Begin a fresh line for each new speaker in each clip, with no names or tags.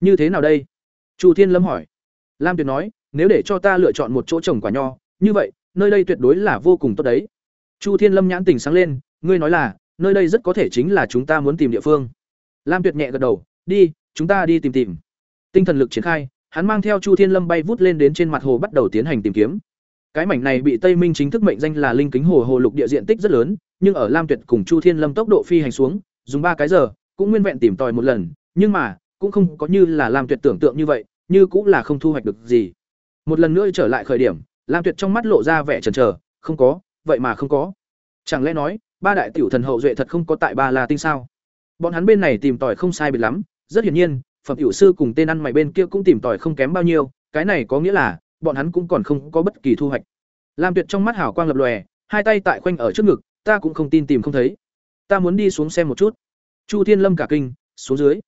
Như thế nào đây? Chu Thiên Lâm hỏi. Lam Tuyệt nói, nếu để cho ta lựa chọn một chỗ trồng quả nho, như vậy, nơi đây tuyệt đối là vô cùng tốt đấy. Chu Thiên Lâm nhãn tình sáng lên, ngươi nói là, nơi đây rất có thể chính là chúng ta muốn tìm địa phương. Lam Tuyệt nhẹ gật đầu, đi, chúng ta đi tìm tìm. Tinh thần lực triển khai, hắn mang theo Chu Thiên Lâm bay vút lên đến trên mặt hồ bắt đầu tiến hành tìm kiếm. Cái mảnh này bị Tây Minh chính thức mệnh danh là linh kính hồ hồ lục địa diện tích rất lớn, nhưng ở Lam Tuyệt cùng Chu Thiên Lâm tốc độ phi hành xuống, dùng ba cái giờ, cũng nguyên vẹn tìm tòi một lần, nhưng mà, cũng không có như là Lam Tuyệt tưởng tượng như vậy, như cũng là không thu hoạch được gì. Một lần nữa trở lại khởi điểm, Lam Tuyệt trong mắt lộ ra vẻ chần chờ, không có, vậy mà không có. Chẳng lẽ nói, ba đại tiểu thần hậu duệ thật không có tại Ba La tinh sao? Bọn hắn bên này tìm tòi không sai biệt lắm, rất hiển nhiên, phẩm tiểu sư cùng tên ăn mày bên kia cũng tìm tòi không kém bao nhiêu, cái này có nghĩa là bọn hắn cũng còn không có bất kỳ thu hoạch. Lam Tuyệt trong mắt hào quang lập lòe, hai tay tại khoanh ở trước ngực, ta cũng không tin tìm không thấy. Ta muốn đi xuống xem một chút. Chu Thiên Lâm cả kinh, xuống dưới.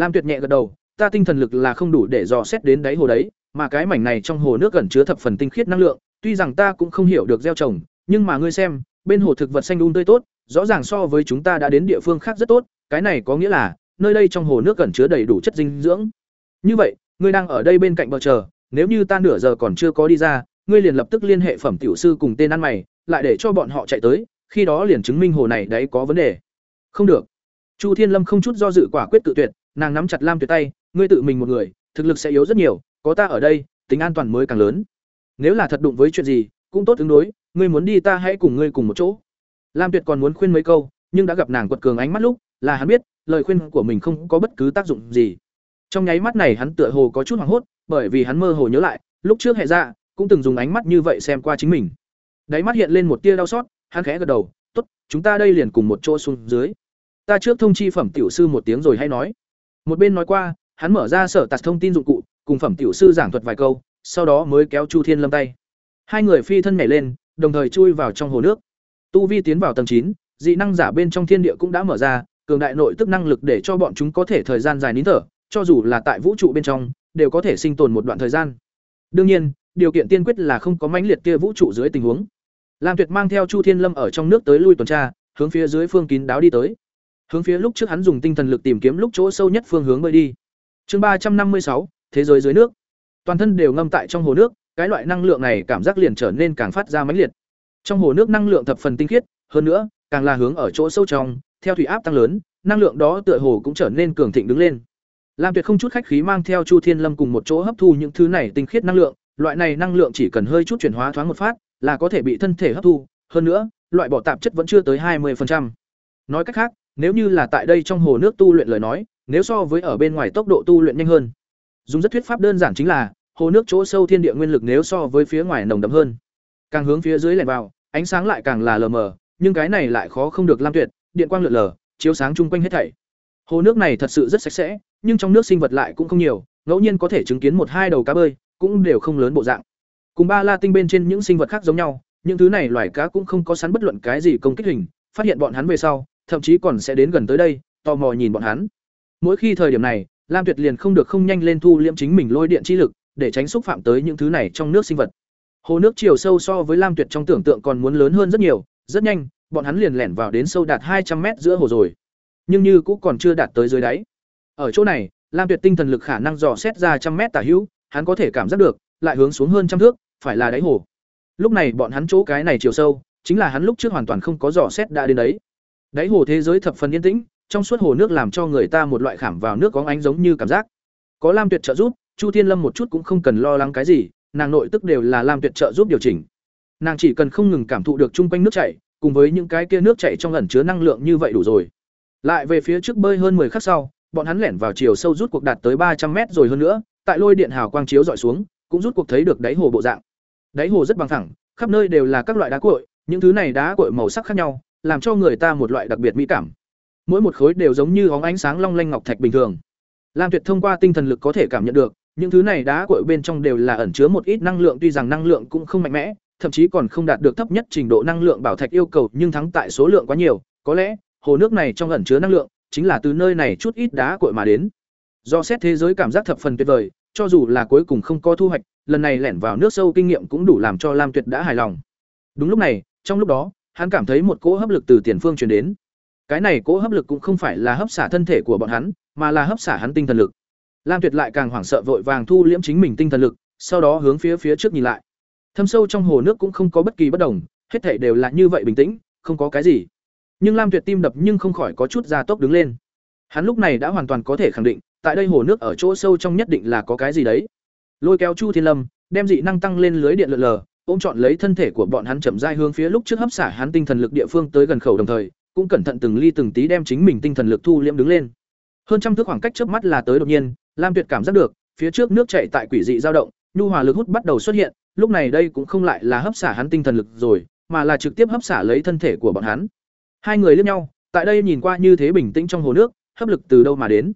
Lam Tuyệt nhẹ gật đầu, ta tinh thần lực là không đủ để dò xét đến đáy hồ đấy, mà cái mảnh này trong hồ nước gần chứa thập phần tinh khiết năng lượng, tuy rằng ta cũng không hiểu được gieo trồng, nhưng mà ngươi xem, bên hồ thực vật xanh um tươi tốt, rõ ràng so với chúng ta đã đến địa phương khác rất tốt, cái này có nghĩa là nơi đây trong hồ nước gần chứa đầy đủ chất dinh dưỡng. Như vậy, ngươi đang ở đây bên cạnh bờ chờ, nếu như ta nửa giờ còn chưa có đi ra, ngươi liền lập tức liên hệ phẩm tiểu sư cùng tên ăn mày, lại để cho bọn họ chạy tới, khi đó liền chứng minh hồ này đấy có vấn đề. Không được. Chu Thiên Lâm không chút do dự quả quyết tự tuyệt, nàng nắm chặt Lam Tuyệt tay, ngươi tự mình một người, thực lực sẽ yếu rất nhiều, có ta ở đây, tính an toàn mới càng lớn. Nếu là thật đụng với chuyện gì, cũng tốt ứng đối, ngươi muốn đi ta hãy cùng ngươi cùng một chỗ. Lam Tuyệt còn muốn khuyên mấy câu, nhưng đã gặp nàng quật cường ánh mắt lúc, là hắn biết, lời khuyên của mình không có bất cứ tác dụng gì. Trong nháy mắt này hắn tựa hồ có chút hoảng hốt, bởi vì hắn mơ hồ nhớ lại, lúc trước hệ ra, cũng từng dùng ánh mắt như vậy xem qua chính mình. Đáy mắt hiện lên một tia đau xót, hắn khẽ gật đầu, "Tốt, chúng ta đây liền cùng một chỗ xuống dưới. Ta trước thông chi phẩm tiểu sư một tiếng rồi hay nói." Một bên nói qua, hắn mở ra sở tạt thông tin dụng cụ, cùng phẩm tiểu sư giảng thuật vài câu, sau đó mới kéo Chu Thiên Lâm tay. Hai người phi thân nhảy lên, đồng thời chui vào trong hồ nước. Tu vi tiến vào tầng chín, dị năng giả bên trong thiên địa cũng đã mở ra, cường đại nội tức năng lực để cho bọn chúng có thể thời gian dài nín thở, cho dù là tại vũ trụ bên trong, đều có thể sinh tồn một đoạn thời gian. Đương nhiên, điều kiện tiên quyết là không có mãnh liệt kia vũ trụ dưới tình huống. Lam Tuyệt mang theo Chu Thiên Lâm ở trong nước tới lui tuần tra, hướng phía dưới phương kín đáo đi tới. Hướng phía lúc trước hắn dùng tinh thần lực tìm kiếm lúc chỗ sâu nhất phương hướng bơi đi. Chương ba trăm năm mươi sáu thế giới dưới nước. Toàn thân đều ngâm tại trong hồ nước, cái loại năng lượng này cảm giác liền trở nên càng phát ra mãnh liệt. Trong hồ nước năng lượng thập phần tinh khiết, hơn nữa, càng là hướng ở chỗ sâu trong, theo thủy áp tăng lớn, năng lượng đó tựa hồ cũng trở nên cường thịnh đứng lên. Lam Tuyệt không chút khách khí mang theo Chu Thiên Lâm cùng một chỗ hấp thu những thứ này tinh khiết năng lượng, loại này năng lượng chỉ cần hơi chút chuyển hóa thoáng một phát, là có thể bị thân thể hấp thu, hơn nữa, loại bỏ tạp chất vẫn chưa tới 20%. Nói cách khác, nếu như là tại đây trong hồ nước tu luyện lời nói, nếu so với ở bên ngoài tốc độ tu luyện nhanh hơn. Dùng rất thuyết pháp đơn giản chính là, hồ nước chỗ sâu thiên địa nguyên lực nếu so với phía ngoài nồng đậm hơn, càng hướng phía dưới lẻn vào, ánh sáng lại càng là lờ mờ, nhưng cái này lại khó không được lam tuyệt, điện quang lượn lờ, chiếu sáng chung quanh hết thảy. Hồ nước này thật sự rất sạch sẽ, nhưng trong nước sinh vật lại cũng không nhiều, ngẫu nhiên có thể chứng kiến một hai đầu cá bơi, cũng đều không lớn bộ dạng. Cùng ba la tinh bên trên những sinh vật khác giống nhau, những thứ này loài cá cũng không có sắn bất luận cái gì công kích hình, phát hiện bọn hắn về sau, thậm chí còn sẽ đến gần tới đây, tò mò nhìn bọn hắn. Mỗi khi thời điểm này, Lam Tuyệt liền không được không nhanh lên thu liễm chính mình lôi điện chi lực, để tránh xúc phạm tới những thứ này trong nước sinh vật. Hồ nước chiều sâu so với Lam Tuyệt trong tưởng tượng còn muốn lớn hơn rất nhiều, rất nhanh, bọn hắn liền lẻn vào đến sâu đạt hai trăm mét giữa hồ rồi. Nhưng như cũng còn chưa đạt tới dưới đáy. Ở chỗ này, Lam Tuyệt tinh thần lực khả năng dò xét ra trăm mét tả hữu, hắn có thể cảm giác được, lại hướng xuống hơn trăm thước, phải là đáy hồ. Lúc này bọn hắn chỗ cái này chiều sâu, chính là hắn lúc trước hoàn toàn không có dò xét đã đến đấy. Đáy hồ thế giới thập phần yên tĩnh, trong suốt hồ nước làm cho người ta một loại khảm vào nước có ánh giống như cảm giác. Có Lam Tuyệt trợ giúp, Chu Thiên Lâm một chút cũng không cần lo lắng cái gì, nàng nội tức đều là Lam Tuyệt trợ giúp điều chỉnh. Nàng chỉ cần không ngừng cảm thụ được chung quanh nước chảy, cùng với những cái kia nước chảy trong ẩn chứa năng lượng như vậy đủ rồi. Lại về phía trước bơi hơn 10 khắc sau, bọn hắn lẻn vào chiều sâu rút cuộc đạt tới ba trăm mét rồi hơn nữa, tại lôi điện hào quang chiếu dọi xuống, cũng rút cuộc thấy được đáy hồ bộ dạng. Đáy hồ rất bằng thẳng, khắp nơi đều là các loại đá cuội, những thứ này đá cuội màu sắc khác nhau, làm cho người ta một loại đặc biệt mỹ cảm. Mỗi một khối đều giống như óng ánh sáng long lanh ngọc thạch bình thường. Lam Tuyệt thông qua tinh thần lực có thể cảm nhận được, những thứ này đá cuội bên trong đều là ẩn chứa một ít năng lượng tuy rằng năng lượng cũng không mạnh mẽ, thậm chí còn không đạt được thấp nhất trình độ năng lượng bảo thạch yêu cầu, nhưng thắng tại số lượng quá nhiều, có lẽ hồ nước này trong ẩn chứa năng lượng chính là từ nơi này chút ít đá cuội mà đến. Do xét thế giới cảm giác thập phần tuyệt vời, cho dù là cuối cùng không có thu hoạch, lần này lẻn vào nước sâu kinh nghiệm cũng đủ làm cho Lam Tuyệt đã hài lòng. Đúng lúc này, trong lúc đó, hắn cảm thấy một cỗ hấp lực từ tiền phương truyền đến. Cái này cỗ hấp lực cũng không phải là hấp xả thân thể của bọn hắn, mà là hấp xả hắn tinh thần lực. lam tuyệt lại càng hoảng sợ vội vàng thu liễm chính mình tinh thần lực sau đó hướng phía phía trước nhìn lại thâm sâu trong hồ nước cũng không có bất kỳ bất đồng hết thảy đều là như vậy bình tĩnh không có cái gì nhưng lam tuyệt tim đập nhưng không khỏi có chút gia tốc đứng lên hắn lúc này đã hoàn toàn có thể khẳng định tại đây hồ nước ở chỗ sâu trong nhất định là có cái gì đấy lôi kéo chu thiên lâm đem dị năng tăng lên lưới điện lượn lờ ôm chọn lấy thân thể của bọn hắn chậm rãi hướng phía lúc trước hấp xả hắn tinh thần lực địa phương tới gần khẩu đồng thời, cũng cẩn thận từng ly từng tí đem chính mình tinh thần lực thu liễm đứng lên. Hơn trăm thước khoảng cách trước mắt là tới đột nhiên, lam tuyệt cảm giác được, phía trước nước chảy tại quỷ dị dao động, nhu hòa lực hút bắt đầu xuất hiện, lúc này đây cũng không lại là hấp xả hắn tinh thần lực rồi, mà là trực tiếp hấp xả lấy thân thể của bọn hắn. Hai người liếc nhau, tại đây nhìn qua như thế bình tĩnh trong hồ nước, hấp lực từ đâu mà đến?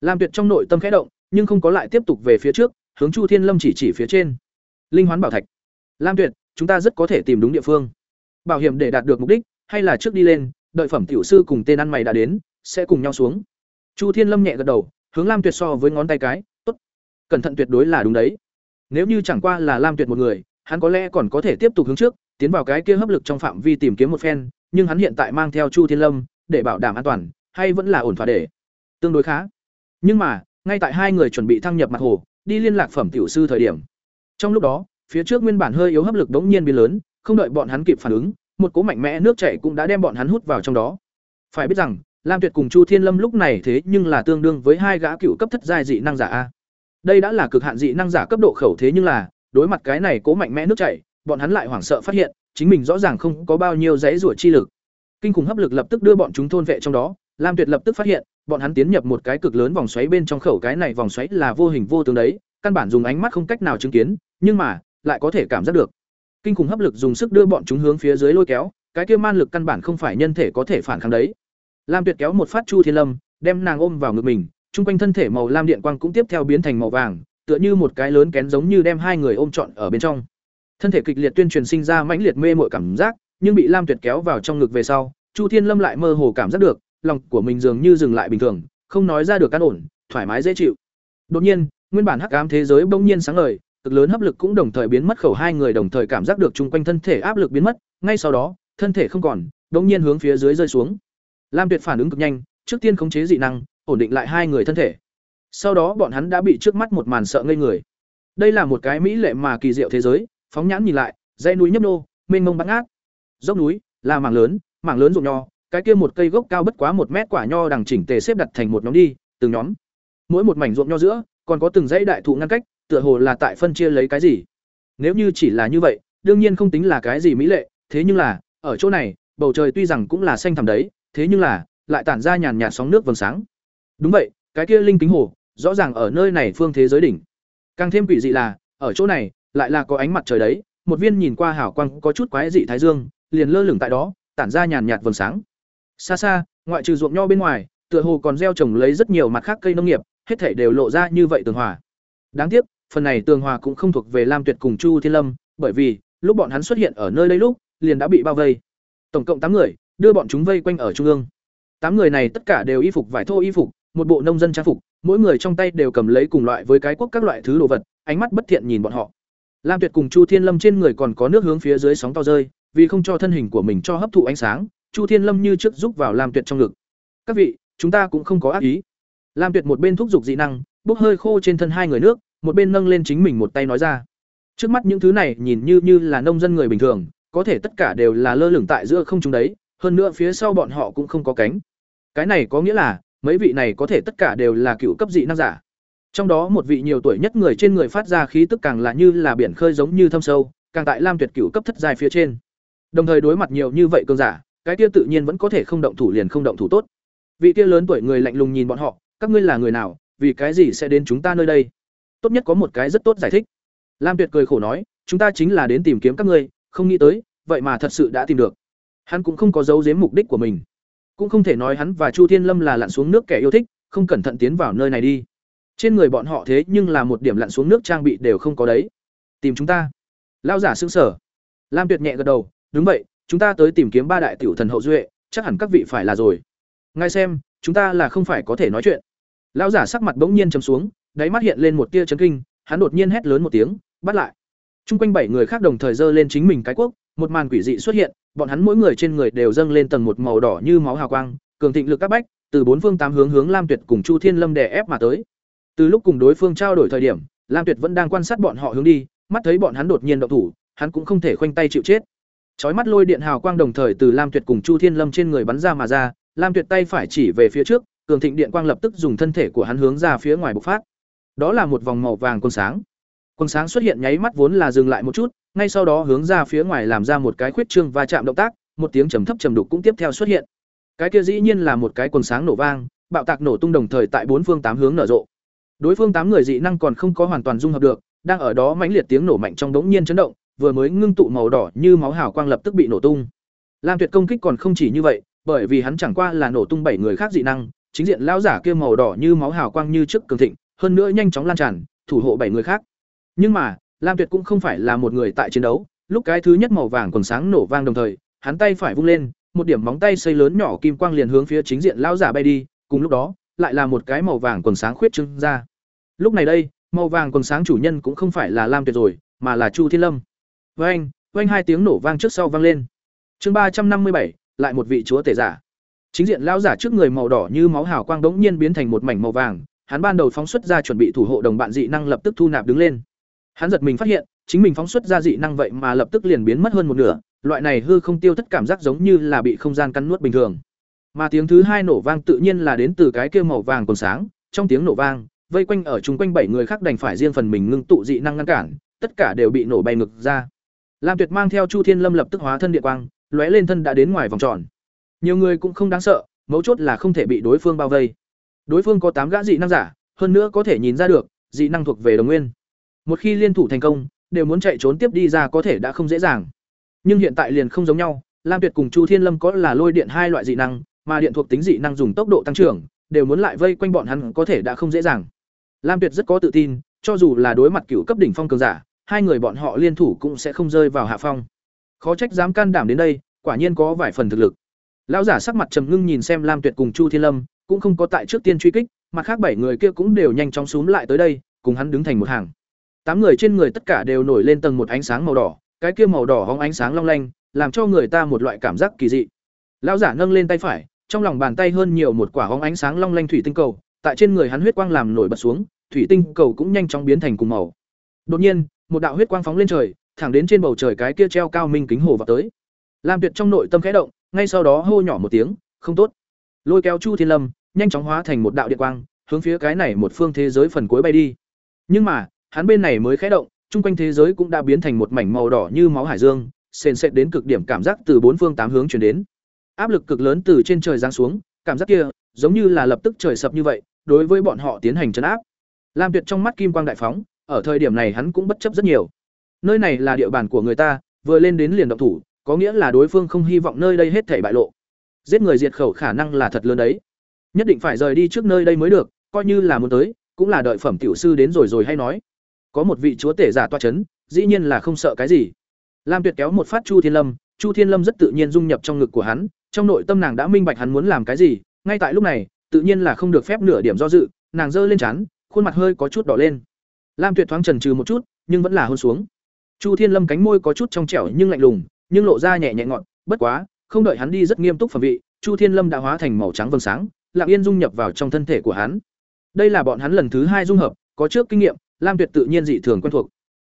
Lam tuyệt trong nội tâm khẽ động, nhưng không có lại tiếp tục về phía trước, hướng chu thiên lâm chỉ chỉ phía trên. Linh hoán bảo thạch lam tuyệt, chúng ta rất có thể tìm đúng địa phương. Bảo hiểm để đạt được mục đích, hay là trước đi lên, đợi phẩm tiểu sư cùng tên ăn mày đã đến, sẽ cùng nhau xuống. Chu thiên lâm nhẹ gật đầu, hướng lam tuyệt so với ngón tay cái, tốt, cẩn thận tuyệt đối là đúng đấy. Nếu như chẳng qua là lam tuyệt một người, hắn có lẽ còn có thể tiếp tục hướng trước, tiến vào cái kia hấp lực trong phạm vi tìm kiếm một phen, nhưng hắn hiện tại mang theo chu thiên lâm, để bảo đảm an toàn, hay vẫn là ổn thỏa để. Tương đối khá. Nhưng mà, ngay tại hai người chuẩn bị thăng nhập mặt hồ, đi liên lạc phẩm tiểu sư thời điểm. Trong lúc đó phía trước nguyên bản hơi yếu hấp lực đống nhiên biến lớn, không đợi bọn hắn kịp phản ứng, một cú mạnh mẽ nước chảy cũng đã đem bọn hắn hút vào trong đó. Phải biết rằng, lam tuyệt cùng chu thiên lâm lúc này thế nhưng là tương đương với hai gã cựu cấp thất giai dị năng giả a. Đây đã là cực hạn dị năng giả cấp độ khẩu thế nhưng là, đối mặt cái này cố mạnh mẽ nước chảy, bọn hắn lại hoảng sợ phát hiện, chính mình rõ ràng không có bao nhiêu dãy rủa chi lực. Kinh khủng hấp lực lập tức đưa bọn chúng thôn vệ trong đó, lam tuyệt lập tức phát hiện, bọn hắn tiến nhập một cái cực lớn vòng xoáy bên trong khẩu, cái này vòng xoáy là vô hình vô tướng đấy, căn bản dùng ánh mắt không cách nào chứng kiến, nhưng mà lại có thể cảm giác được. Kinh khủng hấp lực dùng sức đưa bọn chúng hướng phía dưới lôi kéo, cái kia man lực căn bản không phải nhân thể có thể phản kháng đấy. Lam tuyệt kéo một phát chu thiên lâm, đem nàng ôm vào ngực mình, chung quanh thân thể màu lam điện quang cũng tiếp theo biến thành màu vàng, tựa như một cái lớn kén giống như đem hai người ôm trọn ở bên trong. Thân thể kịch liệt tuyên truyền sinh ra mãnh liệt mê mội cảm giác, nhưng bị lam tuyệt kéo vào trong ngực về sau, chu thiên lâm lại mơ hồ cảm giác được, lòng của mình dường như dừng lại bình thường, không nói ra được căn ổn, thoải mái dễ chịu. Đột nhiên, nguyên bản hắc ám thế giới bỗng nhiên sáng ngời cực lớn hấp lực cũng đồng thời biến mất, khẩu hai người đồng thời cảm giác được chung quanh thân thể áp lực biến mất, ngay sau đó, thân thể không còn đột nhiên hướng phía dưới rơi xuống. Lam tuyệt phản ứng cực nhanh, trước tiên khống chế dị năng, ổn định lại hai người thân thể. Sau đó bọn hắn đã bị trước mắt một màn sợ ngây người. Đây là một cái mỹ lệ mà kỳ diệu thế giới, phóng nhãn nhìn lại, dãy núi nhấp nô, mênh mông bắn ác dốc núi là mảng lớn mảng lớn ruộng nho, cái kia một cây gốc cao bất quá một mét quả nho đằng chỉnh tề xếp đặt thành một nhóm đi, từng nhóm. Mỗi một mảnh ruộng nho giữa, còn có từng dãy đại thụ ngăn cách tựa hồ là tại phân chia lấy cái gì? Nếu như chỉ là như vậy, đương nhiên không tính là cái gì mỹ lệ, thế nhưng là, ở chỗ này, bầu trời tuy rằng cũng là xanh thẳm đấy, thế nhưng là, lại tản ra nhàn nhạt sóng nước vầng sáng. Đúng vậy, cái kia linh kính hồ, rõ ràng ở nơi này phương thế giới đỉnh. Càng thêm quỷ dị là, ở chỗ này, lại là có ánh mặt trời đấy, một viên nhìn qua hảo quang có chút quái dị thái dương, liền lơ lửng tại đó, tản ra nhàn nhạt vầng sáng. Xa xa, ngoại trừ ruộng nho bên ngoài, tựa hồ còn gieo trồng lấy rất nhiều mặt khác cây nông nghiệp, hết thảy đều lộ ra như vậy tường hòa. Đáng tiếc phần này tường hòa cũng không thuộc về lam tuyệt cùng chu thiên lâm, bởi vì, lúc bọn hắn xuất hiện ở nơi đây lúc, liền đã bị bao vây. Tổng cộng tám người, đưa bọn chúng vây quanh ở trung ương. Tám người này tất cả đều y phục vải thô y phục, một bộ nông dân trang phục, mỗi người trong tay đều cầm lấy cùng loại với cái quốc các loại thứ đồ vật, ánh mắt bất thiện nhìn bọn họ. Lam tuyệt cùng chu thiên lâm trên người còn có nước hướng phía dưới sóng to rơi, vì không cho thân hình của mình cho hấp thụ ánh sáng, chu thiên lâm như trước giúp vào lam tuyệt trong ngực. Các vị, chúng ta cũng không có ác ý. Lam tuyệt một bên thúc giục dị năng, bốc hơi khô trên thân hai người nước một bên nâng lên chính mình một tay nói ra. Trước mắt những thứ này nhìn như như là nông dân người bình thường, có thể tất cả đều là lơ lửng tại giữa không chúng đấy, hơn nữa phía sau bọn họ cũng không có cánh. Cái này có nghĩa là, mấy vị này có thể tất cả đều là cựu cấp dị năng giả. Trong đó một vị nhiều tuổi nhất người trên người phát ra khí tức càng là như là biển khơi giống như thâm sâu, càng tại lam tuyệt cựu cấp thất dài phía trên. Đồng thời đối mặt nhiều như vậy cơn giả, cái kia tự nhiên vẫn có thể không động thủ liền không động thủ tốt. Vị kia lớn tuổi người lạnh lùng nhìn bọn họ, các ngươi là người nào? Vì cái gì sẽ đến chúng ta nơi đây? Tốt nhất có một cái rất tốt giải thích. Lam tuyệt cười khổ nói, chúng ta chính là đến tìm kiếm các ngươi, không nghĩ tới, vậy mà thật sự đã tìm được. Hắn cũng không có giấu giếm mục đích của mình. Cũng không thể nói hắn và chu thiên lâm là lặn xuống nước kẻ yêu thích, không cẩn thận tiến vào nơi này đi. Trên người bọn họ thế nhưng là một điểm lặn xuống nước trang bị đều không có đấy. Tìm chúng ta. Lao giả xương sở lam tuyệt nhẹ gật đầu, đúng vậy, chúng ta tới tìm kiếm ba đại tiểu thần hậu duệ, chắc hẳn các vị phải là rồi. Ngay xem, chúng ta là không phải có thể nói chuyện. Lão giả sắc mặt bỗng nhiên chấm xuống đáy mắt hiện lên một tia chấn kinh hắn đột nhiên hét lớn một tiếng bắt lại Trung quanh bảy người khác đồng thời giơ lên chính mình cái quốc, một màn quỷ dị xuất hiện, bọn hắn mỗi người trên người đều dâng lên tầng một màu đỏ như máu hào quang, cường thịnh lực các bách, từ bốn phương tám hướng hướng Lam Tuyệt cùng Chu Thiên Lâm đè ép mà tới. Từ lúc cùng đối phương trao đổi thời điểm, Lam Tuyệt vẫn đang quan sát bọn họ hướng đi, mắt thấy bọn hắn đột nhiên động thủ, hắn cũng không thể khoanh tay chịu chết. Chói mắt lôi điện hào quang đồng thời từ Lam Tuyệt cùng Chu Thiên Lâm trên người bắn ra mà ra, Lam Tuyệt tay phải chỉ về phía trước, cường thịnh điện quang lập tức dùng thân thể của hắn hướng ra phía ngoài bộc phát. Đó là một vòng màu vàng quang sáng. Quang sáng xuất hiện nháy mắt vốn là dừng lại một chút, ngay sau đó hướng ra phía ngoài làm ra một cái khuyết trương và chạm động tác, một tiếng trầm thấp trầm đục cũng tiếp theo xuất hiện. Cái kia dĩ nhiên là một cái quang sáng nổ vang, bạo tạc nổ tung đồng thời tại bốn phương tám hướng nở rộ. Đối phương tám người dị năng còn không có hoàn toàn dung hợp được, đang ở đó mãnh liệt tiếng nổ mạnh trong đống nhiên chấn động, vừa mới ngưng tụ màu đỏ như máu hào quang lập tức bị nổ tung. Lam Tuyệt công kích còn không chỉ như vậy, bởi vì hắn chẳng qua là nổ tung bảy người khác dị năng, chính diện lão giả kia màu đỏ như máu hào quang như trước cường thịnh, hơn nữa nhanh chóng lan tràn, thủ hộ bảy người khác. Nhưng mà, Lam Tuyệt cũng không phải là một người tại chiến đấu, lúc cái thứ nhất màu vàng còn sáng nổ vang đồng thời, hắn tay phải vung lên, một điểm móng tay xây lớn nhỏ kim quang liền hướng phía chính diện lão giả bay đi, cùng lúc đó, lại là một cái màu vàng quần sáng khuyết trưng ra. Lúc này đây, màu vàng quần sáng chủ nhân cũng không phải là Lam Tuyệt rồi, mà là Chu Thiên Lâm. Oanh, oanh hai tiếng nổ vang trước sau vang lên. Chương ba trăm năm mươi bảy, lại một vị chúa tể giả. Chính diện lão giả trước người màu đỏ như máu hào quang đống nhiên biến thành một mảnh màu vàng, hắn ban đầu phóng xuất ra chuẩn bị thủ hộ đồng bạn dị năng lập tức thu nạp đứng lên. Hắn giật mình phát hiện, chính mình phóng xuất ra dị năng vậy mà lập tức liền biến mất hơn một nửa, loại này hư không tiêu thất cảm giác giống như là bị không gian cắn nuốt bình thường. Mà tiếng thứ hai nổ vang tự nhiên là đến từ cái kia màu vàng còn sáng, trong tiếng nổ vang, vây quanh ở chung quanh bảy người khác đành phải riêng phần mình ngưng tụ dị năng ngăn cản, tất cả đều bị nổ bay ngược ra. Lam Tuyệt mang theo Chu Thiên Lâm lập tức hóa thân địa quang, lóe lên thân đã đến ngoài vòng tròn. Nhiều người cũng không đáng sợ, mấu chốt là không thể bị đối phương bao vây. Đối phương có tám gã dị năng giả, hơn nữa có thể nhìn ra được, dị năng thuộc về đồng nguyên. Một khi liên thủ thành công, đều muốn chạy trốn tiếp đi ra có thể đã không dễ dàng. Nhưng hiện tại liền không giống nhau, Lam Tuyệt cùng Chu Thiên Lâm có là lôi điện hai loại dị năng, mà điện thuộc tính dị năng dùng tốc độ tăng trưởng, đều muốn lại vây quanh bọn hắn có thể đã không dễ dàng. Lam Tuyệt rất có tự tin, cho dù là đối mặt cựu cấp đỉnh phong cường giả, hai người bọn họ liên thủ cũng sẽ không rơi vào hạ phong. Khó trách dám can đảm đến đây, quả nhiên có vài phần thực lực. Lão giả sắc mặt trầm ngưng nhìn xem Lam Tuyệt cùng Chu Thiên Lâm, cũng không có tại trước tiên truy kích, mặt khác bảy người kia cũng đều nhanh chóng xuống lại tới đây, cùng hắn đứng thành một hàng. Tám người trên người tất cả đều nổi lên tầng một ánh sáng màu đỏ, cái kia màu đỏ hóng ánh sáng long lanh, làm cho người ta một loại cảm giác kỳ dị. Lão giả nâng lên tay phải, trong lòng bàn tay hơn nhiều một quả hóng ánh sáng long lanh thủy tinh cầu, tại trên người hắn huyết quang làm nổi bật xuống, thủy tinh cầu cũng nhanh chóng biến thành cùng màu. Đột nhiên, một đạo huyết quang phóng lên trời, thẳng đến trên bầu trời cái kia treo cao minh kính hồ vào tới. Lam Tuyệt trong nội tâm khẽ động, ngay sau đó hô nhỏ một tiếng, không tốt. Lôi kéo Chu Thiên Lâm, nhanh chóng hóa thành một đạo điện quang, hướng phía cái này một phương thế giới phần cuối bay đi. Nhưng mà, hắn bên này mới khẽ động, chung quanh thế giới cũng đã biến thành một mảnh màu đỏ như máu hải dương, sền sệt đến cực điểm cảm giác từ bốn phương tám hướng truyền đến. Áp lực cực lớn từ trên trời giáng xuống, cảm giác kia giống như là lập tức trời sập như vậy, đối với bọn họ tiến hành chấn áp. Lam Tuyệt trong mắt kim quang đại phóng, ở thời điểm này hắn cũng bất chấp rất nhiều. Nơi này là địa bàn của người ta, vừa lên đến liền động thủ, có nghĩa là đối phương không hy vọng nơi đây hết thảy bại lộ. Giết người diệt khẩu khả năng là thật lớn đấy. Nhất định phải rời đi trước nơi đây mới được, coi như là muốn tới, cũng là đợi phẩm tiểu sư đến rồi rồi hay nói. Có một vị chúa tể giả toa chấn, dĩ nhiên là không sợ cái gì. Lam Tuyệt kéo một phát Chu Thiên Lâm, Chu Thiên Lâm rất tự nhiên dung nhập trong ngực của hắn, trong nội tâm nàng đã minh bạch hắn muốn làm cái gì, ngay tại lúc này, tự nhiên là không được phép nửa điểm do dự, nàng giơ lên chán, khuôn mặt hơi có chút đỏ lên. Lam Tuyệt thoáng chần chừ một chút, nhưng vẫn là hôn xuống. Chu Thiên Lâm cánh môi có chút trong trẻo nhưng lạnh lùng, nhưng lộ ra nhẹ nhẹ ngọn, bất quá, không đợi hắn đi rất nghiêm túc phẩm vị, Chu Thiên Lâm đã hóa thành màu trắng vầng sáng, lặng yên dung nhập vào trong thân thể của hắn. Đây là bọn hắn lần thứ hai dung hợp, có trước kinh nghiệm, Lam Tuyệt tự nhiên dị thường quen thuộc.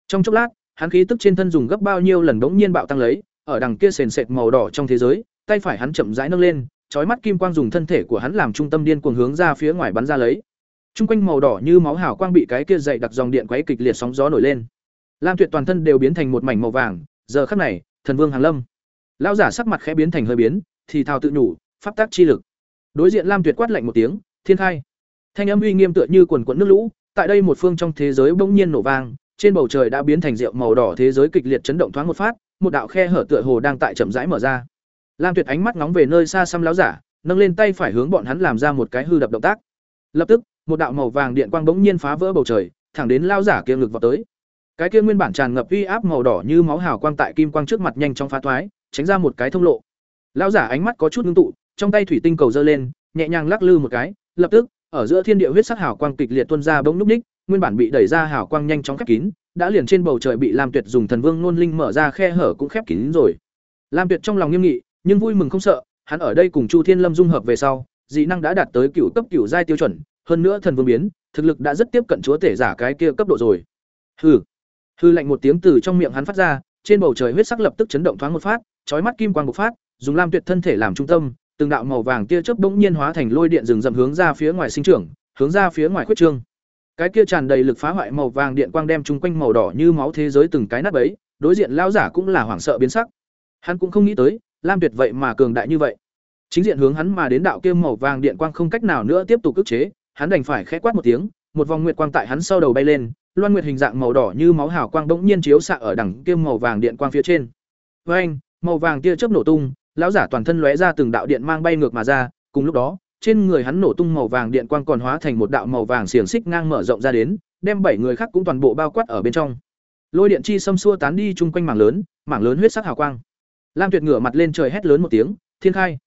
Trong chốc lát, hắn khí tức trên thân dùng gấp bao nhiêu lần đống nhiên bạo tăng lấy, ở đằng kia sền sệt màu đỏ trong thế giới, tay phải hắn chậm rãi nâng lên, chói mắt kim quang dùng thân thể của hắn làm trung tâm điên cuồng hướng ra phía ngoài bắn ra lấy. Trung quanh màu đỏ như máu hào quang bị cái kia dậy đặc dòng điện quấy kịch liệt sóng gió nổi lên. Lam Tuyệt toàn thân đều biến thành một mảnh màu vàng, giờ khắc này, thần vương hàng lâm. Lão giả sắc mặt khẽ biến thành hơi biến, thì thào tự nhủ, pháp tác chi lực. Đối diện Lam Tuyệt quát lạnh một tiếng, "Thiên khai!" Thanh âm uy nghiêm tựa như quần quần nước lũ, tại đây một phương trong thế giới bỗng nhiên nổ vang, trên bầu trời đã biến thành rượu màu đỏ thế giới kịch liệt chấn động thoáng một phát, một đạo khe hở tựa hồ đang tại chậm rãi mở ra. Lam Tuyệt ánh mắt ngóng về nơi xa xăm lão giả, nâng lên tay phải hướng bọn hắn làm ra một cái hư đập động tác. Lập tức, một đạo màu vàng điện quang bỗng nhiên phá vỡ bầu trời, thẳng đến lão giả kia ngực vào tới. Cái kia nguyên bản tràn ngập uy áp màu đỏ như máu hào quang tại kim quang trước mặt nhanh chóng phá thoái, tránh ra một cái thông lộ. Lão giả ánh mắt có chút ngưng tụ, trong tay thủy tinh cầu giơ lên, nhẹ nhàng lắc lư một cái, lập tức, ở giữa thiên địa huyết sắc hào quang kịch liệt tuôn ra bỗng lúc ních, nguyên bản bị đẩy ra hào quang nhanh chóng khép kín, đã liền trên bầu trời bị Lam Tuyệt dùng thần vương nôn linh mở ra khe hở cũng khép kín rồi. Lam Tuyệt trong lòng nghiêm nghị, nhưng vui mừng không sợ, hắn ở đây cùng Chu Thiên Lâm dung hợp về sau, dị năng đã đạt tới cựu cấp cựu giai tiêu chuẩn, hơn nữa thần vương biến, thực lực đã rất tiếp cận chúa tể giả cái kia cấp độ rồi. Hừ. Hư lạnh một tiếng từ trong miệng hắn phát ra, trên bầu trời huyết sắc lập tức chấn động thoáng một phát, chói mắt kim quang bộc phát, dùng lam tuyệt thân thể làm trung tâm, từng đạo màu vàng tia chớp bỗng nhiên hóa thành lôi điện rừng rậm hướng ra phía ngoài sinh trưởng, hướng ra phía ngoài khuyết trương. Cái kia tràn đầy lực phá hoại màu vàng điện quang đem chúng quanh màu đỏ như máu thế giới từng cái nát bấy, đối diện lão giả cũng là hoảng sợ biến sắc. Hắn cũng không nghĩ tới, Lam Tuyệt vậy mà cường đại như vậy. Chính diện hướng hắn mà đến đạo kia màu vàng điện quang không cách nào nữa tiếp tục cưỡng chế, hắn đành phải khẽ quát một tiếng, một vòng nguyệt quang tại hắn sau đầu bay lên, loan nguyệt hình dạng màu đỏ như máu hào quang bỗng nhiên chiếu xạ ở đằng kia màu vàng điện quang phía trên. Với anh, màu vàng kia chớp nổ tung, lão giả toàn thân lóe ra từng đạo điện mang bay ngược mà ra, cùng lúc đó, trên người hắn nổ tung màu vàng điện quang còn hóa thành một đạo màu vàng xiềng xích ngang mở rộng ra đến, đem bảy người khác cũng toàn bộ bao quát ở bên trong. Lôi điện chi xâm xua tán đi chung quanh mảng lớn, mảng lớn huyết sắc hào quang. Lam Tuyệt ngửa mặt lên trời hét lớn một tiếng, "Thiên khai!"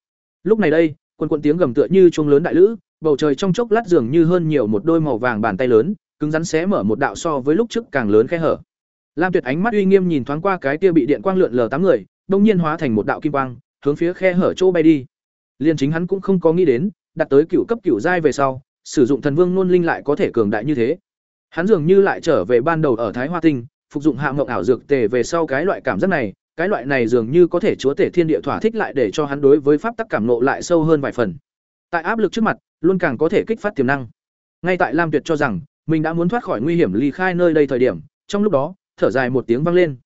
Lúc này đây, quần quần tiếng gầm tựa như chuông lớn đại lữ, bầu trời trong chốc lát dường như hơn nhiều một đôi màu vàng bàn tay lớn, cứng rắn xé mở một đạo so với lúc trước càng lớn khe hở. Lam Tuyệt ánh mắt uy nghiêm nhìn thoáng qua cái kia bị điện quang lượn lờ tám người, đột nhiên hóa thành một đạo kim quang, hướng phía khe hở chỗ bay đi. Liên chính hắn cũng không có nghĩ đến, đặt tới cựu cấp cựu giai về sau, sử dụng thần vương nôn linh lại có thể cường đại như thế. Hắn dường như lại trở về ban đầu ở Thái Hoa Tinh, phục dụng hạ ngộng ảo dược tề về sau cái loại cảm giác này, cái loại này dường như có thể chúa tể thiên địa thỏa thích lại để cho hắn đối với pháp tắc cảm nộ lại sâu hơn vài phần. Tại áp lực trước mặt, luôn càng có thể kích phát tiềm năng. Ngay tại Lam Tuyệt cho rằng mình đã muốn thoát khỏi nguy hiểm ly khai nơi đây thời điểm, trong lúc đó, thở dài một tiếng vang lên.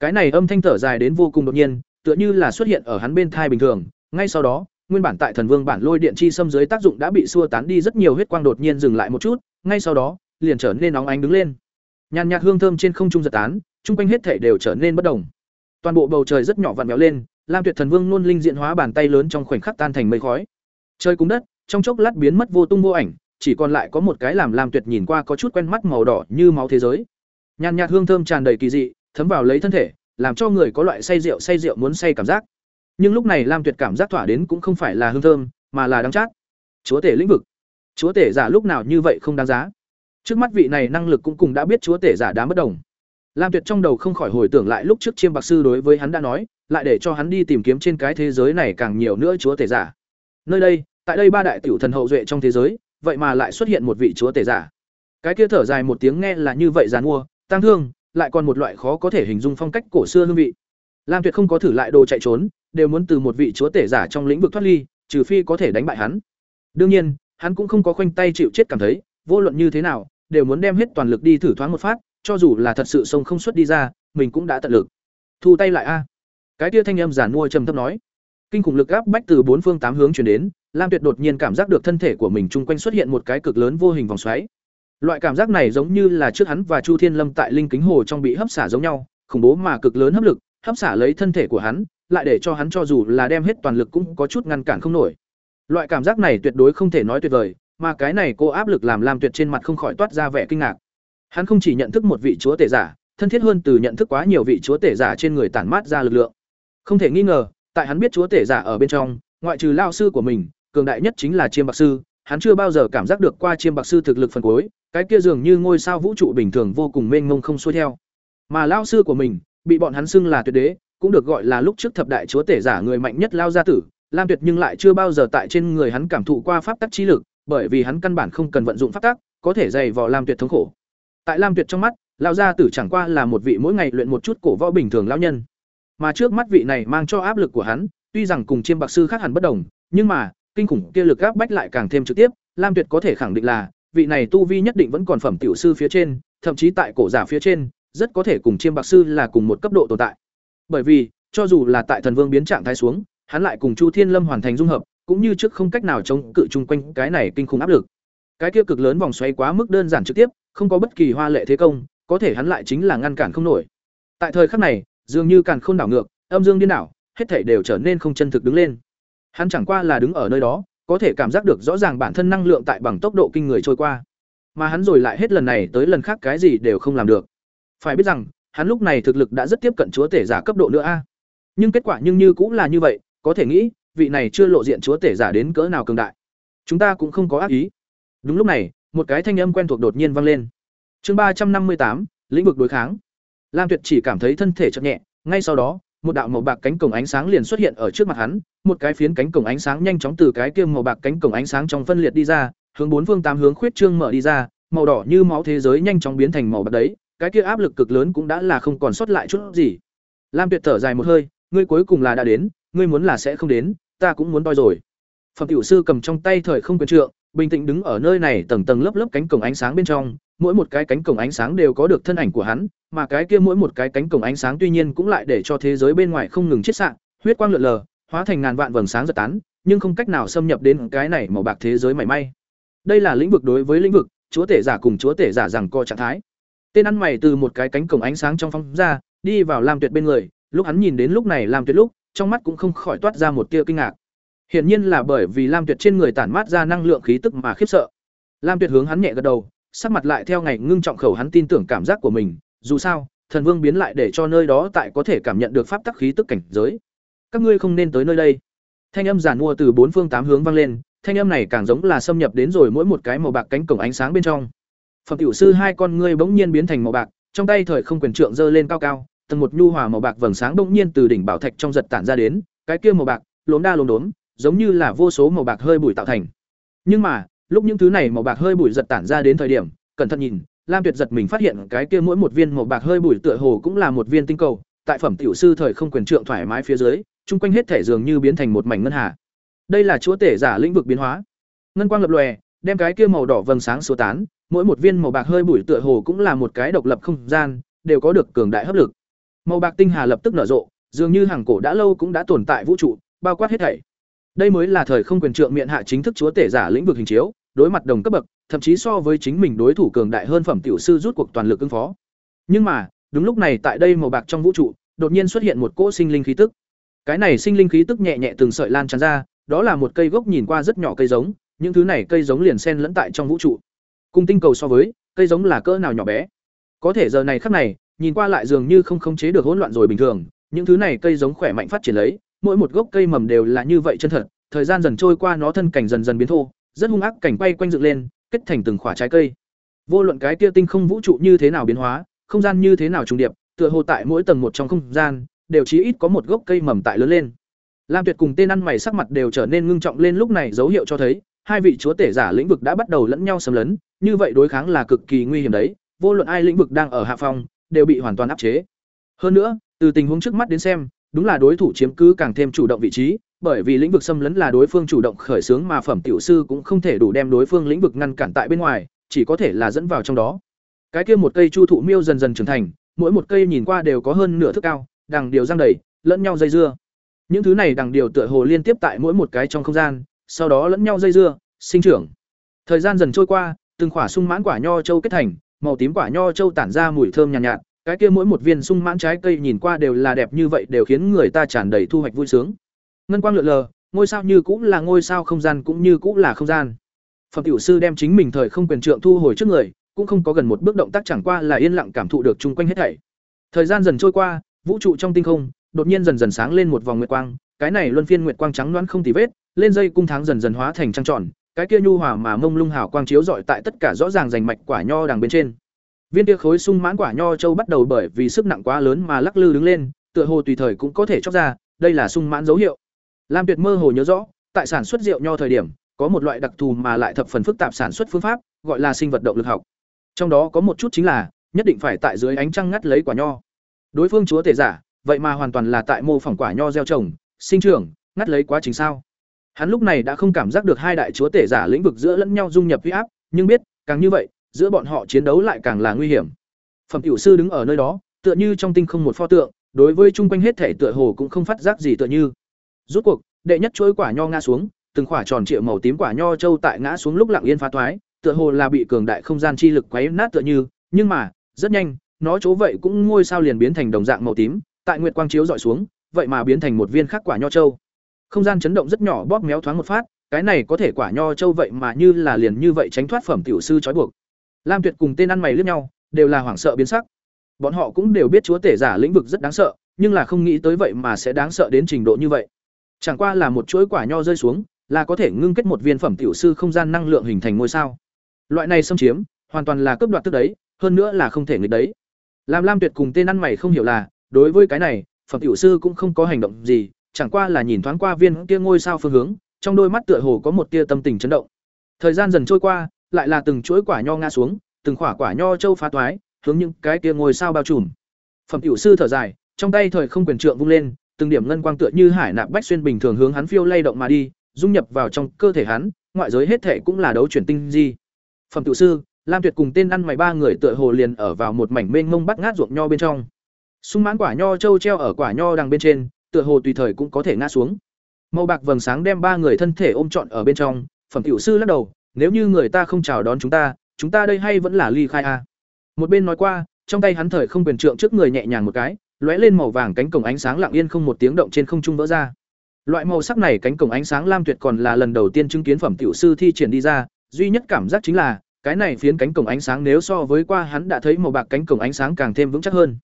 Cái này âm thanh thở dài đến vô cùng đột nhiên, tựa như là xuất hiện ở hắn bên thai bình thường, ngay sau đó, nguyên bản tại thần vương bản lôi điện chi xâm dưới tác dụng đã bị xua tán đi rất nhiều huyết quang đột nhiên dừng lại một chút, ngay sau đó, liền trở nên nóng ánh đứng lên. Nhàn nhạt hương thơm trên không trung giật tán, trung quanh hết thể đều trở nên bất động. Toàn bộ bầu trời rất nhỏ vặn vẹo lên, Lam Tuyệt Thần Vương luôn linh diện hóa bàn tay lớn trong khoảnh khắc tan thành mây khói. Trời cúng đất, trong chốc lát biến mất vô tung vô ảnh, chỉ còn lại có một cái làm Lam Tuyệt nhìn qua có chút quen mắt màu đỏ như máu thế giới. Nhàn nhạt hương thơm tràn đầy kỳ dị, thấm vào lấy thân thể, làm cho người có loại say rượu say rượu muốn say cảm giác. Nhưng lúc này Lam Tuyệt cảm giác thỏa đến cũng không phải là hương thơm, mà là đắng chát. Chúa tể lĩnh vực. Chúa tể giả lúc nào như vậy không đáng giá. Trước mắt vị này năng lực cũng cùng đã biết chúa tể giả đám bất đồng. Lam Tuyệt trong đầu không khỏi hồi tưởng lại lúc trước Chiêm Bạc sư đối với hắn đã nói, lại để cho hắn đi tìm kiếm trên cái thế giới này càng nhiều nữa chúa tể giả. Nơi đây, tại đây ba đại tiểu thần hậu duệ trong thế giới, vậy mà lại xuất hiện một vị chúa tể giả. Cái kia thở dài một tiếng nghe là như vậy giàn mua, tang thương, lại còn một loại khó có thể hình dung phong cách cổ xưa hương vị. Lam Tuyệt không có thử lại đồ chạy trốn, đều muốn từ một vị chúa tể giả trong lĩnh vực thoát ly, trừ phi có thể đánh bại hắn. Đương nhiên, hắn cũng không có khoanh tay chịu chết cảm thấy, vô luận như thế nào, đều muốn đem hết toàn lực đi thử thoáng một phát, cho dù là thật sự sông không xuất đi ra, mình cũng đã tận lực. Thu tay lại a. Cái kia thanh âm giản mua trầm thấp nói. Kinh khủng lực áp bách từ bốn phương tám hướng truyền đến, Lam Tuyệt đột nhiên cảm giác được thân thể của mình chung quanh xuất hiện một cái cực lớn vô hình vòng xoáy. Loại cảm giác này giống như là trước hắn và Chu Thiên Lâm tại linh kính hồ trong bị hấp xả giống nhau, khủng bố mà cực lớn hấp lực, hấp xả lấy thân thể của hắn, lại để cho hắn cho dù là đem hết toàn lực cũng có chút ngăn cản không nổi. Loại cảm giác này tuyệt đối không thể nói tuyệt vời, mà cái này cô áp lực làm Lam Tuyệt trên mặt không khỏi toát ra vẻ kinh ngạc. Hắn không chỉ nhận thức một vị chúa tể giả, thân thiết hơn từ nhận thức quá nhiều vị chúa tể giả trên người tản mát ra lực lượng. Không thể nghi ngờ, tại hắn biết chúa tể giả ở bên trong, ngoại trừ lao sư của mình, cường đại nhất chính là Chiêm Bạc sư, hắn chưa bao giờ cảm giác được qua Chiêm Bạc sư thực lực phần cuối, cái kia dường như ngôi sao vũ trụ bình thường vô cùng mênh mông không xuôi theo. Mà lao sư của mình, bị bọn hắn xưng là tuyệt đế, cũng được gọi là lúc trước thập đại chúa tể giả người mạnh nhất lao gia tử, Lam Tuyệt nhưng lại chưa bao giờ tại trên người hắn cảm thụ qua pháp tắc trí lực, bởi vì hắn căn bản không cần vận dụng pháp tắc, có thể dày vò Lam Tuyệt thống khổ. Tại Lam Tuyệt trong mắt, lão gia tử chẳng qua là một vị mỗi ngày luyện một chút cổ võ bình thường lão nhân. Mà trước mắt vị này mang cho áp lực của hắn, tuy rằng cùng Chiêm Bạc sư khác hẳn bất đồng, nhưng mà, kinh khủng kia lực áp bách lại càng thêm trực tiếp, Lam Tuyệt có thể khẳng định là, vị này tu vi nhất định vẫn còn phẩm tiểu sư phía trên, thậm chí tại cổ giả phía trên, rất có thể cùng Chiêm Bạc sư là cùng một cấp độ tồn tại. Bởi vì, cho dù là tại Thần Vương biến trạng thái xuống, hắn lại cùng Chu Thiên Lâm hoàn thành dung hợp, cũng như trước không cách nào chống cự chung quanh cái này kinh khủng áp lực. Cái kia cực lớn vòng xoáy quá mức đơn giản trực tiếp, không có bất kỳ hoa lệ thế công, có thể hắn lại chính là ngăn cản không nổi. Tại thời khắc này, dường như càn khôn đảo ngược, âm dương điên đảo, hết thảy đều trở nên không chân thực đứng lên. Hắn chẳng qua là đứng ở nơi đó, có thể cảm giác được rõ ràng bản thân năng lượng tại bằng tốc độ kinh người trôi qua. Mà hắn rồi lại hết lần này tới lần khác cái gì đều không làm được. Phải biết rằng, hắn lúc này thực lực đã rất tiếp cận chúa tể giả cấp độ nữa a. Nhưng kết quả nhưng như cũng là như vậy, có thể nghĩ, vị này chưa lộ diện chúa tể giả đến cỡ nào cường đại. Chúng ta cũng không có ác ý. Đúng lúc này, một cái thanh âm quen thuộc đột nhiên vang lên. Chương ba trăm năm mươi tám, lĩnh vực đối kháng. Lam Tuyệt chỉ cảm thấy thân thể chợt nhẹ, ngay sau đó, một đạo màu bạc cánh cổng ánh sáng liền xuất hiện ở trước mặt hắn, một cái phiến cánh cổng ánh sáng nhanh chóng từ cái kia màu bạc cánh cổng ánh sáng trong phân liệt đi ra, hướng bốn phương tám hướng khuyết trương mở đi ra, màu đỏ như máu thế giới nhanh chóng biến thành màu bạc đấy, cái kia áp lực cực lớn cũng đã là không còn sót lại chút gì. Lam Tuyệt thở dài một hơi, ngươi cuối cùng là đã đến, ngươi muốn là sẽ không đến, ta cũng muốn toi rồi. Phẩm tiểu sư cầm trong tay thời không quyền trượng, bình tĩnh đứng ở nơi này tầng tầng lớp lớp cánh cổng ánh sáng bên trong, mỗi một cái cánh cổng ánh sáng đều có được thân ảnh của hắn, mà cái kia mỗi một cái cánh cổng ánh sáng tuy nhiên cũng lại để cho thế giới bên ngoài không ngừng chiết xạ, huyết quang lượn lờ, hóa thành ngàn vạn vầng sáng giật tán, nhưng không cách nào xâm nhập đến cái này màu bạc thế giới mảy may. Đây là lĩnh vực đối với lĩnh vực, chúa tể giả cùng chúa tể giả rằng co trạng thái. Tên ăn mày từ một cái cánh cổng ánh sáng trong phóng ra, đi vào Lam Tuyệt bên người, lúc hắn nhìn đến lúc này Lam Tuyệt lúc, trong mắt cũng không khỏi toát ra một tia kinh ngạc. Hiển nhiên là bởi vì Lam Tuyệt trên người tản mát ra năng lượng khí tức mà khiếp sợ. Lam Tuyệt hướng hắn nhẹ gật đầu, sắc mặt lại theo ngày ngưng trọng khẩu hắn tin tưởng cảm giác của mình, dù sao, thần vương biến lại để cho nơi đó tại có thể cảm nhận được pháp tắc khí tức cảnh giới. Các ngươi không nên tới nơi đây. Thanh âm giản mua từ bốn phương tám hướng vang lên, thanh âm này càng giống là xâm nhập đến rồi mỗi một cái màu bạc cánh cổng ánh sáng bên trong. Phẩm tiểu sư hai con ngươi bỗng nhiên biến thành màu bạc, trong tay thời không quyền trượng giơ lên cao cao, tầng một nhu hòa màu bạc vầng sáng bỗng nhiên từ đỉnh bảo thạch trong giật tản ra đến, cái kia màu bạc, lốm đa lốm đốm, giống như là vô số màu bạc hơi bụi tạo thành. Nhưng mà, lúc những thứ này màu bạc hơi bụi giật tản ra đến thời điểm, cẩn thận nhìn, Lam Tuyệt giật mình phát hiện cái kia mỗi một viên màu bạc hơi bụi tựa hồ cũng là một viên tinh cầu, tại phẩm tiểu sư thời không quyền trượng thoải mái phía dưới, chung quanh hết thể dường như biến thành một mảnh ngân hà. Đây là chúa tể giả lĩnh vực biến hóa. Ngân quang lập lòe, đem cái kia màu đỏ vầng sáng số tán, mỗi một viên màu bạc hơi bụi tựa hồ cũng là một cái độc lập không gian, đều có được cường đại hấp lực. Màu bạc tinh hà lập tức nở rộ, dường như hàng cổ đã lâu cũng đã tồn tại vũ trụ, bao quát hết thảy. Đây mới là thời không quyền trượng miệng hạ chính thức chúa tể giả lĩnh vực hình chiếu, đối mặt đồng cấp bậc, thậm chí so với chính mình đối thủ cường đại hơn phẩm tiểu sư rút cuộc toàn lực ứng phó. Nhưng mà, đúng lúc này tại đây màu bạc trong vũ trụ, đột nhiên xuất hiện một cỗ sinh linh khí tức. Cái này sinh linh khí tức nhẹ nhẹ từng sợi lan tràn ra, đó là một cây gốc nhìn qua rất nhỏ cây giống, những thứ này cây giống liền xen lẫn tại trong vũ trụ. Cùng tinh cầu so với, cây giống là cỡ nào nhỏ bé. Có thể giờ này khắc này, nhìn qua lại dường như không khống chế được hỗn loạn rồi bình thường, những thứ này cây giống khỏe mạnh phát triển lấy, mỗi một gốc cây mầm đều là như vậy chân thật, thời gian dần trôi qua nó thân cảnh dần dần biến thô, rất hung ác cảnh quay quanh dựng lên, kết thành từng khỏa trái cây. Vô luận cái kia tinh không vũ trụ như thế nào biến hóa, không gian như thế nào trùng điệp, tựa hồ tại mỗi tầng một trong không gian, đều chí ít có một gốc cây mầm tại lớn lên. Lam Tuyệt cùng tên ăn mày sắc mặt đều trở nên ngưng trọng lên lúc này dấu hiệu cho thấy, hai vị chúa tể giả lĩnh vực đã bắt đầu lẫn nhau xâm lấn, như vậy đối kháng là cực kỳ nguy hiểm đấy, vô luận ai lĩnh vực đang ở hạ phong, đều bị hoàn toàn áp chế. Hơn nữa, từ tình huống trước mắt đến xem, đúng là đối thủ chiếm cứ càng thêm chủ động vị trí, bởi vì lĩnh vực xâm lấn là đối phương chủ động khởi xướng mà phẩm tiểu sư cũng không thể đủ đem đối phương lĩnh vực ngăn cản tại bên ngoài, chỉ có thể là dẫn vào trong đó. Cái kia một cây chu thụ miêu dần dần trưởng thành, mỗi một cây nhìn qua đều có hơn nửa thước cao, đằng điều răng đầy, lẫn nhau dây dưa. Những thứ này đằng điều tựa hồ liên tiếp tại mỗi một cái trong không gian, sau đó lẫn nhau dây dưa, sinh trưởng. Thời gian dần trôi qua, từng quả sung mãn quả nho châu kết thành, màu tím quả nho châu tản ra mùi thơm nhàn nhạt, nhạt, cái kia mỗi một viên sung mãn trái cây nhìn qua đều là đẹp như vậy đều khiến người ta tràn đầy thu hoạch vui sướng. Ngân quang lượn lờ, ngôi sao như cũng là ngôi sao không gian cũng như cũng là không gian. Phẩm tiểu sư đem chính mình thời không quyền trượng thu hồi trước người, cũng không có gần một bước động tác chẳng qua là yên lặng cảm thụ được chung quanh hết thảy. Thời gian dần trôi qua, vũ trụ trong tinh không đột nhiên dần dần sáng lên một vòng nguyệt quang, cái này luân phiên nguyệt quang trắng loãng không tì vết, lên dây cung tháng dần dần hóa thành trăng tròn, cái kia nhu hòa mà mông lung hào quang chiếu rọi tại tất cả rõ ràng rành mạch quả nho đằng bên trên. Viên kia khối sung mãn quả nho châu bắt đầu bởi vì sức nặng quá lớn mà lắc lư đứng lên, tựa hồ tùy thời cũng có thể chóc ra, đây là sung mãn dấu hiệu. Lam Tuyệt mơ hồ nhớ rõ, tại sản xuất rượu nho thời điểm, có một loại đặc thù mà lại thập phần phức tạp sản xuất phương pháp, gọi là sinh vật động lực học. Trong đó có một chút chính là, nhất định phải tại dưới ánh trăng ngắt lấy quả nho. Đối phương chúa thể giả, vậy mà hoàn toàn là tại mô phỏng quả nho gieo trồng, sinh trưởng, ngắt lấy quá trình sao? Hắn lúc này đã không cảm giác được hai đại chúa tể giả lĩnh vực giữa lẫn nhau dung nhập huy áp, nhưng biết, càng như vậy, giữa bọn họ chiến đấu lại càng là nguy hiểm. Phẩm tiểu sư đứng ở nơi đó, tựa như trong tinh không một pho tượng, đối với chung quanh hết thể tựa hồ cũng không phát giác gì tựa như. Rút cuộc, đệ nhất chuỗi quả nho ngã xuống, từng quả tròn trịa màu tím quả nho châu tại ngã xuống lúc lặng yên phá toái, tựa hồ là bị cường đại không gian chi lực quấy nát tựa như, nhưng mà, rất nhanh, nó chỗ vậy cũng ngôi sao liền biến thành đồng dạng màu tím, tại nguyệt quang chiếu dọi xuống, vậy mà biến thành một viên khác quả nho châu. Không gian chấn động rất nhỏ bóp méo thoáng một phát, cái này có thể quả nho châu vậy mà như là liền như vậy tránh thoát phẩm tiểu sư trói buộc. Lam Tuyệt cùng tên ăn mày liếc nhau, đều là hoảng sợ biến sắc. Bọn họ cũng đều biết chúa tể giả lĩnh vực rất đáng sợ, nhưng là không nghĩ tới vậy mà sẽ đáng sợ đến trình độ như vậy. Chẳng qua là một chuỗi quả nho rơi xuống, là có thể ngưng kết một viên phẩm tiểu sư không gian năng lượng hình thành ngôi sao. Loại này xâm chiếm, hoàn toàn là cướp đoạt tức đấy, hơn nữa là không thể nghịch đấy. Lam Lam Tuyệt cùng tên ăn mày không hiểu là, đối với cái này, phẩm tiểu sư cũng không có hành động gì, chẳng qua là nhìn thoáng qua viên kia ngôi sao phương hướng, trong đôi mắt tựa hồ có một tia tâm tình chấn động. Thời gian dần trôi qua, lại là từng chuỗi quả nho ngã xuống, từng quả quả nho châu phá toái, hướng những cái kia ngôi sao bao trùm. Phẩm tiểu sư thở dài, trong tay thời không quyền trượng vung lên, từng điểm ngân quang tựa như hải nạp bách xuyên bình thường hướng hắn phiêu lay động mà đi, dung nhập vào trong cơ thể hắn, ngoại giới hết thể cũng là đấu chuyển tinh di. Phẩm tiểu sư, Lam Tuyệt cùng tên ăn mày ba người tựa hồ liền ở vào một mảnh mênh mông bắt ngát ruộng nho bên trong. Sung mãn quả nho châu treo ở quả nho đằng bên trên, tựa hồ tùy thời cũng có thể ngã xuống. Màu bạc vầng sáng đem ba người thân thể ôm trọn ở bên trong, phẩm tiểu sư lắc đầu, nếu như người ta không chào đón chúng ta, chúng ta đây hay vẫn là ly khai a. Một bên nói qua, trong tay hắn thời không quyền trượng trước người nhẹ nhàng một cái, lóe lên màu vàng cánh cổng ánh sáng lặng yên không một tiếng động trên không trung vỡ ra. Loại màu sắc này cánh cổng ánh sáng lam tuyệt còn là lần đầu tiên chứng kiến phẩm tiểu sư thi triển đi ra, duy nhất cảm giác chính là, cái này phiến cánh cổng ánh sáng nếu so với qua hắn đã thấy màu bạc cánh cổng ánh sáng càng thêm vững chắc hơn.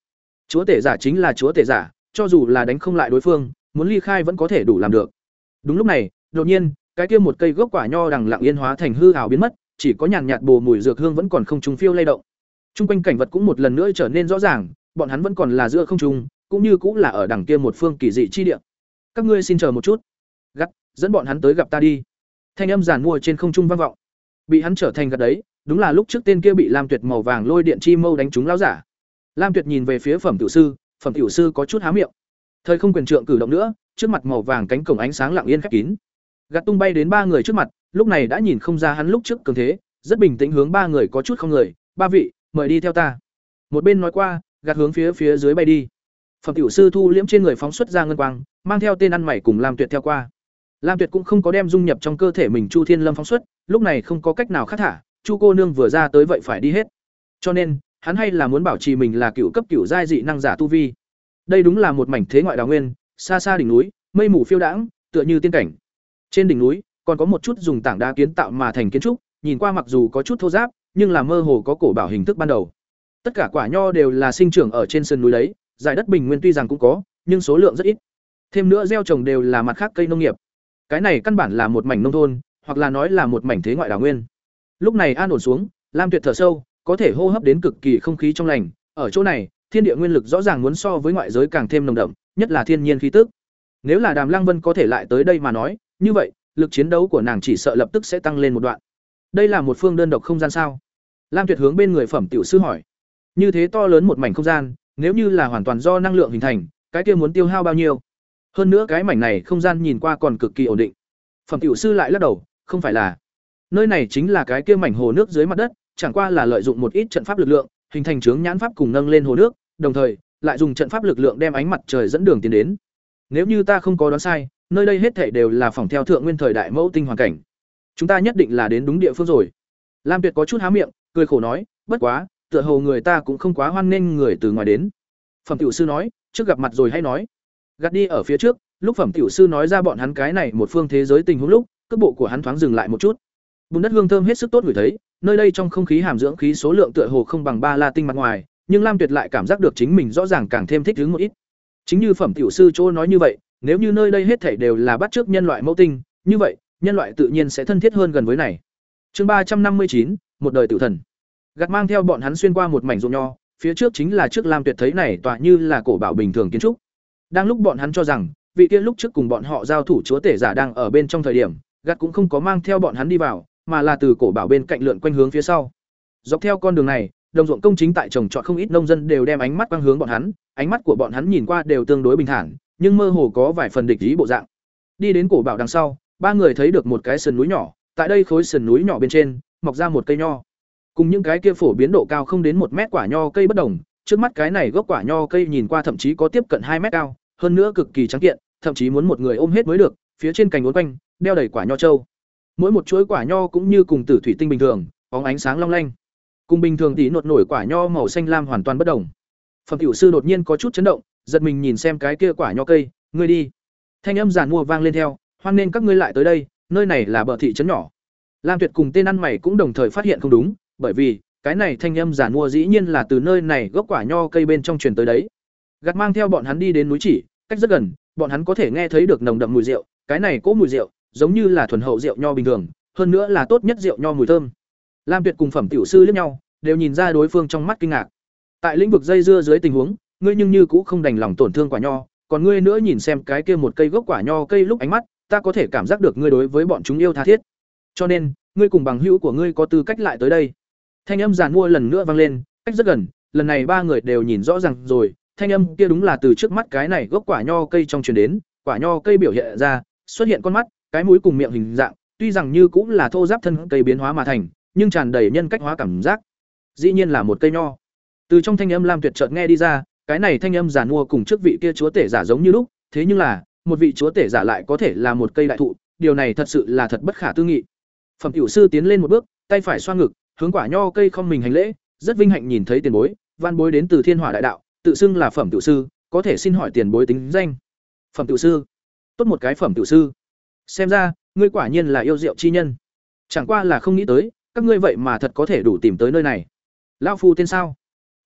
Chúa tể giả chính là chúa tể giả, cho dù là đánh không lại đối phương, muốn ly khai vẫn có thể đủ làm được. Đúng lúc này, đột nhiên, cái kia một cây gốc quả nho đằng lặng yên hóa thành hư ảo biến mất, chỉ có nhàn nhạt bồ mùi dược hương vẫn còn không trung phiêu lay động. Trung quanh cảnh vật cũng một lần nữa trở nên rõ ràng, bọn hắn vẫn còn là giữa không trung, cũng như cũng là ở đằng kia một phương kỳ dị chi địa. Các ngươi xin chờ một chút. Gắt, dẫn bọn hắn tới gặp ta đi. Thanh âm giản mua trên không trung vang vọng. Bị hắn trở thành gật đấy, đúng là lúc trước tên kia bị Lam Tuyệt màu vàng lôi điện chi mâu đánh trúng lão giả. Lam Tuyệt nhìn về phía phẩm tiểu sư, phẩm tiểu sư có chút há miệng. Thời không quyền trượng cử động nữa, trước mặt màu vàng cánh cổng ánh sáng lặng yên khép kín. Gạt tung bay đến ba người trước mặt, lúc này đã nhìn không ra hắn lúc trước cường thế, rất bình tĩnh hướng ba người có chút không người, "Ba vị, mời đi theo ta." Một bên nói qua, gạt hướng phía phía dưới bay đi. Phẩm tiểu sư thu liễm trên người phóng xuất ra ngân quang, mang theo tên ăn mày cùng Lam Tuyệt theo qua. Lam Tuyệt cũng không có đem dung nhập trong cơ thể mình Chu Thiên Lâm phóng xuất, lúc này không có cách nào khác thả, Chu cô nương vừa ra tới vậy phải đi hết. Cho nên, hắn hay là muốn bảo trì mình là cựu cấp cựu giai dị năng giả tu vi. Đây đúng là một mảnh thế ngoại đào nguyên, xa xa đỉnh núi, mây mù phiêu đãng, tựa như tiên cảnh. Trên đỉnh núi, còn có một chút dùng tảng đá kiến tạo mà thành kiến trúc, nhìn qua mặc dù có chút thô ráp, nhưng là mơ hồ có cổ bảo hình thức ban đầu. Tất cả quả nho đều là sinh trưởng ở trên sườn núi đấy, giải đất bình nguyên tuy rằng cũng có, nhưng số lượng rất ít. Thêm nữa gieo trồng đều là mặt khác cây nông nghiệp. Cái này căn bản là một mảnh nông thôn, hoặc là nói là một mảnh thế ngoại đảo nguyên. Lúc này an ổn xuống, Lam Tuyệt thở sâu, có thể hô hấp đến cực kỳ không khí trong lành, ở chỗ này, thiên địa nguyên lực rõ ràng muốn so với ngoại giới càng thêm nồng đậm, nhất là thiên nhiên khí tức. Nếu là Đàm Lăng Vân có thể lại tới đây mà nói, như vậy, lực chiến đấu của nàng chỉ sợ lập tức sẽ tăng lên một đoạn. Đây là một phương đơn độc không gian sao? Lam Tuyệt hướng bên người phẩm tiểu sư hỏi. Như thế to lớn một mảnh không gian, nếu như là hoàn toàn do năng lượng hình thành, cái kia muốn tiêu hao bao nhiêu? Hơn nữa cái mảnh này không gian nhìn qua còn cực kỳ ổn định. Phẩm tiểu sư lại lắc đầu, không phải là. Nơi này chính là cái kia mảnh hồ nước dưới mặt đất, chẳng qua là lợi dụng một ít trận pháp lực lượng, hình thành trướng nhãn pháp cùng nâng lên hồ nước, đồng thời lại dùng trận pháp lực lượng đem ánh mặt trời dẫn đường tiến đến. Nếu như ta không có đoán sai, nơi đây hết thảy đều là phòng theo thượng nguyên thời đại mẫu tinh hoàn cảnh. Chúng ta nhất định là đến đúng địa phương rồi. Lam Tuyệt có chút há miệng, cười khổ nói, bất quá, tựa hồ người ta cũng không quá hoan nghênh người từ ngoài đến. Phẩm tiểu sư nói, trước gặp mặt rồi hay nói. Gạt đi ở phía trước, lúc phẩm tiểu sư nói ra bọn hắn cái này một phương thế giới tình huống lúc, cước bộ của hắn thoáng dừng lại một chút. Bùn đất hương thơm hết sức tốt người thấy, nơi đây trong không khí hàm dưỡng khí số lượng tựa hồ không bằng ba la tinh mặt ngoài, nhưng Lam Tuyệt lại cảm giác được chính mình rõ ràng càng thêm thích ứng một ít. Chính như phẩm tiểu sư chỗ nói như vậy, nếu như nơi đây hết thảy đều là bắt chước nhân loại mẫu tinh, như vậy, nhân loại tự nhiên sẽ thân thiết hơn gần với này. Chương ba trăm năm mươi chín, một đời tử thần. Gạt mang theo bọn hắn xuyên qua một mảnh ruộng nho, phía trước chính là trước Lam Tuyệt thấy này tỏa như là cổ bảo bình thường kiến trúc. Đang lúc bọn hắn cho rằng, vị kia lúc trước cùng bọn họ giao thủ chúa tể giả đang ở bên trong thời điểm, gạt cũng không có mang theo bọn hắn đi vào, mà là từ cổ bảo bên cạnh lượn quanh hướng phía sau. Dọc theo con đường này, đồng ruộng công chính tại trồng trọt không ít nông dân đều đem ánh mắt quang hướng bọn hắn, ánh mắt của bọn hắn nhìn qua đều tương đối bình thản, nhưng mơ hồ có vài phần địch ý bộ dạng. Đi đến cổ bảo đằng sau, ba người thấy được một cái sườn núi nhỏ, tại đây khối sườn núi nhỏ bên trên, mọc ra một cây nho. Cùng những cái kia phổ biến độ cao không đến một mét quả nho cây bất đồng, trước mắt cái này gốc quả nho cây nhìn qua thậm chí có tiếp cận hai mét cao, hơn nữa cực kỳ trắng kiện, thậm chí muốn một người ôm hết mới được, phía trên cành uốn quanh, đeo đầy quả nho châu. Mỗi một chuỗi quả nho cũng như cùng tử thủy tinh bình thường, bóng ánh sáng long lanh. Cùng bình thường tí nột nổi quả nho màu xanh lam hoàn toàn bất đồng. Phẩm tiểu sư đột nhiên có chút chấn động, giật mình nhìn xem cái kia quả nho cây, ngươi đi. Thanh âm giàn mua vang lên theo, hoan nên các ngươi lại tới đây, nơi này là bờ thị trấn nhỏ. Lam Tuyệt cùng tên ăn mày cũng đồng thời phát hiện không đúng, bởi vì cái này thanh âm giàn mua dĩ nhiên là từ nơi này gốc quả nho cây bên trong truyền tới đấy. Gạt mang theo bọn hắn đi đến núi chỉ, cách rất gần, bọn hắn có thể nghe thấy được nồng đậm mùi rượu, cái này cỗ mùi rượu, giống như là thuần hậu rượu nho bình thường, hơn nữa là tốt nhất rượu nho mùi thơm. Lam Tuyệt cùng phẩm tiểu sư liếc nhau, đều nhìn ra đối phương trong mắt kinh ngạc. Tại lĩnh vực dây dưa dưới tình huống, ngươi nhưng như cũ không đành lòng tổn thương quả nho, còn ngươi nữa nhìn xem cái kia một cây gốc quả nho cây lúc ánh mắt, ta có thể cảm giác được ngươi đối với bọn chúng yêu tha thiết. cho nên ngươi cùng bằng hữu của ngươi có tư cách lại tới đây. Thanh âm giàn mua lần nữa vang lên cách rất gần lần này ba người đều nhìn rõ ràng rồi thanh âm kia đúng là từ trước mắt cái này gốc quả nho cây trong truyền đến quả nho cây biểu hiện ra xuất hiện con mắt cái mũi cùng miệng hình dạng tuy rằng như cũng là thô giáp thân cây biến hóa mà thành nhưng tràn đầy nhân cách hóa cảm giác. Dĩ nhiên là một cây nho. Từ trong thanh âm lam tuyệt chợt nghe đi ra cái này thanh âm giàn mua cùng trước vị kia chúa tể giả giống như lúc, thế nhưng là, một vị chúa tể giả lại có thể là một cây đại thụ, điều này thật sự là thật bất khả tư nghị. Phẩm tiểu sư tiến lên một bước, tay phải xoa ngực, hướng quả nho cây không mình hành lễ, rất vinh hạnh nhìn thấy tiền bối, văn bối đến từ thiên hỏa đại đạo, tự xưng là phẩm tiểu sư, có thể xin hỏi tiền bối tính danh. Phẩm tiểu sư, tốt một cái phẩm tiểu sư. Xem ra, ngươi quả nhiên là yêu diệu chi nhân. Chẳng qua là không nghĩ tới, các ngươi vậy mà thật có thể đủ tìm tới nơi này. Lão phu tên sao?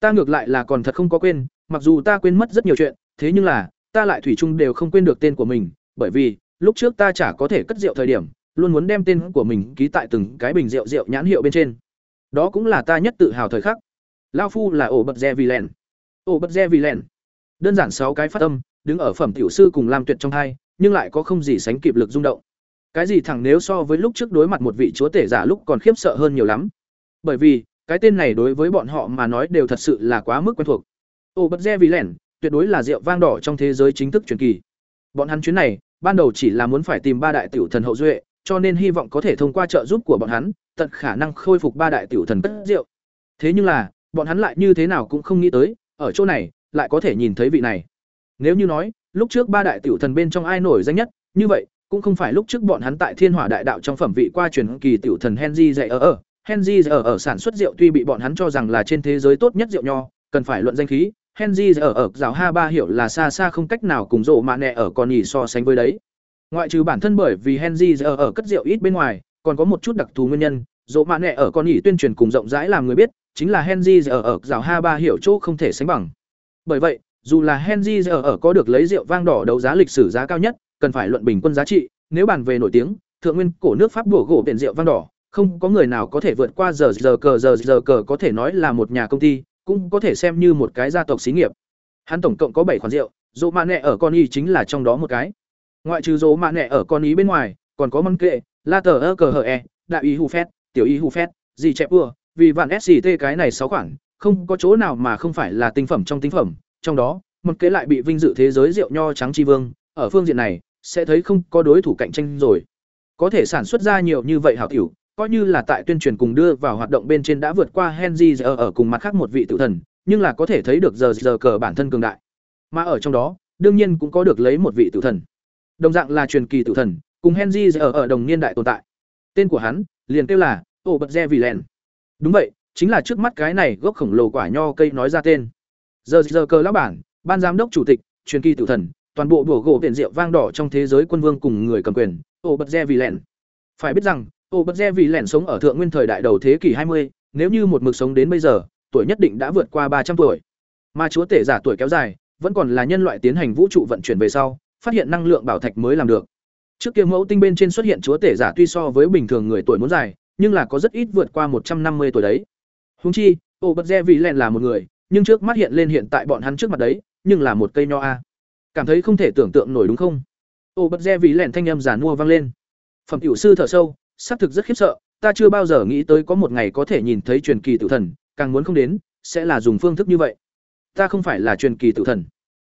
Ta ngược lại là còn thật không có quên mặc dù ta quên mất rất nhiều chuyện, thế nhưng là, ta lại thủy chung đều không quên được tên của mình, bởi vì, lúc trước ta chả có thể cất rượu thời điểm, luôn muốn đem tên của mình ký tại từng cái bình rượu rượu nhãn hiệu bên trên. Đó cũng là ta nhất tự hào thời khắc. Lao phu là ổ bật re vì len ổ bật re vì len đơn giản sáu cái phát âm, đứng ở phẩm tiểu sư cùng làm tuyệt trong hai, nhưng lại có không gì sánh kịp lực rung động. Cái gì thẳng nếu so với lúc trước đối mặt một vị chúa tể giả lúc còn khiếp sợ hơn nhiều lắm. Bởi vì, cái tên này đối với bọn họ mà nói đều thật sự là quá mức quen thuộc. Ô bất re vì lẻn, tuyệt đối là rượu vang đỏ trong thế giới chính thức truyền kỳ. Bọn hắn chuyến này ban đầu chỉ là muốn phải tìm ba đại tiểu thần hậu duệ cho nên hy vọng có thể thông qua trợ giúp của bọn hắn tận khả năng khôi phục ba đại tiểu thần cất rượu. Thế nhưng là bọn hắn lại như thế nào cũng không nghĩ tới ở chỗ này lại có thể nhìn thấy vị này. Nếu như nói lúc trước ba đại tiểu thần bên trong ai nổi danh nhất như vậy cũng không phải lúc trước bọn hắn tại thiên hỏa đại đạo trong phẩm vị qua truyền kỳ tiểu thần henry dạy ở ở. Henry ở ở sản xuất rượu tuy bị bọn hắn cho rằng là trên thế giới tốt nhất rượu nho cần phải luận danh khí henry ở ở giáo ha ba hiểu là xa xa không cách nào cùng rộ mạ nẹ ở con nhỉ so sánh với đấy. Ngoại trừ bản thân bởi vì henry ở ở cất rượu ít bên ngoài, còn có một chút đặc thù nguyên nhân, rộ mạ nẹ ở con nhỉ tuyên truyền cùng rộng rãi làm người biết, chính là henry ở ở giáo ha ba hiểu chỗ không thể sánh bằng. Bởi vậy, dù là henry ở ở có được lấy rượu vang đỏ đấu giá lịch sử giá cao nhất, cần phải luận bình quân giá trị, nếu bàn về nổi tiếng, thượng nguyên cổ nước pháp bùa gỗ biển rượu vang đỏ, không có người nào có thể vượt qua giờ giờ cờ giờ giờ cờ có thể nói là một nhà công ty cũng có thể xem như một cái gia tộc xí nghiệp. Hắn tổng cộng có bảy khoản rượu dỗ mạ nệ ở con y chính là trong đó một cái. Ngoại trừ dỗ mạ nệ ở con ý bên ngoài, còn có măng kệ, la tờ ơ cờ hờ e đại ý hù phét, tiểu ý hù phét gì chẹp ưa vì vạn sct cái này sáu khoản, không có chỗ nào mà không phải là tinh phẩm trong tinh phẩm. Trong đó măng kệ lại bị vinh dự thế giới rượu nho trắng tri vương. Ở phương diện này, sẽ thấy không có đối thủ cạnh tranh rồi. Có thể sản xuất ra nhiều như vậy hảo tiểu coi như là tại tuyên truyền cùng đưa vào hoạt động bên trên đã vượt qua Henry giờ ở cùng mặt khác một vị tự thần, nhưng là có thể thấy được giờ giờ cờ bản thân cường đại. Mà ở trong đó, đương nhiên cũng có được lấy một vị tự thần. Đồng dạng là truyền kỳ tự thần, cùng Henry giờ ở đồng niên đại tồn tại. Tên của hắn liền kêu là Tổ Bật Re Vilen. Đúng vậy, chính là trước mắt cái này gốc khổng lồ quả nho cây nói ra tên. Giờ giờ cờ lão bản, ban giám đốc chủ tịch, truyền kỳ tự thần, toàn bộ đùa gỗ biển rượu vang đỏ trong thế giới quân vương cùng người cầm quyền, Tổ Bật Re Vilen. Phải biết rằng, Ô Bật Re vì lẻn sống ở thượng nguyên thời đại đầu thế kỷ 20, nếu như một mực sống đến bây giờ, tuổi nhất định đã vượt qua 300 tuổi. Mà chúa tể giả tuổi kéo dài, vẫn còn là nhân loại tiến hành vũ trụ vận chuyển về sau, phát hiện năng lượng bảo thạch mới làm được. Trước kia mẫu tinh bên trên xuất hiện chúa tể giả tuy so với bình thường người tuổi muốn dài, nhưng là có rất ít vượt qua 150 tuổi đấy. Huống chi, Ô Bật Re vì lẻn là một người, nhưng trước mắt hiện lên hiện tại bọn hắn trước mặt đấy, nhưng là một cây nho a. Cảm thấy không thể tưởng tượng nổi đúng không? Ô Bật Re vì lẻn thanh âm giản mua vang lên. Phẩm tiểu sư thở sâu, xác thực rất khiếp sợ, ta chưa bao giờ nghĩ tới có một ngày có thể nhìn thấy truyền kỳ tử thần, càng muốn không đến, sẽ là dùng phương thức như vậy. Ta không phải là truyền kỳ tử thần.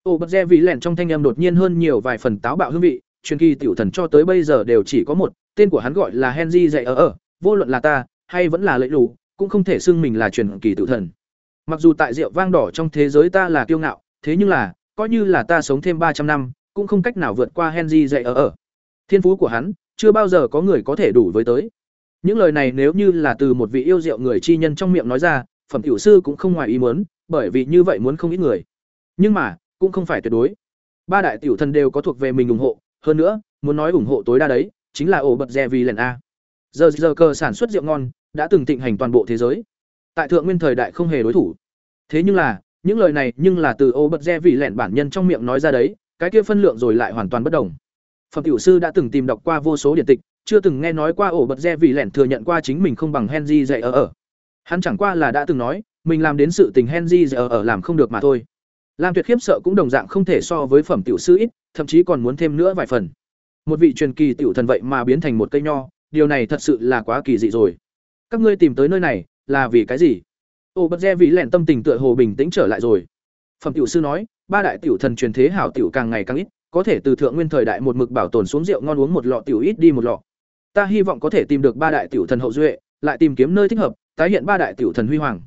Ô bất re vị lẹn trong thanh âm đột nhiên hơn nhiều vài phần táo bạo hương vị, truyền kỳ tiểu thần cho tới bây giờ đều chỉ có một, tên của hắn gọi là Henry dạy ở ở, vô luận là ta hay vẫn là lợi lù, cũng không thể xưng mình là truyền kỳ tử thần. Mặc dù tại rượu vang đỏ trong thế giới ta là kiêu ngạo, thế nhưng là, coi như là ta sống thêm ba trăm năm, cũng không cách nào vượt qua Henry dạy ở ở. Thiên phú của hắn, chưa bao giờ có người có thể đủ với tới. Những lời này nếu như là từ một vị yêu rượu người chi nhân trong miệng nói ra, phẩm tiểu sư cũng không ngoài ý muốn, bởi vì như vậy muốn không ít người. Nhưng mà, cũng không phải tuyệt đối. Ba đại tiểu thần đều có thuộc về mình ủng hộ, hơn nữa, muốn nói ủng hộ tối đa đấy, chính là ổ bật rẻ vì lần a. Giờ giờ cơ sản xuất rượu ngon, đã từng thịnh hành toàn bộ thế giới. Tại thượng nguyên thời đại không hề đối thủ. Thế nhưng là, những lời này nhưng là từ ổ bật rẻ vì lẹn bản nhân trong miệng nói ra đấy, cái kia phân lượng rồi lại hoàn toàn bất đồng phẩm tiểu sư đã từng tìm đọc qua vô số điển tịch, chưa từng nghe nói qua ổ bật re vì lẻn thừa nhận qua chính mình không bằng henry dạy ở ở hắn chẳng qua là đã từng nói, mình làm đến sự tình henry dạy ở ở làm không được mà thôi. Lam tuyệt khiếp sợ cũng đồng dạng không thể so với phẩm tiểu sư ít, thậm chí còn muốn thêm nữa vài phần. Một vị truyền kỳ tiểu thần vậy mà biến thành một cây nho, điều này thật sự là quá kỳ dị rồi. Các ngươi tìm tới nơi này, là vì cái gì? Ô bật re vì lẹn tâm tình tựa hồ bình tĩnh trở lại rồi. Phẩm tiểu sư nói, ba đại tiểu thần truyền thế hảo tiểu càng ngày càng ít có thể từ thượng nguyên thời đại một mực bảo tồn xuống rượu ngon uống một lọ tiểu ít đi một lọ. Ta hy vọng có thể tìm được ba đại tiểu thần hậu duệ, lại tìm kiếm nơi thích hợp, tái hiện ba đại tiểu thần huy hoàng.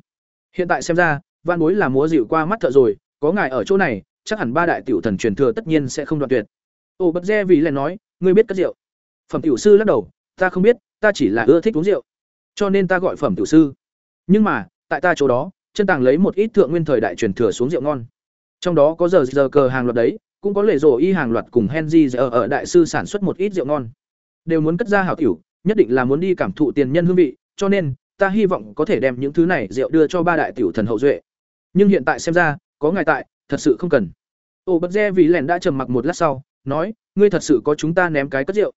Hiện tại xem ra, vạn bối là múa dịu qua mắt thợ rồi, có ngài ở chỗ này, chắc hẳn ba đại tiểu thần truyền thừa tất nhiên sẽ không đoạn tuyệt. Ô Bất Je vì lại nói, ngươi biết cất rượu? Phẩm tiểu sư lắc đầu, ta không biết, ta chỉ là ưa thích uống rượu, cho nên ta gọi phẩm tiểu sư. Nhưng mà, tại ta chỗ đó, chân tàng lấy một ít thượng nguyên thời đại truyền thừa xuống rượu ngon. Trong đó có giờ giờ cờ hàng loạt đấy cũng có lệ rổ y hàng loạt cùng henry giờ ở đại sư sản xuất một ít rượu ngon. Đều muốn cất ra hảo tiểu, nhất định là muốn đi cảm thụ tiền nhân hương vị, cho nên, ta hy vọng có thể đem những thứ này rượu đưa cho ba đại tiểu thần hậu duệ. Nhưng hiện tại xem ra, có ngài tại, thật sự không cần. Ô bất re vì lẻn đã trầm mặc một lát sau, nói, ngươi thật sự có chúng ta ném cái cất rượu.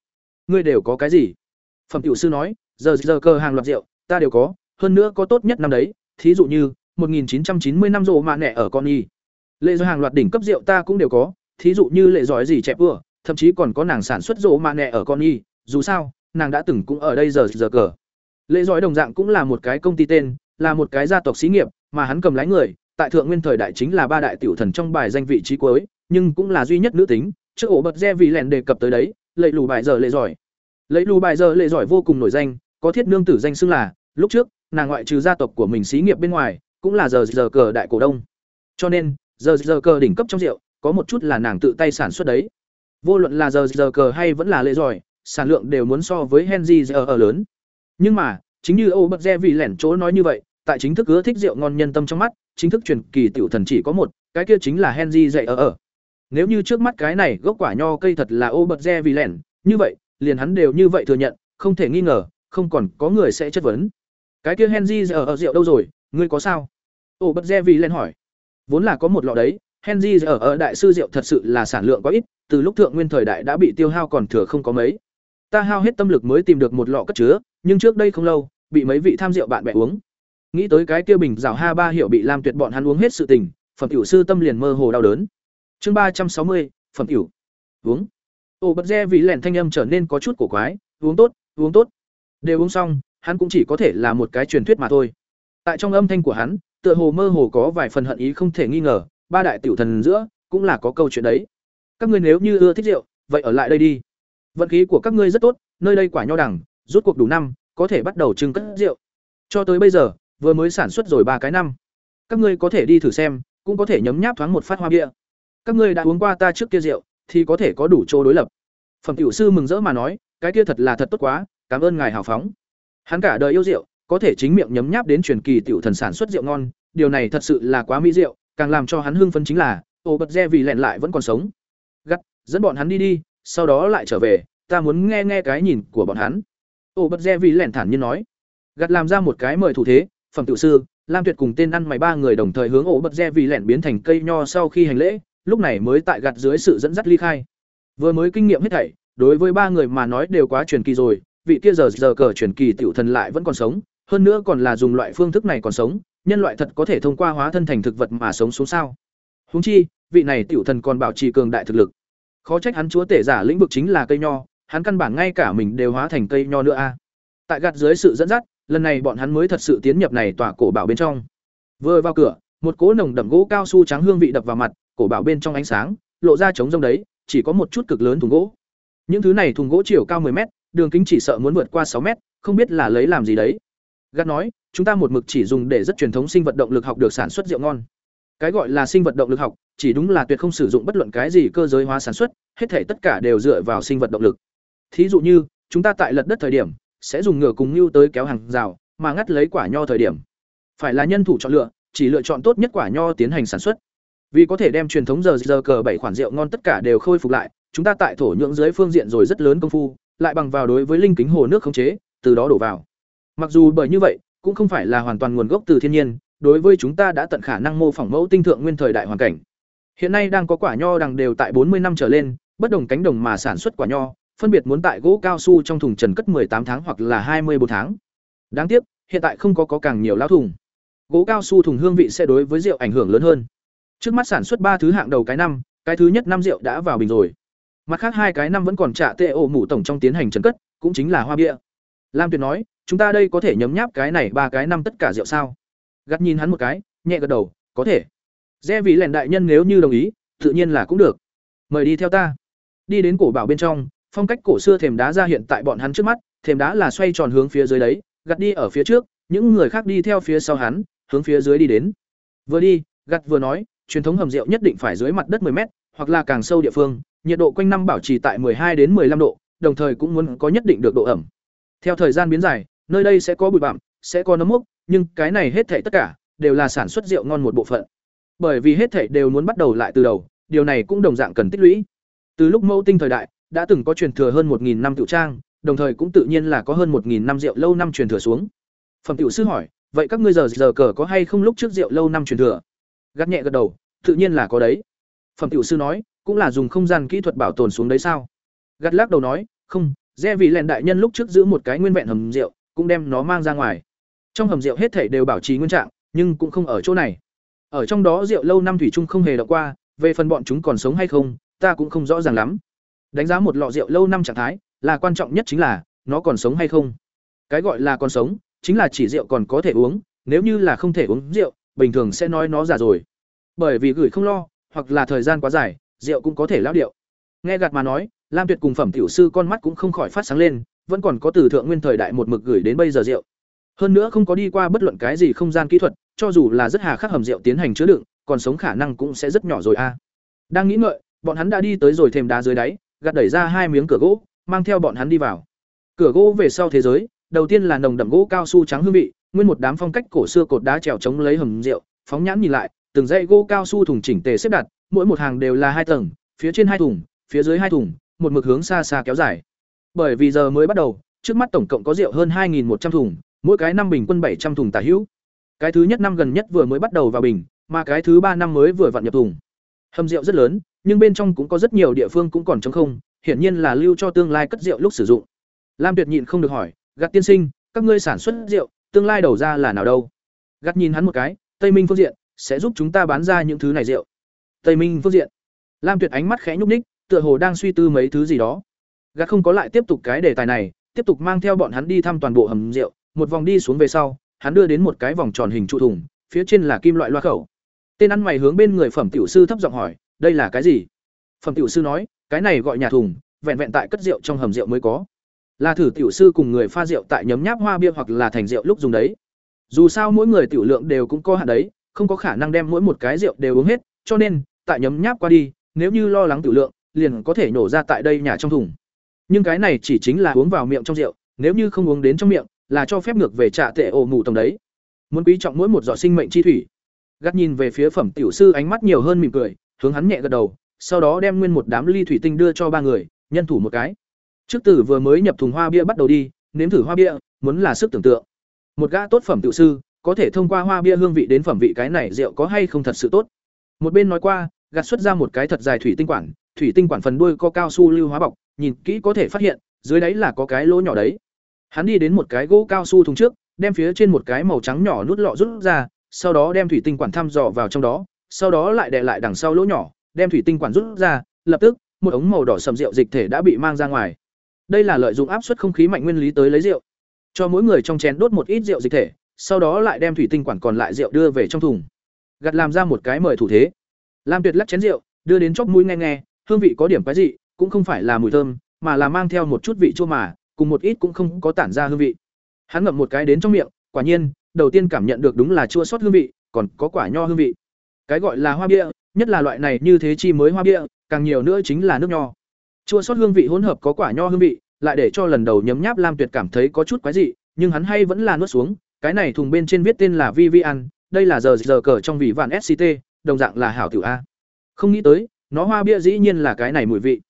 Ngươi đều có cái gì? Phẩm tiểu sư nói, giờ giờ cơ hàng loạt rượu, ta đều có, hơn nữa có tốt nhất năm đấy, thí dụ như 1990 năm rượu mà nẹ ở con y. Lệ do hàng loạt đỉnh cấp rượu ta cũng đều có thí dụ như lệ giỏi gì chẹp vừa thậm chí còn có nàng sản xuất rộ mạ nẹ ở con y, dù sao, nàng đã từng cũng ở đây giờ giờ cờ. Lệ giỏi đồng dạng cũng là một cái công ty tên, là một cái gia tộc xí nghiệp, mà hắn cầm lái người, tại thượng nguyên thời đại chính là ba đại tiểu thần trong bài danh vị trí cuối, nhưng cũng là duy nhất nữ tính, trước ổ bật re vì lèn đề cập tới đấy, lệ lù bài giờ lệ giỏi. Lệ lù bài giờ lệ giỏi vô cùng nổi danh, có thiết nương tử danh xưng là, lúc trước, nàng ngoại trừ gia tộc của mình xí nghiệp bên ngoài, cũng là giờ giờ cờ đại cổ đông. Cho nên, giờ giờ cờ đỉnh cấp trong rượu có một chút là nàng tự tay sản xuất đấy. Vô luận là giờ giờ cờ hay vẫn là lệ giỏi, sản lượng đều muốn so với henry giờ ở lớn. Nhưng mà, chính như Âu bật re vì lẻn chỗ nói như vậy, tại chính thức ưa thích rượu ngon nhân tâm trong mắt, chính thức truyền kỳ tiểu thần chỉ có một, cái kia chính là henry dạy ở ở nếu như trước mắt cái này gốc quả nho cây thật là Âu bật re vì lẻn, như vậy, liền hắn đều như vậy thừa nhận, không thể nghi ngờ, không còn có người sẽ chất vấn. Cái kia henry giờ ở rượu đâu rồi, ngươi có sao? Âu bật re vì lẻn hỏi. Vốn là có một lọ đấy henry ở ở đại sư rượu thật sự là sản lượng quá ít, từ lúc thượng nguyên thời đại đã bị tiêu hao còn thừa không có mấy. Ta hao hết tâm lực mới tìm được một lọ cất chứa, nhưng trước đây không lâu, bị mấy vị tham rượu bạn bè uống. Nghĩ tới cái kia bình rào ha ba hiệu bị lam tuyệt bọn hắn uống hết sự tình, phẩm tiểu sư tâm liền mơ hồ đau đớn. Chương ba trăm sáu mươi, phẩm tiểu. Uống. Ô bật re vì lèn thanh âm trở nên có chút cổ quái, uống tốt uống tốt. Đều uống xong, hắn cũng chỉ có thể là một cái truyền thuyết mà thôi. Tại trong âm thanh của hắn, tựa hồ mơ hồ có vài phần hận ý không thể nghi ngờ ba đại tiểu thần giữa, cũng là có câu chuyện đấy. Các ngươi nếu như ưa thích rượu, vậy ở lại đây đi. Vận khí của các ngươi rất tốt, nơi đây quả nho đẳng rút cuộc đủ năm, có thể bắt đầu trưng cất rượu. Cho tới bây giờ, vừa mới sản xuất rồi ba cái năm. Các ngươi có thể đi thử xem, cũng có thể nhấm nháp thoáng một phát hoa bia. Các ngươi đã uống qua ta trước kia rượu, thì có thể có đủ chỗ đối lập. Phẩm tiểu sư mừng rỡ mà nói, cái kia thật là thật tốt quá, cảm ơn ngài hào phóng. Hắn cả đời yêu rượu, có thể chính miệng nhấm nháp đến truyền kỳ tiểu thần sản xuất rượu ngon, điều này thật sự là quá mỹ rượu càng làm cho hắn hưng phấn chính là, ô bật re vì lẹn lại vẫn còn sống. Gắt, dẫn bọn hắn đi đi, sau đó lại trở về, ta muốn nghe nghe cái nhìn của bọn hắn. Ô bật re vì lẹn thản nhiên nói. Gắt làm ra một cái mời thủ thế, phẩm tự sư, lam tuyệt cùng tên ăn mày ba người đồng thời hướng Ô bật re vì lẹn biến thành cây nho sau khi hành lễ, lúc này mới tại gặt dưới sự dẫn dắt ly khai. Vừa mới kinh nghiệm hết thảy, đối với ba người mà nói đều quá truyền kỳ rồi, vị kia giờ giờ cờ truyền kỳ tiểu thần lại vẫn còn sống, hơn nữa còn là dùng loại phương thức này còn sống nhân loại thật có thể thông qua hóa thân thành thực vật mà sống xuống sao? Húng chi, vị này tiểu thần còn bảo trì cường đại thực lực. Khó trách hắn chúa tể giả lĩnh vực chính là cây nho, hắn căn bản ngay cả mình đều hóa thành cây nho nữa a. Tại gạt dưới sự dẫn dắt, lần này bọn hắn mới thật sự tiến nhập này tòa cổ bảo bên trong. Vừa vào cửa, một cỗ nồng đậm gỗ cao su trắng hương vị đập vào mặt, cổ bảo bên trong ánh sáng, lộ ra trống rông đấy, chỉ có một chút cực lớn thùng gỗ. Những thứ này thùng gỗ chiều cao 10 mét, đường kính chỉ sợ muốn vượt qua 6 mét, không biết là lấy làm gì đấy. Gắt nói chúng ta một mực chỉ dùng để rất truyền thống sinh vật động lực học được sản xuất rượu ngon. Cái gọi là sinh vật động lực học, chỉ đúng là tuyệt không sử dụng bất luận cái gì cơ giới hóa sản xuất, hết thể tất cả đều dựa vào sinh vật động lực. Thí dụ như, chúng ta tại lật đất thời điểm, sẽ dùng ngựa cùng nhu tới kéo hàng rào, mà ngắt lấy quả nho thời điểm. Phải là nhân thủ chọn lựa, chỉ lựa chọn tốt nhất quả nho tiến hành sản xuất. Vì có thể đem truyền thống giờ giờ cờ bảy khoản rượu ngon tất cả đều khôi phục lại, chúng ta tại thổ nhưỡng dưới phương diện rồi rất lớn công phu, lại bằng vào đối với linh kính hồ nước khống chế, từ đó đổ vào. Mặc dù bởi như vậy cũng không phải là hoàn toàn nguồn gốc từ thiên nhiên đối với chúng ta đã tận khả năng mô phỏng mẫu tinh thượng nguyên thời đại hoàn cảnh hiện nay đang có quả nho đằng đều tại bốn mươi năm trở lên bất đồng cánh đồng mà sản xuất quả nho phân biệt muốn tại gỗ cao su trong thùng trần cất 18 tháng hoặc là 24 tháng. Đáng tiếc, hiện tại không có có càng nhiều lao thùng. Gỗ cao su thùng hương vị sẽ đối với rượu ảnh hưởng lớn hơn. Trước mắt sản xuất ba thứ hạng đầu cái năm, cái thứ nhất năm rượu đã vào bình rồi. Mặt khác hai cái năm vẫn còn trả tệ ổ mủ tổng trong tiến hành trần cất, cũng chính là hoa bia. lam tuyệt nói chúng ta đây có thể nhấm nháp cái này ba cái năm tất cả rượu sao? Gắt nhìn hắn một cái, nhẹ gật đầu, có thể. Dễ vì lẻn đại nhân nếu như đồng ý, tự nhiên là cũng được. Mời đi theo ta. Đi đến cổ bảo bên trong, phong cách cổ xưa thềm đá ra hiện tại bọn hắn trước mắt, thềm đá là xoay tròn hướng phía dưới đấy gặt đi ở phía trước, những người khác đi theo phía sau hắn, hướng phía dưới đi đến. Vừa đi gặt vừa nói, truyền thống hầm rượu nhất định phải dưới mặt đất 10 mét, hoặc là càng sâu địa phương, nhiệt độ quanh năm bảo trì tại 12 đến 15 độ, đồng thời cũng muốn có nhất định được độ ẩm theo thời gian biến dài, nơi đây sẽ có bụi bặm, sẽ có nấm mốc, nhưng cái này hết thảy tất cả đều là sản xuất rượu ngon một bộ phận. Bởi vì hết thảy đều muốn bắt đầu lại từ đầu, điều này cũng đồng dạng cần tích lũy. Từ lúc mẫu tinh thời đại, đã từng có truyền thừa hơn 1000 năm tiểu trang, đồng thời cũng tự nhiên là có hơn 1000 năm rượu lâu năm truyền thừa xuống. Phẩm tiểu sư hỏi, vậy các ngươi giờ giờ cờ có hay không lúc trước rượu lâu năm truyền thừa? Gắt nhẹ gật đầu, tự nhiên là có đấy. Phẩm tiểu sư nói, cũng là dùng không gian kỹ thuật bảo tồn xuống đấy sao? Gắt lắc đầu nói, không rẽ vị lẹn đại nhân lúc trước giữ một cái nguyên vẹn hầm rượu, cũng đem nó mang ra ngoài. Trong hầm rượu hết thảy đều bảo trì nguyên trạng, nhưng cũng không ở chỗ này. Ở trong đó rượu lâu năm thủy chung không hề đọc qua, về phần bọn chúng còn sống hay không, ta cũng không rõ ràng lắm. Đánh giá một lọ rượu lâu năm trạng thái, là quan trọng nhất chính là, nó còn sống hay không? Cái gọi là còn sống, chính là chỉ rượu còn có thể uống, nếu như là không thể uống rượu, bình thường sẽ nói nó già rồi. Bởi vì gửi không lo, hoặc là thời gian quá dài, rượu cũng có thể lão điệu. Nghe gạt mà nói lam tuyệt cùng phẩm tiểu sư con mắt cũng không khỏi phát sáng lên, vẫn còn có từ thượng nguyên thời đại một mực gửi đến bây giờ rượu. Hơn nữa không có đi qua bất luận cái gì không gian kỹ thuật, cho dù là rất hà khắc hầm rượu tiến hành chứa đựng, còn sống khả năng cũng sẽ rất nhỏ rồi a. Đang nghĩ ngợi, bọn hắn đã đi tới rồi thềm đá dưới đáy, gạt đẩy ra hai miếng cửa gỗ, mang theo bọn hắn đi vào. Cửa gỗ về sau thế giới, đầu tiên là nồng đậm gỗ cao su trắng hương vị, nguyên một đám phong cách cổ xưa cột đá trèo chống lấy hầm rượu, phóng nhãn nhìn lại, từng dãy gỗ cao su thùng chỉnh tề xếp đặt, mỗi một hàng đều là hai tầng, phía trên hai thùng, phía dưới hai thùng một mực hướng xa xa kéo dài. Bởi vì giờ mới bắt đầu, trước mắt tổng cộng có rượu hơn hai một trăm thùng, mỗi cái năm bình quân bảy trăm thùng tả hữu. Cái thứ nhất năm gần nhất vừa mới bắt đầu vào bình, mà cái thứ ba năm mới vừa vặn nhập thùng. Hầm rượu rất lớn, nhưng bên trong cũng có rất nhiều địa phương cũng còn trống không, hiển nhiên là lưu cho tương lai cất rượu lúc sử dụng. Lam tuyệt nhịn không được hỏi, gạt tiên sinh, các ngươi sản xuất rượu, tương lai đầu ra là nào đâu? Gạt nhìn hắn một cái, tây minh phương diện sẽ giúp chúng ta bán ra những thứ này rượu. Tây minh phương diện? Lam tuyệt ánh mắt khẽ nhúc nhích tựa hồ đang suy tư mấy thứ gì đó. Gạt không có lại tiếp tục cái đề tài này, tiếp tục mang theo bọn hắn đi thăm toàn bộ hầm rượu, một vòng đi xuống về sau, hắn đưa đến một cái vòng tròn hình trụ thùng, phía trên là kim loại loa khẩu. Tên ăn mày hướng bên người phẩm tiểu sư thấp giọng hỏi, đây là cái gì? Phẩm tiểu sư nói, cái này gọi nhà thùng, vẹn vẹn tại cất rượu trong hầm rượu mới có. Là thử tiểu sư cùng người pha rượu tại nhấm nháp hoa bia hoặc là thành rượu lúc dùng đấy. Dù sao mỗi người tiểu lượng đều cũng có hạn đấy, không có khả năng đem mỗi một cái rượu đều uống hết, cho nên, tại nhấm nháp qua đi, nếu như lo lắng tiểu lượng liền có thể nổ ra tại đây nhà trong thùng. Nhưng cái này chỉ chính là uống vào miệng trong rượu, nếu như không uống đến trong miệng, là cho phép ngược về trả tệ ổ mù tổng đấy. Muốn quý trọng mỗi một giọt sinh mệnh chi thủy. Gắt nhìn về phía phẩm tiểu sư ánh mắt nhiều hơn mỉm cười, hướng hắn nhẹ gật đầu, sau đó đem nguyên một đám ly thủy tinh đưa cho ba người, nhân thủ một cái. Trước tử vừa mới nhập thùng hoa bia bắt đầu đi, nếm thử hoa bia, muốn là sức tưởng tượng. Một gã tốt phẩm tiểu sư, có thể thông qua hoa bia hương vị đến phẩm vị cái này rượu có hay không thật sự tốt. Một bên nói qua, gạt xuất ra một cái thật dài thủy tinh quản thủy tinh quản phần đuôi có cao su lưu hóa bọc, nhìn kỹ có thể phát hiện, dưới đáy là có cái lỗ nhỏ đấy. Hắn đi đến một cái gỗ cao su thùng trước, đem phía trên một cái màu trắng nhỏ nút lọ rút ra, sau đó đem thủy tinh quản thăm dò vào trong đó, sau đó lại đè lại đằng sau lỗ nhỏ, đem thủy tinh quản rút ra, lập tức, một ống màu đỏ sầm rượu dịch thể đã bị mang ra ngoài. Đây là lợi dụng áp suất không khí mạnh nguyên lý tới lấy rượu. Cho mỗi người trong chén đốt một ít rượu dịch thể, sau đó lại đem thủy tinh quản còn lại rượu đưa về trong thùng. Gặt làm ra một cái mời thủ thế. Lam tuyệt lắc chén rượu, đưa đến chóp mũi nghe nghe hương vị có điểm cái gì cũng không phải là mùi thơm, mà là mang theo một chút vị chua mà, cùng một ít cũng không có tản ra hương vị. Hắn ngậm một cái đến trong miệng, quả nhiên, đầu tiên cảm nhận được đúng là chua sót hương vị, còn có quả nho hương vị. Cái gọi là hoa bia, nhất là loại này như thế chi mới hoa bia, càng nhiều nữa chính là nước nho. Chua sót hương vị hỗn hợp có quả nho hương vị, lại để cho lần đầu nhấm nháp lam tuyệt cảm thấy có chút quái dị, nhưng hắn hay vẫn là nuốt xuống, cái này thùng bên trên viết tên là vi vi ăn đây là giờ giờ cờ trong vị vạn sct đồng dạng là hảo tiểu a. Không nghĩ tới nó hoa bia dĩ nhiên là cái này mùi vị.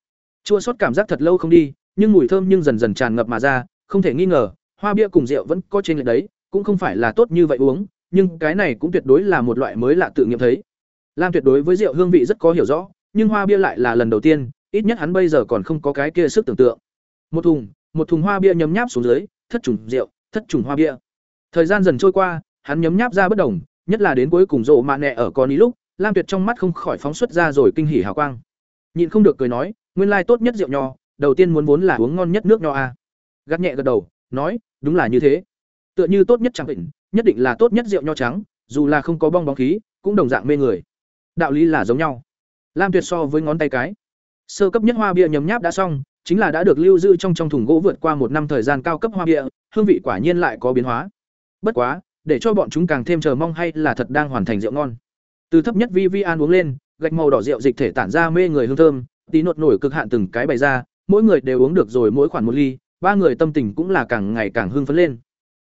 Chua sót cảm giác thật lâu không đi, nhưng mùi thơm nhưng dần dần tràn ngập mà ra, không thể nghi ngờ, hoa bia cùng rượu vẫn có trên lệch đấy, cũng không phải là tốt như vậy uống, nhưng cái này cũng tuyệt đối là một loại mới lạ tự nghiệm thấy. Lam tuyệt đối với rượu hương vị rất có hiểu rõ, nhưng hoa bia lại là lần đầu tiên, ít nhất hắn bây giờ còn không có cái kia sức tưởng tượng. Một thùng một thùng hoa bia nhấm nháp xuống dưới, thất trùng rượu, thất trùng hoa bia. Thời gian dần trôi qua, hắn nhấm nháp ra bất đồng, nhất là đến cuối cùng rộ mạ nẹ ở con ý lúc lam tuyệt trong mắt không khỏi phóng xuất ra rồi kinh hỉ hào quang. Nhịn không được cười nói nguyên lai tốt nhất rượu nho đầu tiên muốn vốn là uống ngon nhất nước nho a. À. gắt nhẹ gật đầu nói đúng là như thế. Tựa như tốt nhất trắng vịnh, nhất định là tốt nhất rượu nho trắng dù là không có bong bóng khí cũng đồng dạng mê người. Đạo lý là giống nhau. Lam tuyệt so với ngón tay cái. Sơ cấp nhất hoa bia nhấm nháp đã xong chính là đã được lưu giữ trong trong thùng gỗ vượt qua một năm thời gian cao cấp hoa bia hương vị quả nhiên lại có biến hóa. Bất quá để cho bọn chúng càng thêm chờ mong hay là thật đang hoàn thành rượu ngon từ thấp nhất vi vi an uống lên, gạch màu đỏ rượu dịch thể tản ra mê người hương thơm, tí nột nổi cực hạn từng cái bày ra, mỗi người đều uống được rồi mỗi khoản một ly, ba người tâm tình cũng là càng ngày càng hưng phấn lên.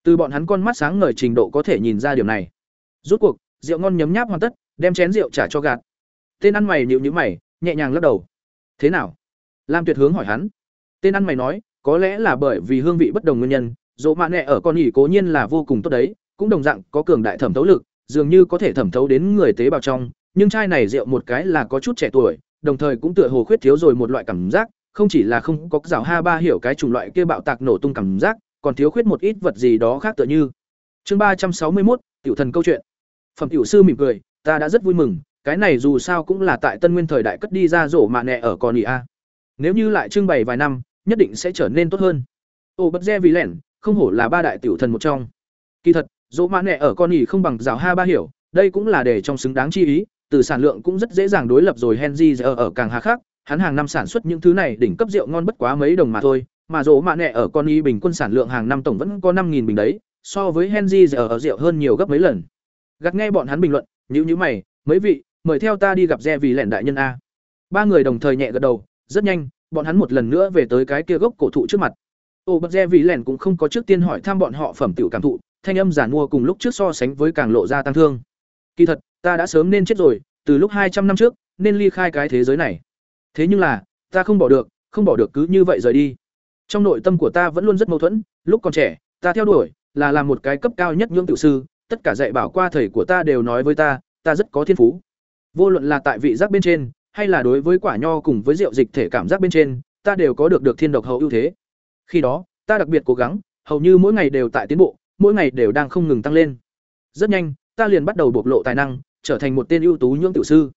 Từ bọn hắn con mắt sáng ngời trình độ có thể nhìn ra điểm này. Rút cuộc, rượu ngon nhấm nháp hoàn tất, đem chén rượu trả cho gạt. Tên ăn mày nhịu nhữ mày, nhẹ nhàng lắc đầu. Thế nào? Lam tuyệt hướng hỏi hắn. Tên ăn mày nói, có lẽ là bởi vì hương vị bất đồng nguyên nhân, dỗ mạ nẹ ở con ỉ cố nhiên là vô cùng tốt đấy, cũng đồng dạng có cường đại thẩm thấu lực dường như có thể thẩm thấu đến người tế bào trong, nhưng chai này rượu một cái là có chút trẻ tuổi, đồng thời cũng tựa hồ khuyết thiếu rồi một loại cảm giác, không chỉ là không có rào ha ba hiểu cái chủng loại kia bạo tạc nổ tung cảm giác, còn thiếu khuyết một ít vật gì đó khác tựa như. Chương ba trăm sáu mươi một tiểu thần câu chuyện. Phẩm tiểu sư mỉm cười, ta đã rất vui mừng, cái này dù sao cũng là tại tân nguyên thời đại cất đi ra rổ mạ nẹ ở còn ỉ a. Nếu như lại trưng bày vài năm, nhất định sẽ trở nên tốt hơn. Ô, bất re vì lẻn, không hổ là ba đại tiểu thần một trong. Kỳ thật dỗ mạ nẹ ở con ỉ không bằng rào ha ba hiểu, đây cũng là để trong xứng đáng chi ý, từ sản lượng cũng rất dễ dàng đối lập rồi henry ở ở càng hà khác hắn hàng năm sản xuất những thứ này đỉnh cấp rượu ngon bất quá mấy đồng mà thôi, mà dỗ mạ nẹ ở con y bình quân sản lượng hàng năm tổng vẫn có năm bình đấy, so với henry ở ở rượu hơn nhiều gấp mấy lần. Gặt nghe bọn hắn bình luận nhữ nhữ mày, mấy vị, mời theo ta đi gặp re vì lẻn đại nhân a. Ba người đồng thời nhẹ gật đầu, rất nhanh, bọn hắn một lần nữa về tới cái kia gốc cổ thụ trước mặt. Ô bật re vì lẻn cũng không có trước tiên hỏi thăm bọn họ phẩm tiểu cảm thụ thanh âm giản mua cùng lúc trước so sánh với càng lộ ra tăng thương. Kỳ thật, ta đã sớm nên chết rồi, từ lúc hai trăm năm trước, nên ly khai cái thế giới này. Thế nhưng là, ta không bỏ được, không bỏ được cứ như vậy rời đi. Trong nội tâm của ta vẫn luôn rất mâu thuẫn, lúc còn trẻ, ta theo đuổi, là làm một cái cấp cao nhất nhưỡng tiểu sư, tất cả dạy bảo qua thầy của ta đều nói với ta ta rất có thiên phú. Vô luận là tại vị giác bên trên, hay là đối với quả nho cùng với rượu dịch thể cảm giác bên trên, ta đều có được được thiên độc hậu ưu thế. Khi đó, ta đặc biệt cố gắng, hầu như mỗi ngày đều tại tiến bộ mỗi ngày đều đang không ngừng tăng lên. Rất nhanh, ta liền bắt đầu bộc lộ tài năng, trở thành một tên ưu tú nhưỡng tiểu sư.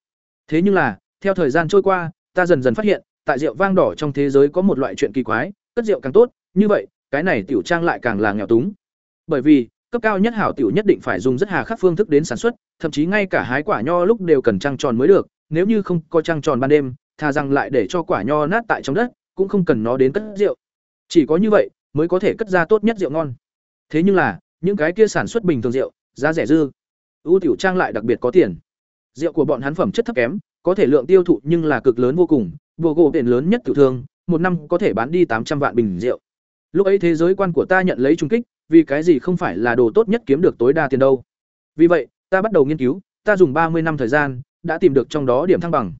Thế nhưng là, theo thời gian trôi qua, ta dần dần phát hiện, tại rượu vang đỏ trong thế giới có một loại chuyện kỳ quái, cất rượu càng tốt, như vậy, cái này tiểu trang lại càng là nghèo túng. Bởi vì, cấp cao nhất hảo tiểu nhất định phải dùng rất hà khắc phương thức đến sản xuất, thậm chí ngay cả hái quả nho lúc đều cần trăng tròn mới được, nếu như không có trăng tròn ban đêm tha rằng lại để cho quả nho nát tại trong đất, cũng không cần nó đến cất rượu. Chỉ có như vậy, mới có thể cất ra tốt nhất rượu ngon thế nhưng là, những cái kia sản xuất bình thường rượu, giá rẻ dư. Ưu tiểu trang lại đặc biệt có tiền. Rượu của bọn hắn phẩm chất thấp kém, có thể lượng tiêu thụ nhưng là cực lớn vô cùng, vô gỗ tiền lớn nhất tiểu thương, một năm có thể bán đi tám trăm vạn bình rượu. Lúc ấy thế giới quan của ta nhận lấy trung kích, vì cái gì không phải là đồ tốt nhất kiếm được tối đa tiền đâu. Vì vậy, ta bắt đầu nghiên cứu, ta dùng ba mươi năm thời gian, đã tìm được trong đó điểm thăng bằng.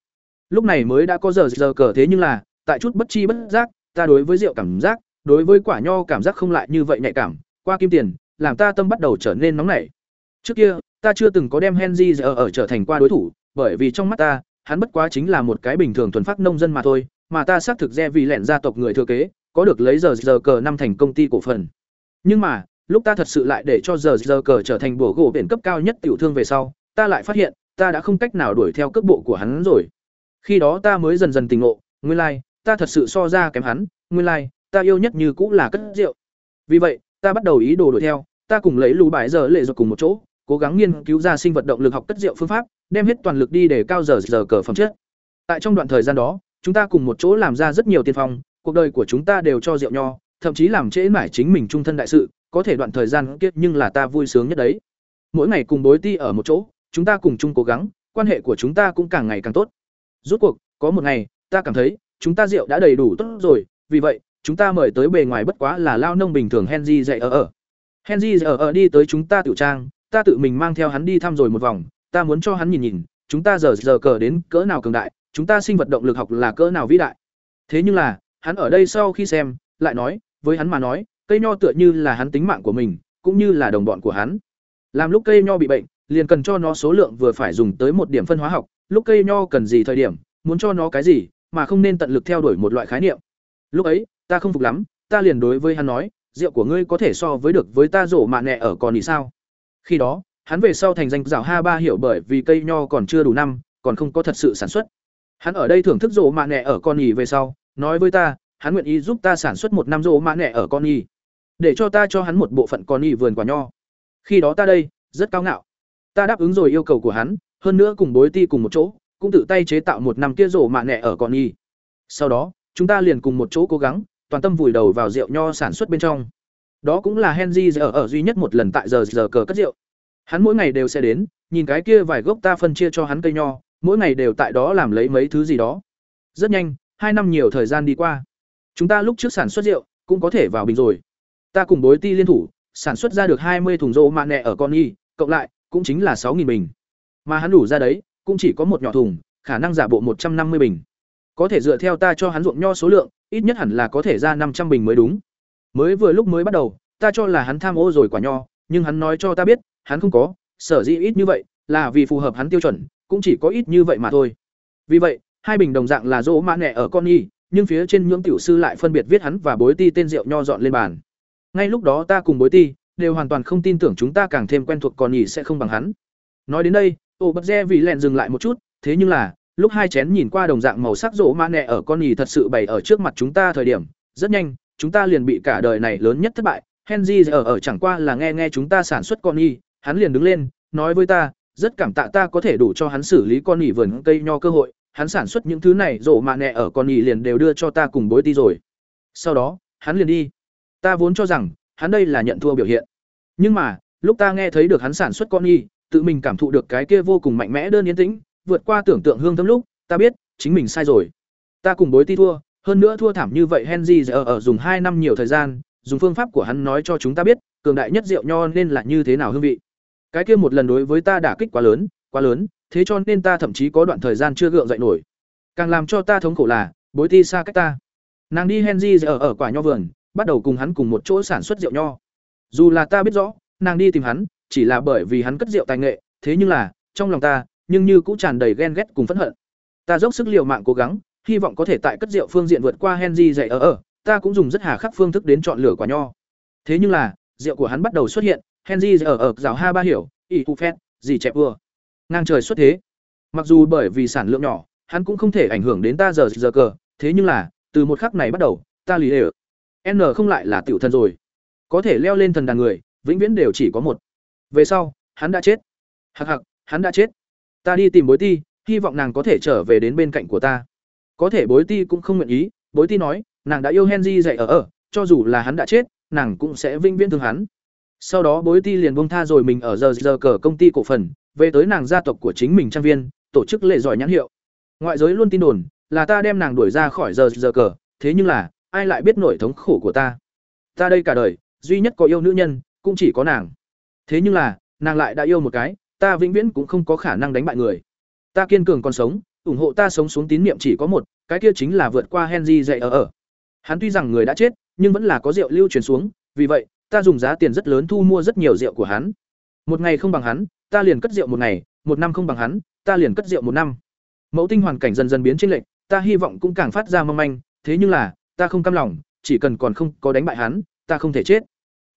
Lúc này mới đã có giờ giờ cờ thế nhưng là, tại chút bất chi bất giác, ta đối với rượu cảm giác, đối với quả nho cảm giác không lại như vậy nhạy cảm qua kim tiền, làm ta tâm bắt đầu trở nên nóng nảy. Trước kia, ta chưa từng có đem henry giờ ở trở thành qua đối thủ, bởi vì trong mắt ta, hắn bất quá chính là một cái bình thường thuần phát nông dân mà thôi, mà ta xác thực re vì lẹn gia tộc người thừa kế, có được lấy giờ giờ cờ năm thành công ty cổ phần. Nhưng mà, lúc ta thật sự lại để cho giờ giờ cờ trở thành bổ gỗ biển cấp cao nhất tiểu thương về sau, ta lại phát hiện, ta đã không cách nào đuổi theo cước bộ của hắn rồi. Khi đó ta mới dần dần tỉnh ngộ, nguyên lai, ta thật sự so ra kém hắn, nguyên lai, ta yêu nhất như cũng là cất rượu. Vì vậy ta bắt đầu ý đồ đuổi theo, ta cùng lấy lù bãi giờ lệ rồi cùng một chỗ, cố gắng nghiên cứu ra sinh vật động lực học cất rượu phương pháp, đem hết toàn lực đi để cao giờ giờ cờ phẩm chất. Tại trong đoạn thời gian đó, chúng ta cùng một chỗ làm ra rất nhiều tiên phong, cuộc đời của chúng ta đều cho rượu nho, thậm chí làm trễ mãi chính mình trung thân đại sự, có thể đoạn thời gian kiếp nhưng là ta vui sướng nhất đấy. Mỗi ngày cùng bối ti ở một chỗ, chúng ta cùng chung cố gắng, quan hệ của chúng ta cũng càng ngày càng tốt. Rút cuộc, có một ngày, ta cảm thấy, chúng ta rượu đã đầy đủ tốt rồi, vì vậy chúng ta mời tới bề ngoài bất quá là lao nông bình thường henry dạy ở ở. Henry dạy ở ở đi tới chúng ta tiểu trang, ta tự mình mang theo hắn đi thăm rồi một vòng, ta muốn cho hắn nhìn nhìn, chúng ta giờ giờ cờ đến cỡ nào cường đại, chúng ta sinh vật động lực học là cỡ nào vĩ đại. Thế nhưng là, hắn ở đây sau khi xem, lại nói, với hắn mà nói, cây nho tựa như là hắn tính mạng của mình, cũng như là đồng bọn của hắn. Làm lúc cây nho bị bệnh, liền cần cho nó số lượng vừa phải dùng tới một điểm phân hóa học, lúc cây nho cần gì thời điểm, muốn cho nó cái gì, mà không nên tận lực theo đuổi một loại khái niệm lúc ấy, ta không phục lắm, ta liền đối với hắn nói, rượu của ngươi có thể so với được với ta rổ mạ nẹ ở còn ý sao? Khi đó, hắn về sau thành danh rào ha ba hiểu bởi vì cây nho còn chưa đủ năm, còn không có thật sự sản xuất. Hắn ở đây thưởng thức rổ mạ nẹ ở con nhì về sau, nói với ta, hắn nguyện ý giúp ta sản xuất một năm rổ mạ nẹ ở con nhì để cho ta cho hắn một bộ phận con y vườn quả nho. Khi đó ta đây, rất cao ngạo. Ta đáp ứng rồi yêu cầu của hắn, hơn nữa cùng bối ti cùng một chỗ, cũng tự tay chế tạo một năm kia rổ mạ nẹ ở con y sau đó chúng ta liền cùng một chỗ cố gắng, toàn tâm vùi đầu vào rượu nho sản xuất bên trong. Đó cũng là henry giờ ở duy nhất một lần tại giờ giờ cờ cất rượu. Hắn mỗi ngày đều sẽ đến, nhìn cái kia vài gốc ta phân chia cho hắn cây nho, mỗi ngày đều tại đó làm lấy mấy thứ gì đó. Rất nhanh, hai năm nhiều thời gian đi qua. Chúng ta lúc trước sản xuất rượu, cũng có thể vào bình rồi. Ta cùng bối ti liên thủ, sản xuất ra được hai mươi thùng rượu mạn nẹ ở con y, cộng lại, cũng chính là sáu bình. Mà hắn đủ ra đấy, cũng chỉ có một nhỏ thùng, khả năng giả bộ một trăm năm mươi bình có thể dựa theo ta cho hắn ruộng nho số lượng, ít nhất hẳn là có thể ra năm trăm bình mới đúng. Mới vừa lúc mới bắt đầu, ta cho là hắn tham ô rồi quả nho, nhưng hắn nói cho ta biết, hắn không có, sở dĩ ít như vậy, là vì phù hợp hắn tiêu chuẩn, cũng chỉ có ít như vậy mà thôi. Vì vậy, hai bình đồng dạng là rỗ mã nẹ ở con y, nhưng phía trên nhưỡng tiểu sư lại phân biệt viết hắn và bối ti tên rượu nho dọn lên bàn. Ngay lúc đó ta cùng bối ti đều hoàn toàn không tin tưởng chúng ta càng thêm quen thuộc con nhỉ sẽ không bằng hắn. Nói đến đây, ô bật re vì lẹn dừng lại một chút, thế nhưng là lúc hai chén nhìn qua đồng dạng màu sắc rỗ mã nẹ ở con nhỉ thật sự bày ở trước mặt chúng ta thời điểm, rất nhanh, chúng ta liền bị cả đời này lớn nhất thất bại. Henry ở ở chẳng qua là nghe nghe chúng ta sản xuất con nhỉ hắn liền đứng lên, nói với ta, rất cảm tạ ta có thể đủ cho hắn xử lý con nhỉ vườn cây nho cơ hội, hắn sản xuất những thứ này rỗ mã nẹ ở con nhỉ liền đều đưa cho ta cùng bối ti rồi. Sau đó, hắn liền đi. Ta vốn cho rằng, hắn đây là nhận thua biểu hiện. Nhưng mà, lúc ta nghe thấy được hắn sản xuất con nhỉ tự mình cảm thụ được cái kia vô cùng mạnh mẽ đơn yên tĩnh vượt qua tưởng tượng hương thâm lúc, ta biết, chính mình sai rồi. Ta cùng bối ti thua, hơn nữa thua thảm như vậy henry giờ ở dùng hai năm nhiều thời gian, dùng phương pháp của hắn nói cho chúng ta biết, cường đại nhất rượu nho nên là như thế nào hương vị. Cái kia một lần đối với ta đả kích quá lớn quá lớn, thế cho nên ta thậm chí có đoạn thời gian chưa gượng dậy nổi. Càng làm cho ta thống khổ là, bối ti xa cách ta. Nàng đi henry giờ ở quả nho vườn, bắt đầu cùng hắn cùng một chỗ sản xuất rượu nho. Dù là ta biết rõ, nàng đi tìm hắn, chỉ là bởi vì hắn cất rượu tài nghệ, thế nhưng là, trong lòng ta nhưng như cũng tràn đầy ghen ghét cùng phẫn hận. Ta dốc sức liều mạng cố gắng, hy vọng có thể tại cất rượu phương diện vượt qua henry dạy ở ở, ta cũng dùng rất hà khắc phương thức đến chọn lửa quả nho. Thế nhưng là, rượu của hắn bắt đầu xuất hiện, henry ở ở, rào ha ba hiểu, ỷ phụ phét gì chẹp vừa ngang trời xuất thế. Mặc dù bởi vì sản lượng nhỏ, hắn cũng không thể ảnh hưởng đến ta giờ giờ cờ, thế nhưng là, từ một khắc này bắt đầu, ta lý đều n không lại là tiểu thần rồi. Có thể leo lên thần đàn người, vĩnh viễn đều chỉ có một. Về sau, hắn đã chết. Hạc hạc hắn đã chết ta đi tìm bối ti, hy vọng nàng có thể trở về đến bên cạnh của ta. Có thể bối ti cũng không nguyện ý, bối ti nói, nàng đã yêu henry dạy ở ở, cho dù là hắn đã chết, nàng cũng sẽ vinh viễn thương hắn. Sau đó bối ti liền bông tha rồi mình ở giờ giờ cờ công ty cổ phần, về tới nàng gia tộc của chính mình trang viên, tổ chức lệ giỏi nhãn hiệu. Ngoại giới luôn tin đồn, là ta đem nàng đuổi ra khỏi giờ giờ cờ, thế nhưng là, ai lại biết nổi thống khổ của ta? Ta đây cả đời, duy nhất có yêu nữ nhân, cũng chỉ có nàng. Thế nhưng là, nàng lại đã yêu một cái ta vĩnh viễn cũng không có khả năng đánh bại người. Ta kiên cường còn sống, ủng hộ ta sống xuống tín niệm chỉ có một, cái kia chính là vượt qua henry dạy ở ở. Hắn tuy rằng người đã chết, nhưng vẫn là có rượu lưu truyền xuống, vì vậy, ta dùng giá tiền rất lớn thu mua rất nhiều rượu của hắn. Một ngày không bằng hắn, ta liền cất rượu một ngày, một năm không bằng hắn, ta liền cất rượu một năm. Mẫu tinh hoàn cảnh dần dần biến trên lệnh ta hy vọng cũng càng phát ra mong manh, thế nhưng là, ta không cam lòng, chỉ cần còn không có đánh bại hắn, ta không thể chết.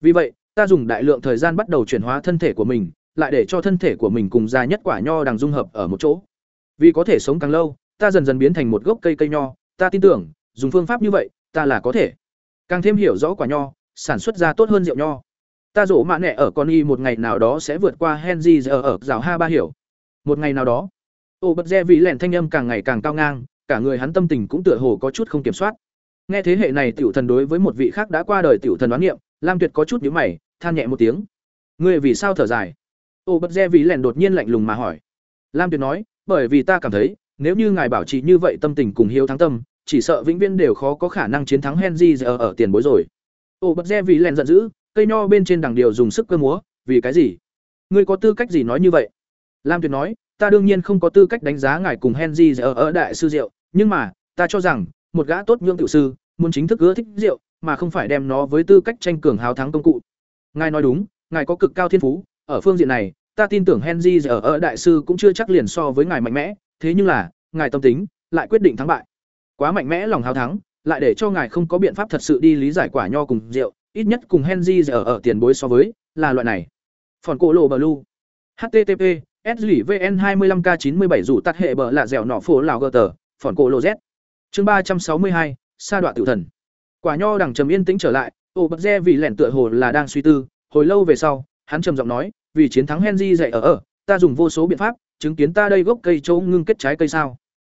Vì vậy, ta dùng đại lượng thời gian bắt đầu chuyển hóa thân thể của mình lại để cho thân thể của mình cùng già nhất quả nho đang dung hợp ở một chỗ. Vì có thể sống càng lâu, ta dần dần biến thành một gốc cây cây nho, ta tin tưởng, dùng phương pháp như vậy, ta là có thể. Càng thêm hiểu rõ quả nho, sản xuất ra tốt hơn rượu nho. Ta rủ mạ nẻ ở con y một ngày nào đó sẽ vượt qua henry giờ ở rào ha ba hiểu. Một ngày nào đó, ô bật re vì lẻn thanh âm càng ngày càng cao ngang, cả người hắn tâm tình cũng tựa hồ có chút không kiểm soát. Nghe thế hệ này tiểu thần đối với một vị khác đã qua đời tiểu thần đoán nghiệm, lam tuyệt có chút nhíu mày, than nhẹ một tiếng. Ngươi vì sao thở dài? Ô Bất re vì lẻn đột nhiên lạnh lùng mà hỏi. Lam tuyệt nói, bởi vì ta cảm thấy, nếu như ngài bảo trì như vậy tâm tình cùng hiếu thắng tâm, chỉ sợ vĩnh viễn đều khó có khả năng chiến thắng henry giờ ở tiền bối rồi. Ô Bất re vì lẻn giận dữ, cây nho bên trên đằng điều dùng sức cơ múa, vì cái gì? Ngươi có tư cách gì nói như vậy? Lam tuyệt nói, ta đương nhiên không có tư cách đánh giá ngài cùng henry ở ở đại sư diệu, nhưng mà, ta cho rằng, một gã tốt nhượng tiểu sư, muốn chính thức ưa thích rượu mà không phải đem nó với tư cách tranh cường hào thắng công cụ. Ngài nói đúng, ngài có cực cao thiên phú ở phương diện này, ta tin tưởng henry ở ở đại sư cũng chưa chắc liền so với ngài mạnh mẽ, thế nhưng là, ngài tâm tính, lại quyết định thắng bại. Quá mạnh mẽ lòng hào thắng, lại để cho ngài không có biện pháp thật sự đi lý giải quả nho cùng rượu, ít nhất cùng henry ở ở tiền bối so với, là loại này. Phòn cổ lộ blue http SLVN 25K97 rủ tắt hệ bờ là dẻo nọ phố lào gờ tờ, phòn cổ lộ z. Chương ba trăm sáu mươi hai, sa đoạn tự thần. Quả nho đằng trầm yên tĩnh trở lại ổ bật re vì lẻn tựa hồ là đang suy tư, hồi lâu về sau, hắn trầm giọng nói vì chiến thắng henry dạy ở ở, ta dùng vô số biện pháp, chứng kiến ta đây gốc cây chỗ ngưng kết trái cây sao.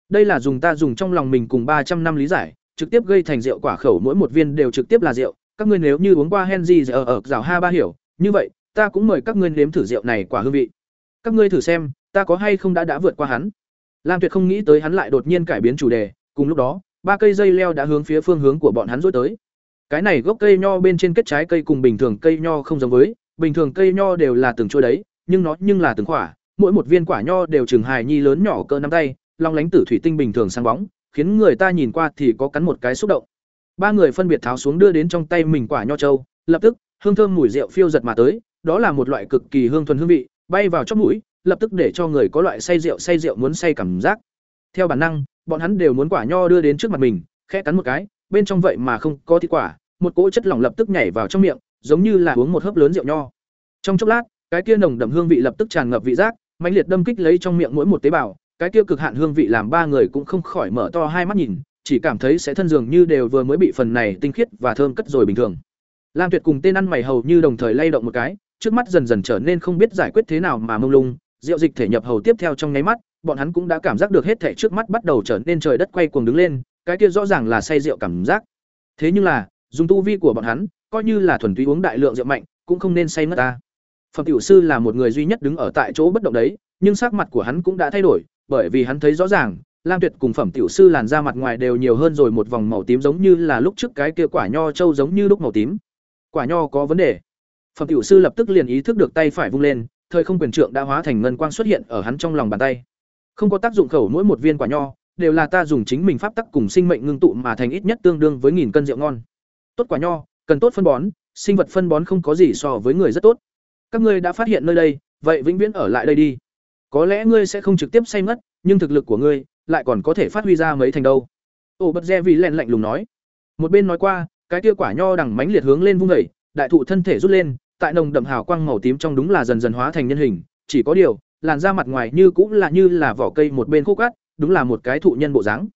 Đây là dùng ta dùng trong lòng mình cùng ba trăm năm lý giải, trực tiếp gây thành rượu quả khẩu mỗi một viên đều trực tiếp là rượu. Các ngươi nếu như uống qua henry ở ở rào ha ba hiểu, như vậy, ta cũng mời các ngươi nếm thử rượu này quả hương vị. Các ngươi thử xem, ta có hay không đã đã vượt qua hắn. Lam tuyệt không nghĩ tới hắn lại đột nhiên cải biến chủ đề, cùng lúc đó, ba cây dây leo đã hướng phía phương hướng của bọn hắn dối tới. Cái này gốc cây nho bên trên kết trái cây cùng bình thường cây nho không giống với bình thường cây nho đều là từng chuôi đấy, nhưng nó nhưng là từng quả, mỗi một viên quả nho đều chừng hài nhi lớn nhỏ cỡ nắm tay, long lánh tử thủy tinh bình thường sáng bóng, khiến người ta nhìn qua thì có cắn một cái xúc động. Ba người phân biệt tháo xuống đưa đến trong tay mình quả nho châu lập tức, hương thơm mùi rượu phiêu giật mà tới, đó là một loại cực kỳ hương thuần hương vị, bay vào trong mũi, lập tức để cho người có loại say rượu say rượu muốn say cảm giác. Theo bản năng, bọn hắn đều muốn quả nho đưa đến trước mặt mình, khẽ cắn một cái, bên trong vậy mà không có thịt quả, một cỗ chất lỏng lập tức nhảy vào trong miệng giống như là uống một hớp lớn rượu nho. Trong chốc lát, cái kia nồng đậm hương vị lập tức tràn ngập vị giác, mãnh liệt đâm kích lấy trong miệng mỗi một tế bào, cái kia cực hạn hương vị làm ba người cũng không khỏi mở to hai mắt nhìn, chỉ cảm thấy sẽ thân dường như đều vừa mới bị phần này tinh khiết và thơm cất rồi bình thường. Lam tuyệt cùng tên ăn mày hầu như đồng thời lay động một cái, trước mắt dần dần trở nên không biết giải quyết thế nào mà mông lung, rượu dịch thể nhập hầu tiếp theo trong nháy mắt, bọn hắn cũng đã cảm giác được hết thể trước mắt bắt đầu trở nên trời đất quay cuồng đứng lên, cái kia rõ ràng là say rượu cảm giác. Thế nhưng là dùng tu vi của bọn hắn, coi như là thuần túy uống đại lượng rượu mạnh, cũng không nên say mất ta. Phẩm tiểu sư là một người duy nhất đứng ở tại chỗ bất động đấy, nhưng sắc mặt của hắn cũng đã thay đổi, bởi vì hắn thấy rõ ràng, lam tuyệt cùng phẩm tiểu sư làn da mặt ngoài đều nhiều hơn rồi một vòng màu tím giống như là lúc trước cái kia quả nho trâu giống như lúc màu tím. Quả nho có vấn đề. Phẩm tiểu sư lập tức liền ý thức được tay phải vung lên, thời không quyền trượng đã hóa thành ngân quang xuất hiện ở hắn trong lòng bàn tay. Không có tác dụng khẩu mỗi một viên quả nho, đều là ta dùng chính mình pháp tắc cùng sinh mệnh ngưng tụ mà thành ít nhất tương đương với nghìn cân rượu ngon tốt quả nho, cần tốt phân bón, sinh vật phân bón không có gì so với người rất tốt. Các ngươi đã phát hiện nơi đây, vậy vĩnh viễn ở lại đây đi. Có lẽ ngươi sẽ không trực tiếp say mất nhưng thực lực của ngươi lại còn có thể phát huy ra mấy thành đâu. Ổ bật re vì len lạnh lùng nói. Một bên nói qua, cái kia quả nho đằng mánh liệt hướng lên vung vẩy đại thụ thân thể rút lên, tại nồng đậm hào quang màu tím trong đúng là dần dần hóa thành nhân hình, chỉ có điều, làn da mặt ngoài như cũng là như là vỏ cây một bên khúc cát đúng là một cái thụ nhân bộ dáng.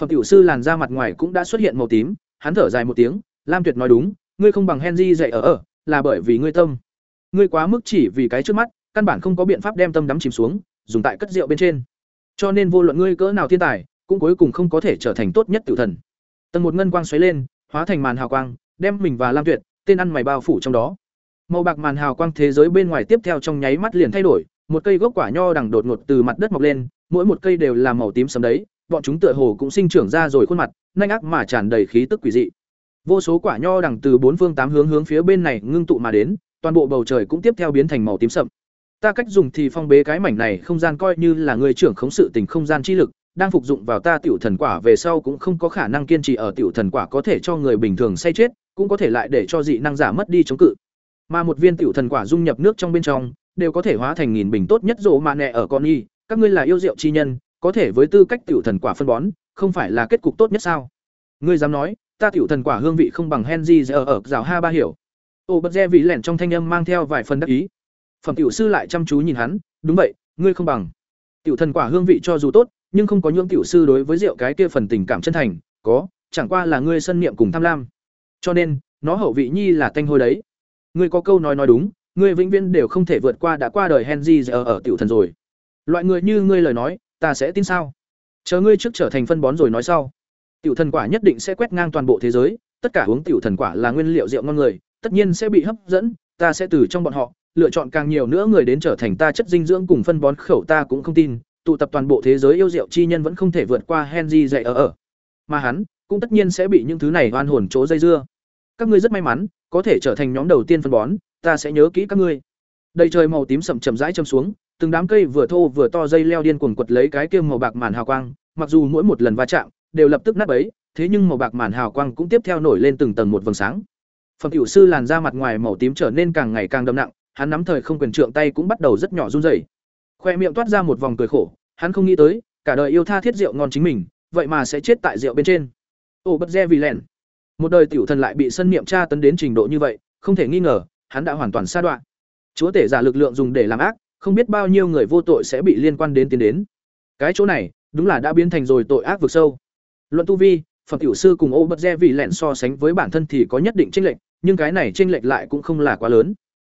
Phẩm tiểu sư làn da mặt ngoài cũng đã xuất hiện màu tím, hắn thở dài một tiếng lam tuyệt nói đúng, ngươi không bằng henry dạy ở ở, là bởi vì ngươi tâm. Ngươi quá mức chỉ vì cái trước mắt, căn bản không có biện pháp đem tâm đắm chìm xuống, dùng tại cất rượu bên trên. Cho nên vô luận ngươi cỡ nào thiên tài, cũng cuối cùng không có thể trở thành tốt nhất tiểu thần. Tầng một ngân quang xoáy lên, hóa thành màn hào quang, đem mình và lam tuyệt, tên ăn mày bao phủ trong đó. Màu bạc màn hào quang thế giới bên ngoài tiếp theo trong nháy mắt liền thay đổi, một cây gốc quả nho đằng đột ngột từ mặt đất mọc lên, mỗi một cây đều là màu tím sẫm đấy, bọn chúng tựa hồ cũng sinh trưởng ra rồi khuôn mặt nhanh ác mà tràn đầy khí tức quỷ dị vô số quả nho đằng từ bốn phương tám hướng hướng phía bên này ngưng tụ mà đến, toàn bộ bầu trời cũng tiếp theo biến thành màu tím sậm. Ta cách dùng thì phong bế cái mảnh này không gian coi như là người trưởng khống sự tình không gian chi lực, đang phục dụng vào ta tiểu thần quả về sau cũng không có khả năng kiên trì ở tiểu thần quả có thể cho người bình thường say chết, cũng có thể lại để cho dị năng giả mất đi chống cự. Mà một viên tiểu thần quả dung nhập nước trong bên trong, đều có thể hóa thành nghìn bình tốt nhất rộ mà nẹ ở con y, các ngươi là yêu rượu chi nhân, có thể với tư cách tiểu thần quả phân bón, không phải là kết cục tốt nhất sao? Ngươi dám nói? Ta tiểu thần quả hương vị không bằng henry giờ ở rào ha ba hiểu. Ô, bất re vị lẻn trong thanh âm mang theo vài phần đắc ý. Phẩm tiểu sư lại chăm chú nhìn hắn, đúng vậy, ngươi không bằng. Tiểu thần quả hương vị cho dù tốt, nhưng không có nhưỡng tiểu sư đối với rượu cái kia phần tình cảm chân thành, có, chẳng qua là ngươi sân niệm cùng tham lam. Cho nên, nó hậu vị nhi là tanh hôi đấy. Ngươi có câu nói nói đúng, ngươi vĩnh viễn đều không thể vượt qua đã qua đời henry giờ ở tiểu thần rồi. Loại người như ngươi lời nói, ta sẽ tin sao? Chờ ngươi trước trở thành phân bón rồi nói sau tiểu thần quả nhất định sẽ quét ngang toàn bộ thế giới, tất cả uống tiểu thần quả là nguyên liệu rượu ngon người, tất nhiên sẽ bị hấp dẫn, ta sẽ từ trong bọn họ, lựa chọn càng nhiều nữa người đến trở thành ta chất dinh dưỡng cùng phân bón khẩu ta cũng không tin, tụ tập toàn bộ thế giới yêu rượu chi nhân vẫn không thể vượt qua henry dạy ở ở. Mà hắn, cũng tất nhiên sẽ bị những thứ này oan hồn chỗ dây dưa. Các ngươi rất may mắn, có thể trở thành nhóm đầu tiên phân bón, ta sẽ nhớ kỹ các ngươi. Đầy trời màu tím sậm chậm rãi châm xuống, từng đám cây vừa thô vừa to dây leo điên cuồng quật lấy cái kiêm màu bạc màn hào quang, mặc dù mỗi một lần va chạm đều lập tức nát bấy thế nhưng màu bạc màn hào quang cũng tiếp theo nổi lên từng tầng một vầng sáng. Phẩm tiểu sư làn da mặt ngoài màu tím trở nên càng ngày càng đậm nặng hắn nắm thời không quyền trượng tay cũng bắt đầu rất nhỏ run rẩy. Khoe miệng toát ra một vòng cười khổ hắn không nghĩ tới cả đời yêu tha thiết rượu ngon chính mình vậy mà sẽ chết tại rượu bên trên. Ô bất re vì lẹn, một đời tiểu thần lại bị sân niệm tra tấn đến trình độ như vậy không thể nghi ngờ hắn đã hoàn toàn sa đoạn. Chúa tể giả lực lượng dùng để làm ác không biết bao nhiêu người vô tội sẽ bị liên quan đến tiến đến. Cái chỗ này đúng là đã biến thành rồi tội ác vực sâu luận tu vi phẩm tiểu sư cùng ô bất re vì lẹn so sánh với bản thân thì có nhất định chênh lệch nhưng cái này chênh lệch lại cũng không là quá lớn.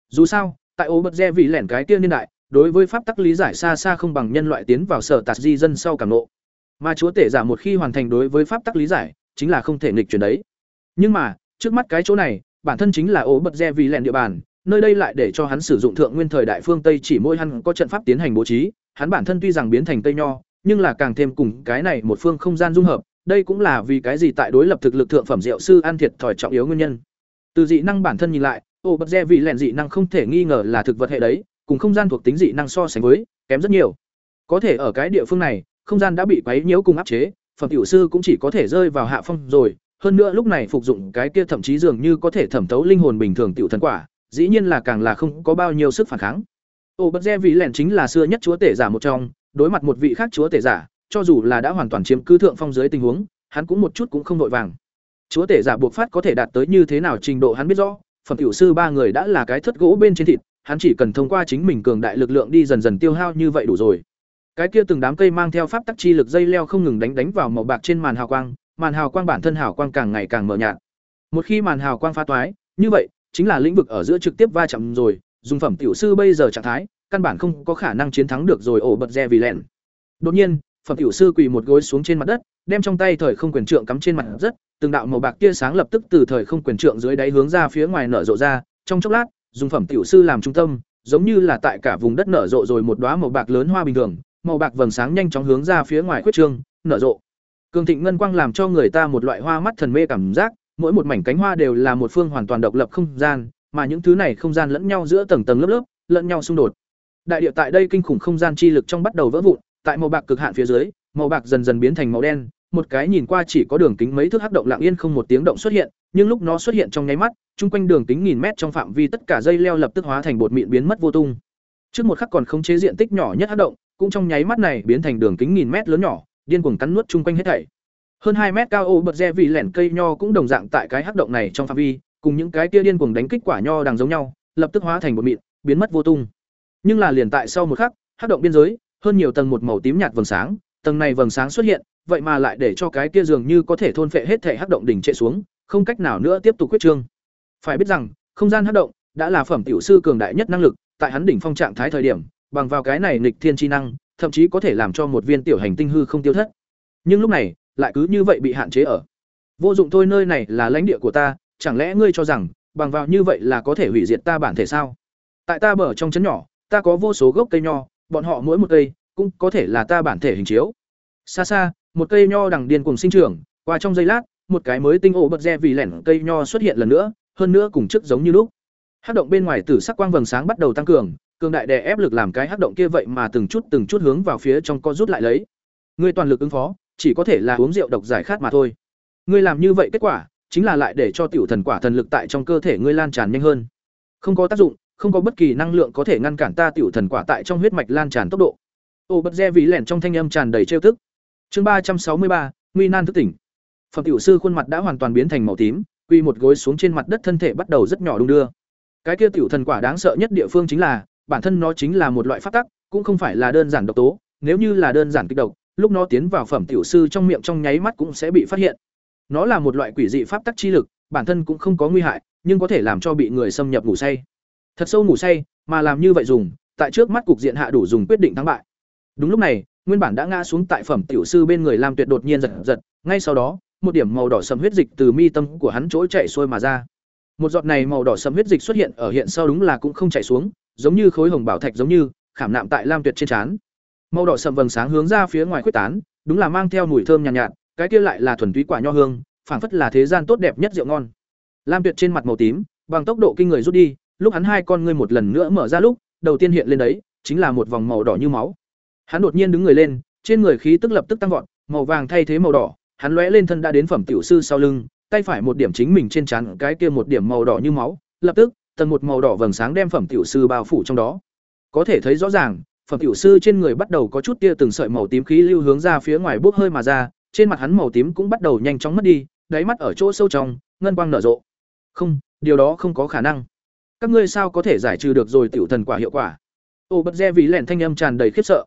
Dù sao, tại ô Bất re vì lẻn cái tiên niên đại, đối với pháp tắc lý giải xa xa không bằng nhân loại tiến vào sở tạt di dân sau cảm ngộ. Mà chúa tể giả một khi hoàn thành đối với pháp tắc lý giải, chính là không thể nghịch chuyển đấy. Nhưng mà, trước mắt cái chỗ này, bản thân chính là ô bất re vì lẹn địa bàn, nơi đây lại để cho hắn sử dụng thượng nguyên thời đại phương Tây chỉ mỗi hắn có trận pháp tiến hành bố trí, hắn bản thân tuy rằng biến thành Tây Nho, nhưng là càng thêm cùng cái này một phương không gian dung hợp, đây cũng là vì cái gì tại đối lập thực lực thượng phẩm diệu sư ăn thiệt thòi trọng yếu nguyên nhân. Từ dị năng bản thân nhìn lại, ô bật re vì lẹn dị năng không thể nghi ngờ là thực vật hệ đấy, cùng không gian thuộc tính dị năng so sánh với, kém rất nhiều. Có thể ở cái địa phương này, không gian đã bị quấy nhiễu cùng áp chế, phẩm tiểu sư cũng chỉ có thể rơi vào hạ phong rồi, hơn nữa lúc này phục dụng cái kia thậm chí dường như có thể thẩm thấu linh hồn bình thường tiểu thần quả, dĩ nhiên là càng là không có bao nhiêu sức phản kháng. Ô bất re vì lẻn chính là xưa nhất chúa tể giả một trong, đối mặt một vị khác chúa tể giả, cho dù là đã hoàn toàn chiếm cứ thượng phong dưới tình huống, hắn cũng một chút cũng không vội vàng. Chúa tể giả buộc phát có thể đạt tới như thế nào trình độ hắn biết rõ, phẩm tiểu sư ba người đã là cái thất gỗ bên trên thịt, hắn chỉ cần thông qua chính mình cường đại lực lượng đi dần dần tiêu hao như vậy đủ rồi. Cái kia từng đám cây mang theo pháp tắc chi lực dây leo không ngừng đánh đánh vào màu bạc trên màn hào quang, màn hào quang bản thân hào quang càng ngày càng mờ nhạt. Một khi màn hào quang phá toái, như vậy chính là lĩnh vực ở giữa trực tiếp va chạm rồi, dùng phẩm tiểu sư bây giờ trạng thái, căn bản không có khả năng chiến thắng được rồi ổ bật re vì lẹn. Đột nhiên, phẩm tiểu sư quỳ một gối xuống trên mặt đất, đem trong tay thời không quyền trượng cắm trên mặt đất, từng đạo màu bạc tia sáng lập tức từ thời không quyền trượng dưới đáy hướng ra phía ngoài nở rộ ra, trong chốc lát, dùng phẩm tiểu sư làm trung tâm, giống như là tại cả vùng đất nở rộ rồi một đóa màu bạc lớn hoa bình thường, màu bạc vầng sáng nhanh chóng hướng ra phía ngoài khuyết trương, nở rộ. Cường thịnh ngân quang làm cho người ta một loại hoa mắt thần mê cảm giác, mỗi một mảnh cánh hoa đều là một phương hoàn toàn độc lập không gian, mà những thứ này không gian lẫn nhau giữa tầng tầng lớp lớp, lẫn nhau xung đột. Đại địa tại đây kinh khủng không gian chi lực trong bắt đầu vỡ vụn, tại màu bạc cực hạn phía dưới, màu bạc dần dần biến thành màu đen, một cái nhìn qua chỉ có đường kính mấy thước hắc động lặng yên không một tiếng động xuất hiện, nhưng lúc nó xuất hiện trong nháy mắt, chung quanh đường kính nghìn mét trong phạm vi tất cả dây leo lập tức hóa thành bột mịn biến mất vô tung. Trước một khắc còn không chế diện tích nhỏ nhất hắc động, cũng trong nháy mắt này biến thành đường kính nghìn mét lớn nhỏ, điên cuồng cắn nuốt chung quanh hết thảy. Hơn hai mét cao ô bật re vì lẻn cây nho cũng đồng dạng tại cái hắc động này trong phạm vi, cùng những cái kia điên cuồng đánh kích quả nho đang giống nhau, lập tức hóa thành bột mịn, biến mất vô tung. Nhưng là liền tại sau một khắc, hắc động biên giới, hơn nhiều tầng một màu tím nhạt vầng sáng, tầng này vầng sáng xuất hiện, vậy mà lại để cho cái kia dường như có thể thôn phệ hết thể hắc động đỉnh trệ xuống, không cách nào nữa tiếp tục quyết trương. Phải biết rằng, không gian hắc động đã là phẩm tiểu sư cường đại nhất năng lực, tại hắn đỉnh phong trạng thái thời điểm, bằng vào cái này nghịch thiên chi năng, thậm chí có thể làm cho một viên tiểu hành tinh hư không tiêu thất. Nhưng lúc này, lại cứ như vậy bị hạn chế ở. Vô dụng thôi nơi này là lãnh địa của ta, chẳng lẽ ngươi cho rằng bằng vào như vậy là có thể hủy diệt ta bản thể sao? Tại ta bờ trong trấn nhỏ, ta có vô số gốc cây nho, bọn họ mỗi một cây cũng có thể là ta bản thể hình chiếu. Xa xa, một cây nho đằng điên cùng sinh trưởng, qua trong giây lát, một cái mới tinh ổ bật re vì lẻn cây nho xuất hiện lần nữa, hơn nữa cùng trước giống như lúc. Hắc động bên ngoài tử sắc quang vầng sáng bắt đầu tăng cường, cường đại đè ép lực làm cái hắc động kia vậy mà từng chút từng chút hướng vào phía trong co rút lại lấy. Ngươi toàn lực ứng phó, chỉ có thể là uống rượu độc giải khát mà thôi. Ngươi làm như vậy kết quả chính là lại để cho tiểu thần quả thần lực tại trong cơ thể ngươi lan tràn nhanh hơn. Không có tác dụng, không có bất kỳ năng lượng có thể ngăn cản ta tiểu thần quả tại trong huyết mạch lan tràn tốc độ. Ô bất re vì lẻn trong thanh âm tràn đầy trêu tức. Chương ba trăm sáu mươi ba, nguy nan thức tỉnh. Phẩm tiểu sư khuôn mặt đã hoàn toàn biến thành màu tím, quy một gối xuống trên mặt đất thân thể bắt đầu rất nhỏ đung đưa. Cái kia tiểu thần quả đáng sợ nhất địa phương chính là, bản thân nó chính là một loại pháp tắc, cũng không phải là đơn giản độc tố, nếu như là đơn giản kích độc, lúc nó tiến vào phẩm tiểu sư trong miệng trong nháy mắt cũng sẽ bị phát hiện. Nó là một loại quỷ dị pháp tắc chi lực, bản thân cũng không có nguy hại, nhưng có thể làm cho bị người xâm nhập ngủ say. Thật sâu ngủ say, mà làm như vậy dùng, tại trước mắt cục diện hạ đủ dùng quyết định thắng bại. Đúng lúc này, nguyên bản đã ngã xuống tại phẩm tiểu sư bên người Lam Tuyệt đột nhiên giật giật, ngay sau đó, một điểm màu đỏ sầm huyết dịch từ mi tâm của hắn chỗ chảy xuôi mà ra. Một giọt này màu đỏ sầm huyết dịch xuất hiện ở hiện sau đúng là cũng không chảy xuống, giống như khối hồng bảo thạch giống như khảm nạm tại lam tuyệt trên trán màu đỏ sậm vầng sáng hướng ra phía ngoài quyết tán đúng là mang theo mùi thơm nhàn nhạt, nhạt cái kia lại là thuần túy quả nho hương phảng phất là thế gian tốt đẹp nhất rượu ngon lam tuyệt trên mặt màu tím bằng tốc độ kinh người rút đi lúc hắn hai con ngươi một lần nữa mở ra lúc đầu tiên hiện lên đấy chính là một vòng màu đỏ như máu hắn đột nhiên đứng người lên trên người khí tức lập tức tăng vọt màu vàng thay thế màu đỏ hắn lóe lên thân đã đến phẩm tiểu sư sau lưng tay phải một điểm chính mình trên trán cái kia một điểm màu đỏ như máu lập tức tầng một màu đỏ vầng sáng đem phẩm tiểu sư bao phủ trong đó. Có thể thấy rõ ràng, phẩm tiểu sư trên người bắt đầu có chút tia từng sợi màu tím khí lưu hướng ra phía ngoài bốc hơi mà ra, trên mặt hắn màu tím cũng bắt đầu nhanh chóng mất đi, đáy mắt ở chỗ sâu trong, ngân quang nở rộ. Không, điều đó không có khả năng. Các ngươi sao có thể giải trừ được rồi tiểu thần quả hiệu quả? Ô bật re vì lẻn thanh âm tràn đầy khiếp sợ.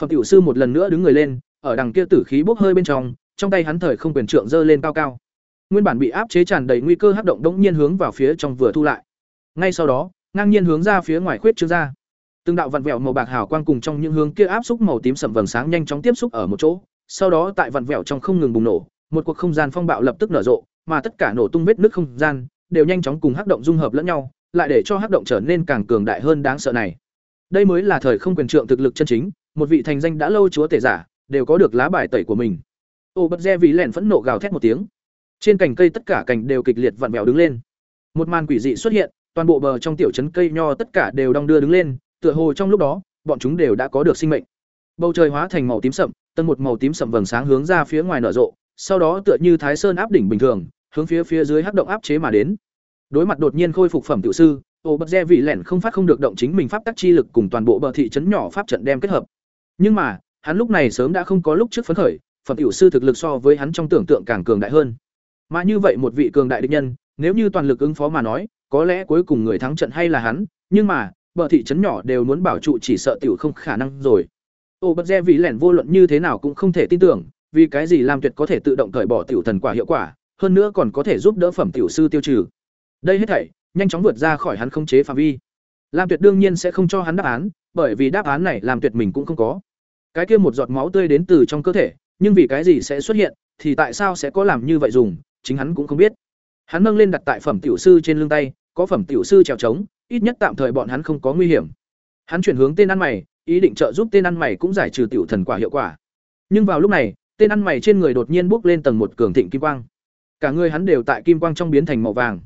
Phẩm tiểu sư một lần nữa đứng người lên, ở đằng kia tử khí bốc hơi bên trong, trong tay hắn thời không quyền trượng giơ lên cao cao. nguyên bản bị áp chế tràn đầy nguy cơ hấp động đống nhiên hướng vào phía trong vừa thu lại. Ngay sau đó, ngang nhiên hướng ra phía ngoài khuyết trương ra. Từng đạo vặn vẹo màu bạc hào quang cùng trong những hướng kia áp xúc màu tím sầm vầng sáng nhanh chóng tiếp xúc ở một chỗ, sau đó tại vặn vẹo trong không ngừng bùng nổ, một cuộc không gian phong bạo lập tức nở rộ, mà tất cả nổ tung vết nước không gian đều nhanh chóng cùng hắc động dung hợp lẫn nhau, lại để cho hắc động trở nên càng cường đại hơn đáng sợ này. Đây mới là thời không quyền trượng thực lực chân chính, một vị thành danh đã lâu chúa tể giả, đều có được lá bài tẩy của mình. Ô bất re vì lẻn phẫn nộ gào thét một tiếng. Trên cành cây tất cả cành đều kịch liệt vặn vẹo đứng lên. Một màn quỷ dị xuất hiện, toàn bộ bờ trong tiểu trấn cây nho tất cả đều đong đưa đứng lên, tựa hồ trong lúc đó, bọn chúng đều đã có được sinh mệnh. Bầu trời hóa thành màu tím sậm, tân một màu tím sậm vầng sáng hướng ra phía ngoài nở rộ, sau đó tựa như Thái Sơn áp đỉnh bình thường, hướng phía phía dưới hắc động áp chế mà đến. Đối mặt đột nhiên khôi phục phẩm tiểu sư, Ô Bất Re vị lẻn không phát không được động chính mình pháp tắc chi lực cùng toàn bộ bờ thị trấn nhỏ pháp trận đem kết hợp. Nhưng mà, hắn lúc này sớm đã không có lúc trước phấn khởi, phẩm tiểu sư thực lực so với hắn trong tưởng tượng càng cường đại hơn. Mà như vậy một vị cường đại địch nhân, nếu như toàn lực ứng phó mà nói, có lẽ cuối cùng người thắng trận hay là hắn, nhưng mà, bờ thị trấn nhỏ đều muốn bảo trụ chỉ sợ tiểu không khả năng rồi. Ô Bất Re vị lẻn vô luận như thế nào cũng không thể tin tưởng, vì cái gì làm Tuyệt có thể tự động cởi bỏ tiểu thần quả hiệu quả, hơn nữa còn có thể giúp đỡ phẩm tiểu sư tiêu trừ. Đây hết thảy, nhanh chóng vượt ra khỏi hắn không chế phạm vi. Lam Tuyệt đương nhiên sẽ không cho hắn đáp án, bởi vì đáp án này làm Tuyệt mình cũng không có. Cái kia một giọt máu tươi đến từ trong cơ thể, nhưng vì cái gì sẽ xuất hiện, thì tại sao sẽ có làm như vậy dùng, chính hắn cũng không biết. Hắn nâng lên đặt tại phẩm tiểu sư trên lưng tay, có phẩm tiểu sư trèo trống, ít nhất tạm thời bọn hắn không có nguy hiểm. Hắn chuyển hướng tên ăn mày, ý định trợ giúp tên ăn mày cũng giải trừ tiểu thần quả hiệu quả. Nhưng vào lúc này, tên ăn mày trên người đột nhiên bốc lên tầng một cường thịnh kim quang. Cả người hắn đều tại kim quang trong biến thành màu vàng.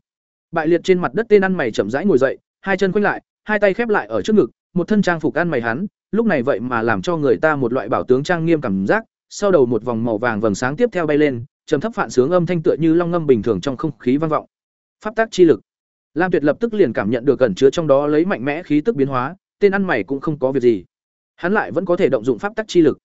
Bại liệt trên mặt đất tên ăn mày chậm rãi ngồi dậy, hai chân khoanh lại, hai tay khép lại ở trước ngực, một thân trang phục ăn mày hắn, lúc này vậy mà làm cho người ta một loại bảo tướng trang nghiêm cảm giác, sau đầu một vòng màu vàng vầng sáng tiếp theo bay lên, trầm thấp phản sướng âm thanh tựa như long ngâm bình thường trong không khí vang vọng. Pháp tác chi lực. Lam Tuyệt lập tức liền cảm nhận được cẩn chứa trong đó lấy mạnh mẽ khí tức biến hóa, tên ăn mày cũng không có việc gì. Hắn lại vẫn có thể động dụng pháp tắc chi lực.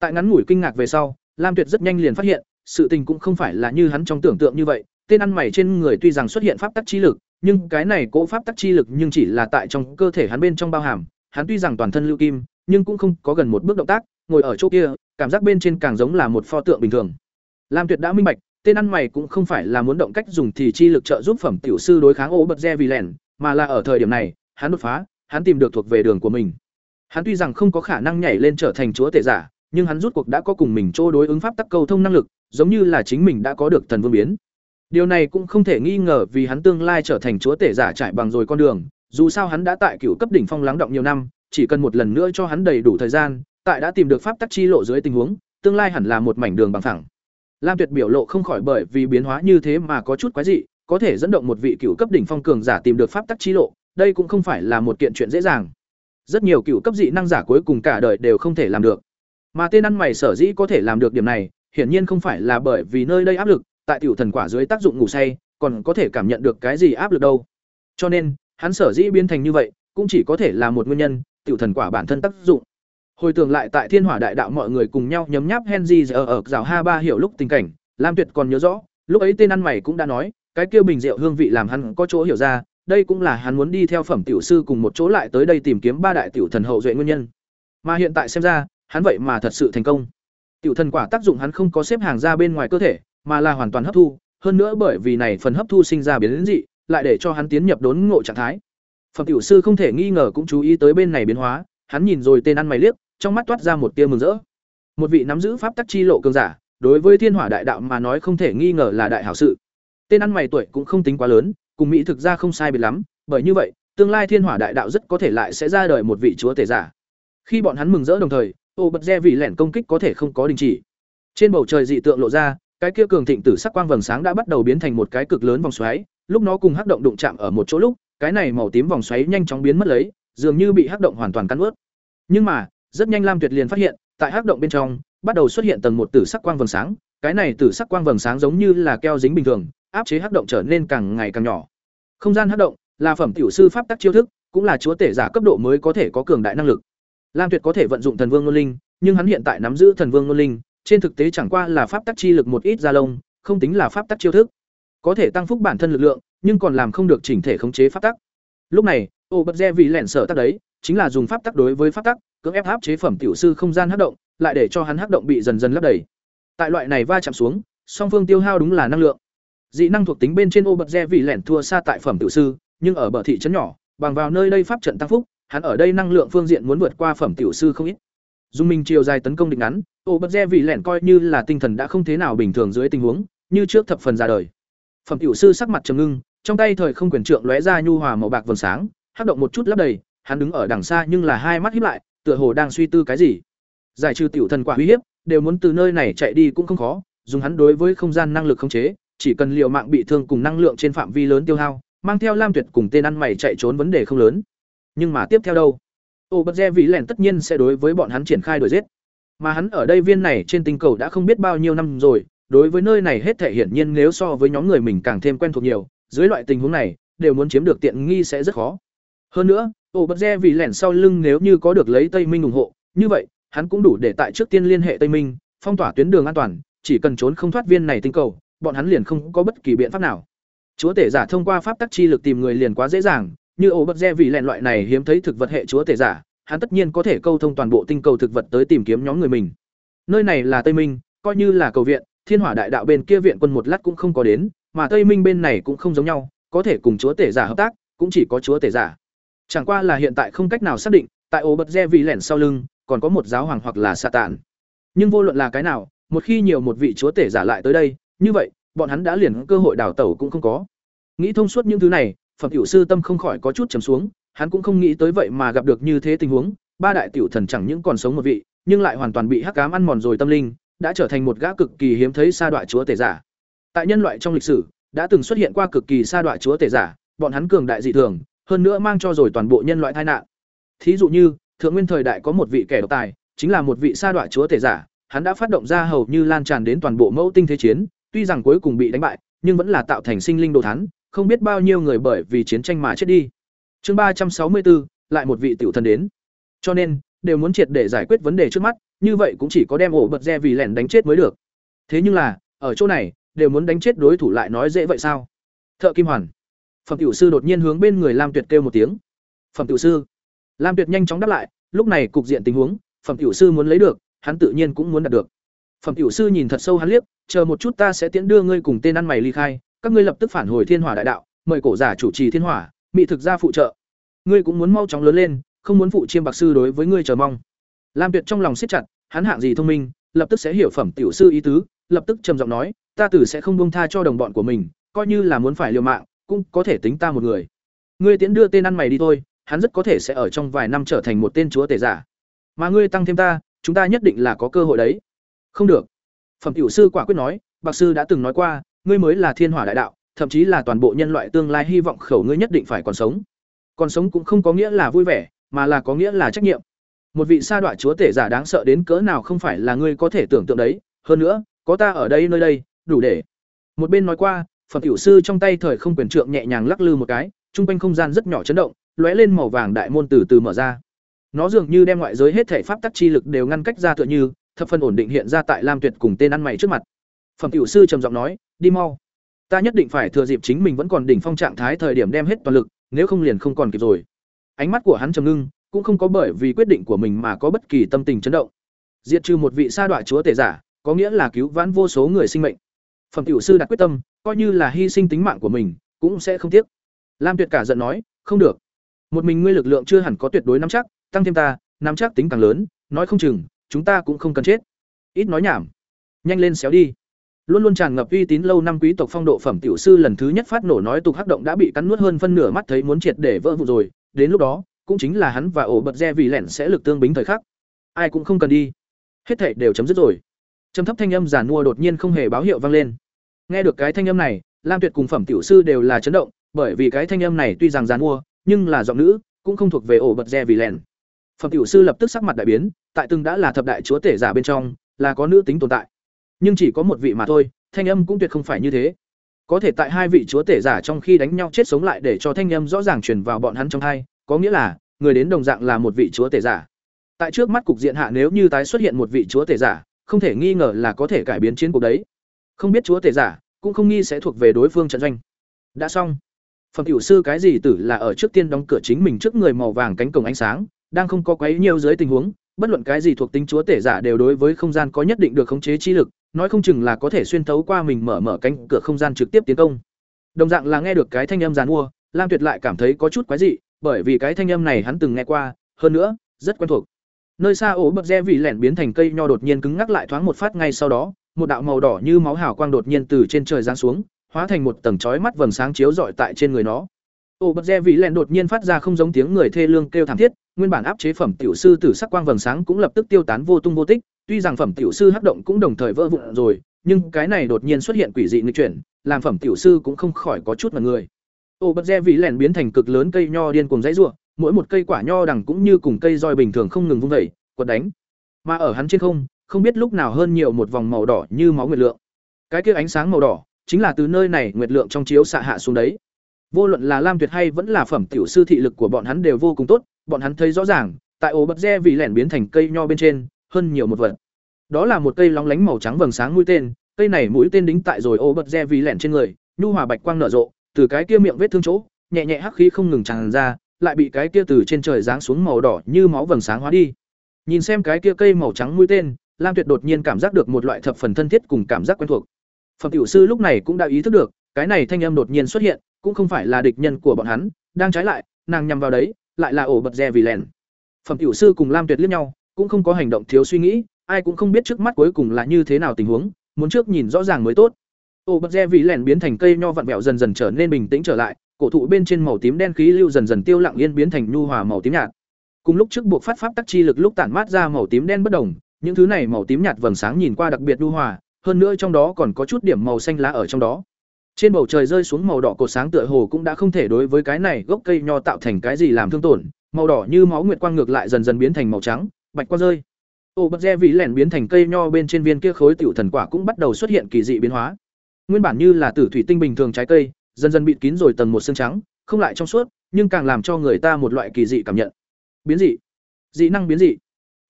Tại ngắn ngủi kinh ngạc về sau, Lam Tuyệt rất nhanh liền phát hiện, sự tình cũng không phải là như hắn trong tưởng tượng như vậy, tên ăn mày trên người tuy rằng xuất hiện pháp tắc chi lực, nhưng cái này cố pháp tắc chi lực nhưng chỉ là tại trong cơ thể hắn bên trong bao hàm, hắn tuy rằng toàn thân lưu kim, nhưng cũng không có gần một bước động tác, ngồi ở chỗ kia, cảm giác bên trên càng giống là một pho tượng bình thường. Lam Tuyệt đã minh bạch, tên ăn mày cũng không phải là muốn động cách dùng thì chi lực trợ giúp phẩm tiểu sư đối kháng ố bật re vì lẻn, mà là ở thời điểm này, hắn đột phá, hắn tìm được thuộc về đường của mình. Hắn tuy rằng không có khả năng nhảy lên trở thành chúa tể giả, nhưng hắn rút cuộc đã có cùng mình chỗ đối ứng pháp tắc cầu thông năng lực, giống như là chính mình đã có được thần vương biến. Điều này cũng không thể nghi ngờ vì hắn tương lai trở thành chúa tể giả trải bằng rồi con đường, dù sao hắn đã tại cựu cấp đỉnh phong lắng động nhiều năm, chỉ cần một lần nữa cho hắn đầy đủ thời gian, tại đã tìm được pháp tắc chi lộ dưới tình huống, tương lai hẳn là một mảnh đường bằng phẳng. Lam Tuyệt biểu lộ không khỏi bởi vì biến hóa như thế mà có chút quái dị, có thể dẫn động một vị cựu cấp đỉnh phong cường giả tìm được pháp tắc chi lộ, đây cũng không phải là một kiện chuyện dễ dàng. Rất nhiều cựu cấp dị năng giả cuối cùng cả đời đều không thể làm được. Mà tên ăn mày sở dĩ có thể làm được điểm này, hiển nhiên không phải là bởi vì nơi đây áp lực, tại tiểu thần quả dưới tác dụng ngủ say, còn có thể cảm nhận được cái gì áp lực đâu. Cho nên, hắn sở dĩ biến thành như vậy, cũng chỉ có thể là một nguyên nhân, tiểu thần quả bản thân tác dụng. Hồi tưởng lại tại Thiên Hỏa Đại Đạo mọi người cùng nhau nhấm nháp Henry ở ở rào ha ba hiểu lúc tình cảnh, Lam Tuyệt còn nhớ rõ, lúc ấy tên ăn mày cũng đã nói, cái kia bình rượu hương vị làm hắn có chỗ hiểu ra, đây cũng là hắn muốn đi theo phẩm tiểu sư cùng một chỗ lại tới đây tìm kiếm ba đại tiểu thần hậu duệ nguyên nhân. Mà hiện tại xem ra, hắn vậy mà thật sự thành công. Tiểu thần quả tác dụng hắn không có xếp hàng ra bên ngoài cơ thể, mà là hoàn toàn hấp thu, hơn nữa bởi vì này phần hấp thu sinh ra biến dị, lại để cho hắn tiến nhập đốn ngộ trạng thái. Phẩm tiểu sư không thể nghi ngờ cũng chú ý tới bên này biến hóa, hắn nhìn rồi tên ăn mày liếc, trong mắt toát ra một tia mừng rỡ. Một vị nắm giữ pháp tắc chi lộ cường giả, đối với thiên hỏa đại đạo mà nói không thể nghi ngờ là đại hảo sự. Tên ăn mày tuổi cũng không tính quá lớn, cùng mỹ thực ra không sai biệt lắm, bởi như vậy, tương lai thiên hỏa đại đạo rất có thể lại sẽ ra đời một vị chúa tể giả. Khi bọn hắn mừng rỡ đồng thời, ô bật re vì lẻn công kích có thể không có đình chỉ. Trên bầu trời dị tượng lộ ra, cái kia cường thịnh tử sắc quang vầng sáng đã bắt đầu biến thành một cái cực lớn vòng xoáy, lúc nó cùng hắc động đụng chạm ở một chỗ lúc, cái này màu tím vòng xoáy nhanh chóng biến mất lấy, dường như bị hắc động hoàn toàn cắn ướt Nhưng mà, rất nhanh Lam Tuyệt liền phát hiện, tại hắc động bên trong, bắt đầu xuất hiện tầng một tử sắc quang vầng sáng, cái này tử sắc quang vầng sáng giống như là keo dính bình thường, áp chế hắc động trở nên càng ngày càng nhỏ. Không gian hắc động là phẩm tiểu sư pháp tắc chiêu thức, cũng là chúa tể giả cấp độ mới có thể có cường đại năng lực. Lam Tuyệt có thể vận dụng thần vương ngôn linh, nhưng hắn hiện tại nắm giữ thần vương ngôn linh, trên thực tế chẳng qua là pháp tắc chi lực một ít ra lông, không tính là pháp tắc chiêu thức. Có thể tăng phúc bản thân lực lượng, nhưng còn làm không được chỉnh thể khống chế pháp tắc. Lúc này, ô bật re vì lẻn sở tắc đấy, chính là dùng pháp tắc đối với pháp tắc, cưỡng ép áp chế phẩm tiểu sư không gian hắc động, lại để cho hắn hắc động bị dần dần lấp đầy. Tại loại này va chạm xuống, song phương tiêu hao đúng là năng lượng. dị năng thuộc tính bên trên ô bật re vì lẻn thua xa tại phẩm tiểu sư nhưng ở bờ thị trấn nhỏ bằng vào nơi đây pháp trận tăng phúc hắn ở đây năng lượng phương diện muốn vượt qua phẩm tiểu sư không ít dùng mình chiều dài tấn công địch ngắn, ô bật re vì lẻn coi như là tinh thần đã không thế nào bình thường dưới tình huống, như trước thập phần ra đời. Phẩm tiểu sư sắc mặt trầm ngưng, trong tay thời không quyền trượng lóe ra nhu hòa màu bạc vầng sáng, hắc động một chút lấp đầy, hắn đứng ở đằng xa nhưng là hai mắt híp lại, tựa hồ đang suy tư cái gì. Giải trừ tiểu thần quả uy hiếp, đều muốn từ nơi này chạy đi cũng không khó, dùng hắn đối với không gian năng lực khống chế, chỉ cần liệu mạng bị thương cùng năng lượng trên phạm vi lớn tiêu hao, mang theo lam tuyệt cùng tên ăn mày chạy trốn vấn đề không lớn. Nhưng mà tiếp theo đâu? Ô bất re vị lẻn tất nhiên sẽ đối với bọn hắn triển khai đuổi giết. Mà hắn ở đây viên này trên tinh cầu đã không biết bao nhiêu năm rồi, đối với nơi này hết thể hiển nhiên nếu so với nhóm người mình càng thêm quen thuộc nhiều, dưới loại tình huống này, đều muốn chiếm được tiện nghi sẽ rất khó. Hơn nữa ô bất re vị lẻn sau lưng nếu như có được lấy tây minh ủng hộ, như vậy, hắn cũng đủ để tại trước tiên liên hệ tây minh, phong tỏa tuyến đường an toàn, chỉ cần trốn không thoát viên này tinh cầu, bọn hắn liền không có bất kỳ biện pháp nào. Chúa tể giả thông qua pháp tắc chi lực tìm người liền quá dễ dàng như ổ bật re vì lẹn loại này hiếm thấy thực vật hệ chúa tể giả hắn tất nhiên có thể câu thông toàn bộ tinh cầu thực vật tới tìm kiếm nhóm người mình. Nơi này là tây minh coi như là cầu viện thiên hỏa đại đạo bên kia viện quân một lát cũng không có đến mà tây minh bên này cũng không giống nhau có thể cùng chúa tể giả hợp tác cũng chỉ có chúa tể giả. Chẳng qua là hiện tại không cách nào xác định tại ổ bật re vì lẻn sau lưng còn có một giáo hoàng hoặc là xạ tản, nhưng vô luận là cái nào một khi nhiều một vị chúa tể giả lại tới đây như vậy bọn hắn đã liền cơ hội đào tẩu cũng không có. Nghĩ thông suốt những thứ này phẩm tiểu sư tâm không khỏi có chút trầm xuống, hắn cũng không nghĩ tới vậy mà gặp được như thế tình huống, ba đại tiểu thần chẳng những còn sống một vị, nhưng lại hoàn toàn bị hắc ám ăn mòn rồi tâm linh, đã trở thành một gã cực kỳ hiếm thấy sa đoạ chúa tể giả. Tại nhân loại trong lịch sử, đã từng xuất hiện qua cực kỳ sa đoạ chúa tể giả, bọn hắn cường đại dị thường, hơn nữa mang cho rồi toàn bộ nhân loại tai nạn. Thí dụ như, thượng nguyên thời đại có một vị kẻ độc tài, chính là một vị sa đoạ chúa tể giả, hắn đã phát động ra hầu như lan tràn đến toàn bộ mẫu tinh thế chiến, tuy rằng cuối cùng bị đánh bại, nhưng vẫn là tạo thành sinh linh đồ thán không biết bao nhiêu người bởi vì chiến tranh mà chết đi. Chương ba trăm sáu mươi bốn lại một vị tiểu thần đến. Cho nên, đều muốn triệt để giải quyết vấn đề trước mắt, như vậy cũng chỉ có đem ổ bật re vì lẻn đánh chết mới được. Thế nhưng là, ở chỗ này, đều muốn đánh chết đối thủ lại nói dễ vậy sao? Thợ kim hoàn. Phẩm tiểu sư đột nhiên hướng bên người lam tuyệt kêu một tiếng. Phẩm tiểu sư. Lam tuyệt nhanh chóng đáp lại, lúc này cục diện tình huống, phẩm tiểu sư muốn lấy được, hắn tự nhiên cũng muốn đạt được. Phẩm tiểu sư nhìn thật sâu hắn liếc, chờ một chút ta sẽ tiễn đưa ngươi cùng tên ăn mày ly khai các ngươi lập tức phản hồi thiên hỏa đại đạo, mời cổ giả chủ trì thiên hỏa, mỹ thực ra phụ trợ. Ngươi cũng muốn mau chóng lớn lên, không muốn phụ chiêm bạc sư đối với ngươi chờ mong. Lam tuyệt trong lòng siết chặt, hắn hạng gì thông minh, lập tức sẽ hiểu phẩm tiểu sư ý tứ, lập tức trầm giọng nói, ta tử sẽ không buông tha cho đồng bọn của mình, coi như là muốn phải liều mạng, cũng có thể tính ta một người. Ngươi tiễn đưa tên ăn mày đi thôi, hắn rất có thể sẽ ở trong vài năm trở thành một tên chúa tể giả. Mà ngươi tăng thêm ta, chúng ta nhất định là có cơ hội đấy. Không được. Phẩm tiểu sư quả quyết nói, bạc sư đã từng nói qua ngươi mới là thiên hỏa đại đạo, thậm chí là toàn bộ nhân loại tương lai hy vọng khẩu ngươi nhất định phải còn sống. Còn sống cũng không có nghĩa là vui vẻ, mà là có nghĩa là trách nhiệm. Một vị sa đoạn chúa tể giả đáng sợ đến cỡ nào không phải là ngươi có thể tưởng tượng đấy. Hơn nữa, có ta ở đây nơi đây, đủ để. Một bên nói qua phẩm tiểu sư trong tay thời không quyền trượng nhẹ nhàng lắc lư một cái trung quanh không gian rất nhỏ chấn động, lóe lên màu vàng đại môn từ từ mở ra. Nó dường như đem ngoại giới hết thể pháp tắc chi lực đều ngăn cách ra tựa như, thập phân ổn định hiện ra tại lam tuyệt cùng tên ăn mày trước mặt phẩm tiểu sư trầm giọng nói, đi mau. Ta nhất định phải thừa dịp chính mình vẫn còn đỉnh phong trạng thái thời điểm đem hết toàn lực, nếu không liền không còn kịp rồi. Ánh mắt của hắn trầm ngưng, cũng không có bởi vì quyết định của mình mà có bất kỳ tâm tình chấn động. Diệt trừ một vị sa đoạ chúa tể giả, có nghĩa là cứu vãn vô số người sinh mệnh. Phẩm tiểu sư đặt quyết tâm, coi như là hy sinh tính mạng của mình, cũng sẽ không tiếc. Lam tuyệt cả giận nói, không được. Một mình ngươi lực lượng chưa hẳn có tuyệt đối nắm chắc, tăng thêm ta, nắm chắc tính càng lớn, nói không chừng, chúng ta cũng không cần chết. Ít nói nhảm. Nhanh lên xéo đi luôn luôn tràn ngập uy tín lâu năm quý tộc phong độ phẩm tiểu sư lần thứ nhất phát nổ nói tục hắc động đã bị cắn nuốt hơn phân nửa mắt thấy muốn triệt để vỡ vụ rồi. Đến lúc đó, cũng chính là hắn và ổ bật re vì lẻn sẽ lực tương bính thời khắc. Ai cũng không cần đi. Hết thảy đều chấm dứt rồi. Trầm thấp thanh âm giản mua đột nhiên không hề báo hiệu vang lên. Nghe được cái thanh âm này, lam tuyệt cùng phẩm tiểu sư đều là chấn động, bởi vì cái thanh âm này tuy rằng giản mua, nhưng là giọng nữ, cũng không thuộc về ổ bật re vì lẻn phẩm tiểu sư lập tức sắc mặt đại biến, tại từng đã là thập đại chúa tể giả bên trong, là có nữ tính tồn tại nhưng chỉ có một vị mà thôi, thanh âm cũng tuyệt không phải như thế. Có thể tại hai vị chúa tể giả trong khi đánh nhau chết sống lại để cho thanh âm rõ ràng truyền vào bọn hắn trong hai, có nghĩa là, người đến đồng dạng là một vị chúa tể giả. Tại trước mắt cục diện hạ nếu như tái xuất hiện một vị chúa tể giả, không thể nghi ngờ là có thể cải biến chiến cuộc đấy. Không biết chúa tể giả, cũng không nghi sẽ thuộc về đối phương trận doanh. Đã xong. Phẩm tiểu sư cái gì tử là ở trước tiên đóng cửa chính mình trước người màu vàng cánh cổng ánh sáng, đang không có quấy nhiều dưới tình huống, bất luận cái gì thuộc tính chúa tể giả đều đối với không gian có nhất định được khống chế chi lực nói không chừng là có thể xuyên thấu qua mình mở mở cánh cửa không gian trực tiếp tiến công. Đồng dạng là nghe được cái thanh âm giàn mua, Lam Tuyệt lại cảm thấy có chút quái dị, bởi vì cái thanh âm này hắn từng nghe qua, hơn nữa, rất quen thuộc. Nơi xa ổ bậc re vị lẻn biến thành cây nho đột nhiên cứng ngắc lại thoáng một phát ngay sau đó, một đạo màu đỏ như máu hào quang đột nhiên từ trên trời giáng xuống, hóa thành một tầng chói mắt vầng sáng chiếu rọi tại trên người nó ô bật re vị lẻn đột nhiên phát ra không giống tiếng người thê lương kêu thảm thiết, nguyên bản áp chế phẩm tiểu sư tử sắc quang vầng sáng cũng lập tức tiêu tán vô tung vô tích, tuy rằng phẩm tiểu sư hấp động cũng đồng thời vỡ vụn rồi, nhưng cái này đột nhiên xuất hiện quỷ dị nghịch chuyển, làm phẩm tiểu sư cũng không khỏi có chút mà người. ô bật re vị lẻn biến thành cực lớn cây nho điên cuồng dãy ruộng mỗi một cây quả nho đằng cũng như cùng cây roi bình thường không ngừng vung vẩy, quật đánh. Mà ở hắn trên không, không biết lúc nào hơn nhiều một vòng màu đỏ như máu nguyệt lượng. Cái kia ánh sáng màu đỏ, chính là từ nơi này nguyệt lượng trong chiếu xạ hạ xuống đấy. Vô luận là Lam Tuyệt hay vẫn là phẩm tiểu sư thị lực của bọn hắn đều vô cùng tốt, bọn hắn thấy rõ ràng, tại ổ bật re vì lẻn biến thành cây nho bên trên, hơn nhiều một vật. Đó là một cây lóng lánh màu trắng vầng sáng mũi tên, cây này mũi tên đính tại rồi ổ bật re vì lẻn trên người, nhu hòa bạch quang nở rộ, từ cái kia miệng vết thương chỗ, nhẹ nhẹ hắc khí không ngừng tràn ra, lại bị cái kia từ trên trời giáng xuống màu đỏ như máu vầng sáng hóa đi. Nhìn xem cái kia cây màu trắng mũi tên, Lam Tuyệt đột nhiên cảm giác được một loại thập phần thân thiết cùng cảm giác quen thuộc. Phẩm tiểu sư lúc này cũng đã ý thức được, cái này thanh âm đột nhiên xuất hiện, cũng không phải là địch nhân của bọn hắn, đang trái lại, nàng nhằm vào đấy, lại là ổ bật rè vì lèn. Phẩm tiểu sư cùng Lam Tuyệt liếc nhau, cũng không có hành động thiếu suy nghĩ, ai cũng không biết trước mắt cuối cùng là như thế nào tình huống, muốn trước nhìn rõ ràng mới tốt. Ổ bật rè vì lèn biến thành cây nho vặn vẹo dần dần trở nên bình tĩnh trở lại, cổ thụ bên trên màu tím đen khí lưu dần dần tiêu lặng yên biến thành nhu hòa màu tím nhạt. Cùng lúc trước buộc phát pháp tắc chi lực lúc tản mát ra màu tím đen bất đồng, những thứ này màu tím nhạt vầng sáng nhìn qua đặc biệt nhu hòa, hơn nữa trong đó còn có chút điểm màu xanh lá ở trong đó. Trên bầu trời rơi xuống màu đỏ cột sáng tựa hồ cũng đã không thể đối với cái này gốc cây nho tạo thành cái gì làm thương tổn, màu đỏ như máu nguyệt quang ngược lại dần dần biến thành màu trắng, bạch quang rơi. Ô bật re vĩ lẻn biến thành cây nho bên trên viên kia khối tiểu thần quả cũng bắt đầu xuất hiện kỳ dị biến hóa. Nguyên bản như là tử thủy tinh bình thường trái cây, dần dần bịt kín rồi tầng một xương trắng, không lại trong suốt, nhưng càng làm cho người ta một loại kỳ dị cảm nhận. Biến dị, dị năng biến dị.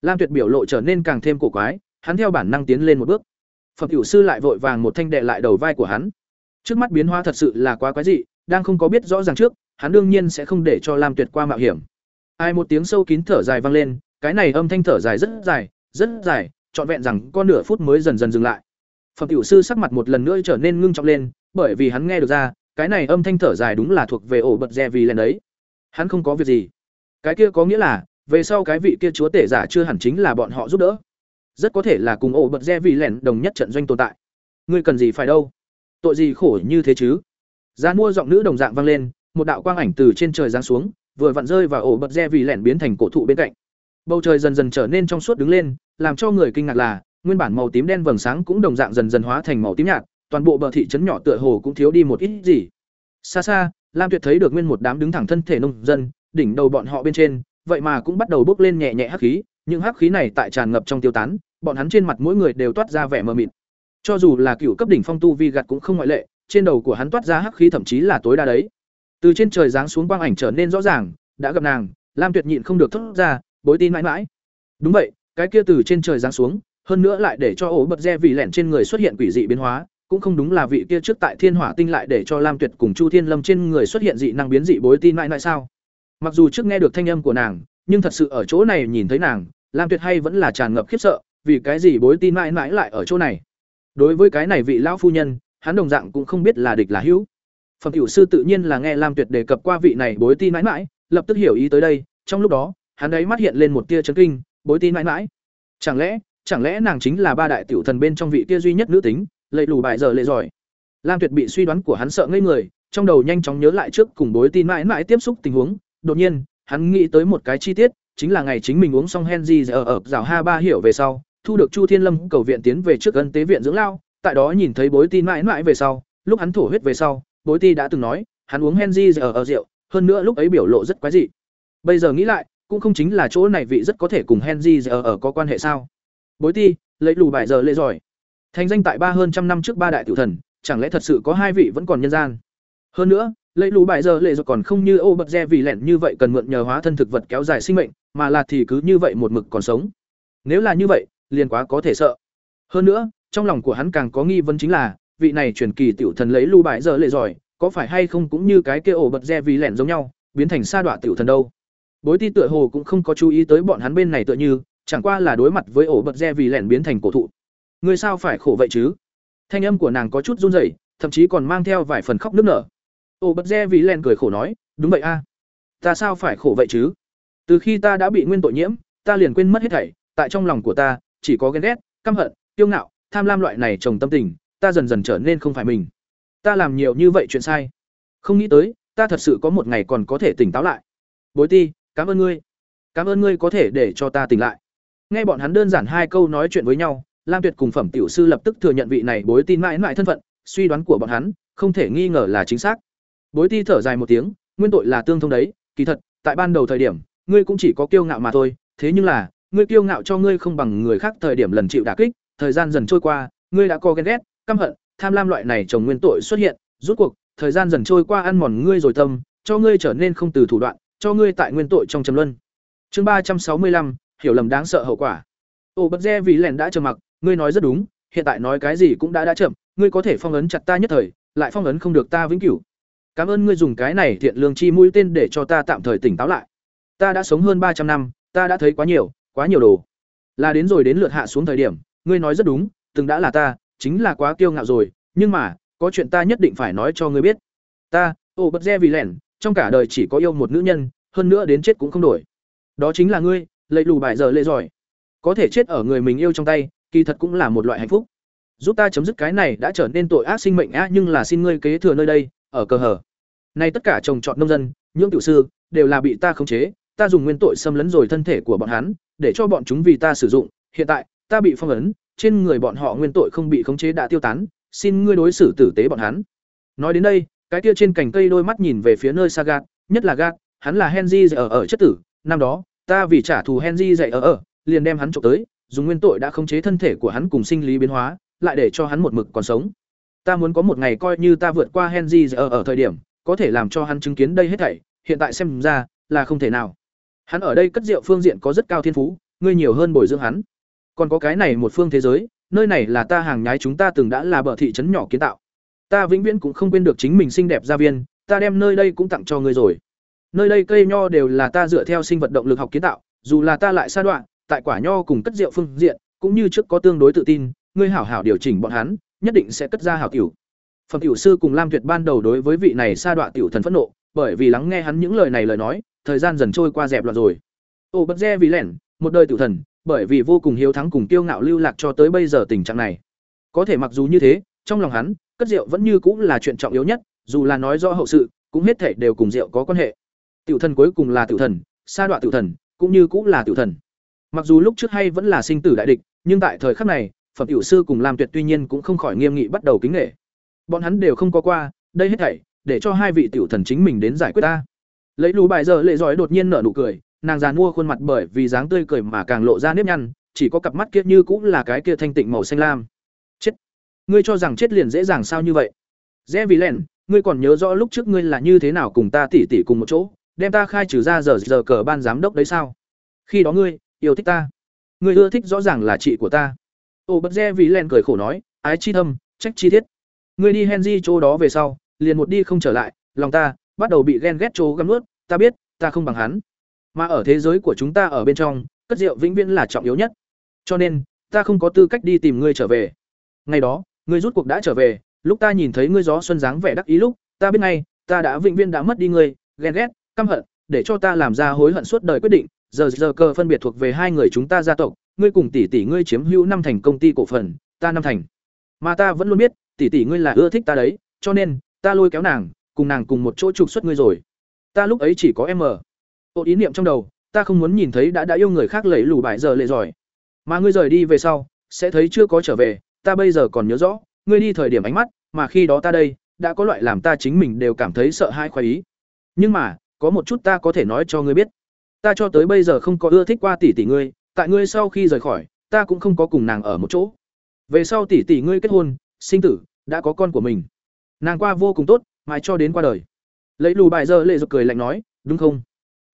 Lam Tuyệt biểu lộ trở nên càng thêm cổ quái, hắn theo bản năng tiến lên một bước. Phẩm tiểu sư lại vội vàng một thanh đệ lại đầu vai của hắn. Trước mắt biến hóa thật sự là quá quái dị, đang không có biết rõ ràng trước, hắn đương nhiên sẽ không để cho Lam Tuyệt qua mạo hiểm. Ai một tiếng sâu kín thở dài vang lên, cái này âm thanh thở dài rất dài, rất dài, trọn vẹn rằng có nửa phút mới dần dần dừng lại. Phẩm tiểu sư sắc mặt một lần nữa trở nên ngưng trọng lên, bởi vì hắn nghe được ra, cái này âm thanh thở dài đúng là thuộc về ổ bật dè vì lần đấy. Hắn không có việc gì. Cái kia có nghĩa là, về sau cái vị kia chúa tể giả chưa hẳn chính là bọn họ giúp đỡ. Rất có thể là cùng ổ bật dè vì lẻn đồng nhất trận doanh tồn tại. Ngươi cần gì phải đâu? Tội gì khổ như thế chứ? Gian mua giọng nữ đồng dạng vang lên, một đạo quang ảnh từ trên trời giáng xuống, vừa vặn rơi và ổ bật re vì lẻn biến thành cổ thụ bên cạnh. Bầu trời dần dần trở nên trong suốt đứng lên, làm cho người kinh ngạc là, nguyên bản màu tím đen vầng sáng cũng đồng dạng dần dần hóa thành màu tím nhạt, toàn bộ bờ thị trấn nhỏ tựa hồ cũng thiếu đi một ít gì. Xa xa, Lam Tuyệt thấy được nguyên một đám đứng thẳng thân thể nông dân, đỉnh đầu bọn họ bên trên, vậy mà cũng bắt đầu bốc lên nhẹ nhẹ hắc khí, những hắc khí này tại tràn ngập trong tiêu tán, bọn hắn trên mặt mỗi người đều toát ra vẻ mờ mịt. Cho dù là cựu cấp đỉnh phong tu vi gặt cũng không ngoại lệ, trên đầu của hắn toát ra hắc khí thậm chí là tối đa đấy. Từ trên trời giáng xuống quang ảnh trở nên rõ ràng, đã gặp nàng, Lam Tuyệt nhịn không được thốt ra, bối tin mãi mãi. Đúng vậy, cái kia từ trên trời giáng xuống, hơn nữa lại để cho ổ bật re vì lẻn trên người xuất hiện quỷ dị biến hóa, cũng không đúng là vị kia trước tại Thiên Hỏa Tinh lại để cho Lam Tuyệt cùng Chu Thiên Lâm trên người xuất hiện dị năng biến dị bối tin mãi mãi sao? Mặc dù trước nghe được thanh âm của nàng, nhưng thật sự ở chỗ này nhìn thấy nàng, Lam Tuyệt hay vẫn là tràn ngập khiếp sợ, vì cái gì bối tin mãi mãi lại ở chỗ này? Đối với cái này vị lão phu nhân, hắn đồng dạng cũng không biết là địch là hữu. Phẩm tiểu sư tự nhiên là nghe Lam Tuyệt đề cập qua vị này bối tin mãi mãi, lập tức hiểu ý tới đây, trong lúc đó, hắn ấy mắt hiện lên một tia chấn kinh, bối tin mãi mãi. Chẳng lẽ, chẳng lẽ nàng chính là ba đại tiểu thần bên trong vị tia duy nhất nữ tính, lệ lù bại giờ lệ giỏi. Lam Tuyệt bị suy đoán của hắn sợ ngây người, trong đầu nhanh chóng nhớ lại trước cùng bối tin mãi mãi tiếp xúc tình huống, đột nhiên, hắn nghĩ tới một cái chi tiết, chính là ngày chính mình uống xong Henry ở ở rào ha ba hiểu về sau, thu được Chu Thiên Lâm cầu viện tiến về trước ân tế viện dưỡng lao, tại đó nhìn thấy bối Ti mãi mãi về sau, lúc hắn thổ huyết về sau, bối ti đã từng nói, hắn uống Henry ở ở rượu, hơn nữa lúc ấy biểu lộ rất quái dị. Bây giờ nghĩ lại, cũng không chính là chỗ này vị rất có thể cùng Henry ở ở có quan hệ sao? Bối ti, lấy lù bài giờ lệ giỏi. Thành danh tại ba hơn trăm năm trước ba đại tiểu thần, chẳng lẽ thật sự có hai vị vẫn còn nhân gian? Hơn nữa, lấy lù bài giờ lệ rồi còn không như ô bật re vì lẹn như vậy cần mượn nhờ hóa thân thực vật kéo dài sinh mệnh, mà là thì cứ như vậy một mực còn sống. Nếu là như vậy, liền quá có thể sợ. Hơn nữa, trong lòng của hắn càng có nghi vấn chính là, vị này truyền kỳ tiểu thần lấy lưu bại giờ lệ giỏi, có phải hay không cũng như cái kia ổ bật re vì lẻn giống nhau, biến thành sa đọa tiểu thần đâu? Bối ti tựa hồ cũng không có chú ý tới bọn hắn bên này tựa như, chẳng qua là đối mặt với ổ bật re vì lẻn biến thành cổ thụ. người sao phải khổ vậy chứ thanh âm của nàng có chút run rẩy thậm chí còn mang theo vài phần khóc nức nở ổ bật re vì lẻn cười khổ nói đúng vậy a ta sao phải khổ vậy chứ từ khi ta đã bị nguyên tội nhiễm ta liền quên mất hết thảy tại trong lòng của ta chỉ có ghen ghét, căm hận, kiêu ngạo, tham lam loại này trồng tâm tình, ta dần dần trở nên không phải mình. Ta làm nhiều như vậy chuyện sai. Không nghĩ tới, ta thật sự có một ngày còn có thể tỉnh táo lại. Bối ti, cảm ơn ngươi. Cảm ơn ngươi có thể để cho ta tỉnh lại. Nghe bọn hắn đơn giản hai câu nói chuyện với nhau, lam tuyệt cùng phẩm tiểu sư lập tức thừa nhận vị này bối tin mãi mãi thân phận, suy đoán của bọn hắn, không thể nghi ngờ là chính xác. Bối ti thở dài một tiếng, nguyên tội là tương thông đấy, kỳ thật, tại ban đầu thời điểm, ngươi cũng chỉ có kiêu ngạo mà thôi, thế nhưng là ngươi kiêu ngạo cho ngươi không bằng người khác thời điểm lần chịu đả kích, thời gian dần trôi qua, ngươi đã có ghen ghét, căm hận, tham lam loại này chồng nguyên tội xuất hiện rút cuộc, thời gian dần trôi qua ăn mòn ngươi rồi tâm, cho ngươi trở nên không từ thủ đoạn, cho ngươi tại nguyên tội trong trầm luân. Chương ba trăm sáu mươi lăm, hiểu lầm đáng sợ hậu quả. Ô, bất re vì lẻn đã trầm mặc, ngươi nói rất đúng, hiện tại nói cái gì cũng đã đã chậm, ngươi có thể phong ấn chặt ta nhất thời, lại phong ấn không được ta vĩnh cửu. Cảm ơn ngươi dùng cái này thiện lương chi mũi tên để cho ta tạm thời tỉnh táo lại. Ta đã sống hơn ba trăm năm, ta đã thấy quá nhiều quá nhiều đồ. Là đến rồi đến lượt hạ xuống thời điểm, ngươi nói rất đúng, từng đã là ta, chính là quá kiêu ngạo rồi, nhưng mà, có chuyện ta nhất định phải nói cho ngươi biết. Ta, ô bất re vì lẻn, trong cả đời chỉ có yêu một nữ nhân, hơn nữa đến chết cũng không đổi. Đó chính là ngươi lệ lù bài giờ lệ giỏi. Có thể chết ở người mình yêu trong tay, kỳ thật cũng là một loại hạnh phúc. Giúp ta chấm dứt cái này đã trở nên tội ác sinh mệnh á, nhưng là xin ngươi kế thừa nơi đây, ở cờ hở. Nay tất cả trồng trọt nông dân những tiểu sư, đều là bị ta khống chế ta dùng nguyên tội xâm lấn rồi thân thể của bọn hắn, để cho bọn chúng vì ta sử dụng. Hiện tại, ta bị phong ấn, trên người bọn họ nguyên tội không bị khống chế đã tiêu tán, xin ngươi đối xử tử tế bọn hắn. Nói đến đây, cái kia trên cành cây đôi mắt nhìn về phía nơi xa gạt, nhất là gạt, hắn là henry ở ở chất tử, năm đó, ta vì trả thù henry dạy ở ở, liền đem hắn trộm tới, dùng nguyên tội đã khống chế thân thể của hắn cùng sinh lý biến hóa, lại để cho hắn một mực còn sống. Ta muốn có một ngày coi như ta vượt qua henry ở ở thời điểm, có thể làm cho hắn chứng kiến đây hết thảy, hiện tại xem ra, là không thể nào hắn ở đây cất rượu phương diện có rất cao thiên phú, ngươi nhiều hơn bồi dưỡng hắn. Còn có cái này một phương thế giới, nơi này là ta hàng nhái chúng ta từng đã là bờ thị trấn nhỏ kiến tạo. Ta vĩnh viễn cũng không quên được chính mình xinh đẹp gia viên, ta đem nơi đây cũng tặng cho ngươi rồi. Nơi đây cây nho đều là ta dựa theo sinh vật động lực học kiến tạo, dù là ta lại sa đoạn, tại quả nho cùng cất rượu phương diện, cũng như trước có tương đối tự tin, ngươi hảo hảo điều chỉnh bọn hắn, nhất định sẽ cất ra hảo tiểu. Phẩm tiểu sư cùng lam tuyệt ban đầu đối với vị này sa đoạn tiểu thần phẫn nộ, bởi vì lắng nghe hắn những lời này lời nói thời gian dần trôi qua dẹp loạn rồi. Ô, bất re vì lẻn, một đời tiểu thần, bởi vì vô cùng hiếu thắng cùng kiêu ngạo lưu lạc cho tới bây giờ tình trạng này. Có thể mặc dù như thế, trong lòng hắn, cất rượu vẫn như cũng là chuyện trọng yếu nhất, dù là nói rõ hậu sự, cũng hết thể đều cùng rượu có quan hệ. Tiểu thần cuối cùng là tiểu thần, sa đoạn tiểu thần, cũng như cũng là tiểu thần. Mặc dù lúc trước hay vẫn là sinh tử đại địch, nhưng tại thời khắc này phẩm tiểu sư cùng làm tuyệt tuy nhiên cũng không khỏi nghiêm nghị bắt đầu kính nghệ bọn hắn đều không có qua, đây hết thảy, để cho hai vị tiểu thần chính mình đến giải quyết ta lấy lù bài giờ lệ giỏi đột nhiên nở nụ cười, nàng dàn mua khuôn mặt bởi vì dáng tươi cười mà càng lộ ra nếp nhăn, chỉ có cặp mắt kia như cũng là cái kia thanh tịnh màu xanh lam. Chết! Ngươi cho rằng chết liền dễ dàng sao như vậy? Dễ vì lẻn ngươi còn nhớ rõ lúc trước ngươi là như thế nào cùng ta tỉ tỉ cùng một chỗ, đem ta khai trừ ra giờ giờ cờ ban giám đốc đấy sao? Khi đó ngươi, yêu thích ta. Ngươi ưa thích rõ ràng là chị của ta. Ô, bất dễ vì lẻn cười khổ nói, ái chi thâm, trách chi thiết. Ngươi đi henry chỗ đó về sau, liền một đi không trở lại, lòng ta bắt đầu bị ghen ghét chỗ găm nuốt, ta biết, ta không bằng hắn. Mà ở thế giới của chúng ta ở bên trong, cất rượu vĩnh viễn là trọng yếu nhất. Cho nên, ta không có tư cách đi tìm ngươi trở về. Ngày đó, ngươi rút cuộc đã trở về, lúc ta nhìn thấy ngươi gió xuân dáng vẻ đắc ý lúc, ta biết ngay, ta đã vĩnh viễn đã mất đi ngươi, ghen ghét, căm hận, để cho ta làm ra hối hận suốt đời quyết định. Giờ giờ cơ phân biệt thuộc về hai người chúng ta gia tộc, ngươi cùng tỷ tỷ ngươi chiếm hữu năm thành công ty cổ phần, ta năm thành. Mà ta vẫn luôn biết, tỷ tỷ ngươi là ưa thích ta đấy, cho nên, ta lôi kéo nàng cùng nàng cùng một chỗ trục xuất ngươi rồi. Ta lúc ấy chỉ có em ở. Ột ý niệm trong đầu, ta không muốn nhìn thấy đã đã yêu người khác lẩy lù bại giờ lệ giỏi. Mà ngươi rời đi về sau, sẽ thấy chưa có trở về, ta bây giờ còn nhớ rõ, ngươi đi thời điểm ánh mắt, mà khi đó ta đây, đã có loại làm ta chính mình đều cảm thấy sợ hãi khoái ý. Nhưng mà, có một chút ta có thể nói cho ngươi biết. Ta cho tới bây giờ không có ưa thích qua tỷ tỷ ngươi, tại ngươi sau khi rời khỏi, ta cũng không có cùng nàng ở một chỗ. Về sau tỷ tỷ ngươi kết hôn, sinh tử, đã có con của mình. Nàng qua vô cùng tốt mãi cho đến qua đời. Lấy lù bài giờ lệ dục cười lạnh nói, đúng không?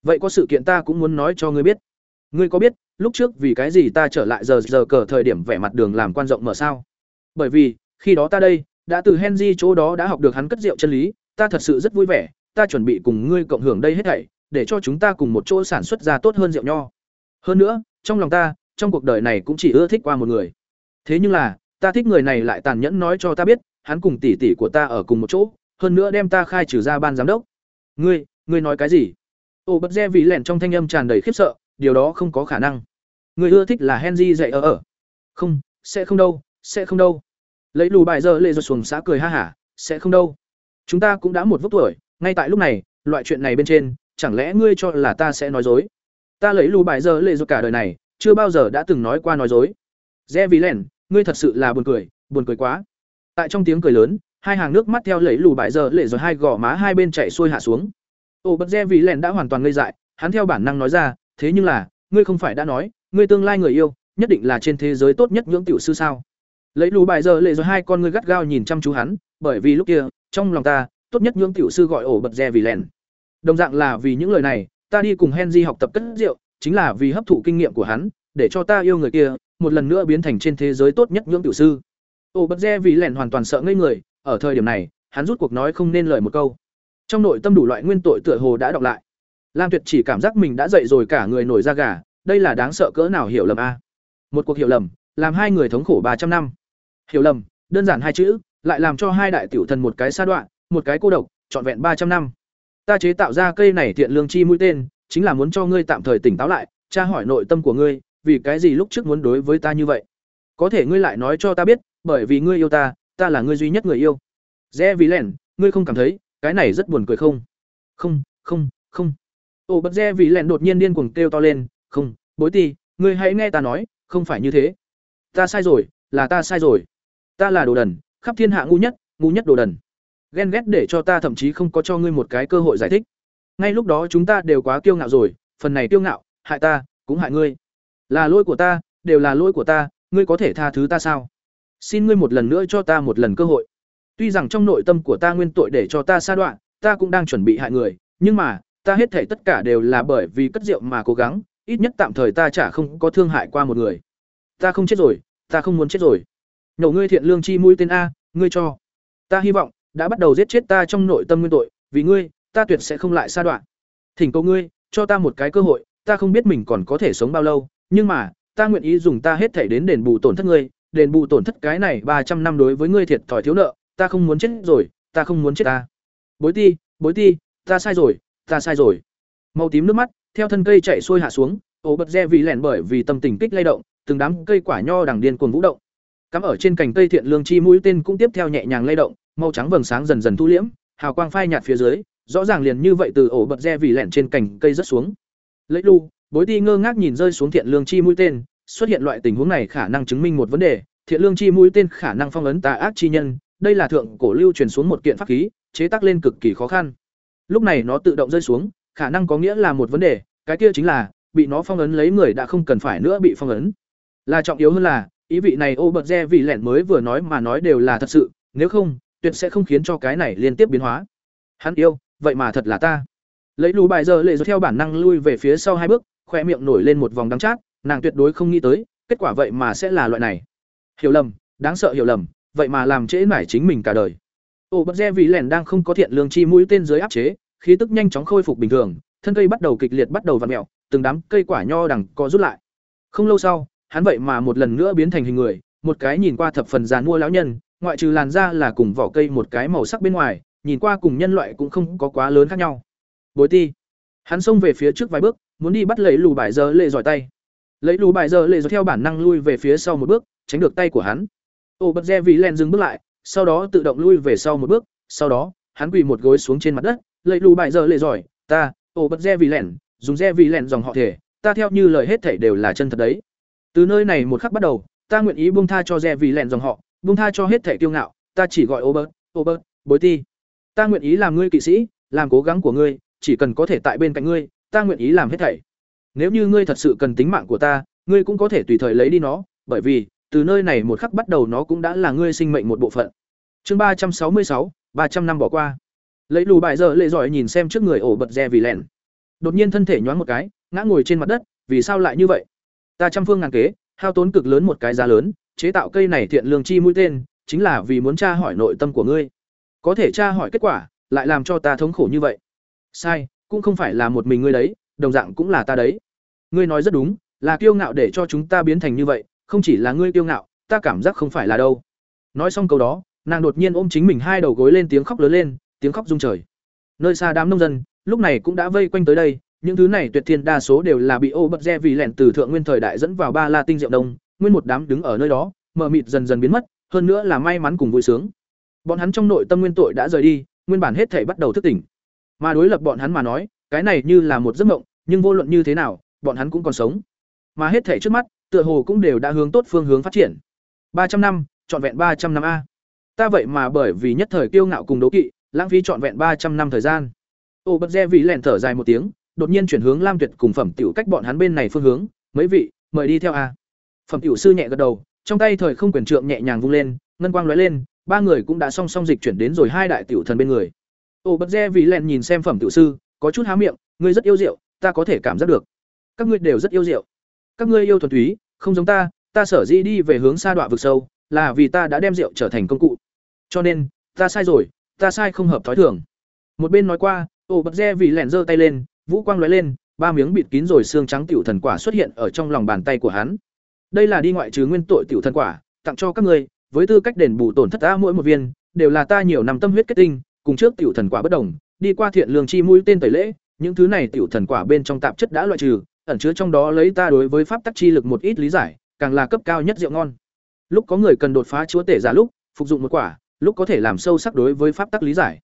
Vậy có sự kiện ta cũng muốn nói cho ngươi biết. Ngươi có biết, lúc trước vì cái gì ta trở lại giờ giờ cờ thời điểm vẻ mặt đường làm quan rộng mở sao? Bởi vì, khi đó ta đây, đã từ henry chỗ đó đã học được hắn cất rượu chân lý, ta thật sự rất vui vẻ, ta chuẩn bị cùng ngươi cộng hưởng đây hết thảy, để cho chúng ta cùng một chỗ sản xuất ra tốt hơn rượu nho. Hơn nữa, trong lòng ta, trong cuộc đời này cũng chỉ ưa thích qua một người. Thế nhưng là, ta thích người này lại tàn nhẫn nói cho ta biết, hắn cùng tỷ tỷ của ta ở cùng một chỗ hơn nữa đem ta khai trừ ra ban giám đốc. Ngươi ngươi nói cái gì? Ô bật re vì lẻn trong thanh âm tràn đầy khiếp sợ, điều đó không có khả năng. Người ưa thích là henry dạy ở ở. Không, sẽ không đâu, sẽ không đâu. Lấy lù bài giờ lệ rồi xuồng xã cười ha hả, sẽ không đâu. Chúng ta cũng đã một vốc tuổi, ngay tại lúc này, loại chuyện này bên trên, chẳng lẽ ngươi cho là ta sẽ nói dối? Ta lấy lù bài giờ lệ rồi cả đời này, chưa bao giờ đã từng nói qua nói dối. Re vì lẻn, ngươi thật sự là buồn cười buồn cười quá. Tại trong tiếng cười lớn hai hàng nước mắt theo lấy lù bại giờ lệ rồi hai gò má hai bên chạy xuôi hạ xuống. Ô bật re vì lẹn đã hoàn toàn ngây dại hắn theo bản năng nói ra thế nhưng là ngươi không phải đã nói ngươi tương lai người yêu nhất định là trên thế giới tốt nhất nhưỡng tiểu sư sao? Lấy lù bại giờ lệ rồi hai con ngươi gắt gao nhìn chăm chú hắn bởi vì lúc kia trong lòng ta tốt nhất nhưỡng tiểu sư gọi ổ bật re vì lẹn, đồng dạng là vì những lời này ta đi cùng henry học tập cất rượu chính là vì hấp thụ kinh nghiệm của hắn để cho ta yêu người kia một lần nữa biến thành trên thế giới tốt nhất nhưỡng tiểu sư. Ổ bật re vì lẹn hoàn toàn sợ ngây người ở thời điểm này, hắn rút cuộc nói không nên lời một câu. Trong nội tâm đủ loại nguyên tội tựa hồ đã đọc lại. Lam tuyệt chỉ cảm giác mình đã dậy rồi cả người nổi da gà, đây là đáng sợ cỡ nào hiểu lầm a? Một cuộc hiểu lầm, làm hai người thống khổ ba trăm năm. Hiểu lầm, đơn giản hai chữ, lại làm cho hai đại tiểu thần một cái sa đoạn một cái cô độc, trọn vẹn ba trăm năm. Ta chế tạo ra cây này thiện lương chi mũi tên, chính là muốn cho ngươi tạm thời tỉnh táo lại, tra hỏi nội tâm của ngươi, vì cái gì lúc trước muốn đối với ta như vậy? Có thể ngươi lại nói cho ta biết, bởi vì ngươi yêu ta ta là ngươi duy nhất người yêu. Rẽ vì lẻn, ngươi không cảm thấy, cái này rất buồn cười không? Không không không. Ô bật rẽ vì lẻn đột nhiên điên cuồng kêu to lên, không, bối ti ngươi hãy nghe ta nói, không phải như thế. Ta sai rồi, là ta sai rồi. Ta là đồ đần, khắp thiên hạ ngu nhất ngu nhất đồ đần. Ghen ghét để cho ta thậm chí không có cho ngươi một cái cơ hội giải thích. Ngay lúc đó chúng ta đều quá kiêu ngạo rồi, phần này kiêu ngạo, hại ta, cũng hại ngươi. Là lỗi của ta, đều là lỗi của ta, ngươi có thể tha thứ ta sao? Xin ngươi một lần nữa cho ta một lần cơ hội. Tuy rằng trong nội tâm của ta nguyên tội để cho ta sa đoạn ta cũng đang chuẩn bị hại người, nhưng mà, ta hết thể tất cả đều là bởi vì cất rượu mà cố gắng, ít nhất tạm thời ta chả không có thương hại qua một người. Ta không chết rồi, ta không muốn chết rồi. Nhổ ngươi thiện lương chi mũi tên a, ngươi cho. Ta hy vọng, đã bắt đầu giết chết ta trong nội tâm nguyên tội, vì ngươi, ta tuyệt sẽ không lại sa đoạn thỉnh cầu ngươi, cho ta một cái cơ hội, ta không biết mình còn có thể sống bao lâu, nhưng mà, ta nguyện ý dùng ta hết thể đến đền bù tổn thất ngươi đền bù tổn thất cái này ba trăm năm đối với ngươi thiệt thòi thiếu nợ, ta không muốn chết rồi, ta không muốn chết ta. Bối ti bối ti, ta sai rồi, ta sai rồi. Màu tím nước mắt, theo thân cây chạy xuôi hạ xuống, ổ bật re vì lẻn bởi vì tâm tình kích lay động, từng đám cây quả nho đằng điên cuồng vũ động. Cắm ở trên cành cây thiện lương chi mũi tên cũng tiếp theo nhẹ nhàng lay động, màu trắng vầng sáng dần dần thu liễm, hào quang phai nhạt phía dưới, rõ ràng liền như vậy từ ổ bật re vì lẻn trên cành cây rất xuống. Lấy lu bối ti ngơ ngác nhìn rơi xuống thiện lương chi mũi tên xuất hiện loại tình huống này khả năng chứng minh một vấn đề, thiện lương chi mũi tên khả năng phong ấn tà ác chi nhân, đây là thượng cổ lưu truyền xuống một kiện pháp khí, chế tác lên cực kỳ khó khăn. Lúc này nó tự động rơi xuống, khả năng có nghĩa là một vấn đề, cái kia chính là, bị nó phong ấn lấy người đã không cần phải nữa bị phong ấn. Là trọng yếu hơn là, ý vị này ô bật re vì lẻn mới vừa nói mà nói đều là thật sự, nếu không, tuyệt sẽ không khiến cho cái này liên tiếp biến hóa. Hắn yêu, vậy mà thật là ta. Lấy lù bài giờ lệ rồi theo bản năng lui về phía sau hai bước, khoe miệng nổi lên một vòng đắng chát nàng tuyệt đối không nghĩ tới, kết quả vậy mà sẽ là loại này. Hiểu lầm, đáng sợ hiểu lầm, vậy mà làm trễ mải chính mình cả đời. Ô, bất re vì lẻn đang không có thiện lương chi mũi tên dưới áp chế, khí tức nhanh chóng khôi phục bình thường, thân cây bắt đầu kịch liệt bắt đầu vặn mẹo, từng đám cây quả nho đằng co rút lại. Không lâu sau, hắn vậy mà một lần nữa biến thành hình người, một cái nhìn qua thập phần giàn mua lão nhân, ngoại trừ làn da là cùng vỏ cây một cái màu sắc bên ngoài, nhìn qua cùng nhân loại cũng không có quá lớn khác nhau. Bối ti. Hắn xông về phía trước vài bước, muốn đi bắt lấy lù bài giờ lệ giỏi tay lấy lù bài giờ lệ dọc theo bản năng lui về phía sau một bước, tránh được tay của hắn. Ô, bật re vì len dừng bước lại, sau đó tự động lui về sau một bước, sau đó, hắn quỳ một gối xuống trên mặt đất, lấy lù bài giờ lệ giỏi, ta, ô, bật re vì len dùng re vì len dòng họ thể, ta theo như lời hết thảy đều là chân thật đấy. Từ nơi này một khắc bắt đầu, ta nguyện ý buông tha cho re vì len dòng họ, buông tha cho hết thảy kiêu ngạo, ta chỉ gọi ô, bớt ô, bớt, bối ti. Ta nguyện ý làm ngươi kỵ sĩ, làm cố gắng của ngươi, chỉ cần có thể tại bên cạnh ngươi, ta nguyện ý làm hết thảy nếu như ngươi thật sự cần tính mạng của ta, ngươi cũng có thể tùy thời lấy đi nó, bởi vì, từ nơi này một khắc bắt đầu nó cũng đã là ngươi sinh mệnh một bộ phận. Chương ba trăm sáu mươi sáu, ba trăm năm bỏ qua. Lấy lù bại giờ lệ giỏi nhìn xem trước người ổ bật re vì lẻn đột nhiên thân thể nhoáng một cái, ngã ngồi trên mặt đất, vì sao lại như vậy? Ta trăm phương ngàn kế, hao tốn cực lớn một cái giá lớn, chế tạo cây này thiện lương chi mũi tên, chính là vì muốn tra hỏi nội tâm của ngươi. Có thể tra hỏi kết quả, lại làm cho ta thống khổ như vậy. Sai, cũng không phải là một mình ngươi đấy, đồng dạng cũng là ta đấy ngươi nói rất đúng, là kiêu ngạo để cho chúng ta biến thành như vậy, không chỉ là ngươi kiêu ngạo, ta cảm giác không phải là đâu. Nói xong câu đó, nàng đột nhiên ôm chính mình hai đầu gối lên tiếng khóc lớn lên, tiếng khóc rung trời. Nơi xa đám nông dân, lúc này cũng đã vây quanh tới đây, những thứ này tuyệt thiên đa số đều là bị ô bật re vì lẹn từ thượng nguyên thời đại dẫn vào ba la tinh diệu đông, nguyên một đám đứng ở nơi đó, mờ mịt dần dần biến mất, hơn nữa là may mắn cùng vui sướng. Bọn hắn trong nội tâm nguyên tội đã rời đi, nguyên bản hết thể bắt đầu thức tỉnh. Mà đối lập bọn hắn mà nói, cái này như là một giấc mộng, nhưng vô luận như thế nào bọn hắn cũng còn sống. Mà hết thể trước mắt, tựa hồ cũng đều đã hướng tốt phương hướng phát triển. Ba trăm năm, trọn vẹn ba trăm năm a. Ta vậy mà bởi vì nhất thời kiêu ngạo cùng đố kỵ, lãng phí trọn vẹn ba trăm năm thời gian. Ô, bất re vì lẹn thở dài một tiếng, đột nhiên chuyển hướng lam tuyệt cùng phẩm tiểu cách bọn hắn bên này phương hướng. Mấy vị, mời đi theo a. Phẩm tiểu sư nhẹ gật đầu, trong tay thời không quyền trượng nhẹ nhàng vung lên, ngân quang lóe lên, ba người cũng đã song song dịch chuyển đến rồi hai đại tiểu thần bên người. Ô, bất re vì lẹn nhìn xem phẩm tiểu sư, có chút há miệng, ngươi rất yêu rượu, ta có thể cảm giác được các ngươi đều rất yêu rượu. Các ngươi yêu thuần túy, không giống ta ta sở dĩ đi về hướng xa đọa vực sâu, là vì ta đã đem rượu trở thành công cụ. Cho nên, ta sai rồi, ta sai không hợp thói thường. Một bên nói qua ổ bật re vì lẻn giơ tay lên, vũ quang lóe lên, ba miếng bịt kín rồi xương trắng tiểu thần quả xuất hiện ở trong lòng bàn tay của hắn. Đây là đi ngoại trừ nguyên tội tiểu thần quả, tặng cho các ngươi, với tư cách đền bù tổn thất ta mỗi một viên, đều là ta nhiều năm tâm huyết kết tinh, cùng trước tiểu thần quả bất đồng, đi qua thiện lương chi mũi tên tẩy lễ, những thứ này tiểu thần quả bên trong tạp chất đã loại trừ ẩn chứa trong đó lấy ta đối với pháp tắc chi lực một ít lý giải, càng là cấp cao nhất rượu ngon. Lúc có người cần đột phá chúa tể giả lúc, phục dụng một quả, lúc có thể làm sâu sắc đối với pháp tắc lý giải.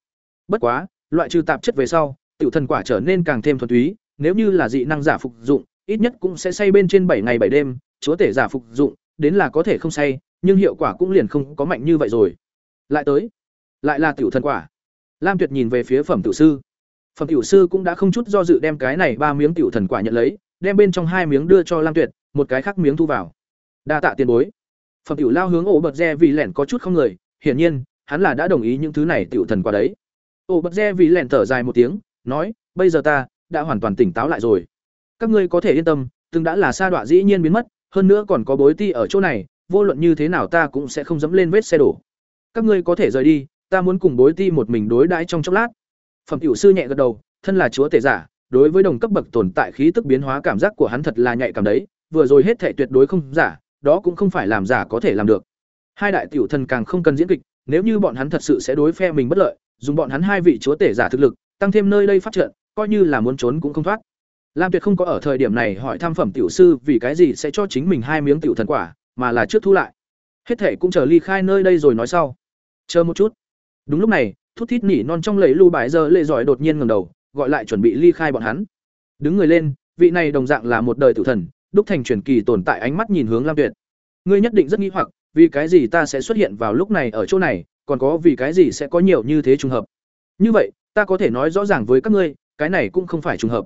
Bất quá, loại trừ tạp chất về sau, tiểu thần quả trở nên càng thêm thuần túy, nếu như là dị năng giả phục dụng, ít nhất cũng sẽ say bên trên bảy ngày bảy đêm, chúa tể giả phục dụng, đến là có thể không say, nhưng hiệu quả cũng liền không có mạnh như vậy rồi. Lại tới, lại là tiểu thần quả. Lam tuyệt nhìn về phía phẩm tiểu sư. Phẩm tiểu sư cũng đã không chút do dự đem cái này ba miếng tiểu thần quả nhận lấy đem bên trong hai miếng đưa cho lam tuyệt, một cái khác miếng thu vào. Đa tạ tiền bối. Phẩm tiểu lao hướng ổ bật re vì lẻn có chút không người, hiển nhiên, hắn là đã đồng ý những thứ này tiểu thần qua đấy. Ổ bật re vì lẻn thở dài một tiếng, nói, bây giờ ta đã hoàn toàn tỉnh táo lại rồi. Các ngươi có thể yên tâm, từng đã là sa đọa dĩ nhiên biến mất, hơn nữa còn có bối ti ở chỗ này, vô luận như thế nào ta cũng sẽ không dẫm lên vết xe đổ. Các ngươi có thể rời đi, ta muốn cùng bối ti một mình đối đãi trong chốc lát. Phẩm tiểu sư nhẹ gật đầu, thân là chúa tể giả đối với đồng cấp bậc tồn tại khí tức biến hóa cảm giác của hắn thật là nhạy cảm đấy, vừa rồi hết thể tuyệt đối không giả, đó cũng không phải làm giả có thể làm được. Hai đại tiểu thần càng không cần diễn kịch, nếu như bọn hắn thật sự sẽ đối phe mình bất lợi, dùng bọn hắn hai vị chúa tể giả thực lực, tăng thêm nơi đây phát trận coi như là muốn trốn cũng không thoát. Lam tuyệt không có ở thời điểm này hỏi tham phẩm tiểu sư vì cái gì sẽ cho chính mình hai miếng tiểu thần quả, mà là trước thu lại. Hết thể cũng chờ ly khai nơi đây rồi nói sau. Chờ một chút. Đúng lúc này, thút thít nỉ non trong lầy lưu bãi giờ lệ giỏi đột nhiên ngẩng đầu gọi lại chuẩn bị ly khai bọn hắn. Đứng người lên, vị này đồng dạng là một đời tử thần, đúc thành truyền kỳ tồn tại ánh mắt nhìn hướng lam tuyệt. Ngươi nhất định rất nghi hoặc, vì cái gì ta sẽ xuất hiện vào lúc này ở chỗ này, còn có vì cái gì sẽ có nhiều như thế trùng hợp? Như vậy, ta có thể nói rõ ràng với các ngươi, cái này cũng không phải trùng hợp.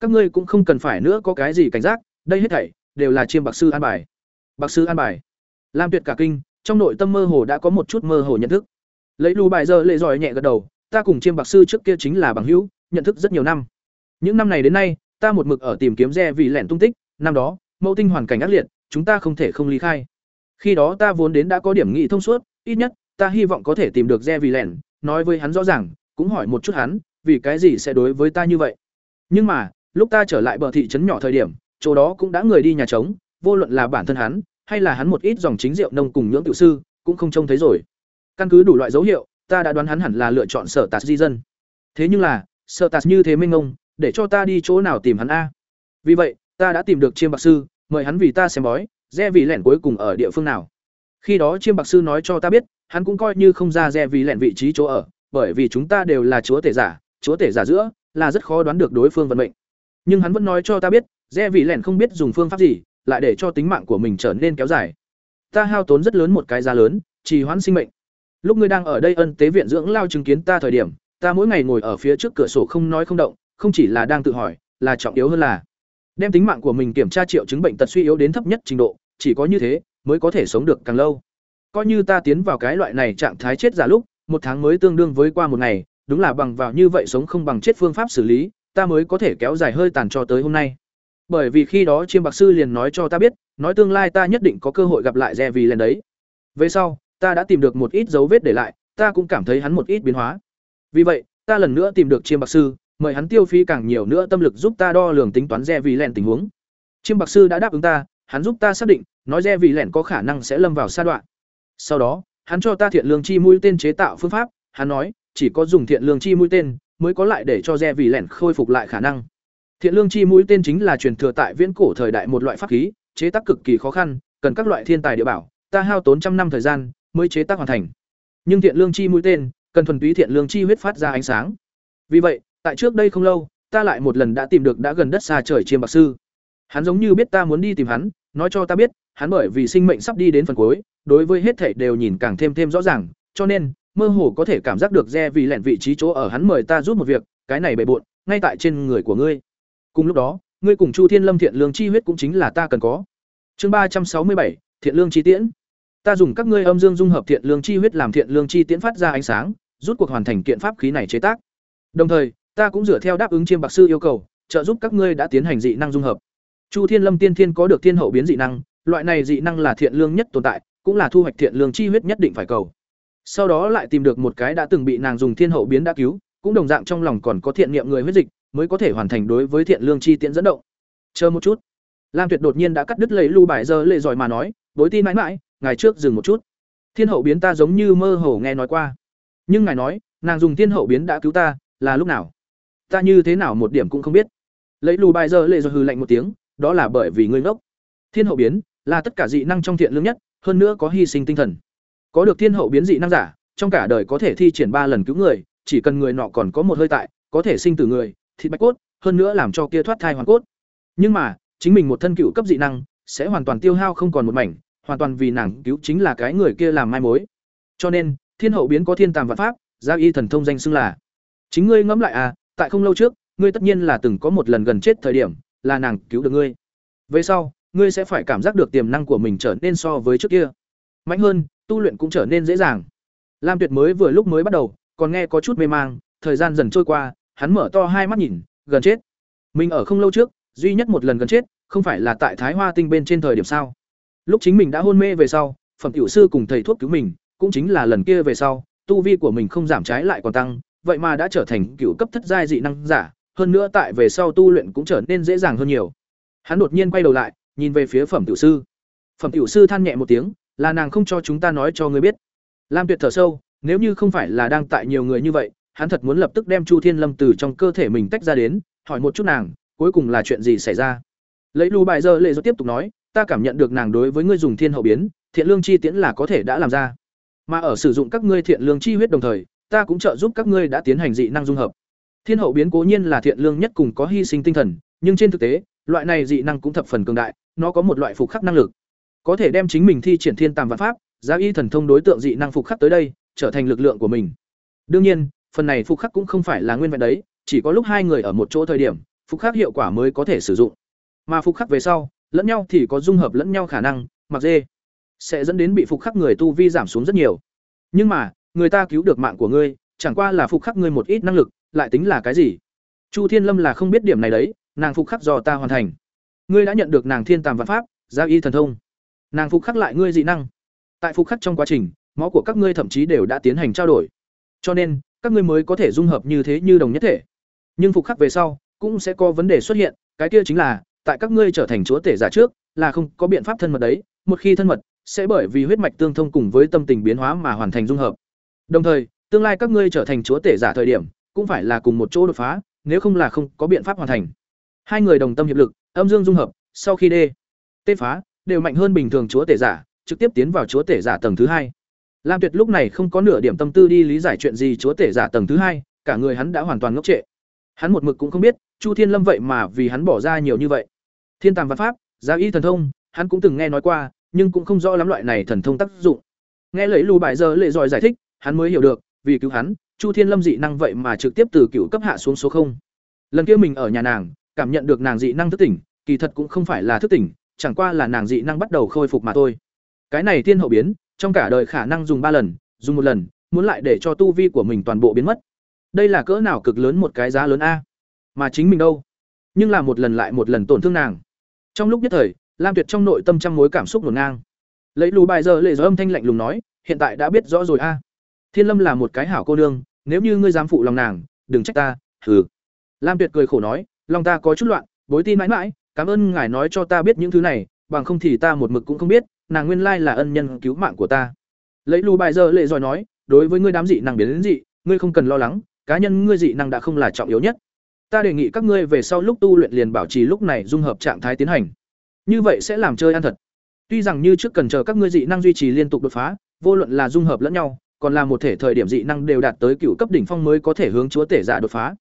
Các ngươi cũng không cần phải nữa có cái gì cảnh giác, đây hết thảy đều là chiêm bạc sư an bài. Bạc sư an bài. Lam tuyệt cả kinh, trong nội tâm mơ hồ đã có một chút mơ hồ nhận thức. Lấy lù bài giờ lệ giỏi nhẹ gật đầu, ta cùng chiêm bạc sư trước kia chính là bằng hữu nhận thức rất nhiều năm. Những năm này đến nay, ta một mực ở tìm kiếm re vì lẻn tung tích, năm đó, mẫu tinh hoàn cảnh ác liệt, chúng ta không thể không ly khai. Khi đó ta vốn đến đã có điểm nghị thông suốt, ít nhất, ta hy vọng có thể tìm được re vì lẻn, nói với hắn rõ ràng, cũng hỏi một chút hắn, vì cái gì sẽ đối với ta như vậy. Nhưng mà, lúc ta trở lại bờ thị trấn nhỏ thời điểm, chỗ đó cũng đã người đi nhà trống, vô luận là bản thân hắn, hay là hắn một ít dòng chính rượu nông cùng nhưỡng tiểu sư, cũng không trông thấy rồi. Căn cứ đủ loại dấu hiệu, ta đã đoán hắn hẳn là lựa chọn sở tạt di dân. Thế nhưng là Sợ tạt như thế minh ông, để cho ta đi chỗ nào tìm hắn a? Vì vậy, ta đã tìm được chiêm bạc sư, mời hắn vì ta xem bói re vì lẻn cuối cùng ở địa phương nào. Khi đó chiêm bạc sư nói cho ta biết, hắn cũng coi như không ra re vì lẻn vị trí chỗ ở, bởi vì chúng ta đều là chúa tể giả, chúa tể giả giữa, là rất khó đoán được đối phương vận mệnh. Nhưng hắn vẫn nói cho ta biết re vì lẻn không biết dùng phương pháp gì, lại để cho tính mạng của mình trở nên kéo dài. Ta hao tốn rất lớn một cái giá lớn, trì hoãn sinh mệnh. Lúc ngươi đang ở đây ân tế viện dưỡng lao chứng kiến ta thời điểm ta mỗi ngày ngồi ở phía trước cửa sổ không nói không động, không chỉ là đang tự hỏi, là trọng yếu hơn là đem tính mạng của mình kiểm tra triệu chứng bệnh tật suy yếu đến thấp nhất trình độ, chỉ có như thế mới có thể sống được càng lâu. Coi như ta tiến vào cái loại này trạng thái chết giả lúc, một tháng mới tương đương với qua một ngày, đúng là bằng vào như vậy sống không bằng chết phương pháp xử lý, ta mới có thể kéo dài hơi tàn cho tới hôm nay. Bởi vì khi đó chiêm bạc sư liền nói cho ta biết, nói tương lai ta nhất định có cơ hội gặp lại rè vì lần đấy. Về sau, ta đã tìm được một ít dấu vết để lại, ta cũng cảm thấy hắn một ít biến hóa vì vậy ta lần nữa tìm được chiêm bạc sư mời hắn tiêu phí càng nhiều nữa tâm lực giúp ta đo lường tính toán rẻ vì lẹn tình huống chiêm bạc sư đã đáp ứng ta hắn giúp ta xác định nói re vì lẻn có khả năng sẽ lâm vào sa đoạn. Sau đó, hắn cho ta thiện lương chi mũi tên chế tạo phương pháp, hắn nói, chỉ có dùng thiện lương chi mũi tên mới có lại để cho re vì lẻn khôi phục lại khả năng. Thiện lương chi mũi tên chính là truyền thừa tại viễn cổ thời đại một loại pháp khí, chế tác cực kỳ khó khăn, cần các loại thiên tài địa bảo, ta hao tốn trăm năm thời gian mới chế tác hoàn thành. Nhưng thiện lương chi mũi tên, cần thuần túy thiện lương chi huyết phát ra ánh sáng. Vì vậy, tại trước đây không lâu, ta lại một lần đã tìm được đã gần đất xa trời chiêm bạc sư. Hắn giống như biết ta muốn đi tìm hắn, nói cho ta biết, hắn bởi vì sinh mệnh sắp đi đến phần cuối, đối với hết thảy đều nhìn càng thêm thêm rõ ràng, cho nên mơ hồ có thể cảm giác được re vì lẹn vị trí chỗ ở hắn mời ta giúp một việc, cái này bề bộn, ngay tại trên người của ngươi. Cùng lúc đó, ngươi cùng Chu Thiên Lâm thiện lương chi huyết cũng chính là ta cần có. Chương ba trăm sáu mươi bảy thiện lương chi tiễn. Ta dùng các ngươi âm dương dung hợp thiện lương chi huyết làm thiện lương chi tiễn phát ra ánh sáng, rút cuộc hoàn thành kiện pháp khí này chế tác. Đồng thời, ta cũng dựa theo đáp ứng chiêm bạc sư yêu cầu, trợ giúp các ngươi đã tiến hành dị năng dung hợp. Chu Thiên Lâm tiên thiên có được thiên hậu biến dị năng, loại này dị năng là thiện lương nhất tồn tại, cũng là thu hoạch thiện lương chi huyết nhất định phải cầu. Sau đó lại tìm được một cái đã từng bị nàng dùng thiên hậu biến đã cứu, cũng đồng dạng trong lòng còn có thiện niệm người huyết dịch, mới có thể hoàn thành đối với thiện lương chi tiễn dẫn động. Chờ một chút. Lam Tuyệt đột nhiên đã cắt đứt lấy lưu bài giờ lệ giỏi mà nói, đối tin mãi mãi, ngài trước dừng một chút. Thiên hậu biến ta giống như mơ hồ nghe nói qua. Nhưng ngài nói, nàng dùng thiên hậu biến đã cứu ta, là lúc nào? Ta như thế nào một điểm cũng không biết." Lấy lù bài giờ lệ rồi hư lạnh một tiếng, "Đó là bởi vì ngươi ngốc. Thiên hậu biến là tất cả dị năng trong thiện lương nhất, hơn nữa có hy sinh tinh thần. Có được thiên hậu biến dị năng giả, trong cả đời có thể thi triển ba lần cứu người, chỉ cần người nọ còn có một hơi tại, có thể sinh từ người, thịt bạch cốt, hơn nữa làm cho kia thoát thai hoàn cốt. Nhưng mà, chính mình một thân cựu cấp dị năng sẽ hoàn toàn tiêu hao không còn một mảnh, hoàn toàn vì nàng cứu chính là cái người kia làm mai mối. Cho nên, thiên hậu biến có thiên tàm vạn pháp, gia y thần thông danh xưng là. Chính ngươi ngẫm lại à, tại không lâu trước, ngươi tất nhiên là từng có một lần gần chết thời điểm, là nàng cứu được ngươi. Về sau, ngươi sẽ phải cảm giác được tiềm năng của mình trở nên so với trước kia mạnh hơn tu luyện cũng trở nên dễ dàng lam tuyệt mới vừa lúc mới bắt đầu còn nghe có chút mê mang thời gian dần trôi qua hắn mở to hai mắt nhìn gần chết mình ở không lâu trước duy nhất một lần gần chết không phải là tại thái hoa tinh bên trên thời điểm sao lúc chính mình đã hôn mê về sau phẩm tiểu sư cùng thầy thuốc cứu mình cũng chính là lần kia về sau, tu vi của mình không giảm trái lại còn tăng, vậy mà đã trở thành cựu cấp thất giai dị năng giả, hơn nữa tại về sau tu luyện cũng trở nên dễ dàng hơn nhiều. Hắn đột nhiên quay đầu lại, nhìn về phía phẩm tiểu sư. Phẩm tiểu sư than nhẹ một tiếng, là nàng không cho chúng ta nói cho ngươi biết. Lam tuyệt thở sâu, nếu như không phải là đang tại nhiều người như vậy, hắn thật muốn lập tức đem chu thiên lâm từ trong cơ thể mình tách ra đến, hỏi một chút nàng, cuối cùng là chuyện gì xảy ra? Lấy lù bài giờ lệ do tiếp tục nói, ta cảm nhận được nàng đối với ngươi dùng thiên hậu biến, thiện lương chi tiễn là có thể đã làm ra mà ở sử dụng các ngươi thiện lương chi huyết đồng thời, ta cũng trợ giúp các ngươi đã tiến hành dị năng dung hợp. Thiên hậu biến cố nhiên là thiện lương nhất cùng có hy sinh tinh thần, nhưng trên thực tế, loại này dị năng cũng thập phần cường đại, nó có một loại phục khắc năng lực. Có thể đem chính mình thi triển thiên tàm vạn pháp, giá y thần thông đối tượng dị năng phục khắc tới đây, trở thành lực lượng của mình. Đương nhiên, phần này phục khắc cũng không phải là nguyên vẹn đấy, chỉ có lúc hai người ở một chỗ thời điểm, phục khắc hiệu quả mới có thể sử dụng. Mà phục khắc về sau, lẫn nhau thì có dung hợp lẫn nhau khả năng, mặc dê sẽ dẫn đến bị phục khắc người tu vi giảm xuống rất nhiều. Nhưng mà, người ta cứu được mạng của ngươi, chẳng qua là phục khắc ngươi một ít năng lực, lại tính là cái gì? Chu thiên lâm là không biết điểm này đấy, nàng phục khắc do ta hoàn thành. Ngươi đã nhận được nàng thiên tàm văn pháp gia y thần thông. Nàng phục khắc lại ngươi dị năng. Tại phục khắc trong quá trình, máu của các ngươi thậm chí đều đã tiến hành trao đổi. Cho nên, các ngươi mới có thể dung hợp như thế như đồng nhất thể. Nhưng phục khắc về sau, cũng sẽ có vấn đề xuất hiện, cái kia chính là, tại các ngươi trở thành chúa tể giả trước, là không có biện pháp thân mật đấy, một khi thân mật sẽ bởi vì huyết mạch tương thông cùng với tâm tình biến hóa mà hoàn thành dung hợp. Đồng thời, tương lai các ngươi trở thành chúa tể giả thời điểm, cũng phải là cùng một chỗ đột phá, nếu không là không có biện pháp hoàn thành. Hai người đồng tâm hiệp lực, âm dương dung hợp, sau khi đê, tê phá, đều mạnh hơn bình thường chúa tể giả, trực tiếp tiến vào chúa tể giả tầng thứ hai. Lam tuyệt lúc này không có nửa điểm tâm tư đi lý giải chuyện gì chúa tể giả tầng thứ hai, cả người hắn đã hoàn toàn ngốc trệ. Hắn một mực cũng không biết, chu thiên lâm vậy mà vì hắn bỏ ra nhiều như vậy. Thiên tàng văn pháp giá y thần thông, hắn cũng từng nghe nói qua nhưng cũng không rõ lắm loại này thần thông tác dụng nghe lấy lù bài giờ lệ giỏi giải thích hắn mới hiểu được vì cứu hắn chu thiên lâm dị năng vậy mà trực tiếp từ cựu cấp hạ xuống số không lần kia mình ở nhà nàng cảm nhận được nàng dị năng thức tỉnh, kỳ thật cũng không phải là thức tỉnh, chẳng qua là nàng dị năng bắt đầu khôi phục mà thôi. Cái này tiên hậu biến, trong cả đời khả năng dùng ba lần, dùng một lần, muốn lại để cho tu vi của mình toàn bộ biến mất. Đây là cỡ nào cực lớn một cái giá lớn a. Mà chính mình đâu? Nhưng là một lần lại một lần tổn thương nàng. Trong lúc nhất thời, Lam Tuyệt trong nội tâm trăm mối cảm xúc hỗn ngang. Lấy lù bài giờ lệ gió âm thanh lạnh lùng nói, hiện tại đã biết rõ rồi a. Thiên Lâm là một cái hảo cô nương, nếu như ngươi dám phụ lòng nàng, đừng trách ta, hừ. Lam Tuyệt cười khổ nói, lòng ta có chút loạn bối tin mãi mãi cảm ơn ngài nói cho ta biết những thứ này bằng không thì ta một mực cũng không biết nàng nguyên lai là ân nhân cứu mạng của ta lấy lù bài giờ lệ giỏi nói đối với ngươi đám dị năng biến đến dị ngươi không cần lo lắng cá nhân ngươi dị năng đã không là trọng yếu nhất ta đề nghị các ngươi về sau lúc tu luyện liền bảo trì lúc này dung hợp trạng thái tiến hành như vậy sẽ làm chơi ăn thật. Tuy rằng như trước cần chờ các ngươi dị năng duy trì liên tục đột phá, vô luận là dung hợp lẫn nhau, còn là một thể thời điểm dị năng đều đạt tới cựu cấp đỉnh phong mới có thể hướng chúa tể giả đột phá.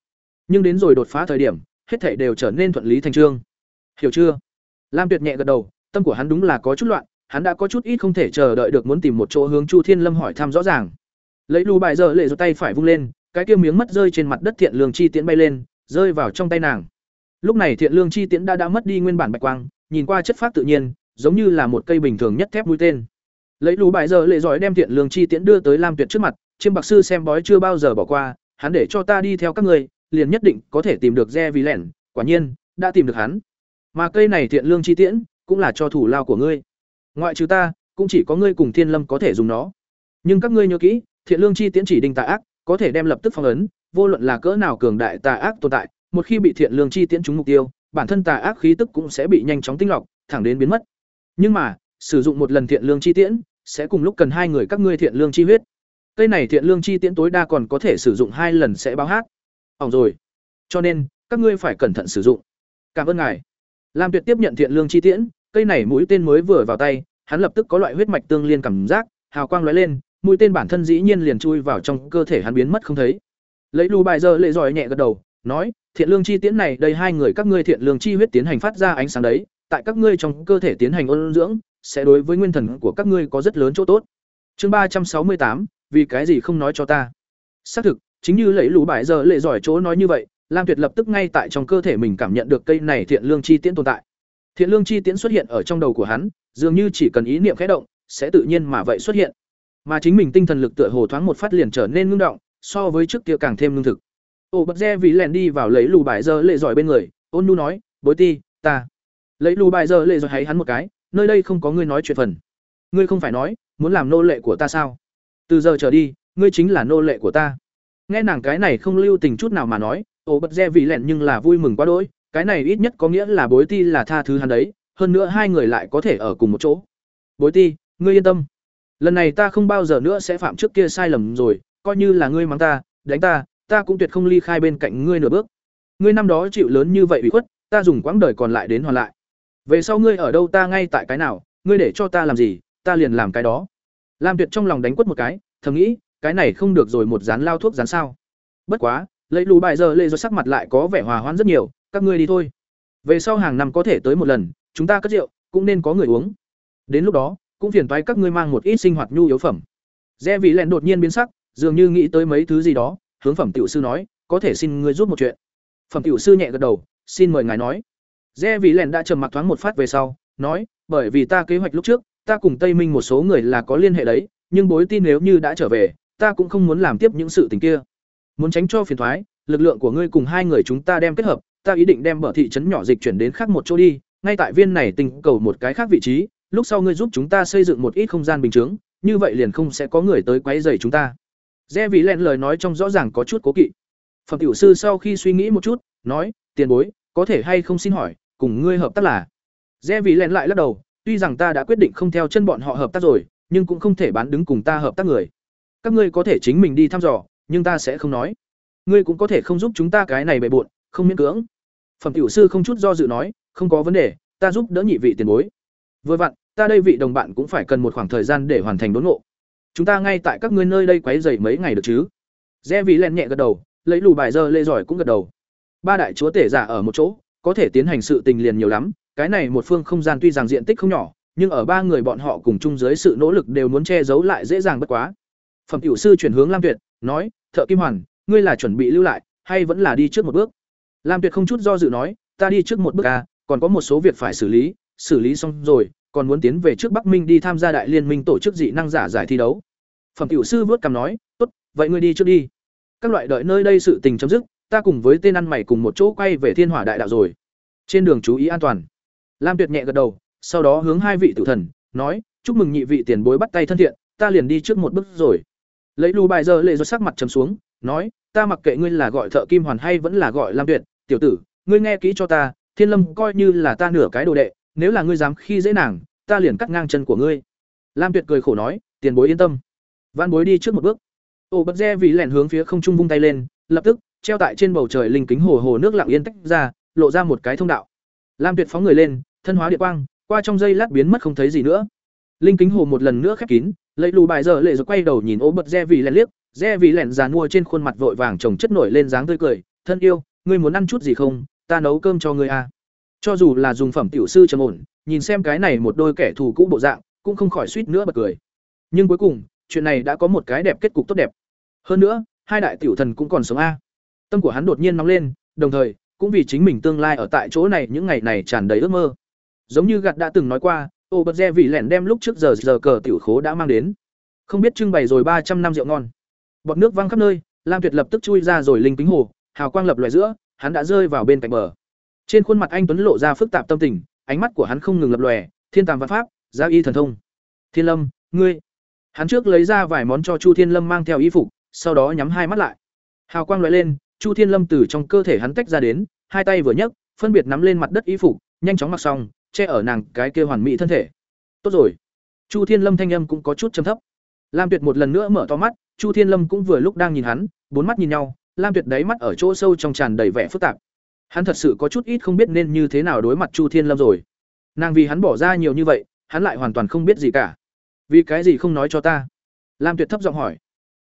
Nhưng đến rồi đột phá thời điểm, hết thể đều trở nên thuận lý thành trương. Hiểu chưa? Lam tuyệt nhẹ gật đầu, tâm của hắn đúng là có chút loạn, hắn đã có chút ít không thể chờ đợi được muốn tìm một chỗ hướng chu thiên lâm hỏi thăm rõ ràng. Lấy lù bài giờ lệ giơ tay phải vung lên, cái kia miếng mất rơi trên mặt đất thiện lương chi tiễn bay lên, rơi vào trong tay nàng. Lúc này thiện lương chi tiễn đã đã mất đi nguyên bản bạch quang nhìn qua chất phát tự nhiên, giống như là một cây bình thường nhất thép mũi tên. Lấy lù bài giờ lệ giỏi đem thiện lương chi tiễn đưa tới lam tuyệt trước mặt, chiêm bạc sư xem bói chưa bao giờ bỏ qua, hắn để cho ta đi theo các người liền nhất định có thể tìm được re vì lẻn, quả nhiên, đã tìm được hắn. Mà cây này thiện lương chi tiễn, cũng là cho thủ lao của ngươi. Ngoại trừ ta, cũng chỉ có ngươi cùng thiên lâm có thể dùng nó. Nhưng các ngươi nhớ kỹ, thiện lương chi tiễn chỉ đinh tà ác, có thể đem lập tức phong ấn, vô luận là cỡ nào cường đại tà ác tồn tại, một khi bị thiện lương chi tiễn trúng mục tiêu bản thân tà ác khí tức cũng sẽ bị nhanh chóng tinh lọc, thẳng đến biến mất. Nhưng mà, sử dụng một lần thiện lương chi tiễn, sẽ cùng lúc cần hai người các ngươi thiện lương chi huyết. Cây này thiện lương chi tiễn tối đa còn có thể sử dụng hai lần sẽ báo hát. Ỏng rồi. Cho nên, các ngươi phải cẩn thận sử dụng. Cảm ơn ngài. Lam tuyệt tiếp nhận thiện lương chi tiễn, cây này mũi tên mới vừa vào tay, hắn lập tức có loại huyết mạch tương liên cảm giác, hào quang lóe lên, mũi tên bản thân dĩ nhiên liền chui vào trong cơ thể hắn biến mất không thấy. Lấy lù bài giờ lệ giỏi nhẹ gật đầu nói, thiện lương chi tiễn này, đây hai người các ngươi thiện lương chi huyết tiến hành phát ra ánh sáng đấy, tại các ngươi trong cơ thể tiến hành ôn dưỡng, sẽ đối với nguyên thần của các ngươi có rất lớn chỗ tốt. Chương ba trăm sáu mươi tám, vì cái gì không nói cho ta? Xác thực, chính như lấy lũ bại giờ lệ giỏi chỗ nói như vậy, lam tuyệt lập tức ngay tại trong cơ thể mình cảm nhận được cây này thiện lương chi tiễn tồn tại. Thiện lương chi tiễn xuất hiện ở trong đầu của hắn, dường như chỉ cần ý niệm khẽ động, sẽ tự nhiên mà vậy xuất hiện. Mà chính mình tinh thần lực tựa hồ thoáng một phát liền trở nên ngưng động, so với trước kia càng thêm lương thực ổ bật re vì lèn đi vào lấy lù bài giờ lệ giỏi bên người. Ôn nu nói, bối ti, ta. Lấy lù bài giờ lệ giỏi hay hắn một cái, nơi đây không có ngươi nói chuyện phần. Ngươi không phải nói, muốn làm nô lệ của ta sao? Từ giờ trở đi, ngươi chính là nô lệ của ta. Nghe nàng cái này không lưu tình chút nào mà nói ổ bật re vì lẹn nhưng là vui mừng quá đỗi. Cái này ít nhất có nghĩa là bối ti là tha thứ hắn đấy. Hơn nữa hai người lại có thể ở cùng một chỗ. Bối ti, ngươi yên tâm. Lần này ta không bao giờ nữa sẽ phạm trước kia sai lầm rồi. Coi như là ngươi mắng ta, đánh ta ta cũng tuyệt không ly khai bên cạnh ngươi nửa bước. Ngươi năm đó chịu lớn như vậy bị khuất, ta dùng quãng đời còn lại đến hoàn lại. Về sau ngươi ở đâu ta ngay tại cái nào, ngươi để cho ta làm gì, ta liền làm cái đó. Lam tuyệt trong lòng đánh quất một cái, thầm nghĩ, cái này không được rồi một dán lao thuốc dán sao. Bất quá, lấy lù bài giờ lệ rồi sắc mặt lại có vẻ hòa hoãn rất nhiều, các ngươi đi thôi. Về sau hàng năm có thể tới một lần, chúng ta cất rượu, cũng nên có người uống. Đến lúc đó, cũng phiền toái các ngươi mang một ít sinh hoạt nhu yếu phẩm. Rẽ vị lẹn đột nhiên biến sắc, dường như nghĩ tới mấy thứ gì đó hướng phẩm tiểu sư nói có thể xin ngươi giúp một chuyện. Phẩm tiểu sư nhẹ gật đầu xin mời ngài nói. Dễ vì lèn đã trầm mặc thoáng một phát về sau nói bởi vì ta kế hoạch lúc trước ta cùng tây minh một số người là có liên hệ đấy nhưng bối tin nếu như đã trở về ta cũng không muốn làm tiếp những sự tình kia. Muốn tránh cho phiền thoái lực lượng của ngươi cùng hai người chúng ta đem kết hợp ta ý định đem bờ thị trấn nhỏ dịch chuyển đến khác một chỗ đi ngay tại viên này tình cầu một cái khác vị trí lúc sau ngươi giúp chúng ta xây dựng một ít không gian bình chứng, như vậy liền không sẽ có người tới quấy rầy chúng ta rẽ vị lén lời nói trong rõ ràng có chút cố kỵ. Phẩm tiểu sư sau khi suy nghĩ một chút nói tiền bối có thể hay không xin hỏi cùng ngươi hợp tác là? Rẽ vị lén lại lắc đầu tuy rằng ta đã quyết định không theo chân bọn họ hợp tác rồi nhưng cũng không thể bán đứng cùng ta hợp tác người. Các ngươi có thể chính mình đi thăm dò nhưng ta sẽ không nói. Ngươi cũng có thể không giúp chúng ta cái này bệ bội, không miễn cưỡng. Phẩm tiểu sư không chút do dự nói không có vấn đề ta giúp đỡ nhị vị tiền bối. Vừa vặn ta đây vị đồng bạn cũng phải cần một khoảng thời gian để hoàn thành đốn ngộ chúng ta ngay tại các ngươi nơi đây quấy dày mấy ngày được chứ? Rẽ vì len nhẹ gật đầu, lấy lù bài dơ lê giỏi cũng gật đầu. Ba đại chúa tể giả ở một chỗ, có thể tiến hành sự tình liền nhiều lắm, cái này một phương không gian tuy rằng diện tích không nhỏ, nhưng ở ba người bọn họ cùng chung dưới sự nỗ lực đều muốn che giấu lại dễ dàng bất quá. Phẩm tiểu sư chuyển hướng lam tuyệt, nói, thợ kim hoàn, ngươi là chuẩn bị lưu lại, hay vẫn là đi trước một bước? Lam tuyệt không chút do dự nói, ta đi trước một bước à còn có một số việc phải xử lý xử lý xong rồi còn muốn tiến về trước bắc minh đi tham gia đại liên minh tổ chức dị năng giả giải thi đấu. Phẩm tiểu sư vớt cằm nói, tốt, vậy ngươi đi trước đi. Các loại đợi nơi đây sự tình chấm dứt, ta cùng với tên ăn mày cùng một chỗ quay về thiên hỏa đại đạo rồi. Trên đường chú ý an toàn. Lam tuyệt nhẹ gật đầu, sau đó hướng hai vị tử thần, nói, chúc mừng nhị vị tiền bối bắt tay thân thiện, ta liền đi trước một bước rồi. Lấy lù bài giờ lệ rồi sắc mặt trầm xuống, nói, ta mặc kệ ngươi là gọi thợ kim hoàn hay vẫn là gọi lam tuyệt, tiểu tử, ngươi nghe kỹ cho ta, thiên lâm coi như là ta nửa cái đồ đệ nếu là ngươi dám khi dễ nàng, ta liền cắt ngang chân của ngươi. Lam tuyệt cười khổ nói, tiền bối yên tâm. Văn bối đi trước một bước. Ô bật re vì lẻn hướng phía không trung vung tay lên, lập tức, treo tại trên bầu trời linh kính hồ hồ nước lặng yên tách ra, lộ ra một cái thông đạo. Lam tuyệt phóng người lên, thân hóa địa quang, qua trong giây lát biến mất không thấy gì nữa. Linh kính hồ một lần nữa khép kín, lấy lù bài giờ lệ rồi quay đầu nhìn ô bật re vì lẻn liếc re vì lẻn già mua trên khuôn mặt vội vàng chồng chất nổi lên dáng tươi cười, thân yêu, ngươi muốn ăn chút gì không? Ta nấu cơm cho ngươi à cho dù là dùng phẩm tiểu sư trầm ổn, nhìn xem cái này một đôi kẻ thù cũ bộ dạng, cũng không khỏi suýt nữa bật cười. Nhưng cuối cùng, chuyện này đã có một cái đẹp kết cục tốt đẹp. Hơn nữa, hai đại tiểu thần cũng còn sống a. Tâm của hắn đột nhiên nóng lên, đồng thời, cũng vì chính mình tương lai ở tại chỗ này những ngày này tràn đầy ước mơ. Giống như gạt đã từng nói qua, ô bật re vì lẻn đem lúc trước giờ giờ cờ tiểu khố đã mang đến. Không biết trưng bày rồi ba trăm năm rượu ngon. Bọt nước văng khắp nơi, lam tuyệt lập tức chui ra rồi linh kính hồ, hào quang lập loài giữa, hắn đã rơi vào bên cạnh bờ trên khuôn mặt anh tuấn lộ ra phức tạp tâm tình, ánh mắt của hắn không ngừng lập lòe, thiên tàm văn pháp gia y thần thông. Thiên lâm, ngươi. Hắn trước lấy ra vài món cho chu thiên lâm mang theo y phục, sau đó nhắm hai mắt lại. Hào quang loại lên, chu thiên lâm từ trong cơ thể hắn tách ra đến, hai tay vừa nhấc, phân biệt nắm lên mặt đất y phục, nhanh chóng mặc xong, che ở nàng cái kia hoàn mỹ thân thể. Tốt rồi. Chu thiên lâm thanh âm cũng có chút chấm thấp. Lam tuyệt một lần nữa mở to mắt, chu thiên lâm cũng vừa lúc đang nhìn hắn, bốn mắt nhìn nhau, lam tuyệt đáy mắt ở chỗ sâu trong tràn đầy vẻ phức tạp hắn thật sự có chút ít không biết nên như thế nào đối mặt chu thiên lâm rồi. Nàng vì hắn bỏ ra nhiều như vậy, hắn lại hoàn toàn không biết gì cả. Vì cái gì không nói cho ta? Lam tuyệt thấp giọng hỏi.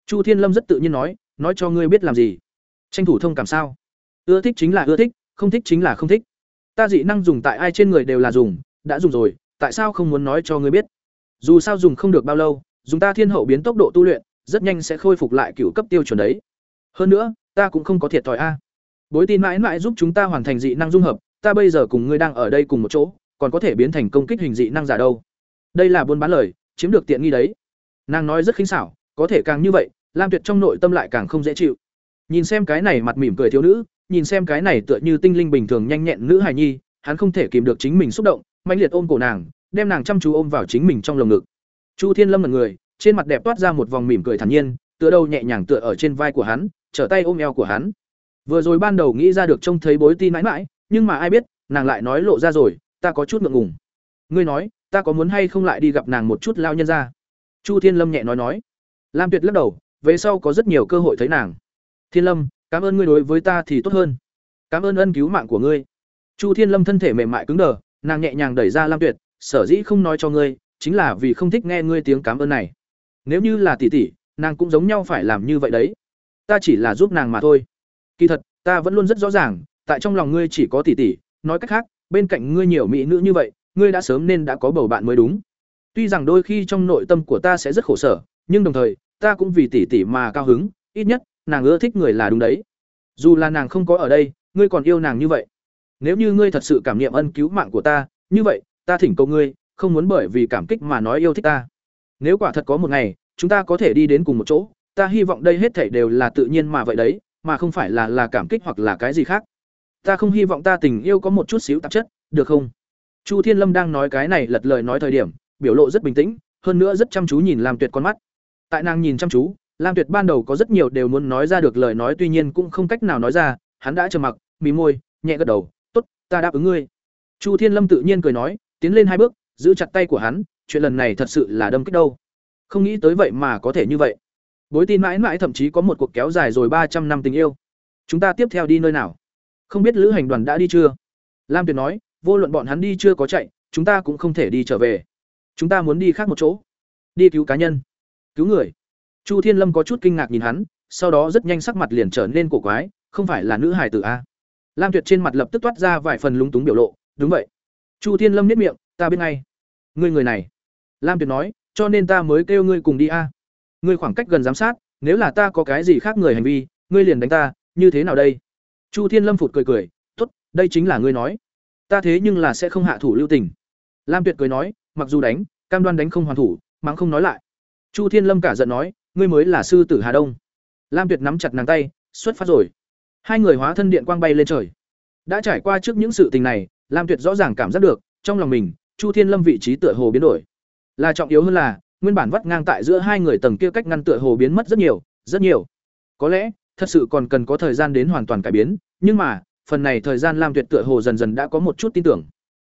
Chu thiên lâm rất tự nhiên nói nói cho ngươi biết làm gì? Tranh thủ thông cảm sao? Ưa thích chính là ưa thích, không thích chính là không thích. Ta dị năng dùng tại ai trên người đều là dùng, đã dùng rồi, tại sao không muốn nói cho ngươi biết? Dù sao dùng không được bao lâu, dùng ta thiên hậu biến tốc độ tu luyện, rất nhanh sẽ khôi phục lại cựu cấp tiêu chuẩn đấy. Hơn nữa, ta cũng không có thiệt thòi a bối tin mãi mãi giúp chúng ta hoàn thành dị năng dung hợp, ta bây giờ cùng ngươi đang ở đây cùng một chỗ, còn có thể biến thành công kích hình dị năng giả đâu. Đây là buôn bán lời, chiếm được tiện nghi đấy. Nàng nói rất khinh xảo, có thể càng như vậy, lam tuyệt trong nội tâm lại càng không dễ chịu. Nhìn xem cái này mặt mỉm cười thiếu nữ, nhìn xem cái này tựa như tinh linh bình thường nhanh nhẹn nữ hài nhi, hắn không thể kìm được chính mình xúc động mạnh liệt ôm cổ nàng, đem nàng chăm chú ôm vào chính mình trong lồng ngực. Chu thiên lâm là người, trên mặt đẹp toát ra một vòng mỉm cười thản nhiên, tựa đầu nhẹ nhàng tựa ở trên vai của hắn, trở tay ôm eo của hắn vừa rồi ban đầu nghĩ ra được trông thấy bối tin mãi mãi, nhưng mà ai biết, nàng lại nói lộ ra rồi, ta có chút ngượng ngùng. Ngươi nói, ta có muốn hay không lại đi gặp nàng một chút lao nhân ra? Chu thiên lâm nhẹ nói nói. Lam tuyệt lắc đầu, về sau có rất nhiều cơ hội thấy nàng. Thiên lâm, cảm ơn ngươi đối với ta thì tốt hơn. Cảm ơn ân cứu mạng của ngươi. Chu thiên lâm thân thể mềm mại cứng đờ, nàng nhẹ nhàng đẩy ra lam tuyệt, sở dĩ không nói cho ngươi, chính là vì không thích nghe ngươi tiếng cảm ơn này. Nếu như là tỷ tỷ, nàng cũng giống nhau phải làm như vậy đấy. Ta chỉ là giúp nàng mà thôi kỳ thật, ta vẫn luôn rất rõ ràng, tại trong lòng ngươi chỉ có tỷ tỷ, nói cách khác, bên cạnh ngươi nhiều mỹ nữ như vậy, ngươi đã sớm nên đã có bầu bạn mới đúng. Tuy rằng đôi khi trong nội tâm của ta sẽ rất khổ sở, nhưng đồng thời, ta cũng vì tỷ tỷ mà cao hứng, ít nhất, nàng ưa thích người là đúng đấy. Dù là nàng không có ở đây, ngươi còn yêu nàng như vậy. Nếu như ngươi thật sự cảm nghiệm ân cứu mạng của ta, như vậy, ta thỉnh cầu ngươi, không muốn bởi vì cảm kích mà nói yêu thích ta. Nếu quả thật có một ngày, chúng ta có thể đi đến cùng một chỗ, ta hy vọng đây hết thảy đều là tự nhiên mà vậy đấy mà không phải là là cảm kích hoặc là cái gì khác. Ta không hy vọng ta tình yêu có một chút xíu tạp chất, được không? Chu thiên lâm đang nói cái này lật lời nói thời điểm, biểu lộ rất bình tĩnh, hơn nữa rất chăm chú nhìn lam tuyệt con mắt. Tại nàng nhìn chăm chú, lam tuyệt ban đầu có rất nhiều đều muốn nói ra được lời nói tuy nhiên cũng không cách nào nói ra, hắn đã trầm mặc, mí môi, nhẹ gật đầu, tốt, ta đáp ứng ngươi. Chu thiên lâm tự nhiên cười nói, tiến lên hai bước, giữ chặt tay của hắn, chuyện lần này thật sự là đâm kích đâu. Không nghĩ tới vậy mà có thể như vậy bối tin mãi mãi thậm chí có một cuộc kéo dài rồi ba trăm năm tình yêu. Chúng ta tiếp theo đi nơi nào? Không biết lữ hành đoàn đã đi chưa? Lam tuyệt nói, vô luận bọn hắn đi chưa có chạy, chúng ta cũng không thể đi trở về. Chúng ta muốn đi khác một chỗ. Đi cứu cá nhân. Cứu người. Chu thiên lâm có chút kinh ngạc nhìn hắn, sau đó rất nhanh sắc mặt liền trở nên cổ quái, không phải là nữ hài tử a lam tuyệt trên mặt lập tức toát ra vài phần lúng túng biểu lộ, đúng vậy. Chu thiên lâm niết miệng, ta biết ngay. Ngươi người này. Lam tuyệt nói, cho nên ta mới kêu ngươi cùng đi a ngươi khoảng cách gần giám sát, nếu là ta có cái gì khác người hành vi, ngươi liền đánh ta, như thế nào đây? Chu thiên lâm phụt cười cười t ố t đây chính là ngươi nói. Ta thế nhưng là sẽ không hạ thủ lưu tình. Lam tuyệt cười nói, mặc dù đánh, cam đoan đánh không hoàn thủ, mắng không nói lại. Chu thiên lâm cả giận nói, ngươi mới là sư tử hà đông. Lam tuyệt nắm chặt nàng tay, xuất phát rồi. Hai người hóa thân điện quang bay lên trời. Đã trải qua trước những sự tình này, lam tuyệt rõ ràng cảm giác được, trong lòng mình, chu thiên lâm vị trí tựa hồ biến đổi. Là trọng yếu hơn là nguyên bản vắt ngang tại giữa hai người tầng kia cách ngăn tựa hồ biến mất rất nhiều rất nhiều có lẽ thật sự còn cần có thời gian đến hoàn toàn cải biến nhưng mà phần này thời gian lam tuyệt tựa hồ dần dần đã có một chút tin tưởng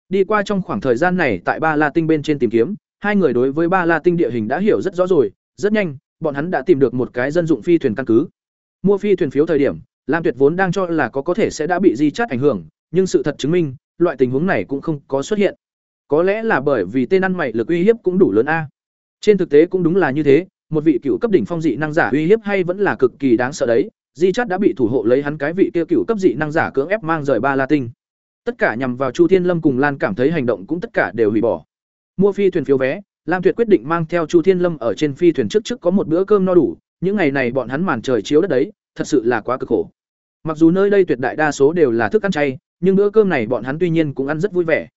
Đi qua trong khoảng thời gian này tại Ba La Tinh bên trên tìm kiếm, hai người đối với Ba La Tinh địa hình đã hiểu rất rõ rồi, rất nhanh, bọn hắn đã tìm được một cái dân dụng phi thuyền căn cứ. Mua phi thuyền phiếu thời điểm, Lam Tuyệt vốn đang cho là có có thể sẽ đã bị di chát ảnh hưởng, nhưng sự thật chứng minh, loại tình huống này cũng không có xuất hiện. Có lẽ là bởi vì tên ăn mày lực uy hiếp cũng đủ lớn a. Trên thực tế cũng đúng là như thế, một vị cựu cấp đỉnh phong dị năng giả uy hiếp hay vẫn là cực kỳ đáng sợ đấy. Di Chát đã bị thủ hộ lấy hắn cái vị kia cựu cấp dị năng giả cưỡng ép mang rời Ba La Tinh. Tất cả nhằm vào Chu Thiên Lâm cùng Lan cảm thấy hành động cũng tất cả đều hủy bỏ. Mua phi thuyền phiếu vé, Lam Tuyệt quyết định mang theo Chu Thiên Lâm ở trên phi thuyền trước trước có một bữa cơm no đủ, những ngày này bọn hắn màn trời chiếu đất đấy, thật sự là quá cực khổ. Mặc dù nơi đây tuyệt đại đa số đều là thức ăn chay, nhưng bữa cơm này bọn hắn tuy nhiên cũng ăn rất vui vẻ.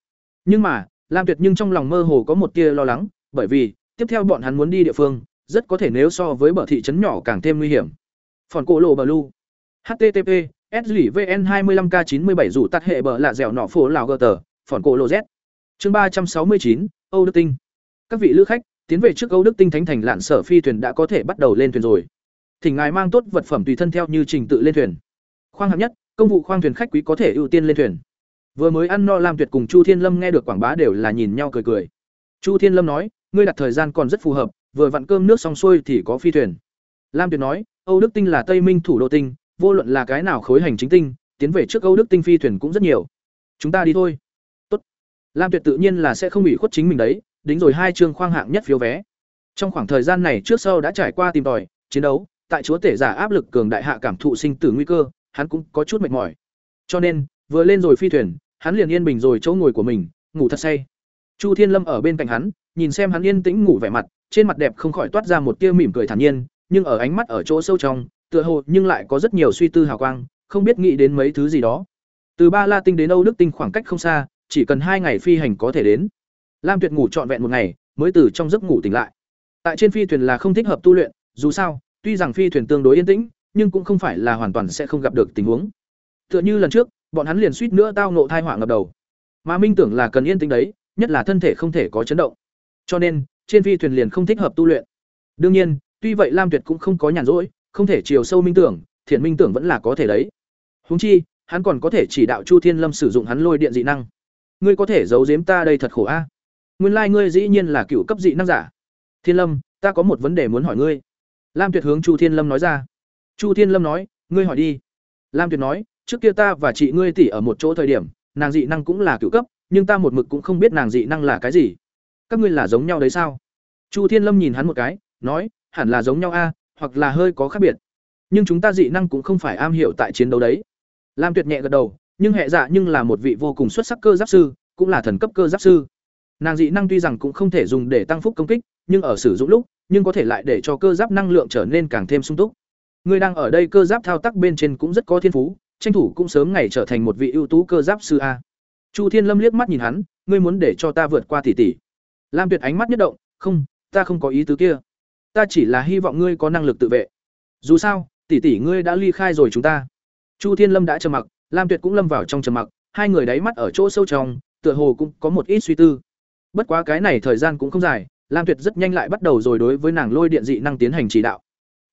Nhưng mà, Lam Tuyệt nhưng trong lòng mơ hồ có một tia lo lắng, bởi vì tiếp theo bọn hắn muốn đi địa phương, rất có thể nếu so với bờ thị trấn nhỏ càng thêm nguy hiểm. Phòn cổ lộ lu http SLVN 25K97 rủ tắt hệ bờ là dẻo nọ phố lào gờ tờ, phòn cổ lộ Z. Chương ba trăm sáu mươi chín Âu Đức Tinh. Các vị lữ khách, tiến về trước Âu Đức Tinh Thánh thành lạn sở phi thuyền đã có thể bắt đầu lên thuyền rồi. Thỉnh ngài mang tốt vật phẩm tùy thân theo như trình tự lên thuyền. Khoang hạng nhất, công vụ khoang thuyền khách quý có thể ưu tiên lên thuyền. Vừa mới ăn no làm Tuyệt cùng Chu Thiên Lâm nghe được quảng bá đều là nhìn nhau cười cười. Chu Thiên Lâm nói, ngươi đặt thời gian còn rất phù hợp, vừa vặn cơm nước xong xuôi thì có phi thuyền. Lam Tuyệt nói, Âu Đức Tinh là Tây Minh thủ đô tinh, vô luận là cái nào khối hành chính tinh, tiến về trước Âu Đức Tinh phi thuyền cũng rất nhiều. Chúng ta đi thôi. Tốt. Lam Tuyệt tự nhiên là sẽ không bị khuất chính mình đấy, đính rồi hai chương khoang hạng nhất phiếu vé. Trong khoảng thời gian này trước sau đã trải qua tìm tòi, chiến đấu, tại chúa tể giả áp lực cường đại hạ cảm thụ sinh tử nguy cơ, hắn cũng có chút mệt mỏi. Cho nên, vừa lên rồi phi thuyền, hắn liền yên bình rồi chỗ ngồi của mình, ngủ thật say. Chu Thiên Lâm ở bên cạnh hắn, nhìn xem hắn yên tĩnh ngủ vẻ mặt, trên mặt đẹp không khỏi toát ra một tia mỉm cười thản nhiên, nhưng ở ánh mắt ở chỗ sâu trong, tựa hồ nhưng lại có rất nhiều suy tư hào quang, không biết nghĩ đến mấy thứ gì đó. Từ Ba La Tinh đến Âu Đức Tinh khoảng cách không xa, chỉ cần hai ngày phi hành có thể đến. Lam Tuyệt ngủ trọn vẹn một ngày, mới từ trong giấc ngủ tỉnh lại. Tại trên phi thuyền là không thích hợp tu luyện, dù sao, tuy rằng phi thuyền tương đối yên tĩnh, nhưng cũng không phải là hoàn toàn sẽ không gặp được tình huống. Tựa như lần trước, bọn hắn liền suýt nữa tao ngộ thai họa ngập đầu. Mà Minh tưởng là cần yên tĩnh đấy, nhất là thân thể không thể có chấn động. Cho nên, trên phi thuyền liền không thích hợp tu luyện. Đương nhiên, tuy vậy Lam Tuyệt cũng không có nhàn rỗi, không thể chiều sâu minh tưởng, thiện minh tưởng vẫn là có thể đấy. húng chi, hắn còn có thể chỉ đạo Chu Thiên Lâm sử dụng hắn lôi điện dị năng. Ngươi có thể giấu giếm ta đây thật khổ a. Nguyên lai ngươi dĩ nhiên là cựu cấp dị năng giả. Thiên Lâm, ta có một vấn đề muốn hỏi ngươi. Lam Tuyệt hướng Chu Thiên Lâm nói ra. Chu Thiên Lâm nói, ngươi hỏi đi. Lam Tuyệt nói, trước kia ta và chị ngươi tỷ ở một chỗ thời điểm, nàng dị năng cũng là cựu cấp, nhưng ta một mực cũng không biết nàng dị năng là cái gì. Các ngươi là giống nhau đấy sao? Chu Thiên Lâm nhìn hắn một cái, nói, hẳn là giống nhau a, hoặc là hơi có khác biệt. Nhưng chúng ta dị năng cũng không phải am hiểu tại chiến đấu đấy. Lam Tuyệt nhẹ gật đầu, nhưng hệ dạ nhưng là một vị vô cùng xuất sắc cơ giáp sư, cũng là thần cấp cơ giáp sư. Nàng dị năng tuy rằng cũng không thể dùng để tăng phúc công kích, nhưng ở sử dụng lúc, nhưng có thể lại để cho cơ giáp năng lượng trở nên càng thêm sung túc. Người đang ở đây cơ giáp thao tác bên trên cũng rất có thiên phú, tranh thủ cũng sớm ngày trở thành một vị ưu tú cơ giáp sư a. Chu Thiên Lâm liếc mắt nhìn hắn, ngươi muốn để cho ta vượt qua tỷ tỷ. Lam Tuyệt ánh mắt nhất động, không, ta không có ý tứ kia. Ta chỉ là hy vọng ngươi có năng lực tự vệ. Dù sao, tỷ tỷ ngươi đã ly khai rồi chúng ta. Chu Thiên Lâm đã trầm mặc, Lam Tuyệt cũng lâm vào trong trầm mặc, hai người đáy mắt ở chỗ sâu trong, tựa hồ cũng có một ít suy tư. Bất quá cái này thời gian cũng không dài, Lam Tuyệt rất nhanh lại bắt đầu rồi đối với nàng lôi điện dị năng tiến hành chỉ đạo.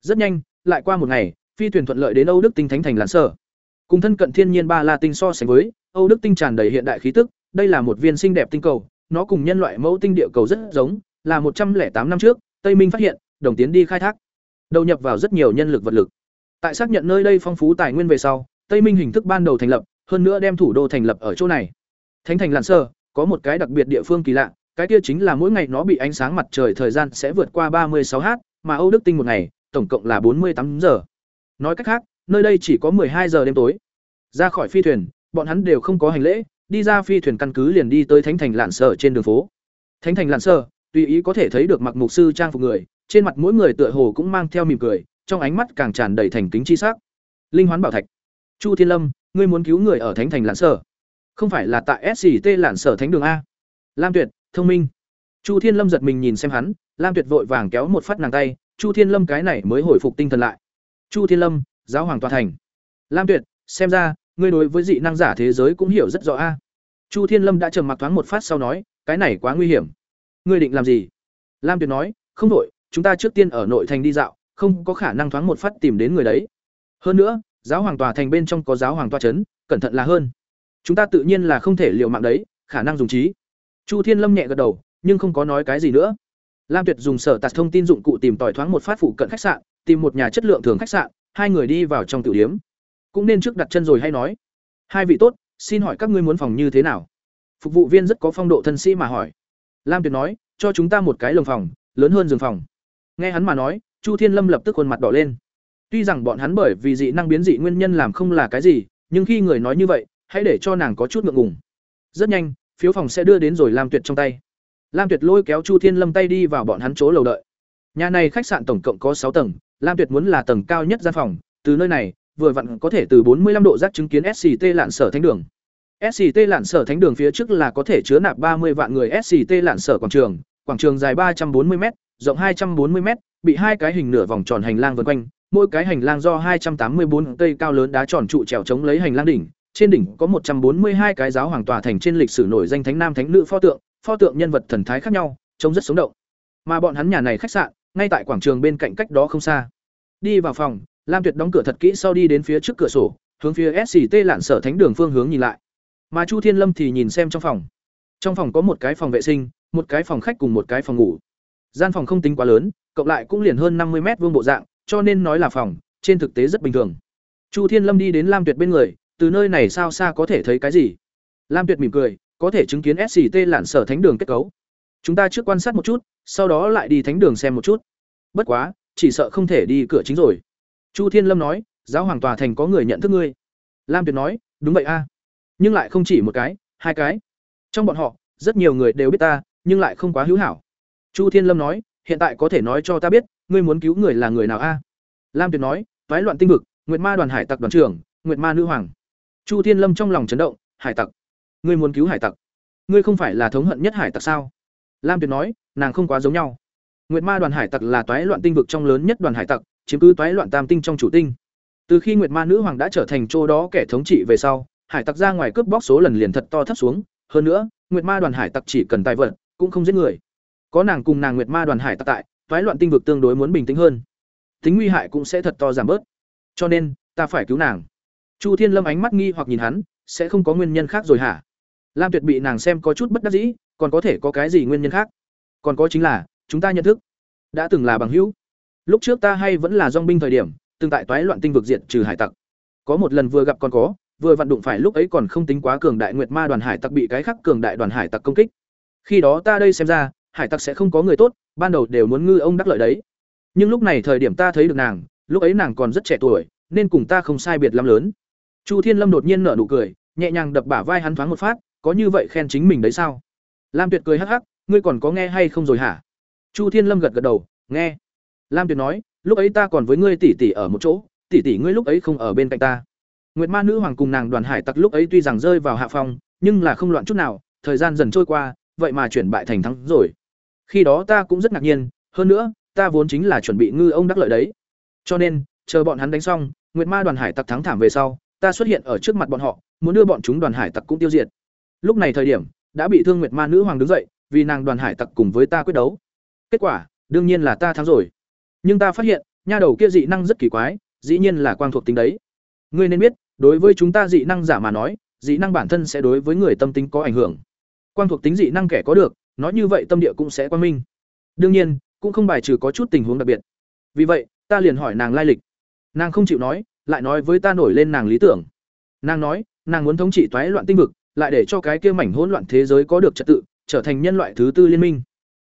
Rất nhanh, lại qua một ngày, phi thuyền thuận lợi đến Âu Đức Tinh Thánh thành Lạn Sở. Cùng thân cận thiên nhiên ba La Tinh so sánh với, Âu Đức Tinh tràn đầy hiện đại khí tức, đây là một viên xinh đẹp tinh cầu, nó cùng nhân loại mẫu tinh địa cầu rất giống, là một trăm lẻ tám năm trước, Tây Minh phát hiện, đồng tiến đi khai thác, đầu nhập vào rất nhiều nhân lực vật lực. Tại xác nhận nơi đây phong phú tài nguyên về sau, Tây Minh hình thức ban đầu thành lập, hơn nữa đem thủ đô thành lập ở chỗ này. Thánh thành Lạn Sơ, có một cái đặc biệt địa phương kỳ lạ, cái kia chính là mỗi ngày nó bị ánh sáng mặt trời thời gian sẽ vượt qua ba mươi sáu h mà Âu Đức Tinh một ngày, tổng cộng là bốn mươi tám giờ. Nói cách khác, nơi đây chỉ có hai giờ đêm tối. Ra khỏi phi thuyền, bọn hắn đều không có hành lễ, đi ra phi thuyền căn cứ liền đi tới Thánh thành Lạn Sở trên đường phố. Thánh thành Lạn Sở, tùy ý có thể thấy được mặc mục sư trang phục người, trên mặt mỗi người tựa hồ cũng mang theo mỉm cười, trong ánh mắt càng tràn đầy thành kính chi sắc. Linh Hoán Bảo Thạch. Chu Thiên Lâm, ngươi muốn cứu người ở Thánh thành Lạn Sở? Không phải là tại SCT Lạn Sở Thánh đường a? Lam Tuyệt, thông minh. Chu Thiên Lâm giật mình nhìn xem hắn, Lam Tuyệt vội vàng kéo một phát nàng tay, Chu Thiên Lâm cái này mới hồi phục tinh thần lại. Chu Thiên Lâm, giáo hoàng tòa thành. Lam Tuyệt, xem ra, ngươi đối với dị năng giả thế giới cũng hiểu rất rõ a. Chu Thiên Lâm đã trầm mặc thoáng một phát sau nói, cái này quá nguy hiểm. Ngươi định làm gì? Lam Tuyệt nói, không đổi, chúng ta trước tiên ở nội thành đi dạo, không có khả năng thoáng một phát tìm đến người đấy. Hơn nữa, giáo hoàng tòa thành bên trong có giáo hoàng tòa trấn, cẩn thận là hơn. Chúng ta tự nhiên là không thể liều mạng đấy, khả năng dùng trí chu thiên lâm nhẹ gật đầu nhưng không có nói cái gì nữa lam tuyệt dùng sở tạt thông tin dụng cụ tìm tỏi thoáng một phát phụ cận khách sạn tìm một nhà chất lượng thường khách sạn hai người đi vào trong tiểu điếm cũng nên trước đặt chân rồi hay nói. Hai vị tốt, xin hỏi các ngươi muốn phòng như thế nào? Phục vụ viên rất có phong độ thân sĩ mà hỏi. Lam tuyệt nói, cho chúng ta một cái lồng phòng, lớn hơn giường phòng. Nghe hắn mà nói, chu thiên lâm lập tức khuôn mặt đỏ lên. Tuy rằng bọn hắn bởi vì dị năng biến dị nguyên nhân làm không là cái gì, nhưng khi người nói như vậy, hãy để cho nàng có chút ngượng ngùng. Rất nhanh, phiếu phòng sẽ đưa đến rồi lam tuyệt trong tay. Lam tuyệt lôi kéo chu thiên lâm tay đi vào bọn hắn chỗ lầu đợi. Nhà này khách sạn tổng cộng có sáu tầng, lam tuyệt muốn là tầng cao nhất gian phòng. Từ nơi này vừa vặn có thể từ 45 độ giác chứng kiến SCT lạn sở thánh đường. SCT lạn sở thánh đường phía trước là có thể chứa nạp 30 vạn người SCT lạn sở quảng trường, quảng trường dài 340 m, rộng 240 m, bị hai cái hình nửa vòng tròn hành lang vần quanh, mỗi cái hành lang do 284 cây cao lớn đá tròn trụ trèo chống lấy hành lang đỉnh, trên đỉnh có 142 cái giáo hoàng tòa thành trên lịch sử nổi danh thánh nam thánh nữ pho tượng, pho tượng nhân vật thần thái khác nhau, trông rất sống động. Mà bọn hắn nhà này khách sạn, ngay tại quảng trường bên cạnh cách đó không xa. Đi vào phòng, Lam Tuyệt đóng cửa thật kỹ sau đi đến phía trước cửa sổ, hướng phía SCT lạn sở thánh đường phương hướng nhìn lại. Mà Chu Thiên Lâm thì nhìn xem trong phòng. Trong phòng có một cái phòng vệ sinh, một cái phòng khách cùng một cái phòng ngủ. Gian phòng không tính quá lớn, cộng lại cũng liền hơn năm mươi mét vuông bộ dạng, cho nên nói là phòng, trên thực tế rất bình thường. Chu Thiên Lâm đi đến Lam Tuyệt bên người, từ nơi này sao xa có thể thấy cái gì? Lam Tuyệt mỉm cười, có thể chứng kiến SCT lạn sở thánh đường kết cấu. Chúng ta trước quan sát một chút, sau đó lại đi thánh đường xem một chút. Bất quá, chỉ sợ không thể đi cửa chính rồi. Chu Thiên Lâm nói, giáo hoàng tòa thành có người nhận thức ngươi. Lam Tuyệt nói, đúng vậy a. Nhưng lại không chỉ một cái, hai cái. Trong bọn họ, rất nhiều người đều biết ta, nhưng lại không quá hữu hảo. Chu Thiên Lâm nói, hiện tại có thể nói cho ta biết, ngươi muốn cứu người là người nào a? Lam Tuyệt nói, toái loạn tinh vực, Nguyệt Ma đoàn hải tặc đoàn trưởng, Nguyệt Ma nữ hoàng. Chu Thiên Lâm trong lòng chấn động, hải tặc. Ngươi muốn cứu hải tặc? Ngươi không phải là thống hận nhất hải tặc sao? Lam Tuyệt nói, nàng không quá giống nhau. Nguyệt Ma đoàn hải tặc là toái loạn tinh vực trong lớn nhất đoàn hải tặc, chiếm cứ toái loạn tam tinh trong chủ tinh. Từ khi Nguyệt Ma nữ hoàng đã trở thành chỗ đó kẻ thống trị về sau, hải tặc ra ngoài cướp bóc số lần liền thật to thấp xuống, hơn nữa, Nguyệt Ma đoàn hải tặc chỉ cần tài vật, cũng không giết người. Có nàng cùng nàng Nguyệt Ma đoàn hải tặc tại, toái loạn tinh vực tương đối muốn bình tĩnh hơn. Tính nguy hại cũng sẽ thật to giảm bớt. Cho nên, ta phải cứu nàng. Chu Thiên Lâm ánh mắt nghi hoặc nhìn hắn, sẽ không có nguyên nhân khác rồi hả? Lam Tuyệt bị nàng xem có chút bất đắc dĩ, còn có thể có cái gì nguyên nhân khác? Còn có chính là, chúng ta nhận thức, đã từng là bằng hữu. Lúc trước ta hay vẫn là dong binh thời điểm, từng tại toái loạn tinh vực diệt trừ hải tặc. Có một lần vừa gặp còn có, vừa vặn đụng phải lúc ấy còn không tính quá cường đại nguyệt ma đoàn hải tặc bị cái khắc cường đại đoàn hải tặc công kích. Khi đó ta đây xem ra, hải tặc sẽ không có người tốt, ban đầu đều muốn ngư ông đắc lợi đấy. Nhưng lúc này thời điểm ta thấy được nàng, lúc ấy nàng còn rất trẻ tuổi, nên cùng ta không sai biệt lắm lớn. Chu Thiên Lâm đột nhiên nở nụ cười, nhẹ nhàng đập bả vai hắn thoáng một phát, có như vậy khen chính mình đấy sao? Lam Tuyệt cười hắc hắc, ngươi còn có nghe hay không rồi hả? Chu Thiên Lâm gật gật đầu, nghe. Lam Tuyệt nói, lúc ấy ta còn với ngươi tỷ tỷ ở một chỗ, tỷ tỷ ngươi lúc ấy không ở bên cạnh ta. Nguyệt Ma nữ hoàng cùng nàng đoàn hải tặc lúc ấy tuy rằng rơi vào hạ phong, nhưng là không loạn chút nào, thời gian dần trôi qua, vậy mà chuyển bại thành thắng rồi. Khi đó ta cũng rất ngạc nhiên, hơn nữa, ta vốn chính là chuẩn bị ngư ông đắc lợi đấy. Cho nên, chờ bọn hắn đánh xong, Nguyệt Ma đoàn hải tặc thắng thảm về sau, ta xuất hiện ở trước mặt bọn họ, muốn đưa bọn chúng đoàn hải tặc cũng tiêu diệt. Lúc này thời điểm, đã bị thương Nguyệt Ma nữ hoàng đứng dậy, vì nàng đoàn hải tặc cùng với ta quyết đấu. Kết quả, đương nhiên là ta thắng rồi. Nhưng ta phát hiện, nha đầu kia dị năng rất kỳ quái, dĩ nhiên là quang thuộc tính đấy. Ngươi nên biết, đối với chúng ta dị năng giả mà nói, dị năng bản thân sẽ đối với người tâm tính có ảnh hưởng. Quang thuộc tính dị năng kẻ có được, nói như vậy tâm địa cũng sẽ quan minh. Đương nhiên, cũng không bài trừ có chút tình huống đặc biệt. Vì vậy, ta liền hỏi nàng lai lịch. Nàng không chịu nói, lại nói với ta nổi lên nàng lý tưởng. Nàng nói, nàng muốn thống trị toái loạn tinh vực, lại để cho cái kia mảnh hỗn loạn thế giới có được trật tự, trở thành nhân loại thứ tư liên minh.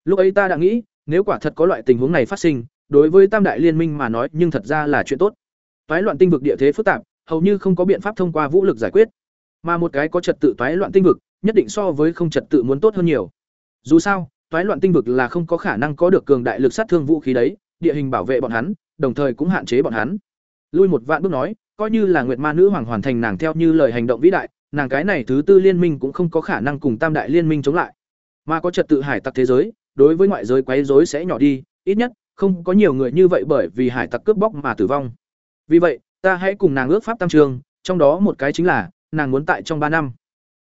Lúc ấy ta đã nghĩ, nếu quả thật có loại tình huống này phát sinh, đối với Tam đại liên minh mà nói, nhưng thật ra là chuyện tốt. Toái loạn tinh vực địa thế phức tạp, hầu như không có biện pháp thông qua vũ lực giải quyết. Mà một cái có trật tự toái loạn tinh vực, nhất định so với không trật tự muốn tốt hơn nhiều. Dù sao, toái loạn tinh vực là không có khả năng có được cường đại lực sát thương vũ khí đấy, địa hình bảo vệ bọn hắn, đồng thời cũng hạn chế bọn hắn. Lui một vạn bước nói, coi như là Nguyệt Ma nữ hoàng hoàn thành nàng theo như lời hành động vĩ đại, nàng cái này thứ tư liên minh cũng không có khả năng cùng Tam đại liên minh chống lại. Mà có trật tự hải tặc thế giới, đối với ngoại giới quấy rối sẽ nhỏ đi, ít nhất không có nhiều người như vậy bởi vì hải tặc cướp bóc mà tử vong. Vì vậy, ta hãy cùng nàng ước pháp tam trường, trong đó một cái chính là nàng muốn tại trong ba năm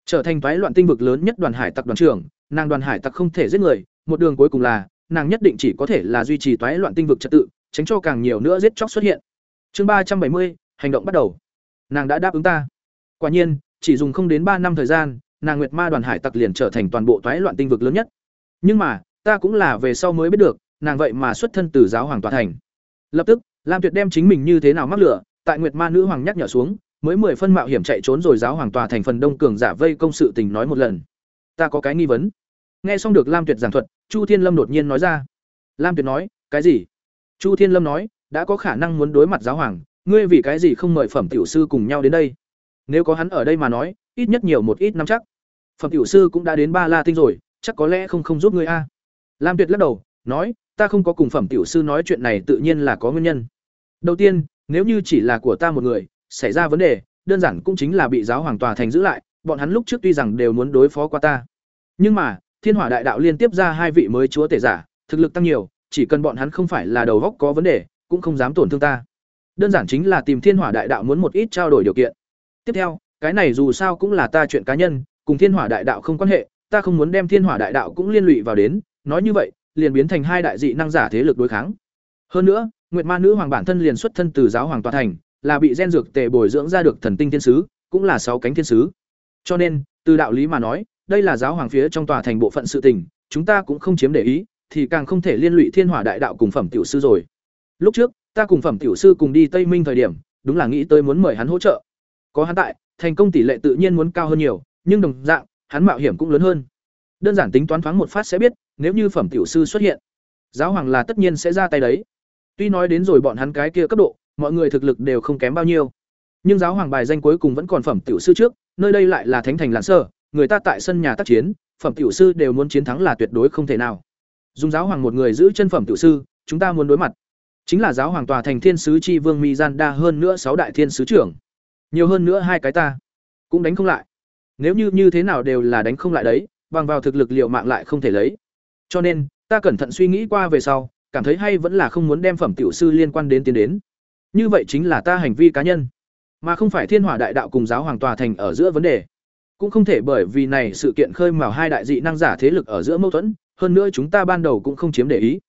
trở thành toái loạn tinh vực lớn nhất đoàn hải tặc đoàn trưởng, nàng đoàn hải tặc không thể giết người, một đường cuối cùng là nàng nhất định chỉ có thể là duy trì toái loạn tinh vực trật tự, tránh cho càng nhiều nữa giết chóc xuất hiện. Chương ba trăm bảy mươi hành động bắt đầu. Nàng đã đáp ứng ta. Quả nhiên, chỉ dùng không đến ba năm thời gian, nàng nguyệt ma đoàn hải tặc liền trở thành toàn bộ toái loạn tinh vực lớn nhất nhưng mà ta cũng là về sau mới biết được nàng vậy mà xuất thân từ giáo hoàng tòa thành. Lập tức, lam tuyệt đem chính mình như thế nào mắc lửa, tại nguyệt ma nữ hoàng nhắc nhở xuống, mới mười phân mạo hiểm chạy trốn rồi giáo hoàng tòa thành phần đông cường giả vây công sự tình nói một lần. Ta có cái nghi vấn. Nghe xong được lam tuyệt giảng thuật, chu thiên lâm đột nhiên nói ra. Lam tuyệt nói, cái gì? Chu thiên lâm nói, đã có khả năng muốn đối mặt giáo hoàng, ngươi vì cái gì không mời phẩm tiểu sư cùng nhau đến đây? Nếu có hắn ở đây mà nói, ít nhất nhiều một ít năm chắc. Phẩm tiểu sư cũng đã đến ba la tinh rồi, chắc có lẽ không không giúp ngươi a. Lam tuyệt lắc đầu, nói ta không có cùng phẩm tiểu sư nói chuyện này tự nhiên là có nguyên nhân. Đầu tiên, nếu như chỉ là của ta một người, xảy ra vấn đề, đơn giản cũng chính là bị giáo hoàng tòa thành giữ lại, bọn hắn lúc trước tuy rằng đều muốn đối phó qua ta. Nhưng mà, thiên hỏa đại đạo liên tiếp ra hai vị mới chúa tể giả, thực lực tăng nhiều, chỉ cần bọn hắn không phải là đầu góc có vấn đề, cũng không dám tổn thương ta. Đơn giản chính là tìm thiên hỏa đại đạo muốn một ít trao đổi điều kiện. Tiếp theo, cái này dù sao cũng là ta chuyện cá nhân, cùng thiên hỏa đại đạo không quan hệ, ta không muốn đem thiên hỏa đại đạo cũng liên lụy vào đến, nói như vậy liền biến thành hai đại dị năng giả thế lực đối kháng. Hơn nữa, nguyệt ma nữ hoàng bản thân liền xuất thân từ giáo hoàng tòa thành, là bị gen dược tề bồi dưỡng ra được thần tinh thiên sứ, cũng là sáu cánh thiên sứ. Cho nên, từ đạo lý mà nói, đây là giáo hoàng phía trong tòa thành bộ phận sự tình, chúng ta cũng không chiếm để ý, thì càng không thể liên lụy thiên hỏa đại đạo cùng phẩm tiểu sư rồi. Lúc trước, ta cùng phẩm tiểu sư cùng đi tây minh thời điểm, đúng là nghĩ tới muốn mời hắn hỗ trợ. Có hắn tại, thành công tỷ lệ tự nhiên muốn cao hơn nhiều, nhưng đồng dạng, hắn mạo hiểm cũng lớn hơn đơn giản tính toán thoáng một phát sẽ biết, nếu như phẩm tiểu sư xuất hiện, giáo hoàng là tất nhiên sẽ ra tay đấy. Tuy nói đến rồi bọn hắn cái kia cấp độ, mọi người thực lực đều không kém bao nhiêu. Nhưng giáo hoàng bài danh cuối cùng vẫn còn phẩm tiểu sư trước, nơi đây lại là thánh thành lãn sơ, người ta tại sân nhà tác chiến, phẩm tiểu sư đều muốn chiến thắng là tuyệt đối không thể nào. Dùng giáo hoàng một người giữ chân phẩm tiểu sư, chúng ta muốn đối mặt. Chính là giáo hoàng tòa thành thiên sứ tri vương mi gian đa hơn nữa sáu đại thiên sứ trưởng. Nhiều hơn nữa hai cái ta. Cũng đánh không lại. Nếu như như thế nào đều là đánh không lại đấy bằng vào thực lực liệu mạng lại không thể lấy. Cho nên, ta cẩn thận suy nghĩ qua về sau, cảm thấy hay vẫn là không muốn đem phẩm tiểu sư liên quan đến tiến đến. Như vậy chính là ta hành vi cá nhân. Mà không phải thiên hỏa đại đạo cùng giáo hoàng tòa thành ở giữa vấn đề. Cũng không thể bởi vì này sự kiện khơi mào hai đại dị năng giả thế lực ở giữa mâu thuẫn, hơn nữa chúng ta ban đầu cũng không chiếm để ý.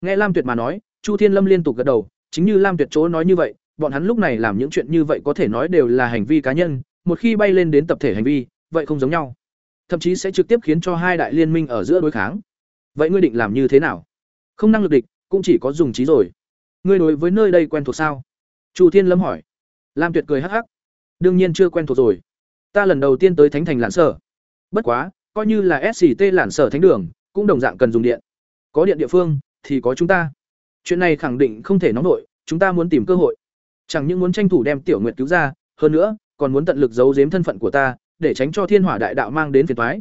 Nghe lam tuyệt mà nói, chu thiên lâm liên tục gật đầu, chính như lam tuyệt chỗ nói như vậy, bọn hắn lúc này làm những chuyện như vậy có thể nói đều là hành vi cá nhân, một khi bay lên đến tập thể hành vi, vậy không giống nhau thậm chí sẽ trực tiếp khiến cho hai đại liên minh ở giữa đối kháng. Vậy ngươi định làm như thế nào? Không năng lực địch, cũng chỉ có dùng trí rồi. Ngươi đối với nơi đây quen thuộc sao? Chu thiên lâm hỏi. Lam tuyệt cười hắc hắc. Đương nhiên chưa quen thuộc rồi. Ta lần đầu tiên tới thánh thành lạn sở. Bất quá, coi như là sct lạn sở thánh đường, cũng đồng dạng cần dùng điện. Có điện địa phương, thì có chúng ta. Chuyện này khẳng định không thể nóng nổi chúng ta muốn tìm cơ hội. Chẳng những muốn tranh thủ đem tiểu nguyệt cứu ra, hơn nữa, còn muốn tận lực giấu giếm thân phận của ta để tránh cho thiên hỏa đại đạo mang đến phiền toái.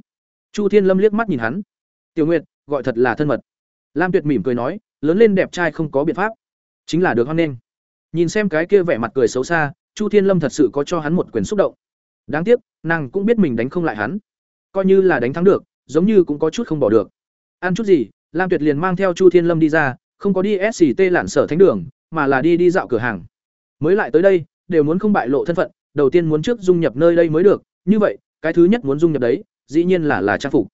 Chu thiên lâm liếc mắt nhìn hắn. Tiểu nguyệt, gọi thật là thân mật. Lam tuyệt mỉm cười nói, lớn lên đẹp trai không có biện pháp. Chính là được hoan nghênh. Nhìn xem cái kia vẻ mặt cười xấu xa, chu thiên lâm thật sự có cho hắn một quyền xúc động. Đáng tiếc, nàng cũng biết mình đánh không lại hắn. Coi như là đánh thắng được, giống như cũng có chút không bỏ được. Ăn chút gì, lam tuyệt liền mang theo chu thiên lâm đi ra, không có đi sct lạn sở thánh đường, mà là đi đi dạo cửa hàng. Mới lại tới đây, đều muốn không bại lộ thân phận, đầu tiên muốn trước dung nhập nơi đây mới được như vậy, cái thứ nhất muốn dung nhập đấy, dĩ nhiên là là trang phục.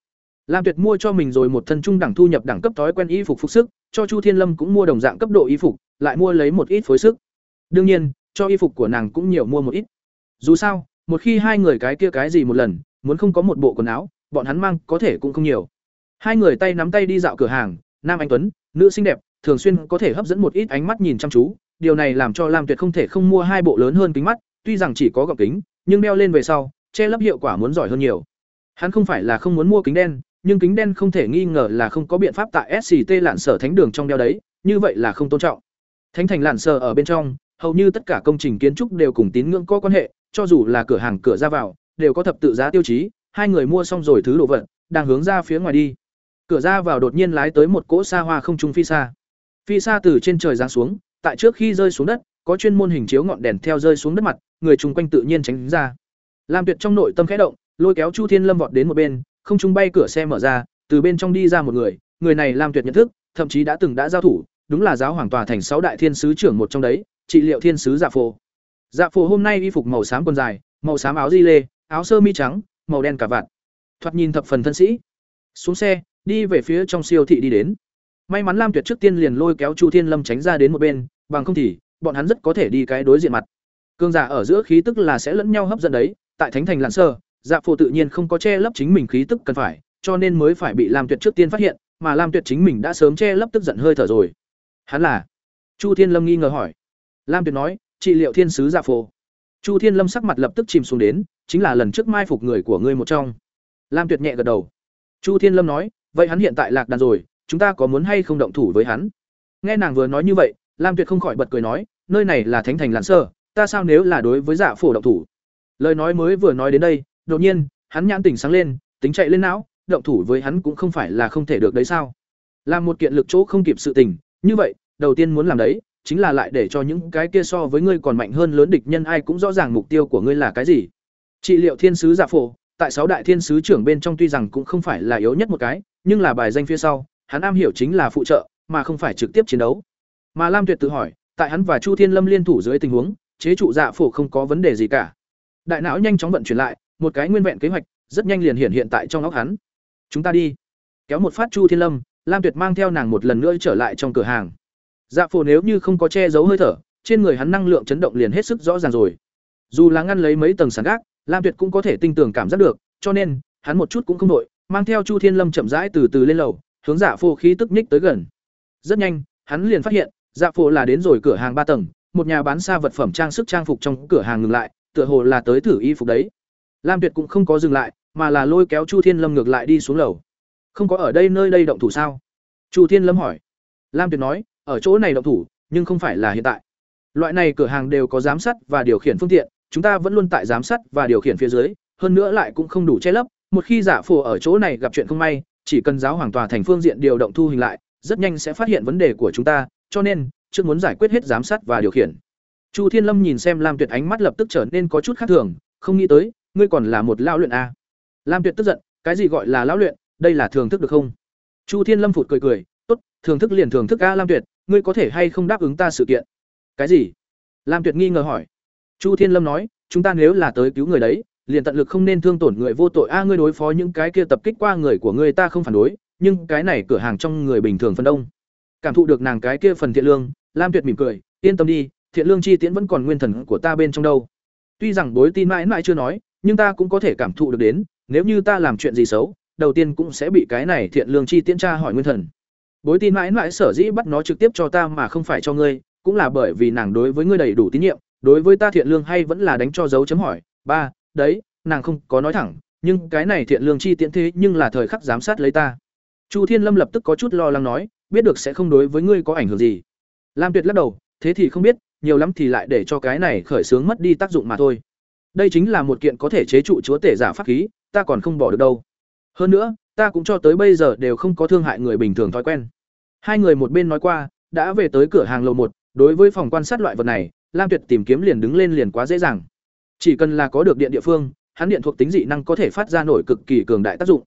Lam tuyệt mua cho mình rồi một thân trung đẳng thu nhập đẳng cấp thói quen y phục phục sức, cho chu thiên lâm cũng mua đồng dạng cấp độ y phục, lại mua lấy một ít phối sức. Đương nhiên, cho y phục của nàng cũng nhiều mua một ít. Dù sao, một khi hai người cái kia cái gì một lần, muốn không có một bộ quần áo, bọn hắn mang có thể cũng không nhiều. Hai người tay nắm tay đi dạo cửa hàng, nam anh tuấn, nữ xinh đẹp, thường xuyên có thể hấp dẫn một ít ánh mắt nhìn chăm chú. Điều này làm cho lam tuyệt không thể không mua hai bộ lớn hơn kính mắt, tuy rằng chỉ có gọng kính, nhưng đeo lên về sau che lấp hiệu quả muốn giỏi hơn nhiều. Hắn không phải là không muốn mua kính đen, nhưng kính đen không thể nghi ngờ là không có biện pháp tại sct lạn sở thánh đường trong đeo đấy, như vậy là không tôn trọng. Thánh thành lạn sở ở bên trong, hầu như tất cả công trình kiến trúc đều cùng tín ngưỡng có quan hệ, cho dù là cửa hàng cửa ra vào, đều có thập tự giá tiêu chí, hai người mua xong rồi thứ đồ vật, đang hướng ra phía ngoài đi. Cửa ra vào đột nhiên lái tới một cỗ xa hoa không trung phi xa. Phi xa từ trên trời giáng xuống, tại trước khi rơi xuống đất, có chuyên môn hình chiếu ngọn đèn theo rơi xuống đất mặt, người chung quanh tự nhiên tránh ra lam tuyệt trong nội tâm khẽ động, lôi kéo chu thiên lâm vọt đến một bên, không trung bay cửa xe mở ra, từ bên trong đi ra một người người này lam tuyệt nhận thức, thậm chí đã từng đã giao thủ, đúng là giáo hoàng tòa thành sáu đại thiên sứ trưởng một trong đấy, trị liệu thiên sứ dạ phổ. Dạ phổ hôm nay y phục màu xám quần dài, màu xám áo di lê, áo sơ mi trắng, màu đen cả vạt. Thoạt nhìn thập phần thân sĩ. Xuống xe, đi về phía trong siêu thị đi đến. May mắn lam tuyệt trước tiên liền lôi kéo chu thiên lâm tránh ra đến một bên, bằng không thì, bọn hắn rất có thể đi cái đối diện mặt. Cương giả ở giữa khí tức là sẽ lẫn nhau hấp dẫn đấy tại thánh thành lạn sơ dạ phụ tự nhiên không có che lấp chính mình khí tức cần phải, cho nên mới phải bị lam tuyệt trước tiên phát hiện, mà lam tuyệt chính mình đã sớm che lấp tức giận hơi thở rồi. Hắn là? Chu thiên lâm nghi ngờ hỏi. Lam tuyệt nói, trị liệu thiên sứ dạ phổ. Chu thiên lâm sắc mặt lập tức chìm xuống đến, chính là lần trước mai phục người của ngươi một trong. Lam tuyệt nhẹ gật đầu. Chu thiên lâm nói, vậy hắn hiện tại lạc đàn rồi, chúng ta có muốn hay không động thủ với hắn? Nghe nàng vừa nói như vậy, lam tuyệt không khỏi bật cười nói, nơi này là thánh thành lạn sơ, ta sao nếu là đối với dạ phổ động thủ? Lời nói mới vừa nói đến đây, đột nhiên, hắn nhãn tỉnh sáng lên, tính chạy lên não, động thủ với hắn cũng không phải là không thể được đấy sao? Làm một kiện lực chỗ không kịp sự tình, như vậy, đầu tiên muốn làm đấy, chính là lại để cho những cái kia so với ngươi còn mạnh hơn lớn địch nhân ai cũng rõ ràng mục tiêu của ngươi là cái gì. Trị liệu thiên sứ giả phổ, tại sáu đại thiên sứ trưởng bên trong tuy rằng cũng không phải là yếu nhất một cái, nhưng là bài danh phía sau, hắn am hiểu chính là phụ trợ, mà không phải trực tiếp chiến đấu. Mà lam tuyệt tự hỏi, tại hắn và chu thiên lâm liên thủ dưới tình huống, chế trụ dạ phổ không có vấn đề gì cả đại não nhanh chóng vận chuyển lại, một cái nguyên vẹn kế hoạch, rất nhanh liền hiện hiện tại trong óc hắn. Chúng ta đi. Kéo một phát chu thiên lâm, lam tuyệt mang theo nàng một lần nữa trở lại trong cửa hàng. Dạ phổ nếu như không có che giấu hơi thở, trên người hắn năng lượng chấn động liền hết sức rõ ràng rồi. Dù là ngăn lấy mấy tầng sàn gác, lam tuyệt cũng có thể tinh tường cảm giác được, cho nên, hắn một chút cũng không đội mang theo chu thiên lâm chậm rãi từ từ lên lầu, hướng dạ phổ khí tức nhích tới gần. Rất nhanh, hắn liền phát hiện dạ phổ là đến rồi cửa hàng ba tầng, một nhà bán xa vật phẩm trang sức trang phục trong cửa hàng ngừng lại tựa hồ là tới thử y phục đấy. Lam tuyệt cũng không có dừng lại, mà là lôi kéo chu thiên lâm ngược lại đi xuống lầu. Không có ở đây nơi đây động thủ sao? Chu thiên lâm hỏi. Lam tuyệt nói, ở chỗ này động thủ, nhưng không phải là hiện tại. Loại này cửa hàng đều có giám sát và điều khiển phương tiện, chúng ta vẫn luôn tại giám sát và điều khiển phía dưới, hơn nữa lại cũng không đủ che lấp. Một khi giả phổ ở chỗ này gặp chuyện không may, chỉ cần giáo hoàng tòa thành phương diện điều động thu hình lại, rất nhanh sẽ phát hiện vấn đề của chúng ta, cho nên, trước muốn giải quyết hết giám sát và điều khiển chu thiên lâm nhìn xem lam tuyệt ánh mắt lập tức trở nên có chút khác thường, không nghĩ tới, ngươi còn là một lão luyện a. À. lam tuyệt tức giận, cái gì gọi là lão luyện, đây là thưởng thức được không? Chu thiên lâm phụt cười cười, tốt, thưởng thức liền thưởng thức a, lam tuyệt, ngươi có thể hay không đáp ứng ta sự kiện? Cái gì? Lam tuyệt nghi ngờ hỏi. Chu thiên lâm nói, chúng ta nếu là tới cứu người đấy, liền tận lực không nên thương tổn người vô tội a, ngươi đối phó những cái kia tập kích qua người của ngươi ta không phản đối, nhưng cái này cửa hàng trong người bình thường phân đông. Cảm thụ được nàng cái kia phần thiện lương, lam tuyệt mỉm cười, yên tâm đi thiện lương chi tiễn vẫn còn nguyên thần của ta bên trong đâu. Tuy rằng bối tin mãi mãi chưa nói, nhưng ta cũng có thể cảm thụ được đến, nếu như ta làm chuyện gì xấu, đầu tiên cũng sẽ bị cái này thiện lương chi tiễn tra hỏi nguyên thần. Bối tin mãi mãi sở dĩ bắt nó trực tiếp cho ta mà không phải cho ngươi, cũng là bởi vì nàng đối với ngươi đầy đủ tín nhiệm, đối với ta thiện lương hay vẫn là đánh cho dấu chấm hỏi. Ba, đấy, nàng không có nói thẳng, nhưng cái này thiện lương chi tiễn thế nhưng là thời khắc giám sát lấy ta. Chu thiên lâm lập tức có chút lo lắng nói, biết được sẽ không đối với ngươi có ảnh hưởng gì. Lam tuyệt lắc đầu, thế thì không biết nhiều lắm thì lại để cho cái này khởi sướng mất đi tác dụng mà thôi. Đây chính là một kiện có thể chế trụ chúa tể giả pháp khí, ta còn không bỏ được đâu. Hơn nữa, ta cũng cho tới bây giờ đều không có thương hại người bình thường thói quen. Hai người một bên nói qua, đã về tới cửa hàng lầu một, đối với phòng quan sát loại vật này, lam tuyệt tìm kiếm liền đứng lên liền quá dễ dàng. Chỉ cần là có được điện địa phương, hắn điện thuộc tính dị năng có thể phát ra nổi cực kỳ cường đại tác dụng.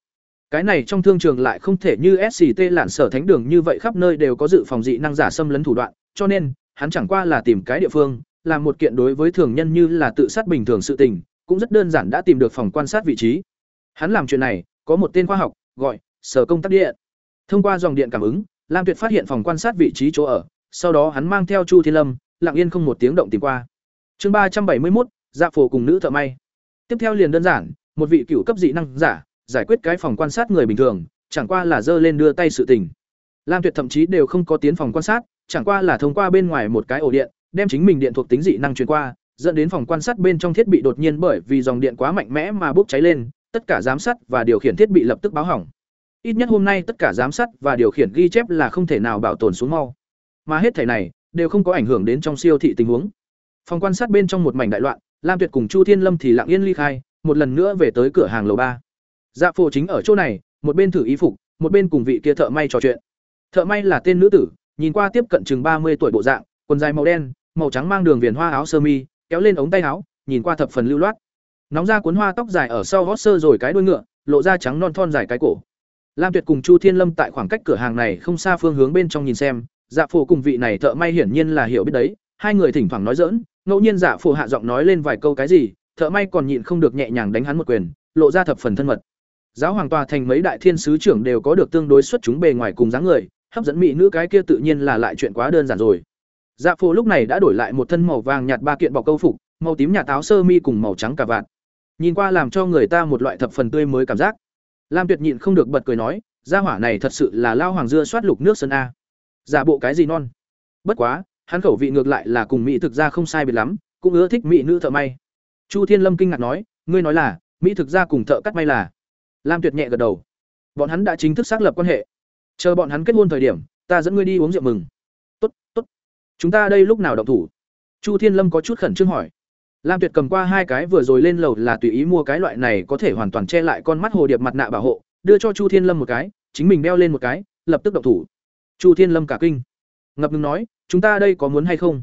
Cái này trong thương trường lại không thể như sct lạn sở thánh đường như vậy khắp nơi đều có dự phòng dị năng giả xâm lấn thủ đoạn, cho nên hắn chẳng qua là tìm cái địa phương, làm một kiện đối với thường nhân như là tự sát bình thường sự tình, cũng rất đơn giản đã tìm được phòng quan sát vị trí. Hắn làm chuyện này, có một tên khoa học, gọi, sở công tác điện. Thông qua dòng điện cảm ứng, lam tuyệt phát hiện phòng quan sát vị trí chỗ ở, sau đó hắn mang theo chu thiên lâm, lặng yên không một tiếng động tìm qua. Chương ba trăm bảy mươi một dạ phổ cùng nữ thợ may. Tiếp theo liền đơn giản, một vị cựu cấp dị năng giả, giải quyết cái phòng quan sát người bình thường, chẳng qua là dơ lên đưa tay sự tình. Lam tuyệt thậm chí đều không có tiến phòng quan sát chẳng qua là thông qua bên ngoài một cái ổ điện, đem chính mình điện thuộc tính dị năng truyền qua, dẫn đến phòng quan sát bên trong thiết bị đột nhiên bởi vì dòng điện quá mạnh mẽ mà bốc cháy lên, tất cả giám sát và điều khiển thiết bị lập tức báo hỏng. Ít nhất hôm nay tất cả giám sát và điều khiển ghi chép là không thể nào bảo tồn xuống mau. Mà hết thể này đều không có ảnh hưởng đến trong siêu thị tình huống. Phòng quan sát bên trong một mảnh đại loạn, lam tuyệt cùng chu thiên lâm thì lặng yên ly khai, một lần nữa về tới cửa hàng lầu ba. Dạ phổ chính ở chỗ này, một bên thử y phục, một bên cùng vị kia thợ may trò chuyện. Thợ may là tên nữ tử nhìn qua tiếp cận chừng ba mươi tuổi bộ dạng, quần dài màu đen, màu trắng mang đường viền hoa áo sơ mi, kéo lên ống tay áo, nhìn qua thập phần lưu loát. Nóng ra cuốn hoa tóc dài ở sau gót sơ rồi cái đuôi ngựa, lộ ra trắng non thon dài cái cổ. Lam tuyệt cùng chu thiên lâm tại khoảng cách cửa hàng này không xa phương hướng bên trong nhìn xem dạ phổ cùng vị này thợ may hiển nhiên là hiểu biết đấy, hai người thỉnh thoảng nói dỡn ngẫu nhiên dạ phổ hạ giọng nói lên vài câu cái gì, thợ may còn nhịn không được nhẹ nhàng đánh hắn một quyền, lộ ra thập phần thân mật. Giáo hoàng tòa thành mấy đại thiên sứ trưởng đều có được tương đối xuất chúng bề ngoài cùng dáng người hấp dẫn mỹ nữ cái kia tự nhiên là lại chuyện quá đơn giản rồi. Dạ phổ lúc này đã đổi lại một thân màu vàng nhạt ba kiện bọc câu phục, màu tím nhà táo sơ mi cùng màu trắng cà vạt. Nhìn qua làm cho người ta một loại thập phần tươi mới cảm giác. Lam tuyệt nhịn không được bật cười nói, gia hỏa này thật sự là lao hoàng dưa soát lục nước sơn a. Giả bộ cái gì non? Bất quá, hắn khẩu vị ngược lại là cùng mỹ thực ra không sai biệt lắm, cũng ưa thích mỹ nữ thợ may. Chu thiên lâm kinh ngạc nói, ngươi nói là, mỹ thực ra cùng thợ cắt may là. Lam tuyệt nhẹ gật đầu. Bọn hắn đã chính thức xác lập quan hệ chờ bọn hắn kết hôn thời điểm, ta dẫn ngươi đi uống rượu mừng. Tốt tốt. Chúng ta đây lúc nào động thủ? Chu thiên lâm có chút khẩn trương hỏi. Lam tuyệt cầm qua hai cái vừa rồi lên lầu là tùy ý mua cái loại này có thể hoàn toàn che lại con mắt hồ điệp mặt nạ bảo hộ, đưa cho chu thiên lâm một cái, chính mình đeo lên một cái, lập tức động thủ. Chu thiên lâm cả kinh. Ngập ngừng nói, chúng ta đây có muốn hay không?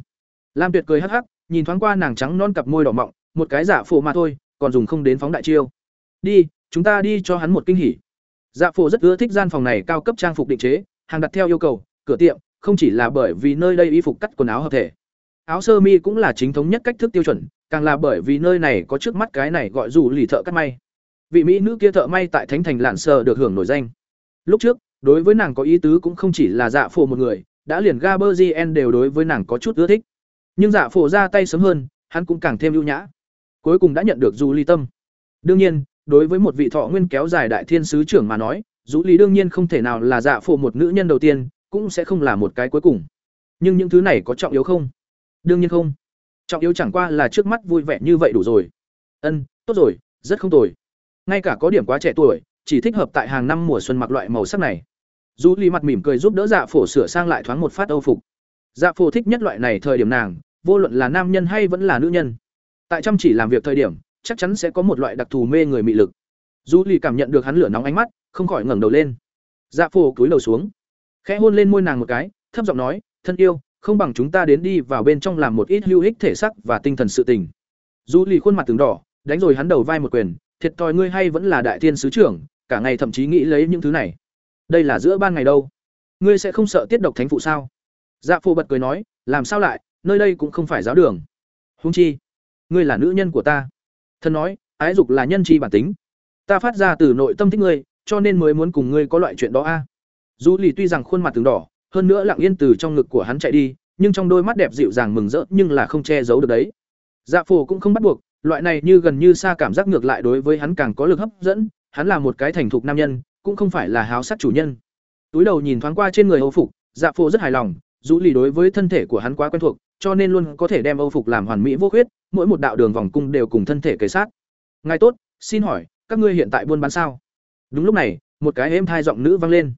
Lam tuyệt cười hắc hắc, nhìn thoáng qua nàng trắng non cặp môi đỏ mọng, một cái giả phổ mà thôi, còn dùng không đến phóng đại chiêu. Đi, chúng ta đi cho hắn một kinh hỉ dạ phổ rất ưa thích gian phòng này cao cấp trang phục định chế, hàng đặt theo yêu cầu, cửa tiệm, không chỉ là bởi vì nơi đây y phục cắt quần áo hợp thể. Áo sơ mi cũng là chính thống nhất cách thức tiêu chuẩn, càng là bởi vì nơi này có trước mắt cái này gọi dù lì thợ cắt may. Vị mỹ nữ kia thợ may tại thánh thành lạn sờ được hưởng nổi danh. Lúc trước, đối với nàng có ý tứ cũng không chỉ là dạ phổ một người, đã liền gaberzien đều đối với nàng có chút ưa thích. Nhưng dạ phổ ra tay sớm hơn, hắn cũng càng thêm ưu nhã. Cuối cùng đã nhận được dù ly tâm. Đương nhiên đối với một vị thọ nguyên kéo dài đại thiên sứ trưởng mà nói, Dũ ly đương nhiên không thể nào là dạ phổ một nữ nhân đầu tiên, cũng sẽ không là một cái cuối cùng. Nhưng những thứ này có trọng yếu không? Đương nhiên không. Trọng yếu chẳng qua là trước mắt vui vẻ như vậy đủ rồi. Ân, tốt rồi, rất không tồi. Ngay cả có điểm quá trẻ tuổi, chỉ thích hợp tại hàng năm mùa xuân mặc loại màu sắc này. Dù ly mặt mỉm cười giúp đỡ dạ phổ sửa sang lại thoáng một phát âu phục. Dạ phổ thích nhất loại này thời điểm nàng, vô luận là nam nhân hay vẫn là nữ nhân. Tại chăm chỉ làm việc thời điểm chắc chắn sẽ có một loại đặc thù mê người mị lực. Du lì cảm nhận được hắn lửa nóng ánh mắt, không khỏi ngẩng đầu lên. Dạ phổ cúi đầu xuống, khẽ hôn lên môi nàng một cái, thấp giọng nói, thân yêu, không bằng chúng ta đến đi vào bên trong làm một ít hữu hích thể sắc và tinh thần sự tình. Du lì khuôn mặt từng đỏ, đánh rồi hắn đầu vai một quyền, thiệt thòi ngươi hay vẫn là đại thiên sứ trưởng, cả ngày thậm chí nghĩ lấy những thứ này. Đây là giữa ban ngày đâu? Ngươi sẽ không sợ tiết độc thánh phụ sao? Dạ phổ bật cười nói, làm sao lại, nơi đây cũng không phải giáo đường. Húng chi, ngươi là nữ nhân của ta thân nói, ái dục là nhân chi bản tính. Ta phát ra từ nội tâm thích ngươi, cho nên mới muốn cùng ngươi có loại chuyện đó a. Dù lì tuy rằng khuôn mặt từng đỏ, hơn nữa lặng yên từ trong ngực của hắn chạy đi, nhưng trong đôi mắt đẹp dịu dàng mừng rỡ nhưng là không che giấu được đấy. Dạ phổ cũng không bắt buộc, loại này như gần như xa cảm giác ngược lại đối với hắn càng có lực hấp dẫn, hắn là một cái thành thục nam nhân, cũng không phải là háo sắc chủ nhân. Túi đầu nhìn thoáng qua trên người hầu phục dạ phổ rất hài lòng, dù lì đối với thân thể của hắn quá quen thuộc cho nên luôn có thể đem âu phục làm hoàn mỹ vô khuyết, mỗi một đạo đường vòng cung đều cùng thân thể kề sát. Ngài tốt, xin hỏi, các ngươi hiện tại buôn bán sao? Đúng lúc này, một cái êm thai giọng nữ vang lên.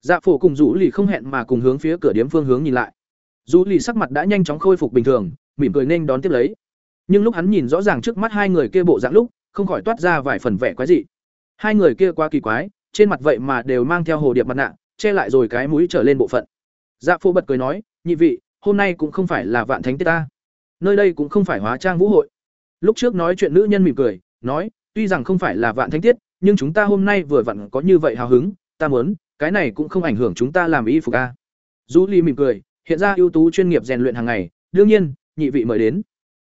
Dạ phổ cùng Dụ lì không hẹn mà cùng hướng phía cửa điếm phương hướng nhìn lại. Dụ lì sắc mặt đã nhanh chóng khôi phục bình thường, mỉm cười nên đón tiếp lấy. Nhưng lúc hắn nhìn rõ ràng trước mắt hai người kia bộ dạng lúc, không khỏi toát ra vài phần vẻ quái dị. Hai người kia quá kỳ quái, trên mặt vậy mà đều mang theo hồ điệp mặt nạ, che lại rồi cái mũi trở lên bộ phận. Dạ phổ bật cười nói, nhị vị hôm nay cũng không phải là vạn thánh tiết ta. Nơi đây cũng không phải hóa trang vũ hội. Lúc trước nói chuyện nữ nhân mỉm cười, nói, tuy rằng không phải là vạn thánh tiết, nhưng chúng ta hôm nay vừa vặn có như vậy hào hứng, ta muốn, cái này cũng không ảnh hưởng chúng ta làm y phục a. Du ly mỉm cười, hiện ra ưu tú chuyên nghiệp rèn luyện hàng ngày, đương nhiên, nhị vị mời đến.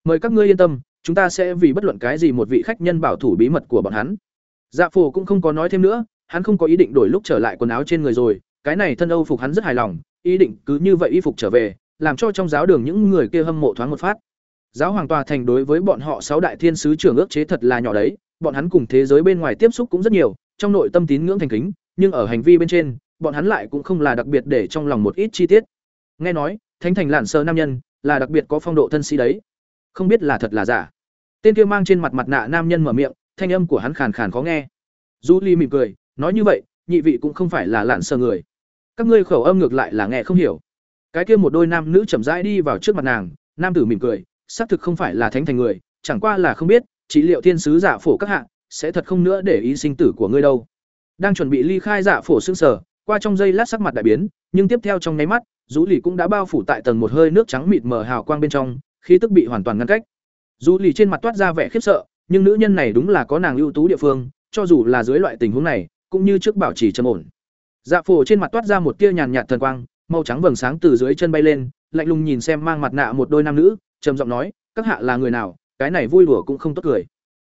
Mời các ngươi yên tâm, chúng ta sẽ vì bất luận cái gì một vị khách nhân bảo thủ bí mật của bọn hắn. Dạ phổ cũng không có nói thêm nữa, hắn không có ý định đổi lúc trở lại quần áo trên người rồi, cái này thân âu phục hắn rất hài lòng, ý định cứ như vậy y phục trở về làm cho trong giáo đường những người kia hâm mộ thoáng một phát giáo hoàng tòa thành đối với bọn họ sáu đại thiên sứ trưởng ước chế thật là nhỏ đấy bọn hắn cùng thế giới bên ngoài tiếp xúc cũng rất nhiều trong nội tâm tín ngưỡng thành kính nhưng ở hành vi bên trên, bọn hắn lại cũng không là đặc biệt để trong lòng một ít chi tiết. Nghe nói, Thánh Thành Lạn Sơ nam nhân, là đặc biệt có phong độ thân sĩ đấy. Không biết là thật là giả. Tên kia mang trên mặt mặt nạ nam nhân mở miệng, thanh âm của hắn khàn khàn khó nghe. Julie Ly mỉm cười, nói như vậy, nhị vị cũng không phải là Lạn Sơ người. Các ngươi khẩu âm ngược lại là nghe không hiểu. Cái kia một đôi nam nữ chậm rãi đi vào trước mặt nàng, nam tử mỉm cười, xác thực không phải là thánh thành người, chẳng qua là không biết, chỉ liệu thiên sứ giả phổ các hạ sẽ thật không nữa để ý sinh tử của ngươi đâu. Đang chuẩn bị ly khai giả phổ xương sở qua trong giây lát sắc mặt đại biến nhưng tiếp theo trong nháy mắt rũ lì cũng đã bao phủ tại tầng một hơi nước trắng mịt mờ hào quang bên trong khí tức bị hoàn toàn ngăn cách. Rũ lì trên mặt toát ra vẻ khiếp sợ nhưng nữ nhân này đúng là có nàng ưu tú địa phương cho dù là dưới loại tình huống này cũng như trước bảo trì trầm ổn. Dạ phổ trên mặt toát ra một tia nhàn nhạt thần quang màu trắng vầng sáng từ dưới chân bay lên lạnh lùng nhìn xem mang mặt nạ một đôi nam nữ trầm giọng nói các hạ là người nào cái này vui đùa cũng không tốt cười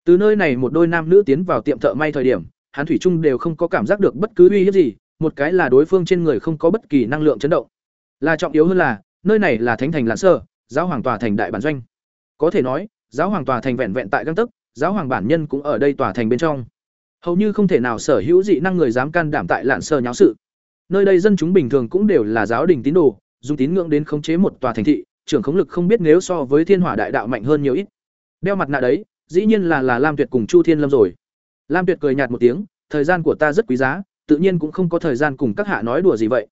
từ nơi này một đôi nam nữ tiến vào tiệm thợ may thời điểm hắn thủy Trung đều không có cảm giác được bất cứ uy hiếp gì, một cái là đối phương trên người không có bất kỳ năng lượng chấn động. Là trọng yếu hơn là, nơi này là thánh thành Lãn Sơ, giáo hoàng tòa thành đại bản doanh. Có thể nói, giáo hoàng tòa thành vẹn vẹn tại găng tức, giáo hoàng bản nhân cũng ở đây tòa thành bên trong hầu như không thể nào sở hữu dị năng người dám can đảm tại lạn sơ nháo sự nơi đây dân chúng bình thường cũng đều là giáo đình tín đồ, dùng tín ngưỡng đến khống chế một tòa thành thị, trưởng khống lực không biết nếu so với thiên hỏa đại đạo mạnh hơn nhiều ít. Đeo mặt nạ đấy, dĩ nhiên là là lam tuyệt cùng chu thiên lâm rồi. Lam tuyệt cười nhạt một tiếng, thời gian của ta rất quý giá, tự nhiên cũng không có thời gian cùng các hạ nói đùa gì vậy.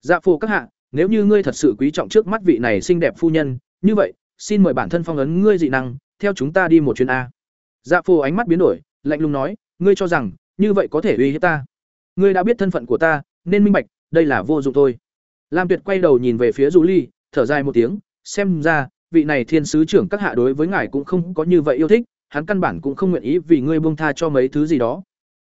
Dạ phổ các hạ, nếu như ngươi thật sự quý trọng trước mắt vị này xinh đẹp phu nhân, như vậy, xin mời bản thân phong ấn ngươi dị năng, theo chúng ta đi một chuyến a. Dạ phổ ánh mắt biến đổi, lạnh lùng nói, ngươi cho rằng, như vậy có thể uy hiếp ta. Ngươi đã biết thân phận của ta nên minh bạch, đây là vô dụng thôi. Lam tuyệt quay đầu nhìn về phía du ly, thở dài một tiếng, xem ra, vị này thiên sứ trưởng các hạ đối với ngài cũng không có như vậy yêu thích, hắn căn bản cũng không nguyện ý vì ngươi buông tha cho mấy thứ gì đó.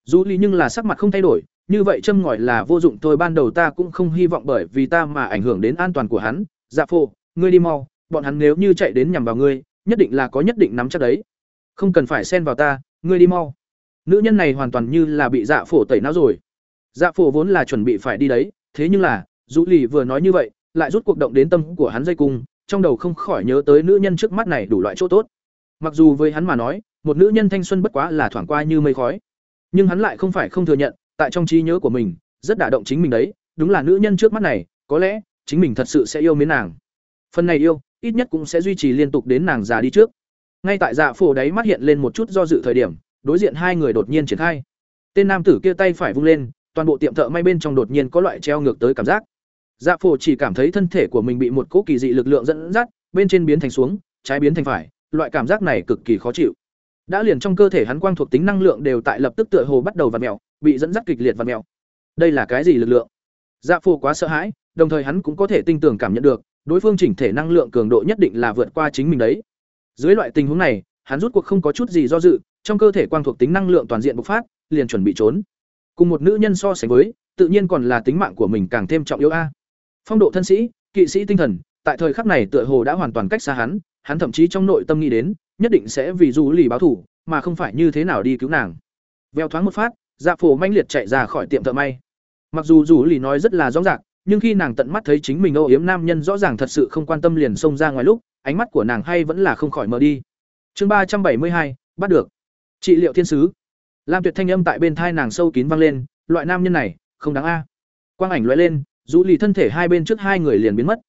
Du ly nhưng là sắc mặt không thay đổi, như vậy châm ngòi là vô dụng thôi, ban đầu ta cũng không hy vọng bởi vì ta mà ảnh hưởng đến an toàn của hắn. Dạ phô ngươi đi mau, bọn hắn nếu như chạy đến nhằm vào ngươi, nhất định là có nhất định nắm chắc đấy. Không cần phải xen vào ta, ngươi đi mau. Nữ nhân này hoàn toàn như là bị dạ phổ tẩy não rồi dạ phổ vốn là chuẩn bị phải đi đấy, thế nhưng là dù lì vừa nói như vậy, lại rút cuộc động đến tâm của hắn dây cung, trong đầu không khỏi nhớ tới nữ nhân trước mắt này đủ loại chỗ tốt. Mặc dù với hắn mà nói, một nữ nhân thanh xuân bất quá là thoảng qua như mây khói. Nhưng hắn lại không phải không thừa nhận, tại trong trí nhớ của mình, rất đả động chính mình đấy, đúng là nữ nhân trước mắt này, có lẽ, chính mình thật sự sẽ yêu mến nàng. Phần này yêu, ít nhất cũng sẽ duy trì liên tục đến nàng già đi trước. Ngay tại dạ phổ đấy mắt hiện lên một chút do dự thời điểm, đối diện hai người đột nhiên triển khai. Tên nam tử kia tay phải vung lên toàn bộ tiệm thợ may bên trong đột nhiên có loại treo ngược tới cảm giác. Dạ phổ chỉ cảm thấy thân thể của mình bị một cỗ kỳ dị lực lượng dẫn dắt, bên trên biến thành xuống, trái biến thành phải, loại cảm giác này cực kỳ khó chịu. Đã liền trong cơ thể hắn quang thuộc tính năng lượng đều tại lập tức tựa hồ bắt đầu vặn mèo, bị dẫn dắt kịch liệt vặn mèo. Đây là cái gì lực lượng? Dạ phổ quá sợ hãi, đồng thời hắn cũng có thể tinh tường cảm nhận được, đối phương chỉnh thể năng lượng cường độ nhất định là vượt qua chính mình đấy. Dưới loại tình huống này, hắn rút cuộc không có chút gì do dự, trong cơ thể quang thuộc tính năng lượng toàn diện bộc phát, liền chuẩn bị trốn cùng một nữ nhân so sánh với, tự nhiên còn là tính mạng của mình càng thêm trọng yếu a. Phong độ thân sĩ, kỵ sĩ tinh thần, tại thời khắc này tựa hồ đã hoàn toàn cách xa hắn hắn thậm chí trong nội tâm nghĩ đến, nhất định sẽ vì du lì báo thủ mà không phải như thế nào đi cứu nàng. Veo thoáng một phát dạ phổ manh liệt chạy ra khỏi tiệm thợ may. Mặc dù dù lì nói rất là rõ ràng, nhưng khi nàng tận mắt thấy chính mình âu yếm nam nhân rõ ràng thật sự không quan tâm liền xông ra ngoài lúc, ánh mắt của nàng hay vẫn là không khỏi mờ đi. Chương ba trăm bảy mươi hai, bắt được. Trị liệu thiên sứ lam tuyệt thanh âm tại bên thai nàng sâu kín vang lên, loại nam nhân này, không đáng a. Quang ảnh loại lên, rũ lì thân thể hai bên trước hai người liền biến mất.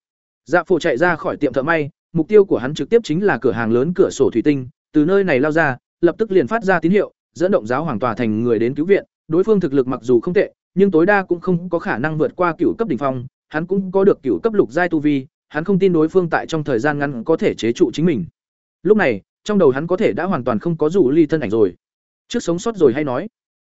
Dạ phổ chạy ra khỏi tiệm thợ may, mục tiêu của hắn trực tiếp chính là cửa hàng lớn cửa sổ thủy tinh, từ nơi này lao ra, lập tức liền phát ra tín hiệu, dẫn động giáo hoàng tòa thành người đến cứu viện. Đối phương thực lực mặc dù không tệ, nhưng tối đa cũng không có khả năng vượt qua cựu cấp đỉnh phong, hắn cũng có được cựu cấp lục giai tu vi, hắn không tin đối phương tại trong thời gian ngắn có thể chế trụ chính mình. Lúc này, trong đầu hắn có thể đã hoàn toàn không có rủ ly thân ảnh rồi trước sống sót rồi hay nói.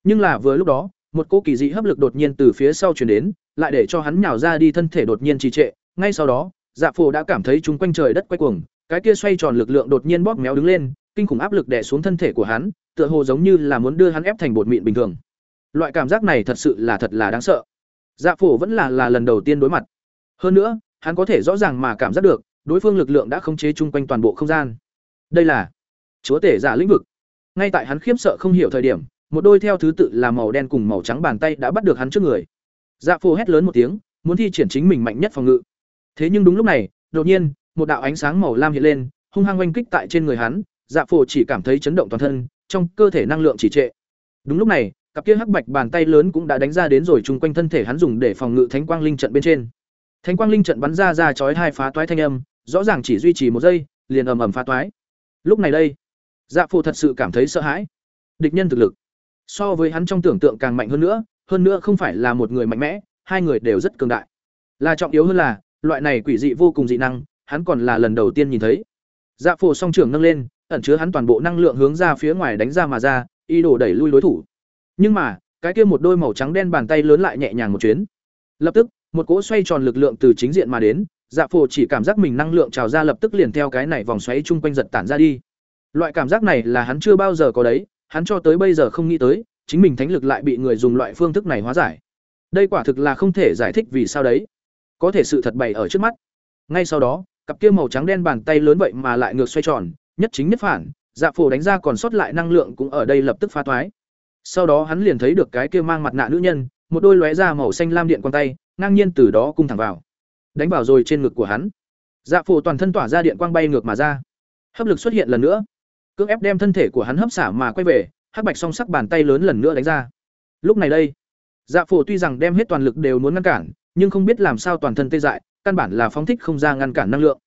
Nhưng là vừa lúc đó, một cô kỳ dị hấp lực đột nhiên từ phía sau chuyển đến, lại để cho hắn nhào ra đi thân thể đột nhiên trì trệ. Ngay sau đó dạ phổ đã cảm thấy chúng quanh trời đất quay cuồng, cái kia xoay tròn lực lượng đột nhiên bóp méo đứng lên, kinh khủng áp lực đè xuống thân thể của hắn, tựa hồ giống như là muốn đưa hắn ép thành bột mịn bình thường. Loại cảm giác này thật sự là thật là đáng sợ. Dạ phổ vẫn là là lần đầu tiên đối mặt. Hơn nữa, hắn có thể rõ ràng mà cảm giác được, đối phương lực lượng đã khống chế chung quanh toàn bộ không gian. Đây là chúa tể giả lĩnh vực ngay tại hắn khiếp sợ không hiểu thời điểm, một đôi theo thứ tự là màu đen cùng màu trắng bàn tay đã bắt được hắn trước người. Dạ phô hét lớn một tiếng, muốn thi triển chính mình mạnh nhất phòng ngự. Thế nhưng đúng lúc này, đột nhiên, một đạo ánh sáng màu lam hiện lên, hung hăng oanh kích tại trên người hắn dạ phô chỉ cảm thấy chấn động toàn thân, trong cơ thể năng lượng chỉ trệ. Đúng lúc này, cặp kia hắc bạch bàn tay lớn cũng đã đánh ra đến rồi chung quanh thân thể hắn dùng để phòng ngự thánh quang linh trận bên trên. Thánh quang linh trận bắn ra ra chói hai phá toái thanh âm, rõ ràng chỉ duy trì một giây, liền ầm ầm phá toái. Lúc này đây dạ phụ thật sự cảm thấy sợ hãi. Địch nhân thực lực. So với hắn trong tưởng tượng càng mạnh hơn nữa hơn nữa không phải là một người mạnh mẽ, hai người đều rất cường đại. Là trọng yếu hơn là, loại này quỷ dị vô cùng dị năng, hắn còn là lần đầu tiên nhìn thấy. Dạ phổ song trưởng nâng lên, ẩn chứa hắn toàn bộ năng lượng hướng ra phía ngoài đánh ra mà ra, ý đồ đẩy lui đối thủ. Nhưng mà, cái kia một đôi màu trắng đen bàn tay lớn lại nhẹ nhàng một chuyến. Lập tức, một cỗ xoay tròn lực lượng từ chính diện mà đến dạ phổ chỉ cảm giác mình năng lượng trào ra lập tức liền theo cái này vòng xoáy chung quanh giật tản ra đi loại cảm giác này là hắn chưa bao giờ có đấy, hắn cho tới bây giờ không nghĩ tới, chính mình thánh lực lại bị người dùng loại phương thức này hóa giải. Đây quả thực là không thể giải thích vì sao đấy. Có thể sự thật bày ở trước mắt. Ngay sau đó, cặp kia màu trắng đen bàn tay lớn vậy mà lại ngược xoay tròn, nhất chính nhất phản dạ phổ đánh ra còn sót lại năng lượng cũng ở đây lập tức phá toái sau đó hắn liền thấy được cái kia mang mặt nạ nữ nhân, một đôi lóe ra màu xanh lam điện quang tay, ngang nhiên từ đó cung thẳng vào. Đánh vào rồi trên ngực của hắn. Dạ phổ toàn thân tỏa ra điện quang bay ngược mà ra. Hấp lực xuất hiện lần nữa cưỡng ép đem thân thể của hắn hấp xả mà quay về, hắc bạch song sắc bàn tay lớn lần nữa đánh ra. Lúc này đây dạ phổ tuy rằng đem hết toàn lực đều muốn ngăn cản, nhưng không biết làm sao toàn thân tê dại, căn bản là phóng thích không ra ngăn cản năng lượng.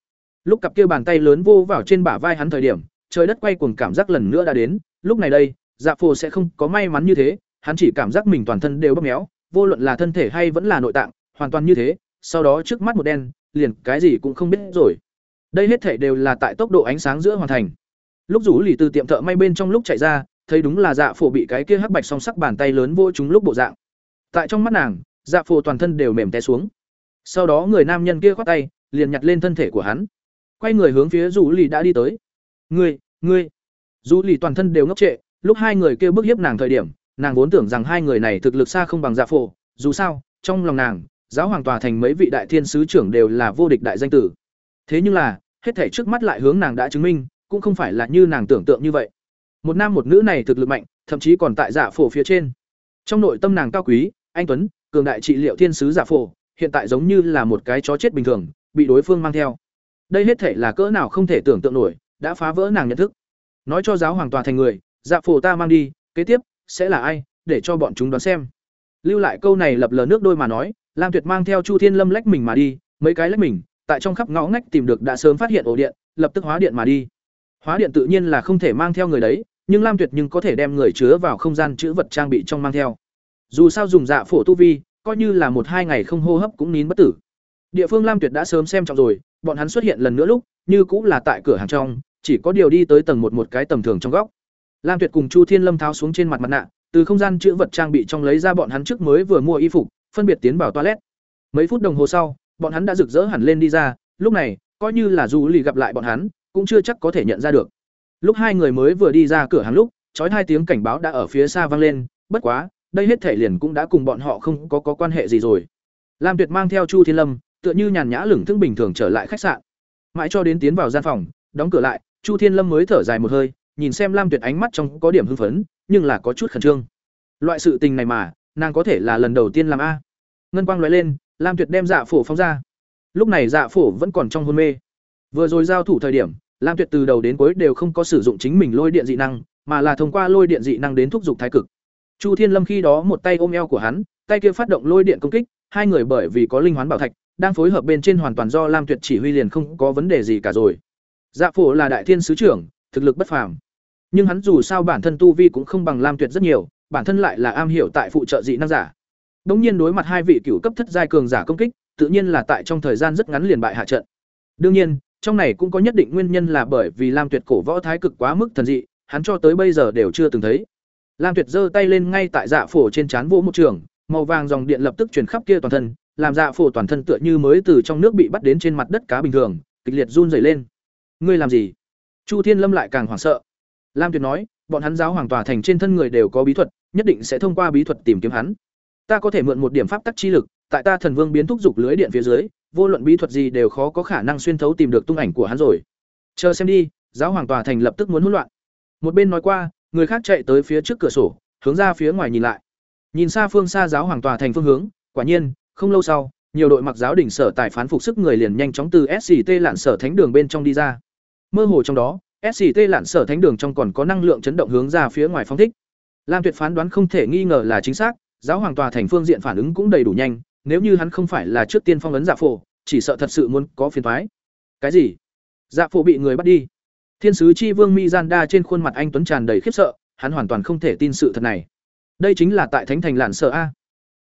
Lúc cặp kia bàn tay lớn vô vào trên bả vai hắn thời điểm, trời đất quay cuồng cảm giác lần nữa đã đến. Lúc này đây dạ phổ sẽ không có may mắn như thế, hắn chỉ cảm giác mình toàn thân đều bóp méo, vô luận là thân thể hay vẫn là nội tạng, hoàn toàn như thế, sau đó trước mắt một đen, liền cái gì cũng không biết rồi. Đây hết thể đều là tại tốc độ ánh sáng giữa hoàn thành lúc rủ lì từ tiệm thợ may bên trong lúc chạy ra, thấy đúng là dạ phổ bị cái kia hắc bạch song sắc bàn tay lớn vô chúng lúc bộ dạng. Tại trong mắt nàng dạ phổ toàn thân đều mềm té xuống. Sau đó người nam nhân kia khoát tay, liền nhặt lên thân thể của hắn. Quay người hướng phía rủ lì đã đi tới. Ngươi ngươi. Rủ lì toàn thân đều ngốc trệ, lúc hai người kia bức hiếp nàng thời điểm, nàng vốn tưởng rằng hai người này thực lực xa không bằng dạ phổ. Dù sao, trong lòng nàng, giáo hoàng tòa thành mấy vị đại thiên sứ trưởng đều là vô địch đại danh tử. Thế nhưng là, hết thể trước mắt lại hướng nàng đã chứng minh cũng không phải là như nàng tưởng tượng như vậy. Một nam một nữ này thực lực mạnh, thậm chí còn tại giả phổ phía trên. Trong nội tâm nàng cao quý, anh tuấn, cường đại trị liệu thiên sứ giả phổ, hiện tại giống như là một cái chó chết bình thường, bị đối phương mang theo. Đây hết thể là cỡ nào không thể tưởng tượng nổi, đã phá vỡ nàng nhận thức. Nói cho giáo hoàng tòa thành người dạ phổ ta mang đi, kế tiếp, sẽ là ai, để cho bọn chúng đoán xem. Lưu lại câu này lập lờ nước đôi mà nói, lam tuyệt mang theo chu thiên lâm lách mình mà đi, mấy cái lách mình, tại trong khắp ngõ ngách tìm được đã sớm phát hiện ổ điện, lập tức hóa điện mà đi hóa điện tự nhiên là không thể mang theo người đấy, nhưng lam tuyệt nhưng có thể đem người chứa vào không gian chữ vật trang bị trong mang theo. Dù sao dùng dạ phổ tu vi, coi như là một hai ngày không hô hấp cũng nín bất tử. Địa phương lam tuyệt đã sớm xem trọng rồi, bọn hắn xuất hiện lần nữa lúc, như cũng là tại cửa hàng trong, chỉ có điều đi tới tầng một một cái tầm thường trong góc. Lam tuyệt cùng chu thiên lâm tháo xuống trên mặt mặt nạ, từ không gian chữ vật trang bị trong lấy ra bọn hắn trước mới vừa mua y phục, phân biệt tiến vào toilet. Mấy phút đồng hồ sau, bọn hắn đã rực rỡ hẳn lên đi ra, lúc này, coi như là dù lì gặp lại bọn hắn cũng chưa chắc có thể nhận ra được. Lúc hai người mới vừa đi ra cửa hàng lúc chói hai tiếng cảnh báo đã ở phía xa vang lên bất quá đây hết thể liền cũng đã cùng bọn họ không có, có quan hệ gì rồi. Lam tuyệt mang theo chu thiên lâm tựa như nhàn nhã lửng thương bình thường trở lại khách sạn. Mãi cho đến tiến vào gian phòng đóng cửa lại chu thiên lâm mới thở dài một hơi nhìn xem lam tuyệt ánh mắt trong có điểm hưng phấn nhưng là có chút khẩn trương. Loại sự tình này mà nàng có thể là lần đầu tiên làm a. Ngân quang lóe lên lam tuyệt đem dạ phổ phóng ra. Lúc này dạ phổ vẫn còn trong hôn mê vừa rồi giao thủ thời điểm, lam tuyệt từ đầu đến cuối đều không có sử dụng chính mình lôi điện dị năng, mà là thông qua lôi điện dị năng đến thúc giục thái cực. Chu thiên lâm khi đó một tay ôm eo của hắn, tay kia phát động lôi điện công kích, hai người bởi vì có linh hoán bảo thạch, đang phối hợp bên trên hoàn toàn do lam tuyệt chỉ huy liền không có vấn đề gì cả rồi. Dạ phổ là đại thiên sứ trưởng, thực lực bất phàm. Nhưng hắn dù sao bản thân tu vi cũng không bằng lam tuyệt rất nhiều, bản thân lại là am hiểu tại phụ trợ dị năng giả. Đống nhiên đối mặt hai vị cựu cấp thất giai cường giả công kích, tự nhiên là tại trong thời gian rất ngắn liền bại hạ trận. Đương nhiên trong này cũng có nhất định nguyên nhân là bởi vì lam tuyệt cổ võ thái cực quá mức thần dị, hắn cho tới bây giờ đều chưa từng thấy. Lam tuyệt giơ tay lên ngay tại dạ phổ trên trán vỗ một trường, màu vàng dòng điện lập tức truyền khắp kia toàn thân, làm dạ phổ toàn thân tựa như mới từ trong nước bị bắt đến trên mặt đất cá bình thường, kịch liệt run rẩy lên. Ngươi làm gì? Chu thiên lâm lại càng hoảng sợ. Lam tuyệt nói, bọn hắn giáo hoàng tòa thành trên thân người đều có bí thuật, nhất định sẽ thông qua bí thuật tìm kiếm hắn. Ta có thể mượn một điểm pháp tắc chi lực, tại ta thần vương biến thúc dục lưới điện phía dưới vô luận bí thuật gì đều khó có khả năng xuyên thấu tìm được tung ảnh của hắn rồi. Chờ xem đi, giáo hoàng tòa thành lập tức muốn hỗn loạn. Một bên nói qua, người khác chạy tới phía trước cửa sổ, hướng ra phía ngoài nhìn lại. Nhìn xa phương xa giáo hoàng tòa thành phương hướng, quả nhiên, không lâu sau, nhiều đội mặc giáo đỉnh sở tài phán phục sức người liền nhanh chóng từ sct lạn sở thánh đường bên trong đi ra. Mơ hồ trong đó sct lạn sở thánh đường trong còn có năng lượng chấn động hướng ra phía ngoài phong thích. Lam tuyệt phán đoán không thể nghi ngờ là chính xác, giáo hoàng tòa thành phương diện phản ứng cũng đầy đủ nhanh nếu như hắn không phải là trước tiên phong ấn dạ phổ, chỉ sợ thật sự muốn có phiền thoái cái gì? Dạ phổ bị người bắt đi. Thiên sứ chi vương mi gian đa trên khuôn mặt anh tuấn tràn đầy khiếp sợ, hắn hoàn toàn không thể tin sự thật này. Đây chính là tại thánh thành lản sợ a.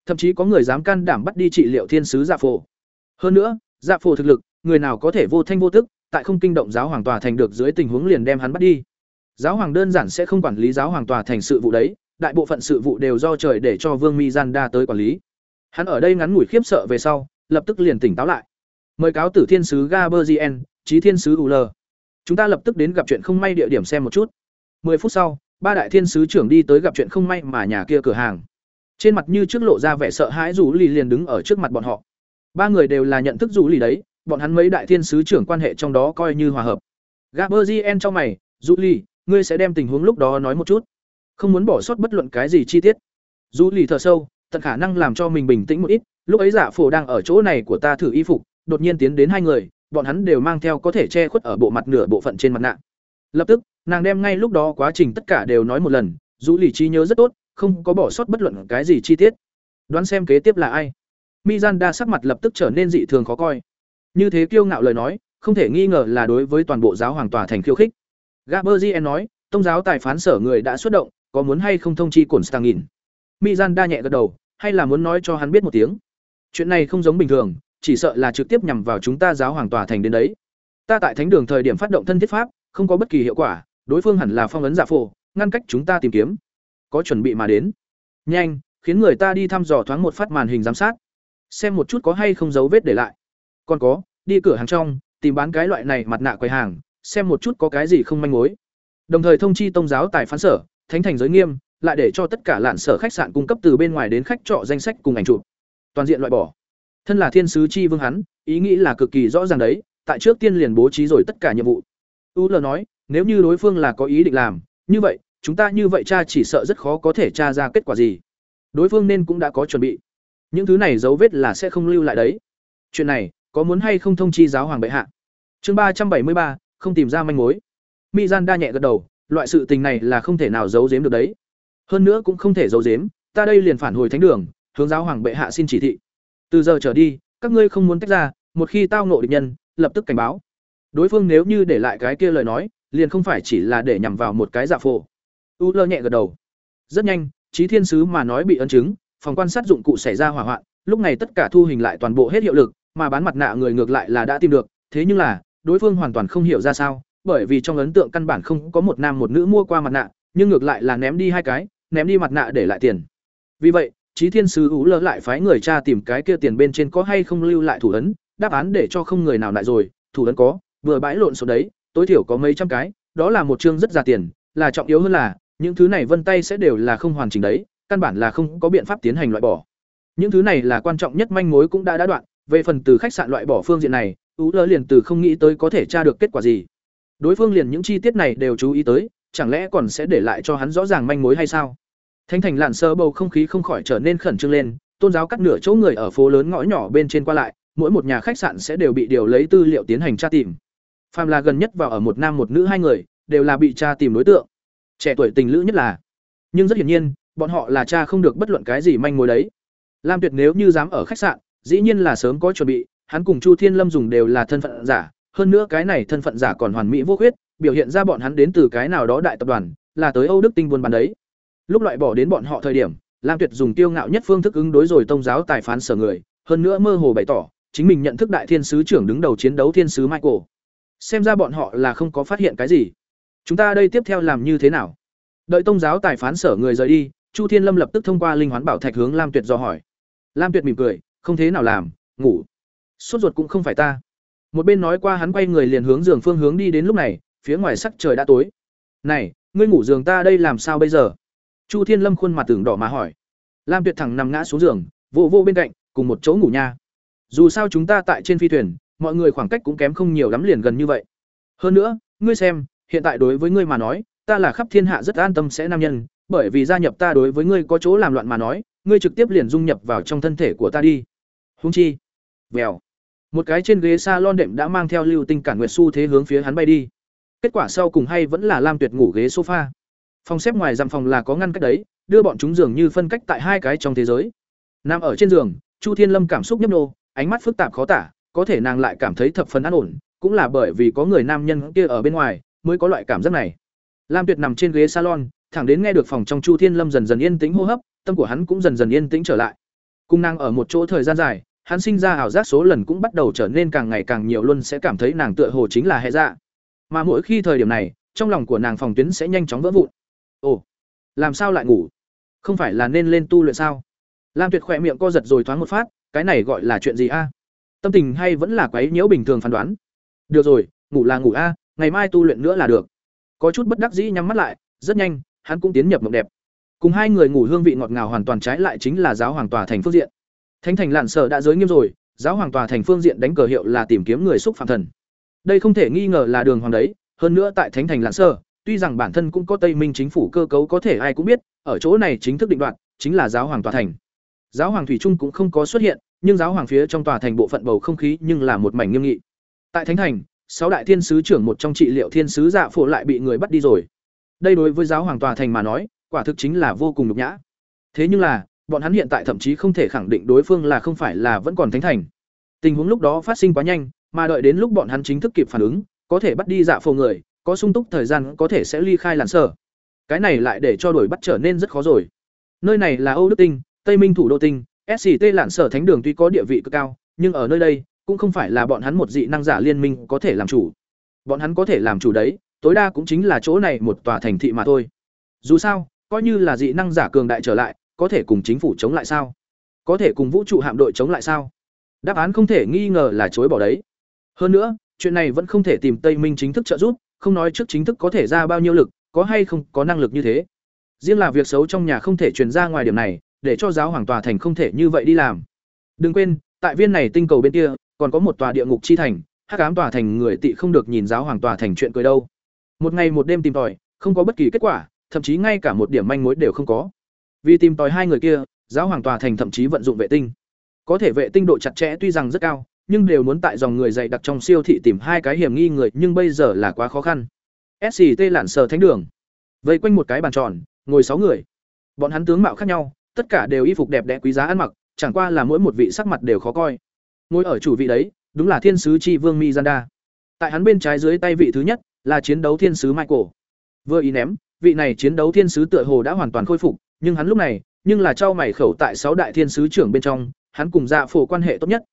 Thậm chí có người dám can đảm bắt đi trị liệu thiên sứ dạ phổ. Hơn nữa dạ phổ thực lực, người nào có thể vô thanh vô tức, tại không kinh động giáo hoàng tòa thành được dưới tình huống liền đem hắn bắt đi. Giáo hoàng đơn giản sẽ không quản lý giáo hoàng tòa thành sự vụ đấy, đại bộ phận sự vụ đều do trời để cho vương mi gian đa tới quản lý hắn ở đây ngắn ngủi khiếp sợ về sau, lập tức liền tỉnh táo lại. Mời cáo tử thiên sứ gaberzien trí thiên sứ ul chúng ta lập tức đến gặp chuyện không may địa điểm xem một chút. Mười phút sau, ba đại thiên sứ trưởng đi tới gặp chuyện không may mà nhà kia cửa hàng. Trên mặt như trước lộ ra vẻ sợ hãi rủ lì liền đứng ở trước mặt bọn họ. Ba người đều là nhận thức rủ lì đấy, bọn hắn mấy đại thiên sứ trưởng quan hệ trong đó coi như hòa hợp. Gaberzien trong mày rủ lì, ngươi sẽ đem tình huống lúc đó nói một chút. Không muốn bỏ sót bất luận cái gì chi tiết. Rủ lì thở sâu tận khả năng làm cho mình bình tĩnh một ít, lúc ấy giả phổ đang ở chỗ này của ta thử y phục, đột nhiên tiến đến hai người, bọn hắn đều mang theo có thể che khuất ở bộ mặt nửa bộ phận trên mặt nạ. Lập tức, nàng đem ngay lúc đó quá trình tất cả đều nói một lần, dù lý trí nhớ rất tốt, không có bỏ sót bất luận cái gì chi tiết. Đoán xem kế tiếp là ai. Mizanda sắc mặt lập tức trở nên dị thường khó coi. Như thế kiêu ngạo lời nói, không thể nghi ngờ là đối với toàn bộ giáo hoàng tòa thành khiêu khích. Gaberzien nói, tông giáo tài phán sở người đã xuất động, có muốn hay không thông chi cổn stangin mizanda nhẹ gật đầu hay là muốn nói cho hắn biết một tiếng? Chuyện này không giống bình thường, chỉ sợ là trực tiếp nhằm vào chúng ta giáo hoàng tòa thành đến đấy. Ta tại thánh đường thời điểm phát động thân thiết pháp, không có bất kỳ hiệu quả, đối phương hẳn là phong ấn giả phổ, ngăn cách chúng ta tìm kiếm. Có chuẩn bị mà đến. Nhanh, khiến người ta đi thăm dò thoáng một phát màn hình giám sát. Xem một chút có hay không dấu vết để lại. Còn có, đi cửa hàng trong, tìm bán cái loại này mặt nạ quầy hàng, xem một chút có cái gì không manh mối. Đồng thời thông chi tông giáo tài phán sở, thánh thành giới nghiêm lại để cho tất cả lạn sở khách sạn cung cấp từ bên ngoài đến khách trọ danh sách cùng ảnh chụp. Toàn diện loại bỏ. Thân là thiên sứ chi vương hắn, ý nghĩ là cực kỳ rõ ràng đấy, tại trước tiên liền bố trí rồi tất cả nhiệm vụ. U l nói, nếu như đối phương là có ý định làm, như vậy, chúng ta như vậy cha chỉ sợ rất khó có thể tra ra kết quả gì. Đối phương nên cũng đã có chuẩn bị. Những thứ này dấu vết là sẽ không lưu lại đấy. Chuyện này, có muốn hay không thông chi giáo hoàng bệ hạ? Chương ba trăm bảy mươi ba, không tìm ra manh mối. Mi gian đa nhẹ gật đầu, loại sự tình này là không thể nào giấu giếm được đấy hơn nữa cũng không thể giấu giếm, ta đây liền phản hồi thánh đường, hướng giáo hoàng bệ hạ xin chỉ thị. Từ giờ trở đi, các ngươi không muốn tách ra, một khi tao nộ địch nhân, lập tức cảnh báo. Đối phương nếu như để lại cái kia lời nói, liền không phải chỉ là để nhằm vào một cái giả phổ. U lơ nhẹ gật đầu. Rất nhanh trí thiên sứ mà nói bị ấn chứng, phòng quan sát dụng cụ xảy ra hỏa hoạn, lúc này tất cả thu hình lại toàn bộ hết hiệu lực, mà bán mặt nạ người ngược lại là đã tìm được, thế nhưng là, đối phương hoàn toàn không hiểu ra sao, bởi vì trong ấn tượng căn bản không có một nam một nữ mua qua mặt nạ, nhưng ngược lại là ném đi hai cái ném đi mặt nạ để lại tiền. Vì vậy trí thiên sứ ú lơ lại phái người cha tìm cái kia tiền bên trên có hay không lưu lại thủ ấn, đáp án để cho không người nào lại rồi, thủ ấn có, vừa bãi lộn số đấy, tối thiểu có mấy trăm cái, đó là một chương rất già tiền, là trọng yếu hơn là, những thứ này vân tay sẽ đều là không hoàn chỉnh đấy, căn bản là không có biện pháp tiến hành loại bỏ. Những thứ này là quan trọng nhất manh mối cũng đã đã đoạn, về phần từ khách sạn loại bỏ phương diện này, ú lơ liền từ không nghĩ tới có thể tra được kết quả gì. Đối phương liền những chi tiết này đều chú ý tới, chẳng lẽ còn sẽ để lại cho hắn rõ ràng manh mối hay sao? Thánh thành lạn sơ bầu không khí không khỏi trở nên khẩn trương lên, tôn giáo cắt nửa chỗ người ở phố lớn ngõ nhỏ bên trên qua lại, mỗi một nhà khách sạn sẽ đều bị điều lấy tư liệu tiến hành tra tìm. Phàm là gần nhất vào ở một nam một nữ hai người, đều là bị tra tìm đối tượng. Trẻ tuổi tình lữ nhất là. Nhưng rất hiển nhiên, bọn họ là cha không được bất luận cái gì manh mối đấy. Lam tuyệt nếu như dám ở khách sạn, dĩ nhiên là sớm có chuẩn bị, hắn cùng chu thiên lâm dùng đều là thân phận giả. Hơn nữa cái này thân phận giả còn hoàn mỹ vô khuyết, biểu hiện ra bọn hắn đến từ cái nào đó đại tập đoàn, là tới âu đức tinh buôn bán đấy lúc loại bỏ đến bọn họ thời điểm, lam tuyệt dùng tiêu ngạo nhất phương thức ứng đối rồi tông giáo tài phán sở người, hơn nữa mơ hồ bày tỏ, chính mình nhận thức đại thiên sứ trưởng đứng đầu chiến đấu thiên sứ michael. Xem ra bọn họ là không có phát hiện cái gì. Chúng ta đây tiếp theo làm như thế nào? Đợi tông giáo tài phán sở người rời đi, chu thiên lâm lập tức thông qua linh hoán bảo thạch hướng lam tuyệt do hỏi. Lam tuyệt mỉm cười, không thế nào làm, ngủ. Sốt ruột cũng không phải ta. Một bên nói qua hắn quay người liền hướng giường phương hướng đi đến lúc này, phía ngoài sắc trời đã tối. Này, ngươi ngủ giường ta đây làm sao bây giờ? Chu thiên lâm khuôn mặt tưởng đỏ mà hỏi. Lam tuyệt thẳng nằm ngã xuống giường vô vô bên cạnh, cùng một chỗ ngủ nha. Dù sao chúng ta tại trên phi thuyền, mọi người khoảng cách cũng kém không nhiều lắm liền gần như vậy. Hơn nữa, ngươi xem, hiện tại đối với ngươi mà nói, ta là khắp thiên hạ rất an tâm sẽ nam nhân, bởi vì gia nhập ta đối với ngươi có chỗ làm loạn mà nói, ngươi trực tiếp liền dung nhập vào trong thân thể của ta đi. Hung chi, vèo, một cái trên ghế salon đệm đã mang theo lưu tinh cản nguyệt xu thế hướng phía hắn bay đi. Kết quả sau cùng hay vẫn là lam tuyệt ngủ ghế sofa phòng xếp ngoài dằm phòng là có ngăn cách đấy, đưa bọn chúng dường như phân cách tại hai cái trong thế giới. Nằm ở trên giường, chu thiên lâm cảm xúc nhấp nô ánh mắt phức tạp khó tả, có thể nàng lại cảm thấy thập phần an ổn, cũng là bởi vì có người nam nhân kia ở bên ngoài, mới có loại cảm giác này. Lam tuyệt nằm trên ghế salon, thẳng đến nghe được phòng trong chu thiên lâm dần dần yên tĩnh hô hấp, tâm của hắn cũng dần dần yên tĩnh trở lại. Cung nàng ở một chỗ thời gian dài, hắn sinh ra ảo giác số lần cũng bắt đầu trở nên càng ngày càng nhiều luôn sẽ cảm thấy nàng tựa hồ chính là hệ dạ. Mà mỗi khi thời điểm này, trong lòng của nàng phòng tuyến sẽ nhanh chóng vỡ vụn ồ, làm sao lại ngủ? Không phải là nên lên tu luyện sao? Lam tuyệt khỏe miệng co giật rồi thoáng một phát, cái này gọi là chuyện gì a? Tâm tình hay vẫn là quấy nhiễu bình thường phán đoán? Được rồi, ngủ là ngủ a, ngày mai tu luyện nữa là được. Có chút bất đắc dĩ nhắm mắt lại, rất nhanh, hắn cũng tiến nhập mộng đẹp. Cùng hai người ngủ hương vị ngọt ngào hoàn toàn trái lại chính là giáo hoàng tòa thành phương diện. Thánh thành lạn sợ đã giới nghiêm rồi, giáo hoàng tòa thành phương diện đánh cờ hiệu là tìm kiếm người xúc phạm thần. Đây không thể nghi ngờ là đường hoàng đấy, hơn nữa tại thánh thành lạn sở tuy rằng bản thân cũng có tây minh chính phủ cơ cấu có thể ai cũng biết, ở chỗ này chính thức định đoạt, chính là giáo hoàng tòa thành. Giáo hoàng thủy trung cũng không có xuất hiện, nhưng giáo hoàng phía trong tòa thành bộ phận bầu không khí nhưng là một mảnh nghiêm nghị. Tại thánh thành, sáu đại thiên sứ trưởng một trong trị liệu thiên sứ dạ phổ lại bị người bắt đi rồi. Đây đối với giáo hoàng tòa thành mà nói, quả thực chính là vô cùng nhục nhã. Thế nhưng là, bọn hắn hiện tại thậm chí không thể khẳng định đối phương là không phải là vẫn còn thánh thành. Tình huống lúc đó phát sinh quá nhanh, mà đợi đến lúc bọn hắn chính thức kịp phản ứng, có thể bắt đi dạ phổ người có sung túc thời gian có thể sẽ ly khai làn sở. Cái này lại để cho đuổi bắt trở nên rất khó rồi. Nơi này là âu đức tinh, tây minh thủ đô tinh sct lạn sở thánh đường tuy có địa vị cực cao, nhưng ở nơi đây, cũng không phải là bọn hắn một dị năng giả liên minh có thể làm chủ. Bọn hắn có thể làm chủ đấy, tối đa cũng chính là chỗ này một tòa thành thị mà thôi. Dù sao, coi như là dị năng giả cường đại trở lại, có thể cùng chính phủ chống lại sao? Có thể cùng vũ trụ hạm đội chống lại sao? Đáp án không thể nghi ngờ là chối bỏ đấy. Hơn nữa, chuyện này vẫn không thể tìm tây minh chính thức trợ giúp không nói trước chính thức có thể ra bao nhiêu lực, có hay không, có năng lực như thế. Riêng là việc xấu trong nhà không thể truyền ra ngoài điểm này, để cho giáo hoàng tòa thành không thể như vậy đi làm. Đừng quên, tại viên này tinh cầu bên kia, còn có một tòa địa ngục chi thành, hắc ám tòa thành người tị không được nhìn giáo hoàng tòa thành chuyện cười đâu. Một ngày một đêm tìm tòi, không có bất kỳ kết quả, thậm chí ngay cả một điểm manh mối đều không có. Vì tìm tòi hai người kia, giáo hoàng tòa thành thậm chí vận dụng vệ tinh. Có thể vệ tinh độ chặt chẽ tuy rằng rất cao nhưng đều muốn tại dòng người dày đặc trong siêu thị tìm hai cái hiểm nghi người, nhưng bây giờ là quá khó khăn. Sct lặn sờ thánh đường. Vây quanh một cái bàn tròn, ngồi sáu người. Bọn hắn tướng mạo khác nhau, tất cả đều y phục đẹp đẽ quý giá ăn mặc, chẳng qua là mỗi một vị sắc mặt đều khó coi. Ngồi ở chủ vị đấy, đúng là thiên sứ tri vương mizanda. Tại hắn bên trái dưới tay vị thứ nhất, là chiến đấu thiên sứ michael. Vừa ý ném, vị này chiến đấu thiên sứ tựa hồ đã hoàn toàn khôi phục, nhưng hắn lúc này, nhưng là trao mày khẩu tại sáu đại thiên sứ trưởng bên trong, hắn cùng dạ phổ quan hệ tốt nhất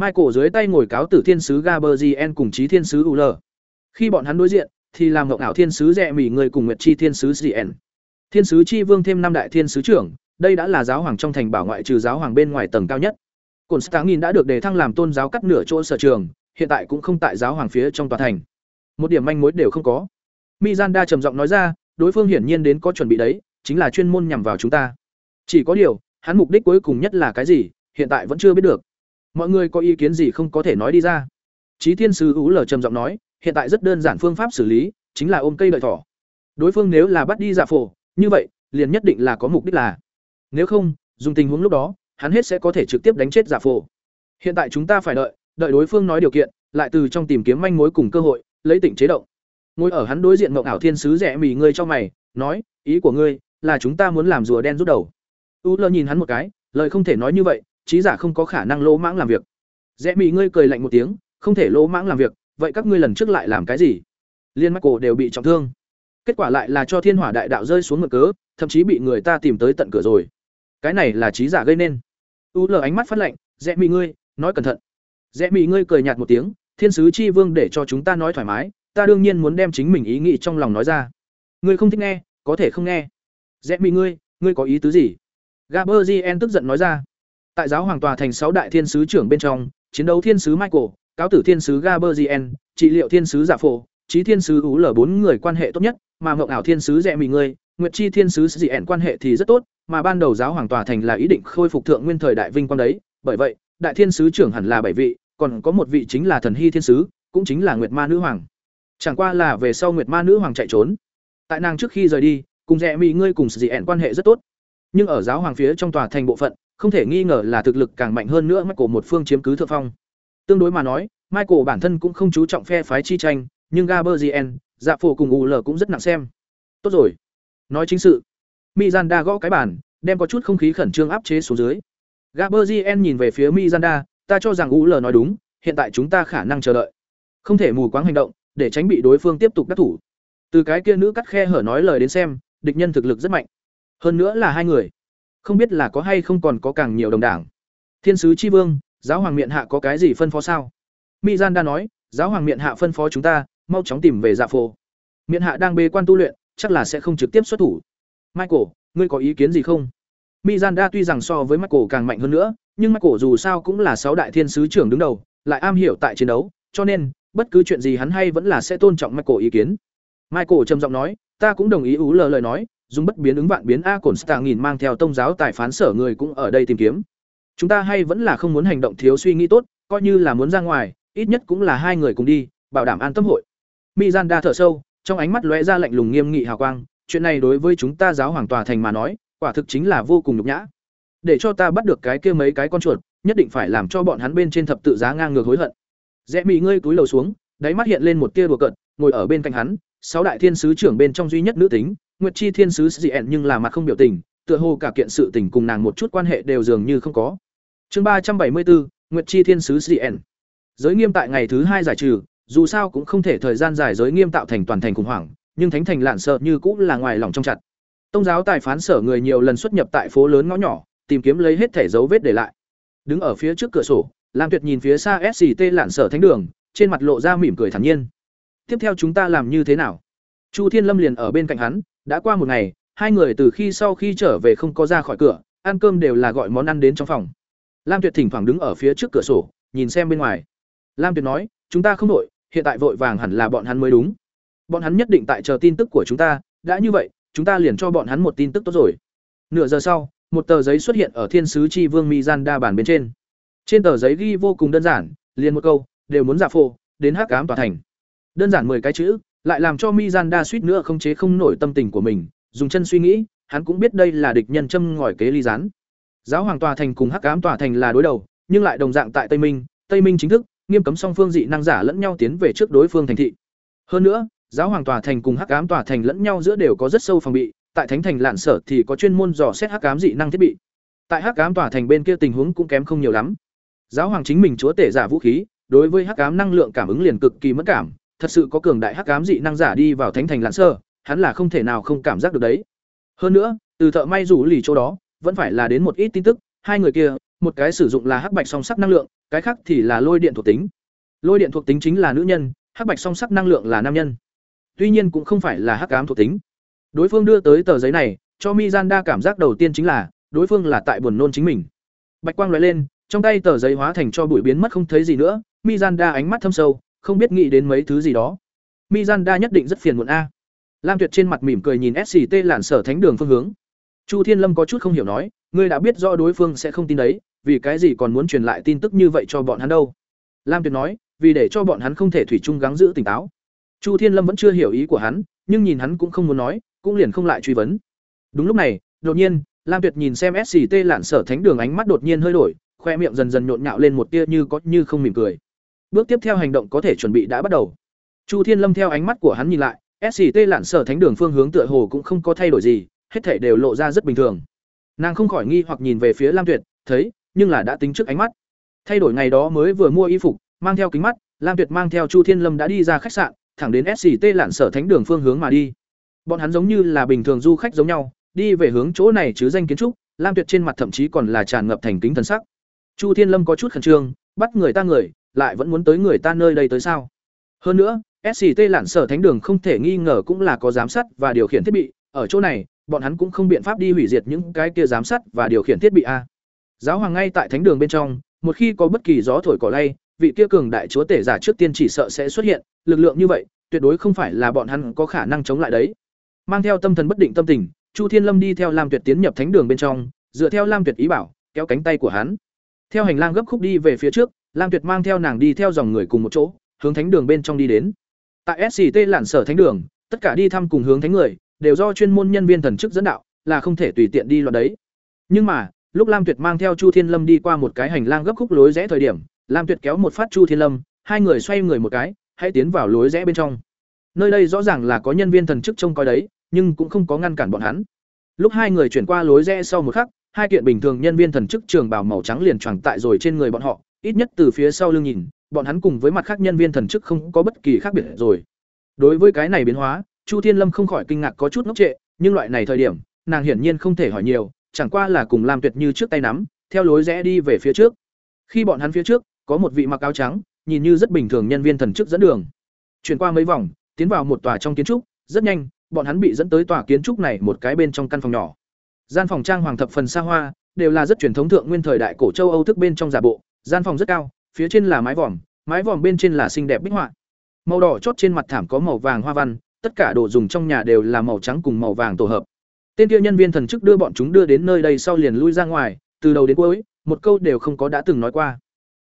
michael dưới tay ngồi cáo tử thiên sứ gaberzien cùng trí thiên sứ ul khi bọn hắn đối diện, thì làm ngọc ảo thiên sứ rẻ mỉ người cùng nguyệt chi thiên sứ Zien. thiên sứ chi vương thêm năm đại thiên sứ trưởng, đây đã là giáo hoàng trong thành bảo ngoại trừ giáo hoàng bên ngoài tầng cao nhất. Cổn sáng nghìn đã được đề thăng làm tôn giáo cắt nửa chỗ sở trường, hiện tại cũng không tại giáo hoàng phía trong tòa thành. Một điểm manh mối đều không có. Mizanda trầm giọng nói ra, đối phương hiển nhiên đến có chuẩn bị đấy, chính là chuyên môn nhằm vào chúng ta. Chỉ có điều, hắn mục đích cuối cùng nhất là cái gì, hiện tại vẫn chưa biết được mọi người có ý kiến gì không có thể nói đi ra Chí Thiên sứ Ú lờ trầm giọng nói, hiện tại rất đơn giản phương pháp xử lý, chính là ôm cây đợi thỏ. Đối phương nếu là bắt đi giả phổ, như vậy, liền nhất định là có mục đích là. Nếu không, dùng tình huống lúc đó, hắn hết sẽ có thể trực tiếp đánh chết giả phổ. Hiện tại chúng ta phải đợi, đợi đối phương nói điều kiện, lại từ trong tìm kiếm manh mối cùng cơ hội, lấy tỉnh chế động. Ngồi ở hắn đối diện Mộng ảo thiên sứ rẻ mì ngươi cho mày, nói, ý của ngươi là chúng ta muốn làm rùa đen rút đầu. U lơ nhìn hắn một cái, lời không thể nói như vậy, trí giả không có khả năng lỗ mãng làm việc. Rẽ mì ngươi cười lạnh một tiếng, không thể lỗ mãng làm việc, vậy các ngươi lần trước lại làm cái gì? Liên Michael đều bị trọng thương. Kết quả lại là cho Thiên Hỏa Đại Đạo rơi xuống ngực cớ, thậm chí bị người ta tìm tới tận cửa rồi. Cái này là trí giả gây nên. U lờ ánh mắt phát lạnh, "Rẽ mì ngươi, nói cẩn thận." Rẽ mì ngươi cười nhạt một tiếng, "Thiên sứ chi vương để cho chúng ta nói thoải mái, ta đương nhiên muốn đem chính mình ý nghĩ trong lòng nói ra. Ngươi không thích nghe, có thể không nghe." Rẽ mì ngươi, ngươi có ý tứ gì? Gaberzien tức giận nói ra. Tại giáo hoàng tòa thành sáu đại thiên sứ trưởng bên trong, chiến đấu thiên sứ Michael, cáo tử thiên sứ Gaberzien, trị liệu thiên sứ Giả Phổ, trí thiên sứ Ú lở bốn người quan hệ tốt nhất, mà ngộng ảo thiên sứ rẻ mì người, Nguyệt chi thiên sứ Dị quan hệ thì rất tốt, mà ban đầu giáo hoàng tòa thành là ý định khôi phục thượng nguyên thời đại vinh quang đấy, bởi vậy, đại thiên sứ trưởng hẳn là bảy vị, còn có một vị chính là thần hy thiên sứ, cũng chính là Nguyệt ma nữ hoàng. Chẳng qua là về sau Nguyệt ma nữ hoàng chạy trốn. Tại nàng trước khi rời đi, cùng rẻ mì ngươi cùng Dị quan hệ rất tốt. Nhưng ở giáo hoàng phía trong tòa thành bộ phận, không thể nghi ngờ là thực lực càng mạnh hơn nữa mắt của một phương chiếm cứ thượng phong. Tương đối mà nói, Michael bản thân cũng không chú trọng phe phái chi tranh, nhưng Gaberzien, Dạ Phổ cùng UL cũng rất nặng xem. Tốt rồi, nói chính sự. Mizanda gõ cái bàn, đem có chút không khí khẩn trương áp chế xuống dưới. Gaberzien nhìn về phía Mizanda, ta cho rằng UL nói đúng, hiện tại chúng ta khả năng chờ đợi. Không thể mù quáng hành động, để tránh bị đối phương tiếp tục đắc thủ. Từ cái kia nữ cắt khe hở nói lời đến xem, địch nhân thực lực rất mạnh. Hơn nữa là hai người. Không biết là có hay không còn có càng nhiều đồng đảng. Thiên sứ chi vương, giáo hoàng miện hạ có cái gì phân phó sao? Mizanda nói giáo hoàng miện hạ phân phó chúng ta mau chóng tìm về dạ phổ miện hạ đang bê quan tu luyện chắc là sẽ không trực tiếp xuất thủ. Michael ngươi có ý kiến gì không? Mizanda tuy rằng so với michael càng mạnh hơn nữa nhưng michael dù sao cũng là sáu đại thiên sứ trưởng đứng đầu lại am hiểu tại chiến đấu cho nên bất cứ chuyện gì hắn hay vẫn là sẽ tôn trọng michael ý kiến. Michael trầm giọng nói ta cũng đồng ý ú lờ lời nói dùng bất biến ứng vạn biến a cổn stạ nghìn mang theo tông giáo tài phán sở người cũng ở đây tìm kiếm. Chúng ta hay vẫn là không muốn hành động thiếu suy nghĩ tốt, coi như là muốn ra ngoài, ít nhất cũng là hai người cùng đi, bảo đảm an tâm hội. Mizanda thở sâu, trong ánh mắt lóe ra lạnh lùng nghiêm nghị hào quang, chuyện này đối với chúng ta giáo hoàng tòa thành mà nói, quả thực chính là vô cùng nhục nhã. Để cho ta bắt được cái kia mấy cái con chuột, nhất định phải làm cho bọn hắn bên trên thập tự giá ngang ngược hối hận. Rẽ mị ngươi túi lầu xuống, đáy mắt hiện lên một tia đùa cợt, ngồi ở bên cạnh hắn, sáu đại thiên sứ trưởng bên trong duy nhất nữ tính nguyệt chi thiên sứ dị ẹn nhưng là mặt không biểu tình, tựa hồ cả kiện sự tình cùng nàng một chút quan hệ đều dường như không có. Chương ba trăm bảy mươi bốn nguyệt chi thiên sứ dị ẹn. Giới nghiêm tại ngày thứ hai giải trừ, dù sao cũng không thể thời gian dài giới nghiêm tạo thành toàn thành khủng hoảng, nhưng thánh thành lạn sợ như cũng là ngoài lòng trong chặt. Tông giáo tài phán sở người nhiều lần xuất nhập tại phố lớn ngõ nhỏ, tìm kiếm lấy hết thể dấu vết để lại. Đứng ở phía trước cửa sổ, lam tuyệt nhìn phía xa sct lạn sở thánh đường, trên mặt lộ ra mỉm cười thản nhiên. Tiếp theo chúng ta làm như thế nào? Chu thiên lâm liền ở bên cạnh hắn đã qua một ngày, hai người từ khi sau khi trở về không có ra khỏi cửa, ăn cơm đều là gọi món ăn đến trong phòng. Lam tuyệt thỉnh thoảng đứng ở phía trước cửa sổ, nhìn xem bên ngoài. Lam tuyệt nói, chúng ta không đội, hiện tại vội vàng hẳn là bọn hắn mới đúng. Bọn hắn nhất định tại chờ tin tức của chúng ta, đã như vậy, chúng ta liền cho bọn hắn một tin tức tốt rồi. Nửa giờ sau, một tờ giấy xuất hiện ở thiên sứ tri vương mi gian đa bản bên trên. Trên tờ giấy ghi vô cùng đơn giản, liền một câu, đều muốn giả phô đến hắc ám tòa thành. Đơn giản mười cái chữ lại làm cho mi suýt nữa không chế không nổi tâm tình của mình, dùng chân suy nghĩ, hắn cũng biết đây là địch nhân châm ngòi kế ly gián. Giáo hoàng tòa thành cùng hắc ám tòa thành là đối đầu, nhưng lại đồng dạng tại tây minh tây minh chính thức, nghiêm cấm song phương dị năng giả lẫn nhau tiến về trước đối phương thành thị. Hơn nữa, giáo hoàng tòa thành cùng hắc ám tòa thành lẫn nhau giữa đều có rất sâu phòng bị, tại thánh thành lạn sở thì có chuyên môn dò xét hắc ám dị năng thiết bị. Tại hắc ám tòa thành bên kia tình huống cũng kém không nhiều lắm. Giáo hoàng chính mình chúa tể giả vũ khí, đối với hắc ám năng lượng cảm ứng liền cực kỳ mất cảm thật sự có cường đại hắc ám dị năng giả đi vào thánh thành lãn sơ, hắn là không thể nào không cảm giác được đấy. Hơn nữa, từ thợ may rủ lì chỗ đó, vẫn phải là đến một ít tin tức, hai người kia, một cái sử dụng là hắc bạch song sắc năng lượng, cái khác thì là lôi điện thuộc tính. Lôi điện thuộc tính chính là nữ nhân, hắc bạch song sắc năng lượng là nam nhân. Tuy nhiên cũng không phải là hắc ám thuộc tính. Đối phương đưa tới tờ giấy này, cho mizanda cảm giác đầu tiên chính là, đối phương là tại buồn nôn chính mình. Bạch quang lóe lên, trong tay tờ giấy hóa thành cho bụi biến mất không thấy gì nữa, mizanda ánh mắt thâm sâu không biết nghĩ đến mấy thứ gì đó. Mizanda nhất định rất phiền muộn a. Lam tuyệt trên mặt mỉm cười nhìn sct lản sở thánh đường phương hướng. Chu thiên lâm có chút không hiểu nói, ngươi đã biết rõ đối phương sẽ không tin đấy, vì cái gì còn muốn truyền lại tin tức như vậy cho bọn hắn đâu? Lam tuyệt nói, vì để cho bọn hắn không thể thủy chung gắng giữ tỉnh táo. Chu thiên lâm vẫn chưa hiểu ý của hắn, nhưng nhìn hắn cũng không muốn nói, cũng liền không lại truy vấn. Đúng lúc này, đột nhiên, lam tuyệt nhìn xem sct lạn sở thánh đường ánh mắt đột nhiên hơi đổi, khoe miệng dần dần nhộn nhạo lên một tia như có như không mỉm cười bước tiếp theo hành động có thể chuẩn bị đã bắt đầu. Chu thiên lâm theo ánh mắt của hắn nhìn lại sct lạn sở thánh đường phương hướng tựa hồ cũng không có thay đổi gì, hết thể đều lộ ra rất bình thường. Nàng không khỏi nghi hoặc nhìn về phía lam tuyệt, thấy, nhưng là đã tính trước ánh mắt. Thay đổi ngày đó mới vừa mua y phục, mang theo kính mắt, lam tuyệt mang theo chu thiên lâm đã đi ra khách sạn, thẳng đến sct lạn sở thánh đường phương hướng mà đi. Bọn hắn giống như là bình thường du khách giống nhau, đi về hướng chỗ này chứ danh kiến trúc, lam tuyệt trên mặt thậm chí còn là tràn ngập thành kính thần sắc. Chu thiên lâm có chút khẩn trương, bắt người ta người lại vẫn muốn tới người ta nơi đây tới sao? Hơn nữa sct lạn sở thánh đường không thể nghi ngờ cũng là có giám sát và điều khiển thiết bị. Ở chỗ này, bọn hắn cũng không biện pháp đi hủy diệt những cái kia giám sát và điều khiển thiết bị a. Giáo hoàng ngay tại thánh đường bên trong, một khi có bất kỳ gió thổi cỏ lay, vị kia cường đại chúa tể giả trước tiên chỉ sợ sẽ xuất hiện. Lực lượng như vậy, tuyệt đối không phải là bọn hắn có khả năng chống lại đấy. Mang theo tâm thần bất định tâm tình, chu thiên lâm đi theo lam tuyệt tiến nhập thánh đường bên trong, dựa theo lam tuyệt ý bảo, kéo cánh tay của hắn. Theo hành lang gấp khúc đi về phía trước lam tuyệt mang theo nàng đi theo dòng người cùng một chỗ, hướng thánh đường bên trong đi đến. Tại sct lạn sở thánh đường, tất cả đi thăm cùng hướng thánh người, đều do chuyên môn nhân viên thần chức dẫn đạo, là không thể tùy tiện đi loạn đấy. Nhưng mà, lúc lam tuyệt mang theo chu thiên lâm đi qua một cái hành lang gấp khúc lối rẽ thời điểm, lam tuyệt kéo một phát chu thiên lâm, hai người xoay người một cái, hãy tiến vào lối rẽ bên trong. Nơi đây rõ ràng là có nhân viên thần chức trông coi đấy, nhưng cũng không có ngăn cản bọn hắn. Lúc hai người chuyển qua lối rẽ sau một khắc, hai kiện bình thường nhân viên thần chức trường bào màu trắng liền choàng tại rồi trên người bọn họ ít nhất từ phía sau lưng nhìn, bọn hắn cùng với mặt khác nhân viên thần chức không có bất kỳ khác biệt rồi. Đối với cái này biến hóa, chu thiên lâm không khỏi kinh ngạc có chút ngốc trệ, nhưng loại này thời điểm, nàng hiển nhiên không thể hỏi nhiều, chẳng qua là cùng làm tuyệt như trước tay nắm, theo lối rẽ đi về phía trước. Khi bọn hắn phía trước, có một vị mặc áo trắng, nhìn như rất bình thường nhân viên thần chức dẫn đường. Chuyển qua mấy vòng, tiến vào một tòa trong kiến trúc, rất nhanh, bọn hắn bị dẫn tới tòa kiến trúc này một cái bên trong căn phòng nhỏ. Gian phòng trang hoàng thập phần xa hoa, đều là rất truyền thống thượng nguyên thời đại cổ châu âu thức bên trong giả bộ gian phòng rất cao, phía trên là mái vòm mái vòm bên trên là xinh đẹp bích họa. Màu đỏ chót trên mặt thảm có màu vàng hoa văn, tất cả đồ dùng trong nhà đều là màu trắng cùng màu vàng tổ hợp. Tên kia nhân viên thần chức đưa bọn chúng đưa đến nơi đây sau liền lui ra ngoài, từ đầu đến cuối, một câu đều không có đã từng nói qua.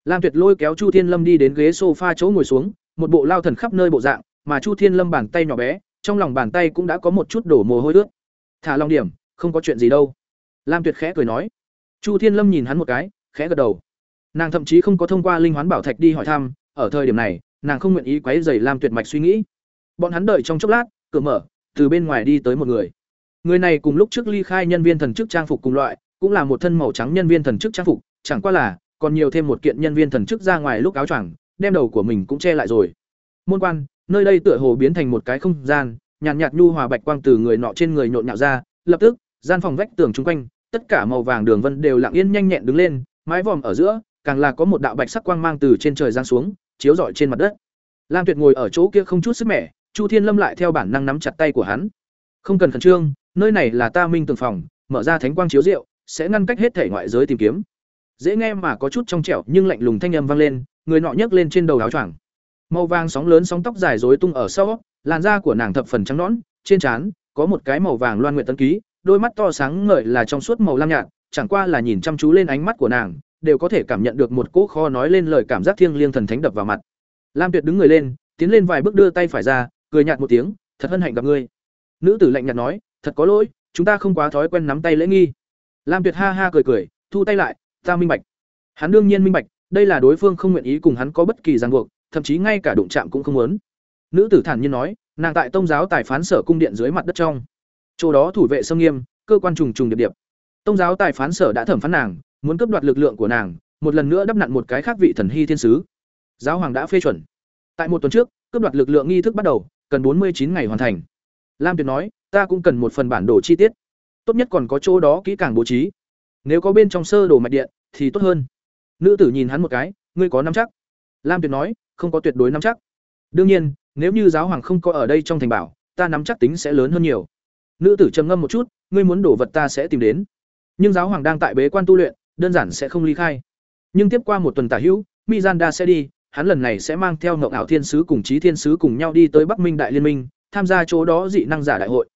Lam tuyệt lôi kéo chu thiên lâm đi đến ghế sofa chỗ ngồi xuống, một bộ lao thần khắp nơi bộ dạng, mà chu thiên lâm bàn tay nhỏ bé, trong lòng bàn tay cũng đã có một chút đổ mồ hôi ướt. Thả long điểm, không có chuyện gì đâu. Lam tuyệt khẽ cười nói. Chu thiên lâm nhìn hắn một cái, khẽ gật đầu nàng thậm chí không có thông qua linh hoán bảo thạch đi hỏi thăm ở thời điểm này nàng không nguyện ý quấy rầy lam tuyệt mạch suy nghĩ. Bọn hắn đợi trong chốc lát cửa mở từ bên ngoài đi tới một người. Người này cùng lúc trước ly khai nhân viên thần chức trang phục cùng loại cũng là một thân màu trắng nhân viên thần chức trang phục chẳng qua là còn nhiều thêm một kiện nhân viên thần chức ra ngoài lúc áo choàng đem đầu của mình cũng che lại rồi. Môn quan nơi đây tựa hồ biến thành một cái không gian nhàn nhạt, nhạt nhu hòa bạch quang từ người nọ trên người nhộn nhạo ra lập tức gian phòng vách tường chung quanh tất cả màu vàng đường vân đều lặng yên nhanh nhẹn đứng lên mái vòm ở giữa càng là có một đạo bạch sắc quang mang từ trên trời giáng xuống, chiếu rọi trên mặt đất. Lam tuyệt ngồi ở chỗ kia không chút sức mẻ, chu thiên lâm lại theo bản năng nắm chặt tay của hắn. Không cần khẩn trương, nơi này là ta minh tường phòng, mở ra thánh quang chiếu rượu, sẽ ngăn cách hết thể ngoại giới tìm kiếm. Dễ nghe mà có chút trong trẻo nhưng lạnh lùng thanh âm vang lên, người nọ nhấc lên trên đầu áo choàng. Màu vàng sóng lớn sóng tóc dài rối tung ở sau, làn da của nàng thập phần trắng nõn, trên trán có một cái màu vàng loan nguyện tấn ký, đôi mắt to sáng ngời là trong suốt màu lam nhạt, chẳng qua là nhìn chăm chú lên ánh mắt của nàng đều có thể cảm nhận được một cỗ kho nói lên lời cảm giác thiêng liêng thần thánh đập vào mặt. Lam tuyệt đứng người lên, tiến lên vài bước đưa tay phải ra, cười nhạt một tiếng, thật hân hạnh gặp ngươi. Nữ tử lạnh nhạt nói, thật có lỗi, chúng ta không quá thói quen nắm tay lễ nghi. Lam tuyệt ha ha cười cười, thu tay lại, ta minh bạch. Hắn đương nhiên minh bạch, đây là đối phương không nguyện ý cùng hắn có bất kỳ ràng buộc, thậm chí ngay cả đụng chạm cũng không muốn. Nữ tử thản nhiên nói, nàng tại tông giáo tài phán sở cung điện dưới mặt đất trong. Chỗ đó thủ vệ sông nghiêm, cơ quan trùng trùng điệp điệp. Tông giáo tài phán sở đã thẩm phán nàng muốn cướp đoạt lực lượng của nàng, một lần nữa đắp nặn một cái khác vị thần hy thiên sứ. Giáo hoàng đã phê chuẩn. Tại một tuần trước, cướp đoạt lực lượng nghi thức bắt đầu, cần bốn mươi chín ngày hoàn thành. Lam tuyệt nói, ta cũng cần một phần bản đồ chi tiết. Tốt nhất còn có chỗ đó kỹ càng bố trí. Nếu có bên trong sơ đồ mạch điện, thì tốt hơn. Nữ tử nhìn hắn một cái, ngươi có nắm chắc? Lam tuyệt nói, không có tuyệt đối nắm chắc. Đương nhiên, nếu như giáo hoàng không có ở đây trong thành bảo, ta nắm chắc tính sẽ lớn hơn nhiều. Nữ tử trầm ngâm một chút, ngươi muốn đổ vật ta sẽ tìm đến. Nhưng giáo hoàng đang tại bế quan tu luyện đơn giản sẽ không ly khai. Nhưng tiếp qua một tuần tả hữu mizanda sẽ đi, hắn lần này sẽ mang theo ngọc ảo thiên sứ cùng chí thiên sứ cùng nhau đi tới bắc minh đại liên minh, tham gia chỗ đó dị năng giả đại hội.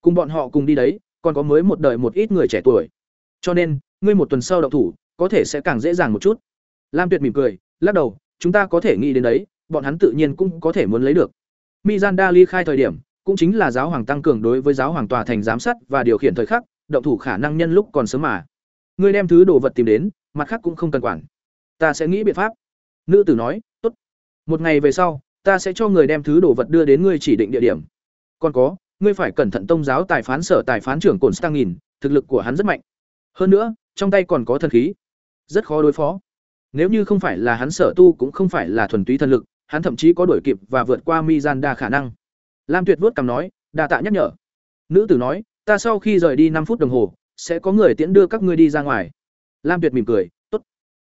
Cùng bọn họ cùng đi đấy, còn có mới một đời một ít người trẻ tuổi. Cho nên, ngươi một tuần sau động thủ, có thể sẽ càng dễ dàng một chút. Lam tuyệt mỉm cười, lắc đầu, chúng ta có thể nghĩ đến đấy, bọn hắn tự nhiên cũng có thể muốn lấy được. Mizanda ly khai thời điểm, cũng chính là giáo hoàng tăng cường đối với giáo hoàng tòa thành giám sát và điều khiển thời khắc động thủ khả năng nhân lúc còn sớm mà ngươi đem thứ đồ vật tìm đến, mặt khác cũng không cần quản. Ta sẽ nghĩ biện pháp. Nữ tử nói, tốt. Một ngày về sau, ta sẽ cho người đem thứ đồ vật đưa đến ngươi chỉ định địa điểm. Còn có, ngươi phải cẩn thận tông giáo tài phán sở tài phán trưởng cồn stang nghìn, thực lực của hắn rất mạnh. Hơn nữa, trong tay còn có thần khí. Rất khó đối phó. Nếu như không phải là hắn sở tu cũng không phải là thuần túy thần lực, hắn thậm chí có đổi kịp và vượt qua mi gian đa khả năng. Lam tuyệt vuốt cằm nói, đa tạ nhắc nhở. Nữ tử nói, ta sau khi rời đi năm phút đồng hồ sẽ có người tiễn đưa các ngươi đi ra ngoài. Lam tuyệt mỉm cười, tốt.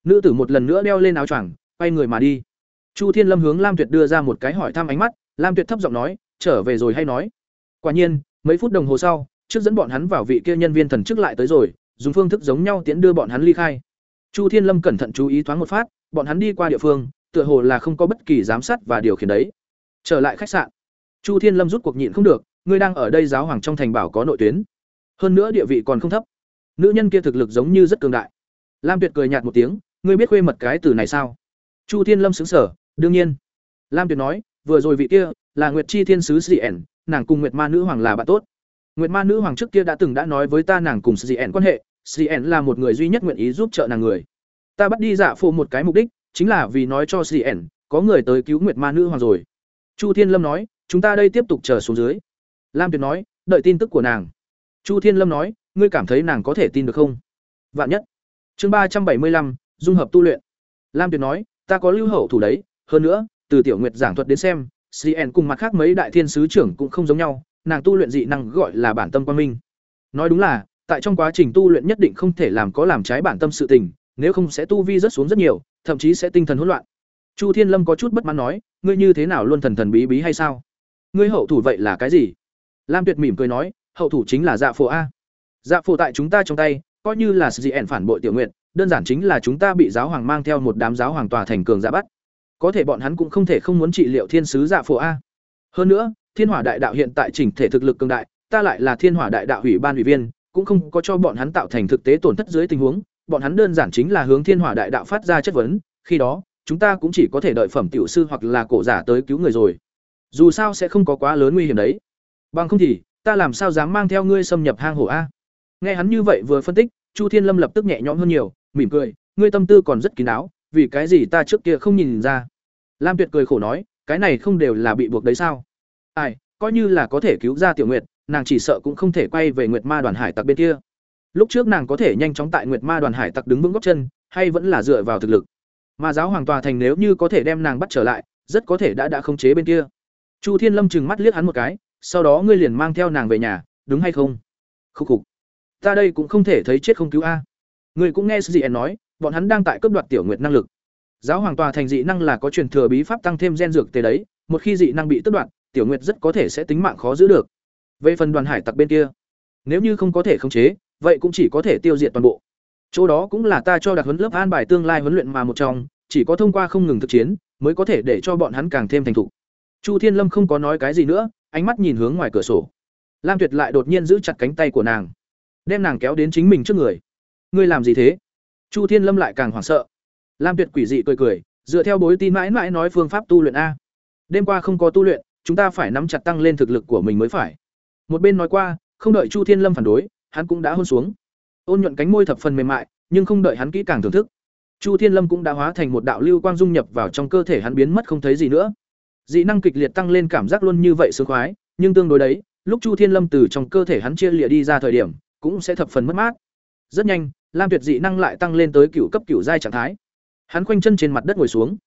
Nữ tử một lần nữa đeo lên áo choàng, quay người mà đi. Chu thiên lâm hướng lam tuyệt đưa ra một cái hỏi thăm ánh mắt, lam tuyệt thấp giọng nói, trở về rồi hay nói? Quả nhiên, mấy phút đồng hồ sau, trước dẫn bọn hắn vào vị kia nhân viên thần chức lại tới rồi, dùng phương thức giống nhau tiễn đưa bọn hắn ly khai. Chu thiên lâm cẩn thận chú ý thoáng một phát, bọn hắn đi qua địa phương, tựa hồ là không có bất kỳ giám sát và điều khiển đấy. Trở lại khách sạn. Chu thiên lâm rút cuộc nhịn không được, ngươi đang ở đây giáo hoàng trong thành bảo có nội tuyến hơn nữa địa vị còn không thấp. Nữ nhân kia thực lực giống như rất cường đại. Lam tuyệt cười nhạt một tiếng, ngươi biết khuê mật cái từ này sao? Chu thiên lâm xứng sở đương nhiên. Lam tuyệt nói, vừa rồi vị kia là nguyệt chi thiên sứ cn nàng cùng nguyệt ma nữ hoàng là bạn tốt. Nguyệt ma nữ hoàng trước kia đã từng đã nói với ta nàng cùng cn quan hệ cn là một người duy nhất nguyện ý giúp trợ nàng người. Ta bắt đi giả phụ một cái mục đích, chính là vì nói cho cn có người tới cứu nguyệt ma nữ hoàng rồi. Chu thiên lâm nói, chúng ta đây tiếp tục chờ xuống dưới. Lam tuyệt nói, đợi tin tức của nàng chu thiên lâm nói, ngươi cảm thấy nàng có thể tin được không? Vạn nhất. Chương ba trăm bảy mươi lăm, dung hợp tu luyện. Lam tuyệt nói, ta có lưu hậu thủ đấy, hơn nữa, từ tiểu nguyệt giảng thuật đến xem cn cùng mặt khác mấy đại thiên sứ trưởng cũng không giống nhau, nàng tu luyện dị năng gọi là bản tâm quan minh. Nói đúng là, tại trong quá trình tu luyện nhất định không thể làm có làm trái bản tâm sự tình, nếu không sẽ tu vi rất xuống rất nhiều, thậm chí sẽ tinh thần hỗn loạn. Chu thiên lâm có chút bất mãn nói, ngươi như thế nào luôn thần thần bí bí hay sao? Ngươi hậu thủ vậy là cái gì? Lam tuyệt mỉm cười nói hậu thủ chính là dạ phổ a. Dạ phổ tại chúng ta trong tay, coi như là dị ẻn phản bội tiểu nguyện đơn giản chính là chúng ta bị giáo hoàng mang theo một đám giáo hoàng tòa thành cường giả bắt. Có thể bọn hắn cũng không thể không muốn trị liệu thiên sứ dạ phổ a. Hơn nữa, thiên hỏa đại đạo hiện tại chỉnh thể thực lực cường đại, ta lại là thiên hỏa đại đạo ủy ban ủy viên, cũng không có cho bọn hắn tạo thành thực tế tổn thất dưới tình huống, bọn hắn đơn giản chính là hướng thiên hỏa đại đạo phát ra chất vấn, khi đó, chúng ta cũng chỉ có thể đợi phẩm tiểu sư hoặc là cổ giả tới cứu người rồi. Dù sao sẽ không có quá lớn nguy hiểm đấy. Bằng không thì ta làm sao dám mang theo ngươi xâm nhập hang hổ a? Nghe hắn như vậy vừa phân tích, chu thiên lâm lập tức nhẹ nhõm hơn nhiều, mỉm cười, ngươi tâm tư còn rất kín đáo, vì cái gì ta trước kia không nhìn ra? Lam tuyệt cười khổ nói, cái này không đều là bị buộc đấy sao? Ai, coi như là có thể cứu ra tiểu nguyệt, nàng chỉ sợ cũng không thể quay về nguyệt ma đoàn hải tặc bên kia. Lúc trước nàng có thể nhanh chóng tại nguyệt ma đoàn hải tặc đứng vững góc chân, hay vẫn là dựa vào thực lực? Mà giáo hoàng tòa thành nếu như có thể đem nàng bắt trở lại, rất có thể đã đã khống chế bên kia. Chu thiên lâm chừng mắt liếc hắn một cái sau đó ngươi liền mang theo nàng về nhà, đúng hay không? Khúc khục. Ta đây cũng không thể thấy chết không cứu a. Ngươi cũng nghe gì nói, bọn hắn đang tại cấp đoạt tiểu nguyệt năng lực. Giáo hoàng tòa thành dị năng là có truyền thừa bí pháp tăng thêm gen dược tề đấy, một khi dị năng bị tước đoạt, tiểu nguyệt rất có thể sẽ tính mạng khó giữ được. Về phần đoàn hải tặc bên kia, nếu như không có thể khống chế, vậy cũng chỉ có thể tiêu diệt toàn bộ. Chỗ đó cũng là ta cho đặt huấn lớp an bài tương lai huấn luyện mà một trong, chỉ có thông qua không ngừng thực chiến, mới có thể để cho bọn hắn càng thêm thành thục chu thiên lâm không có nói cái gì nữa, ánh mắt nhìn hướng ngoài cửa sổ. Lam tuyệt lại đột nhiên giữ chặt cánh tay của nàng, đem nàng kéo đến chính mình trước người. Ngươi làm gì thế? Chu thiên lâm lại càng hoảng sợ. Lam tuyệt quỷ dị cười cười, dựa theo bối tin mãi mãi nói phương pháp tu luyện a. Đêm qua không có tu luyện, chúng ta phải nắm chặt tăng lên thực lực của mình mới phải. Một bên nói qua, không đợi chu thiên lâm phản đối, hắn cũng đã hôn xuống. Ôn nhuận cánh môi thập phần mềm mại, nhưng không đợi hắn kỹ càng thưởng thức, chu thiên lâm cũng đã hóa thành một đạo lưu quang dung nhập vào trong cơ thể hắn biến mất không thấy gì nữa dị năng kịch liệt tăng lên cảm giác luôn như vậy sướng khoái, nhưng tương đối đấy, lúc chu thiên lâm từ trong cơ thể hắn chia lịa đi ra thời điểm, cũng sẽ thập phần mất mát. Rất nhanh, lam tuyệt dị năng lại tăng lên tới cựu cấp cựu giai trạng thái. Hắn khoanh chân trên mặt đất ngồi xuống,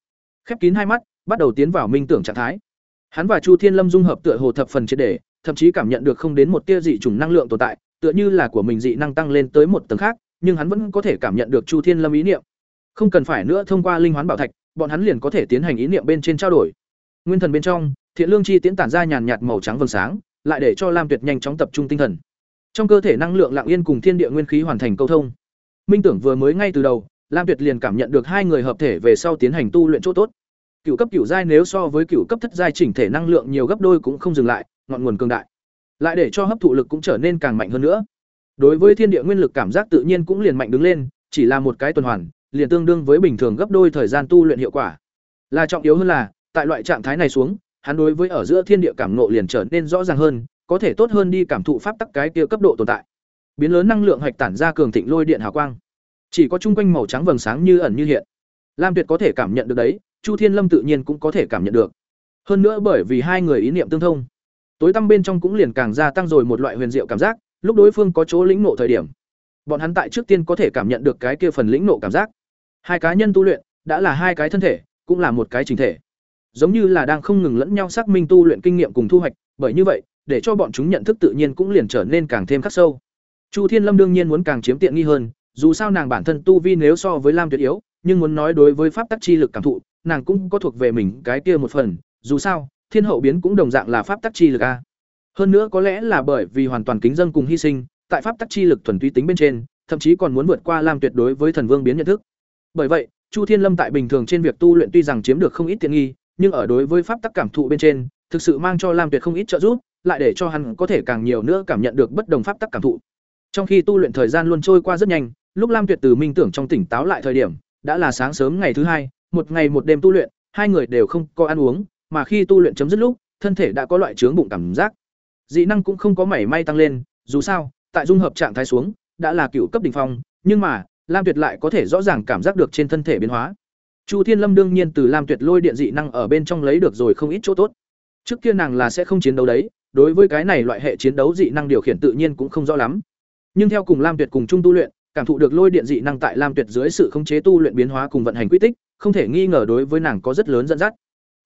khép kín hai mắt, bắt đầu tiến vào minh tưởng trạng thái. Hắn và chu thiên lâm dung hợp tựa hồ thập phần triệt đề thậm chí cảm nhận được không đến một tia dị chủng năng lượng tồn tại, tựa như là của mình dị năng tăng lên tới một tầng khác, nhưng hắn vẫn có thể cảm nhận được chu thiên lâm ý niệm. Không cần phải nữa thông qua linh hoán bảo thạch, bọn hắn liền có thể tiến hành ý niệm bên trên trao đổi nguyên thần bên trong, thiện lương chi tiến tản ra nhàn nhạt màu trắng vầng sáng, lại để cho lam tuyệt nhanh chóng tập trung tinh thần. Trong cơ thể năng lượng lặng yên cùng thiên địa nguyên khí hoàn thành câu thông. Minh tưởng vừa mới ngay từ đầu, lam tuyệt liền cảm nhận được hai người hợp thể về sau tiến hành tu luyện chỗ tốt. Cựu cấp cựu giai nếu so với cựu cấp thất giai chỉnh thể năng lượng nhiều gấp đôi cũng không dừng lại, ngọn nguồn cường đại. Lại để cho hấp thụ lực cũng trở nên càng mạnh hơn nữa. Đối với thiên địa nguyên lực cảm giác tự nhiên cũng liền mạnh đứng lên, chỉ là một cái tuần hoàn, liền tương đương với bình thường gấp đôi thời gian tu luyện hiệu quả. Là trọng yếu hơn là tại loại trạng thái này xuống, hắn đối với ở giữa thiên địa cảm nộ liền trở nên rõ ràng hơn, có thể tốt hơn đi cảm thụ pháp tắc cái kia cấp độ tồn tại. Biến lớn năng lượng hạch tản ra cường thịnh lôi điện hào quang. Chỉ có chung quanh màu trắng vầng sáng như ẩn như hiện. Lam tuyệt có thể cảm nhận được đấy, chu thiên lâm tự nhiên cũng có thể cảm nhận được. Hơn nữa bởi vì hai người ý niệm tương thông, tối tăm bên trong cũng liền càng gia tăng rồi một loại huyền diệu cảm giác, lúc đối phương có chỗ lĩnh nộ thời điểm, bọn hắn tại trước tiên có thể cảm nhận được cái kia phần lĩnh nộ cảm giác. Hai cá nhân tu luyện, đã là hai cái thân thể, cũng là một cái trình thể giống như là đang không ngừng lẫn nhau xác minh tu luyện kinh nghiệm cùng thu hoạch, bởi như vậy, để cho bọn chúng nhận thức tự nhiên cũng liền trở nên càng thêm khắc sâu. Chu thiên lâm đương nhiên muốn càng chiếm tiện nghi hơn, dù sao nàng bản thân tu vi nếu so với lam tuyệt yếu, nhưng muốn nói đối với pháp tắc chi lực cảm thụ, nàng cũng có thuộc về mình cái kia một phần, dù sao, thiên hậu biến cũng đồng dạng là pháp tắc chi lực a. Hơn nữa có lẽ là bởi vì hoàn toàn kính dân cùng hy sinh, tại pháp tắc chi lực thuần túy tính bên trên, thậm chí còn muốn vượt qua lam tuyệt đối với thần vương biến nhận thức. Bởi vậy, chu thiên lâm tại bình thường trên việc tu luyện tuy rằng chiếm được không ít tiện nghi nhưng ở đối với pháp tắc cảm thụ bên trên, thực sự mang cho lam tuyệt không ít trợ giúp, lại để cho hắn có thể càng nhiều nữa cảm nhận được bất đồng pháp tắc cảm thụ. Trong khi tu luyện thời gian luôn trôi qua rất nhanh, lúc lam tuyệt từ minh tưởng trong tỉnh táo lại thời điểm, đã là sáng sớm ngày thứ hai, một ngày một đêm tu luyện, hai người đều không có ăn uống, mà khi tu luyện chấm dứt lúc, thân thể đã có loại trướng bụng cảm giác. Dị năng cũng không có mảy may tăng lên, dù sao, tại dung hợp trạng thái xuống, đã là cựu cấp đỉnh phong, nhưng mà, lam tuyệt lại có thể rõ ràng cảm giác được trên thân thể biến hóa chu thiên lâm đương nhiên từ lam tuyệt lôi điện dị năng ở bên trong lấy được rồi không ít chỗ tốt. Trước kia nàng là sẽ không chiến đấu đấy, đối với cái này loại hệ chiến đấu dị năng điều khiển tự nhiên cũng không rõ lắm. Nhưng theo cùng lam tuyệt cùng chung tu luyện, cảm thụ được lôi điện dị năng tại lam tuyệt dưới sự khống chế tu luyện biến hóa cùng vận hành quy tích, không thể nghi ngờ đối với nàng có rất lớn dẫn dắt.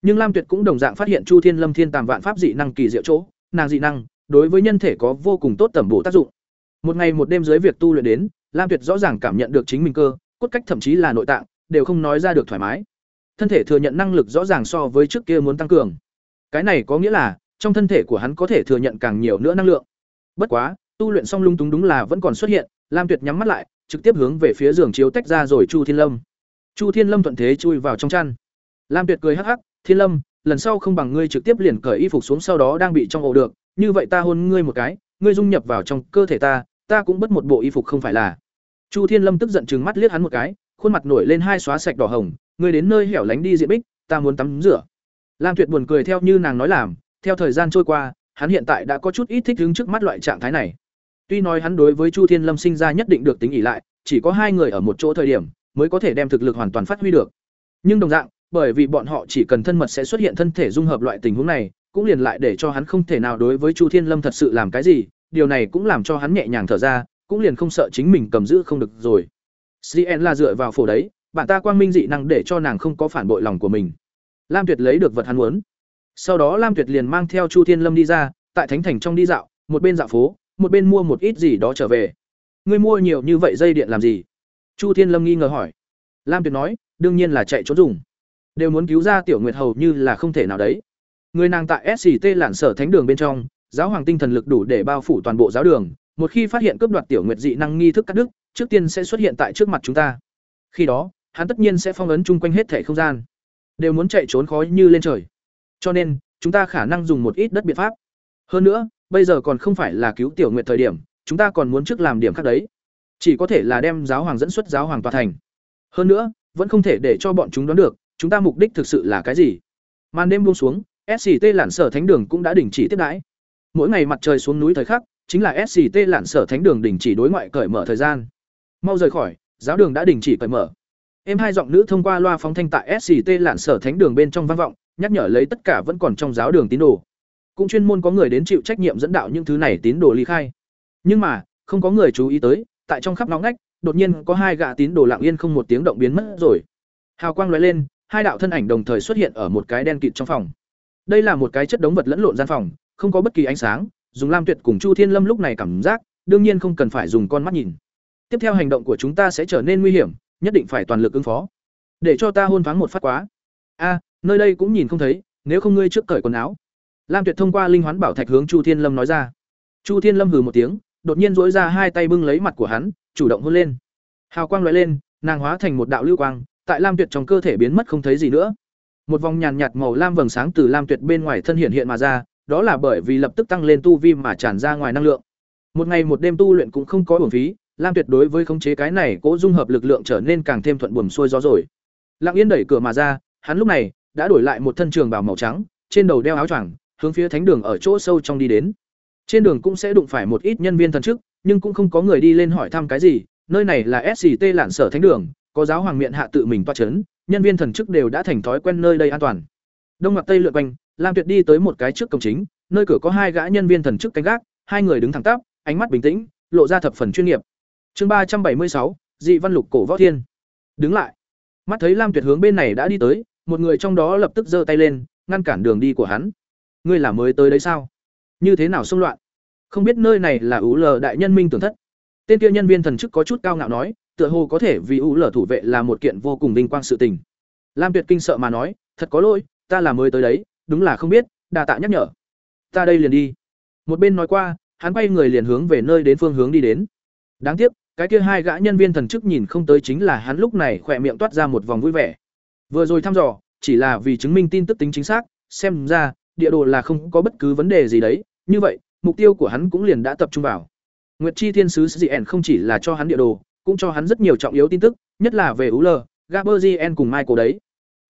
Nhưng lam tuyệt cũng đồng dạng phát hiện chu thiên lâm thiên tàm vạn pháp dị năng kỳ diệu chỗ, nàng dị năng, đối với nhân thể có vô cùng tốt tẩm bổ tác dụng. Một ngày một đêm dưới việc tu luyện đến, lam tuyệt rõ ràng cảm nhận được chính mình cơ, cốt cách thậm chí là nội tạng đều không nói ra được thoải mái. Thân thể thừa nhận năng lực rõ ràng so với trước kia muốn tăng cường. Cái này có nghĩa là, trong thân thể của hắn có thể thừa nhận càng nhiều nữa năng lượng. Bất quá, tu luyện xong lung túng đúng là vẫn còn xuất hiện, lam tuyệt nhắm mắt lại, trực tiếp hướng về phía giường chiếu tách ra rồi chu thiên lâm. Chu thiên lâm thuận thế chui vào trong chăn. Lam tuyệt cười hắc hắc, thiên lâm, lần sau không bằng ngươi trực tiếp liền cởi y phục xuống sau đó đang bị trong ổ được, như vậy ta hôn ngươi một cái, ngươi dung nhập vào trong cơ thể ta ta cũng bất một bộ y phục không phải là. Chu thiên lâm tức giận chừng mắt liếc hắn một cái khuôn mặt nổi lên hai xóa sạch đỏ hồng ngươi đến nơi hẻo lánh đi diện bích ta muốn tắm rửa. Lam tuyệt buồn cười theo như nàng nói làm theo thời gian trôi qua hắn hiện tại đã có chút ít thích ứng trước mắt loại trạng thái này. Tuy nói hắn đối với chu thiên lâm sinh ra nhất định được tính ỉ lại chỉ có hai người ở một chỗ thời điểm mới có thể đem thực lực hoàn toàn phát huy được. Nhưng đồng dạng bởi vì bọn họ chỉ cần thân mật sẽ xuất hiện thân thể dung hợp loại tình huống này, cũng liền lại để cho hắn không thể nào đối với Chu Thiên Lâm thật sự làm cái gì, điều này cũng làm cho hắn nhẹ nhàng thở ra, cũng liền không sợ chính mình cầm giữ không được rồi. CN là dựa vào phổ đấy, bạn ta quang minh dị năng để cho nàng không có phản bội lòng của mình. Lam Tuyệt lấy được vật hắn muốn. Sau đó Lam Tuyệt liền mang theo Chu Thiên Lâm đi ra, tại thánh thành trong đi dạo, một bên dạo phố, một bên mua một ít gì đó trở về. Ngươi mua nhiều như vậy dây điện làm gì? Chu Thiên Lâm nghi ngờ hỏi. Lam Tuyệt nói, đương nhiên là chạy trốn dùng. Đều muốn cứu ra Tiểu Nguyệt hầu như là không thể nào đấy. Người nàng tại SCT lản sở thánh đường bên trong, giáo hoàng tinh thần lực đủ để bao phủ toàn bộ giáo đường, một khi phát hiện cướp đoạt Tiểu Nguyệt dị năng nghi thức cắt đứt, trước tiên sẽ xuất hiện tại trước mặt chúng ta. Khi đó, hắn tất nhiên sẽ phong ấn chung quanh hết thể không gian. Đều muốn chạy trốn khói như lên trời. Cho nên, chúng ta khả năng dùng một ít đất biện pháp. Hơn nữa, bây giờ còn không phải là cứu Tiểu Nguyệt thời điểm, chúng ta còn muốn trước làm điểm khác đấy. Chỉ có thể là đem giáo hoàng dẫn xuất giáo hoàng tòa thành. Hơn nữa, vẫn không thể để cho bọn chúng đoán được, chúng ta mục đích thực sự là cái gì. Màn đêm buông xuống, SCT Lạn Sở Thánh Đường cũng đã đình chỉ tiếp đãi. Mỗi ngày mặt trời xuống núi thời khắc, chính là SCT Lạn Sở Thánh Đường đình chỉ đối ngoại cởi mở thời gian. Mau rời khỏi, giáo đường đã đình chỉ cởi mở. Em hai giọng nữ thông qua loa phóng thanh tại SCT Lạn Sở Thánh Đường bên trong vang vọng, nhắc nhở lấy tất cả vẫn còn trong giáo đường tín đồ. Cũng chuyên môn có người đến chịu trách nhiệm dẫn đạo những thứ này tín đồ ly khai. Nhưng mà, không có người chú ý tới, tại trong khắp nóng ngách, đột nhiên có hai gã tín đồ lặng yên không một tiếng động biến mất rồi. Hào quang lóe lên, hai đạo thân ảnh đồng thời xuất hiện ở một cái đen kịt trong phòng. Đây là một cái chất đống vật lẫn lộn gian phòng, không có bất kỳ ánh sáng, dùng Lam Tuyệt cùng Chu Thiên Lâm lúc này cảm giác, đương nhiên không cần phải dùng con mắt nhìn. Tiếp theo hành động của chúng ta sẽ trở nên nguy hiểm, nhất định phải toàn lực ứng phó. Để cho ta hôn thoáng một phát quá. A, nơi đây cũng nhìn không thấy, nếu không ngươi trước cởi quần áo. Lam Tuyệt thông qua linh hoán bảo thạch hướng Chu Thiên Lâm nói ra. Chu Thiên Lâm hừ một tiếng, đột nhiên duỗi ra hai tay bưng lấy mặt của hắn, chủ động hôn lên. Hào quang lóe lên, nàng hóa thành một đạo lưu quang, tại Lam Tuyệt trong cơ thể biến mất không thấy gì nữa. Một vòng nhàn nhạt màu lam vầng sáng từ Lam Tuyệt bên ngoài thân hiện hiện mà ra, đó là bởi vì lập tức tăng lên tu vi mà tràn ra ngoài năng lượng. Một ngày một đêm tu luyện cũng không có uổng phí, Lam Tuyệt đối với khống chế cái này cố dung hợp lực lượng trở nên càng thêm thuận buồm xuôi gió rồi. Lặng Yên đẩy cửa mà ra, hắn lúc này đã đổi lại một thân trường bào màu trắng, trên đầu đeo áo choàng, hướng phía thánh đường ở chỗ sâu trong đi đến. Trên đường cũng sẽ đụng phải một ít nhân viên thần chức, nhưng cũng không có người đi lên hỏi thăm cái gì, nơi này là SCT Lạn Sở Thánh đường, có giáo hoàng miện hạ tự mình toa chấn, nhân viên thần chức đều đã thành thói quen nơi đây an toàn. Đông mặt tây lượn quanh, Lam Tuyệt đi tới một cái trước cổng chính, nơi cửa có hai gã nhân viên thần chức canh gác, hai người đứng thẳng tắp, ánh mắt bình tĩnh, lộ ra thập phần chuyên nghiệp. Chương ba trăm bảy mươi sáu, Dị Văn Lục Cổ Võ Thiên. Đứng lại. Mắt thấy Lam Tuyệt hướng bên này đã đi tới, một người trong đó lập tức giơ tay lên, ngăn cản đường đi của hắn. Ngươi là mới tới đấy sao? Như thế nào xung loạn? Không biết nơi này là Ú Lờ đại nhân minh tưởng thất. Tên kia nhân viên thần chức có chút cao ngạo nói, tựa hồ có thể vì Ú Lờ thủ vệ là một kiện vô cùng vinh quang sự tình. Lam Tuyệt kinh sợ mà nói, thật có lỗi, ta là mới tới đấy, đúng là không biết, đà tạ nhắc nhở. Ta đây liền đi. Một bên nói qua, hắn quay người liền hướng về nơi đến phương hướng đi đến. Đáng tiếc, cái kia hai gã nhân viên thần chức nhìn không tới chính là hắn lúc này khỏe miệng toát ra một vòng vui vẻ. Vừa rồi thăm dò, chỉ là vì chứng minh tin tức tính chính xác, xem ra, địa đồ là không có bất cứ vấn đề gì đấy, như vậy, mục tiêu của hắn cũng liền đã tập trung vào. Nguyệt Chi Thiên sứ Cien không chỉ là cho hắn địa đồ, cũng cho hắn rất nhiều trọng yếu tin tức, nhất là về UL, Gaberzien cùng Michael đấy.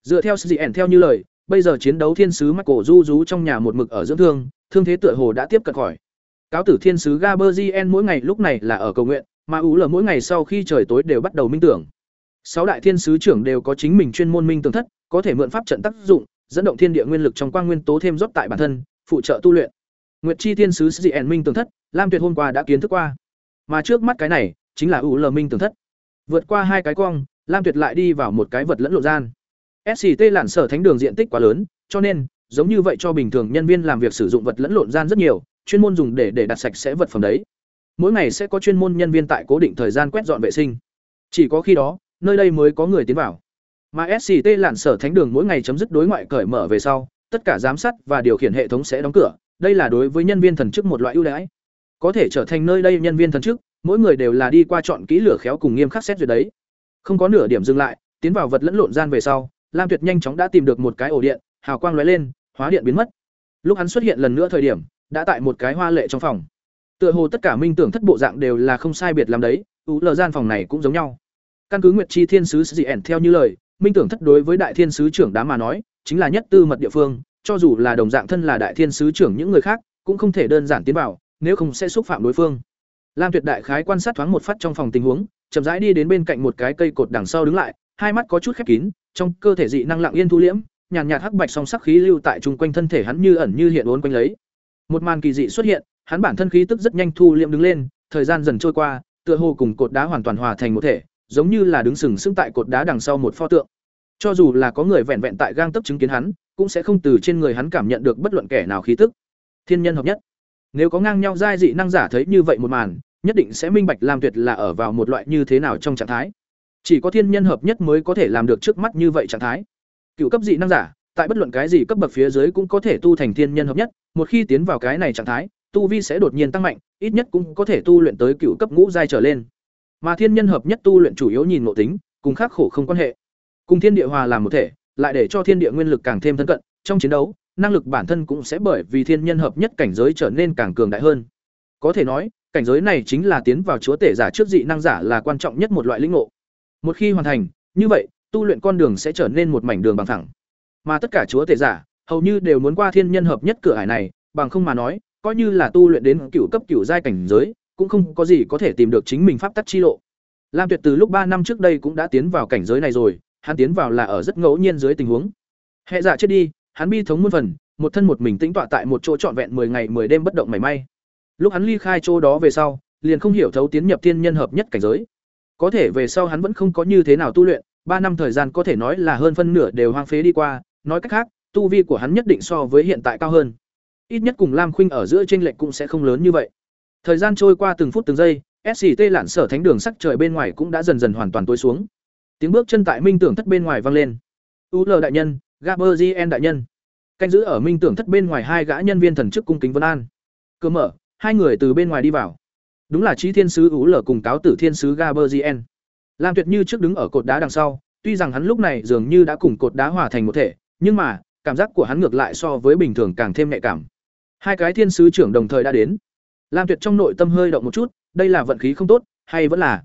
Dựa theo Cien theo như lời, bây giờ chiến đấu thiên sứ Michael du rú trong nhà một mực ở dưỡng thương, thương thế tựa hồ đã tiếp cận khỏi. Cáo tử thiên sứ Gaberzien mỗi ngày lúc này là ở cầu nguyện, mà lở mỗi ngày sau khi trời tối đều bắt đầu minh tưởng. Sáu đại thiên sứ trưởng đều có chính mình chuyên môn minh tưởng thất, có thể mượn pháp trận tác dụng, dẫn động thiên địa nguyên lực trong quang nguyên tố thêm rót tại bản thân, phụ trợ tu luyện. Nguyệt chi thiên sứ dị ẩn minh tưởng thất, Lam Tuyệt hôm qua đã kiến thức qua. Mà trước mắt cái này, chính là U lở minh tưởng thất. Vượt qua hai cái cong, Lam Tuyệt lại đi vào một cái vật lẫn lộn gian. SCT lản sở thánh đường diện tích quá lớn, cho nên, giống như vậy cho bình thường nhân viên làm việc sử dụng vật lẫn lộn gian rất nhiều, chuyên môn dùng để để đặt sạch sẽ vật phẩm đấy. Mỗi ngày sẽ có chuyên môn nhân viên tại cố định thời gian quét dọn vệ sinh. Chỉ có khi đó, nơi đây mới có người tiến vào. Mà SCT lạn sở thánh đường mỗi ngày chấm dứt đối ngoại cởi mở về sau, tất cả giám sát và điều khiển hệ thống sẽ đóng cửa, đây là đối với nhân viên thần chức một loại ưu đãi. Có thể trở thành nơi đây nhân viên thần chức, mỗi người đều là đi qua chọn kỹ lửa khéo cùng nghiêm khắc xét duyệt đấy. Không có nửa điểm dừng lại, tiến vào vật lẫn lộn gian về sau, Lam Tuyệt nhanh chóng đã tìm được một cái ổ điện, hào quang lóe lên, hóa điện biến mất. Lúc hắn xuất hiện lần nữa thời điểm, đã tại một cái hoa lệ trong phòng. Tựa hồ tất cả minh tưởng thất bộ dạng đều là không sai biệt làm đấy, ú lờ gian phòng này cũng giống nhau. Căn cứ Nguyệt Chi Thiên sứ dị ẻn theo như lời, minh tưởng thất đối với đại thiên sứ trưởng đá mà nói, chính là nhất tư mật địa phương, cho dù là đồng dạng thân là đại thiên sứ trưởng những người khác, cũng không thể đơn giản tiến vào, nếu không sẽ xúc phạm đối phương. Lam Tuyệt đại khái quan sát thoáng một phát trong phòng tình huống, chậm rãi đi đến bên cạnh một cái cây cột đằng sau đứng lại, hai mắt có chút khép kín, trong cơ thể dị năng lặng yên thu liễm, nhàn nhạt hắc bạch song sắc khí lưu tại trung quanh thân thể hắn như ẩn như hiện uốn quanh lấy. Một màn kỳ dị xuất hiện, hắn bản thân khí tức rất nhanh thu liệm đứng lên, thời gian dần trôi qua, tựa hồ cùng cột đá hoàn toàn hòa thành một thể, giống như là đứng sừng sững tại cột đá đằng sau một pho tượng. Cho dù là có người vẹn vẹn tại gang tấc chứng kiến hắn, cũng sẽ không từ trên người hắn cảm nhận được bất luận kẻ nào khí tức. Thiên nhân hợp nhất. Nếu có ngang nhau giai dị năng giả thấy như vậy một màn, nhất định sẽ minh bạch Lam Tuyệt là ở vào một loại như thế nào trong trạng thái. Chỉ có thiên nhân hợp nhất mới có thể làm được trước mắt như vậy trạng thái. Cựu cấp dị năng giả, tại bất luận cái gì cấp bậc phía dưới cũng có thể tu thành thiên nhân hợp nhất, một khi tiến vào cái này trạng thái, tu vi sẽ đột nhiên tăng mạnh, ít nhất cũng có thể tu luyện tới cựu cấp ngũ giai trở lên. Mà thiên nhân hợp nhất tu luyện chủ yếu nhìn nội tính, cùng khắc khổ không quan hệ. Cùng thiên địa hòa làm một thể, lại để cho thiên địa nguyên lực càng thêm thân cận, trong chiến đấu, năng lực bản thân cũng sẽ bởi vì thiên nhân hợp nhất cảnh giới trở nên càng cường đại hơn. Có thể nói, cảnh giới này chính là tiến vào chúa tể giả trước dị năng giả là quan trọng nhất một loại lĩnh ngộ. Một khi hoàn thành, như vậy, tu luyện con đường sẽ trở nên một mảnh đường bằng thẳng. Mà tất cả chúa tể giả, hầu như đều muốn qua thiên nhân hợp nhất cửa ải này, bằng không mà nói, coi như là tu luyện đến cửu cấp cửu giai cảnh giới, cũng không có gì có thể tìm được chính mình pháp tắc chi lộ. Lam Tuyệt từ lúc ba năm trước đây cũng đã tiến vào cảnh giới này rồi, hắn tiến vào là ở rất ngẫu nhiên dưới tình huống. Hệ dạ chết đi, hắn bi thống muôn phần, một thân một mình tĩnh tọa tại một chỗ trọn vẹn 10 ngày 10 đêm bất động mảy may. Lúc hắn ly khai chỗ đó về sau, liền không hiểu thấu tiến nhập thiên nhân hợp nhất cảnh giới. Có thể về sau hắn vẫn không có như thế nào tu luyện, ba năm thời gian có thể nói là hơn phân nửa đều hoang phế đi qua, nói cách khác, tu vi của hắn nhất định so với hiện tại cao hơn. Ít nhất cùng Lam Khuynh ở giữa chênh lệch cũng sẽ không lớn như vậy. Thời gian trôi qua từng phút từng giây, SCT lạn sở thánh đường sắc trời bên ngoài cũng đã dần dần hoàn toàn tối xuống. Tiếng bước chân tại Minh Tưởng thất bên ngoài vang lên. UL đại nhân, Gaberzien đại nhân. Canh giữ ở Minh Tưởng thất bên ngoài hai gã nhân viên thần chức cung kính vân an. Cửa mở, hai người từ bên ngoài đi vào. Đúng là Chí Thiên sứ UL cùng cáo tử Thiên sứ Gaberzien. Lam Tuyệt Như trước đứng ở cột đá đằng sau, tuy rằng hắn lúc này dường như đã cùng cột đá hòa thành một thể, nhưng mà, cảm giác của hắn ngược lại so với bình thường càng thêm nhạy cảm. Hai cái thiên sứ trưởng đồng thời đã đến. Lam Tuyệt trong nội tâm hơi động một chút, đây là vận khí không tốt, hay vẫn là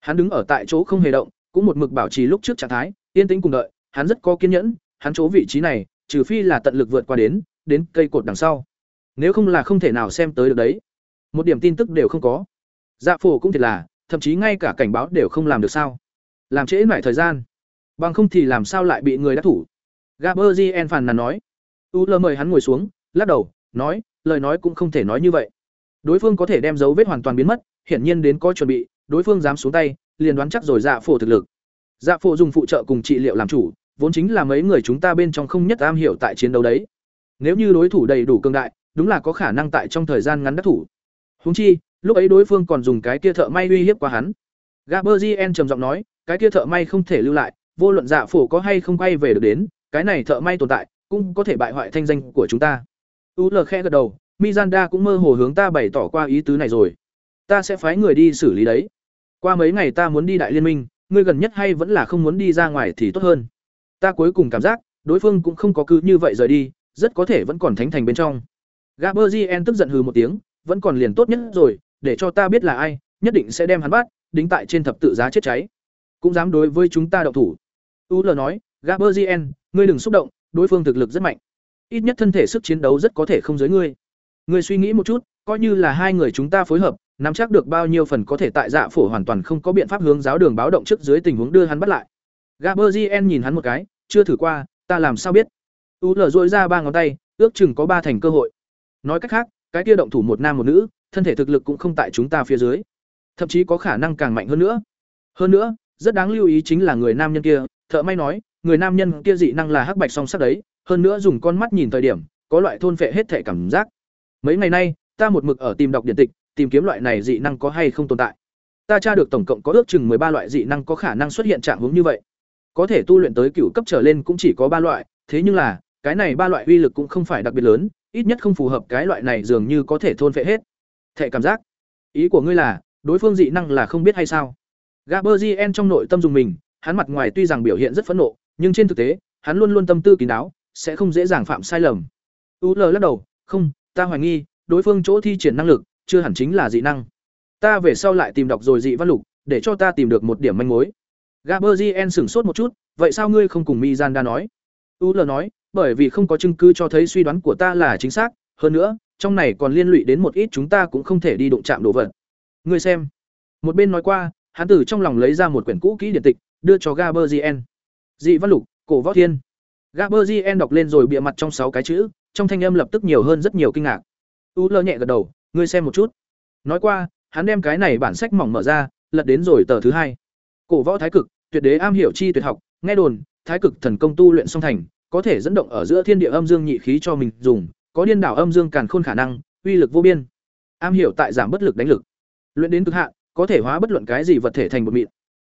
hắn đứng ở tại chỗ không hề động, cũng một mực bảo trì lúc trước trạng thái, yên tĩnh cùng đợi, hắn rất có kiên nhẫn, hắn chỗ vị trí này, trừ phi là tận lực vượt qua đến, đến cây cột đằng sau. Nếu không là không thể nào xem tới được đấy. Một điểm tin tức đều không có. Dạ phổ cũng thiệt là, thậm chí ngay cả cảnh báo đều không làm được sao? Làm trễ mãi thời gian. Bằng không thì làm sao lại bị người đắc thủ? Gaberzien phàn nàn nói. U lơ mời hắn ngồi xuống, lắc đầu, nói, lời nói cũng không thể nói như vậy. Đối phương có thể đem dấu vết hoàn toàn biến mất, hiển nhiên đến có chuẩn bị, đối phương dám xuống tay, liền đoán chắc rồi dạ phổ thực lực. Dạ phổ dùng phụ trợ cùng trị liệu làm chủ, vốn chính là mấy người chúng ta bên trong không nhất am hiểu tại chiến đấu đấy. Nếu như đối thủ đầy đủ cường đại, đúng là có khả năng tại trong thời gian ngắn đắc thủ. Huống chi, lúc ấy đối phương còn dùng cái kia thợ may uy hiếp qua hắn. Gaberzien trầm giọng nói, cái kia thợ may không thể lưu lại, vô luận dạ phổ có hay không quay về được đến, cái này thợ may tồn tại, cũng có thể bại hoại thanh danh của chúng ta. U L khẽ gật đầu, Mizanda cũng mơ hồ hướng ta bày tỏ qua ý tứ này rồi. Ta sẽ phái người đi xử lý đấy. Qua mấy ngày ta muốn đi đại liên minh, ngươi gần nhất hay vẫn là không muốn đi ra ngoài thì tốt hơn. Ta cuối cùng cảm giác, đối phương cũng không có cứ như vậy rời đi, rất có thể vẫn còn thánh thành bên trong. Gaberzien tức giận hừ một tiếng, vẫn còn liền tốt nhất rồi, để cho ta biết là ai, nhất định sẽ đem hắn bắt, đính tại trên thập tự giá chết cháy. Cũng dám đối với chúng ta động thủ. U L nói, Gaberzien, ngươi đừng xúc động, đối phương thực lực rất mạnh. Ít nhất thân thể sức chiến đấu rất có thể không dưới ngươi. Ngươi suy nghĩ một chút, coi như là hai người chúng ta phối hợp, nắm chắc được bao nhiêu phần có thể tại dạ phổ hoàn toàn không có biện pháp hướng giáo đường báo động trước dưới tình huống đưa hắn bắt lại. Gaberzien nhìn hắn một cái, chưa thử qua, ta làm sao biết? U lở rũa ra ba ngón tay, ước chừng có ba thành cơ hội. Nói cách khác, cái kia động thủ một nam một nữ, thân thể thực lực cũng không tại chúng ta phía dưới, thậm chí có khả năng càng mạnh hơn nữa. Hơn nữa, rất đáng lưu ý chính là người nam nhân kia, thợ may nói, người nam nhân kia dị năng là hắc bạch song sắc đấy, hơn nữa dùng con mắt nhìn thời điểm, có loại thôn phệ hết thể cảm giác. Mấy ngày nay, ta một mực ở tìm đọc điện tịch, tìm kiếm loại này dị năng có hay không tồn tại. Ta tra được tổng cộng có ước chừng ba loại dị năng có khả năng xuất hiện trạng hướng như vậy. Có thể tu luyện tới cửu cấp trở lên cũng chỉ có ba loại, thế nhưng là, cái này ba loại uy lực cũng không phải đặc biệt lớn, ít nhất không phù hợp cái loại này dường như có thể thôn phệ hết. thệ cảm giác. Ý của ngươi là, đối phương dị năng là không biết hay sao? Gaberzien trong nội tâm dùng mình, hắn mặt ngoài tuy rằng biểu hiện rất phẫn nộ, nhưng trên thực tế, hắn luôn luôn tâm tư kín đáo, sẽ không dễ dàng phạm sai lầm. U L lắc đầu, "Không, ta hoài nghi, đối phương chỗ thi triển năng lực, chưa hẳn chính là dị năng. Ta về sau lại tìm đọc rồi dị văn lục, để cho ta tìm được một điểm manh mối." Gaberzien sửng sốt một chút, "Vậy sao ngươi không cùng Mizanda nói?" U L nói, "Bởi vì không có chứng cứ cho thấy suy đoán của ta là chính xác, hơn nữa, trong này còn liên lụy đến một ít chúng ta cũng không thể đi đụng chạm đồ vật." Ngươi xem. Một bên nói qua, hắn từ trong lòng lấy ra một quyển cũ kỹ điện tịch, đưa cho Gaberzien. Dị văn lục, cổ võ thiên. Gaberzien đọc lên rồi bịa mặt trong sáu cái chữ, trong thanh âm lập tức nhiều hơn rất nhiều kinh ngạc. U lơ nhẹ gật đầu, ngươi xem một chút. Nói qua, hắn đem cái này bản sách mỏng mở ra, lật đến rồi tờ thứ hai. Cổ võ thái cực, tuyệt đế am hiểu chi tuyệt học, nghe đồn, thái cực thần công tu luyện song thành, có thể dẫn động ở giữa thiên địa âm dương nhị khí cho mình dùng, có điên đảo âm dương càn khôn khả năng, uy lực vô biên. Am hiểu tại giảm bất lực đánh lực. Luyện đến cực hạn, có thể hóa bất luận cái gì vật thể thành một mịn.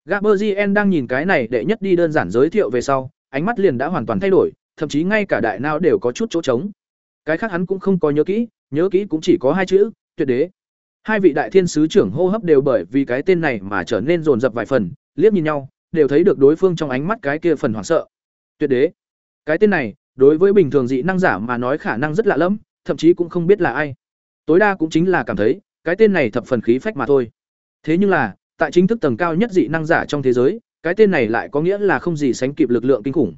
Gaberzien đang nhìn cái này đệ nhất đi đơn giản giới thiệu về sau, ánh mắt liền đã hoàn toàn thay đổi, thậm chí ngay cả đại não đều có chút chỗ trống. Cái khác hắn cũng không có nhớ kỹ, nhớ kỹ cũng chỉ có hai chữ, tuyệt đế. Hai vị đại thiên sứ trưởng hô hấp đều bởi vì cái tên này mà trở nên rồn rập vài phần, liếc nhìn nhau, đều thấy được đối phương trong ánh mắt cái kia phần hoảng sợ. Tuyệt đế. Cái tên này, đối với bình thường dị năng giả mà nói khả năng rất lạ lẫm, thậm chí cũng không biết là ai. Tối đa cũng chính là cảm thấy, cái tên này thập phần khí phách mà thôi. Thế nhưng là, tại chính thức tầng cao nhất dị năng giả trong thế giới, cái tên này lại có nghĩa là không gì sánh kịp lực lượng kinh khủng.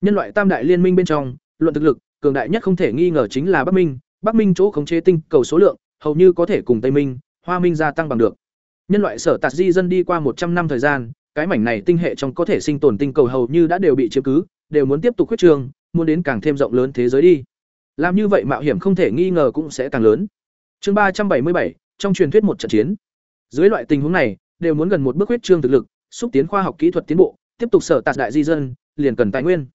Nhân loại tam đại liên minh bên trong, luận thực lực, cường đại nhất không thể nghi ngờ chính là Bắc Minh, Bắc Minh chỗ khống chế tinh cầu số lượng, hầu như có thể cùng Tây Minh, Hoa Minh gia tăng bằng được. Nhân loại sở tạt di dân đi qua một trăm năm thời gian, cái mảnh này tinh hệ trong có thể sinh tồn tinh cầu hầu như đã đều bị chiếm cứ, đều muốn tiếp tục khuyết trường, muốn đến càng thêm rộng lớn thế giới đi. Làm như vậy mạo hiểm không thể nghi ngờ cũng sẽ càng lớn. Chương ba trăm bảy mươi bảy, trong truyền thuyết một trận chiến. Dưới loại tình huống này, đều muốn gần một bước huyết trương thực lực, xúc tiến khoa học kỹ thuật tiến bộ, tiếp tục sở tạc đại di dân, liền cần tài nguyên.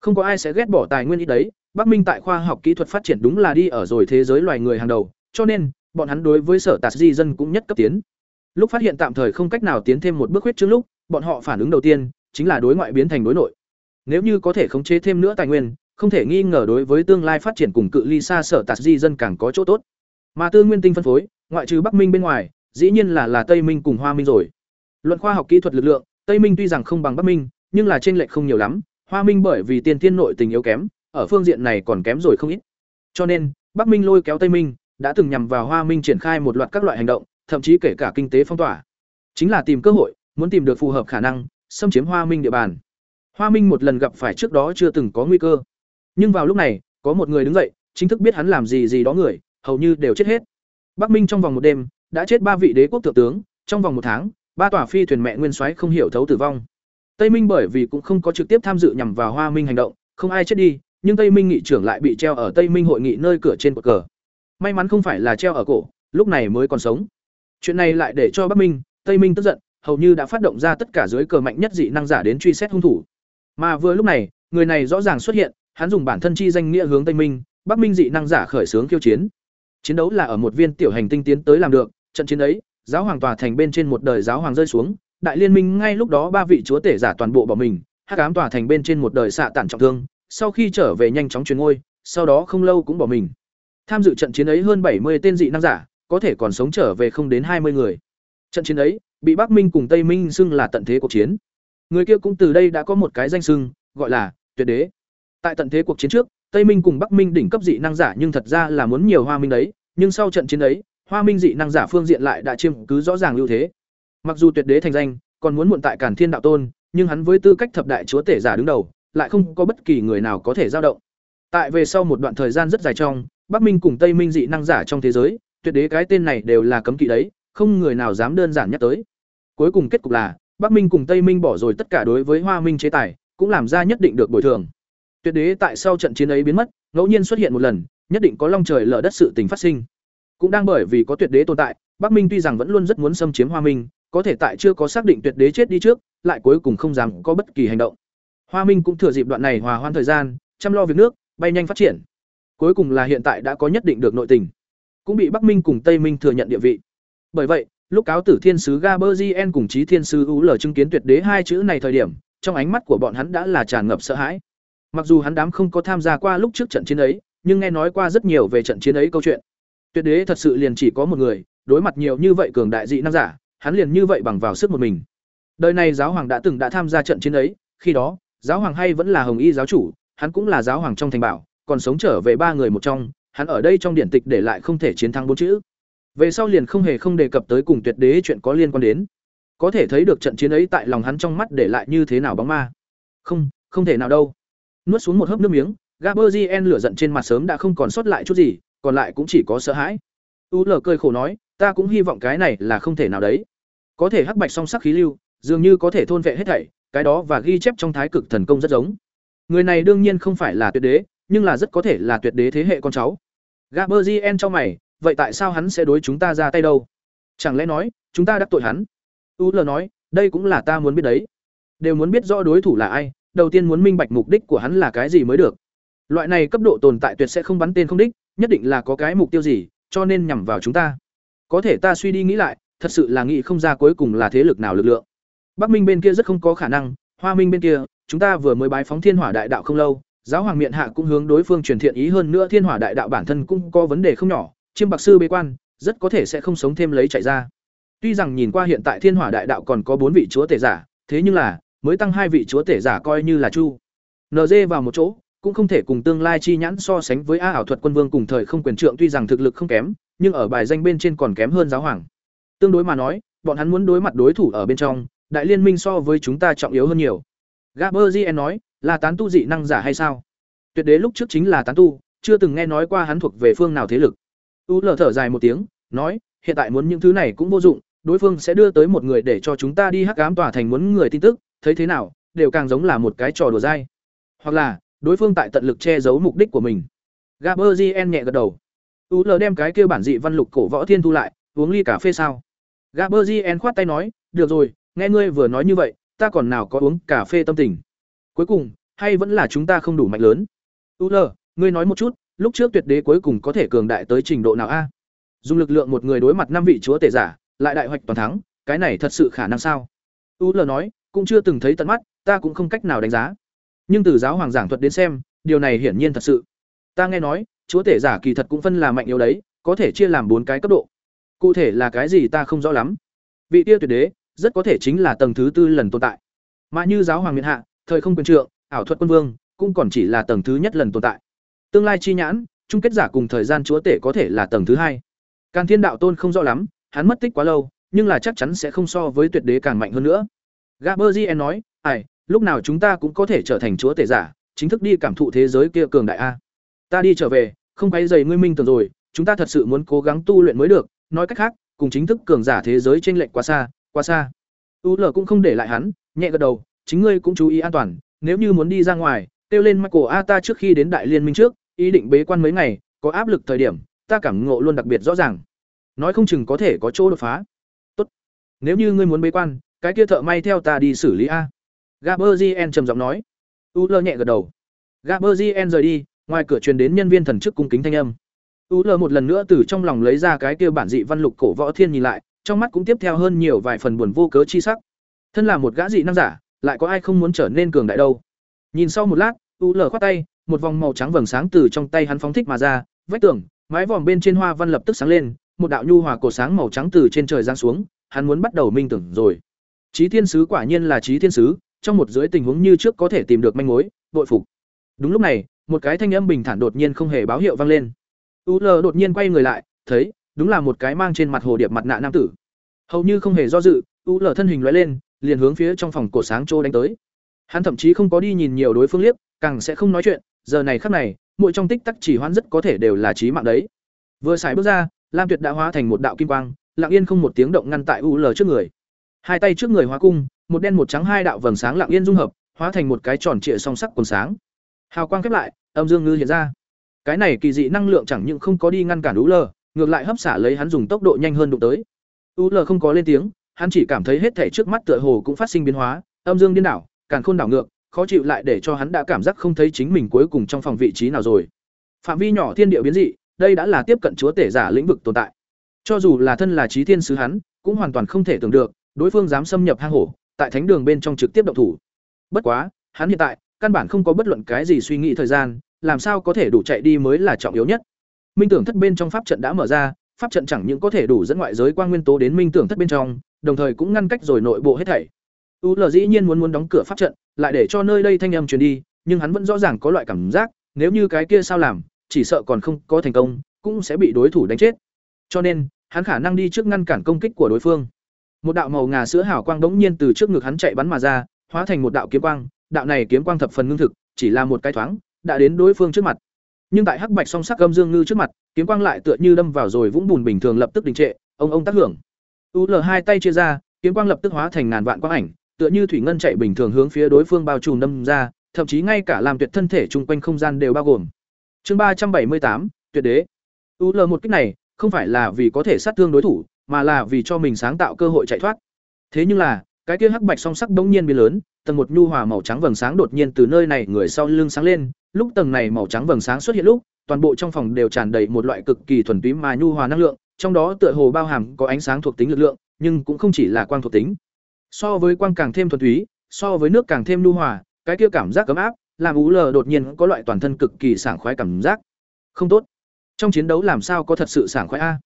Không có ai sẽ ghét bỏ tài nguyên ít đấy, Bắc Minh tại khoa học kỹ thuật phát triển đúng là đi ở rồi thế giới loài người hàng đầu, cho nên, bọn hắn đối với sở tạc di dân cũng nhất cấp tiến. Lúc phát hiện tạm thời không cách nào tiến thêm một bước huyết trước lúc, bọn họ phản ứng đầu tiên chính là đối ngoại biến thành đối nội. Nếu như có thể khống chế thêm nữa tài nguyên, không thể nghi ngờ đối với tương lai phát triển cùng cự ly xa sở tạc di dân càng có chỗ tốt. Mà tư nguyên tinh phân phối, ngoại trừ Bắc Minh bên ngoài, dĩ nhiên là là Tây Minh cùng Hoa Minh rồi. Luận khoa học kỹ thuật lực lượng, Tây Minh tuy rằng không bằng Bắc Minh, nhưng là chênh lệch không nhiều lắm, Hoa Minh bởi vì tiên tiên nội tình yếu kém, ở phương diện này còn kém rồi không ít. Cho nên, Bắc Minh lôi kéo Tây Minh, đã từng nhằm vào Hoa Minh triển khai một loạt các loại hành động, thậm chí kể cả kinh tế phong tỏa. Chính là tìm cơ hội, muốn tìm được phù hợp khả năng, xâm chiếm Hoa Minh địa bàn. Hoa Minh một lần gặp phải trước đó chưa từng có nguy cơ. Nhưng vào lúc này, có một người đứng dậy, chính thức biết hắn làm gì gì đó người, hầu như đều chết hết. Bắc Minh trong vòng một đêm, đã chết ba vị đế quốc thượng tướng, trong vòng một tháng, ba tòa phi thuyền mẹ nguyên soái không hiểu thấu tử vong. Tây Minh bởi vì cũng không có trực tiếp tham dự nhằm vào Hoa Minh hành động, không ai chết đi, nhưng Tây Minh nghị trưởng lại bị treo ở Tây Minh hội nghị nơi cửa trên cột cờ. May mắn không phải là treo ở cổ, lúc này mới còn sống. Chuyện này lại để cho Bắc Minh, Tây Minh tức giận, hầu như đã phát động ra tất cả dưới cờ mạnh nhất dị năng giả đến truy xét hung thủ. Mà vừa lúc này, người này rõ ràng xuất hiện, hắn dùng bản thân chi danh nghĩa hướng Tây Minh, Bắc Minh dị năng giả khởi xướng khiêu chiến. Chiến đấu là ở một viên tiểu hành tinh tiến tới làm được, trận chiến ấy, giáo hoàng tòa thành bên trên một đời giáo hoàng rơi xuống, đại liên minh ngay lúc đó ba vị chúa tể giả toàn bộ bỏ mình, hắc ám tòa thành bên trên một đời xạ tản trọng thương, sau khi trở về nhanh chóng truyền ngôi, sau đó không lâu cũng bỏ mình. Tham dự trận chiến ấy hơn bảy mươi tên dị năng giả, có thể còn sống trở về không đến hai mươi người. Trận chiến ấy, bị Bắc Minh cùng Tây Minh xưng là tận thế cuộc chiến. Người kia cũng từ đây đã có một cái danh xưng, gọi là Tuyệt đế. Tại tận thế cuộc chiến trước, Tây Minh cùng Bắc Minh đỉnh cấp dị năng giả nhưng thật ra là muốn nhiều Hoa Minh đấy, nhưng sau trận chiến ấy, Hoa Minh dị năng giả phương diện lại đã chiếm cứ rõ ràng ưu thế. Mặc dù tuyệt đế thành danh, còn muốn muộn tại cản Thiên đạo tôn, nhưng hắn với tư cách thập đại chúa tể giả đứng đầu, lại không có bất kỳ người nào có thể giao động. Tại về sau một đoạn thời gian rất dài trong, Bắc Minh cùng Tây Minh dị năng giả trong thế giới, tuyệt đế cái tên này đều là cấm kỵ đấy, không người nào dám đơn giản nhắc tới. Cuối cùng kết cục là, Bắc Minh cùng Tây Minh bỏ rồi tất cả đối với Hoa Minh chế tài, cũng làm ra nhất định được bồi thường. Tuyệt đế tại sau trận chiến ấy biến mất, ngẫu nhiên xuất hiện một lần, nhất định có long trời lở đất sự tình phát sinh. Cũng đang bởi vì có tuyệt đế tồn tại, Bắc Minh tuy rằng vẫn luôn rất muốn xâm chiếm Hoa Minh, có thể tại chưa có xác định tuyệt đế chết đi trước, lại cuối cùng không dám có bất kỳ hành động. Hoa Minh cũng thừa dịp đoạn này hòa hoãn thời gian, chăm lo việc nước, bay nhanh phát triển. Cuối cùng là hiện tại đã có nhất định được nội tình, cũng bị Bắc Minh cùng Tây Minh thừa nhận địa vị. Bởi vậy, lúc cáo tử thiên sứ Gaberzien cùng chí thiên sứ U chứng kiến tuyệt đế hai chữ này thời điểm, trong ánh mắt của bọn hắn đã là tràn ngập sợ hãi. Mặc dù hắn đám không có tham gia qua lúc trước trận chiến ấy, nhưng nghe nói qua rất nhiều về trận chiến ấy câu chuyện. Tuyệt đế thật sự liền chỉ có một người, đối mặt nhiều như vậy cường đại dị năng giả, hắn liền như vậy bằng vào sức một mình. Đời này giáo hoàng đã từng đã tham gia trận chiến ấy, khi đó, giáo hoàng hay vẫn là Hồng Y giáo chủ, hắn cũng là giáo hoàng trong thành bảo, còn sống trở về ba người một trong, hắn ở đây trong điển tịch để lại không thể chiến thắng bốn chữ. Về sau liền không hề không đề cập tới cùng tuyệt đế chuyện có liên quan đến. Có thể thấy được trận chiến ấy tại lòng hắn trong mắt để lại như thế nào bóng ma. Không, không thể nào đâu. Nuốt xuống một hớp nước miếng, Gaberzien lửa giận trên mặt sớm đã không còn sót lại chút gì, còn lại cũng chỉ có sợ hãi. U lờ cười khổ nói, ta cũng hy vọng cái này là không thể nào đấy. Có thể hắc bạch song sắc khí lưu, dường như có thể thôn vệ hết thảy, cái đó và ghi chép trong thái cực thần công rất giống. Người này đương nhiên không phải là tuyệt đế, nhưng là rất có thể là tuyệt đế thế hệ con cháu. Gaberzien cho mày, vậy tại sao hắn sẽ đối chúng ta ra tay đâu? Chẳng lẽ nói, chúng ta đắc tội hắn? U UL nói, đây cũng là ta muốn biết đấy. Đều muốn biết rõ đối thủ là ai, đầu tiên muốn minh bạch mục đích của hắn là cái gì mới được. Loại này cấp độ tồn tại tuyệt sẽ không bắn tên không đích, nhất định là có cái mục tiêu gì, cho nên nhằm vào chúng ta. Có thể ta suy đi nghĩ lại, thật sự là nghĩ không ra cuối cùng là thế lực nào lực lượng. Bắc Minh bên kia rất không có khả năng, Hoa Minh bên kia, chúng ta vừa mới bái phóng Thiên Hỏa Đại Đạo không lâu, giáo hoàng miện hạ cũng hướng đối phương truyền thiện ý hơn nữa Thiên Hỏa Đại Đạo bản thân cũng có vấn đề không nhỏ, chiêm bạc sư bế quan, rất có thể sẽ không sống thêm lấy chạy ra. Tuy rằng nhìn qua hiện tại Thiên Hỏa Đại Đạo còn có bốn vị chúa tể giả, thế nhưng là, mới tăng hai vị chúa tể giả coi như là chu. NG vào một chỗ, cũng không thể cùng tương lai chi nhãn so sánh với A ảo thuật quân vương cùng thời không quyền trượng tuy rằng thực lực không kém, nhưng ở bài danh bên trên còn kém hơn giáo hoàng. Tương đối mà nói, bọn hắn muốn đối mặt đối thủ ở bên trong, đại liên minh so với chúng ta trọng yếu hơn nhiều. Gaberzien nói, là tán tu dị năng giả hay sao? Tuyệt đế lúc trước chính là tán tu, chưa từng nghe nói qua hắn thuộc về phương nào thế lực. U lờ thở dài một tiếng, nói, hiện tại muốn những thứ này cũng vô dụng, đối phương sẽ đưa tới một người để cho chúng ta đi hắc ám tòa thành muốn người tin tức, thấy thế nào, đều càng giống là một cái trò đùa dai. Hoặc là, đối phương tại tận lực che giấu mục đích của mình. Gaberzien nhẹ gật đầu. U đem cái kia bản dị văn lục cổ võ thiên thu lại, uống ly cà phê sao? Gaberzien khoát tay nói, được rồi, nghe ngươi vừa nói như vậy, ta còn nào có uống cà phê tâm tình. Cuối cùng, hay vẫn là chúng ta không đủ mạnh lớn. U ngươi nói một chút, lúc trước tuyệt đế cuối cùng có thể cường đại tới trình độ nào a? Dùng lực lượng một người đối mặt năm vị chúa tể giả, lại đại hoạch toàn thắng, cái này thật sự khả năng sao? U nói, cũng chưa từng thấy tận mắt, ta cũng không cách nào đánh giá. Nhưng từ giáo hoàng giảng thuật đến xem, điều này hiển nhiên thật sự. Ta nghe nói, chúa tể giả kỳ thật cũng phân là mạnh yếu đấy, có thể chia làm bốn cái cấp độ. Cụ thể là cái gì ta không rõ lắm. Vị tiêu tuyệt đế, rất có thể chính là tầng thứ tư lần tồn tại. Mà như giáo hoàng miền hạ, thời không quyền trượng, ảo thuật quân vương, cũng còn chỉ là tầng thứ nhất lần tồn tại. Tương lai chi nhãn, chung kết giả cùng thời gian chúa tể có thể là tầng thứ hai. Càn Thiên đạo tôn không rõ lắm, hắn mất tích quá lâu, nhưng là chắc chắn sẽ không so với tuyệt đế càng mạnh hơn nữa. Gaberzien nói, "Ai, lúc nào chúng ta cũng có thể trở thành chúa tể giả, chính thức đi cảm thụ thế giới kia cường đại a." Ta đi trở về, không quay dày ngươi minh tưởng rồi, chúng ta thật sự muốn cố gắng tu luyện mới được, nói cách khác, cùng chính thức cường giả thế giới chênh lệch quá xa, quá xa. U L cũng không để lại hắn, nhẹ gật đầu, chính ngươi cũng chú ý an toàn, nếu như muốn đi ra ngoài, kêu lên Michael A ta trước khi đến đại liên minh trước, ý định bế quan mấy ngày, có áp lực thời điểm, ta cảm ngộ luôn đặc biệt rõ ràng. Nói không chừng có thể có chỗ đột phá. Tốt. Nếu như ngươi muốn bế quan, cái kia thợ may theo ta đi xử lý a. Gaberzien trầm giọng nói. U Lơ nhẹ gật đầu. Gaberzien rời đi, ngoài cửa truyền đến nhân viên thần chức cung kính thanh âm. U Lơ một lần nữa từ trong lòng lấy ra cái kia bản dị văn lục cổ võ thiên nhìn lại, trong mắt cũng tiếp theo hơn nhiều vài phần buồn vô cớ chi sắc. Thân là một gã dị năng giả, lại có ai không muốn trở nên cường đại đâu. Nhìn sau một lát, U Lơ khoát tay, một vòng màu trắng vầng sáng từ trong tay hắn phóng thích mà ra, vách tường, mái vòm bên trên hoa văn lập tức sáng lên, một đạo nhu hòa cổ sáng màu trắng từ trên trời giáng xuống, hắn muốn bắt đầu minh tưởng rồi. Chí thiên sứ quả nhiên là chí thiên sứ, trong một dưới tình huống như trước có thể tìm được manh mối, bội phục. Đúng lúc này, một cái thanh âm bình thản đột nhiên không hề báo hiệu vang lên. U L đột nhiên quay người lại, thấy, đúng là một cái mang trên mặt hồ điệp mặt nạ nam tử. Hầu như không hề do dự, U L thân hình lóe lên, liền hướng phía trong phòng cổ sáng trô đánh tới. Hắn thậm chí không có đi nhìn nhiều đối phương liếc, càng sẽ không nói chuyện, giờ này khắc này, mỗi trong tích tắc chỉ hoãn rất có thể đều là chí mạng đấy. Vừa xài bước ra, Lam Tuyệt đã hóa thành một đạo kim quang, lặng yên không một tiếng động ngăn tại U L trước người. Hai tay trước người hóa cung, một đen một trắng hai đạo vầng sáng lặng yên dung hợp, hóa thành một cái tròn trịa song sắc quần sáng. Hào quang khép lại, âm dương ngư hiện ra. Cái này kỳ dị năng lượng chẳng những không có đi ngăn cản U L, ngược lại hấp xả lấy hắn dùng tốc độ nhanh hơn đụng tới. U L không có lên tiếng, hắn chỉ cảm thấy hết thảy trước mắt tựa hồ cũng phát sinh biến hóa, âm dương điên đảo, càn khôn đảo ngược, khó chịu lại để cho hắn đã cảm giác không thấy chính mình cuối cùng trong phòng vị trí nào rồi. Phạm vi nhỏ thiên địa biến dị, đây đã là tiếp cận chúa tể giả lĩnh vực tồn tại. Cho dù là thân là trí thiên sứ hắn, cũng hoàn toàn không thể tưởng được, đối phương dám xâm nhập hang hổ, tại thánh đường bên trong trực tiếp động thủ. Bất quá, hắn hiện tại, căn bản không có bất luận cái gì suy nghĩ thời gian, làm sao có thể đủ chạy đi mới là trọng yếu nhất. Minh tưởng thất bên trong pháp trận đã mở ra, pháp trận chẳng những có thể đủ dẫn ngoại giới quang nguyên tố đến minh tưởng thất bên trong, đồng thời cũng ngăn cách rồi nội bộ hết thảy. U L dĩ nhiên muốn muốn đóng cửa pháp trận, lại để cho nơi đây thanh âm truyền đi, nhưng hắn vẫn rõ ràng có loại cảm giác, nếu như cái kia sao làm, chỉ sợ còn không có thành công, cũng sẽ bị đối thủ đánh chết. Cho nên, hắn khả năng đi trước ngăn cản công kích của đối phương. Một đạo màu ngà sữa hào quang đống nhiên từ trước ngực hắn chạy bắn mà ra, hóa thành một đạo kiếm quang, đạo này kiếm quang thập phần ngưng thực, chỉ là một cái thoáng, đã đến đối phương trước mặt. Nhưng tại hắc bạch song sắc gâm dương ngư trước mặt, kiếm quang lại tựa như đâm vào rồi vũng bùn bình thường lập tức đình trệ, ông ông tác hưởng. U L hai tay chia ra, kiếm quang lập tức hóa thành ngàn vạn quang ảnh, tựa như thủy ngân chạy bình thường hướng phía đối phương bao trùm đâm ra, thậm chí ngay cả làm tuyệt thân thể chung quanh không gian đều bao gồm. Chương ba trăm bảy mươi tám, tuyệt đế. U L một kích này, không phải là vì có thể sát thương đối thủ, mà là vì cho mình sáng tạo cơ hội chạy thoát. Thế nhưng là, cái kia hắc bạch song sắc bỗng nhiên biến lớn, tầng một nhu hòa màu trắng vầng sáng đột nhiên từ nơi này người sau lưng sáng lên, lúc tầng này màu trắng vầng sáng xuất hiện lúc, toàn bộ trong phòng đều tràn đầy một loại cực kỳ thuần túy mà nhu hòa năng lượng, trong đó tựa hồ bao hàm có ánh sáng thuộc tính lực lượng, nhưng cũng không chỉ là quang thuộc tính. So với quang càng thêm thuần túy, so với nước càng thêm nhu hòa, cái kia cảm giác ấm áp, làm Ú Lờ đột nhiên có loại toàn thân cực kỳ sảng khoái cảm giác. Không tốt. Trong chiến đấu làm sao có thật sự sảng khoái a?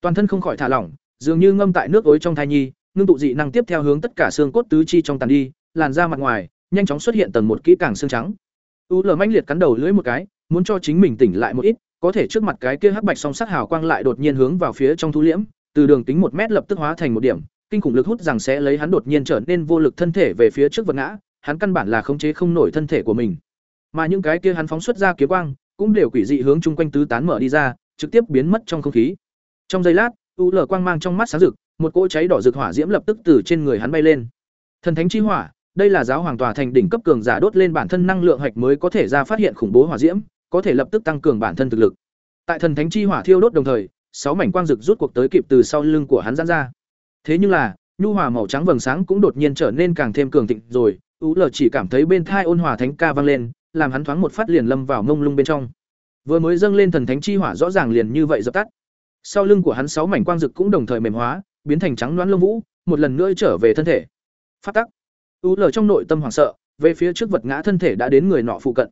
Toàn thân không khỏi thả lỏng, dường như ngâm tại nước ối trong thai nhi, ngưng tụ dị năng tiếp theo hướng tất cả xương cốt tứ chi trong tàn đi, làn ra mặt ngoài, nhanh chóng xuất hiện tầng một kỹ càng xương trắng. U lờ manh liệt cắn đầu lưỡi một cái, muốn cho chính mình tỉnh lại một ít, có thể trước mặt cái kia hắc bạch song sắc hào quang lại đột nhiên hướng vào phía trong thu liễm, từ đường tính một mét lập tức hóa thành một điểm, kinh khủng lực hút rằng sẽ lấy hắn đột nhiên trở nên vô lực thân thể về phía trước vật ngã, hắn căn bản là khống chế không nổi thân thể của mình. Mà những cái kia hắn phóng xuất ra kiếm quang, cũng đều quỷ dị hướng chung quanh tứ tán mở đi ra, trực tiếp biến mất trong không khí. Trong giây lát, u lở quang mang trong mắt sáng rực, một cỗ cháy đỏ rực hỏa diễm lập tức từ trên người hắn bay lên. Thần thánh chi hỏa, đây là giáo hoàng tòa thành đỉnh cấp cường giả đốt lên bản thân năng lượng hạch mới có thể ra phát hiện khủng bố hỏa diễm, có thể lập tức tăng cường bản thân thực lực. Tại thần thánh chi hỏa thiêu đốt đồng thời, sáu mảnh quang rực rút cuộc tới kịp từ sau lưng của hắn giãn ra. Thế nhưng là, nhu hòa màu trắng vầng sáng cũng đột nhiên trở nên càng thêm cường thịnh rồi, U Lở chỉ cảm thấy bên thai ôn hòa thánh ca vang lên, làm hắn thoáng một phát liền lâm vào mông lung bên trong. Vừa mới dâng lên thần thánh chi hỏa rõ ràng liền như vậy dập tắt. Sau lưng của hắn sáu mảnh quang dực cũng đồng thời mềm hóa, biến thành trắng loáng lông vũ, một lần nữa trở về thân thể. Phát tắc. U lờ trong nội tâm hoảng sợ, về phía trước vật ngã thân thể đã đến người nọ phụ cận.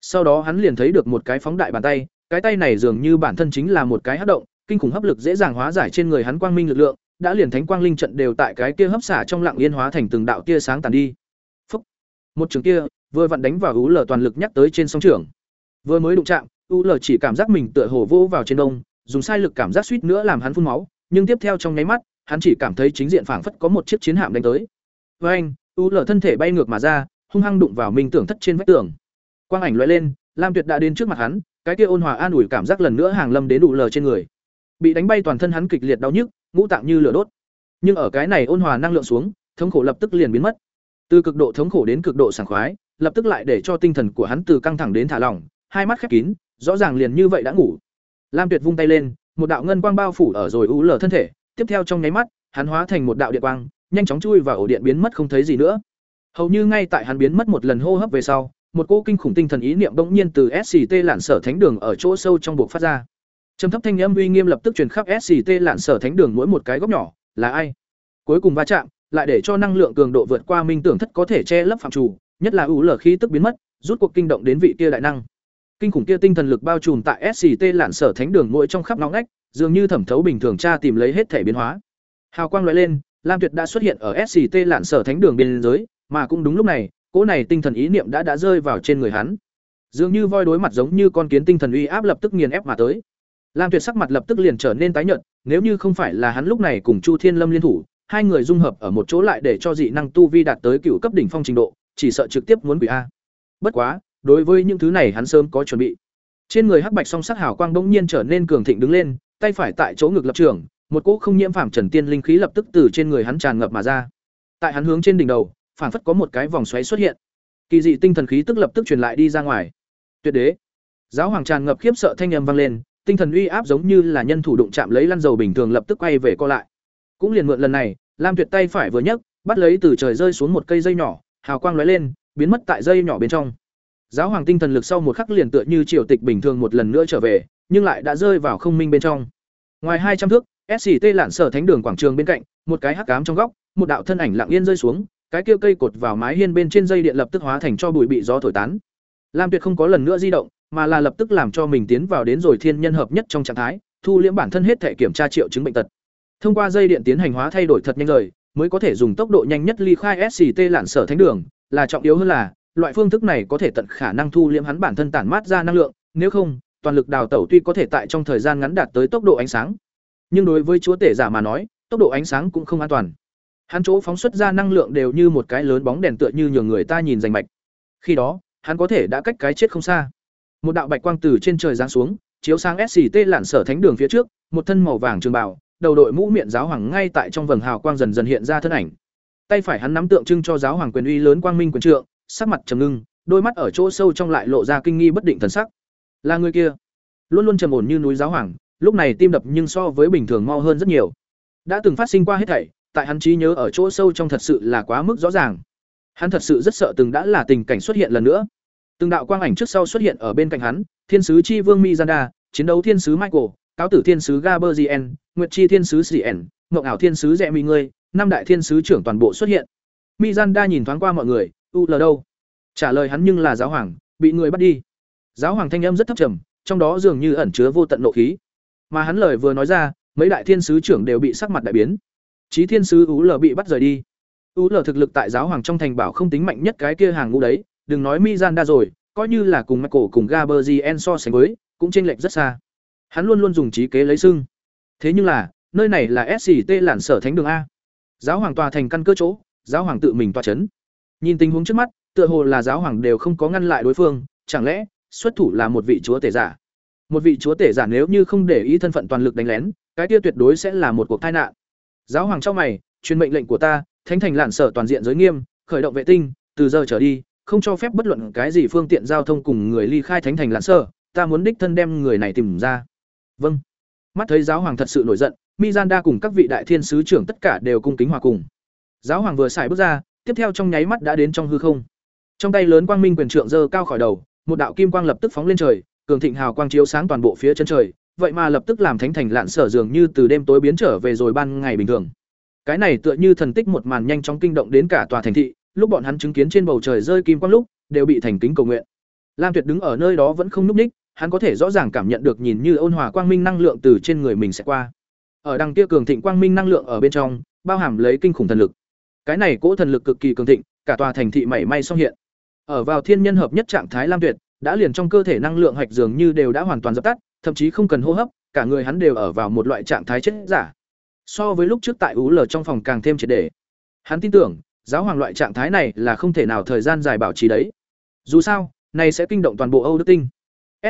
Sau đó hắn liền thấy được một cái phóng đại bàn tay, cái tay này dường như bản thân chính là một cái hấp động, kinh khủng hấp lực dễ dàng hóa giải trên người hắn quang minh lực lượng, đã liền thánh quang linh trận đều tại cái kia hấp xả trong lặng yên hóa thành từng đạo tia sáng tàn đi. Phúc. Một trường kia, vừa vặn đánh vào U lờ toàn lực nhắc tới trên sóng trường. Vừa mới đụng chạm, U lờ chỉ cảm giác mình tựa hồ vô vào trên đông, dùng sai lực cảm giác suýt nữa làm hắn phun máu, nhưng tiếp theo trong nháy mắt, hắn chỉ cảm thấy chính diện phảng phất có một chiếc chiến hạm đánh tới. Với anh, U lở thân thể bay ngược mà ra, hung hăng đụng vào Minh Tưởng Thất trên vách tường. Quang ảnh lóe lên, Lam Tuyệt đã đến trước mặt hắn, cái kia ôn hòa an ủi cảm giác lần nữa hàng lâm đến U lở trên người. Bị đánh bay toàn thân hắn kịch liệt đau nhức, ngũ tạng như lửa đốt. Nhưng ở cái này ôn hòa năng lượng xuống, thống khổ lập tức liền biến mất. Từ cực độ thống khổ đến cực độ sảng khoái, lập tức lại để cho tinh thần của hắn từ căng thẳng đến thả lỏng, hai mắt khép kín, rõ ràng liền như vậy đã ngủ. Lam Tuyệt vung tay lên, một đạo ngân quang bao phủ ở rồi U lở thân thể, tiếp theo trong nháy mắt, hắn hóa thành một đạo điện quang, nhanh chóng chui vào ổ điện biến mất không thấy gì nữa. Hầu như ngay tại hắn biến mất một lần hô hấp về sau, một cỗ kinh khủng tinh thần ý niệm bỗng nhiên từ SCT lạn sở thánh đường ở chỗ sâu trong buộc phát ra. Trầm thấp thanh âm uy nghiêm lập tức truyền khắp SCT lạn sở thánh đường mỗi một cái góc nhỏ, là ai? Cuối cùng va chạm, lại để cho năng lượng cường độ vượt qua minh tưởng thất có thể che lấp phạm chủ, nhất là u lở khí tức biến mất, rút cuộc kinh động đến vị kia đại năng. Kinh khủng kia tinh thần lực bao trùm tại SCT lạn sở thánh đường mỗi trong khắp ngõ ngách, dường như thẩm thấu bình thường tra tìm lấy hết thể biến hóa. Hào quang lóe lên, Lam Tuyệt đã xuất hiện ở SCT lạn sở thánh đường biên giới, mà cũng đúng lúc này, cỗ này tinh thần ý niệm đã đã rơi vào trên người hắn. Dường như voi đối mặt giống như con kiến tinh thần uy áp lập tức nghiền ép mà tới. Lam Tuyệt sắc mặt lập tức liền trở nên tái nhợt, nếu như không phải là hắn lúc này cùng Chu Thiên Lâm liên thủ, hai người dung hợp ở một chỗ lại để cho dị năng tu vi đạt tới cựu cấp đỉnh phong trình độ, chỉ sợ trực tiếp muốn quỷ a. Bất quá, đối với những thứ này hắn sớm có chuẩn bị. Trên người hắc bạch song sắc hào quang bỗng nhiên trở nên cường thịnh đứng lên, tay phải tại chỗ ngực lập trường, một cỗ không nhiễm phàm trần tiên linh khí lập tức từ trên người hắn tràn ngập mà ra. Tại hắn hướng trên đỉnh đầu, phản phất có một cái vòng xoáy xuất hiện. Kỳ dị tinh thần khí tức lập tức truyền lại đi ra ngoài. Tuyệt đế. Giáo hoàng tràn ngập khiếp sợ thanh âm vang lên, tinh thần uy áp giống như là nhân thủ đụng chạm lấy lăn dầu bình thường lập tức quay về co lại. Cũng liền mượn lần này, Lam Tuyệt tay phải vừa nhấc, bắt lấy từ trời rơi xuống một cây dây nhỏ, hào quang lóe lên, biến mất tại dây nhỏ bên trong. Giáo hoàng tinh thần lực sau một khắc liền tựa như triều tịch bình thường một lần nữa trở về, nhưng lại đã rơi vào không minh bên trong. Ngoài hai trăm thước, SCT lạn sở thánh đường quảng trường bên cạnh, một cái hắc ám trong góc, một đạo thân ảnh lặng yên rơi xuống, cái kia cây cột vào mái hiên bên trên dây điện lập tức hóa thành cho bụi bị gió thổi tán. Lam Tuyệt không có lần nữa di động, mà là lập tức làm cho mình tiến vào đến rồi thiên nhân hợp nhất trong trạng thái, thu liễm bản thân hết thể kiểm tra triệu chứng bệnh tật. Thông qua dây điện tiến hành hóa thay đổi thật nhanh lời, mới có thể dùng tốc độ nhanh nhất ly khai SCT lạn sở thánh đường, là trọng yếu hơn là, loại phương thức này có thể tận khả năng thu liễm hắn bản thân tản mát ra năng lượng, nếu không, toàn lực đào tẩu tuy có thể tại trong thời gian ngắn đạt tới tốc độ ánh sáng, nhưng đối với chúa tể giả mà nói, tốc độ ánh sáng cũng không an toàn. Hắn chỗ phóng xuất ra năng lượng đều như một cái lớn bóng đèn tựa như nhường người ta nhìn rành mạch. Khi đó, hắn có thể đã cách cái chết không xa. Một đạo bạch quang từ trên trời giáng xuống, chiếu sáng SCT lạn sở thánh đường phía trước, một thân màu vàng trường bào, đầu đội mũ miệng giáo hoàng ngay tại trong vầng hào quang dần dần hiện ra thân ảnh. tay phải hắn nắm tượng trưng cho giáo hoàng quyền uy lớn quang minh quyền trượng sắc mặt trầm ngưng đôi mắt ở chỗ sâu trong lại lộ ra kinh nghi bất định thần sắc. Là người kia. Luôn luôn trầm ổn như núi giáo hoàng lúc này tim đập nhưng so với bình thường mau hơn rất nhiều. Đã từng phát sinh qua hết thảy tại hắn trí nhớ ở chỗ sâu trong thật sự là quá mức rõ ràng. Hắn thật sự rất sợ từng đã là tình cảnh xuất hiện lần nữa. Từng đạo quang ảnh trước sau xuất hiện ở bên cạnh hắn thiên sứ chi vương mizanda chiến đấu thiên sứ michael cáo tử thiên sứ gaberzien nguyệt chi thiên sứ Sien, Ngọc ảo thiên sứ rẽ mi ngươi năm đại thiên sứ trưởng toàn bộ xuất hiện. Mizanda nhìn thoáng qua mọi người u L đâu trả lời hắn nhưng là giáo hoàng bị người bắt đi giáo hoàng thanh âm rất thấp trầm trong đó dường như ẩn chứa vô tận nộ khí mà hắn lời vừa nói ra mấy đại thiên sứ trưởng đều bị sắc mặt đại biến Chí thiên sứ U L bị bắt rời đi. U L thực lực tại giáo hoàng trong thành bảo không tính mạnh nhất cái kia hàng ngũ đấy, đừng nói Mizanda rồi, coi như là cùng Michael cùng Gaberzien so sánh với, cũng chênh lệch rất xa. Hắn luôn luôn dùng trí kế lấy sưng. Thế nhưng là, nơi này là SCT lản sở thánh đường a. Giáo hoàng tòa thành căn cơ chỗ, giáo hoàng tự mình tòa chấn. Nhìn tình huống trước mắt, tựa hồ là giáo hoàng đều không có ngăn lại đối phương, chẳng lẽ xuất thủ là một vị chúa tể giả? Một vị chúa tể giả nếu như không để ý thân phận toàn lực đánh lén, cái kia tuyệt đối sẽ là một cuộc tai nạn. Giáo hoàng trong mày truyền mệnh lệnh của ta thánh thành lạn sở toàn diện giới nghiêm khởi động vệ tinh từ giờ trở đi không cho phép bất luận cái gì phương tiện giao thông cùng người ly khai thánh thành lạn sở ta muốn đích thân đem người này tìm ra. Vâng. Mắt thấy giáo hoàng thật sự nổi giận mizanda cùng các vị đại thiên sứ trưởng tất cả đều cung kính hòa cùng. Giáo hoàng vừa xài bước ra tiếp theo trong nháy mắt đã đến trong hư không. Trong tay lớn quang minh quyền trượng dơ cao khỏi đầu, một đạo kim quang lập tức phóng lên trời, cường thịnh hào quang chiếu sáng toàn bộ phía chân trời, vậy mà lập tức làm thánh thành lạn sở dường như từ đêm tối biến trở về rồi ban ngày bình thường. Cái này tựa như thần tích một màn nhanh chóng kinh động đến cả tòa thành thị, lúc bọn hắn chứng kiến trên bầu trời rơi kim quang lúc, đều bị thành kính cầu nguyện. Lam tuyệt đứng ở nơi đó vẫn không núp ních hắn có thể rõ ràng cảm nhận được nhìn như ôn hòa quang minh năng lượng từ trên người mình sẽ qua. Ở đằng kia cường thịnh quang minh năng lượng ở bên trong, bao hàm lấy kinh khủng thần lực cái này cỗ thần lực cực kỳ cường thịnh, cả tòa thành thị mảy may song hiện. Ở vào thiên nhân hợp nhất trạng thái lam tuyệt, đã liền trong cơ thể năng lượng hạch dường như đều đã hoàn toàn dập tắt, thậm chí không cần hô hấp, cả người hắn đều ở vào một loại trạng thái chết giả. So với lúc trước tại ú lờ trong phòng càng thêm triệt đề hắn tin tưởng, giáo hoàng loại trạng thái này là không thể nào thời gian dài bảo trì đấy. Dù sao này sẽ kinh động toàn bộ âu đức tinh.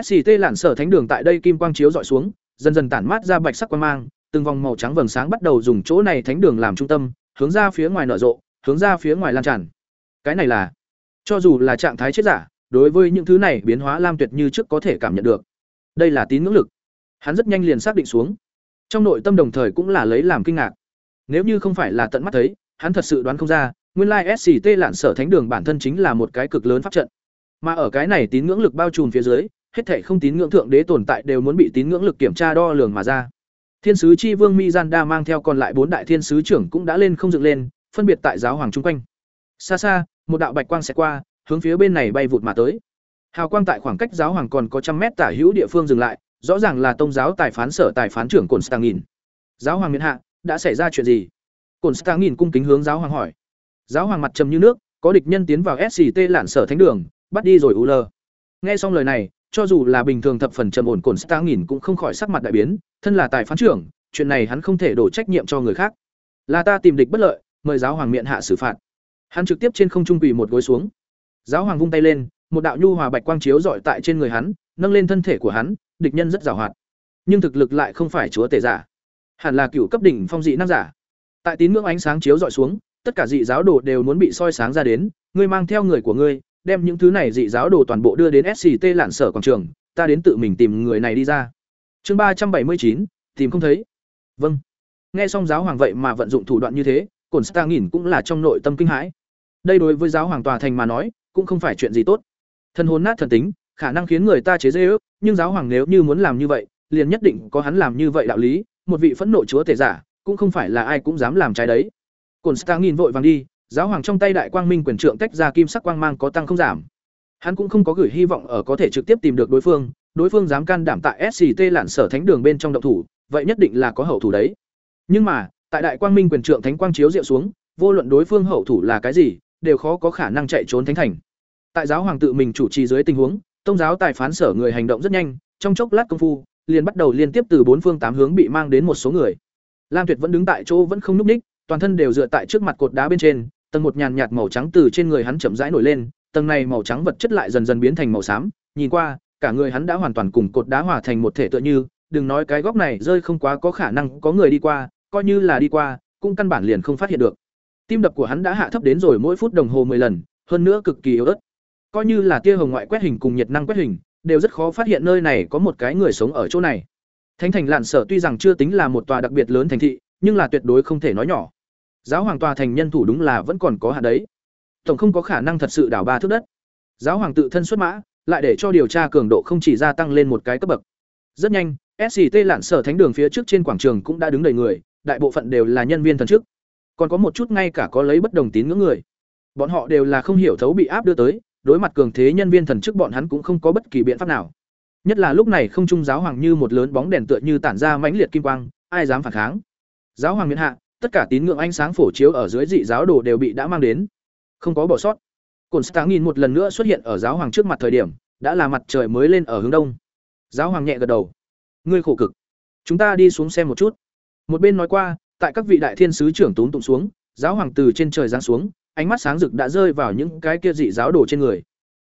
Sct lản sở thánh đường tại đây kim quang chiếu dọi xuống, dần dần tản mát ra bạch sắc quang mang, từng vòng màu trắng vầng sáng bắt đầu dùng chỗ này thánh đường làm trung tâm hướng ra phía ngoài nở rộ, hướng ra phía ngoài lan tràn. Cái này là, cho dù là trạng thái chết giả, đối với những thứ này biến hóa lam tuyệt như trước có thể cảm nhận được. Đây là tín ngưỡng lực. Hắn rất nhanh liền xác định xuống. Trong nội tâm đồng thời cũng là lấy làm kinh ngạc. Nếu như không phải là tận mắt thấy, hắn thật sự đoán không ra, nguyên lai sct lạn sở thánh đường bản thân chính là một cái cực lớn pháp trận. Mà ở cái này tín ngưỡng lực bao trùm phía dưới, hết thảy không tín ngưỡng thượng đế tồn tại đều muốn bị tín ngưỡng lực kiểm tra đo lường mà ra thiên sứ chi vương mizanda mang theo còn lại bốn đại thiên sứ trưởng cũng đã lên không dựng lên, phân biệt tại giáo hoàng trung quanh. Xa xa, một đạo bạch quang sẽ qua, hướng phía bên này bay vụt mà tới. Hào quang tại khoảng cách giáo hoàng còn có trăm mét tả hữu địa phương dừng lại, rõ ràng là tông giáo tài phán sở tài phán trưởng cồn stangin giáo hoàng miễn hạ, đã xảy ra chuyện gì? Cồn stangin cung kính hướng giáo hoàng hỏi. Giáo hoàng mặt trầm như nước, có địch nhân tiến vào sct lạn sở thánh đường, bắt đi rồi u nghe xong lời này cho dù là bình thường thập phần trầm ổn cồn nghìn cũng không khỏi sắc mặt đại biến, thân là tài phán trưởng, chuyện này hắn không thể đổ trách nhiệm cho người khác. Là ta tìm địch bất lợi, mời giáo hoàng miệng hạ xử phạt. Hắn trực tiếp trên không trung quỳ một gối xuống. Giáo hoàng vung tay lên, một đạo nhu hòa bạch quang chiếu dọi tại trên người hắn, nâng lên thân thể của hắn, địch nhân rất giàu hoạt. Nhưng thực lực lại không phải chúa tể giả. Hẳn là cựu cấp đỉnh phong dị năng giả. Tại tín ngưỡng ánh sáng chiếu dọi xuống, tất cả dị giáo đồ đều muốn bị soi sáng ra đến, ngươi mang theo người của ngươi đem những thứ này dị giáo đồ toàn bộ đưa đến sct lạn sở quảng trường ta đến tự mình tìm người này đi ra. Chương ba trăm bảy mươi chín tìm không thấy. Vâng. Nghe xong giáo hoàng vậy mà vận dụng thủ đoạn như thế cổn star nghìn cũng là trong nội tâm kinh hãi. Đây đối với giáo hoàng tòa thành mà nói cũng không phải chuyện gì tốt. Thân hồn nát thần tính khả năng khiến người ta chế giễu, ước nhưng giáo hoàng nếu như muốn làm như vậy liền nhất định có hắn làm như vậy đạo lý một vị phẫn nộ chúa tể giả cũng không phải là ai cũng dám làm trái đấy. Cổn star nghìn vội vàng đi giáo hoàng trong tay đại quang minh quyền trượng tách ra kim sắc quang mang có tăng không giảm. Hắn cũng không có gửi hy vọng ở có thể trực tiếp tìm được đối phương đối phương dám can đảm tại sct lạn sở thánh đường bên trong động thủ vậy nhất định là có hậu thủ đấy. Nhưng mà tại đại quang minh quyền trượng thánh quang chiếu diệu xuống vô luận đối phương hậu thủ là cái gì đều khó có khả năng chạy trốn thánh thành. Tại giáo hoàng tự mình chủ trì dưới tình huống Tông giáo tài phán sở người hành động rất nhanh, trong chốc lát công phu, liền bắt đầu liên tiếp từ bốn phương tám hướng bị mang đến một số người. Lam Tuyệt vẫn đứng tại chỗ vẫn không núc ních, toàn thân đều dựa tại trước mặt cột đá bên trên, tầng một nhàn nhạt màu trắng từ trên người hắn chậm rãi nổi lên, tầng này màu trắng vật chất lại dần dần biến thành màu xám, nhìn qua, cả người hắn đã hoàn toàn cùng cột đá hòa thành một thể tựa như, đừng nói cái góc này rơi không quá có khả năng có người đi qua, coi như là đi qua, cũng căn bản liền không phát hiện được. Tim đập của hắn đã hạ thấp đến rồi mỗi phút đồng hồ 10 lần, hơn nữa cực kỳ yếu ớt. Coi như là tia hồng ngoại quét hình cùng nhiệt năng quét hình, đều rất khó phát hiện nơi này có một cái người sống ở chỗ này. Thánh thành Lạn Sở tuy rằng chưa tính là một tòa đặc biệt lớn thành thị, nhưng là tuyệt đối không thể nói nhỏ. Giáo hoàng tòa thành nhân thủ đúng là vẫn còn có hạn đấy. Tổng không có khả năng thật sự đảo ba thước đất. Giáo hoàng tự thân xuất mã, lại để cho điều tra cường độ không chỉ gia tăng lên một cái cấp bậc. Rất nhanh, SCT Lạn Sở Thánh đường phía trước trên quảng trường cũng đã đứng đầy người, đại bộ phận đều là nhân viên thần chức. Còn có một chút ngay cả có lấy bất đồng tín ngưỡng người. Bọn họ đều là không hiểu thấu bị áp đưa tới, đối mặt cường thế nhân viên thần chức bọn hắn cũng không có bất kỳ biện pháp nào. Nhất là lúc này không trung giáo hoàng như một lớn bóng đèn tựa như tản ra mãnh liệt kim quang, ai dám phản kháng. Giáo hoàng miễn hạ, tất cả tín ngưỡng ánh sáng phổ chiếu ở dưới dị giáo đồ đều bị đã mang đến, không có bỏ sót. Cổn sáng nhìn một lần nữa xuất hiện ở giáo hoàng trước mặt thời điểm, đã là mặt trời mới lên ở hướng đông. Giáo hoàng nhẹ gật đầu. Ngươi khổ cực, chúng ta đi xuống xem một chút. Một bên nói qua, tại các vị đại thiên sứ trưởng túng tụng xuống, giáo hoàng từ trên trời giáng xuống, ánh mắt sáng rực đã rơi vào những cái kia dị giáo đồ trên người.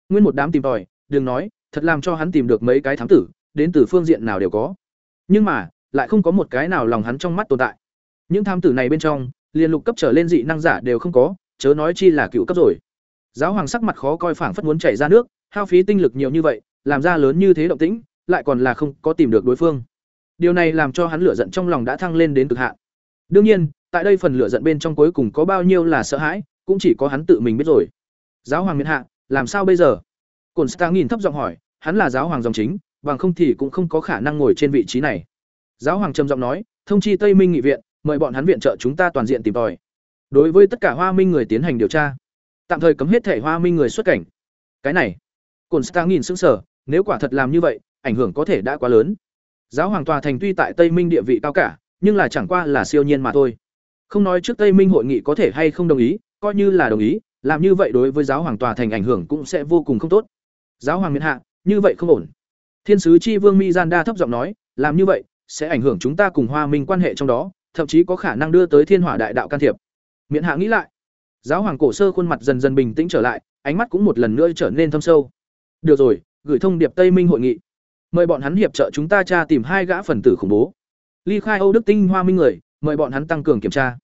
Nguyên một đám tìm tòi, đừng nói, thật làm cho hắn tìm được mấy cái thám tử, đến từ phương diện nào đều có. Nhưng mà, lại không có một cái nào lòng hắn trong mắt tồn tại. Những tham tử này bên trong, liên lục cấp trở lên dị năng giả đều không có, chớ nói chi là cựu cấp rồi. Giáo hoàng sắc mặt khó coi phảng phất muốn chảy ra nước, hao phí tinh lực nhiều như vậy, làm ra lớn như thế động tĩnh, lại còn là không có tìm được đối phương. Điều này làm cho hắn lửa giận trong lòng đã thăng lên đến cực hạn. Đương nhiên, tại đây phần lửa giận bên trong cuối cùng có bao nhiêu là sợ hãi, cũng chỉ có hắn tự mình biết rồi. Giáo hoàng miễn hạ, làm sao bây giờ? Cổn Star nhìn thấp giọng hỏi, hắn là giáo hoàng dòng chính, bằng không thì cũng không có khả năng ngồi trên vị trí này. Giáo hoàng trầm giọng nói, thông chi Tây Minh nghị viện, mời bọn hắn viện trợ chúng ta toàn diện tìm tòi. Đối với tất cả Hoa Minh người tiến hành điều tra, tạm thời cấm hết thể Hoa Minh người xuất cảnh. Cái này, Cổn star nhìn sững sờ, nếu quả thật làm như vậy, ảnh hưởng có thể đã quá lớn. Giáo hoàng tòa thành tuy tại Tây Minh địa vị cao cả, nhưng là chẳng qua là siêu nhiên mà thôi. Không nói trước Tây Minh hội nghị có thể hay không đồng ý, coi như là đồng ý, làm như vậy đối với giáo hoàng tòa thành ảnh hưởng cũng sẽ vô cùng không tốt. Giáo hoàng miễn hạ, như vậy không ổn. Thiên sứ chi vương Mizanda thấp giọng nói, làm như vậy sẽ ảnh hưởng chúng ta cùng Hoa Minh quan hệ trong đó, thậm chí có khả năng đưa tới Thiên Hỏa đại đạo can thiệp. Miễn hạ nghĩ lại. Giáo hoàng cổ sơ khuôn mặt dần dần bình tĩnh trở lại, ánh mắt cũng một lần nữa trở nên thâm sâu. Được rồi, gửi thông điệp Tây Minh hội nghị. Mời bọn hắn hiệp trợ chúng ta tra tìm hai gã phần tử khủng bố. Ly khai Âu Đức Tinh Hoa Minh người, mời bọn hắn tăng cường kiểm tra,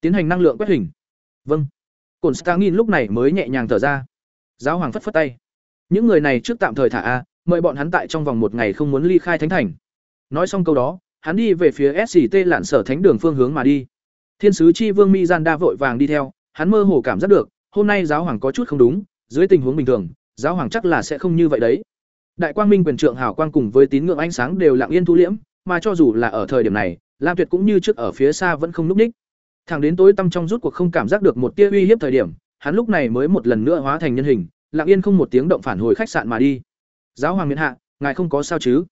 tiến hành năng lượng quét hình. Vâng. Cổn stagin lúc này mới nhẹ nhàng thở ra. Giáo hoàng phất phất tay. Những người này trước tạm thời thả a, mời bọn hắn tại trong vòng một ngày không muốn ly khai thánh thành. Nói xong câu đó, hắn đi về phía SCT lạn sở thánh đường phương hướng mà đi. Thiên sứ chi vương Mizanda vội vàng đi theo, hắn mơ hồ cảm giác được, hôm nay giáo hoàng có chút không đúng, dưới tình huống bình thường, giáo hoàng chắc là sẽ không như vậy đấy. Đại quang minh quyền trượng hào quang cùng với tín ngưỡng ánh sáng đều lặng yên thu liễm, mà cho dù là ở thời điểm này, Lam Tuyệt cũng như trước ở phía xa vẫn không lúc ních. Thẳng đến tối tăm trong rút cuộc không cảm giác được một tia uy hiếp thời điểm, hắn lúc này mới một lần nữa hóa thành nhân hình, lặng yên không một tiếng động phản hồi khách sạn mà đi. Giáo hoàng miễn hạ, ngài không có sao chứ?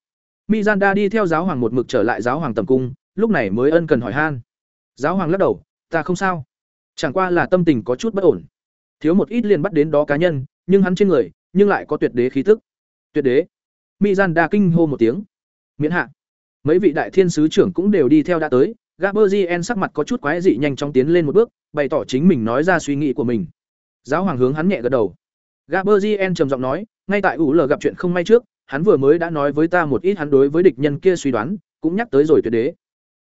Mizanda đi theo giáo hoàng một mực trở lại giáo hoàng tầm cung, lúc này mới ân cần hỏi han. Giáo hoàng lắc đầu, ta không sao. Chẳng qua là tâm tình có chút bất ổn. Thiếu một ít liền bắt đến đó cá nhân, nhưng hắn trên người, nhưng lại có tuyệt đế khí tức. Tuyệt đế. Mizanda kinh hô một tiếng. Miễn hạ. Mấy vị đại thiên sứ trưởng cũng đều đi theo đã tới, Gaberzien sắc mặt có chút quái dị nhanh chóng tiến lên một bước, bày tỏ chính mình nói ra suy nghĩ của mình. Giáo hoàng hướng hắn nhẹ gật đầu. Gaberzien trầm giọng nói, ngay tại UL gặp chuyện không may trước, hắn vừa mới đã nói với ta một ít hắn đối với địch nhân kia suy đoán, cũng nhắc tới rồi tuyệt đế.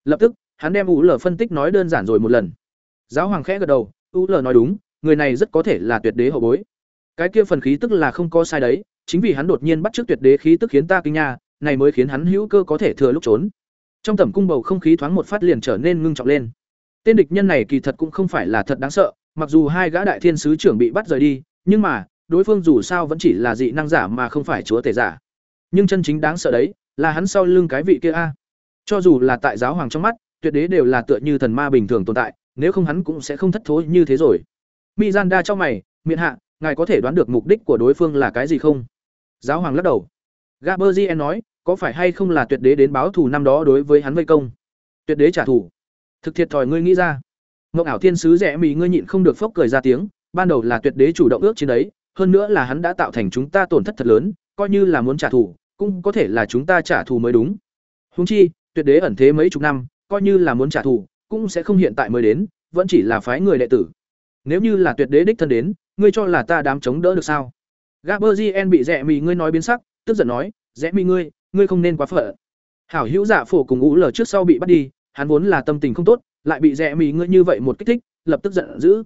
Lập tức, hắn đem UL phân tích nói đơn giản rồi một lần. Giáo hoàng khẽ gật đầu, UL nói đúng, người này rất có thể là tuyệt đế hậu bối. Cái kia phần khí tức là không có sai đấy, chính vì hắn đột nhiên bắt trước tuyệt đế khí tức khiến ta kinh nha, này mới khiến hắn hữu cơ có thể thừa lúc trốn. Trong tầm cung bầu không khí thoáng một phát liền trở nên ngưng trọng lên. Tên địch nhân này kỳ thật cũng không phải là thật đáng sợ, mặc dù hai gã đại thiên sứ trưởng bị bắt rời đi, nhưng mà, đối phương dù sao vẫn chỉ là dị năng giả mà không phải chúa tể giả. Nhưng chân chính đáng sợ đấy, là hắn sau lưng cái vị kia a. Cho dù là tại giáo hoàng trong mắt, tuyệt đế đều là tựa như thần ma bình thường tồn tại, nếu không hắn cũng sẽ không thất thối như thế rồi. Mizanda cho mày, miệng hạ, ngài có thể đoán được mục đích của đối phương là cái gì không? Giáo hoàng lắc đầu. Gaberzien nói, có phải hay không là tuyệt đế đến báo thù năm đó đối với hắn vây công? Tuyệt đế trả thù. Thực thiệt thòi ngươi nghĩ ra. ngọc ảo thiên sứ rẻ mì ngươi nhịn không được phốc cười ra tiếng, ban đầu là tuyệt đế chủ động ước chiến đấy, hơn nữa là hắn đã tạo thành chúng ta tổn thất thật lớn, coi như là muốn trả thù, cũng có thể là chúng ta trả thù mới đúng. Huống chi, tuyệt đế ẩn thế mấy chục năm, coi như là muốn trả thù, cũng sẽ không hiện tại mới đến, vẫn chỉ là phái người đệ tử. Nếu như là tuyệt đế đích thân đến, ngươi cho là ta đám chống đỡ được sao? Gaberzien bị rẻ mì ngươi nói biến sắc, tức giận nói, "Rẽ mì ngươi, ngươi không nên quá phở." Hảo hữu giả phổ cùng ngũ lờ trước sau bị bắt đi, hắn vốn là tâm tình không tốt, lại bị rẻ mì ngươi như vậy một kích thích, lập tức giận dữ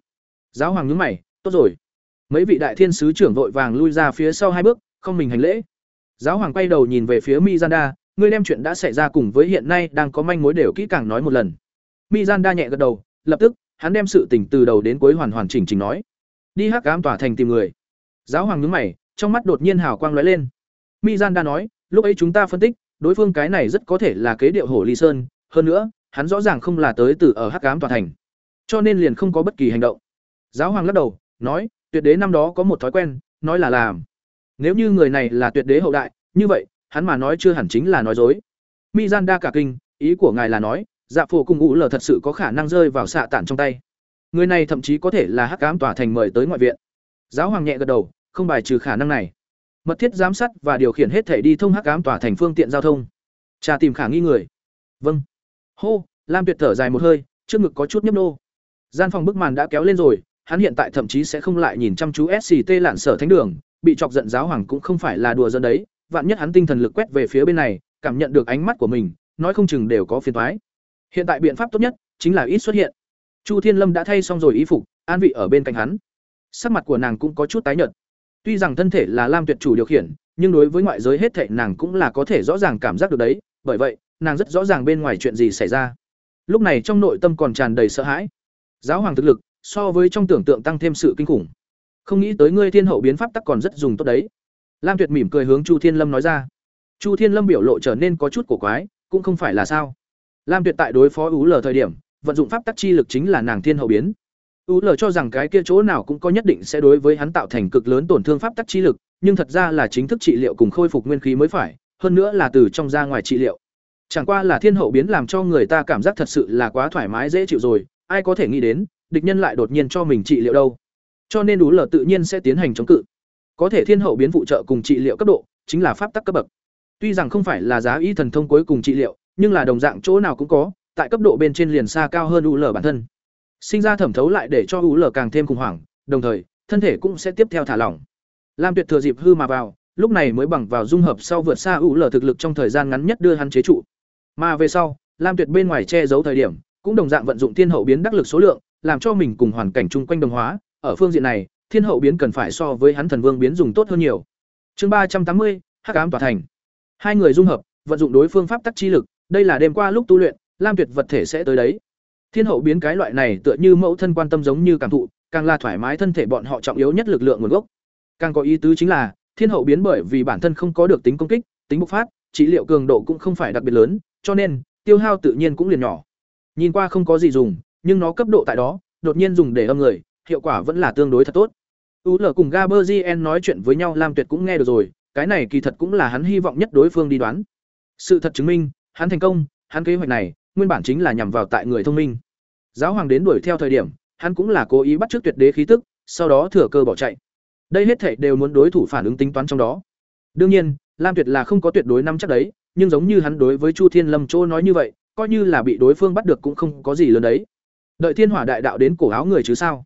giáo hoàng nhướng mày tốt rồi mấy vị đại thiên sứ trưởng vội vàng lui ra phía sau hai bước không mình hành lễ. Giáo hoàng quay đầu nhìn về phía mizanda, ngươi đem chuyện đã xảy ra cùng với hiện nay đang có manh mối đều kỹ càng nói một lần. Mizanda nhẹ gật đầu, lập tức, hắn đem sự tình từ đầu đến cuối hoàn hoàn chỉnh chỉnh nói. Đi hắc ám tỏa thành tìm người. Giáo hoàng nhướng mày, trong mắt đột nhiên hào quang lóe lên. Mizanda nói, lúc ấy chúng ta phân tích, đối phương cái này rất có thể là kế điệu hổ ly sơn, hơn nữa, hắn rõ ràng không là tới từ ở hắc ám tòa thành. Cho nên liền không có bất kỳ hành động. Giáo hoàng lắc đầu, nói, tuyệt đế năm đó có một thói quen, nói là làm nếu như người này là tuyệt đế hậu đại, như vậy, hắn mà nói chưa hẳn chính là nói dối. Mizanda cả kinh, ý của ngài là nói dạ phổ cùng ngũ lờ thật sự có khả năng rơi vào xạ tản trong tay. Người này thậm chí có thể là hắc cám tòa thành mời tới ngoại viện. Giáo hoàng nhẹ gật đầu, không bài trừ khả năng này. Mật thiết giám sát và điều khiển hết thể đi thông hắc cám tòa thành phương tiện giao thông. Trà tìm khả nghi người. Vâng. Hô, lam tuyệt thở dài một hơi, trước ngực có chút nhấp nô. Gian phòng bức màn đã kéo lên rồi, hắn hiện tại thậm chí sẽ không lại nhìn chăm chú sct lạn sở thánh đường bị chọc giận giáo hoàng cũng không phải là đùa dân đấy, vạn nhất hắn tinh thần lực quét về phía bên này, cảm nhận được ánh mắt của mình, nói không chừng đều có phiền thoái hiện tại biện pháp tốt nhất chính là ít xuất hiện. Chu thiên lâm đã thay xong rồi y phục, an vị ở bên cạnh hắn. Sắc mặt của nàng cũng có chút tái nhợt. Tuy rằng thân thể là lam tuyệt chủ điều khiển, nhưng đối với ngoại giới hết thệ nàng cũng là có thể rõ ràng cảm giác được đấy, bởi vậy, nàng rất rõ ràng bên ngoài chuyện gì xảy ra. Lúc này trong nội tâm còn tràn đầy sợ hãi. Giáo hoàng thực lực so với trong tưởng tượng tăng thêm sự kinh khủng không nghĩ tới ngươi thiên hậu biến pháp tắc còn rất dùng tốt đấy. Lam tuyệt mỉm cười hướng chu thiên lâm nói ra. Chu thiên lâm biểu lộ trở nên có chút cổ quái, cũng không phải là sao. Lam tuyệt tại đối phó ú lờ thời điểm, vận dụng pháp tắc chi lực chính là nàng thiên hậu biến. Ú lờ cho rằng cái kia chỗ nào cũng có nhất định sẽ đối với hắn tạo thành cực lớn tổn thương pháp tắc chi lực, nhưng thật ra là chính thức trị liệu cùng khôi phục nguyên khí mới phải, hơn nữa là từ trong ra ngoài trị liệu. Chẳng qua là thiên hậu biến làm cho người ta cảm giác thật sự là quá thoải mái dễ chịu rồi, ai có thể nghĩ đến, địch nhân lại đột nhiên cho mình trị liệu đâu cho nên đủ lờ tự nhiên sẽ tiến hành chống cự. Có thể thiên hậu biến phụ trợ cùng trị liệu cấp độ, chính là pháp tắc cấp bậc. Tuy rằng không phải là giá y thần thông cuối cùng trị liệu, nhưng là đồng dạng chỗ nào cũng có, tại cấp độ bên trên liền xa cao hơn u lờ bản thân. Sinh ra thẩm thấu lại để cho u lờ càng thêm khủng hoảng, đồng thời, thân thể cũng sẽ tiếp theo thả lỏng. Lam tuyệt thừa dịp hư mà vào, lúc này mới bằng vào dung hợp sau vượt xa u lờ thực lực trong thời gian ngắn nhất đưa hắn chế trụ. Mà về sau, lam tuyệt bên ngoài che giấu thời điểm, cũng đồng dạng vận dụng thiên hậu biến đắc lực số lượng, làm cho mình cùng hoàn cảnh chung quanh đồng hóa ở phương diện này, thiên hậu biến cần phải so với hắn thần vương biến dùng tốt hơn nhiều. Chương ba trăm tám mươi, hắc ám tỏa thành. Hai người dung hợp, vận dụng đối phương pháp tắc chi lực, đây là đêm qua lúc tu luyện, lam tuyệt vật thể sẽ tới đấy. Thiên hậu biến cái loại này tựa như mẫu thân quan tâm giống như cảm thụ, càng là thoải mái thân thể bọn họ trọng yếu nhất lực lượng nguồn gốc. Càng có ý tứ chính là, thiên hậu biến bởi vì bản thân không có được tính công kích, tính bộc phát, trị liệu cường độ cũng không phải đặc biệt lớn, cho nên, tiêu hao tự nhiên cũng liền nhỏ. Nhìn qua không có gì dùng, nhưng nó cấp độ tại đó, đột nhiên dùng để âm người hiệu quả vẫn là tương đối thật tốt. U l cùng gaberzien nói chuyện với nhau, lam tuyệt cũng nghe được rồi, cái này kỳ thật cũng là hắn hy vọng nhất đối phương đi đoán. Sự thật chứng minh, hắn thành công, hắn kế hoạch này, nguyên bản chính là nhằm vào tại người thông minh. Giáo hoàng đến đuổi theo thời điểm, hắn cũng là cố ý bắt trước tuyệt đế khí tức, sau đó thừa cơ bỏ chạy. Đây hết thảy đều muốn đối thủ phản ứng tính toán trong đó. Đương nhiên, lam tuyệt là không có tuyệt đối năm chắc đấy, nhưng giống như hắn đối với chu thiên lâm chỗ nói như vậy, coi như là bị đối phương bắt được cũng không có gì lớn đấy. Đợi thiên hỏa đại đạo đến cổ áo người chứ sao?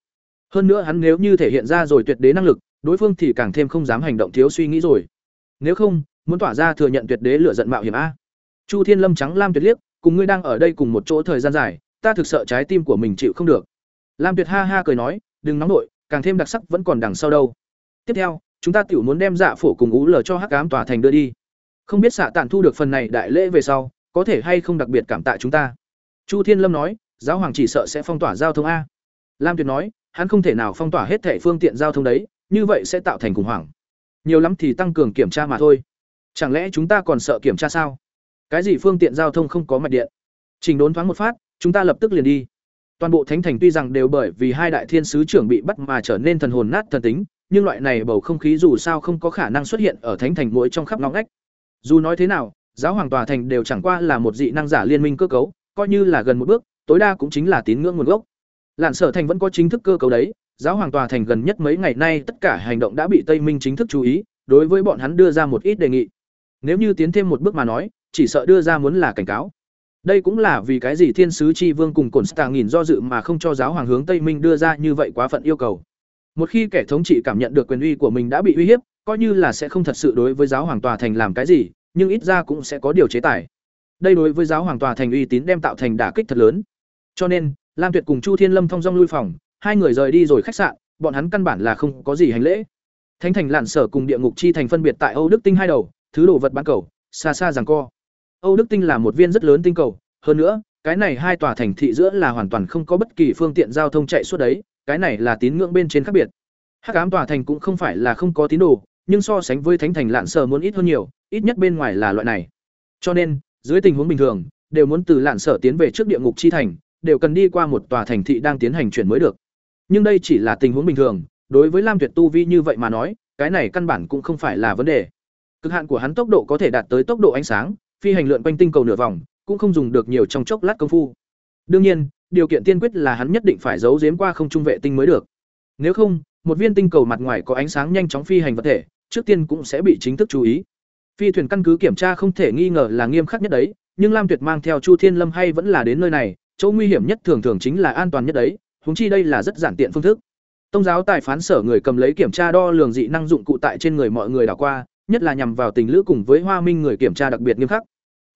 Hơn nữa hắn nếu như thể hiện ra rồi tuyệt đế năng lực, đối phương thì càng thêm không dám hành động thiếu suy nghĩ rồi. Nếu không, muốn tỏa ra thừa nhận tuyệt đế lựa giận mạo hiểm a. Chu thiên lâm trắng lam tuyệt liếc, cùng ngươi đang ở đây cùng một chỗ thời gian dài, ta thực sợ trái tim của mình chịu không được. Lam tuyệt ha ha cười nói, đừng nóng nội, càng thêm đặc sắc vẫn còn đằng sau đâu. Tiếp theo, chúng ta tiểu muốn đem dạ phổ cùng ú lờ cho hắc ám tòa thành đưa đi. Không biết xạ tản thu được phần này đại lễ về sau, có thể hay không đặc biệt cảm tạ chúng ta. Chu thiên lâm nói, giáo hoàng chỉ sợ sẽ phong tỏa giao thông a lam tuyệt nói, hắn không thể nào phong tỏa hết thẻ phương tiện giao thông đấy, như vậy sẽ tạo thành khủng hoảng. Nhiều lắm thì tăng cường kiểm tra mà thôi. Chẳng lẽ chúng ta còn sợ kiểm tra sao? Cái gì phương tiện giao thông không có mạch điện? Trình đốn thoáng một phát, chúng ta lập tức liền đi. Toàn bộ thánh thành tuy rằng đều bởi vì hai đại thiên sứ trưởng bị bắt mà trở nên thần hồn nát thần tính, nhưng loại này bầu không khí dù sao không có khả năng xuất hiện ở thánh thành mỗi trong khắp ngõ ngách. Dù nói thế nào, giáo hoàng tòa thành đều chẳng qua là một dị năng giả liên minh cơ cấu, coi như là gần một bước, tối đa cũng chính là tín ngưỡng nguồn gốc lạn sở thành vẫn có chính thức cơ cấu đấy, giáo hoàng tòa thành gần nhất mấy ngày nay tất cả hành động đã bị tây minh chính thức chú ý, đối với bọn hắn đưa ra một ít đề nghị. Nếu như tiến thêm một bước mà nói, chỉ sợ đưa ra muốn là cảnh cáo. Đây cũng là vì cái gì thiên sứ chi vương cùng cổn stà nghìn do dự mà không cho giáo hoàng hướng tây minh đưa ra như vậy quá phận yêu cầu. Một khi kẻ thống trị cảm nhận được quyền uy của mình đã bị uy hiếp, coi như là sẽ không thật sự đối với giáo hoàng tòa thành làm cái gì, nhưng ít ra cũng sẽ có điều chế tài. Đây đối với giáo hoàng tòa thành uy tín đem tạo thành đả kích thật lớn. Cho nên lam tuyệt cùng chu thiên lâm thong dong lui phòng, hai người rời đi rồi khách sạn, bọn hắn căn bản là không có gì hành lễ. Thánh thành lạn sở cùng địa ngục chi thành phân biệt tại âu đức tinh hai đầu, thứ đồ vật bán cầu, xa xa rằng co. Âu đức tinh là một viên rất lớn tinh cầu, hơn nữa, cái này hai tòa thành thị giữa là hoàn toàn không có bất kỳ phương tiện giao thông chạy suốt đấy, cái này là tín ngưỡng bên trên khác biệt. Hắc ám tòa thành cũng không phải là không có tín đồ, nhưng so sánh với thánh thành lạn sở muốn ít hơn nhiều, ít nhất bên ngoài là loại này. Cho nên, dưới tình huống bình thường, đều muốn từ lạn sở tiến về trước địa ngục chi thành đều cần đi qua một tòa thành thị đang tiến hành chuyển mới được. Nhưng đây chỉ là tình huống bình thường, đối với lam tuyệt tu vi như vậy mà nói, cái này căn bản cũng không phải là vấn đề. Cực hạn của hắn tốc độ có thể đạt tới tốc độ ánh sáng, phi hành lượn quanh tinh cầu nửa vòng, cũng không dùng được nhiều trong chốc lát công phu. Đương nhiên, điều kiện tiên quyết là hắn nhất định phải giấu giếm qua không trung vệ tinh mới được. Nếu không, một viên tinh cầu mặt ngoài có ánh sáng nhanh chóng phi hành vật thể, trước tiên cũng sẽ bị chính thức chú ý. Phi thuyền căn cứ kiểm tra không thể nghi ngờ là nghiêm khắc nhất đấy, nhưng lam tuyệt mang theo chu thiên lâm hay vẫn là đến nơi này chỗ nguy hiểm nhất thường thường chính là an toàn nhất đấy húng chi đây là rất giản tiện phương thức Tông giáo tài phán sở người cầm lấy kiểm tra đo lường dị năng dụng cụ tại trên người mọi người đảo qua, nhất là nhằm vào tình lữ cùng với Hoa Minh người kiểm tra đặc biệt nghiêm khắc.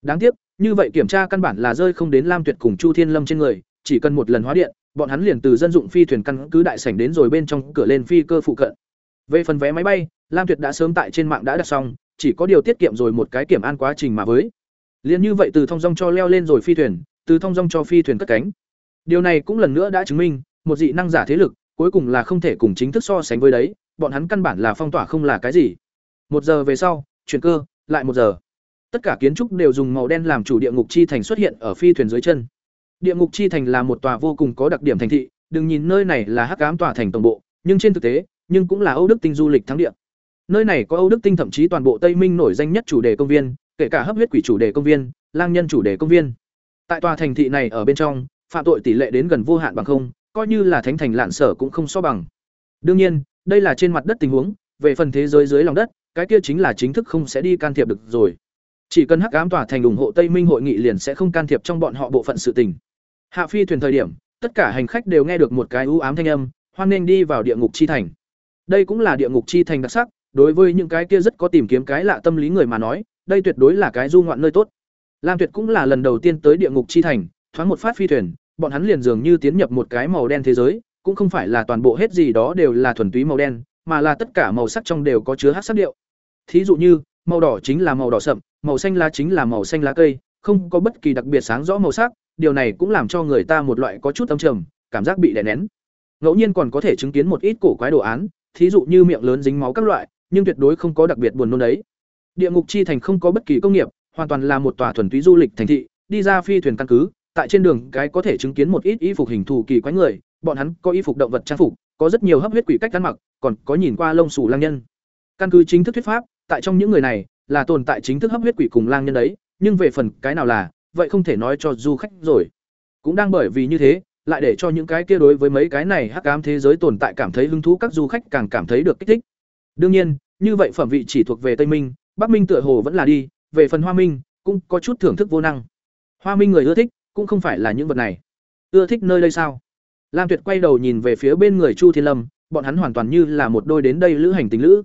Đáng tiếc, như vậy kiểm tra căn bản là rơi không đến Lam Tuyệt cùng Chu Thiên Lâm trên người, chỉ cần một lần hóa điện, bọn hắn liền từ dân dụng phi thuyền căn cứ đại sảnh đến rồi bên trong cửa lên phi cơ phụ cận. Về phần vé máy bay, Lam Tuyệt đã sớm tại trên mạng đã đặt xong, chỉ có điều tiết kiệm rồi một cái kiểm an quá trình mà với. Liên như vậy từ thông dong cho leo lên rồi phi thuyền, từ thông dong cho phi thuyền cất cánh. Điều này cũng lần nữa đã chứng minh, một dị năng giả thế lực, cuối cùng là không thể cùng chính thức so sánh với đấy, bọn hắn căn bản là phong tỏa không là cái gì. Một giờ về sau, chuyển cơ, lại một giờ. Tất cả kiến trúc đều dùng màu đen làm chủ địa ngục chi thành xuất hiện ở phi thuyền dưới chân. Địa ngục chi thành là một tòa vô cùng có đặc điểm thành thị, đừng nhìn nơi này là hắc ám tòa thành tổng bộ, nhưng trên thực tế, nhưng cũng là Âu Đức Tinh du lịch thắng địa. Nơi này có Âu Đức Tinh thậm chí toàn bộ Tây Minh nổi danh nhất chủ đề công viên, kể cả hấp huyết quỷ chủ đề công viên, lang nhân chủ đề công viên. Tại tòa thành thị này ở bên trong, phạm tội tỷ lệ đến gần vô hạn bằng không, coi như là thánh thành lạn sở cũng không so bằng. Đương nhiên, đây là trên mặt đất tình huống, về phần thế giới dưới lòng đất, cái kia chính là chính thức không sẽ đi can thiệp được rồi. Chỉ cần Hắc Ám tòa thành ủng hộ Tây Minh hội nghị liền sẽ không can thiệp trong bọn họ bộ phận sự tình. Hạ phi thuyền thời điểm, tất cả hành khách đều nghe được một cái u ám thanh âm, hoan nghênh đi vào địa ngục chi thành. Đây cũng là địa ngục chi thành đặc sắc, đối với những cái kia rất có tìm kiếm cái lạ tâm lý người mà nói, đây tuyệt đối là cái du ngoạn nơi tốt. Lam Tuyệt cũng là lần đầu tiên tới địa ngục chi thành, thoáng một phát phi thuyền, bọn hắn liền dường như tiến nhập một cái màu đen thế giới, cũng không phải là toàn bộ hết gì đó đều là thuần túy màu đen, mà là tất cả màu sắc trong đều có chứa hắc sắc điệu. Thí dụ như, màu đỏ chính là màu đỏ sậm, màu xanh lá chính là màu xanh lá cây, không có bất kỳ đặc biệt sáng rõ màu sắc, điều này cũng làm cho người ta một loại có chút âm trầm, cảm giác bị đè nén. Ngẫu nhiên còn có thể chứng kiến một ít cổ quái đồ án, thí dụ như miệng lớn dính máu các loại, nhưng tuyệt đối không có đặc biệt buồn nôn đấy. Địa ngục chi thành không có bất kỳ công nghiệp, hoàn toàn là một tòa thuần túy du lịch thành thị, đi ra phi thuyền căn cứ, tại trên đường cái có thể chứng kiến một ít y phục hình thù kỳ quái người, bọn hắn có y phục động vật trang phục, có rất nhiều hấp huyết quỷ cách ăn mặc, còn có nhìn qua lông sù lang nhân. Căn cứ chính thức thuyết pháp, tại trong những người này là tồn tại chính thức hấp huyết quỷ cùng lang nhân đấy, nhưng về phần cái nào là, vậy không thể nói cho du khách rồi. Cũng đang bởi vì như thế, lại để cho những cái kia đối với mấy cái này hắc ám thế giới tồn tại cảm thấy hứng thú các du khách càng cảm thấy được kích thích. Đương nhiên, như vậy phẩm vị chỉ thuộc về Tây Minh, Bắc Minh tựa hồ vẫn là đi, về phần Hoa Minh, cũng có chút thưởng thức vô năng. Hoa Minh người ưa thích, cũng không phải là những vật này. Ưa thích nơi đây sao? Lam tuyệt quay đầu nhìn về phía bên người chu thiên lâm bọn hắn hoàn toàn như là một đôi đến đây lữ hành tình lữ.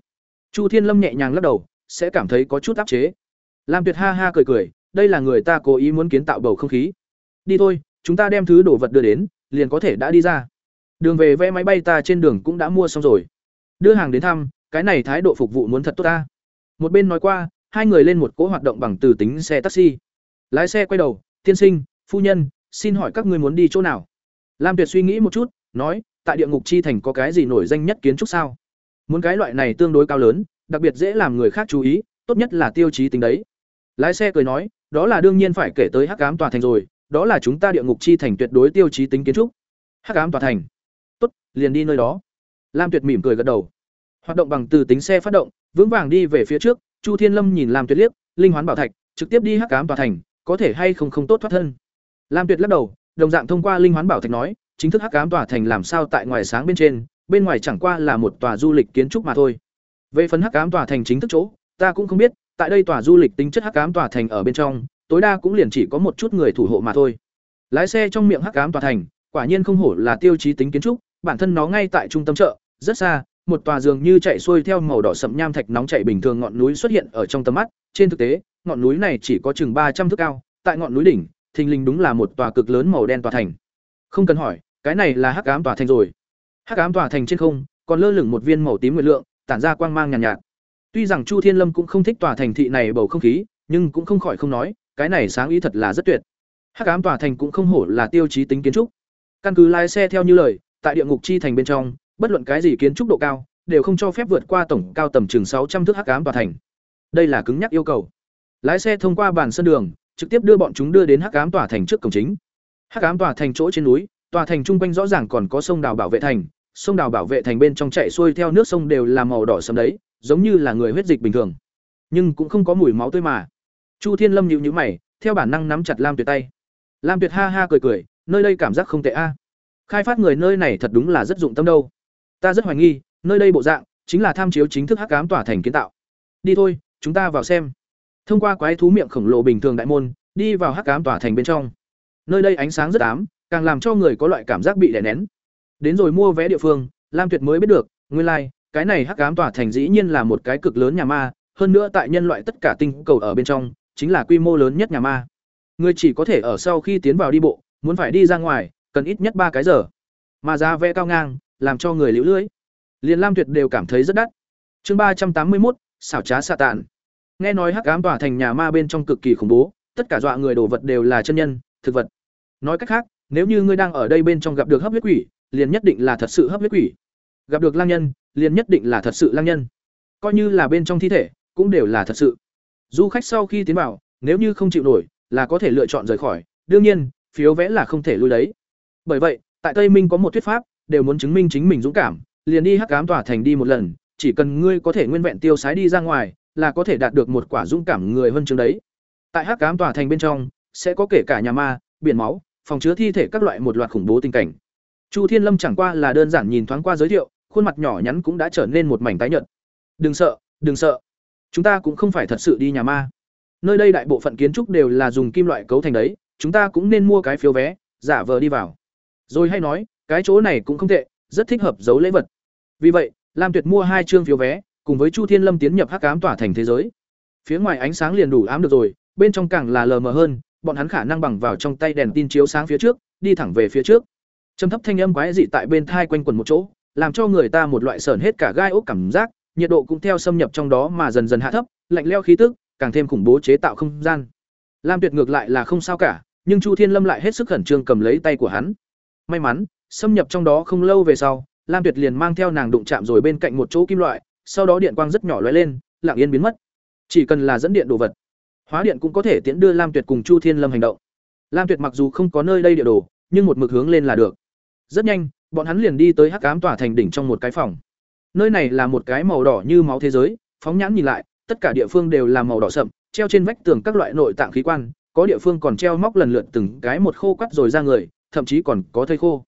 Chu thiên lâm nhẹ nhàng lắc đầu sẽ cảm thấy có chút áp chế. Lam tuyệt ha ha cười cười đây là người ta cố ý muốn kiến tạo bầu không khí. Đi thôi chúng ta đem thứ đồ vật đưa đến liền có thể đã đi ra. Đường về vé máy bay ta trên đường cũng đã mua xong rồi. Đưa hàng đến thăm cái này thái độ phục vụ muốn thật tốt ta. Một bên nói qua hai người lên một cỗ hoạt động bằng từ tính xe taxi. Lái xe quay đầu, tiên sinh, phu nhân, xin hỏi các ngươi muốn đi chỗ nào? Lam tuyệt suy nghĩ một chút, nói, tại địa ngục chi thành có cái gì nổi danh nhất kiến trúc sao? Muốn cái loại này tương đối cao lớn, đặc biệt dễ làm người khác chú ý, tốt nhất là tiêu chí tính đấy. Lái xe cười nói, đó là đương nhiên phải kể tới hắc ám tòa thành rồi, đó là chúng ta địa ngục chi thành tuyệt đối tiêu chí tính kiến trúc. Hắc ám tòa thành? Tốt, liền đi nơi đó. Lam tuyệt mỉm cười gật đầu. Hoạt động bằng từ tính xe phát động, vững vàng đi về phía trước chu thiên lâm nhìn lam tuyệt liếc linh hoán bảo thạch trực tiếp đi hắc ám tòa thành có thể hay không không tốt thoát thân Lam Tuyệt lắc đầu, đồng dạng thông qua linh hoán bảo thạch nói, chính thức hắc ám tòa thành làm sao tại ngoài sáng bên trên, bên ngoài chẳng qua là một tòa du lịch kiến trúc mà thôi. Về phần hắc ám tòa thành chính thức chỗ, ta cũng không biết, tại đây tòa du lịch tính chất hắc ám tòa thành ở bên trong, tối đa cũng liền chỉ có một chút người thủ hộ mà thôi. Lái xe trong miệng hắc ám tòa thành, quả nhiên không hổ là tiêu chí tính kiến trúc, bản thân nó ngay tại trung tâm chợ, rất xa, một tòa dường như chạy xuôi theo màu đỏ sậm nham thạch nóng chảy bình thường ngọn núi xuất hiện ở trong tầm mắt, trên thực tế, ngọn núi này chỉ có chừng ba trăm thước cao, tại ngọn núi đỉnh, thình lình đúng là một tòa cực lớn màu đen tòa thành. Không cần hỏi, cái này là Hắc Ám tòa thành rồi. Hắc Ám tòa thành trên không, còn lơ lửng một viên màu tím nguyệt lượng, tản ra quang mang nhàn nhạt, nhạt. Tuy rằng Chu Thiên Lâm cũng không thích tòa thành thị này bầu không khí, nhưng cũng không khỏi không nói, cái này sáng ý thật là rất tuyệt. Hắc Ám tòa thành cũng không hổ là tiêu chí tính kiến trúc. Căn cứ lái xe theo như lời, tại địa ngục chi thành bên trong, bất luận cái gì kiến trúc độ cao, đều không cho phép vượt qua tổng cao tầm chừng sáu trăm thước Hắc Ám tòa thành. Đây là cứng nhắc yêu cầu. Lái xe thông qua bàn sân đường, trực tiếp đưa bọn chúng đưa đến Hắc Ám tòa thành trước cổng chính. Hắc Ám tòa thành chỗ trên núi, tòa thành trung quanh rõ ràng còn có sông đào bảo vệ thành, sông đào bảo vệ thành bên trong chảy xuôi theo nước sông đều là màu đỏ sẫm đấy, giống như là người huyết dịch bình thường. Nhưng cũng không có mùi máu tươi mà. Chu Thiên Lâm nhíu nhíu mày, theo bản năng nắm chặt Lam Tuyệt tay. Lam Tuyệt ha ha cười cười, nơi đây cảm giác không tệ a. Khai phát người nơi này thật đúng là rất dụng tâm đâu. Ta rất hoài nghi, nơi đây bộ dạng chính là tham chiếu chính thức hắc ám tỏa thành kiến tạo. Đi thôi, chúng ta vào xem. Thông qua quái thú miệng khổng lồ bình thường đại môn, đi vào hắc ám tỏa thành bên trong. Nơi đây ánh sáng rất ám, càng làm cho người có loại cảm giác bị đè nén. Đến rồi mua vé địa phương, Lam Tuyệt mới biết được, nguyên lai、like, cái này hắc ám tỏa thành dĩ nhiên là một cái cực lớn nhà ma, hơn nữa tại nhân loại tất cả tinh cầu ở bên trong, chính là quy mô lớn nhất nhà ma. Người chỉ có thể ở sau khi tiến vào đi bộ, muốn phải đi ra ngoài, cần ít nhất ba cái giờ. Mà giá vé cao ngang, làm cho người liễu lưới. Liên Lam Tuyệt đều cảm thấy rất đắt. Chương ba trăm tám mươi một, xảo trá xạ tạn. Nghe nói hắc ám tỏa thành nhà ma bên trong cực kỳ khủng bố, tất cả dọa người đồ vật đều là chân nhân, thực vật. Nói cách khác, nếu như ngươi đang ở đây bên trong gặp được hấp huyết quỷ, liền nhất định là thật sự hấp huyết quỷ. Gặp được lang nhân, liền nhất định là thật sự lang nhân. Coi như là bên trong thi thể, cũng đều là thật sự. Du khách sau khi tiến vào, nếu như không chịu nổi, là có thể lựa chọn rời khỏi, đương nhiên, phiếu vẽ là không thể lui đấy. Bởi vậy, tại Tây Minh có một thuyết pháp, đều muốn chứng minh chính mình dũng cảm, liền đi hắc ám tỏa thành đi một lần, chỉ cần ngươi có thể nguyên vẹn tiêu sái đi ra ngoài, là có thể đạt được một quả dũng cảm người hơn chứng đấy. Tại hắc ám tỏa thành bên trong, sẽ có kể cả nhà ma, biển máu, phòng chứa thi thể các loại một loạt khủng bố tình cảnh. Chu Thiên Lâm chẳng qua là đơn giản nhìn thoáng qua giới thiệu, khuôn mặt nhỏ nhắn cũng đã trở nên một mảnh tái nhợt. "Đừng sợ, đừng sợ. Chúng ta cũng không phải thật sự đi nhà ma. Nơi đây đại bộ phận kiến trúc đều là dùng kim loại cấu thành đấy, chúng ta cũng nên mua cái phiếu vé, giả vờ đi vào." Rồi hay nói, cái chỗ này cũng không tệ, rất thích hợp giấu lễ vật. Vì vậy, Lam Tuyệt mua hai chương phiếu vé, cùng với Chu Thiên Lâm tiến nhập hắc ám tỏa thành thế giới. Phía ngoài ánh sáng liền đủ ám được rồi, bên trong càng là lờ mờ hơn, bọn hắn khả năng bằng vào trong tay đèn tin chiếu sáng phía trước, đi thẳng về phía trước. Trầm thấp thanh âm quái dị tại bên thai quanh quẩn một chỗ, làm cho người ta một loại sởn hết cả gai ốc cảm giác, nhiệt độ cũng theo xâm nhập trong đó mà dần dần hạ thấp, lạnh lẽo khí tức, càng thêm khủng bố chế tạo không gian. Lam Tuyệt ngược lại là không sao cả, nhưng Chu Thiên Lâm lại hết sức khẩn trương cầm lấy tay của hắn. May mắn, xâm nhập trong đó không lâu về sau, Lam Tuyệt liền mang theo nàng đụng chạm rồi bên cạnh một chỗ kim loại, sau đó điện quang rất nhỏ lóe lên, lặng yên biến mất. Chỉ cần là dẫn điện đồ vật, hóa điện cũng có thể tiễn đưa Lam Tuyệt cùng Chu Thiên Lâm hành động. Lam Tuyệt mặc dù không có nơi đây địa đồ, nhưng một mực hướng lên là được. Rất nhanh, bọn hắn liền đi tới Hắc Ám tỏa thành đỉnh trong một cái phòng. Nơi này là một cái màu đỏ như máu thế giới, phóng nhãn nhìn lại, tất cả địa phương đều là màu đỏ sậm, treo trên vách tường các loại nội tạng khí quan, có địa phương còn treo móc lần lượt từng cái một khô quắt rồi ra người, thậm chí còn có thây khô.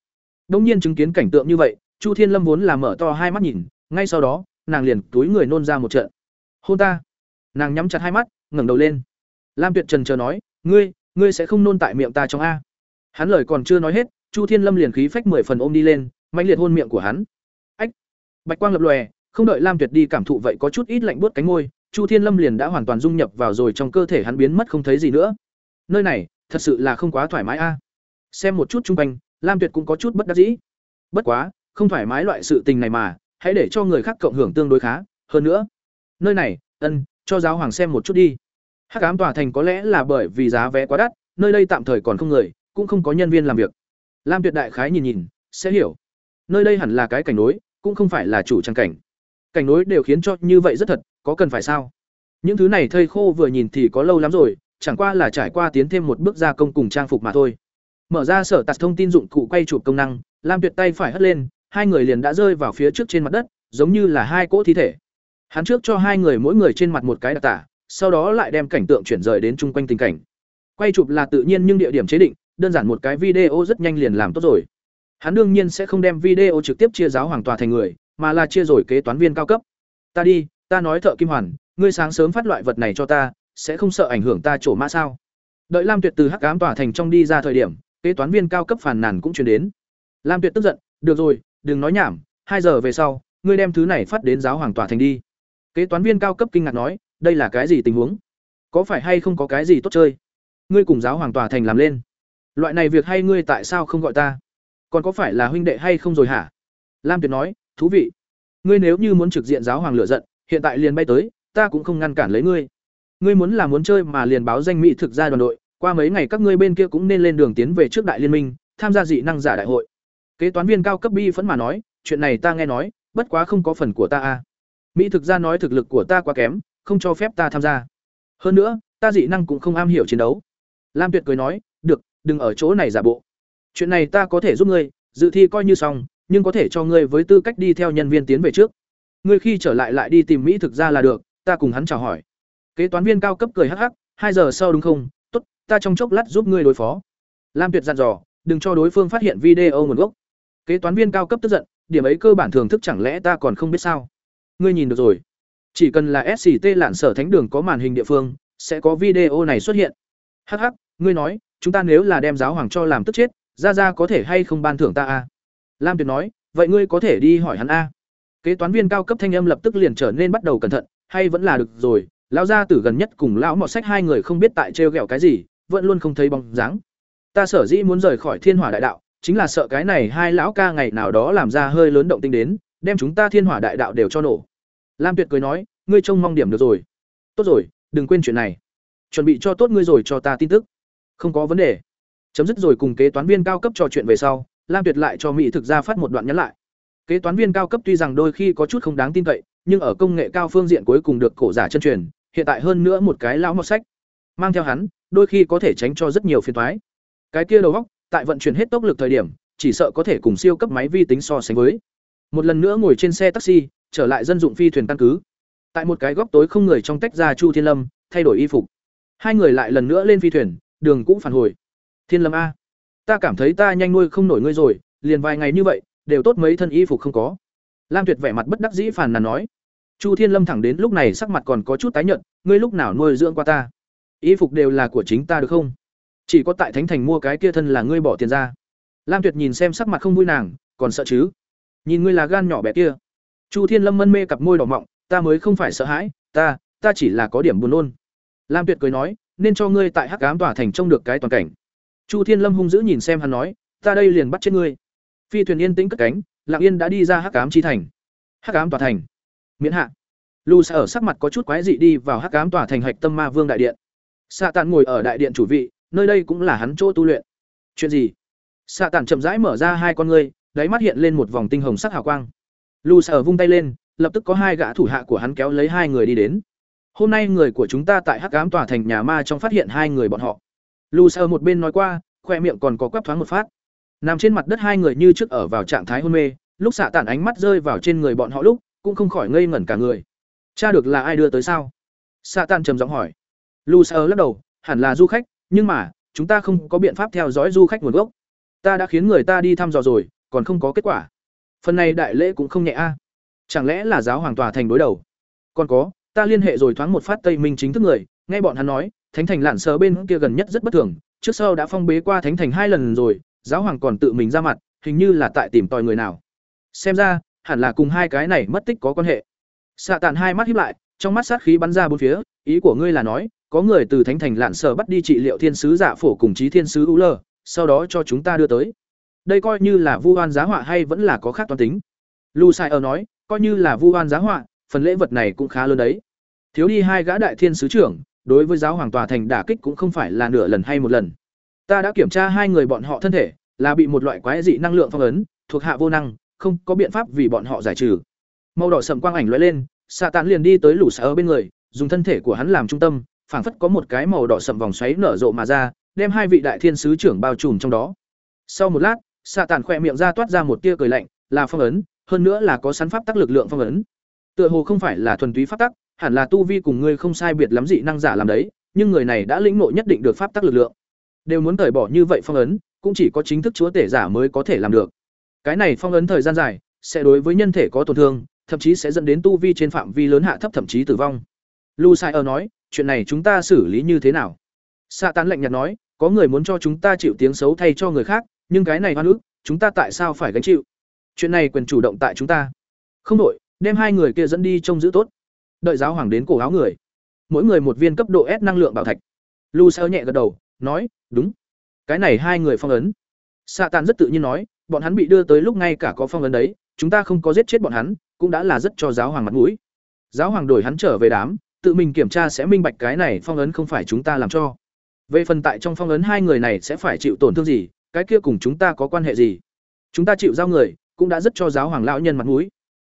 Đông nhiên chứng kiến cảnh tượng như vậy, Chu Thiên Lâm vốn là mở to hai mắt nhìn, ngay sau đó, nàng liền túi người nôn ra một trận. "Hôn ta." Nàng nhắm chặt hai mắt, ngẩng đầu lên. Lam Tuyệt Trần chờ nói, "Ngươi, ngươi sẽ không nôn tại miệng ta trong a?" Hắn lời còn chưa nói hết, Chu Thiên Lâm liền khí phách mười phần ôm đi lên, mãnh liệt hôn miệng của hắn. Ách! Bạch quang lập lòe, không đợi Lam Tuyệt đi cảm thụ vậy có chút ít lạnh buốt cánh môi, Chu Thiên Lâm liền đã hoàn toàn dung nhập vào rồi trong cơ thể hắn biến mất không thấy gì nữa. Nơi này, thật sự là không quá thoải mái a. Xem một chút trung quanh, Lam Tuyệt cũng có chút bất đắc dĩ. Bất quá, không thoải mái loại sự tình này mà, hãy để cho người khác cộng hưởng tương đối khá, hơn nữa. Nơi này, ân, cho giáo hoàng xem một chút đi. Hắc ám tòa thành có lẽ là bởi vì giá vé quá đắt, nơi đây tạm thời còn không người, cũng không có nhân viên làm việc. Lam Tuyệt đại khái nhìn nhìn, sẽ hiểu. Nơi đây hẳn là cái cảnh nối, cũng không phải là chủ trang cảnh. Cảnh nối đều khiến cho như vậy rất thật, có cần phải sao? Những thứ này thây khô vừa nhìn thì có lâu lắm rồi, chẳng qua là trải qua tiến thêm một bước gia công cùng trang phục mà thôi. Mở ra sở tạt thông tin dụng cụ quay chụp công năng, Lam Tuyệt tay phải hất lên, hai người liền đã rơi vào phía trước trên mặt đất, giống như là hai cỗ thi thể. Hắn trước cho hai người mỗi người trên mặt một cái đặc tả, sau đó lại đem cảnh tượng chuyển rời đến chung quanh tình cảnh. Quay chụp là tự nhiên nhưng địa điểm chế định, đơn giản một cái video rất nhanh liền làm tốt rồi. Hắn đương nhiên sẽ không đem video trực tiếp chia giáo hoàng tòa thành người, mà là chia rồi kế toán viên cao cấp. Ta đi, ta nói thợ kim hoàn, ngươi sáng sớm phát loại vật này cho ta, sẽ không sợ ảnh hưởng ta trổ mã sao? Đợi Lam Tuyệt từ Hắc cám tòa thành trong đi ra thời điểm, kế toán viên cao cấp phàn nàn cũng truyền đến. Lam Tuyệt tức giận, "Được rồi, đừng nói nhảm, hai giờ về sau, ngươi đem thứ này phát đến giáo hoàng tòa thành đi." Kế toán viên cao cấp kinh ngạc nói, "Đây là cái gì tình huống? Có phải hay không có cái gì tốt chơi? Ngươi cùng giáo hoàng tòa thành làm lên. Loại này việc hay ngươi tại sao không gọi ta?" còn có phải là huynh đệ hay không rồi hả lam tuyệt nói thú vị ngươi nếu như muốn trực diện giáo hoàng lựa giận hiện tại liền bay tới ta cũng không ngăn cản lấy ngươi ngươi muốn là muốn chơi mà liền báo danh mỹ thực ra đoàn đội qua mấy ngày các ngươi bên kia cũng nên lên đường tiến về trước đại liên minh, tham gia dị năng giả đại hội. Kế toán viên cao cấp bi phẫn mà nói, chuyện này ta nghe nói, bất quá không có phần của ta a. Mỹ thực ra nói thực lực của ta quá kém, không cho phép ta tham gia. Hơn nữa, ta dị năng cũng không am hiểu chiến đấu. Lam tuyệt cười nói, được, đừng ở chỗ này giả bộ. Chuyện này ta có thể giúp ngươi, dự thi coi như xong, nhưng có thể cho ngươi với tư cách đi theo nhân viên tiến về trước. Ngươi khi trở lại lại đi tìm mỹ thực ra là được, ta cùng hắn chào hỏi. Kế toán viên cao cấp cười hắc hắc, hai giờ sau đúng không? Ta trong chốc lát giúp ngươi đối phó. Lam tuyệt dặn dò, đừng cho đối phương phát hiện video nguồn gốc. Kế toán viên cao cấp tức giận, điểm ấy cơ bản thưởng thức chẳng lẽ ta còn không biết sao? Ngươi nhìn được rồi. Chỉ cần là sct lạn sở thánh đường có màn hình địa phương, sẽ có video này xuất hiện. Hắc hắc, ngươi nói, chúng ta nếu là đem giáo hoàng cho làm tức chết ra ra có thể hay không ban thưởng ta a lam tuyệt nói, vậy ngươi có thể đi hỏi hắn a. Kế toán viên cao cấp thanh âm lập tức liền trở nên bắt đầu cẩn thận, hay vẫn là được rồi, lão gia tử gần nhất cùng lão mọt sách hai người không biết tại trêu ghẹo cái gì vẫn luôn không thấy bóng dáng. Ta sở dĩ muốn rời khỏi thiên hỏa đại đạo, chính là sợ cái này hai lão ca ngày nào đó làm ra hơi lớn động tinh đến, đem chúng ta thiên hỏa đại đạo đều cho nổ. Lam tuyệt cười nói, ngươi trông mong điểm được rồi. Tốt rồi, đừng quên chuyện này. Chuẩn bị cho tốt ngươi rồi cho ta tin tức. Không có vấn đề. Chấm dứt rồi cùng kế toán viên cao cấp trò chuyện về sau, lam tuyệt lại cho mỹ thực ra phát một đoạn nhắn lại. Kế toán viên cao cấp tuy rằng đôi khi có chút không đáng tin cậy, nhưng ở công nghệ cao phương diện cuối cùng được cổ giả chân truyền, hiện tại hơn nữa một cái lão mọt sách mang theo hắn, đôi khi có thể tránh cho rất nhiều phiền thoái cái kia đầu góc tại vận chuyển hết tốc lực thời điểm, chỉ sợ có thể cùng siêu cấp máy vi tính so sánh với. Một lần nữa ngồi trên xe taxi, trở lại dân dụng phi thuyền căn cứ. Tại một cái góc tối không người trong tách ra chu thiên lâm, thay đổi y phục. Hai người lại lần nữa lên phi thuyền, đường cũng phản hồi. Thiên lâm a, ta cảm thấy ta nhanh nuôi không nổi ngươi rồi, liền vài ngày như vậy, đều tốt mấy thân y phục không có. Lam tuyệt vẻ mặt bất đắc dĩ phàn nàn nói. Chu thiên lâm thẳng đến lúc này sắc mặt còn có chút tái nhợt, ngươi lúc nào nuôi dưỡng qua ta? Y phục đều là của chính ta được không? Chỉ có tại thánh thành mua cái kia thân là ngươi bỏ tiền ra. Lam tuyệt nhìn xem sắc mặt không vui nàng, còn sợ chứ? Nhìn ngươi là gan nhỏ bé kia. Chu thiên lâm mân mê cặp môi đỏ mọng, ta mới không phải sợ hãi, ta ta chỉ là có điểm buồn nôn. Lam tuyệt cười nói, nên cho ngươi tại hắc cám tỏa thành trông được cái toàn cảnh. Chu thiên lâm hung dữ nhìn xem hắn nói, ta đây liền bắt chết ngươi. Phi thuyền yên tĩnh cất cánh lạng yên đã đi ra hắc cám chi thành. Hắc cám tỏa thành. Miễn hạ. Lu sa ở sắc mặt có chút quái dị đi vào hắc cám tỏa thành hạch tâm ma vương đại điện xạ tàn ngồi ở đại điện chủ vị, nơi đây cũng là hắn chỗ tu luyện. Chuyện gì? Xạ tàn chậm rãi mở ra hai con ngươi, đáy mắt hiện lên một vòng tinh hồng sắc hào quang. Lù sở vung tay lên, lập tức có hai gã thủ hạ của hắn kéo lấy hai người đi đến. Hôm nay người của chúng ta tại hắc cám tòa thành nhà ma trong phát hiện hai người bọn họ. Lù sở một bên nói qua, khoe miệng còn có quắp thoáng một phát. Nằm trên mặt đất hai người như trước ở vào trạng thái hôn mê, lúc xạ tản ánh mắt rơi vào trên người bọn họ lúc, cũng không khỏi ngây ngẩn cả người. Cha được là ai đưa tới sao? Xạ tản trầm giọng hỏi lu sa lắc đầu, hẳn là du khách, nhưng mà, chúng ta không có biện pháp theo dõi du khách nguồn gốc. Ta đã khiến người ta đi thăm dò rồi, còn không có kết quả. Phần này đại lễ cũng không nhẹ a. Chẳng lẽ là giáo hoàng tòa thành đối đầu? Còn có, ta liên hệ rồi thoáng một phát tây minh chính thức người, nghe bọn hắn nói, thánh thành lạn sờ bên kia gần nhất rất bất thường, trước sau đã phong bế qua thánh thành hai lần rồi, giáo hoàng còn tự mình ra mặt, hình như là tại tìm tòi người nào. Xem ra, hẳn là cùng hai cái này mất tích có quan hệ. Xạ tàn hai mắt hiếp lại, trong mắt sát khí bắn ra bốn phía, ý của ngươi là nói có người từ thánh thành lạn sở bắt đi trị liệu thiên sứ giả phổ cùng chí thiên sứ u lơ sau đó cho chúng ta đưa tới. Đây coi như là vu oan giá họa hay vẫn là có khác toán tính? Lu sai ở nói, coi như là vu oan giá họa, phần lễ vật này cũng khá lớn đấy. Thiếu đi hai gã đại thiên sứ trưởng, đối với giáo hoàng tòa thành đả kích cũng không phải là nửa lần hay một lần. Ta đã kiểm tra hai người bọn họ thân thể, là bị một loại quái dị năng lượng phong ấn, thuộc hạ vô năng, không có biện pháp vì bọn họ giải trừ. Màu đỏ sầm quang ảnh lóe lên xạ tán liền đi tới lũ sai ở bên người, dùng thân thể của hắn làm trung tâm phảng phất có một cái màu đỏ sậm vòng xoáy nở rộ mà ra, đem hai vị đại thiên sứ trưởng bao trùm trong đó. Sau một lát, xạ tản khỏe miệng ra toát ra một tia cười lạnh, là phong ấn, hơn nữa là có sắn pháp tắc lực lượng phong ấn. Tựa hồ không phải là thuần túy pháp tắc, hẳn là tu vi cùng ngươi không sai biệt lắm dị năng giả làm đấy, nhưng người này đã lĩnh ngộ nhất định được pháp tắc lực lượng. Đều muốn tẩy bỏ như vậy phong ấn, cũng chỉ có chính thức chúa tể giả mới có thể làm được. Cái này phong ấn thời gian dài, sẽ đối với nhân thể có tổn thương, thậm chí sẽ dẫn đến tu vi trên phạm vi lớn hạ thấp thậm chí tử vong. Lu sai ở nói chuyện này chúng ta xử lý như thế nào? Xạ tán lạnh nhạt nói có người muốn cho chúng ta chịu tiếng xấu thay cho người khác nhưng cái này oan ức chúng ta tại sao phải gánh chịu? Chuyện này quyền chủ động tại chúng ta. Không đội đem hai người kia dẫn đi trông giữ tốt. Đợi giáo hoàng đến cổ áo người. Mỗi người một viên cấp độ s năng lượng bảo thạch. Lu sao nhẹ gật đầu nói đúng. Cái này hai người phong ấn. Xạ tàn rất tự nhiên nói bọn hắn bị đưa tới lúc ngay cả có phong ấn đấy, chúng ta không có giết chết bọn hắn, cũng đã là rất cho giáo hoàng mặt mũi. Giáo hoàng đổi hắn trở về đám, tự mình kiểm tra sẽ minh bạch cái này phong ấn không phải chúng ta làm cho. Về phần tại trong phong ấn hai người này sẽ phải chịu tổn thương gì, cái kia cùng chúng ta có quan hệ gì? Chúng ta chịu giao người, cũng đã rất cho giáo hoàng lão nhân mặt mũi.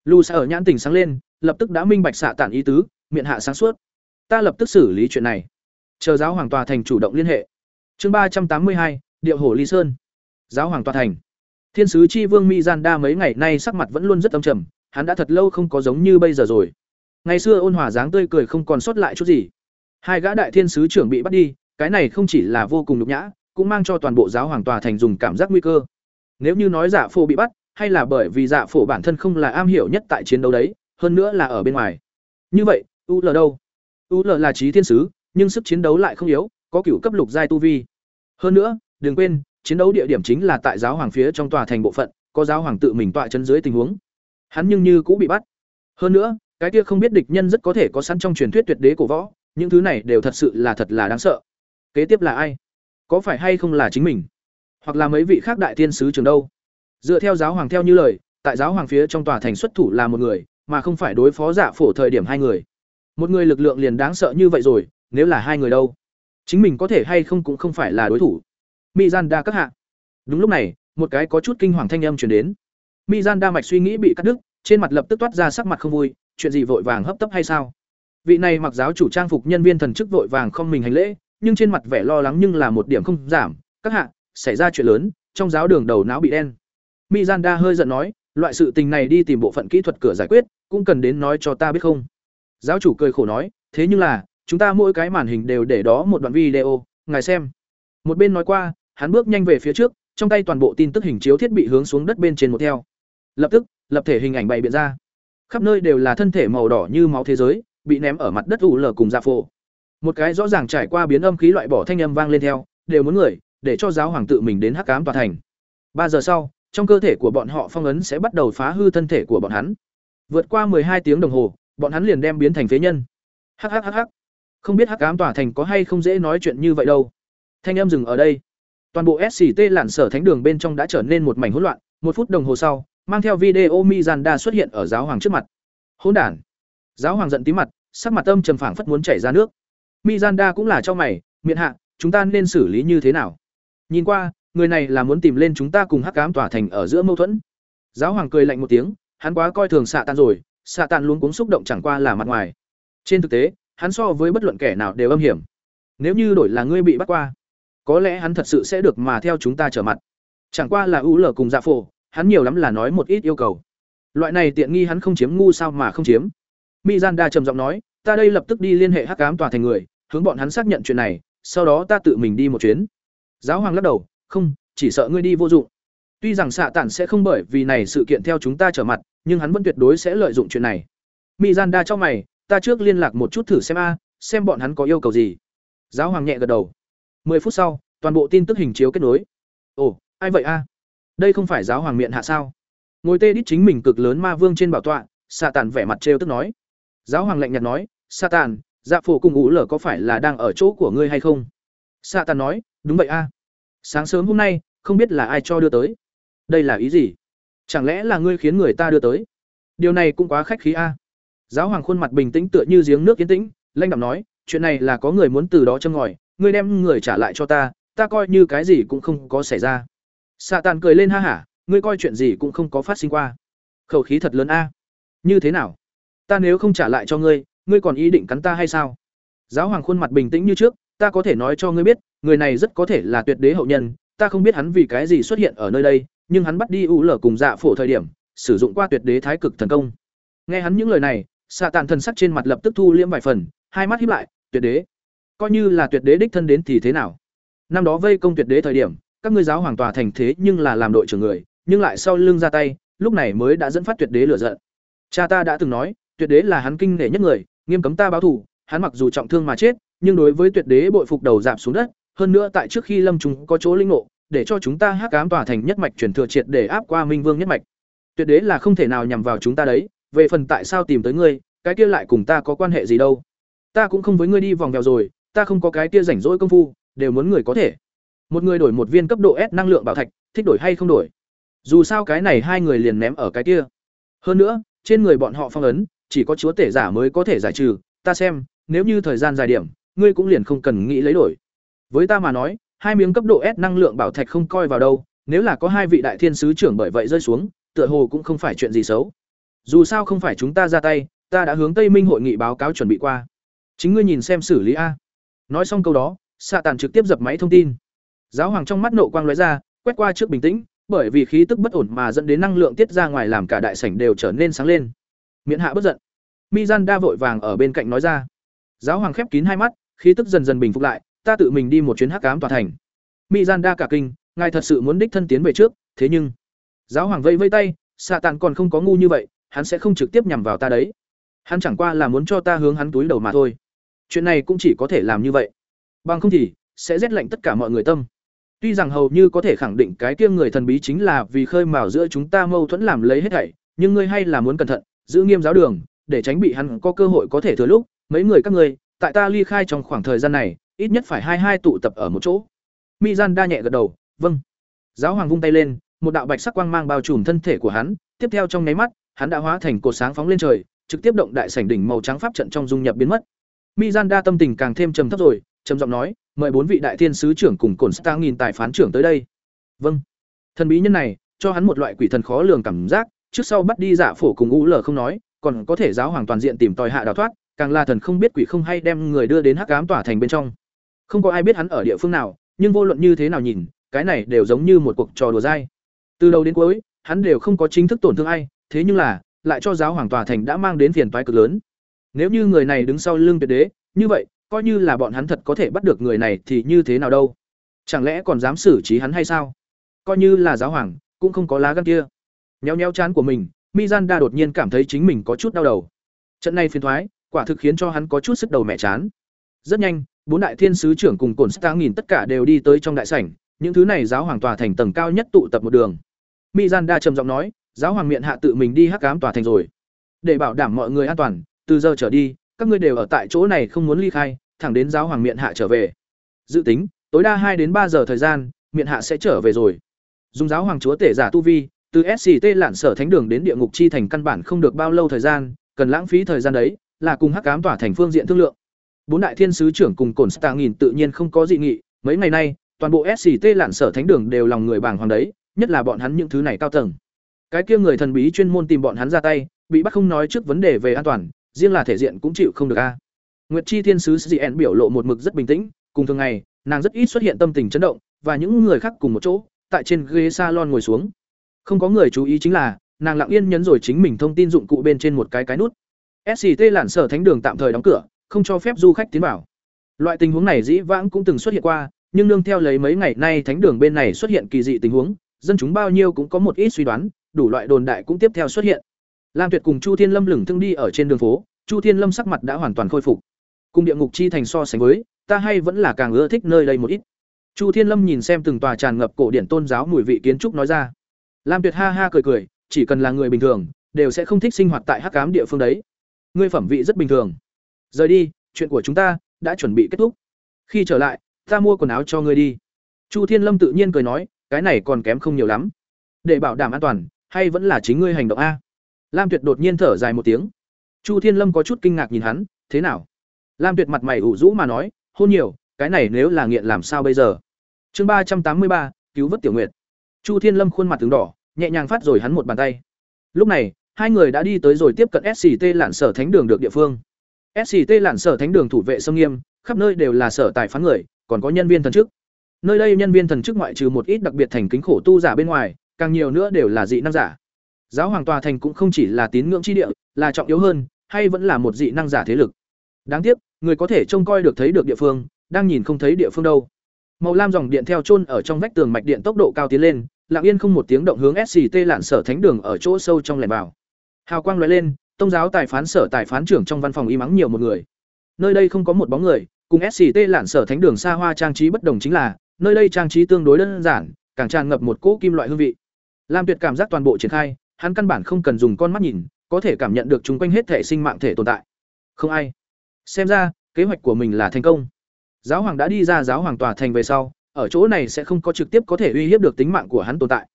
Lu ở nhãn tình sáng lên, lập tức đã minh bạch xạ tản ý tứ, miệng hạ sáng suốt. Ta lập tức xử lý chuyện này. Chờ giáo hoàng tòa thành chủ động liên hệ. Chương ba trăm tám mươi hai, Điệu hổ Ly Sơn. Giáo hoàng tòa thành. Thiên sứ chi vương mi gian đa mấy ngày nay sắc mặt vẫn luôn rất âm trầm, hắn đã thật lâu không có giống như bây giờ rồi. Ngày xưa ôn hòa dáng tươi cười không còn sót lại chút gì. Hai gã đại thiên sứ trưởng bị bắt đi, cái này không chỉ là vô cùng nhục nhã, cũng mang cho toàn bộ giáo hoàng tòa thành dùng cảm giác nguy cơ. Nếu như nói giả Phổ bị bắt, hay là bởi vì Dạ Phổ bản thân không là am hiểu nhất tại chiến đấu đấy, hơn nữa là ở bên ngoài. Như vậy, U L đâu? U L là trí thiên sứ, nhưng sức chiến đấu lại không yếu, có cửu cấp lục giai tu vi. Hơn nữa, đừng quên, chiến đấu địa điểm chính là tại giáo hoàng phía trong tòa thành bộ phận, có giáo hoàng tự mình tọa chân dưới tình huống. Hắn nhưng như cũng bị bắt. Hơn nữa, cái kia không biết địch nhân rất có thể có sẵn trong truyền thuyết tuyệt đế cổ võ, những thứ này đều thật sự là thật là đáng sợ. Kế tiếp là ai? Có phải hay không là chính mình? Hoặc là mấy vị khác đại tiên sứ trường đâu? Dựa theo giáo hoàng theo như lời, tại giáo hoàng phía trong tòa thành xuất thủ là một người, mà không phải đối phó giả phổ thời điểm hai người. Một người lực lượng liền đáng sợ như vậy rồi, nếu là hai người đâu? Chính mình có thể hay không cũng không phải là đối thủ. Mizanda các hạ. Đúng lúc này, một cái có chút kinh hoàng thanh âm truyền đến. Mizanda mạch suy nghĩ bị cắt đứt, trên mặt lập tức toát ra sắc mặt không vui, chuyện gì vội vàng hấp tấp hay sao? Vị này mặc giáo chủ trang phục nhân viên thần chức vội vàng không mình hành lễ, nhưng trên mặt vẻ lo lắng nhưng là một điểm không giảm, các hạ, xảy ra chuyện lớn, trong giáo đường đầu não bị đen. Mizanda hơi giận nói, loại sự tình này đi tìm bộ phận kỹ thuật cửa giải quyết, cũng cần đến nói cho ta biết không? Giáo chủ cười khổ nói, thế nhưng là, chúng ta mỗi cái màn hình đều để đó một đoạn video, ngài xem. Một bên nói qua, hắn bước nhanh về phía trước, trong tay toàn bộ tin tức hình chiếu thiết bị hướng xuống đất bên trên một theo. Lập tức, lập thể hình ảnh bày biện ra. Khắp nơi đều là thân thể màu đỏ như máu thế giới, bị ném ở mặt đất ủ lở cùng dạ phổ. Một cái rõ ràng trải qua biến âm khí loại bỏ thanh âm vang lên theo, đều muốn người, để cho giáo hoàng tự mình đến hắc ám tòa thành. Ba giờ sau, trong cơ thể của bọn họ phong ấn sẽ bắt đầu phá hư thân thể của bọn hắn. Vượt qua hai tiếng đồng hồ, bọn hắn liền đem biến thành phế nhân. Hắc hắc hắc. Không biết hắc ám tòa thành có hay không dễ nói chuyện như vậy đâu. Thanh âm dừng ở đây. Toàn bộ SCT lản sở thánh đường bên trong đã trở nên một mảnh hỗn loạn, một phút đồng hồ sau, mang theo video Mizanda xuất hiện ở giáo hoàng trước mặt. Hỗn đản. Giáo hoàng giận tím mặt, sắc mặt âm trầm phảng phất muốn chảy ra nước. Mizanda cũng là cho mày, miệng hạ, chúng ta nên xử lý như thế nào? Nhìn qua, người này là muốn tìm lên chúng ta cùng Hắc Ám tỏa thành ở giữa mâu thuẫn. Giáo hoàng cười lạnh một tiếng, hắn quá coi thường xạ tàn rồi, xạ tàn luôn cuống xúc động chẳng qua là mặt ngoài. Trên thực tế, hắn so với bất luận kẻ nào đều âm hiểm. Nếu như đổi là ngươi bị bắt qua, có lẽ hắn thật sự sẽ được mà theo chúng ta trở mặt. Chẳng qua là ưu lở cùng dạ phổ, hắn nhiều lắm là nói một ít yêu cầu. Loại này tiện nghi hắn không chiếm ngu sao mà không chiếm. Miranda trầm giọng nói, ta đây lập tức đi liên hệ Hắc Ám tòa thành người, hướng bọn hắn xác nhận chuyện này, sau đó ta tự mình đi một chuyến. Giáo hoàng lắc đầu, không, chỉ sợ ngươi đi vô dụng. Tuy rằng xạ tản sẽ không bởi vì này sự kiện theo chúng ta trở mặt, nhưng hắn vẫn tuyệt đối sẽ lợi dụng chuyện này. Miranda cho mày, ta trước liên lạc một chút thử xem a, xem bọn hắn có yêu cầu gì. Giáo hoàng nhẹ gật đầu. 10 phút sau, toàn bộ tin tức hình chiếu kết nối. Ồ, ai vậy a? Đây không phải giáo hoàng miệng hạ sao? Ngồi tê đít chính mình cực lớn ma vương trên bảo tọa, xạ tản vẻ mặt trêu tức nói. Giáo hoàng lạnh nhạt nói, "Sa tàn, dạ phổ cùng ngũ lở có phải là đang ở chỗ của ngươi hay không?" Sa tàn nói, "Đúng vậy a. À. Sáng sớm hôm nay, không biết là ai cho đưa tới. Đây là ý gì? Chẳng lẽ là ngươi khiến người ta đưa tới? Điều này cũng quá khách khí a." Giáo hoàng khuôn mặt bình tĩnh tựa như giếng nước yên tĩnh, lanh đạm nói, "Chuyện này là có người muốn từ đó châm ngòi, ngươi đem người trả lại cho ta, ta coi như cái gì cũng không có xảy ra." Xạ tàn cười lên ha hả, "Ngươi coi chuyện gì cũng không có phát sinh qua." Khẩu khí thật lớn a. Như thế nào? ta nếu không trả lại cho ngươi ngươi còn ý định cắn ta hay sao giáo hoàng khuôn mặt bình tĩnh như trước ta có thể nói cho ngươi biết người này rất có thể là tuyệt đế hậu nhân ta không biết hắn vì cái gì xuất hiện ở nơi đây nhưng hắn bắt đi ủ lở cùng dạ phổ thời điểm sử dụng qua tuyệt đế thái cực thần công nghe hắn những lời này xạ tàn thần sắc trên mặt lập tức thu liễm vài phần hai mắt hiếp lại tuyệt đế coi như là tuyệt đế đích thân đến thì thế nào năm đó vây công tuyệt đế thời điểm các ngươi giáo hoàng tòa thành thế nhưng là làm đội trưởng người, nhưng lại sau lưng ra tay, lúc này mới đã dẫn phát tuyệt đế lửa giận. Cha ta đã từng nói, tuyệt đế là hắn kinh nể nhất người, nghiêm cấm ta báo thù, hắn mặc dù trọng thương mà chết, nhưng đối với tuyệt đế bội phục đầu dạp xuống đất, hơn nữa tại trước khi lâm chúng có chỗ linh ngộ, để cho chúng ta hắc ám tòa thành nhất mạch chuyển thừa triệt để áp qua minh vương nhất mạch. Tuyệt đế là không thể nào nhằm vào chúng ta đấy, về phần tại sao tìm tới ngươi, cái kia lại cùng ta có quan hệ gì đâu. Ta cũng không với ngươi đi vòng vèo rồi, ta không có cái kia rảnh rỗi công phu, đều muốn người có thể một người đổi một viên cấp độ s năng lượng bảo thạch thích đổi hay không đổi Dù sao cái này hai người liền ném ở cái kia. Hơn nữa, trên người bọn họ phong ấn, chỉ có chúa tể giả mới có thể giải trừ, ta xem, nếu như thời gian dài điểm, ngươi cũng liền không cần nghĩ lấy đổi. Với ta mà nói, hai miếng cấp độ S năng lượng bảo thạch không coi vào đâu, nếu là có hai vị đại thiên sứ trưởng bởi vậy rơi xuống, tựa hồ cũng không phải chuyện gì xấu. Dù sao không phải chúng ta ra tay, ta đã hướng Tây Minh hội nghị báo cáo chuẩn bị qua. Chính ngươi nhìn xem xử lý a. Nói xong câu đó, xạ Tản trực tiếp dập máy thông tin. Giáo hoàng trong mắt nộ quang lóe ra, quét qua trước bình tĩnh, bởi vì khí tức bất ổn mà dẫn đến năng lượng tiết ra ngoài làm cả đại sảnh đều trở nên sáng lên. Miễn hạ bất giận. Mizanda vội vàng ở bên cạnh nói ra. Giáo hoàng khép kín hai mắt, khí tức dần dần bình phục lại, ta tự mình đi một chuyến hắc ám tòa thành. Mizanda cả kinh, ngài thật sự muốn đích thân tiến về trước, thế nhưng Giáo hoàng vẫy vẫy tay, xạ tàn còn không có ngu như vậy, hắn sẽ không trực tiếp nhằm vào ta đấy. Hắn chẳng qua là muốn cho ta hướng hắn túi đầu mà thôi. Chuyện này cũng chỉ có thể làm như vậy. Bằng không thì sẽ rét lạnh tất cả mọi người tâm. Tuy rằng hầu như có thể khẳng định cái kia người thần bí chính là vì khơi mào giữa chúng ta mâu thuẫn làm lấy hết thảy, nhưng ngươi hay là muốn cẩn thận, giữ nghiêm giáo đường, để tránh bị hắn có cơ hội có thể thừa lúc, mấy người các ngươi, tại ta ly khai trong khoảng thời gian này, ít nhất phải hai hai tụ tập ở một chỗ. Mizan nhẹ gật đầu, "Vâng." Giáo hoàng vung tay lên, một đạo bạch sắc quang mang bao trùm thân thể của hắn, tiếp theo trong nháy mắt, hắn đã hóa thành cột sáng phóng lên trời, trực tiếp động đại sảnh đỉnh màu trắng pháp trận trong dung nhập biến mất. Mizanda tâm tình càng thêm trầm thấp rồi, trầm giọng nói, mời bốn vị đại thiên sứ trưởng cùng cổn Star nghìn tài phán trưởng tới đây. Vâng. Thần bí nhân này, cho hắn một loại quỷ thần khó lường cảm giác, trước sau bắt đi giả phổ cùng u lở không nói, còn có thể giáo hoàng toàn diện tìm tòi hạ đào thoát, càng là thần không biết quỷ không hay đem người đưa đến hắc ám tỏa thành bên trong. Không có ai biết hắn ở địa phương nào, nhưng vô luận như thế nào nhìn, cái này đều giống như một cuộc trò đùa dai. Từ đầu đến cuối, hắn đều không có chính thức tổn thương ai, thế nhưng là, lại cho giáo hoàng tòa thành đã mang đến phiền toái cực lớn. Nếu như người này đứng sau lưng tuyệt đế, như vậy, coi như là bọn hắn thật có thể bắt được người này thì như thế nào đâu? Chẳng lẽ còn dám xử trí hắn hay sao? Coi như là giáo hoàng, cũng không có lá gan kia. Nhéo nhéo chán của mình, Mizanda đột nhiên cảm thấy chính mình có chút đau đầu. Trận này phiền thoái, quả thực khiến cho hắn có chút sức đầu mẹ chán. Rất nhanh, bốn đại thiên sứ trưởng cùng cổn Star nghìn tất cả đều đi tới trong đại sảnh, những thứ này giáo hoàng tòa thành tầng cao nhất tụ tập một đường. Mizanda trầm giọng nói, giáo hoàng miệng hạ tự mình đi hắc ám tòa thành rồi. Để bảo đảm mọi người an toàn, từ giờ trở đi, các ngươi đều ở tại chỗ này không muốn ly khai, thẳng đến giáo hoàng miện hạ trở về. Dự tính, tối đa hai đến ba giờ thời gian, miện hạ sẽ trở về rồi. Dùng giáo hoàng chúa tể giả tu vi, từ SCT lạn sở thánh đường đến địa ngục chi thành căn bản không được bao lâu thời gian, cần lãng phí thời gian đấy, là cùng hắc ám tỏa thành phương diện thương lượng. Bốn đại thiên sứ trưởng cùng cổn Star nghìn tự nhiên không có dị nghị, mấy ngày nay, toàn bộ SCT lạn sở thánh đường đều lòng người bàng hoàng đấy, nhất là bọn hắn những thứ này cao tầng. Cái kia người thần bí chuyên môn tìm bọn hắn ra tay, bị bắt không nói trước vấn đề về an toàn, riêng là thể diện cũng chịu không được a. Nguyệt Chi Thiên sứ Cien biểu lộ một mực rất bình tĩnh, cùng thường ngày, nàng rất ít xuất hiện tâm tình chấn động, và những người khác cùng một chỗ, tại trên ghế salon ngồi xuống. Không có người chú ý chính là, nàng lặng yên nhấn rồi chính mình thông tin dụng cụ bên trên một cái cái nút. SCT lạn sở thánh đường tạm thời đóng cửa, không cho phép du khách tiến vào. Loại tình huống này dĩ vãng cũng từng xuất hiện qua, nhưng nương theo lấy mấy ngày nay thánh đường bên này xuất hiện kỳ dị tình huống, dân chúng bao nhiêu cũng có một ít suy đoán, đủ loại đồn đại cũng tiếp theo xuất hiện. Lam Tuyệt cùng Chu Thiên Lâm lửng thương đi ở trên đường phố, Chu Thiên Lâm sắc mặt đã hoàn toàn khôi phục. Cùng địa ngục chi thành so sánh với, ta hay vẫn là càng ưa thích nơi đây một ít. Chu Thiên Lâm nhìn xem từng tòa tràn ngập cổ điển tôn giáo mùi vị kiến trúc nói ra. Lam Tuyệt ha ha cười cười, chỉ cần là người bình thường, đều sẽ không thích sinh hoạt tại hắc ám địa phương đấy. Ngươi phẩm vị rất bình thường. Rời đi, chuyện của chúng ta đã chuẩn bị kết thúc. Khi trở lại, ta mua quần áo cho ngươi đi. Chu Thiên Lâm tự nhiên cười nói, cái này còn kém không nhiều lắm. Để bảo đảm an toàn, hay vẫn là chính ngươi hành động a? Lam Tuyệt đột nhiên thở dài một tiếng. Chu Thiên Lâm có chút kinh ngạc nhìn hắn, thế nào? Lam Tuyệt mặt mày ủ rũ mà nói, hôn nhiều, cái này nếu là nghiện làm sao bây giờ? Chương ba trăm tám mươi ba, cứu vớt Tiểu Nguyệt. Chu Thiên Lâm khuôn mặt tướng đỏ, nhẹ nhàng phát rồi hắn một bàn tay. Lúc này, hai người đã đi tới rồi tiếp cận SCT Lạn Sở Thánh Đường được địa phương. SCT Lạn Sở Thánh Đường thủ vệ sông nghiêm, khắp nơi đều là sở tài phán người, còn có nhân viên thần chức. Nơi đây nhân viên thần chức ngoại trừ một ít đặc biệt thành kính khổ tu giả bên ngoài, càng nhiều nữa đều là dị năng giả. Giáo hoàng tòa thành cũng không chỉ là tín ngưỡng chi địa, là trọng yếu hơn, hay vẫn là một dị năng giả thế lực. Đáng tiếc, người có thể trông coi được thấy được địa phương, đang nhìn không thấy địa phương đâu. Màu lam dòng điện theo chôn ở trong vách tường mạch điện tốc độ cao tiến lên, lặng yên không một tiếng động hướng SCT lạn sở thánh đường ở chỗ sâu trong lẻn vào. Hào quang lóe lên, tông giáo tài phán sở tài phán trưởng trong văn phòng y mắng nhiều một người. Nơi đây không có một bóng người, cùng SCT lạn sở thánh đường xa hoa trang trí bất đồng chính là, nơi đây trang trí tương đối đơn giản, càng tràn ngập một cỗ kim loại hương vị. Lam Tuyệt cảm giác toàn bộ triển khai, hắn căn bản không cần dùng con mắt nhìn, có thể cảm nhận được chúng quanh hết thể sinh mạng thể tồn tại. Không ai. Xem ra, kế hoạch của mình là thành công. Giáo hoàng đã đi ra giáo hoàng tòa thành về sau, ở chỗ này sẽ không có trực tiếp có thể uy hiếp được tính mạng của hắn tồn tại.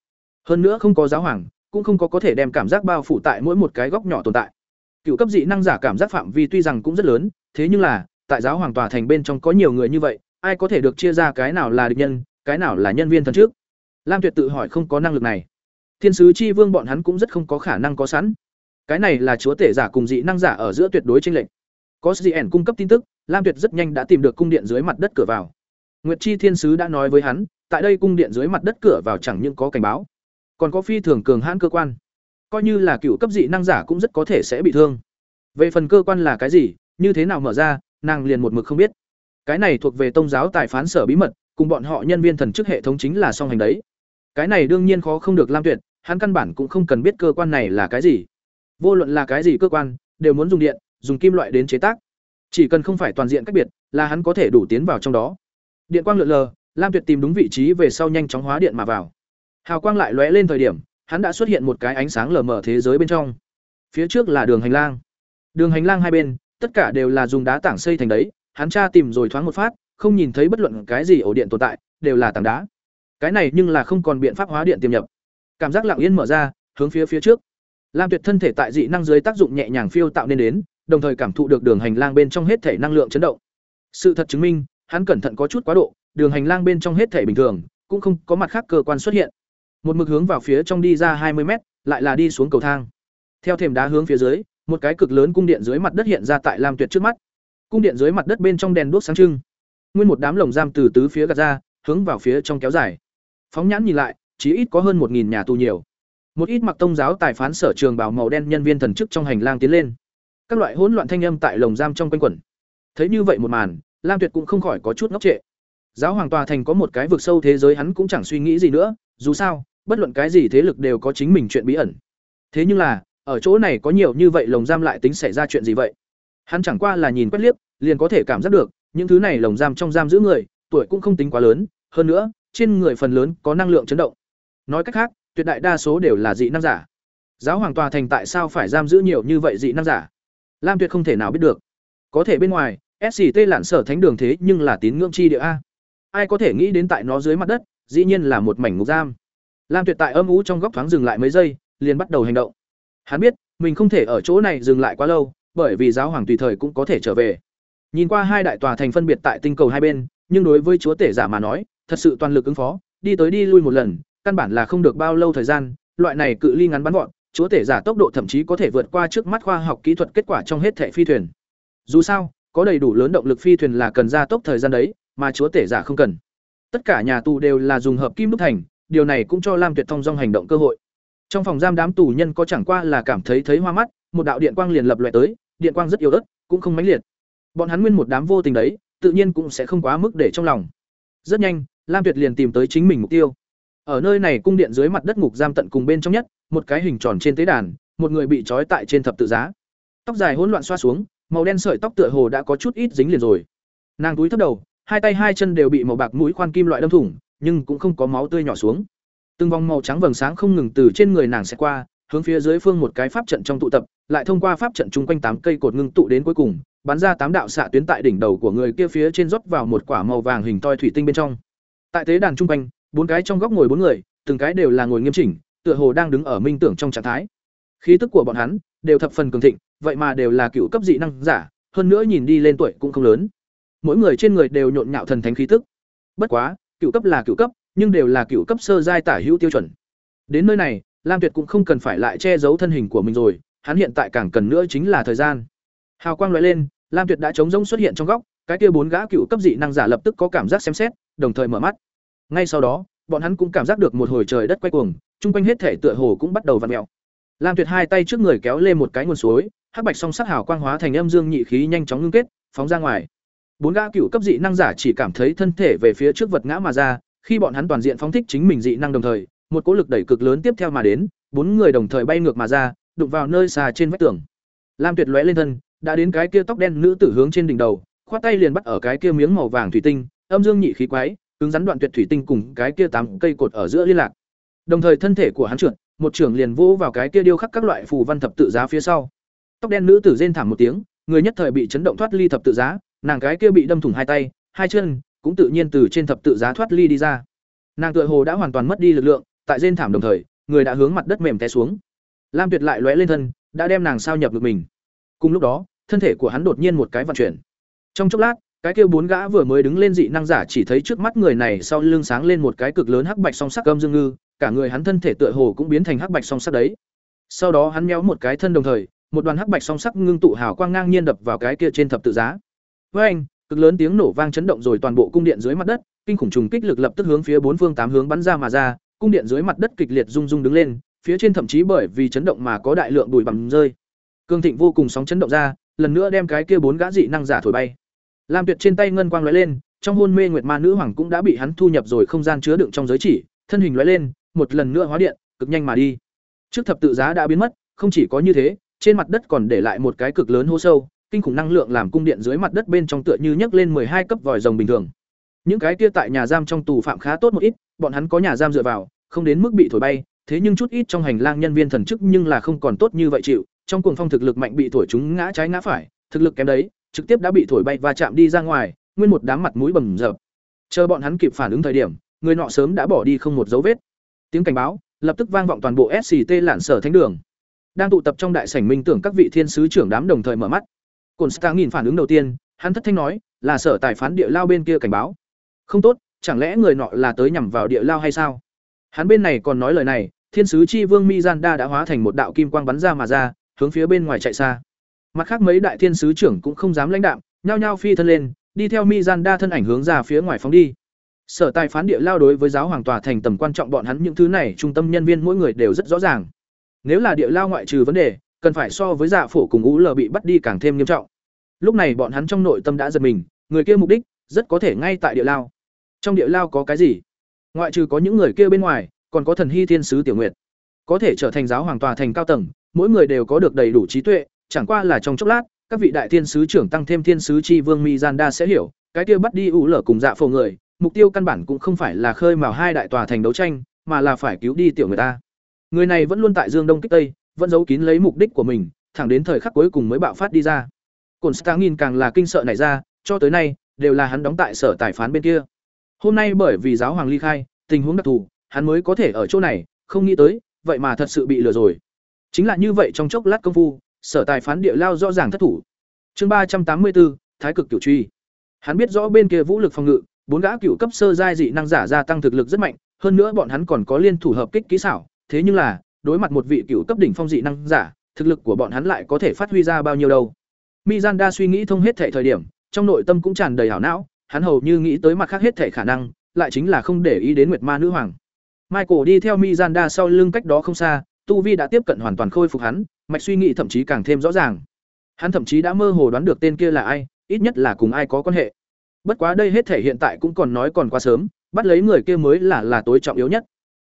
hơn nữa không có giáo hoàng cũng không có có thể đem cảm giác bao phủ tại mỗi một cái góc nhỏ tồn tại cựu cấp dị năng giả cảm giác phạm vi tuy rằng cũng rất lớn thế nhưng là tại giáo hoàng tòa thành bên trong có nhiều người như vậy ai có thể được chia ra cái nào là địch nhân cái nào là nhân viên thần trước lam tuyệt tự hỏi không có năng lực này thiên sứ chi vương bọn hắn cũng rất không có khả năng có sẵn cái này là chúa tể giả cùng dị năng giả ở giữa tuyệt đối tranh lệch. Có dị ẻn cung cấp tin tức, lam tuyệt rất nhanh đã tìm được cung điện dưới mặt đất cửa vào. Nguyệt chi thiên sứ đã nói với hắn, tại đây cung điện dưới mặt đất cửa vào chẳng những có cảnh báo, còn có phi thường cường hãn cơ quan. Coi như là cựu cấp dị năng giả cũng rất có thể sẽ bị thương. Về phần cơ quan là cái gì, như thế nào mở ra, nàng liền một mực không biết. Cái này thuộc về tôn giáo tài phán sở bí mật, cùng bọn họ nhân viên thần chức hệ thống chính là song hành đấy. Cái này đương nhiên khó không được lam tuyệt, hắn căn bản cũng không cần biết cơ quan này là cái gì vô luận là cái gì cơ quan, đều muốn dùng điện, dùng kim loại đến chế tác. Chỉ cần không phải toàn diện cách biệt, là hắn có thể đủ tiến vào trong đó. Điện quang lượn lờ, lam tuyệt tìm đúng vị trí về sau nhanh chóng hóa điện mà vào. Hào quang lại lóe lên thời điểm, hắn đã xuất hiện một cái ánh sáng lờ mờ thế giới bên trong. Phía trước là đường hành lang. Đường hành lang hai bên, tất cả đều là dùng đá tảng xây thành đấy, hắn tra tìm rồi thoáng một phát, không nhìn thấy bất luận cái gì ổ điện tồn tại, đều là tảng đá. Cái này nhưng là không còn biện pháp hóa điện tiềm nhập. Cảm giác lặng yên mở ra, hướng phía phía trước lam tuyệt thân thể tại dị năng dưới tác dụng nhẹ nhàng phiêu tạo nên đến, đồng thời cảm thụ được đường hành lang bên trong hết thể năng lượng chấn động. Sự thật chứng minh, hắn cẩn thận có chút quá độ, đường hành lang bên trong hết thể bình thường, cũng không có mặt khác cơ quan xuất hiện. Một mực hướng vào phía trong đi ra hai mươi mét, lại là đi xuống cầu thang. Theo thềm đá hướng phía dưới, một cái cực lớn cung điện dưới mặt đất hiện ra tại lam tuyệt trước mắt. Cung điện dưới mặt đất bên trong đèn đuốc sáng trưng. Nguyên một đám lồng giam từ tứ phía gạt ra, hướng vào phía trong kéo dài. Phóng nhãn nhìn lại chỉ ít có hơn một nhà tù nhiều một ít mặc tông giáo tài phán sở trường bảo màu đen nhân viên thần chức trong hành lang tiến lên. Các loại hỗn loạn thanh âm tại lồng giam trong quanh quẩn. Thấy như vậy một màn, lam tuyệt cũng không khỏi có chút ngốc trệ. Giáo hoàng tòa thành có một cái vực sâu thế giới hắn cũng chẳng suy nghĩ gì nữa, dù sao, bất luận cái gì thế lực đều có chính mình chuyện bí ẩn. Thế nhưng là, ở chỗ này có nhiều như vậy lồng giam lại tính xảy ra chuyện gì vậy? Hắn chẳng qua là nhìn quét liếc, liền có thể cảm giác được, những thứ này lồng giam trong giam giữ người, tuổi cũng không tính quá lớn, hơn nữa, trên người phần lớn có năng lượng chấn động. Nói cách khác tuyệt đại đa số đều là dị năng giả. Giáo hoàng tòa thành tại sao phải giam giữ nhiều như vậy dị năng giả? Lam tuyệt không thể nào biết được. Có thể bên ngoài sct lạn sở thánh đường thế nhưng là tín ngưỡng chi địa a. Ai có thể nghĩ đến tại nó dưới mặt đất, dĩ nhiên là một mảnh ngục giam. Lam tuyệt tại âm ú trong góc thoáng dừng lại mấy giây, liền bắt đầu hành động. Hắn biết, mình không thể ở chỗ này dừng lại quá lâu, bởi vì giáo hoàng tùy thời cũng có thể trở về. Nhìn qua hai đại tòa thành phân biệt tại tinh cầu hai bên, nhưng đối với chúa tể giả mà nói, thật sự toàn lực ứng phó, đi tới đi lui một lần căn bản là không được bao lâu thời gian, loại này cự ly ngắn bắn gọn chúa tể giả tốc độ thậm chí có thể vượt qua trước mắt khoa học kỹ thuật kết quả trong hết thẻ phi thuyền. Dù sao, có đầy đủ lớn động lực phi thuyền là cần gia tốc thời gian đấy, mà chúa tể giả không cần. Tất cả nhà tù đều là dùng hợp kim đúc thành, điều này cũng cho lam tuyệt thông dong hành động cơ hội. Trong phòng giam đám tù nhân có chẳng qua là cảm thấy thấy hoa mắt, một đạo điện quang liền lập loại tới, điện quang rất yếu ớt, cũng không mãnh liệt. Bọn hắn nguyên một đám vô tình đấy, tự nhiên cũng sẽ không quá mức để trong lòng. Rất nhanh, lam tuyệt liền tìm tới chính mình mục tiêu ở nơi này cung điện dưới mặt đất ngục giam tận cùng bên trong nhất, một cái hình tròn trên tế đàn, một người bị trói tại trên thập tự giá. Tóc dài hỗn loạn xoa xuống, màu đen sợi tóc tựa hồ đã có chút ít dính liền rồi. Nàng túi thấp đầu, hai tay hai chân đều bị màu bạc mũi khoan kim loại đâm thủng, nhưng cũng không có máu tươi nhỏ xuống. Từng vòng màu trắng vầng sáng không ngừng từ trên người nàng sẽ qua, hướng phía dưới phương một cái pháp trận trong tụ tập, lại thông qua pháp trận chung quanh tám cây cột ngưng tụ đến cuối cùng, bắn ra tám đạo xạ tuyến tại đỉnh đầu của người kia phía trên rót vào một quả màu vàng hình toi thủy tinh bên trong. Tại tế đàn chung quanh bốn cái trong góc ngồi bốn người, từng cái đều là ngồi nghiêm chỉnh, tựa hồ đang đứng ở minh tưởng trong trạng thái. Khí tức của bọn hắn đều thập phần cường thịnh, vậy mà đều là cựu cấp dị năng giả, hơn nữa nhìn đi lên tuổi cũng không lớn. Mỗi người trên người đều nhộn nhạo thần thánh khí tức. Bất quá, cựu cấp là cựu cấp, nhưng đều là cựu cấp sơ giai tả hữu tiêu chuẩn. Đến nơi này, lam tuyệt cũng không cần phải lại che giấu thân hình của mình rồi, hắn hiện tại càng cần nữa chính là thời gian. Hào quang loại lên, lam tuyệt đã chống rỗng xuất hiện trong góc, cái kia bốn gã cựu cấp dị năng giả lập tức có cảm giác xem xét, đồng thời mở mắt ngay sau đó, bọn hắn cũng cảm giác được một hồi trời đất quay cuồng, chung quanh hết thể tựa hồ cũng bắt đầu vặn mèo. Lam tuyệt hai tay trước người kéo lên một cái nguồn suối, hắc bạch song sắc hào quang hóa thành âm dương nhị khí nhanh chóng ngưng kết, phóng ra ngoài. Bốn gã cựu cấp dị năng giả chỉ cảm thấy thân thể về phía trước vật ngã mà ra, khi bọn hắn toàn diện phóng thích chính mình dị năng đồng thời, một cỗ lực đẩy cực lớn tiếp theo mà đến, bốn người đồng thời bay ngược mà ra, đụng vào nơi xà trên vách tường. Lam tuyệt lóe lên thân, đã đến cái kia tóc đen nữ tử hướng trên đỉnh đầu, khoát tay liền bắt ở cái kia miếng màu vàng thủy tinh, âm dương nhị khí quái cứng rắn đoạn tuyệt thủy tinh cùng cái kia tám cây cột ở giữa liên lạc đồng thời thân thể của hắn trượt một trưởng liền vỗ vào cái kia điêu khắc các loại phù văn thập tự giá phía sau tóc đen nữ tử rên thảm một tiếng người nhất thời bị chấn động thoát ly thập tự giá nàng cái kia bị đâm thủng hai tay hai chân cũng tự nhiên từ trên thập tự giá thoát ly đi ra nàng tựa hồ đã hoàn toàn mất đi lực lượng tại rên thảm đồng thời người đã hướng mặt đất mềm té xuống. Lam Tuyệt lại lóe lên thân, đã đem nàng sao nhập ngực mình. Cùng lúc đó, thân thể của hắn đột nhiên một cái vận chuyển. Trong chốc lát, cái kia bốn gã vừa mới đứng lên dị năng giả chỉ thấy trước mắt người này sau lưng sáng lên một cái cực lớn hắc bạch song sắc âm dương ngư, cả người hắn thân thể tựa hồ cũng biến thành hắc bạch song sắc đấy. Sau đó hắn méo một cái thân đồng thời, một đoàn hắc bạch song sắc ngưng tụ hào quang ngang nhiên đập vào cái kia trên thập tự giá. Với anh, cực lớn tiếng nổ vang chấn động rồi toàn bộ cung điện dưới mặt đất, kinh khủng trùng kích lực lập tức hướng phía bốn phương tám hướng bắn ra mà ra, cung điện dưới mặt đất kịch liệt rung rung đứng lên, phía trên thậm chí bởi vì chấn động mà có đại lượng bụi bặm rơi. Cương Thịnh vô cùng sóng chấn động ra, lần nữa đem cái kia bốn gã dị năng giả thổi bay. Lam Tuyệt trên tay ngân quang lóe lên, trong hôn mê Nguyệt Ma nữ hoàng cũng đã bị hắn thu nhập rồi không gian chứa đựng trong giới chỉ, thân hình lóe lên, một lần nữa hóa điện, cực nhanh mà đi. Trước thập tự giá đã biến mất, không chỉ có như thế, trên mặt đất còn để lại một cái cực lớn hố sâu, kinh khủng năng lượng làm cung điện dưới mặt đất bên trong tựa như nhấc lên hai cấp vòi rồng bình thường. Những cái kia tại nhà giam trong tù phạm khá tốt một ít, bọn hắn có nhà giam dựa vào, không đến mức bị thổi bay, thế nhưng chút ít trong hành lang nhân viên thần chức nhưng là không còn tốt như vậy chịu, trong cuồng phong thực lực mạnh bị thổi chúng ngã trái ngã phải, thực lực kém đấy, trực tiếp đã bị thổi bay và chạm đi ra ngoài, nguyên một đám mặt mũi bầm dập. Chờ bọn hắn kịp phản ứng thời điểm, người nọ sớm đã bỏ đi không một dấu vết. Tiếng cảnh báo lập tức vang vọng toàn bộ SCT lạn sở thánh đường. Đang tụ tập trong đại sảnh minh tưởng các vị thiên sứ trưởng đám đồng thời mở mắt. Cổn nhìn phản ứng đầu tiên, hắn thất thanh nói, là sở tài phán địa lao bên kia cảnh báo. Không tốt, chẳng lẽ người nọ là tới nhằm vào địa lao hay sao? Hắn bên này còn nói lời này, thiên sứ chi vương Mizanda đã hóa thành một đạo kim quang bắn ra mà ra, hướng phía bên ngoài chạy xa. Mặt khác mấy đại thiên sứ trưởng cũng không dám lãnh đạm, nhao nhao phi thân lên, đi theo Mizanda thân ảnh hướng ra phía ngoài phóng đi. Sở tài phán địa lao đối với giáo hoàng tòa thành tầm quan trọng bọn hắn những thứ này, trung tâm nhân viên mỗi người đều rất rõ ràng. Nếu là địa lao ngoại trừ vấn đề, cần phải so với dạ phổ cùng ú lờ bị bắt đi càng thêm nghiêm trọng. Lúc này bọn hắn trong nội tâm đã giật mình, người kia mục đích rất có thể ngay tại địa lao. Trong địa lao có cái gì? Ngoại trừ có những người kia bên ngoài, còn có thần hy thiên sứ tiểu nguyệt. Có thể trở thành giáo hoàng tòa thành cao tầng, mỗi người đều có được đầy đủ trí tuệ, chẳng qua là trong chốc lát, các vị đại thiên sứ trưởng tăng thêm thiên sứ chi vương Mizanda sẽ hiểu, cái kia bắt đi ủ lở cùng dạ phổ người, mục tiêu căn bản cũng không phải là khơi mào hai đại tòa thành đấu tranh, mà là phải cứu đi tiểu người ta. Người này vẫn luôn tại Dương Đông kích Tây, vẫn giấu kín lấy mục đích của mình, thẳng đến thời khắc cuối cùng mới bạo phát đi ra. Cổn nhìn càng là kinh sợ nảy ra, cho tới nay đều là hắn đóng tại sở tài phán bên kia. Hôm nay bởi vì giáo hoàng ly khai, tình huống đặc thù, hắn mới có thể ở chỗ này, không nghĩ tới, vậy mà thật sự bị lừa rồi. Chính là như vậy trong chốc lát công phu, sở tài phán địa lao rõ ràng thất thủ. Chương ba trăm tám mươi bốn Thái cực cửu truy. Hắn biết rõ bên kia vũ lực phòng ngự, bốn gã cửu cấp sơ giai dị năng giả gia tăng thực lực rất mạnh, hơn nữa bọn hắn còn có liên thủ hợp kích kỹ xảo, thế nhưng là, đối mặt một vị cửu cấp đỉnh phong dị năng giả, thực lực của bọn hắn lại có thể phát huy ra bao nhiêu đâu. Mizanda suy nghĩ thông hết thảy thời điểm, trong nội tâm cũng tràn đầy hảo não, hắn hầu như nghĩ tới mặt khác hết thảy khả năng, lại chính là không để ý đến Nguyệt Ma nữ hoàng. Michael đi theo Mizanda sau lưng cách đó không xa, tu vi đã tiếp cận hoàn toàn khôi phục hắn, mạch suy nghĩ thậm chí càng thêm rõ ràng. Hắn thậm chí đã mơ hồ đoán được tên kia là ai, ít nhất là cùng ai có quan hệ. Bất quá đây hết thể hiện tại cũng còn nói còn quá sớm, bắt lấy người kia mới là là tối trọng yếu nhất.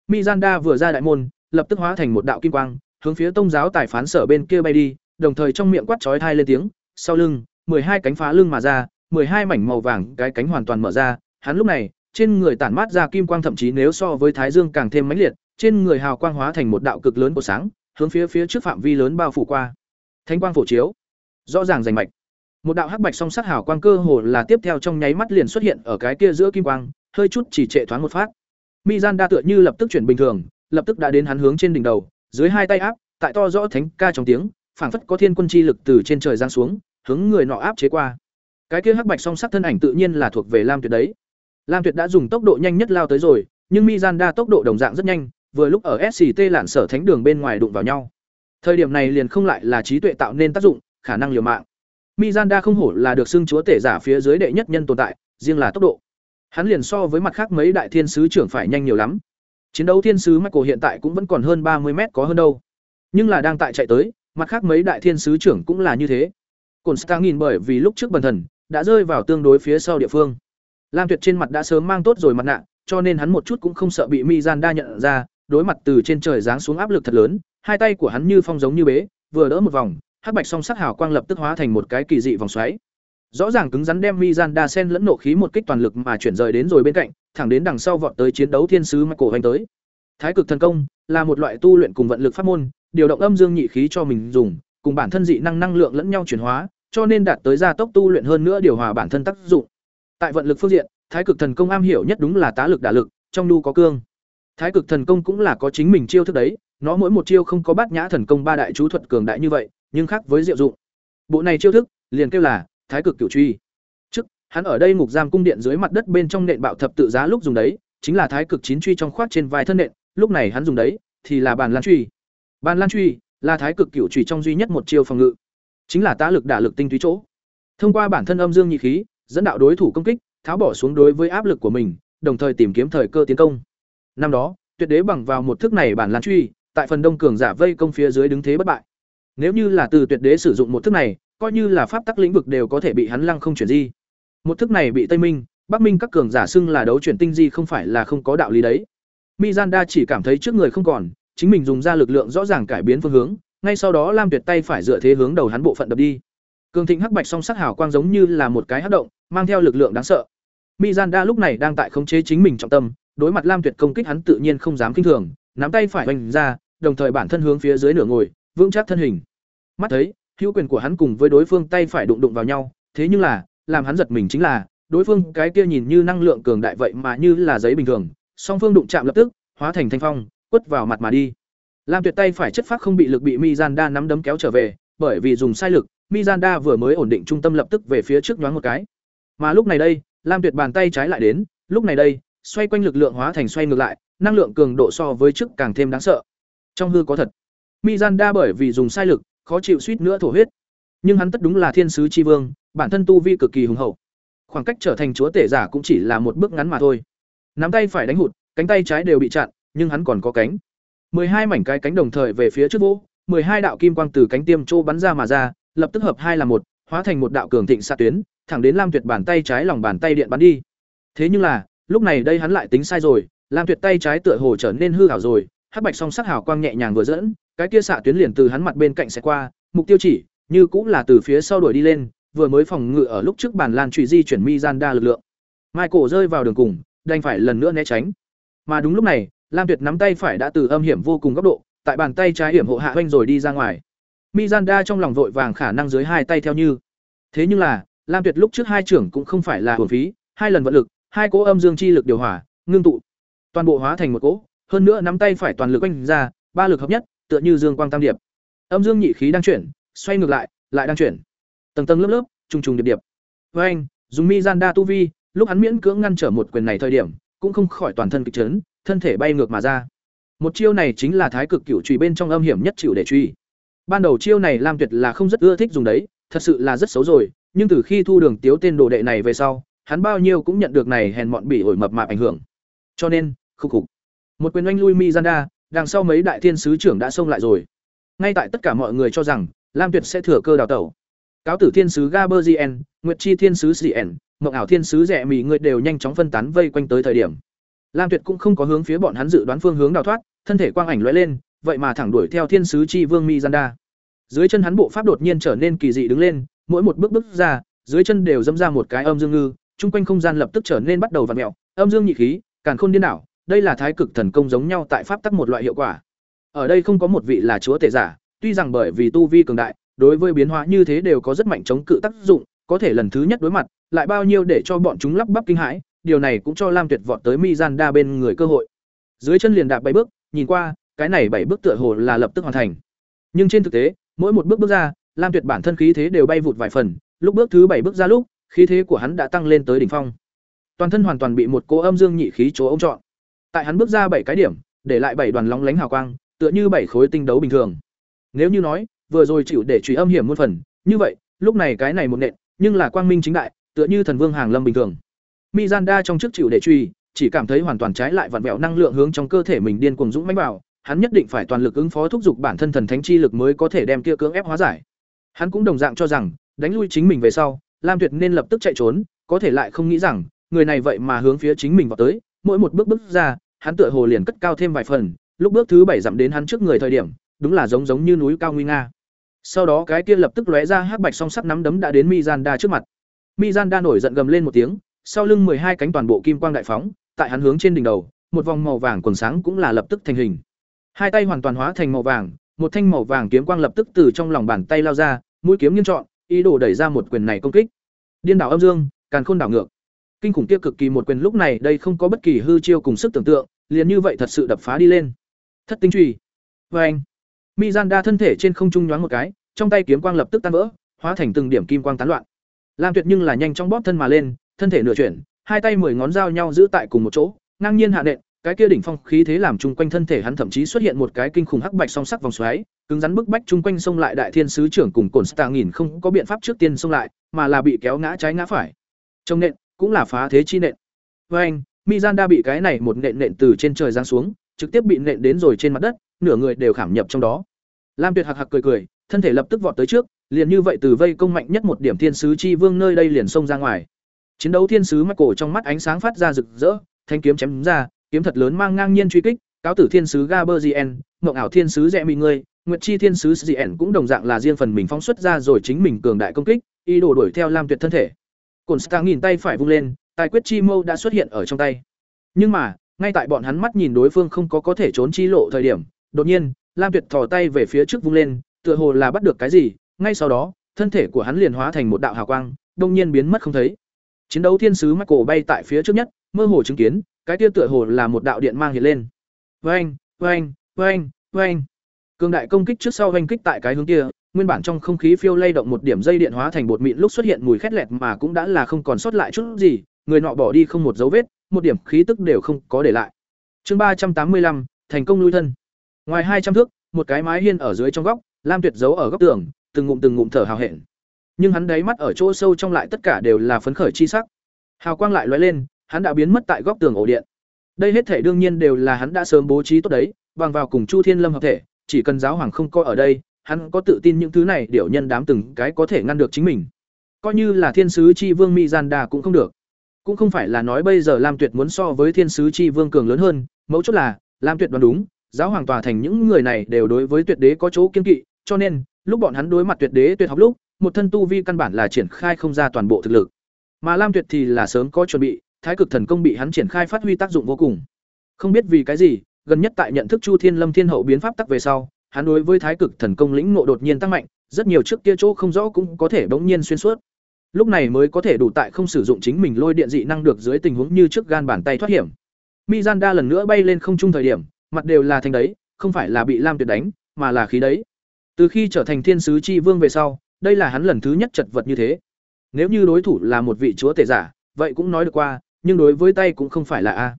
Mizanda vừa ra đại môn, lập tức hóa thành một đạo kim quang, hướng phía tông giáo tài phán sở bên kia bay đi, đồng thời trong miệng quát chói thai lên tiếng, sau lưng, hai cánh phá lưng mà ra, hai mảnh màu vàng cái cánh hoàn toàn mở ra, hắn lúc này, trên người tản mát ra kim quang thậm chí nếu so với thái dương càng thêm mãnh liệt, trên người hào quang hóa thành một đạo cực lớn của sáng, hướng phía phía trước phạm vi lớn bao phủ qua. Thánh quang phổ chiếu, rõ ràng rành mạch. Một đạo hắc bạch song sắc hào quang cơ hồ là tiếp theo trong nháy mắt liền xuất hiện ở cái kia giữa kim quang, hơi chút chỉ trệ thoáng một phát. Mizan tựa như lập tức chuyển bình thường, lập tức đã đến hắn hướng trên đỉnh đầu, dưới hai tay áp, tại to rõ thánh ca trong tiếng, phảng phất có thiên quân chi lực từ trên trời giáng xuống, hướng người nọ áp chế qua. Cái kia hắc bạch song sắc thân ảnh tự nhiên là thuộc về Lam Tuyệt đấy. Lam Tuyệt đã dùng tốc độ nhanh nhất lao tới rồi, nhưng Mizanda tốc độ đồng dạng rất nhanh, vừa lúc ở SCT lạn sở thánh đường bên ngoài đụng vào nhau. Thời điểm này liền không lại là trí tuệ tạo nên tác dụng, khả năng liều mạng. Mizanda không hổ là được xưng chúa tể giả phía dưới đệ nhất nhân tồn tại, riêng là tốc độ. Hắn liền so với mặt khác mấy đại thiên sứ trưởng phải nhanh nhiều lắm. Chiến đấu thiên sứ Michael hiện tại cũng vẫn còn hơn ba mươi mét có hơn đâu. Nhưng là đang tại chạy tới, mặt khác mấy đại thiên sứ trưởng cũng là như thế. Cổn nhìn bởi vì lúc trước bần thần đã rơi vào tương đối phía sau địa phương. Lam Tuyệt trên mặt đã sớm mang tốt rồi mặt nạ, cho nên hắn một chút cũng không sợ bị Mizanda nhận ra, đối mặt từ trên trời giáng xuống áp lực thật lớn, hai tay của hắn như phong giống như bế, vừa đỡ một vòng, hắc bạch song sắc hào quang lập tức hóa thành một cái kỳ dị vòng xoáy. Rõ ràng cứng rắn đem Mizanda sen lẫn nộ khí một kích toàn lực mà chuyển rời đến rồi bên cạnh, thẳng đến đằng sau vọt tới chiến đấu thiên sứ Michael hành tới. Thái cực thần công là một loại tu luyện cùng vận lực pháp môn, điều động âm dương nhị khí cho mình dùng, cùng bản thân dị năng năng lượng lẫn nhau chuyển hóa, cho nên đạt tới gia tốc tu luyện hơn nữa điều hòa bản thân tác dụng. Tại vận lực phương diện, Thái cực thần công am hiểu nhất đúng là tá lực đả lực, trong nu có cương. Thái cực thần công cũng là có chính mình chiêu thức đấy, nó mỗi một chiêu không có bát nhã thần công ba đại chú thuật cường đại như vậy, nhưng khác với diệu dụng. Bộ này chiêu thức, liền kêu là Thái cực cửu truy. Trước, hắn ở đây ngục giam cung điện dưới mặt đất bên trong nện bạo thập tự giá lúc dùng đấy, chính là Thái cực chín truy trong khoác trên vai thân nện, lúc này hắn dùng đấy thì là bàn lan truy. Bàn lan truy là Thái cực cửu truy trong duy nhất một chiêu phòng ngự, chính là tá lực đả lực tinh túy chỗ. Thông qua bản thân âm dương nhị khí, dẫn đạo đối thủ công kích, tháo bỏ xuống đối với áp lực của mình, đồng thời tìm kiếm thời cơ tiến công. Năm đó, tuyệt đế bằng vào một thức này bản lan truy, tại phần đông cường giả vây công phía dưới đứng thế bất bại. Nếu như là từ tuyệt đế sử dụng một thức này, coi như là pháp tắc lĩnh vực đều có thể bị hắn lăng không chuyển di. Một thức này bị Tây Minh, Bắc Minh các cường giả xưng là đấu chuyển tinh di không phải là không có đạo lý đấy. Mizanda chỉ cảm thấy trước người không còn, chính mình dùng ra lực lượng rõ ràng cải biến phương hướng, ngay sau đó Lam Tuyệt tay phải dựa thế hướng đầu hắn bộ phận đập đi. Cường thịnh hắc bạch song sắc hào quang giống như là một cái hắc động, mang theo lực lượng đáng sợ. Mizanda lúc này đang tại khống chế chính mình trọng tâm, đối mặt Lam Tuyệt công kích hắn tự nhiên không dám kinh thường, nắm tay phải hoành ra, đồng thời bản thân hướng phía dưới nửa ngồi, vững chắc thân hình. Mắt thấy, hữu quyền của hắn cùng với đối phương tay phải đụng đụng vào nhau, thế nhưng là, làm hắn giật mình chính là, đối phương cái kia nhìn như năng lượng cường đại vậy mà như là giấy bình thường, song phương đụng chạm lập tức, hóa thành thanh phong, quất vào mặt mà đi. Lam Tuyệt tay phải chất phát không bị lực bị Mizanda nắm đấm kéo trở về, bởi vì dùng sai lực, Mizanda vừa mới ổn định trung tâm lập tức về phía trước nhoáng một cái. Mà lúc này đây, Lam Tuyệt bàn tay trái lại đến, lúc này đây, xoay quanh lực lượng hóa thành xoay ngược lại, năng lượng cường độ so với trước càng thêm đáng sợ. Trong hư có thật. Mizanda bởi vì dùng sai lực, khó chịu suýt nữa thổ huyết. Nhưng hắn tất đúng là thiên sứ chi vương, bản thân tu vi cực kỳ hùng hậu. Khoảng cách trở thành chúa tể giả cũng chỉ là một bước ngắn mà thôi. Nắm tay phải đánh hụt, cánh tay trái đều bị chặn, nhưng hắn còn có cánh. hai mảnh cái cánh đồng thời về phía trước vô, hai đạo kim quang từ cánh tiêm trô bắn ra mà ra, lập tức hợp hai là một, hóa thành một đạo cường thịnh xạ tuyến, thẳng đến Lam Tuyệt bàn tay trái lòng bàn tay điện bắn đi. Thế nhưng là, lúc này đây hắn lại tính sai rồi, Lam Tuyệt tay trái tựa hồ trở nên hư ảo rồi, hắc bạch song sắc hào quang nhẹ nhàng vừa dẫn, cái kia xạ tuyến liền từ hắn mặt bên cạnh sẽ qua, mục tiêu chỉ, như cũng là từ phía sau đuổi đi lên, vừa mới phòng ngự ở lúc trước bàn lan trụy di chuyển mi zanda lực lượng. Michael rơi vào đường cùng, đành phải lần nữa né tránh. Mà đúng lúc này, Lam Tuyệt nắm tay phải đã từ âm hiểm vô cùng góc độ, tại bàn tay trái hiểm hộ hạ hoanh rồi đi ra ngoài. Mizanda trong lòng vội vàng khả năng dưới hai tay theo như. Thế nhưng là, Lam Tuyệt lúc trước hai trưởng cũng không phải là hưởng phí, hai lần vận lực, hai cỗ âm dương chi lực điều hòa, ngưng tụ, toàn bộ hóa thành một cỗ, hơn nữa nắm tay phải toàn lực quanh ra, ba lực hợp nhất, tựa như dương quang tam điệp. Âm dương nhị khí đang chuyển, xoay ngược lại, lại đang chuyển. Tầng tầng lớp lớp, trùng trùng điệp điệp. Với anh, dùng đa tu vi, lúc hắn miễn cưỡng ngăn trở một quyền này thời điểm, cũng không khỏi toàn thân kịch chấn, thân thể bay ngược mà ra. Một chiêu này chính là thái cực cửu chùy bên trong âm hiểm nhất chịu để truy. Ban đầu chiêu này Lam Tuyệt là không rất ưa thích dùng đấy, thật sự là rất xấu rồi, nhưng từ khi thu đường tiếu tên đồ đệ này về sau, hắn bao nhiêu cũng nhận được này hèn mọn bỉ ổi mập mạp ảnh hưởng. Cho nên, khục khục. Một quyền oanh lui Mizanda, đằng sau mấy đại thiên sứ trưởng đã xông lại rồi. Ngay tại tất cả mọi người cho rằng, Lam Tuyệt sẽ thừa cơ đào tẩu. Cáo tử thiên sứ Gaberzien, Nguyệt chi thiên sứ Sien, Mộng ảo thiên sứ rẻ mì người đều nhanh chóng phân tán vây quanh tới thời điểm. Lam Tuyệt cũng không có hướng phía bọn hắn dự đoán phương hướng đào thoát, thân thể quang ảnh lóe lên, vậy mà thẳng đuổi theo thiên sứ chi vương Mizanda. Dưới chân hắn bộ pháp đột nhiên trở nên kỳ dị đứng lên, mỗi một bước bước ra, dưới chân đều dẫm ra một cái âm dương ngư, chung quanh không gian lập tức trở nên bắt đầu vặn mèo, âm dương nhị khí, càn khôn điên đảo, đây là thái cực thần công giống nhau tại pháp tắc một loại hiệu quả. Ở đây không có một vị là chúa tể giả, tuy rằng bởi vì tu vi cường đại, đối với biến hóa như thế đều có rất mạnh chống cự tác dụng, có thể lần thứ nhất đối mặt, lại bao nhiêu để cho bọn chúng lắp bắp kinh hãi, điều này cũng cho Lam Tuyệt vọt tới Mizanda bên người cơ hội. Dưới chân liền đạp bảy bước, nhìn qua, cái này bảy bước tựa hồ là lập tức hoàn thành. Nhưng trên thực tế, mỗi một bước bước ra, Lam Tuyệt bản thân khí thế đều bay vụt vài phần, lúc bước thứ bảy bước ra lúc, khí thế của hắn đã tăng lên tới đỉnh phong. Toàn thân hoàn toàn bị một cỗ âm dương nhị khí chỗ ông trọn. Tại hắn bước ra bảy cái điểm, để lại bảy đoàn lóng lánh hào quang, tựa như bảy khối tinh đấu bình thường. Nếu như nói, vừa rồi chịu để truy âm hiểm muôn phần, như vậy, lúc này cái này một nện, nhưng là quang minh chính đại, tựa như thần vương hàng lâm bình thường. Mizanda trong trước chịu để truy, chỉ cảm thấy hoàn toàn trái lại vặn vẹo năng lượng hướng trong cơ thể mình điên cuồng dũng mãnh vào, hắn nhất định phải toàn lực ứng phó thúc giục bản thân thần thánh chi lực mới có thể đem kia cưỡng ép hóa giải. Hắn cũng đồng dạng cho rằng, đánh lui chính mình về sau, Lam Tuyệt nên lập tức chạy trốn, có thể lại không nghĩ rằng, người này vậy mà hướng phía chính mình vào tới, mỗi một bước bước ra, hắn tựa hồ liền cất cao thêm vài phần, lúc bước thứ bảy dặm đến hắn trước người thời điểm, đúng là giống giống như núi cao nguy nga. Sau đó cái kia lập tức lóe ra hắc bạch song sắc nắm đấm đã đến Mizanda trước mặt. Mizanda nổi giận gầm lên một tiếng, sau lưng hai cánh toàn bộ kim quang đại phóng, tại hắn hướng trên đỉnh đầu, một vòng màu vàng quần sáng cũng là lập tức thành hình. Hai tay hoàn toàn hóa thành màu vàng, một thanh màu vàng kiếm quang lập tức từ trong lòng bàn tay lao ra, mũi kiếm nghiêng trọn, ý đồ đẩy ra một quyền này công kích. Điên đảo âm dương, càn khôn đảo ngược. Kinh khủng kia cực kỳ một quyền lúc này đây không có bất kỳ hư chiêu cùng sức tưởng tượng, liền như vậy thật sự đập phá đi lên. Thất tinh chùy. anh, vâng. Mizanda thân thể trên không trung nhoáng một cái, trong tay kiếm quang lập tức tan vỡ, hóa thành từng điểm kim quang tán loạn. Lam Tuyệt nhưng là nhanh chóng bóp thân mà lên, thân thể nửa chuyển, hai tay mười ngón giao nhau giữ tại cùng một chỗ, ngang nhiên hạ nện, cái kia đỉnh phong khí thế làm chung quanh thân thể hắn thậm chí xuất hiện một cái kinh khủng hắc bạch song sắc vòng xoáy, cứng rắn bức bách chung quanh xông lại đại thiên sứ trưởng cùng cổn star nghìn không có biện pháp trước tiên xông lại, mà là bị kéo ngã trái ngã phải. Trong nện, cũng là phá thế chi nện. Với anh, Mizanda bị cái này một nện nện từ trên trời giáng xuống, trực tiếp bị nện đến rồi trên mặt đất, nửa người đều khảm nhập trong đó. Lam Tuyệt hạc hạc cười cười, thân thể lập tức vọt tới trước, liền như vậy từ vây công mạnh nhất một điểm thiên sứ chi vương nơi đây liền xông ra ngoài. Chiến đấu thiên sứ mắt cổ trong mắt ánh sáng phát ra rực rỡ, thanh kiếm chém ra, kiếm thật lớn mang ngang nhiên truy kích, cáo tử thiên sứ Gaberzien, mộng ảo thiên sứ rẽ mị ngươi, nguyệt chi thiên sứ Zien cũng đồng dạng là riêng phần mình phóng xuất ra rồi chính mình cường đại công kích, ý đồ đuổi theo Lam Tuyệt thân thể. Cổn Star nhìn tay phải vung lên, tài quyết chi mâu đã xuất hiện ở trong tay. Nhưng mà, ngay tại bọn hắn mắt nhìn đối phương không có có thể trốn chi lộ thời điểm, đột nhiên, Lam Tuyệt thò tay về phía trước vung lên, tựa hồ là bắt được cái gì, ngay sau đó, thân thể của hắn liền hóa thành một đạo hào quang, đông nhiên biến mất không thấy. Chiến đấu thiên sứ Michael bay tại phía trước nhất, mơ hồ chứng kiến, cái kia tựa hồ là một đạo điện mang hiện lên. Oeng, oeng, oeng, oeng. Cường đại công kích trước sau oanh kích tại cái hướng kia, nguyên bản trong không khí phiêu lay động một điểm dây điện hóa thành bột mịn lúc xuất hiện mùi khét lẹt mà cũng đã là không còn sót lại chút gì, người nọ bỏ đi không một dấu vết, một điểm khí tức đều không có để lại. Chương ba trăm tám mươi lăm thành công lui thân. Ngoài hai trăm thước, một cái mái hiên ở dưới trong góc, Lam Tuyệt giấu ở góc tường, từng ngụm từng ngụm thở hào hẹn. Nhưng hắn đáy mắt ở chỗ sâu trong lại tất cả đều là phấn khởi chi sắc. Hào quang lại lóe lên, hắn đã biến mất tại góc tường ổ điện. Đây hết thể đương nhiên đều là hắn đã sớm bố trí tốt đấy, bằng vào cùng Chu Thiên Lâm hợp thể, chỉ cần giáo hoàng không coi ở đây, hắn có tự tin những thứ này điểu nhân đám từng cái có thể ngăn được chính mình. Coi như là thiên sứ chi vương Mizanda cũng không được. Cũng không phải là nói bây giờ Lam Tuyệt muốn so với thiên sứ chi vương cường lớn hơn, mấu chốt là Lam Tuyệt đoán đúng, giáo hoàng tòa thành những người này đều đối với tuyệt đế có chỗ kiên kỵ, cho nên, lúc bọn hắn đối mặt tuyệt đế tuyệt học lúc, một thân tu vi căn bản là triển khai không ra toàn bộ thực lực. Mà Lam Tuyệt thì là sớm có chuẩn bị, thái cực thần công bị hắn triển khai phát huy tác dụng vô cùng. Không biết vì cái gì, gần nhất tại nhận thức Chu Thiên Lâm Thiên Hậu biến pháp tắc về sau, hắn đối với thái cực thần công lĩnh ngộ đột nhiên tăng mạnh, rất nhiều trước kia chỗ không rõ cũng có thể bỗng nhiên xuyên suốt. Lúc này mới có thể đủ tại không sử dụng chính mình lôi điện dị năng được dưới tình huống như trước gan bàn tay thoát hiểm. Mizanda lần nữa bay lên không trung thời điểm, mặt đều là thành đấy, không phải là bị Lam Tuyệt đánh, mà là khí đấy. Từ khi trở thành thiên sứ chi vương về sau, đây là hắn lần thứ nhất chật vật như thế. Nếu như đối thủ là một vị chúa tể giả, vậy cũng nói được qua, nhưng đối với tay cũng không phải là a.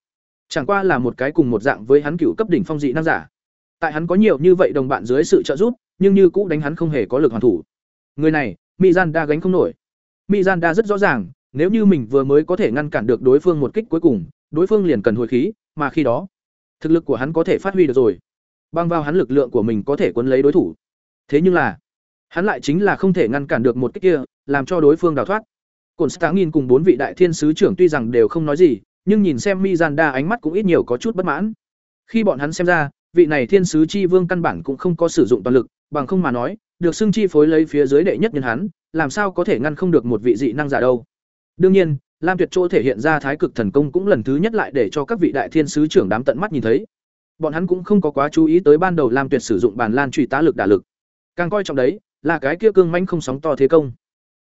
Chẳng qua là một cái cùng một dạng với hắn cựu cấp đỉnh phong dị năng giả. Tại hắn có nhiều như vậy đồng bạn dưới sự trợ giúp, nhưng như cũ đánh hắn không hề có lực hoàn thủ. Người này, Mizanda gánh không nổi. Mizanda rất rõ ràng, nếu như mình vừa mới có thể ngăn cản được đối phương một kích cuối cùng, đối phương liền cần hồi khí, mà khi đó, thực lực của hắn có thể phát huy được rồi. Bằng vào hắn lực lượng của mình có thể cuốn lấy đối thủ. Thế nhưng là, hắn lại chính là không thể ngăn cản được một kích kia, làm cho đối phương đào thoát. Cổn Stangin cùng bốn vị đại thiên sứ trưởng tuy rằng đều không nói gì, nhưng nhìn xem Mizanda ánh mắt cũng ít nhiều có chút bất mãn. Khi bọn hắn xem ra, vị này thiên sứ chi vương căn bản cũng không có sử dụng toàn lực, bằng không mà nói, được xưng chi phối lấy phía dưới đệ nhất nhân hắn, làm sao có thể ngăn không được một vị dị năng giả đâu. Đương nhiên, Lam Tuyệt Chỗ thể hiện ra thái cực thần công cũng lần thứ nhất lại để cho các vị đại thiên sứ trưởng đám tận mắt nhìn thấy. Bọn hắn cũng không có quá chú ý tới ban đầu Lam Tuyệt sử dụng bàn lan truy tá lực đả lực. Càng coi trọng đấy, là cái kia cương mãnh không sóng to thế công.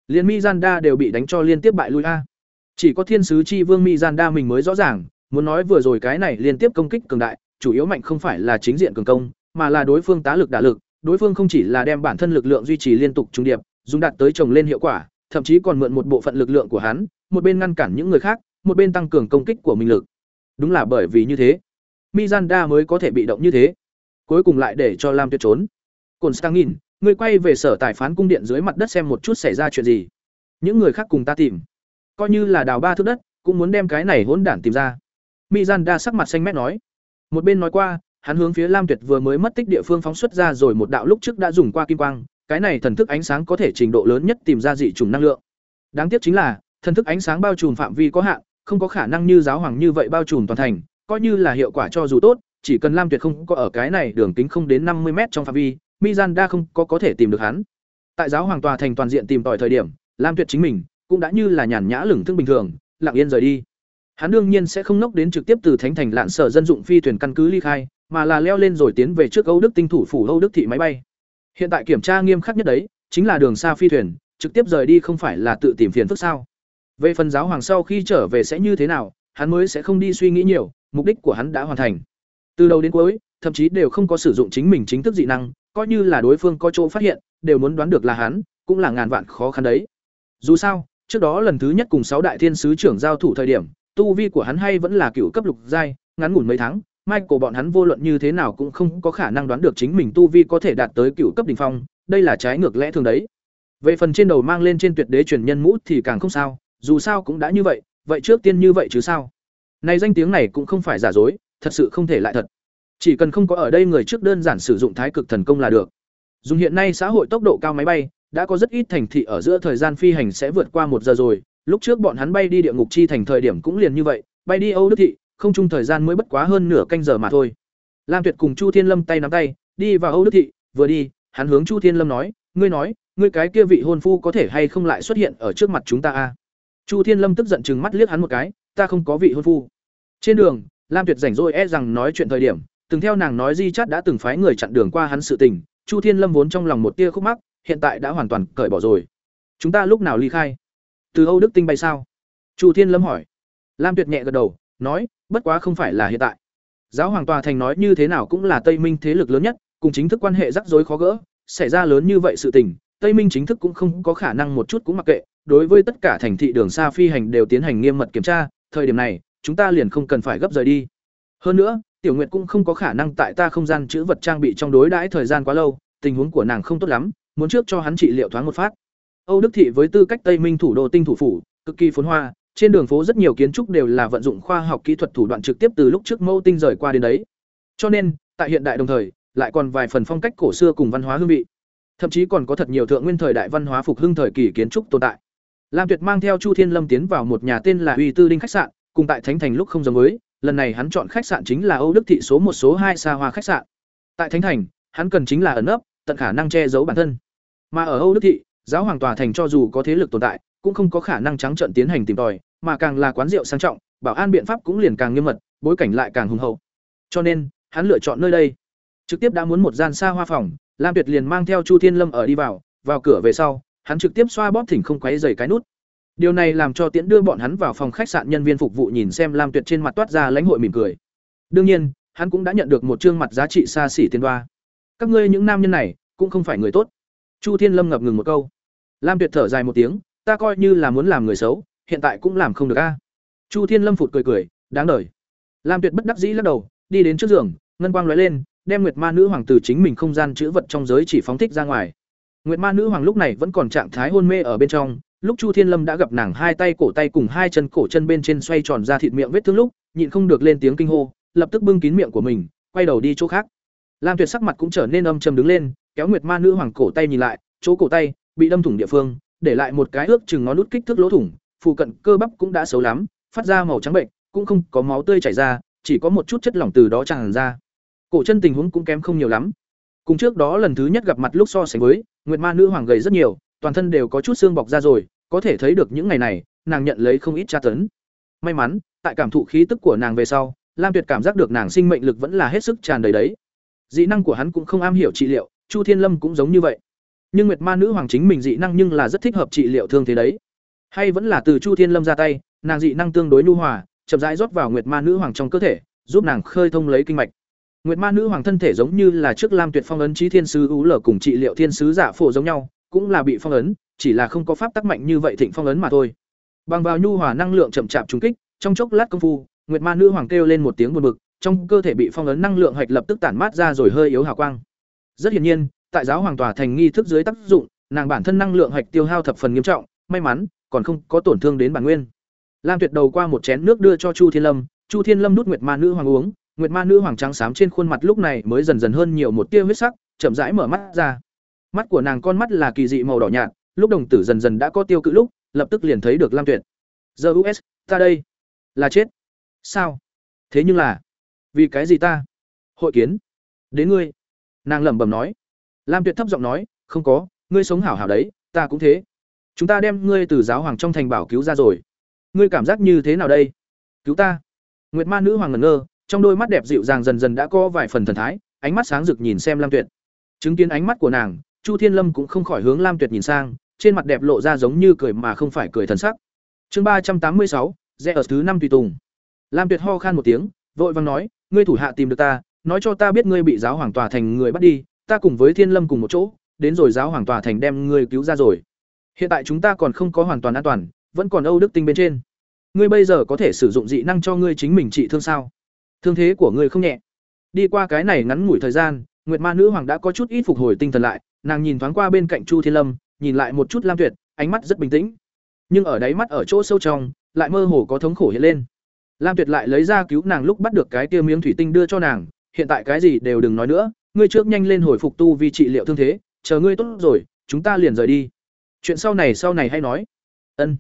Liên Mizanda đều bị đánh cho liên tiếp bại lui a. Chỉ có thiên sứ chi vương Mizanda mình mới rõ ràng, muốn nói vừa rồi cái này liên tiếp công kích cường đại, chủ yếu mạnh không phải là chính diện cường công, mà là đối phương tá lực đả lực, đối phương không chỉ là đem bản thân lực lượng duy trì liên tục trung điệp, dùng đạt tới chồng lên hiệu quả, thậm chí còn mượn một bộ phận lực lượng của hắn, một bên ngăn cản những người khác, một bên tăng cường công kích của mình lực. Đúng là bởi vì như thế, Mizanda mới có thể bị động như thế. Cuối cùng lại để cho Lam Tuyệt trốn. Constantine, ngươi quay về sở tài phán cung điện dưới mặt đất xem một chút xảy ra chuyện gì. Những người khác cùng ta tìm. Coi như là đào ba thước đất, cũng muốn đem cái này hỗn đản tìm ra. Mizanda sắc mặt xanh mét nói. Một bên nói qua, hắn hướng phía Lam Tuyệt vừa mới mất tích địa phương phóng xuất ra rồi một đạo lúc trước đã dùng qua kim quang, cái này thần thức ánh sáng có thể trình độ lớn nhất tìm ra dị trùng năng lượng. Đáng tiếc chính là, thần thức ánh sáng bao trùm phạm vi có hạn, không có khả năng như giáo hoàng như vậy bao trùm toàn thành, coi như là hiệu quả cho dù tốt, chỉ cần Lam Tuyệt không có ở cái này đường kính không đến năm mươi m trong phạm vi, Mizanda không có có thể tìm được hắn. Tại giáo hoàng tòa thành toàn diện tìm tòi thời điểm, Lam Tuyệt chính mình cũng đã như là nhàn nhã lửng thương bình thường, lặng yên rời đi. Hắn đương nhiên sẽ không nốc đến trực tiếp từ Thánh thành Lạn Sở dân dụng phi thuyền căn cứ ly khai, mà là leo lên rồi tiến về trước Âu Đức tinh thủ phủ Âu Đức thị máy bay. Hiện tại kiểm tra nghiêm khắc nhất đấy, chính là đường xa phi thuyền, trực tiếp rời đi không phải là tự tìm phiền phức sao? Về phần giáo hoàng sau khi trở về sẽ như thế nào, hắn mới sẽ không đi suy nghĩ nhiều, mục đích của hắn đã hoàn thành. Từ đầu đến cuối, thậm chí đều không có sử dụng chính mình chính thức dị năng, coi như là đối phương có chỗ phát hiện, đều muốn đoán được là hắn, cũng là ngàn vạn khó khăn đấy. Dù sao, trước đó lần thứ nhất cùng sáu đại thiên sứ trưởng giao thủ thời điểm, tu vi của hắn hay vẫn là cựu cấp lục giai, ngắn ngủn mấy tháng, Michael bọn hắn vô luận như thế nào cũng không có khả năng đoán được chính mình tu vi có thể đạt tới cựu cấp đỉnh phong, đây là trái ngược lẽ thường đấy. Về phần trên đầu mang lên trên tuyệt đế truyền nhân mũ thì càng không sao, dù sao cũng đã như vậy, vậy trước tiên như vậy chứ sao? Này danh tiếng này cũng không phải giả dối, thật sự không thể lại thật. Chỉ cần không có ở đây người trước đơn giản sử dụng thái cực thần công là được. Dùng hiện nay xã hội tốc độ cao máy bay, đã có rất ít thành thị ở giữa thời gian phi hành sẽ vượt qua một giờ rồi, lúc trước bọn hắn bay đi địa ngục chi thành thời điểm cũng liền như vậy, bay đi Âu Đức thị, không chung thời gian mới bất quá hơn nửa canh giờ mà thôi. Lam Tuyệt cùng Chu Thiên Lâm tay nắm tay, đi vào Âu Đức thị, vừa đi, hắn hướng Chu Thiên Lâm nói, "Ngươi nói, ngươi cái kia vị hôn phu có thể hay không lại xuất hiện ở trước mặt chúng ta a?" Chu Thiên Lâm tức giận chừng mắt liếc hắn một cái, "Ta không có vị hôn phu." Trên đường, Lam Tuyệt rảnh rỗi e rằng nói chuyện thời điểm, từng theo nàng nói Di Chát đã từng phái người chặn đường qua hắn sự tình, Chu Thiên Lâm vốn trong lòng một tia khúc mắc, hiện tại đã hoàn toàn cởi bỏ rồi. Chúng ta lúc nào ly khai? Từ Âu Đức Tinh bay sao? Chu Thiên Lâm hỏi. Lam Tuyệt nhẹ gật đầu, nói, bất quá không phải là hiện tại. Giáo hoàng tòa thành nói như thế nào cũng là Tây Minh thế lực lớn nhất, cùng chính thức quan hệ rắc rối khó gỡ, xảy ra lớn như vậy sự tình, Tây Minh chính thức cũng không có khả năng một chút cũng mặc kệ, đối với tất cả thành thị đường xa phi hành đều tiến hành nghiêm mật kiểm tra, thời điểm này, chúng ta liền không cần phải gấp rời đi. Hơn nữa, Tiểu Nguyệt cũng không có khả năng tại ta không gian chữ vật trang bị trong đối đãi thời gian quá lâu, tình huống của nàng không tốt lắm, muốn trước cho hắn trị liệu thoáng một phát. Âu Đức thị với tư cách Tây Minh thủ đô tinh thủ phủ, cực kỳ phồn hoa, trên đường phố rất nhiều kiến trúc đều là vận dụng khoa học kỹ thuật thủ đoạn trực tiếp từ lúc trước mẫu tinh rời qua đến đấy. Cho nên, tại hiện đại đồng thời, lại còn vài phần phong cách cổ xưa cùng văn hóa hương vị. Thậm chí còn có thật nhiều thượng nguyên thời đại văn hóa phục hưng thời kỳ kiến trúc tồn tại. Lam Tuyệt mang theo Chu Thiên Lâm tiến vào một nhà tên là Uy Tư Đinh khách sạn, cùng tại Thánh Thành lúc không giống với, lần này hắn chọn khách sạn chính là Âu Đức thị số một số hai xa hoa khách sạn. Tại Thánh Thành, hắn cần chính là ẩn nấp, tận khả năng che giấu bản thân. Mà ở Âu Đức thị, giáo hoàng tòa thành cho dù có thế lực tồn tại, cũng không có khả năng trắng trợn tiến hành tìm tòi, mà càng là quán rượu sang trọng, bảo an biện pháp cũng liền càng nghiêm mật, bối cảnh lại càng hùng hậu. Cho nên, hắn lựa chọn nơi đây. Trực tiếp đã muốn một gian xa hoa phòng, Lam Tuyệt liền mang theo Chu Thiên Lâm ở đi vào, vào cửa về sau, hắn trực tiếp xoa bóp thỉnh không quấy rầy cái nút. Điều này làm cho Tiễn đưa bọn hắn vào phòng khách sạn nhân viên phục vụ nhìn xem Lam Tuyệt trên mặt toát ra lãnh hội mỉm cười. Đương nhiên, hắn cũng đã nhận được một trương mặt giá trị xa xỉ tiền đoa. Các ngươi những nam nhân này, cũng không phải người tốt. Chu Thiên Lâm ngập ngừng một câu. Lam Tuyệt thở dài một tiếng, ta coi như là muốn làm người xấu, hiện tại cũng làm không được a. Chu Thiên Lâm phụt cười cười, đáng đời. Lam Tuyệt bất đắc dĩ lắc đầu, đi đến trước giường, ngân quang lóe lên, đem Nguyệt Ma nữ hoàng từ chính mình không gian chữ vật trong giới chỉ phóng thích ra ngoài. Nguyệt Ma nữ hoàng lúc này vẫn còn trạng thái hôn mê ở bên trong, lúc Chu Thiên Lâm đã gặp nàng hai tay cổ tay cùng hai chân cổ chân bên trên xoay tròn ra thịt miệng vết thương lúc, nhịn không được lên tiếng kinh hô, lập tức bưng kín miệng của mình, quay đầu đi chỗ khác. Lam Tuyệt sắc mặt cũng trở nên âm trầm đứng lên, kéo Nguyệt Ma nữ hoàng cổ tay nhìn lại, chỗ cổ tay bị đâm thủng địa phương, để lại một cái ước chừng ngón nút kích thước lỗ thủng, phụ cận cơ bắp cũng đã xấu lắm, phát ra màu trắng bệnh, cũng không có máu tươi chảy ra, chỉ có một chút chất lỏng từ đó tràn ra. Cổ chân tình huống cũng kém không nhiều lắm. Cùng trước đó lần thứ nhất gặp mặt lúc so sánh với, Nguyệt Ma nữ hoàng gầy rất nhiều, toàn thân đều có chút xương bọc ra rồi, có thể thấy được những ngày này, nàng nhận lấy không ít tra tấn. May mắn, tại cảm thụ khí tức của nàng về sau, Lam Tuyệt cảm giác được nàng sinh mệnh lực vẫn là hết sức tràn đầy đấy. Dị năng của hắn cũng không am hiểu trị liệu, Chu Thiên Lâm cũng giống như vậy. Nhưng Nguyệt Ma nữ hoàng chính mình dị năng nhưng là rất thích hợp trị liệu thương thế đấy. Hay vẫn là từ Chu Thiên Lâm ra tay, nàng dị năng tương đối nhu hòa, chậm rãi rót vào Nguyệt Ma nữ hoàng trong cơ thể, giúp nàng khơi thông lấy kinh mạch. Nguyệt Ma nữ hoàng thân thể giống như là trước Lam Tuyệt phong ấn chí thiên sứ ú lở cùng trị liệu thiên sứ giả phổ giống nhau, cũng là bị phong ấn, chỉ là không có pháp tắc mạnh như vậy thịnh phong ấn mà thôi. Bằng vào nhu hòa năng lượng chậm chạp trùng kích, trong chốc lát công phu, Nguyệt Ma nữ hoàng kêu lên một tiếng buồn bực, trong cơ thể bị phong ấn năng lượng hạch lập tức tản mát ra rồi hơi yếu hào quang. Rất hiển nhiên, tại giáo hoàng tòa thành nghi thức dưới tác dụng, nàng bản thân năng lượng hạch tiêu hao thập phần nghiêm trọng, may mắn còn không có tổn thương đến bản nguyên. Lam Tuyệt đầu qua một chén nước đưa cho Chu Thiên Lâm, Chu Thiên Lâm nút Nguyệt Ma nữ hoàng uống, Nguyệt Ma nữ hoàng trắng xám trên khuôn mặt lúc này mới dần dần hơn nhiều một tia huyết sắc, chậm rãi mở mắt ra. Mắt của nàng con mắt là kỳ dị màu đỏ nhạt, lúc đồng tử dần dần đã có tiêu cự lúc, lập tức liền thấy được Lam Tuyệt. Giờ US, ta đây là chết. Sao? Thế nhưng là, vì cái gì ta? Hội kiến. Đến ngươi. Nàng lẩm bẩm nói. Lam Tuyệt thấp giọng nói, không có, ngươi sống hảo hảo đấy, ta cũng thế. Chúng ta đem ngươi từ giáo hoàng trong thành bảo cứu ra rồi. Ngươi cảm giác như thế nào đây? Cứu ta. Nguyệt Ma nữ hoàng ngẩn ngơ, trong đôi mắt đẹp dịu dàng dần dần đã có vài phần thần thái, ánh mắt sáng rực nhìn xem Lam Tuyệt. Chứng kiến ánh mắt của nàng, Chu Thiên Lâm cũng không khỏi hướng Lam Tuyệt nhìn sang, trên mặt đẹp lộ ra giống như cười mà không phải cười thần sắc. Chương ba trăm tám mươi sáu, rẽ ở thứ năm tùy tùng. Lam Tuyệt ho khan một tiếng, vội vàng nói ngươi thủ hạ tìm được ta nói cho ta biết ngươi bị giáo hoàng tòa thành người bắt đi ta cùng với thiên lâm cùng một chỗ đến rồi giáo hoàng tòa thành đem ngươi cứu ra rồi hiện tại chúng ta còn không có hoàn toàn an toàn vẫn còn âu đức tinh bên trên ngươi bây giờ có thể sử dụng dị năng cho ngươi chính mình trị thương sao thương thế của ngươi không nhẹ đi qua cái này ngắn ngủi thời gian nguyệt ma nữ hoàng đã có chút ít phục hồi tinh thần lại nàng nhìn thoáng qua bên cạnh chu thiên lâm nhìn lại một chút lam tuyệt, ánh mắt rất bình tĩnh. Nhưng ở đáy mắt ở chỗ sâu trong, lại mơ hồ có thống khổ hiện lên. Lam tuyệt lại lấy ra cứu nàng lúc bắt được cái kia miếng thủy tinh đưa cho nàng, hiện tại cái gì đều đừng nói nữa, ngươi trước nhanh lên hồi phục tu vì trị liệu thương thế, chờ ngươi tốt rồi, chúng ta liền rời đi. Chuyện sau này sau này hay nói. Ân.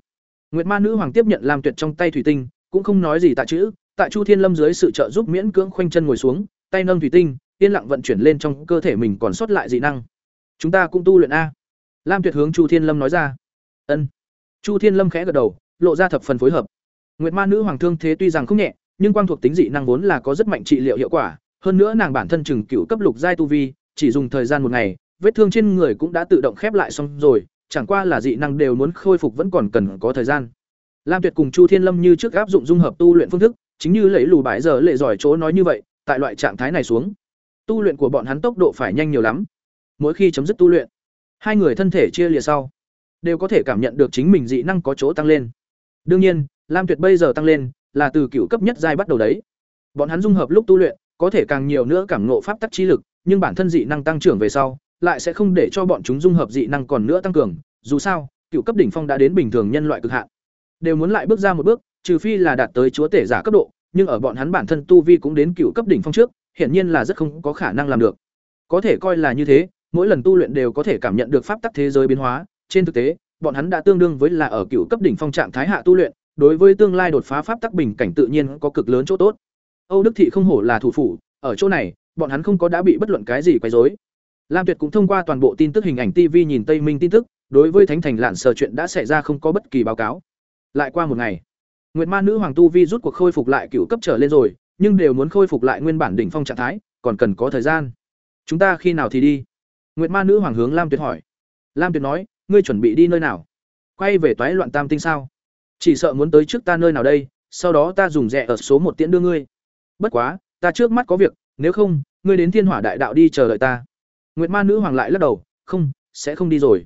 Nguyệt ma nữ hoàng tiếp nhận lam tuyệt trong tay thủy tinh, cũng không nói gì tại chữ, tại chu thiên lâm dưới sự trợ giúp miễn cưỡng khoanh chân ngồi xuống, tay nâng thủy tinh, yên lặng vận chuyển lên trong cơ thể mình còn sót lại dị năng. Chúng ta cũng tu luyện a lam tuyệt hướng chu thiên lâm nói ra. Ân. Chu thiên lâm khẽ gật đầu, lộ ra thập phần phối hợp. Nguyệt ma nữ hoàng thương thế tuy rằng không nhẹ, nhưng quang thuộc tính dị năng vốn là có rất mạnh trị liệu hiệu quả. Hơn nữa nàng bản thân chừng cựu cấp lục giai tu vi, chỉ dùng thời gian một ngày, vết thương trên người cũng đã tự động khép lại xong rồi, chẳng qua là dị năng đều muốn khôi phục vẫn còn cần có thời gian. Lam tuyệt cùng chu thiên lâm như trước áp dụng dung hợp tu luyện phương thức, chính như lấy lù bãi giờ lệ giỏi chỗ nói như vậy, tại loại trạng thái này xuống, tu luyện của bọn hắn tốc độ phải nhanh nhiều lắm. Mỗi khi chấm dứt tu luyện hai người thân thể chia lìa sau, đều có thể cảm nhận được chính mình dị năng có chỗ tăng lên. Đương nhiên, lam tuyệt bây giờ tăng lên là từ cựu cấp nhất giai bắt đầu đấy. Bọn hắn dung hợp lúc tu luyện, có thể càng nhiều nữa cảm ngộ pháp tắc trí lực, nhưng bản thân dị năng tăng trưởng về sau, lại sẽ không để cho bọn chúng dung hợp dị năng còn nữa tăng cường. Dù sao, cựu cấp đỉnh phong đã đến bình thường nhân loại cực hạn. Đều muốn lại bước ra một bước, trừ phi là đạt tới chúa tể giả cấp độ, nhưng ở bọn hắn bản thân tu vi cũng đến cựu cấp đỉnh phong trước, hiển nhiên là rất không có khả năng làm được. Có thể coi là như thế mỗi lần tu luyện đều có thể cảm nhận được pháp tắc thế giới biến hóa. Trên thực tế, bọn hắn đã tương đương với là ở cựu cấp đỉnh phong trạng thái hạ tu luyện, đối với tương lai đột phá pháp tắc bình cảnh tự nhiên có cực lớn chỗ tốt. Âu đức thị không hổ là thủ phủ, ở chỗ này, bọn hắn không có đã bị bất luận cái gì quấy rối. Lam tuyệt cũng thông qua toàn bộ tin tức hình ảnh tv nhìn tây minh tin tức, đối với thánh thành lạn sở chuyện đã xảy ra không có bất kỳ báo cáo. Lại qua một ngày, nguyệt ma nữ hoàng tu vi rút cuộc khôi phục lại cựu cấp trở lên rồi, nhưng đều muốn khôi phục lại nguyên bản đỉnh phong trạng thái, còn cần có thời gian. Chúng ta khi nào thì đi? Nguyệt ma nữ hoàng hướng lam tuyệt hỏi. Lam tuyệt nói, ngươi chuẩn bị đi nơi nào? Quay về toái loạn tam tinh sao? Chỉ sợ muốn tới trước ta nơi nào đây, sau đó ta dùng rẻ ở số một tiễn đưa ngươi. Bất quá, ta trước mắt có việc, nếu không, ngươi đến thiên hỏa đại đạo đi chờ đợi ta. Nguyệt ma nữ hoàng lại lắc đầu, không, sẽ không đi rồi.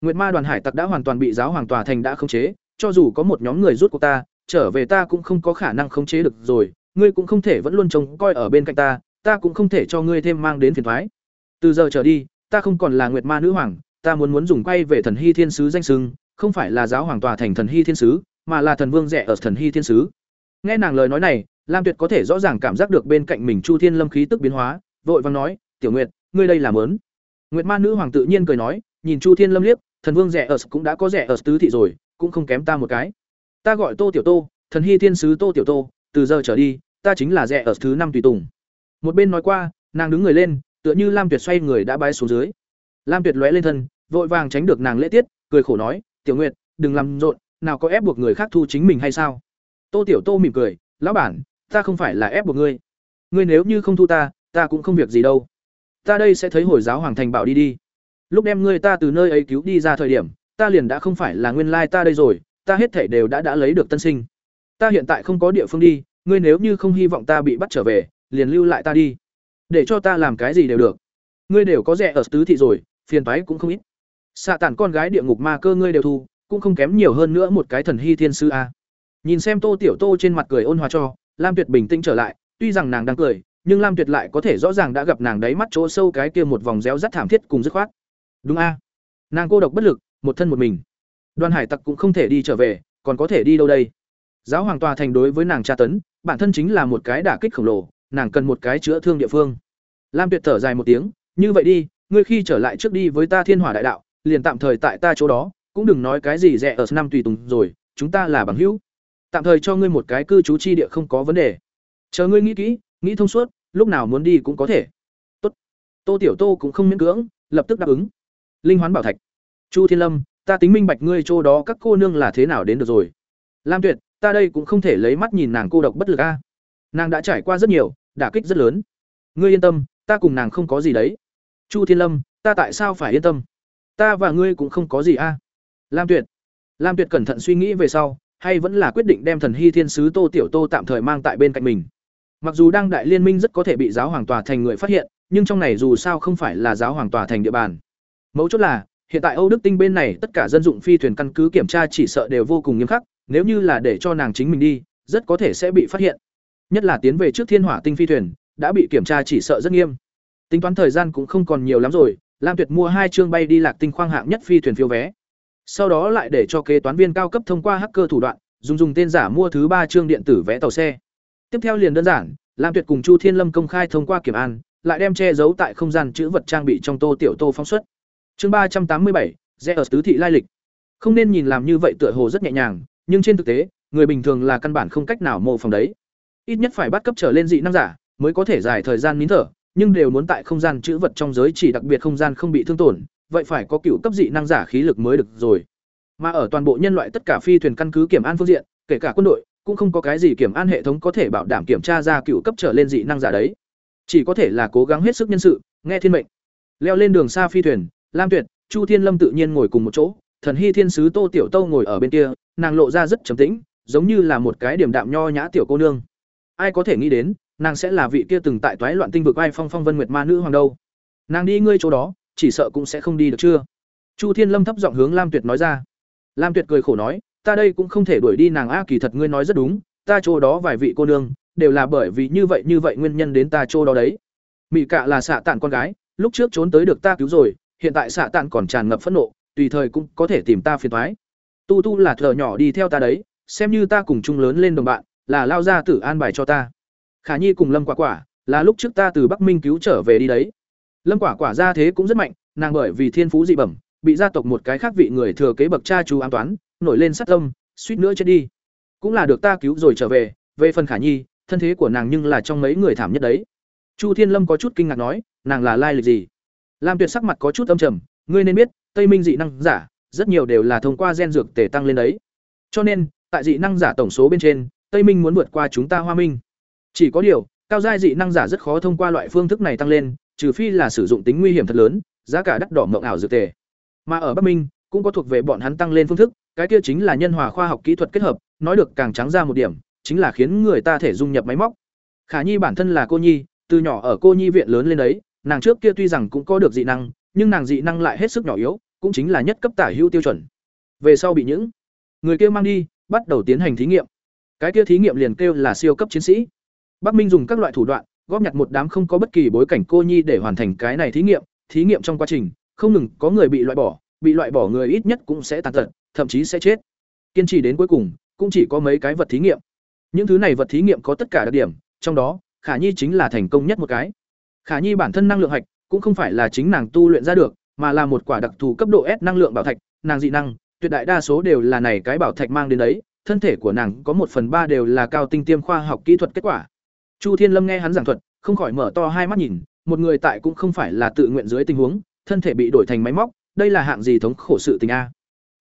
Nguyệt ma đoàn hải tặc đã hoàn toàn bị giáo hoàng tòa thành đã khống chế, cho dù có một nhóm người rút của ta, trở về ta cũng không có khả năng khống chế được rồi, ngươi cũng không thể vẫn luôn trông coi ở bên cạnh ta ta cũng không thể cho ngươi thêm mang đến phiền thoái. Từ giờ trở đi ta không còn là nguyệt ma nữ hoàng, ta muốn muốn dùng quay về thần hy thiên sứ danh sưng không phải là giáo hoàng tòa thành thần hy thiên sứ, mà là thần vương rẻ ở thần hy thiên sứ. Nghe nàng lời nói này, lam tuyệt có thể rõ ràng cảm giác được bên cạnh mình chu thiên lâm khí tức biến hóa, vội vàng nói, tiểu nguyệt, ngươi đây làm lớn. nguyệt ma nữ hoàng tự nhiên cười nói, nhìn chu thiên lâm liếc, thần vương rẻ ở cũng đã có rẻ ở tứ thị rồi, cũng không kém ta một cái. Ta gọi tô tiểu tô, thần hy thiên sứ tô tiểu tô, từ giờ trở đi, ta chính là rẻ ở thứ năm tùy tùng. Một bên nói qua, nàng đứng người lên tựa như lam tuyệt xoay người đã bay xuống dưới. Lam tuyệt lóe lên thân, vội vàng tránh được nàng lễ tiết, cười khổ nói, tiểu nguyệt, đừng làm rộn, nào có ép buộc người khác thu chính mình hay sao? Tô tiểu tô mỉm cười, lão bản, ta không phải là ép buộc ngươi. Ngươi nếu như không thu ta ta cũng không việc gì đâu. Ta đây sẽ thấy hồi giáo hoàng thành bảo đi đi. Lúc đem ngươi ta từ nơi ấy cứu đi ra thời điểm, ta liền đã không phải là nguyên lai ta đây rồi, ta hết thể đều đã đã lấy được tân sinh. Ta hiện tại không có địa phương đi, ngươi nếu như không hy vọng ta bị bắt trở về, liền lưu lại ta đi để cho ta làm cái gì đều được. Ngươi đều có rẻ ở tứ thị rồi, phiền toái cũng không ít. Xạ tản con gái địa ngục ma cơ ngươi đều thu, cũng không kém nhiều hơn nữa một cái thần hy thiên sư a. Nhìn xem tô tiểu tô trên mặt cười ôn hòa cho, lam tuyệt bình tĩnh trở lại, tuy rằng nàng đang cười, nhưng lam tuyệt lại có thể rõ ràng đã gặp nàng đáy mắt chỗ sâu cái kia một vòng réo rắt thảm thiết cùng dứt khoát. Đúng a. Nàng cô độc bất lực, một thân một mình. Đoàn hải tặc cũng không thể đi trở về, còn có thể đi đâu đây? Giáo hoàng tòa thành đối với nàng tra tấn, bản thân chính là một cái đả kích khổng lồ nàng cần một cái chữa thương địa phương. Lam tuyệt thở dài một tiếng, như vậy đi, ngươi khi trở lại trước đi với ta thiên hỏa đại đạo, liền tạm thời tại ta chỗ đó, cũng đừng nói cái gì rẻ ở năm tùy tùng rồi, chúng ta là bằng hữu. Tạm thời cho ngươi một cái cư trú chi địa không có vấn đề. Chờ ngươi nghĩ kỹ, nghĩ thông suốt, lúc nào muốn đi cũng có thể. Tốt. Tô tiểu tô cũng không miễn cưỡng, lập tức đáp ứng. Linh hoán bảo thạch, chu thiên lâm, ta tính minh bạch ngươi chỗ đó các cô nương là thế nào đến được rồi. Lam tuyệt, ta đây cũng không thể lấy mắt nhìn nàng cô độc bất lực a nàng đã trải qua rất nhiều, đả kích rất lớn. Ngươi yên tâm, ta cùng nàng không có gì đấy. Chu thiên lâm, ta tại sao phải yên tâm? Ta và ngươi cũng không có gì a lam tuyệt. Lam tuyệt cẩn thận suy nghĩ về sau, hay vẫn là quyết định đem thần hy thiên sứ tô tiểu tô tạm thời mang tại bên cạnh mình. Mặc dù đang đại liên minh rất có thể bị giáo hoàng tòa thành người phát hiện, nhưng trong này dù sao không phải là giáo hoàng tòa thành địa bàn. Mấu chốt là, hiện tại âu đức tinh bên này tất cả dân dụng phi thuyền căn cứ kiểm tra chỉ sợ đều vô cùng nghiêm khắc, nếu như là để cho nàng chính mình đi, rất có thể sẽ bị phát hiện nhất là tiến về trước thiên hỏa tinh phi thuyền, đã bị kiểm tra chỉ sợ rất nghiêm. Tính toán thời gian cũng không còn nhiều lắm rồi, lam tuyệt mua hai chương bay đi lạc tinh khoang hạng nhất phi thuyền phiếu vé. Sau đó lại để cho kế toán viên cao cấp thông qua hacker thủ đoạn, dùng dùng tên giả mua thứ ba chương điện tử vé tàu xe. Tiếp theo liền đơn giản, lam tuyệt cùng chu thiên lâm công khai thông qua kiểm an, lại đem che giấu tại không gian chữ vật trang bị trong tô tiểu tô phóng xuất. Chương ba trăm tám mươi bảy, rẽ ở tứ thị lai lịch. Không nên nhìn làm như vậy tựa hồ rất nhẹ nhàng, nhưng trên thực tế, người bình thường là căn bản không cách nào mô phỏng đấy ít nhất phải bắt cấp trở lên dị năng giả, mới có thể dài thời gian nín thở, nhưng đều muốn tại không gian chữ vật trong giới chỉ đặc biệt không gian không bị thương tổn, vậy phải có cựu cấp dị năng giả khí lực mới được rồi. Mà ở toàn bộ nhân loại tất cả phi thuyền căn cứ kiểm an phương diện, kể cả quân đội, cũng không có cái gì kiểm an hệ thống có thể bảo đảm kiểm tra ra cựu cấp trở lên dị năng giả đấy. Chỉ có thể là cố gắng hết sức nhân sự, nghe thiên mệnh. Leo lên đường xa phi thuyền, lam tuyệt, chu thiên lâm tự nhiên ngồi cùng một chỗ, thần hy thiên sứ tô tiểu tâu ngồi ở bên kia, nàng lộ ra rất trầm tĩnh, giống như là một cái điểm đạm nho nhã tiểu cô nương ai có thể nghĩ đến, nàng sẽ là vị kia từng tại toái loạn tinh vực ai phong phong vân nguyệt ma nữ hoàng đâu. Nàng đi ngươi chỗ đó, chỉ sợ cũng sẽ không đi được chưa? Chu thiên lâm thấp giọng hướng lam tuyệt nói ra. Lam tuyệt cười khổ nói, ta đây cũng không thể đuổi đi nàng a kỳ thật ngươi nói rất đúng, ta chỗ đó vài vị cô nương, đều là bởi vì như vậy như vậy nguyên nhân đến ta chỗ đó đấy. Mỹ cạ là xạ tản con gái, lúc trước trốn tới được ta cứu rồi, hiện tại xạ tản còn tràn ngập phẫn nộ, tùy thời cũng có thể tìm ta phiền thoái tu tu là thợ nhỏ đi theo ta đấy, xem như ta cùng chung lớn lên đồng bạn là lao ra tử an bài cho ta. Khả nhi cùng lâm quả quả là lúc trước ta từ bắc minh cứu trở về đi đấy. Lâm quả quả ra thế cũng rất mạnh, nàng bởi vì thiên phú dị bẩm, bị gia tộc một cái khác vị người thừa kế bậc cha chú an toán, nổi lên sát tâm, suýt nữa chết đi. Cũng là được ta cứu rồi trở về về phần khả nhi, thân thế của nàng nhưng là trong mấy người thảm nhất đấy. Chu thiên lâm có chút kinh ngạc nói, nàng là lai lịch gì? Lam tuyệt sắc mặt có chút âm trầm, ngươi nên biết, tây minh dị năng giả, rất nhiều đều là thông qua gen dược tể tăng lên đấy. Cho nên, tại dị năng giả tổng số bên trên tây minh muốn vượt qua chúng ta hoa minh. Chỉ có điều, cao giai dị năng giả rất khó thông qua loại phương thức này tăng lên, trừ phi là sử dụng tính nguy hiểm thật lớn, giá cả đắt đỏ mộng ảo dược tề. Mà ở bắc minh, cũng có thuộc về bọn hắn tăng lên phương thức, cái kia chính là nhân hòa khoa học kỹ thuật kết hợp, nói được càng trắng ra một điểm, chính là khiến người ta thể dung nhập máy móc. Khả nhi bản thân là cô nhi, từ nhỏ ở cô nhi viện lớn lên đấy, nàng trước kia tuy rằng cũng có được dị năng, nhưng nàng dị năng lại hết sức nhỏ yếu, cũng chính là nhất cấp tả hữu tiêu chuẩn. Về sau bị những người kia mang đi, bắt đầu tiến hành thí nghiệm cái kia thí nghiệm liền kêu là siêu cấp chiến sĩ. Bắc minh dùng các loại thủ đoạn, góp nhặt một đám không có bất kỳ bối cảnh cô nhi để hoàn thành cái này thí nghiệm. Thí nghiệm trong quá trình, không ngừng có người bị loại bỏ, bị loại bỏ người ít nhất cũng sẽ tàn tật, thậm chí sẽ chết. Kiên trì đến cuối cùng, cũng chỉ có mấy cái vật thí nghiệm. Những thứ này vật thí nghiệm có tất cả đặc điểm, trong đó, khả nhi chính là thành công nhất một cái. Khả nhi bản thân năng lượng hạch cũng không phải là chính nàng tu luyện ra được, mà là một quả đặc thù cấp độ s năng lượng bảo thạch, nàng dị năng, tuyệt đại đa số đều là này cái bảo thạch mang đến đấy thân thể của nàng có một phần ba đều là cao tinh tiêm khoa học kỹ thuật kết quả. Chu thiên lâm nghe hắn giảng thuật, không khỏi mở to hai mắt nhìn, một người tại cũng không phải là tự nguyện dưới tình huống, thân thể bị đổi thành máy móc, đây là hạng gì thống khổ sự tình a?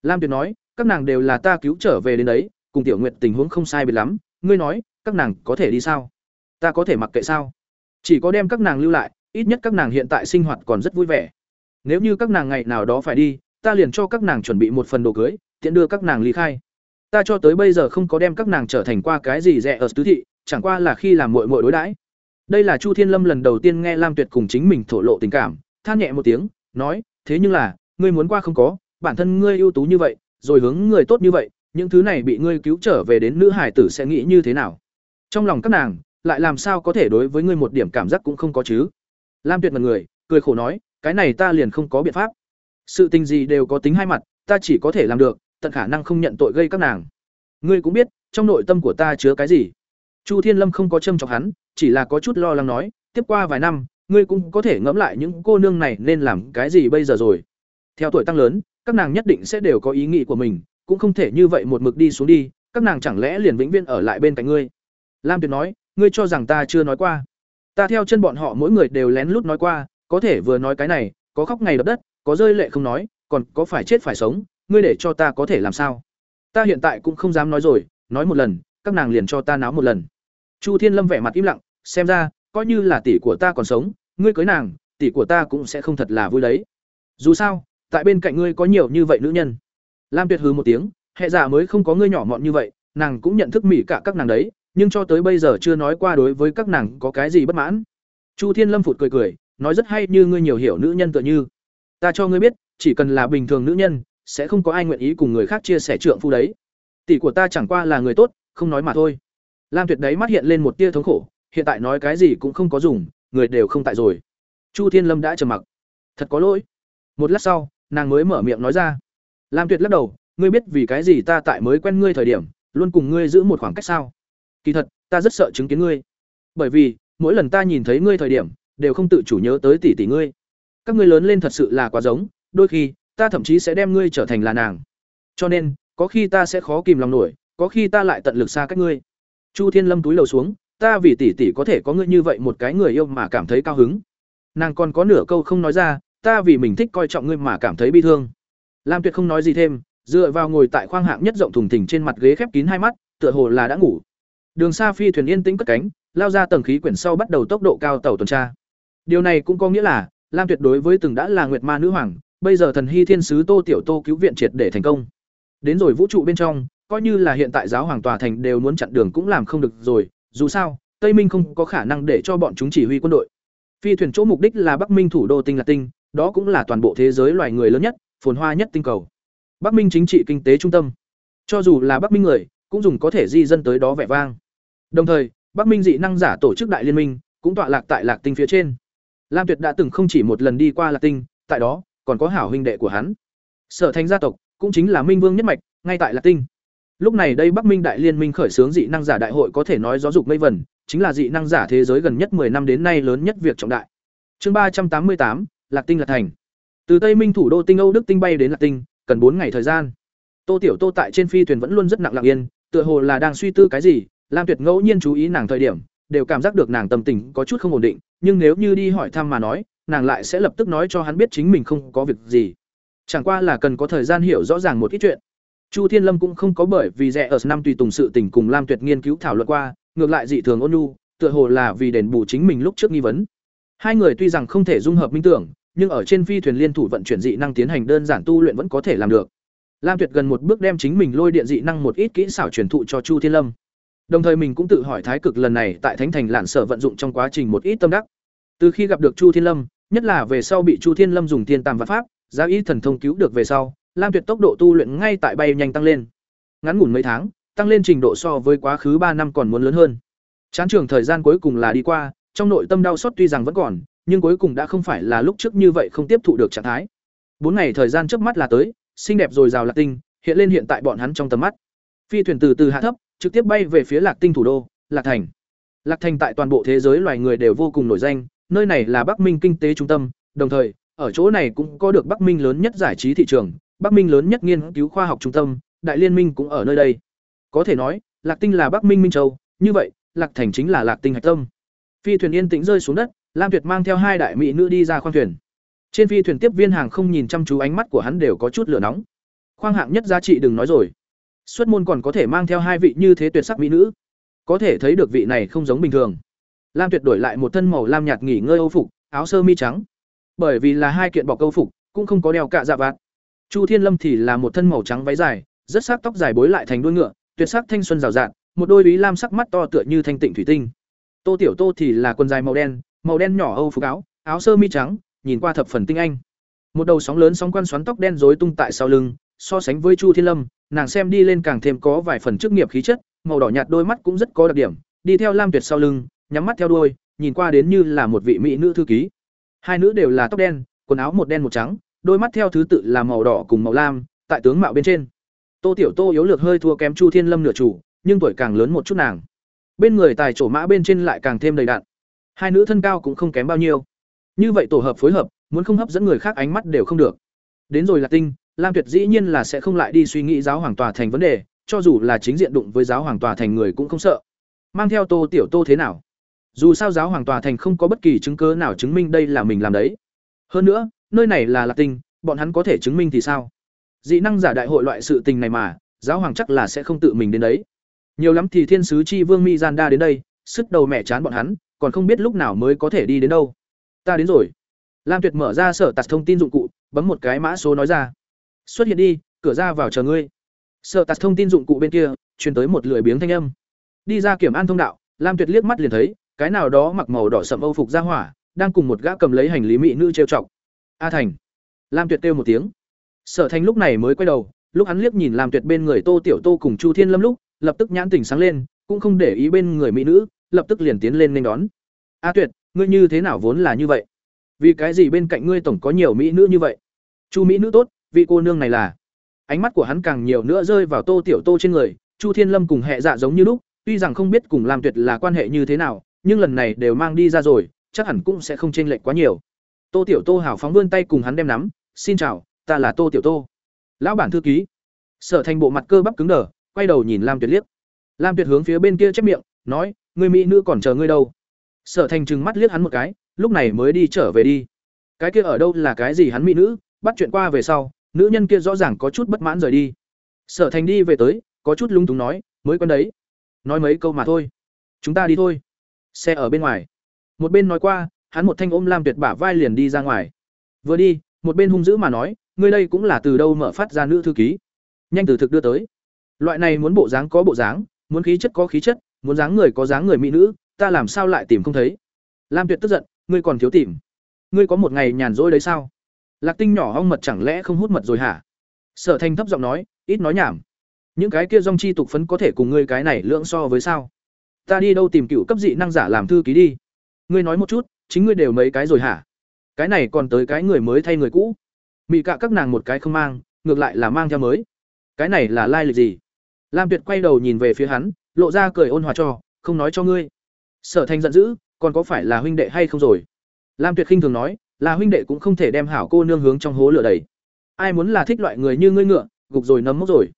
Lam tuyệt nói, các nàng đều là ta cứu trở về đến đấy, cùng tiểu nguyện tình huống không sai biệt lắm, ngươi nói, các nàng có thể đi sao? Ta có thể mặc kệ sao? Chỉ có đem các nàng lưu lại, ít nhất các nàng hiện tại sinh hoạt còn rất vui vẻ. Nếu như các nàng ngày nào đó phải đi, ta liền cho các nàng chuẩn bị một phần đồ cưới, tiện đưa các nàng ly khai ta cho tới bây giờ không có đem các nàng trở thành qua cái gì rẻ ở tứ thị, chẳng qua là khi làm muội muội đối đãi. Đây là chu thiên lâm lần đầu tiên nghe lam tuyệt cùng chính mình thổ lộ tình cảm, than nhẹ một tiếng, nói, thế nhưng là, ngươi muốn qua không có, bản thân ngươi ưu tú như vậy, rồi hướng người tốt như vậy, những thứ này bị ngươi cứu trở về đến nữ hải tử sẽ nghĩ như thế nào? Trong lòng các nàng, lại làm sao có thể đối với ngươi một điểm cảm giác cũng không có chứ? Lam tuyệt mật người, cười khổ nói, cái này ta liền không có biện pháp. Sự tình gì đều có tính hai mặt, ta chỉ có thể làm được tận khả năng không nhận tội gây các nàng. Ngươi cũng biết, trong nội tâm của ta chứa cái gì. Chu thiên lâm không có châm chọc hắn, chỉ là có chút lo lắng nói, tiếp qua vài năm, ngươi cũng có thể ngẫm lại những cô nương này nên làm cái gì bây giờ rồi. Theo tuổi tăng lớn, các nàng nhất định sẽ đều có ý nghĩ của mình, cũng không thể như vậy một mực đi xuống đi, các nàng chẳng lẽ liền vĩnh viễn ở lại bên cạnh ngươi? Lam tuyệt nói, ngươi cho rằng ta chưa nói qua. Ta theo chân bọn họ mỗi người đều lén lút nói qua, có thể vừa nói cái này, có khóc ngày đập đất, có rơi lệ không nói, còn có phải chết phải sống ngươi để cho ta có thể làm sao? Ta hiện tại cũng không dám nói rồi, nói một lần, các nàng liền cho ta náo một lần. Chu thiên lâm vẻ mặt im lặng, xem ra, coi như là tỷ của ta còn sống, ngươi cưới nàng, tỷ của ta cũng sẽ không thật là vui đấy. Dù sao, tại bên cạnh ngươi có nhiều như vậy nữ nhân. Lam tuyệt hừ một tiếng hệ giả dạ mới không có ngươi nhỏ mọn như vậy, nàng cũng nhận thức mỹ cả các nàng đấy, nhưng cho tới bây giờ chưa nói qua đối với các nàng có cái gì bất mãn. Chu thiên lâm phụt cười cười, nói rất hay như ngươi nhiều hiểu nữ nhân tựa như. Ta cho ngươi biết, chỉ cần là bình thường nữ nhân sẽ không có ai nguyện ý cùng người khác chia sẻ trượng phu đấy. Tỷ của ta chẳng qua là người tốt, không nói mà thôi. Lam tuyệt đấy mắt hiện lên một tia thống khổ, hiện tại nói cái gì cũng không có dùng, người đều không tại rồi. Chu thiên lâm đã trầm mặc. Thật có lỗi. Một lát sau, nàng mới mở miệng nói ra. Lam tuyệt lắc đầu, ngươi biết vì cái gì ta tại mới quen ngươi thời điểm, luôn cùng ngươi giữ một khoảng cách sao? Kỳ thật, ta rất sợ chứng kiến ngươi. Bởi vì, mỗi lần ta nhìn thấy ngươi thời điểm, đều không tự chủ nhớ tới tỷ tỷ ngươi. Các ngươi lớn lên thật sự là quá giống, đôi khi ta thậm chí sẽ đem ngươi trở thành là nàng. Cho nên, có khi ta sẽ khó kìm lòng nổi, có khi ta lại tận lực xa cách ngươi. Chu thiên lâm túi lầu xuống, ta vì tỷ tỷ có thể có ngươi như vậy một cái người yêu mà cảm thấy cao hứng. Nàng còn có nửa câu không nói ra, ta vì mình thích coi trọng ngươi mà cảm thấy bi thương. Lam tuyệt không nói gì thêm, dựa vào ngồi tại khoang hạng nhất rộng thùng thình trên mặt ghế khép kín hai mắt, tựa hồ là đã ngủ. Đường xa phi thuyền yên tĩnh cất cánh, lao ra tầng khí quyển sau bắt đầu tốc độ cao tàu tuần tra. Điều này cũng có nghĩa là, lam tuyệt đối với từng đã là nguyệt ma nữ hoàng bây giờ thần hy thiên sứ tô tiểu tô cứu viện triệt để thành công. Đến rồi vũ trụ bên trong, coi như là hiện tại giáo hoàng tòa thành đều muốn chặn đường cũng làm không được rồi, dù sao, tây minh không có khả năng để cho bọn chúng chỉ huy quân đội. Phi thuyền chỗ mục đích là bắc minh thủ đô tinh lạc tinh, đó cũng là toàn bộ thế giới loài người lớn nhất, phồn hoa nhất tinh cầu. Bắc minh chính trị kinh tế trung tâm. Cho dù là bắc minh người, cũng dùng có thể di dân tới đó vẻ vang. Đồng thời, bắc minh dị năng giả tổ chức đại liên minh, cũng tọa lạc tại lạc tinh phía trên. Lam tuyệt đã từng không chỉ một lần đi qua lạc tinh, tại đó còn có hảo huynh đệ của hắn. Sở thành gia tộc cũng chính là minh vương nhất mạch, ngay tại lạc tinh. Lúc này đây bắc minh đại liên minh khởi xướng dị năng giả đại hội có thể nói gió dục mây vẩn chính là dị năng giả thế giới gần nhất 10 năm đến nay lớn nhất việc trọng đại. Chương ba trăm tám mươi tám, lạc tinh lạc thành. Từ tây minh thủ đô tinh âu đức tinh bay đến lạc tinh, cần bốn ngày thời gian. Tô tiểu tô tại trên phi thuyền vẫn luôn rất nặng lặng yên, tựa hồ là đang suy tư cái gì, lam tuyệt ngẫu nhiên chú ý nàng thời điểm, đều cảm giác được nàng tâm tình có chút không ổn định, nhưng nếu như đi hỏi thăm mà nói nàng lại sẽ lập tức nói cho hắn biết chính mình không có việc gì. Chẳng qua là cần có thời gian hiểu rõ ràng một ít chuyện. Chu thiên lâm cũng không có bởi vì rẻ ở năm tùy tùng sự tình cùng lam tuyệt nghiên cứu thảo luận qua, ngược lại dị thường ôn nhu, tựa hồ là vì đền bù chính mình lúc trước nghi vấn. Hai người tuy rằng không thể dung hợp minh tưởng, nhưng ở trên phi thuyền liên thủ vận chuyển dị năng tiến hành đơn giản tu luyện vẫn có thể làm được. Lam tuyệt gần một bước đem chính mình lôi điện dị năng một ít kỹ xảo truyền thụ cho chu thiên lâm. Đồng thời mình cũng tự hỏi thái cực lần này tại thánh thành lạn sở vận dụng trong quá trình một ít tâm đắc. Từ khi gặp được chu thiên lâm nhất là về sau bị chu thiên lâm dùng thiên Tam vạn pháp, giá ý thần thông cứu được về sau, lam tuyệt tốc độ tu luyện ngay tại bay nhanh tăng lên. Ngắn ngủn mấy tháng, tăng lên trình độ so với quá khứ ba năm còn muốn lớn hơn. Chán trường thời gian cuối cùng là đi qua, trong nội tâm đau xót tuy rằng vẫn còn, nhưng cuối cùng đã không phải là lúc trước như vậy không tiếp thụ được trạng thái. Bốn ngày thời gian trước mắt là tới, xinh đẹp rồi rào lạc tinh, hiện lên hiện tại bọn hắn trong tầm mắt. Phi thuyền từ từ hạ thấp, trực tiếp bay về phía lạc tinh thủ đô, lạc thành. Lạc thành tại toàn bộ thế giới loài người đều vô cùng nổi danh nơi này là bắc minh kinh tế trung tâm, đồng thời, ở chỗ này cũng có được bắc minh lớn nhất giải trí thị trường, bắc minh lớn nhất nghiên cứu khoa học trung tâm, đại liên minh cũng ở nơi đây. Có thể nói, lạc tinh là bắc minh minh châu, như vậy, lạc thành chính là lạc tinh hạch tâm. Phi thuyền yên tĩnh rơi xuống đất, lam tuyệt mang theo hai đại mỹ nữ đi ra khoang thuyền. Trên phi thuyền tiếp viên hàng không nhìn chăm chú ánh mắt của hắn đều có chút lửa nóng. Khoang hạng nhất giá trị đừng nói rồi. Xuất môn còn có thể mang theo hai vị như thế tuyệt sắc mỹ nữ. Có thể thấy được vị này không giống bình thường lam tuyệt đổi lại một thân màu lam nhạt nghỉ ngơi âu phục, áo sơ mi trắng. Bởi vì là hai kiện bọc câu phục, cũng không có đeo cạ dạ vạt. Chu thiên lâm thì là một thân màu trắng váy dài, rất sắc tóc dài bối lại thành đuôi ngựa, tuyệt sắc thanh xuân rào rạt, một đôi ý lam sắc mắt to tựa như thanh tịnh thủy tinh. Tô tiểu tô thì là quần dài màu đen màu đen nhỏ âu phục áo áo sơ mi trắng, nhìn qua thập phần tinh anh. Một đầu sóng lớn sóng quan xoắn tóc đen rối tung tại sau lưng, so sánh với chu thiên lâm, nàng xem đi lên càng thêm có vài phần chức nghiệp khí chất, màu đỏ nhạt đôi mắt cũng rất có đặc điểm, đi theo lam tuyệt sau lưng nhắm mắt theo đuôi, nhìn qua đến như là một vị mỹ nữ thư ký. Hai nữ đều là tóc đen, quần áo một đen một trắng, đôi mắt theo thứ tự là màu đỏ cùng màu lam, tại tướng mạo bên trên. Tô tiểu tô yếu lược hơi thua kém chu thiên lâm nửa chủ, nhưng tuổi càng lớn một chút nàng. Bên người tài trổ mã bên trên lại càng thêm đầy đặn. Hai nữ thân cao cũng không kém bao nhiêu. Như vậy tổ hợp phối hợp, muốn không hấp dẫn người khác ánh mắt đều không được. Đến rồi là tinh, lam tuyệt dĩ nhiên là sẽ không lại đi suy nghĩ giáo hoàng tòa thành vấn đề, cho dù là chính diện đụng với giáo hoàng tòa thành người cũng không sợ. Mang theo tô tiểu tô thế nào? Dù sao giáo hoàng tòa thành không có bất kỳ chứng cứ nào chứng minh đây là mình làm đấy. Hơn nữa, nơi này là lạc tinh, bọn hắn có thể chứng minh thì sao? Dị năng giả đại hội loại sự tình này mà, giáo hoàng chắc là sẽ không tự mình đến đấy. Nhiều lắm thì thiên sứ chi vương mi gian đa đến đây sức đầu mẹ chán bọn hắn, còn không biết lúc nào mới có thể đi đến đâu. Ta đến rồi. Lam tuyệt mở ra sở tạt thông tin dụng cụ, bấm một cái mã số nói ra. Xuất hiện đi, cửa ra vào chờ ngươi. Sở tạt thông tin dụng cụ bên kia, truyền tới một lưỡi biếng thanh âm. Đi ra kiểm an thông đạo, lam tuyệt liếc mắt liền thấy cái nào đó mặc màu đỏ sậm âu phục ra hỏa, đang cùng một gã cầm lấy hành lý mỹ nữ trêu chọc. A thành. Lam tuyệt kêu một tiếng. Sở thành lúc này mới quay đầu, lúc hắn liếc nhìn lam tuyệt bên người tô tiểu tô cùng chu thiên lâm lúc, lập tức nhãn tỉnh sáng lên, cũng không để ý bên người mỹ nữ, lập tức liền tiến lên nên đón. A tuyệt, ngươi như thế nào vốn là như vậy? Vì cái gì bên cạnh ngươi tổng có nhiều mỹ nữ như vậy? Chu mỹ nữ tốt, vị cô nương này là. Ánh mắt của hắn càng nhiều nữa rơi vào tô tiểu tô trên người, chu thiên lâm cùng hệ dạ giống như lúc, tuy rằng không biết cùng làm tuyệt là quan hệ như thế nào nhưng lần này đều mang đi ra rồi, chắc hẳn cũng sẽ không chênh lệch quá nhiều. Tô tiểu tô hào phóng vươn tay cùng hắn đem nắm, xin chào, ta là tô tiểu tô. Lão bản thư ký. Sở thành bộ mặt cơ bắp cứng đờ, quay đầu nhìn lam tuyệt liếc. Lam tuyệt hướng phía bên kia chép miệng, nói người mỹ nữ còn chờ ngươi đâu. Sở thành trừng mắt liếc hắn một cái, lúc này mới đi trở về đi. Cái kia ở đâu là cái gì hắn mỹ nữ? Bắt chuyện qua về sau, nữ nhân kia rõ ràng có chút bất mãn rời đi. Sở thành đi về tới, có chút lung túng nói, mới quen đấy. Nói mấy câu mà thôi. Chúng ta đi thôi xe ở bên ngoài. Một bên nói qua, hắn một thanh ôm lam tuyệt bả vai liền đi ra ngoài. Vừa đi, một bên hung dữ mà nói, ngươi đây cũng là từ đâu mở phát ra nữ thư ký? Nhanh từ thực đưa tới. Loại này muốn bộ dáng có bộ dáng, muốn khí chất có khí chất, muốn dáng người có dáng người mỹ nữ, ta làm sao lại tìm không thấy? Lam tuyệt tức giận, ngươi còn thiếu tìm. Ngươi có một ngày nhàn rỗi đấy sao? Lạc tinh nhỏ hong mật chẳng lẽ không hút mật rồi hả? Sở thanh thấp giọng nói, ít nói nhảm. Những cái kia dong chi tục phấn có thể cùng ngươi cái này lưỡng so với sao? Ta đi đâu tìm cựu cấp dị năng giả làm thư ký đi. Ngươi nói một chút, chính ngươi đều mấy cái rồi hả? Cái này còn tới cái người mới thay người cũ. Mị cạ các nàng một cái không mang, ngược lại là mang theo mới. Cái này là lai lịch gì? Lam tuyệt quay đầu nhìn về phía hắn, lộ ra cười ôn hòa cho, không nói cho ngươi. Sở thành giận dữ, còn có phải là huynh đệ hay không rồi? Lam tuyệt khinh thường nói, là huynh đệ cũng không thể đem hảo cô nương hướng trong hố lửa đầy ai muốn là thích loại người như ngươi ngựa, gục rồi nấm mốc rồi.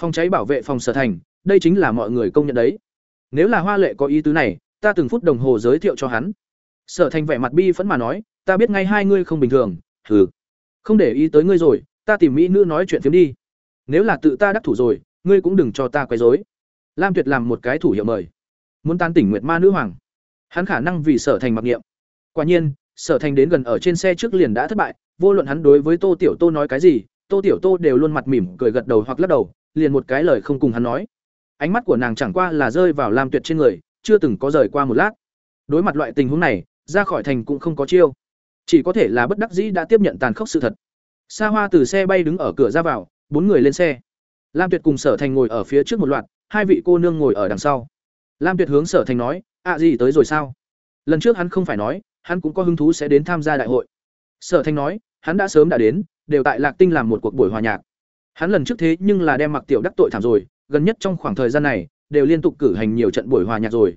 Phòng cháy bảo vệ phòng sở thành, đây chính là mọi người công nhận đấy nếu là hoa lệ có ý tứ này, ta từng phút đồng hồ giới thiệu cho hắn. Sở thành vẻ mặt bi phẫn mà nói, ta biết ngay hai ngươi không bình thường, hừ. Không để ý tới ngươi rồi, ta tìm mỹ nữ nói chuyện phiếm đi. Nếu là tự ta đắc thủ rồi, ngươi cũng đừng cho ta quấy rối. Lam tuyệt làm một cái thủ hiệu mời. Muốn tan tỉnh nguyệt ma nữ hoàng. Hắn khả năng vì sở thành mặc niệm. Quả nhiên, sở thành đến gần ở trên xe trước liền đã thất bại, vô luận hắn đối với tô tiểu tô nói cái gì, tô tiểu tô đều luôn mặt mỉm cười gật đầu hoặc lắc đầu, liền một cái lời không cùng hắn nói ánh mắt của nàng chẳng qua là rơi vào lam tuyệt trên người, chưa từng có rời qua một lát. Đối mặt loại tình huống này, ra khỏi thành cũng không có chiêu. Chỉ có thể là bất đắc dĩ đã tiếp nhận tàn khốc sự thật. Xa hoa từ xe bay đứng ở cửa ra vào, bốn người lên xe. Lam tuyệt cùng sở thành ngồi ở phía trước một loạt, hai vị cô nương ngồi ở đằng sau. Lam tuyệt hướng sở thành nói ạ gì tới rồi sao? Lần trước hắn không phải nói, hắn cũng có hứng thú sẽ đến tham gia đại hội. Sở thành nói, hắn đã sớm đã đến, đều tại lạc tinh làm một cuộc buổi hòa nhạc. Hắn lần trước thế nhưng là đem mặc tiểu đắc tội thảm rồi gần nhất trong khoảng thời gian này, đều liên tục cử hành nhiều trận buổi hòa nhạc rồi.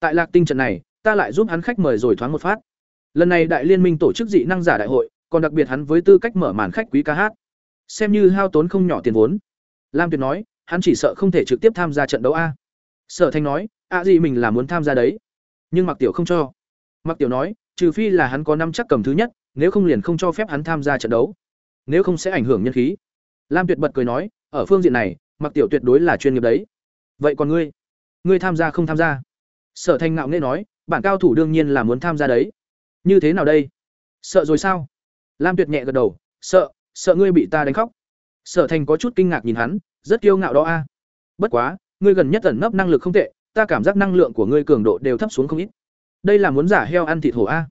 Tại lạc tinh trận này, ta lại giúp hắn khách mời rồi thoáng một phát. Lần này đại liên minh tổ chức dị năng giả đại hội, còn đặc biệt hắn với tư cách mở màn khách quý ca hát. Xem như hao tốn không nhỏ tiền vốn. Lam tuyệt nói, hắn chỉ sợ không thể trực tiếp tham gia trận đấu a. Sở thanh nói, a gì mình là muốn tham gia đấy. Nhưng mặc tiểu không cho. Mặc tiểu nói, trừ phi là hắn có năm chắc cầm thứ nhất, nếu không liền không cho phép hắn tham gia trận đấu. Nếu không sẽ ảnh hưởng nhân khí. Lam tuyệt bật cười nói, ở phương diện này mặc tiểu tuyệt đối là chuyên nghiệp đấy. Vậy còn ngươi? Ngươi tham gia không tham gia? Sở thanh ngạo nghễ nói, bản cao thủ đương nhiên là muốn tham gia đấy. Như thế nào đây? Sợ rồi sao? Lam tuyệt nhẹ gật đầu, sợ sợ ngươi bị ta đánh khóc. Sở thanh có chút kinh ngạc nhìn hắn, rất kiêu ngạo đó a. Bất quá, ngươi gần nhất ẩn nấp năng lực không tệ, ta cảm giác năng lượng của ngươi cường độ đều thấp xuống không ít. Đây là muốn giả heo ăn thịt hổ a.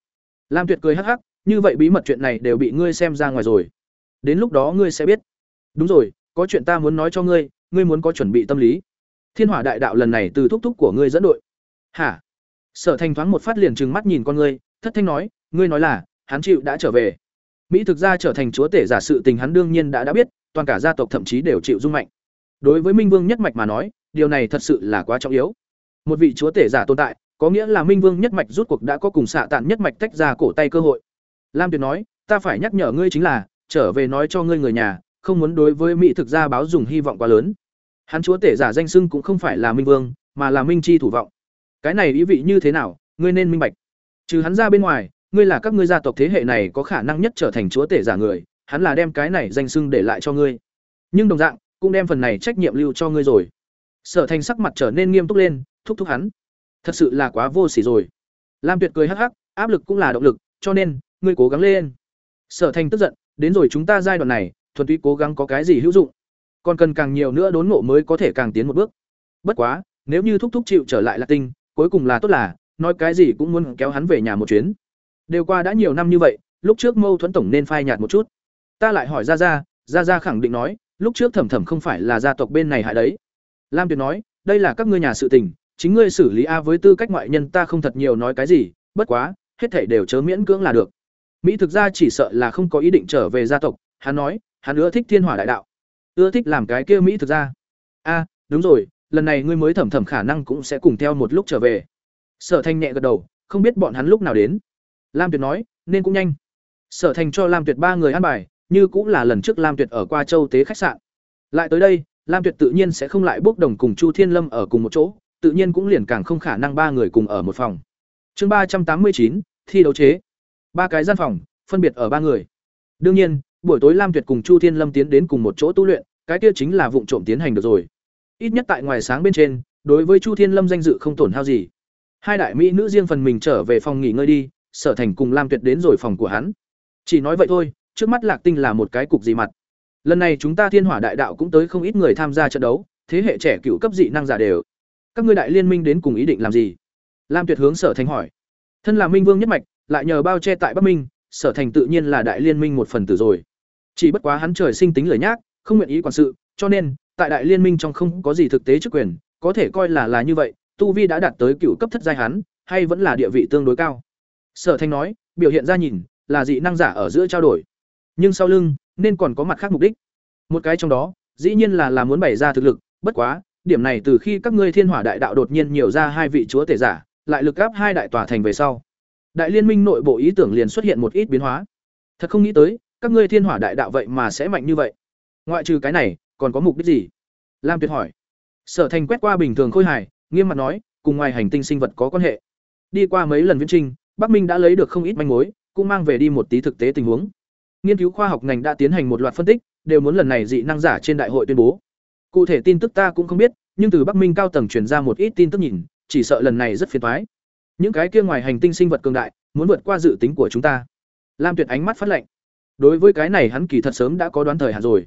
Lam tuyệt cười hắc hắc, như vậy bí mật chuyện này đều bị ngươi xem ra ngoài rồi. Đến lúc đó ngươi sẽ biết. Đúng rồi, có chuyện ta muốn nói cho ngươi ngươi muốn có chuẩn bị tâm lý. Thiên hỏa đại đạo lần này từ thúc thúc của ngươi dẫn đội. Hả? Sở thành thoáng một phát liền trừng mắt nhìn con ngươi, thất thanh nói, ngươi nói là, hắn chịu đã trở về. Mỹ thực ra trở thành chúa tể giả sự tình hắn đương nhiên đã đã biết, toàn cả gia tộc thậm chí đều chịu dung mạnh đối với minh vương nhất mạch mà nói, điều này thật sự là quá trọng yếu. Một vị chúa tể giả tồn tại, có nghĩa là minh vương nhất mạch rút cuộc đã có cùng xạ tàn nhất mạch tách ra cổ tay cơ hội. Lam tuyệt nói, ta phải nhắc nhở ngươi chính là, trở về nói cho ngươi người nhà không muốn đối với mỹ thực gia báo dùng hy vọng quá lớn. Hắn chúa tể giả danh sưng cũng không phải là minh vương, mà là minh chi thủ vọng. Cái này ý vị như thế nào, ngươi nên minh bạch. Trừ hắn ra bên ngoài, ngươi là các ngươi gia tộc thế hệ này có khả năng nhất trở thành chúa tể giả người, hắn là đem cái này danh sưng để lại cho ngươi. Nhưng đồng dạng, cũng đem phần này trách nhiệm lưu cho ngươi rồi. Sở thành sắc mặt trở nên nghiêm túc lên, thúc thúc hắn. Thật sự là quá vô sỉ rồi. Lam tuyệt cười hắc hắc, áp lực cũng là động lực, cho nên, ngươi cố gắng lên. Sở thành tức giận, đến rồi chúng ta giai đoạn này thuần túy cố gắng có cái gì hữu dụng còn cần càng nhiều nữa đốn ngộ mới có thể càng tiến một bước bất quá Nếu như thúc thúc chịu trở lại là Tinh, cuối cùng là tốt là, nói cái gì cũng muốn kéo hắn về nhà một chuyến. Đều qua đã nhiều năm như vậy, lúc trước mâu thuẫn tổng nên phai nhạt một chút. Ta lại hỏi ra ra, ra ra khẳng định nói, lúc trước Thẩm Thẩm không phải là gia tộc bên này hại đấy. Lam Tuyệt nói, đây là các ngươi nhà sự tình, chính ngươi xử lý a với tư cách ngoại nhân ta không thật nhiều nói cái gì, bất quá, hết thảy đều chớ miễn cưỡng là được. Mỹ thực ra chỉ sợ là không có ý định trở về gia tộc, hắn nói, hắn ưa thích Thiên Hỏa đại đạo. Ưa thích làm cái kia Mỹ thực ra. A, đúng rồi, lần này ngươi mới thẩm thẩm khả năng cũng sẽ cùng theo một lúc trở về. Sở Thanh nhẹ gật đầu, không biết bọn hắn lúc nào đến. Lam Tuyệt nói, nên cũng nhanh. Sở thanh cho Lam Tuyệt ba người ăn bài, như cũng là lần trước Lam Tuyệt ở qua Châu Tế khách sạn. Lại tới đây, Lam Tuyệt tự nhiên sẽ không lại bốc đồng cùng Chu Thiên Lâm ở cùng một chỗ, tự nhiên cũng liền càng không khả năng ba người cùng ở một phòng. Chương ba trăm tám mươi chín thi đấu chế. Ba cái gian phòng, phân biệt ở ba người. Đương nhiên, buổi tối Lam Tuyệt cùng Chu Thiên Lâm tiến đến cùng một chỗ tu luyện, cái kia chính là vụng trộm tiến hành được rồi. Ít nhất tại ngoài sáng bên trên, đối với Chu Thiên Lâm danh dự không tổn hao gì. Hai đại mỹ nữ riêng phần mình trở về phòng nghỉ ngơi đi, Sở Thành cùng Lam Tuyệt đến rồi phòng của hắn. Chỉ nói vậy thôi, trước mắt Lạc Tinh là một cái cục gì mặt. Lần này chúng ta Thiên Hỏa Đại Đạo cũng tới không ít người tham gia trận đấu, thế hệ trẻ cựu cấp dị năng giả đều. Các ngươi đại liên minh đến cùng ý định làm gì? Lam Tuyệt hướng Sở Thành hỏi. Thân là Minh Vương nhất mạch, lại nhờ bao che tại Bắc Minh, Sở Thành tự nhiên là đại liên minh một phần tử rồi. Chỉ bất quá hắn trời sinh tính lười nhác, không nguyện ý quản sự, cho nên tại đại liên minh trong không có gì thực tế chức quyền, có thể coi là là như vậy, tu vi đã đạt tới cựu cấp thất giai hắn, hay vẫn là địa vị tương đối cao. Sở Thanh nói, biểu hiện ra nhìn, là dị năng giả ở giữa trao đổi, nhưng sau lưng nên còn có mặt khác mục đích. Một cái trong đó, dĩ nhiên là là muốn bày ra thực lực, bất quá, điểm này từ khi các ngươi Thiên Hỏa Đại Đạo đột nhiên nhiều ra hai vị chúa tể giả, lại lực áp hai đại tòa thành về sau. Đại liên minh nội bộ ý tưởng liền xuất hiện một ít biến hóa. Thật không nghĩ tới, các ngươi Thiên Hỏa Đại Đạo vậy mà sẽ mạnh như vậy. Ngoại trừ cái này, còn có mục đích gì? Lam Tuyệt hỏi. Sở Thành quét qua bình thường khôi hài, nghiêm mặt nói, cùng ngoài hành tinh sinh vật có quan hệ. Đi qua mấy lần viễn trình, Bắc Minh đã lấy được không ít manh mối, cũng mang về đi một tí thực tế tình huống. Nghiên cứu khoa học ngành đã tiến hành một loạt phân tích, đều muốn lần này dị năng giả trên đại hội tuyên bố. Cụ thể tin tức ta cũng không biết, nhưng từ Bắc Minh cao tầng truyền ra một ít tin tức nhìn, chỉ sợ lần này rất phiền toái. Những cái kia ngoài hành tinh sinh vật cường đại, muốn vượt qua dự tính của chúng ta. Lam Tuyệt ánh mắt phát lệnh. Đối với cái này hắn kỳ thật sớm đã có đoán thời hạn rồi.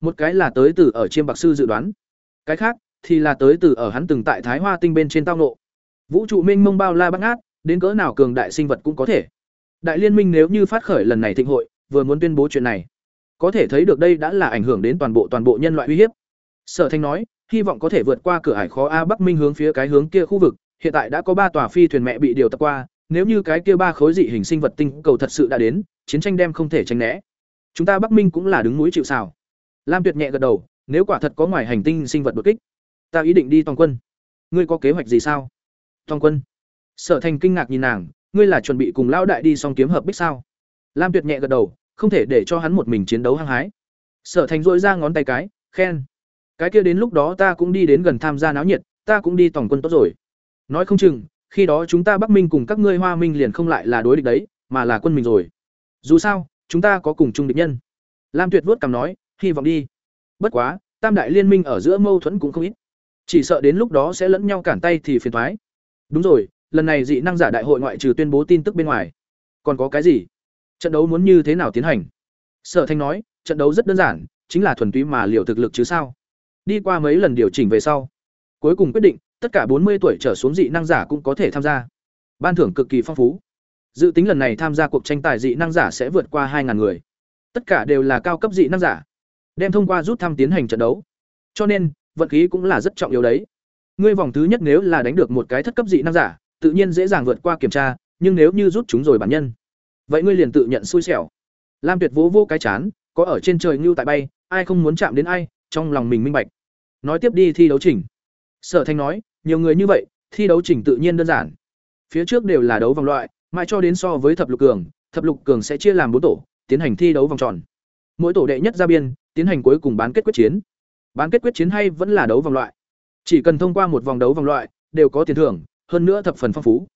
Một cái là tới từ ở chiêm bạc sư dự đoán, cái khác thì là tới từ ở hắn từng tại Thái Hoa tinh bên trên tao nộ. Vũ trụ mênh mông bao la bắt ngát, đến cỡ nào cường đại sinh vật cũng có thể. Đại liên minh nếu như phát khởi lần này thịnh hội, vừa muốn tuyên bố chuyện này, có thể thấy được đây đã là ảnh hưởng đến toàn bộ toàn bộ nhân loại uy hiếp. Sở Thanh nói, hy vọng có thể vượt qua cửa ải khó a Bắc Minh hướng phía cái hướng kia khu vực, hiện tại đã có ba tòa phi thuyền mẹ bị điều tập qua, nếu như cái kia ba khối dị hình sinh vật tinh cầu thật sự đã đến, chiến tranh đem không thể tránh né. Chúng ta Bắc Minh cũng là đứng mũi chịu sào. Lam Tuyệt nhẹ gật đầu, nếu quả thật có ngoài hành tinh sinh vật đột kích, ta ý định đi toàn quân. Ngươi có kế hoạch gì sao? Toàn quân. Sở Thành kinh ngạc nhìn nàng, ngươi là chuẩn bị cùng lão đại đi song kiếm hợp bích sao? Lam Tuyệt nhẹ gật đầu, không thể để cho hắn một mình chiến đấu hăng hái. Sở Thành rỗi ra ngón tay cái, khen. Cái kia đến lúc đó ta cũng đi đến gần tham gia náo nhiệt, ta cũng đi tổng quân tốt rồi. Nói không chừng, khi đó chúng ta Bắc Minh cùng các ngươi Hoa Minh liền không lại là đối địch đấy, mà là quân mình rồi. Dù sao, chúng ta có cùng chung địch nhân. Lam Tuyệt vuốt cằm nói, hy vọng đi. Bất quá, Tam đại liên minh ở giữa mâu thuẫn cũng không ít. Chỉ sợ đến lúc đó sẽ lẫn nhau cản tay thì phiền toái. Đúng rồi, lần này dị năng giả đại hội ngoại trừ tuyên bố tin tức bên ngoài, còn có cái gì? Trận đấu muốn như thế nào tiến hành? Sở Thanh nói, trận đấu rất đơn giản, chính là thuần túy mà liệu thực lực chứ sao? Đi qua mấy lần điều chỉnh về sau, cuối cùng quyết định, tất cả bốn mươi tuổi trở xuống dị năng giả cũng có thể tham gia. Ban thưởng cực kỳ phong phú. Dự tính lần này tham gia cuộc tranh tài dị năng giả sẽ vượt qua 2000 người. Tất cả đều là cao cấp dị năng giả. Đem thông qua rút thăm tiến hành trận đấu. Cho nên, vận khí cũng là rất trọng yếu đấy. Ngươi vòng thứ nhất nếu là đánh được một cái thất cấp dị năng giả, tự nhiên dễ dàng vượt qua kiểm tra, nhưng nếu như rút chúng rồi bản nhân, vậy ngươi liền tự nhận xui xẻo. Lam Tuyệt vỗ vô cái chán, có ở trên trời như tại bay, ai không muốn chạm đến ai, trong lòng mình minh bạch. Nói tiếp đi thi đấu chỉnh. Sở Thanh nói, nhiều người như vậy, thi đấu chỉnh tự nhiên đơn giản. Phía trước đều là đấu vòng loại, mãi cho đến so với thập lục cường, thập lục cường sẽ chia làm bốn tổ, tiến hành thi đấu vòng tròn. Mỗi tổ đệ nhất ra biên, tiến hành cuối cùng bán kết quyết chiến. Bán kết quyết chiến hay vẫn là đấu vòng loại. Chỉ cần thông qua một vòng đấu vòng loại, đều có tiền thưởng, hơn nữa thập phần phong phú.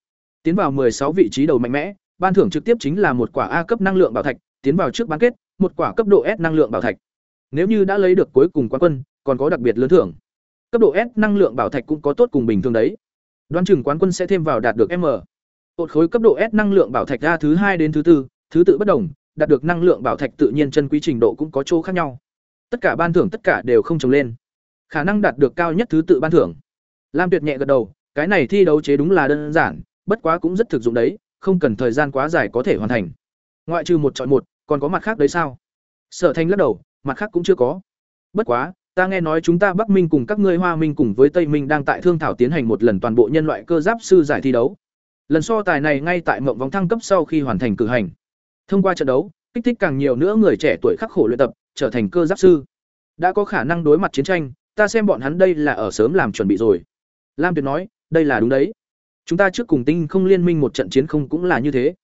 Tiến vào 16 vị trí đầu mạnh mẽ, ban thưởng trực tiếp chính là một quả A cấp năng lượng bảo thạch, tiến vào trước bán kết, một quả cấp độ S năng lượng bảo thạch. Nếu như đã lấy được cuối cùng quán quân, còn có đặc biệt lớn thưởng. Cấp độ S năng lượng bảo thạch cũng có tốt cùng bình thường đấy. Đoán chừng quán quân sẽ thêm vào đạt được M. Một khối cấp độ S năng lượng bảo thạch ra thứ hai đến thứ tư, thứ tự bất đồng, đạt được năng lượng bảo thạch tự nhiên chân quý trình độ cũng có chỗ khác nhau. Tất cả ban thưởng tất cả đều không trồng lên. Khả năng đạt được cao nhất thứ tự ban thưởng. lam tuyệt nhẹ gật đầu cái này thi đấu chế đúng là đơn giản bất quá cũng rất thực dụng đấy không cần thời gian quá dài có thể hoàn thành ngoại trừ một chọn một còn có mặt khác đấy sao sở thành lắc đầu mặt khác cũng chưa có bất quá ta nghe nói chúng ta bắc minh cùng các ngươi hoa minh cùng với tây minh đang tại thương thảo tiến hành một lần toàn bộ nhân loại cơ giáp sư giải thi đấu lần so tài này ngay tại mộng vòng thăng cấp sau khi hoàn thành cử hành. Thông qua trận đấu, kích thích càng nhiều nữa người trẻ tuổi khắc khổ luyện tập, trở thành cơ giáp sư. Đã có khả năng đối mặt chiến tranh, ta xem bọn hắn đây là ở sớm làm chuẩn bị rồi. Lam tuyệt nói, đây là đúng đấy. Chúng ta trước cùng tinh không liên minh một trận chiến không cũng là như thế.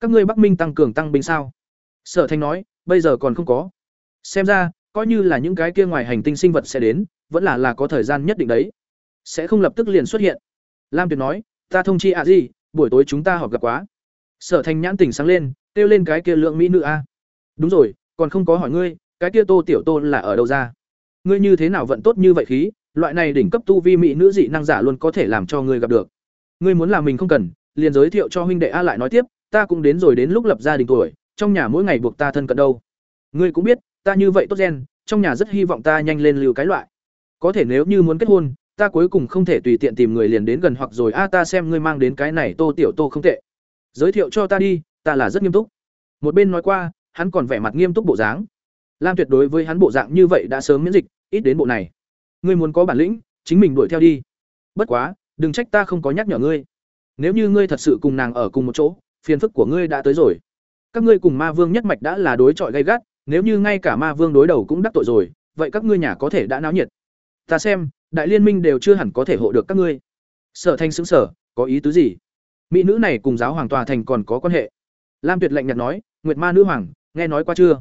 Các ngươi bắc minh tăng cường tăng binh sao? Sở thanh nói, bây giờ còn không có. Xem ra, coi như là những cái kia ngoài hành tinh sinh vật sẽ đến, vẫn là là có thời gian nhất định đấy. Sẽ không lập tức liền xuất hiện. Lam tuyệt nói, ta thông chi ạ gì buổi tối chúng ta họp gặp quá. Sở thành nhãn tỉnh sáng lên, kêu lên cái kia lượng mỹ nữ a. Đúng rồi, còn không có hỏi ngươi, cái kia tô tiểu tô là ở đâu ra? Ngươi như thế nào vận tốt như vậy khí, loại này đỉnh cấp tu vi mỹ nữ dị năng giả luôn có thể làm cho ngươi gặp được. Ngươi muốn làm mình không cần, liền giới thiệu cho huynh đệ a lại nói tiếp, ta cũng đến rồi đến lúc lập gia đình tuổi, trong nhà mỗi ngày buộc ta thân cận đâu. Ngươi cũng biết, ta như vậy tốt gen, trong nhà rất hy vọng ta nhanh lên lưu cái loại. Có thể nếu như muốn kết hôn ta cuối cùng không thể tùy tiện tìm người liền đến gần hoặc rồi, a, ta xem ngươi mang đến cái này tô tiểu tô không tệ. Giới thiệu cho ta đi, ta là rất nghiêm túc. Một bên nói qua, hắn còn vẻ mặt nghiêm túc bộ dáng. Lam tuyệt đối với hắn bộ dạng như vậy đã sớm miễn dịch, ít đến bộ này. Ngươi muốn có bản lĩnh, chính mình đuổi theo đi. Bất quá, đừng trách ta không có nhắc nhở ngươi. Nếu như ngươi thật sự cùng nàng ở cùng một chỗ, phiền phức của ngươi đã tới rồi. Các ngươi cùng ma vương nhất mạch đã là đối chọi gay gắt, nếu như ngay cả ma vương đối đầu cũng đắc tội rồi, vậy các ngươi nhà có thể đã náo nhiệt. Ta xem đại liên minh đều chưa hẳn có thể hộ được các ngươi. Sở thanh xứng sở có ý tứ gì? Mỹ nữ này cùng giáo hoàng tòa thành còn có quan hệ? Lam tuyệt lạnh nhạt nói, nguyệt ma nữ hoàng, nghe nói qua chưa?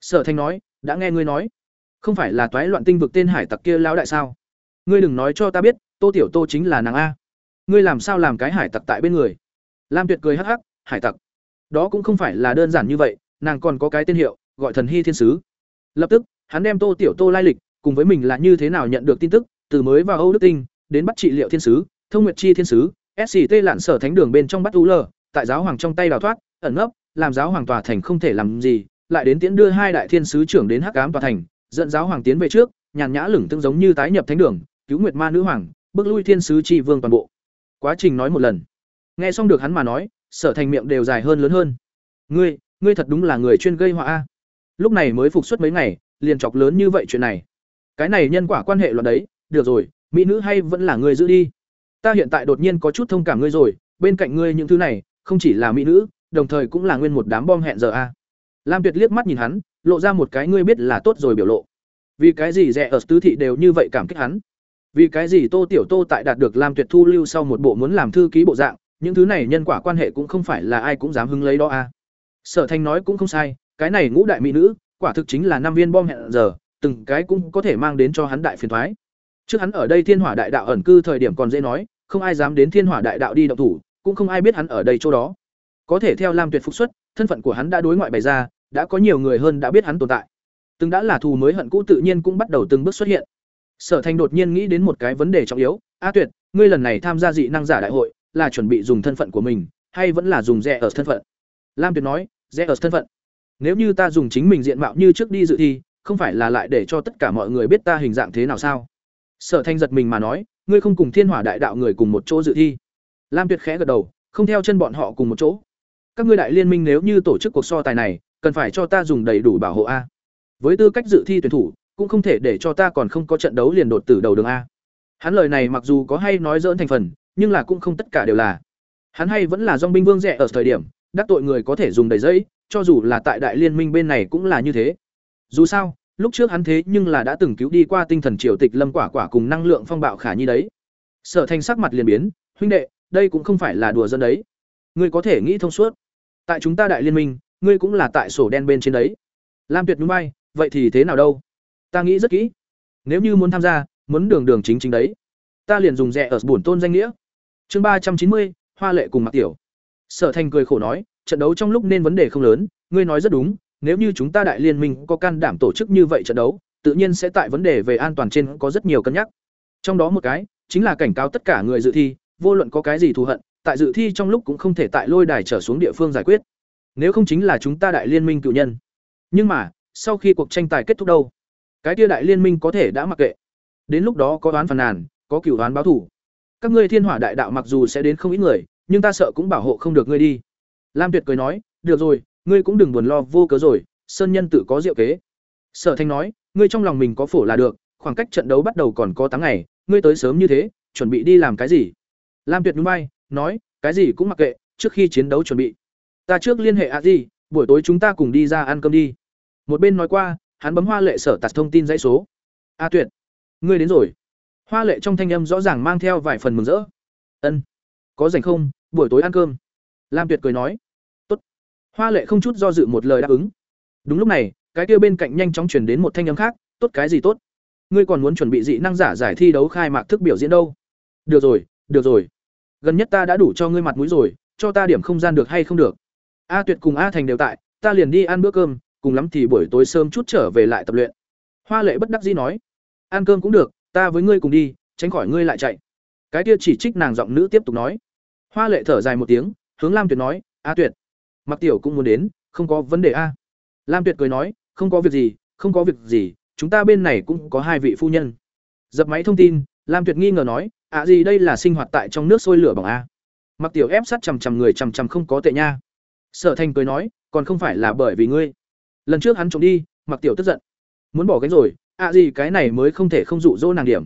Sở thanh nói, đã nghe ngươi nói. Không phải là toái loạn tinh vực tên hải tặc kia lão đại sao? Ngươi đừng nói cho ta biết, tô tiểu tô chính là nàng a. Ngươi làm sao làm cái hải tặc tại bên người? Lam tuyệt cười hắc hắc, hải tặc. Đó cũng không phải là đơn giản như vậy, nàng còn có cái tên hiệu, gọi thần hy thiên sứ. Lập tức, hắn đem tô tiểu tô lai lịch, cùng với mình là như thế nào nhận được tin tức từ mới vào âu đức tinh, đến bắt trị liệu thiên sứ, thông nguyệt chi thiên sứ sct lạn sở thánh đường bên trong bắt u tại giáo hoàng trong tay đào thoát, ẩn nấp, làm giáo hoàng tòa thành không thể làm gì, lại đến tiễn đưa hai đại thiên sứ trưởng đến hắc ám tòa thành, dẫn giáo hoàng tiến về trước, nhàn nhã lửng tương giống như tái nhập thánh đường, cứu nguyệt ma nữ hoàng, bước lui thiên sứ chi vương toàn bộ. Quá trình nói một lần. Nghe xong được hắn mà nói, sở thành miệng đều dài hơn lớn hơn. Ngươi ngươi thật đúng là người chuyên gây họa a. Lúc này mới phục xuất mấy ngày, liền chọc lớn như vậy chuyện này. Cái này nhân quả quan hệ luận đấy được rồi, mỹ nữ hay vẫn là ngươi giữ đi. Ta hiện tại đột nhiên có chút thông cảm ngươi rồi, bên cạnh ngươi những thứ này, không chỉ là mỹ nữ, đồng thời cũng là nguyên một đám bom hẹn giờ a. Lam tuyệt liếc mắt nhìn hắn, lộ ra một cái ngươi biết là tốt rồi biểu lộ. Vì cái gì rẻ ở tứ thị đều như vậy cảm kích hắn? Vì cái gì tô tiểu tô tại đạt được lam tuyệt thu lưu sau một bộ muốn làm thư ký bộ dạng, những thứ này nhân quả quan hệ cũng không phải là ai cũng dám hứng lấy đó a. Sở thanh nói cũng không sai, cái này ngũ đại mỹ nữ, quả thực chính là năm viên bom hẹn giờ, từng cái cũng có thể mang đến cho hắn đại phiền thoái trước hắn ở đây thiên hỏa đại đạo ẩn cư thời điểm còn dễ nói, không ai dám đến thiên hỏa đại đạo đi động thủ, cũng không ai biết hắn ở đây chỗ đó. Có thể theo lam tuyệt phục xuất, thân phận của hắn đã đối ngoại bày ra, đã có nhiều người hơn đã biết hắn tồn tại. Từng đã là thù mới hận cũ tự nhiên cũng bắt đầu từng bước xuất hiện. Sở thành đột nhiên nghĩ đến một cái vấn đề trọng yếu, a tuyệt, ngươi lần này tham gia dị năng giả đại hội, là chuẩn bị dùng thân phận của mình, hay vẫn là dùng rẻ ở thân phận? Lam tuyệt nói, rẻ ở thân phận. Nếu như ta dùng chính mình diện mạo như trước đi dự thi, không phải là lại để cho tất cả mọi người biết ta hình dạng thế nào sao? Sở thanh giật mình mà nói, ngươi không cùng thiên hỏa đại đạo người cùng một chỗ dự thi. Lam tuyệt khẽ gật đầu, không theo chân bọn họ cùng một chỗ. Các ngươi đại liên minh nếu như tổ chức cuộc so tài này, cần phải cho ta dùng đầy đủ bảo hộ a. Với tư cách dự thi tuyển thủ, cũng không thể để cho ta còn không có trận đấu liền đột từ đầu đường a. Hắn lời này mặc dù có hay nói dỡn thành phần, nhưng là cũng không tất cả đều là. Hắn hay vẫn là dong binh vương rẻ ở thời điểm, đắc tội người có thể dùng đầy giấy cho dù là tại đại liên minh bên này cũng là như thế. Dù sao lúc trước hắn thế nhưng là đã từng cứu đi qua tinh thần triều tịch lâm quả quả cùng năng lượng phong bạo khả nhi đấy. Sở thành sắc mặt liền biến, huynh đệ, đây cũng không phải là đùa dân đấy. Ngươi có thể nghĩ thông suốt. Tại chúng ta đại liên minh, ngươi cũng là tại sổ đen bên trên đấy. Lam tuyệt núi bay vậy thì thế nào đâu? Ta nghĩ rất kỹ. Nếu như muốn tham gia, muốn đường đường chính chính đấy. Ta liền dùng rẻ ở bổn tôn danh nghĩa. Chương ba trăm chín mươi, hoa lệ cùng mặc tiểu. Sở thành cười khổ nói, trận đấu trong lúc nên vấn đề không lớn, ngươi nói rất đúng nếu như chúng ta đại liên minh có can đảm tổ chức như vậy trận đấu, tự nhiên sẽ tại vấn đề về an toàn trên có rất nhiều cân nhắc. Trong đó một cái, chính là cảnh cáo tất cả người dự thi, vô luận có cái gì thù hận, tại dự thi trong lúc cũng không thể tại lôi đài trở xuống địa phương giải quyết. Nếu không chính là chúng ta đại liên minh cựu nhân. Nhưng mà, sau khi cuộc tranh tài kết thúc đâu, cái kia đại liên minh có thể đã mặc kệ. Đến lúc đó có đoán phàn nàn, có cửu đoán báo thủ. Các ngươi thiên hỏa đại đạo mặc dù sẽ đến không ít người, nhưng ta sợ cũng bảo hộ không được ngươi đi. Lam tuyệt cười nói, được rồi ngươi cũng đừng buồn lo, vô cớ rồi, sơn nhân tự có diệu kế. Sở thanh nói, ngươi trong lòng mình có phổ là được, khoảng cách trận đấu bắt đầu còn có tám ngày, ngươi tới sớm như thế, chuẩn bị đi làm cái gì? Lam tuyệt núi bay nói, cái gì cũng mặc kệ, trước khi chiến đấu chuẩn bị. Ta trước liên hệ a di, buổi tối chúng ta cùng đi ra ăn cơm đi. Một bên nói qua, hắn bấm hoa lệ sở tạt thông tin dãy số. A tuyệt, ngươi đến rồi. Hoa lệ trong thanh âm rõ ràng mang theo vài phần mừng rỡ. Ân, có rảnh không? Buổi tối ăn cơm. Lam tuyệt cười nói hoa lệ không chút do dự một lời đáp ứng. Đúng lúc này, cái kia bên cạnh nhanh chóng chuyển đến một thanh âm khác, tốt cái gì tốt? Ngươi còn muốn chuẩn bị dị năng giả giải thi đấu khai mạc thức biểu diễn đâu? Được rồi được rồi. Gần nhất ta đã đủ cho ngươi mặt mũi rồi, cho ta điểm không gian được hay không được? A tuyệt cùng a thành đều tại, ta liền đi ăn bữa cơm, cùng lắm thì buổi tối sớm chút trở về lại tập luyện. Hoa lệ bất đắc dĩ nói, ăn cơm cũng được, ta với ngươi cùng đi, tránh khỏi ngươi lại chạy. Cái kia chỉ trích nàng giọng nữ tiếp tục nói. Hoa lệ thở dài một tiếng, hướng lam tuyệt nói, a tuyệt mặc tiểu cũng muốn đến, không có vấn đề a. Lam tuyệt cười nói, không có việc gì, không có việc gì, chúng ta bên này cũng có hai vị phu nhân. Dập máy thông tin, lam tuyệt nghi ngờ nói, ạ gì đây là sinh hoạt tại trong nước sôi lửa bằng a? Mặc tiểu ép sát chằm chằm người chằm chằm không có tệ nha. Sở thành cười nói, còn không phải là bởi vì ngươi. Lần trước hắn trộm đi mặc tiểu tức giận. Muốn bỏ gánh rồi, ạ gì cái này mới không thể không dụ dỗ nàng điểm.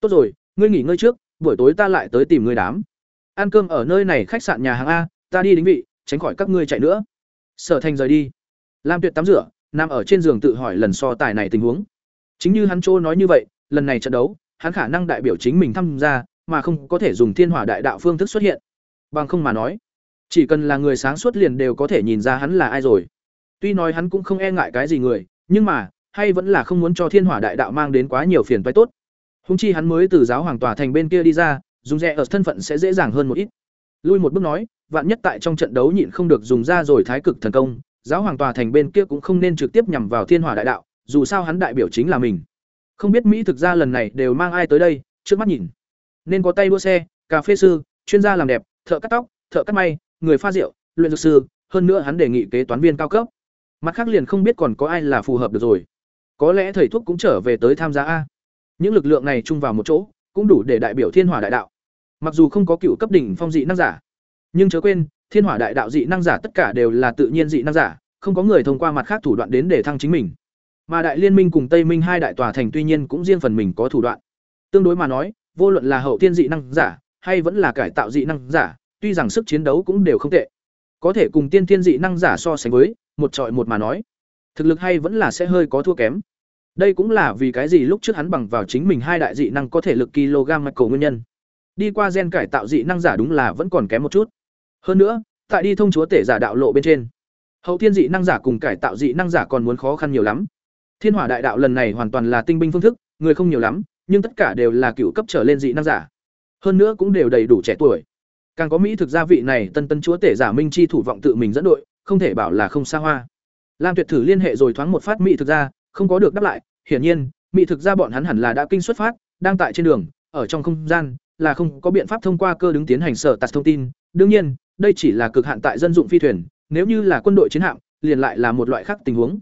Tốt rồi, ngươi nghỉ ngơi trước, buổi tối ta lại tới tìm ngươi đám. Ăn cơm ở nơi này khách sạn nhà hàng a, ta đi đính vị tránh khỏi các ngươi chạy nữa. Sở thành rời đi. Lam tuyệt tắm rửa, nằm ở trên giường tự hỏi lần so tài này tình huống. Chính như hắn chỗ nói như vậy, lần này trận đấu, hắn khả năng đại biểu chính mình tham gia, mà không có thể dùng thiên hỏa đại đạo phương thức xuất hiện. Bằng không mà nói, chỉ cần là người sáng suốt liền đều có thể nhìn ra hắn là ai rồi. Tuy nói hắn cũng không e ngại cái gì người, nhưng mà, hay vẫn là không muốn cho thiên hỏa đại đạo mang đến quá nhiều phiền toái tốt. Húng chi hắn mới từ giáo hoàng tòa thành bên kia đi ra, dùng rẻ ở thân phận sẽ dễ dàng hơn một ít. Lui một bước nói vạn nhất tại trong trận đấu nhịn không được dùng ra rồi thái cực thần công, giáo hoàng tòa thành bên kia cũng không nên trực tiếp nhằm vào thiên hỏa đại đạo, dù sao hắn đại biểu chính là mình. Không biết mỹ thực ra lần này đều mang ai tới đây, trước mắt nhìn. Nên có tay đua xe, cà phê sư, chuyên gia làm đẹp, thợ cắt tóc, thợ cắt may, người pha rượu, luyện dược sư, hơn nữa hắn đề nghị kế toán viên cao cấp. Mặt khác liền không biết còn có ai là phù hợp được rồi. Có lẽ thầy thuốc cũng trở về tới tham gia a. Những lực lượng này chung vào một chỗ, cũng đủ để đại biểu thiên hỏa đại đạo. Mặc dù không có cựu cấp đỉnh phong dị năng giả nhưng chớ quên, thiên hỏa đại đạo dị năng giả tất cả đều là tự nhiên dị năng giả, không có người thông qua mặt khác thủ đoạn đến để thăng chính mình. Mà đại liên minh cùng tây minh hai đại tòa thành tuy nhiên cũng riêng phần mình có thủ đoạn. Tương đối mà nói, vô luận là hậu thiên dị năng giả, hay vẫn là cải tạo dị năng giả, tuy rằng sức chiến đấu cũng đều không tệ. Có thể cùng tiên thiên dị năng giả so sánh với, một trọi một mà nói, thực lực hay vẫn là sẽ hơi có thua kém. Đây cũng là vì cái gì lúc trước hắn bằng vào chính mình hai đại dị năng có thể lực kg mạch cầu nguyên nhân. Đi qua gen cải tạo dị năng giả đúng là vẫn còn kém một chút hơn nữa, tại đi thông chúa tể giả đạo lộ bên trên, hậu thiên dị năng giả cùng cải tạo dị năng giả còn muốn khó khăn nhiều lắm. Thiên hỏa đại đạo lần này hoàn toàn là tinh binh phương thức, người không nhiều lắm, nhưng tất cả đều là cựu cấp trở lên dị năng giả. Hơn nữa cũng đều đầy đủ trẻ tuổi. Càng có mỹ thực gia vị này tân tân chúa tể giả minh chi thủ vọng tự mình dẫn đội, không thể bảo là không xa hoa. Lam tuyệt thử liên hệ rồi thoáng một phát mỹ thực gia, không có được đáp lại, hiển nhiên, mỹ thực gia bọn hắn hẳn là đã kinh xuất phát, đang tại trên đường, ở trong không gian, là không có biện pháp thông qua cơ đứng tiến hành sở tạt thông tin. Đương nhiên đây chỉ là cực hạn tại dân dụng phi thuyền, nếu như là quân đội chiến hạm, liền lại là một loại khác tình huống.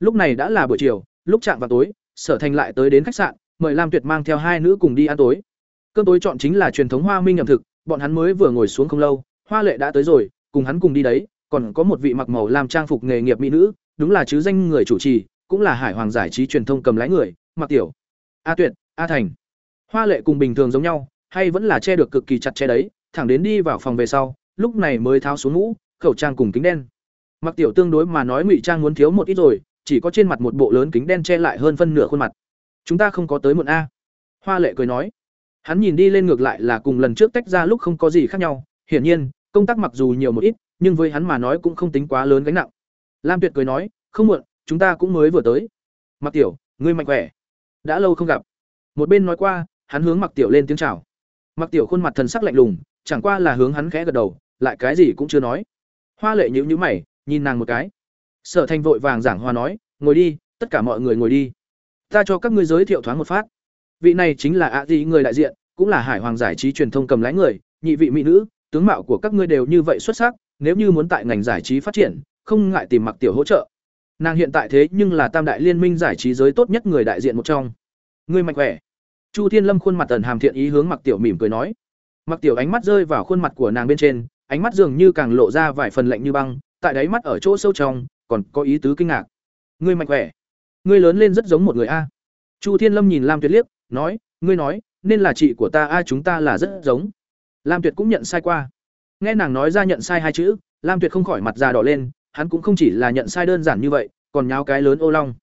Lúc này đã là buổi chiều, lúc chạm vào tối, sở thành lại tới đến khách sạn, mời lam tuyệt mang theo hai nữ cùng đi ăn tối. Cơm tối chọn chính là truyền thống hoa minh ẩm thực, bọn hắn mới vừa ngồi xuống không lâu, hoa lệ đã tới rồi, cùng hắn cùng đi đấy, còn có một vị mặc màu làm trang phục nghề nghiệp mỹ nữ, đúng là chứ danh người chủ trì, cũng là hải hoàng giải trí truyền thông cầm lái người mặc tiểu. A tuyệt, a thành. Hoa lệ cùng bình thường giống nhau, hay vẫn là che được cực kỳ chặt che đấy, thẳng đến đi vào phòng về sau lúc này mới tháo xuống mũ, khẩu trang cùng kính đen. Mặc tiểu tương đối mà nói ngụy trang muốn thiếu một ít rồi, chỉ có trên mặt một bộ lớn kính đen che lại hơn phân nửa khuôn mặt. Chúng ta không có tới muộn a. Hoa lệ cười nói. Hắn nhìn đi lên ngược lại là cùng lần trước tách ra lúc không có gì khác nhau. Hiển nhiên, công tác mặc dù nhiều một ít, nhưng với hắn mà nói cũng không tính quá lớn gánh nặng. Lam tuyệt cười nói, không muộn, chúng ta cũng mới vừa tới. Mặc tiểu, ngươi mạnh khỏe. Đã lâu không gặp. Một bên nói qua, hắn hướng mặc tiểu lên tiếng chào. Mặc tiểu khuôn mặt thần sắc lạnh lùng, chẳng qua là hướng hắn khẽ gật đầu lại cái gì cũng chưa nói. Hoa lệ nhíu nhíu mày nhìn nàng một cái. Sở thành vội vàng giảng hoa nói ngồi đi tất cả mọi người ngồi đi. Ta cho các ngươi giới thiệu thoáng một phát. Vị này chính là ạ à người đại diện cũng là hải hoàng giải trí truyền thông cầm lái người nhị vị mỹ nữ tướng mạo của các ngươi đều như vậy xuất sắc nếu như muốn tại ngành giải trí phát triển không ngại tìm mặc tiểu hỗ trợ. Nàng hiện tại thế nhưng là tam đại liên minh giải trí giới tốt nhất người đại diện một trong. Ngươi mạnh khỏe. Chu thiên lâm khuôn mặt tần hàm thiện ý hướng mặc tiểu mỉm cười nói. Mặc Tiểu ánh mắt rơi vào khuôn mặt của nàng bên trên, ánh mắt dường như càng lộ ra vài phần lạnh như băng, tại đáy mắt ở chỗ sâu trong, còn có ý tứ kinh ngạc. Ngươi mạnh khỏe, ngươi lớn lên rất giống một người a. Chu Thiên Lâm nhìn Lam Tuyệt liếc, nói, ngươi nói, nên là chị của ta a chúng ta là rất giống. Lam Tuyệt cũng nhận sai qua. Nghe nàng nói ra nhận sai hai chữ, Lam Tuyệt không khỏi mặt già đỏ lên, hắn cũng không chỉ là nhận sai đơn giản như vậy, còn nháo cái lớn ô long.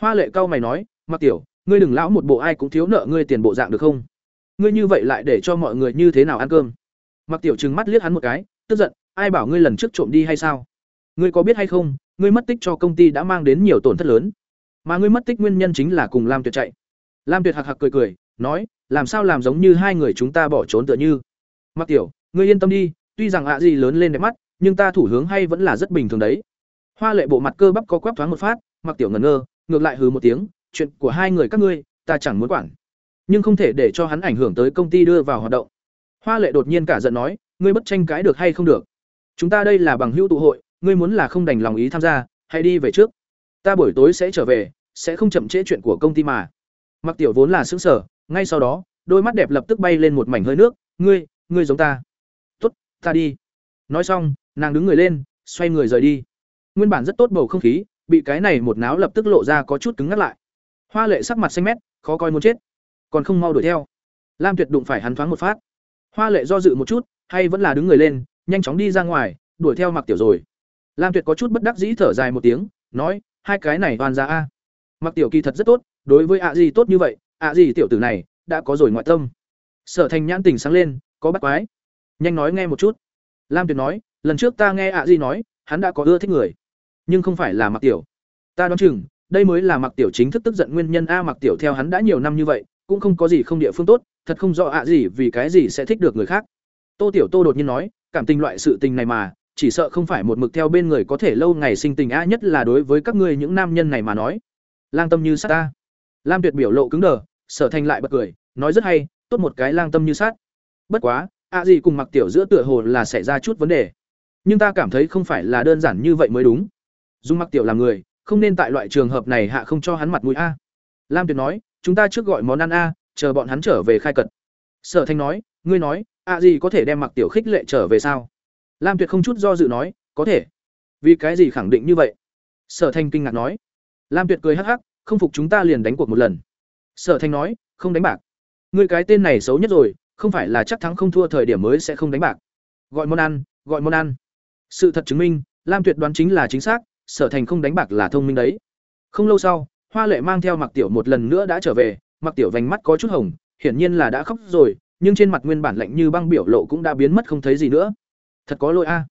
Hoa Lệ cao mày nói, "Mặc Tiểu, ngươi đừng lão một bộ ai cũng thiếu nợ ngươi tiền bộ dạng được không? Ngươi như vậy lại để cho mọi người như thế nào ăn cơm?" Mặc Tiểu trừng mắt liếc hắn một cái, tức giận, "Ai bảo ngươi lần trước trộm đi hay sao? Ngươi có biết hay không, ngươi mất tích cho công ty đã mang đến nhiều tổn thất lớn, mà ngươi mất tích nguyên nhân chính là cùng Lam Tuyệt chạy." Lam Tuyệt hạc hạc cười cười, nói, "Làm sao làm giống như hai người chúng ta bỏ trốn tựa như?" Mặc Tiểu, ngươi yên tâm đi, tuy rằng ạ gì lớn lên đẹp mắt, nhưng ta thủ hướng hay vẫn là rất bình thường đấy. Hoa Lệ bộ mặt cơ bắp có quắp thoáng một phát, Mặc Tiểu ngẩn ngơ, ngược lại hừ một tiếng, chuyện của hai người các ngươi, ta chẳng muốn quản. Nhưng không thể để cho hắn ảnh hưởng tới công ty đưa vào hoạt động. Hoa Lệ đột nhiên cả giận nói, ngươi bất tranh cãi được hay không được? Chúng ta đây là bằng hữu tụ hội, ngươi muốn là không đành lòng ý tham gia, hãy đi về trước. Ta buổi tối sẽ trở về, sẽ không chậm trễ chuyện của công ty mà. Mặc Tiểu vốn là sững sờ, ngay sau đó, đôi mắt đẹp lập tức bay lên một mảnh hơi nước, ngươi, ngươi giống ta. Tốt, ta đi. Nói xong, nàng đứng người lên, xoay người rời đi. Nguyên bản rất tốt bầu không khí, bị cái này một náo lập tức lộ ra có chút cứng ngắt lại. Hoa Lệ sắc mặt xanh mét, khó coi muốn chết, còn không mau đuổi theo. Lam Tuyệt đụng phải hắn thoáng một phát. Hoa Lệ do dự một chút, hay vẫn là đứng người lên, nhanh chóng đi ra ngoài, đuổi theo Mặc Tiểu rồi. Lam Tuyệt có chút bất đắc dĩ thở dài một tiếng, nói, hai cái này toàn ra a. Mặc Tiểu kỳ thật rất tốt, đối với ạ gì tốt như vậy, ạ gì tiểu tử này đã có rồi ngoại tâm. Sở Thành nhãn tình sáng lên, có bắt quái. Nhanh nói nghe một chút. Lam Tuyệt nói, lần trước ta nghe ạ gì nói, hắn đã có ưa thích người nhưng không phải là mặc tiểu ta đoán chừng đây mới là mặc tiểu chính thức tức giận nguyên nhân a mặc tiểu theo hắn đã nhiều năm như vậy cũng không có gì không địa phương tốt thật không rõ ạ gì vì cái gì sẽ thích được người khác. Tô tiểu tô đột nhiên nói cảm tình loại sự tình này mà chỉ sợ không phải một mực theo bên người có thể lâu ngày sinh tình a nhất là đối với các ngươi những nam nhân này mà nói. Lang tâm như sát ta. Lam tuyệt biểu lộ cứng đờ sở thành lại bật cười nói rất hay tốt một cái lang tâm như sát bất quá ạ gì cùng mặc tiểu giữa tựa hồ là xảy ra chút vấn đề. Nhưng ta cảm thấy không phải là đơn giản như vậy mới đúng. Dung Mặc Tiểu làm người, không nên tại loại trường hợp này hạ không cho hắn mặt mũi a. Lam Tuyệt nói, chúng ta trước gọi món ăn a, chờ bọn hắn trở về khai cật. Sở Thanh nói, ngươi nói, à gì có thể đem Mặc Tiểu khích lệ trở về sao? Lam Tuyệt không chút do dự nói, có thể. Vì cái gì khẳng định như vậy? Sở Thanh kinh ngạc nói. Lam Tuyệt cười hắc hắc, không phục chúng ta liền đánh cuộc một lần. Sở Thanh nói, không đánh bạc. Ngươi cái tên này xấu nhất rồi, không phải là chắc thắng không thua thời điểm mới sẽ không đánh bạc. Gọi món ăn, gọi món ăn. Sự thật chứng minh, Lam Tuyệt đoán chính là chính xác, sở thành không đánh bạc là thông minh đấy không lâu sau hoa lệ mang theo mặc tiểu một lần nữa đã trở về mặc tiểu vành mắt có chút hồng, hiển nhiên là đã khóc rồi, nhưng trên mặt nguyên bản lạnh như băng biểu lộ cũng đã biến mất không thấy gì nữa. Thật có lỗi a.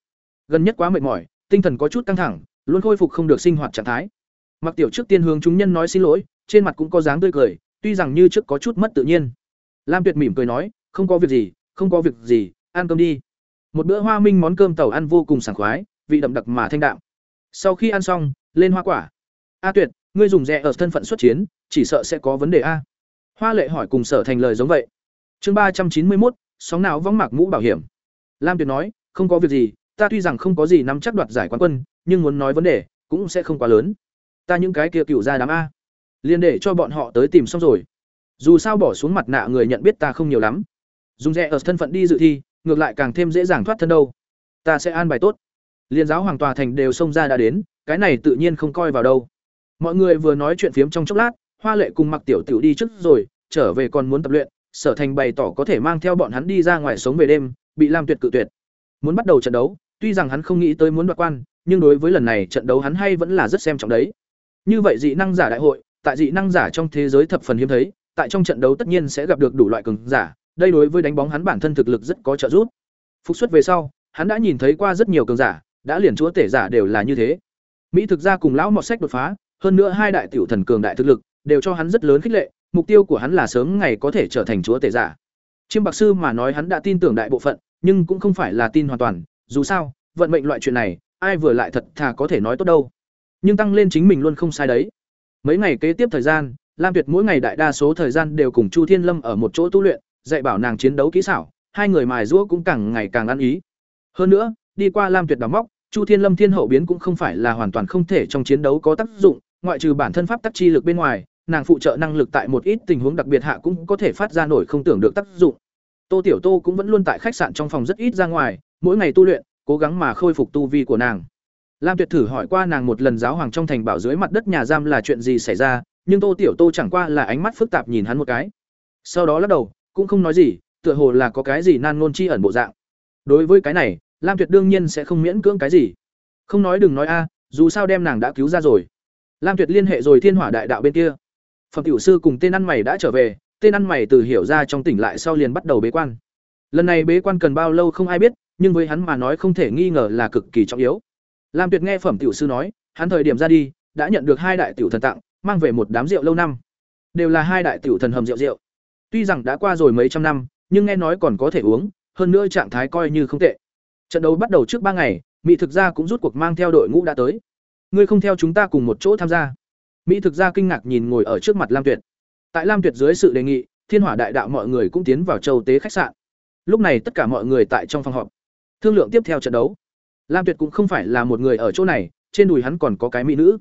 Gần nhất quá mệt mỏi, tinh thần có chút căng thẳng, luôn khôi phục không được sinh hoạt trạng thái. Mặc tiểu trước tiên hướng chúng nhân nói xin lỗi, trên mặt cũng có dáng tươi cười, tuy rằng như trước có chút mất tự nhiên. Lam tuyệt mỉm cười nói, không có việc gì, không có việc gì, ăn cơm đi. Một bữa hoa minh món cơm tàu ăn vô cùng sảng khoái, vị đậm đặc mà thanh đạm. Sau khi ăn xong, lên hoa quả. A tuyệt ngươi dùng rẻ ở thân phận xuất chiến, chỉ sợ sẽ có vấn đề a. Hoa lệ hỏi cùng sở thành lời giống vậy. Chương ba trăm chín mươi một sóng nào vắng mạc mũ bảo hiểm. Lam tuyệt nói, không có việc gì, ta tuy rằng không có gì nắm chắc đoạt giải quán quân, nhưng muốn nói vấn đề, cũng sẽ không quá lớn. Ta những cái kia cựu ra đám a. Liền để cho bọn họ tới tìm xong rồi. Dù sao bỏ xuống mặt nạ người nhận biết ta không nhiều lắm. Dùng rẻ ở thân phận đi dự thi, ngược lại càng thêm dễ dàng thoát thân đâu. Ta sẽ an bài tốt. Liên giáo hoàng tòa thành đều xông ra đã đến, cái này tự nhiên không coi vào đâu mọi người vừa nói chuyện phiếm trong chốc lát, hoa lệ cùng mặc tiểu tiểu đi trước rồi, trở về còn muốn tập luyện, sở thành bày tỏ có thể mang theo bọn hắn đi ra ngoài sống về đêm, bị lam tuyệt cự tuyệt. Muốn bắt đầu trận đấu, tuy rằng hắn không nghĩ tới muốn đoạt quan, nhưng đối với lần này trận đấu hắn hay vẫn là rất xem trọng đấy. Như vậy dị năng giả đại hội, tại dị năng giả trong thế giới thập phần hiếm thấy, tại trong trận đấu tất nhiên sẽ gặp được đủ loại cường giả, đây đối với đánh bóng hắn bản thân thực lực rất có trợ giúp. Phục xuất về sau, hắn đã nhìn thấy qua rất nhiều cường giả, đã liền chúa tể giả đều là như thế. Mỹ thực ra cùng lão mọt sách đột phá hơn nữa hai đại tiểu thần cường đại thực lực, đều cho hắn rất lớn khích lệ, mục tiêu của hắn là sớm ngày có thể trở thành chúa tể giả. Chiêm bạc sư mà nói hắn đã tin tưởng đại bộ phận, nhưng cũng không phải là tin hoàn toàn, dù sao, vận mệnh loại chuyện này, ai vừa lại thật thà có thể nói tốt đâu. Nhưng tăng lên chính mình luôn không sai đấy. Mấy ngày kế tiếp thời gian, lam tuyệt mỗi ngày đại đa số thời gian đều cùng chu thiên lâm ở một chỗ tu luyện, dạy bảo nàng chiến đấu kỹ xảo, hai người mài giũa cũng càng ngày càng ăn ý. Hơn nữa, đi qua lam tuyệt đào móc, chu thiên lâm thiên hậu biến cũng không phải là hoàn toàn không thể trong chiến đấu có tác dụng ngoại trừ bản thân pháp tắc chi lực bên ngoài nàng phụ trợ năng lực tại một ít tình huống đặc biệt hạ cũng có thể phát ra nổi không tưởng được tác dụng Tô Tiểu Tô cũng vẫn luôn tại khách sạn trong phòng rất ít ra ngoài, mỗi ngày tu luyện, cố gắng mà khôi phục tu vi của nàng. Lam Tuyệt thử hỏi qua nàng một lần giáo hoàng trong thành bảo dưới mặt đất nhà giam là chuyện gì xảy ra, nhưng Tô Tiểu Tô chẳng qua là ánh mắt phức tạp nhìn hắn một cái. Sau đó lắc đầu, cũng không nói gì, tựa hồ là có cái gì nan ngôn chi ẩn bộ dạng. Đối với cái này, Lam Tuyệt đương nhiên sẽ không miễn cưỡng cái gì. Không nói đừng nói a, dù sao đem nàng đã cứu ra rồi. Lam Tuyệt liên hệ rồi Thiên Hỏa Đại Đạo bên kia. Phẩm tiểu sư cùng tên ăn mày đã trở về, tên ăn mày từ hiểu ra trong tỉnh lại sau liền bắt đầu bế quan. Lần này bế quan cần bao lâu không ai biết, nhưng với hắn mà nói không thể nghi ngờ là cực kỳ trọng yếu. Lam Tuyệt nghe phẩm tiểu sư nói, hắn thời điểm ra đi, đã nhận được hai đại tiểu thần tặng, mang về một đám rượu lâu năm. Đều là hai đại tiểu thần hầm rượu rượu. Tuy rằng đã qua rồi mấy trăm năm, nhưng nghe nói còn có thể uống, hơn nữa trạng thái coi như không tệ. Trận đấu bắt đầu trước ba ngày, Mỹ thực gia cũng rút cuộc mang theo đội ngũ đã tới. Ngươi không theo chúng ta cùng một chỗ tham gia? Mỹ thực ra kinh ngạc nhìn ngồi ở trước mặt Lam Tuyệt. Tại Lam Tuyệt dưới sự đề nghị, Thiên Hỏa Đại Đạo mọi người cũng tiến vào châu tế khách sạn. Lúc này tất cả mọi người tại trong phòng họp, thương lượng tiếp theo trận đấu. Lam Tuyệt cũng không phải là một người ở chỗ này, trên đùi hắn còn có cái mỹ nữ.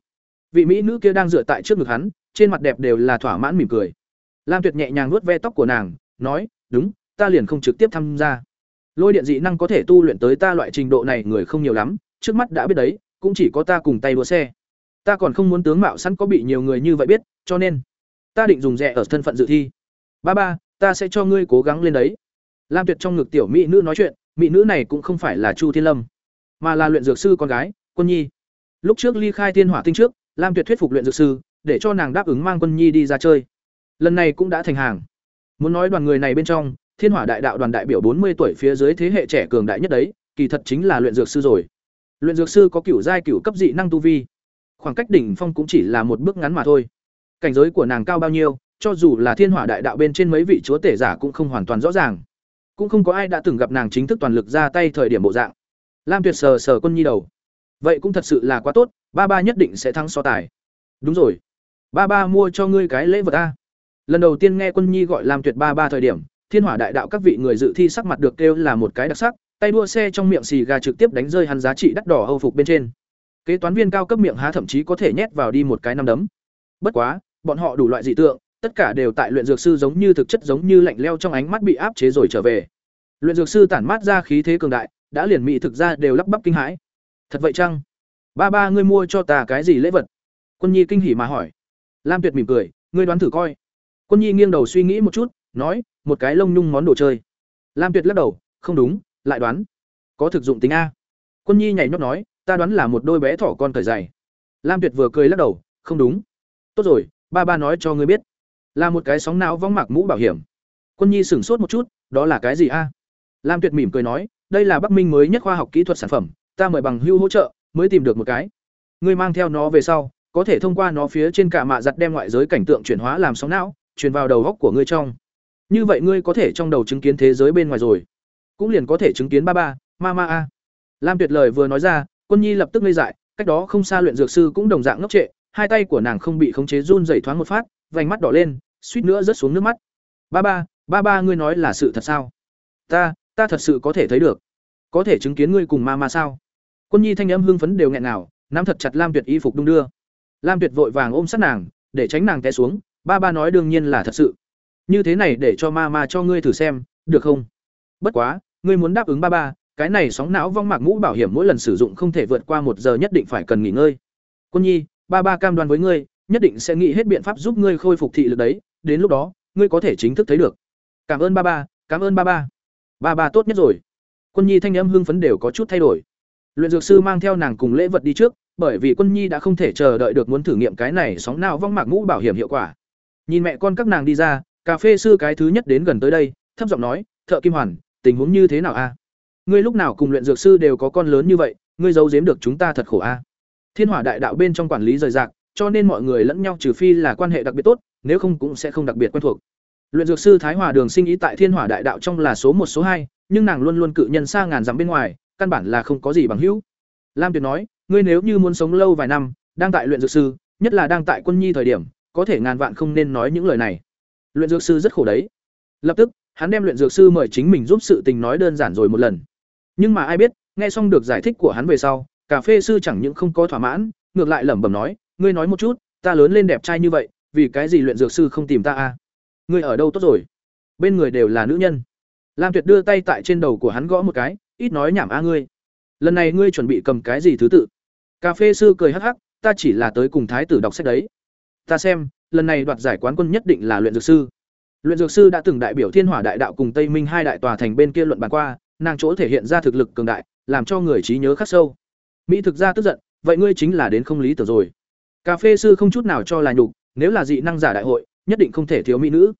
Vị mỹ nữ kia đang dựa tại trước ngực hắn, trên mặt đẹp đều là thỏa mãn mỉm cười. Lam Tuyệt nhẹ nhàng nuốt ve tóc của nàng, nói, "Đúng, ta liền không trực tiếp tham gia. Lôi điện dị năng có thể tu luyện tới ta loại trình độ này người không nhiều lắm, trước mắt đã biết đấy, cũng chỉ có ta cùng tay đua xe. Ta còn không muốn tướng mạo sẵn có bị nhiều người như vậy biết, cho nên ta định dùng rẻ ở thân phận dự thi. Ba ba, ta sẽ cho ngươi cố gắng lên đấy." Lam Tuyệt trong ngực tiểu mỹ nữ nói chuyện, mỹ nữ này cũng không phải là Chu Thiên Lâm, mà là luyện dược sư con gái, Quân Nhi. Lúc trước ly khai Thiên Hỏa Tinh trước, Lam Tuyệt thuyết phục luyện dược sư, để cho nàng đáp ứng mang Quân Nhi đi ra chơi. Lần này cũng đã thành hàng. Muốn nói đoàn người này bên trong, Thiên Hỏa Đại Đạo đoàn đại biểu bốn mươi tuổi phía dưới thế hệ trẻ cường đại nhất đấy, kỳ thật chính là luyện dược sư rồi. Luyện dược sư có cửu giai cửu cấp dị năng tu vi, khoảng cách đỉnh phong cũng chỉ là một bước ngắn mà thôi. Cảnh giới của nàng cao bao nhiêu, cho dù là Thiên Hỏa Đại Đạo bên trên mấy vị chúa tể giả cũng không hoàn toàn rõ ràng. Cũng không có ai đã từng gặp nàng chính thức toàn lực ra tay thời điểm bộ dạng. Lam Tuyệt sờ sờ Quân Nhi đầu. Vậy cũng thật sự là quá tốt, ba ba nhất định sẽ thắng so tài. Đúng rồi, ba ba mua cho ngươi cái lễ vật a. Lần đầu tiên nghe Quân Nhi gọi Lam Tuyệt ba ba thời điểm, Thiên Hỏa Đại Đạo các vị người dự thi sắc mặt được kêu là một cái đặc sắc, tay đua xe trong miệng xì gà trực tiếp đánh rơi hắn giá trị đắt đỏ hầu phục bên trên. Kế toán viên cao cấp miệng há thậm chí có thể nhét vào đi một cái năm đấm. Bất quá, bọn họ đủ loại dị tượng, tất cả đều tại luyện dược sư giống như thực chất giống như lạnh leo trong ánh mắt bị áp chế rồi trở về. Luyện dược sư tản mát ra khí thế cường đại, đã liền mị thực ra đều lắp bắp kinh hãi. Thật vậy chăng? Ba ba ngươi mua cho ta cái gì lễ vật? Quân Nhi kinh hỉ mà hỏi. Lam Tuyệt mỉm cười, ngươi đoán thử coi. Quân Nhi nghiêng đầu suy nghĩ một chút, nói, một cái lông nhung món đồ chơi. Lam Tuyệt lắc đầu, không đúng, lại đoán. Có thực dụng tính a. Quân Nhi nhảy nhót nói, ta đoán là một đôi bé thỏ con cởi dày Lam Tuyệt vừa cười lắc đầu, không đúng. Tốt rồi, ba ba nói cho ngươi biết, là một cái sóng não vong mạc mũ bảo hiểm. Quân Nhi sửng sốt một chút, đó là cái gì a? Lam Tuyệt mỉm cười nói, đây là Bắc Minh mới nhất khoa học kỹ thuật sản phẩm, ta mời bằng hưu hỗ trợ, mới tìm được một cái. Ngươi mang theo nó về sau, có thể thông qua nó phía trên cả mạ giặt đem ngoại giới cảnh tượng chuyển hóa làm sóng não, truyền vào đầu góc của ngươi trong. Như vậy ngươi có thể trong đầu chứng kiến thế giới bên ngoài rồi, cũng liền có thể chứng kiến ba ba, mama a. Lam Tuyệt lời vừa nói ra, Quân Nhi lập tức ngây dại, cách đó không xa luyện dược sư cũng đồng dạng ngốc trệ, hai tay của nàng không bị khống chế run rẩy thoáng một phát, vành mắt đỏ lên, suýt nữa rớt xuống nước mắt. "Ba ba, ba ba ngươi nói là sự thật sao?" "Ta, ta thật sự có thể thấy được. Có thể chứng kiến ngươi cùng mama sao?" Quân Nhi thanh âm hưng phấn đều nghẹn nào, nắm thật chặt Lam Tuyệt y phục đung đưa. Lam Tuyệt vội vàng ôm sát nàng, để tránh nàng té xuống, ba ba nói đương nhiên là thật sự. Như thế này để cho mama cho ngươi thử xem, được không? Bất quá, ngươi muốn đáp ứng ba ba, cái này sóng não vong mạc mũ bảo hiểm mỗi lần sử dụng không thể vượt qua một giờ nhất định phải cần nghỉ ngơi. Quân Nhi, ba ba cam đoan với ngươi, nhất định sẽ nghĩ hết biện pháp giúp ngươi khôi phục thị lực đấy, đến lúc đó, ngươi có thể chính thức thấy được. Cảm ơn ba ba, cảm ơn ba ba. Ba ba tốt nhất rồi. Quân Nhi thanh âm hưng phấn đều có chút thay đổi. Luyện dược sư mang theo nàng cùng lễ vật đi trước, bởi vì Quân Nhi đã không thể chờ đợi được muốn thử nghiệm cái này sóng nào vong mạc mũ bảo hiểm hiệu quả. Nhìn mẹ con các nàng đi ra, cà phê sư cái thứ nhất đến gần tới đây, thấp giọng nói, "Thợ Kim Hoàn, tình huống như thế nào a? Ngươi lúc nào cùng luyện dược sư đều có con lớn như vậy, ngươi giấu giếm được chúng ta thật khổ a." Thiên Hỏa Đại Đạo bên trong quản lý rời rạc, cho nên mọi người lẫn nhau trừ phi là quan hệ đặc biệt tốt, nếu không cũng sẽ không đặc biệt quen thuộc. Luyện dược sư Thái Hòa Đường sinh ý tại Thiên Hỏa Đại Đạo trong là số một số hai, nhưng nàng luôn luôn cự nhân xa ngàn dặm bên ngoài, căn bản là không có gì bằng hữu. Lam Tuyệt nói, ngươi nếu như muốn sống lâu vài năm, đang tại luyện dược sư, nhất là đang tại quân nhi thời điểm, có thể ngàn vạn không nên nói những lời này. Luyện dược sư rất khổ đấy. Lập tức, hắn đem luyện dược sư mời chính mình giúp sự tình nói đơn giản rồi một lần. Nhưng mà ai biết, nghe xong được giải thích của hắn về sau, cà phê sư chẳng những không có thỏa mãn, ngược lại lẩm bẩm nói, ngươi nói một chút, ta lớn lên đẹp trai như vậy, vì cái gì luyện dược sư không tìm ta a? Ngươi ở đâu tốt rồi? Bên người đều là nữ nhân. lam tuyệt đưa tay tại trên đầu của hắn gõ một cái ít nói nhảm a ngươi lần này ngươi chuẩn bị cầm cái gì thứ tự cà phê sư cười hắc hắc ta chỉ là tới cùng thái tử đọc sách đấy ta xem lần này đoạt giải quán quân nhất định là luyện dược sư luyện dược sư đã từng đại biểu thiên hỏa đại đạo cùng tây minh hai đại tòa thành bên kia luận bàn qua, nàng chỗ thể hiện ra thực lực cường đại, làm cho người trí nhớ khắc sâu. Mỹ thực ra tức giận, vậy ngươi chính là đến không lý tưởng rồi. Cà phê sư không chút nào cho là nhục, nếu là dị năng giả đại hội, nhất định không thể thiếu mỹ nữ.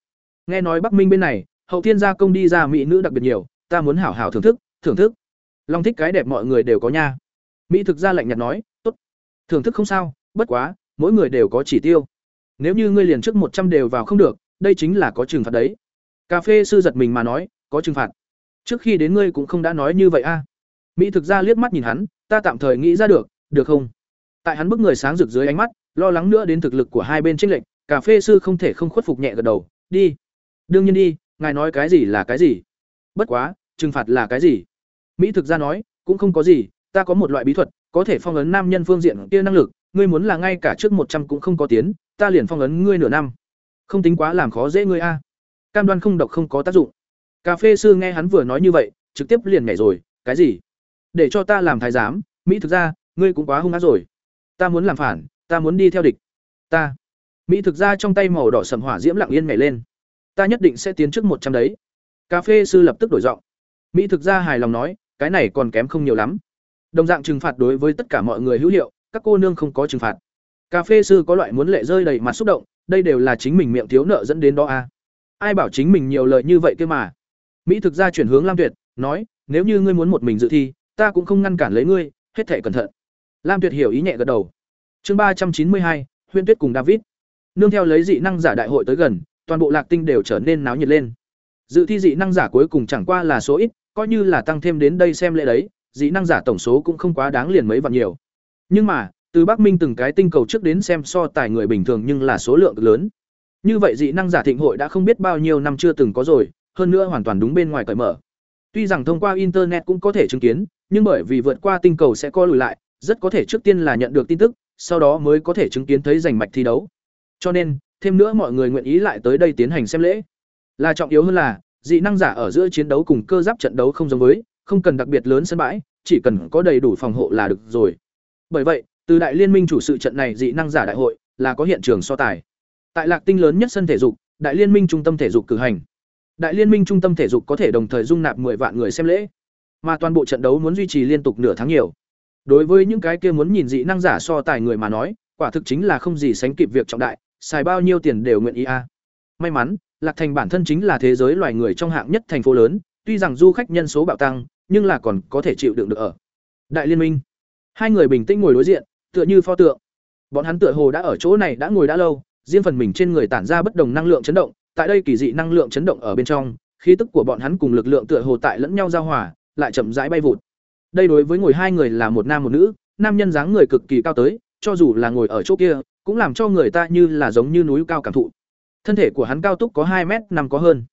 Nghe nói bắc minh bên này, hậu thiên gia công đi ra mỹ nữ đặc biệt nhiều, ta muốn hảo hảo thưởng thức thưởng thức. Long thích cái đẹp mọi người đều có nha. Mỹ thực ra lạnh nhạt nói, tốt. Thưởng thức không sao, bất quá, mỗi người đều có chỉ tiêu. Nếu như ngươi liền trước một trăm đều vào không được đây chính là có trừng phạt đấy. Cà phê sư giật mình mà nói, có trừng phạt. Trước khi đến ngươi cũng không đã nói như vậy a. Mỹ thực ra liếc mắt nhìn hắn, ta tạm thời nghĩ ra được được không? Tại hắn bức người sáng rực dưới ánh mắt, lo lắng nữa đến thực lực của hai bên tranh lệch, cà phê sư không thể không khuất phục nhẹ gật đầu, đi. Đương nhiên đi, ngài nói cái gì là cái gì. Bất quá, trừng phạt là cái gì? Mỹ thực ra nói, cũng không có gì, ta có một loại bí thuật, có thể phong ấn nam nhân phương diện kia năng lực, ngươi muốn là ngay cả trước một trăm cũng không có tiến, ta liền phong ấn ngươi nửa năm không tính quá làm khó dễ ngươi a. Cam đoan không độc không có tác dụng. Cà phê sư nghe hắn vừa nói như vậy, trực tiếp liền nhảy rồi, cái gì? Để cho ta làm thái giám, mỹ thực ra, ngươi cũng quá hung ác rồi. Ta muốn làm phản, ta muốn đi theo địch. Ta. Mỹ thực ra trong tay màu đỏ sầm hỏa diễm lặng yên nhảy lên. Ta nhất định sẽ tiến trước một trăm đấy. Cà phê sư lập tức đổi giọng. Mỹ thực ra hài lòng nói, cái này còn kém không nhiều lắm. Đồng dạng trừng phạt đối với tất cả mọi người hữu hiệu, các cô nương không có trừng phạt. Cà phê sư có loại muốn lệ rơi đầy mặt xúc động đây đều là chính mình miệng thiếu nợ dẫn đến đó a à. ai bảo chính mình nhiều lời như vậy kia mà? Mỹ thực ra chuyển hướng lam tuyệt, nói, nếu như ngươi muốn một mình dự thi, ta cũng không ngăn cản lấy ngươi, hết thể cẩn thận. Lam tuyệt hiểu ý nhẹ gật đầu. Chương ba trăm chín mươi hai, huyên tuyết cùng david. Nương theo lấy dị năng giả đại hội tới gần, toàn bộ lạc tinh đều trở nên náo nhiệt lên. Dự thi dị năng giả cuối cùng chẳng qua là số ít, coi như là tăng thêm đến đây xem lễ đấy, dị năng giả tổng số cũng không quá đáng liền mấy vạn nhiều. Nhưng mà từ bắc minh từng cái tinh cầu trước đến xem so tài người bình thường nhưng là số lượng lớn. Như vậy dị năng giả thịnh hội đã không biết bao nhiêu năm chưa từng có rồi, hơn nữa hoàn toàn đúng bên ngoài cởi mở. Tuy rằng thông qua internet cũng có thể chứng kiến, nhưng bởi vì vượt qua tinh cầu sẽ co lùi lại, rất có thể trước tiên là nhận được tin tức, sau đó mới có thể chứng kiến thấy giành mạch thi đấu. Cho nên, thêm nữa mọi người nguyện ý lại tới đây tiến hành xem lễ. Là trọng yếu hơn là, dị năng giả ở giữa chiến đấu cùng cơ giáp trận đấu không giống với, không cần đặc biệt lớn sân bãi, chỉ cần có đầy đủ phòng hộ là được rồi. Bởi vậy từ đại liên minh chủ sự trận này dị năng giả đại hội là có hiện trường so tài. Tại lạc tinh lớn nhất sân thể dục, đại liên minh trung tâm thể dục cử hành. Đại liên minh trung tâm thể dục có thể đồng thời dung nạp 10 vạn người xem lễ. Mà toàn bộ trận đấu muốn duy trì liên tục nửa tháng nhiều. Đối với những cái kia muốn nhìn dị năng giả so tài người mà nói, quả thực chính là không gì sánh kịp việc trọng đại, xài bao nhiêu tiền đều nguyện ý a. May mắn, lạc thành bản thân chính là thế giới loài người trong hạng nhất thành phố lớn, tuy rằng du khách nhân số bạo tăng, nhưng là còn có thể chịu đựng được ở. Đại liên minh. Hai người bình tĩnh ngồi đối diện tựa như pho tượng. Bọn hắn tựa hồ đã ở chỗ này đã ngồi đã lâu, riêng phần mình trên người tản ra bất đồng năng lượng chấn động, tại đây kỳ dị năng lượng chấn động ở bên trong, khí tức của bọn hắn cùng lực lượng tựa hồ tại lẫn nhau giao hòa, lại chậm rãi bay vụt. Đây đối với ngồi hai người là một nam một nữ, nam nhân dáng người cực kỳ cao tới, cho dù là ngồi ở chỗ kia, cũng làm cho người ta như là giống như núi cao cảm thụ. Thân thể của hắn cao túc có hai m năm có hơn.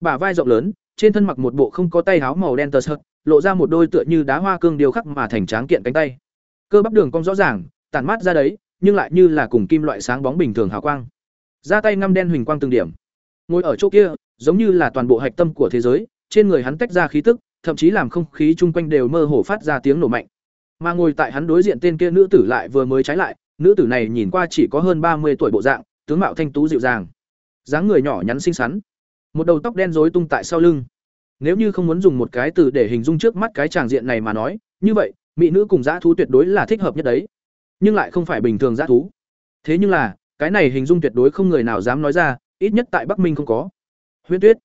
Bả vai rộng lớn, trên thân mặc một bộ không có tay áo màu đen tơ sợt, lộ ra một đôi tựa như đá hoa cương điêu khắc mà thành tráng kiện cánh tay cơ bắp đường cong rõ ràng, tản mát ra đấy, nhưng lại như là cùng kim loại sáng bóng bình thường hào quang. Ra tay ngăm đen huỳnh quang từng điểm. Ngồi ở chỗ kia, giống như là toàn bộ hạch tâm của thế giới, trên người hắn tách ra khí tức, thậm chí làm không khí chung quanh đều mơ hồ phát ra tiếng nổ mạnh. Mà ngồi tại hắn đối diện tên kia nữ tử lại vừa mới trái lại, nữ tử này nhìn qua chỉ có hơn ba mươi tuổi bộ dạng, tướng mạo thanh tú dịu dàng, dáng người nhỏ nhắn xinh xắn. Một đầu tóc đen rối tung tại sau lưng. Nếu như không muốn dùng một cái từ để hình dung trước mắt cái tràng diện này mà nói, như vậy mỹ nữ cùng dã thú tuyệt đối là thích hợp nhất đấy. Nhưng lại không phải bình thường dã thú. Thế nhưng là, cái này hình dung tuyệt đối không người nào dám nói ra, ít nhất tại bắc minh không có. Huyễn tuyết,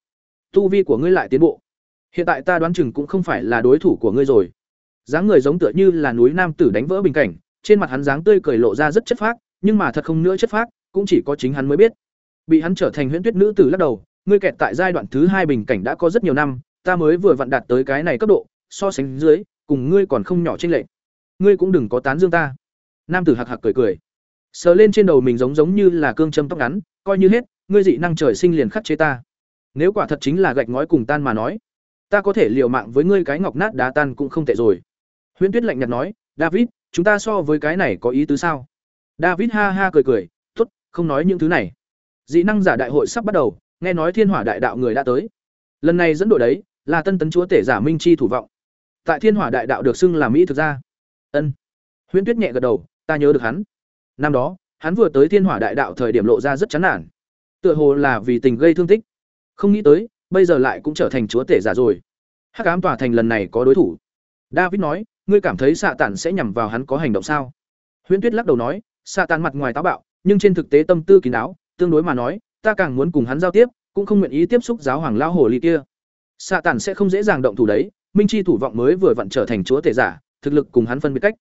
tu vi của ngươi lại tiến bộ. Hiện tại ta đoán chừng cũng không phải là đối thủ của ngươi rồi. Dáng người giống tựa như là núi nam tử đánh vỡ bình cảnh, trên mặt hắn dáng tươi cười lộ ra rất chất phác, nhưng mà thật không nữa chất phác, cũng chỉ có chính hắn mới biết. Bị hắn trở thành huyễn tuyết nữ tử lắc đầu, ngươi kẹt tại giai đoạn thứ hai bình cảnh đã có rất nhiều năm, ta mới vừa vặn đạt tới cái này cấp độ, so sánh dưới cùng ngươi còn không nhỏ trên lệnh, ngươi cũng đừng có tán dương ta. Nam tử hạc hạc cười cười. Sờ lên trên đầu mình giống giống như là cương châm tóc ngắn coi như hết ngươi dị năng trời sinh liền khắc chế ta. Nếu quả thật chính là gạch ngói cùng tan mà nói ta có thể liều mạng với ngươi cái ngọc nát đá tan cũng không tệ rồi. Huyễn tuyết lạnh nhạt nói david chúng ta so với cái này có ý tứ sao? David ha ha cười cười t ố t không nói những thứ này. Dị năng giả đại hội sắp bắt đầu nghe nói thiên hỏa đại đạo người đã tới. Lần này dẫn đội đấy là tân tấn chúa tể giả minh chi thủ vọng tại thiên hỏa đại đạo được xưng là mỹ thực ra ân. Huyễn tuyết nhẹ gật đầu, ta nhớ được hắn. Năm đó, hắn vừa tới thiên hỏa đại đạo thời điểm lộ ra rất chán nản. Tựa hồ là vì tình gây thương tích. Không nghĩ tới, bây giờ lại cũng trở thành chúa tể giả rồi. Hắc ám tòa thành lần này có đối thủ. David nói, ngươi cảm thấy xạ tản sẽ nhằm vào hắn có hành động sao? Huyễn tuyết lắc đầu nói, xạ tản mặt ngoài táo bạo, nhưng trên thực tế tâm tư kín đáo, tương đối mà nói, ta càng muốn cùng hắn giao tiếp, cũng không nguyện ý tiếp xúc giáo hoàng lao hồ ly kia. Xạ tản sẽ không dễ dàng động thủ đấy minh chi thủ vọng mới vừa vặn trở thành chúa tể giả, thực lực cùng hắn phân biệt cách.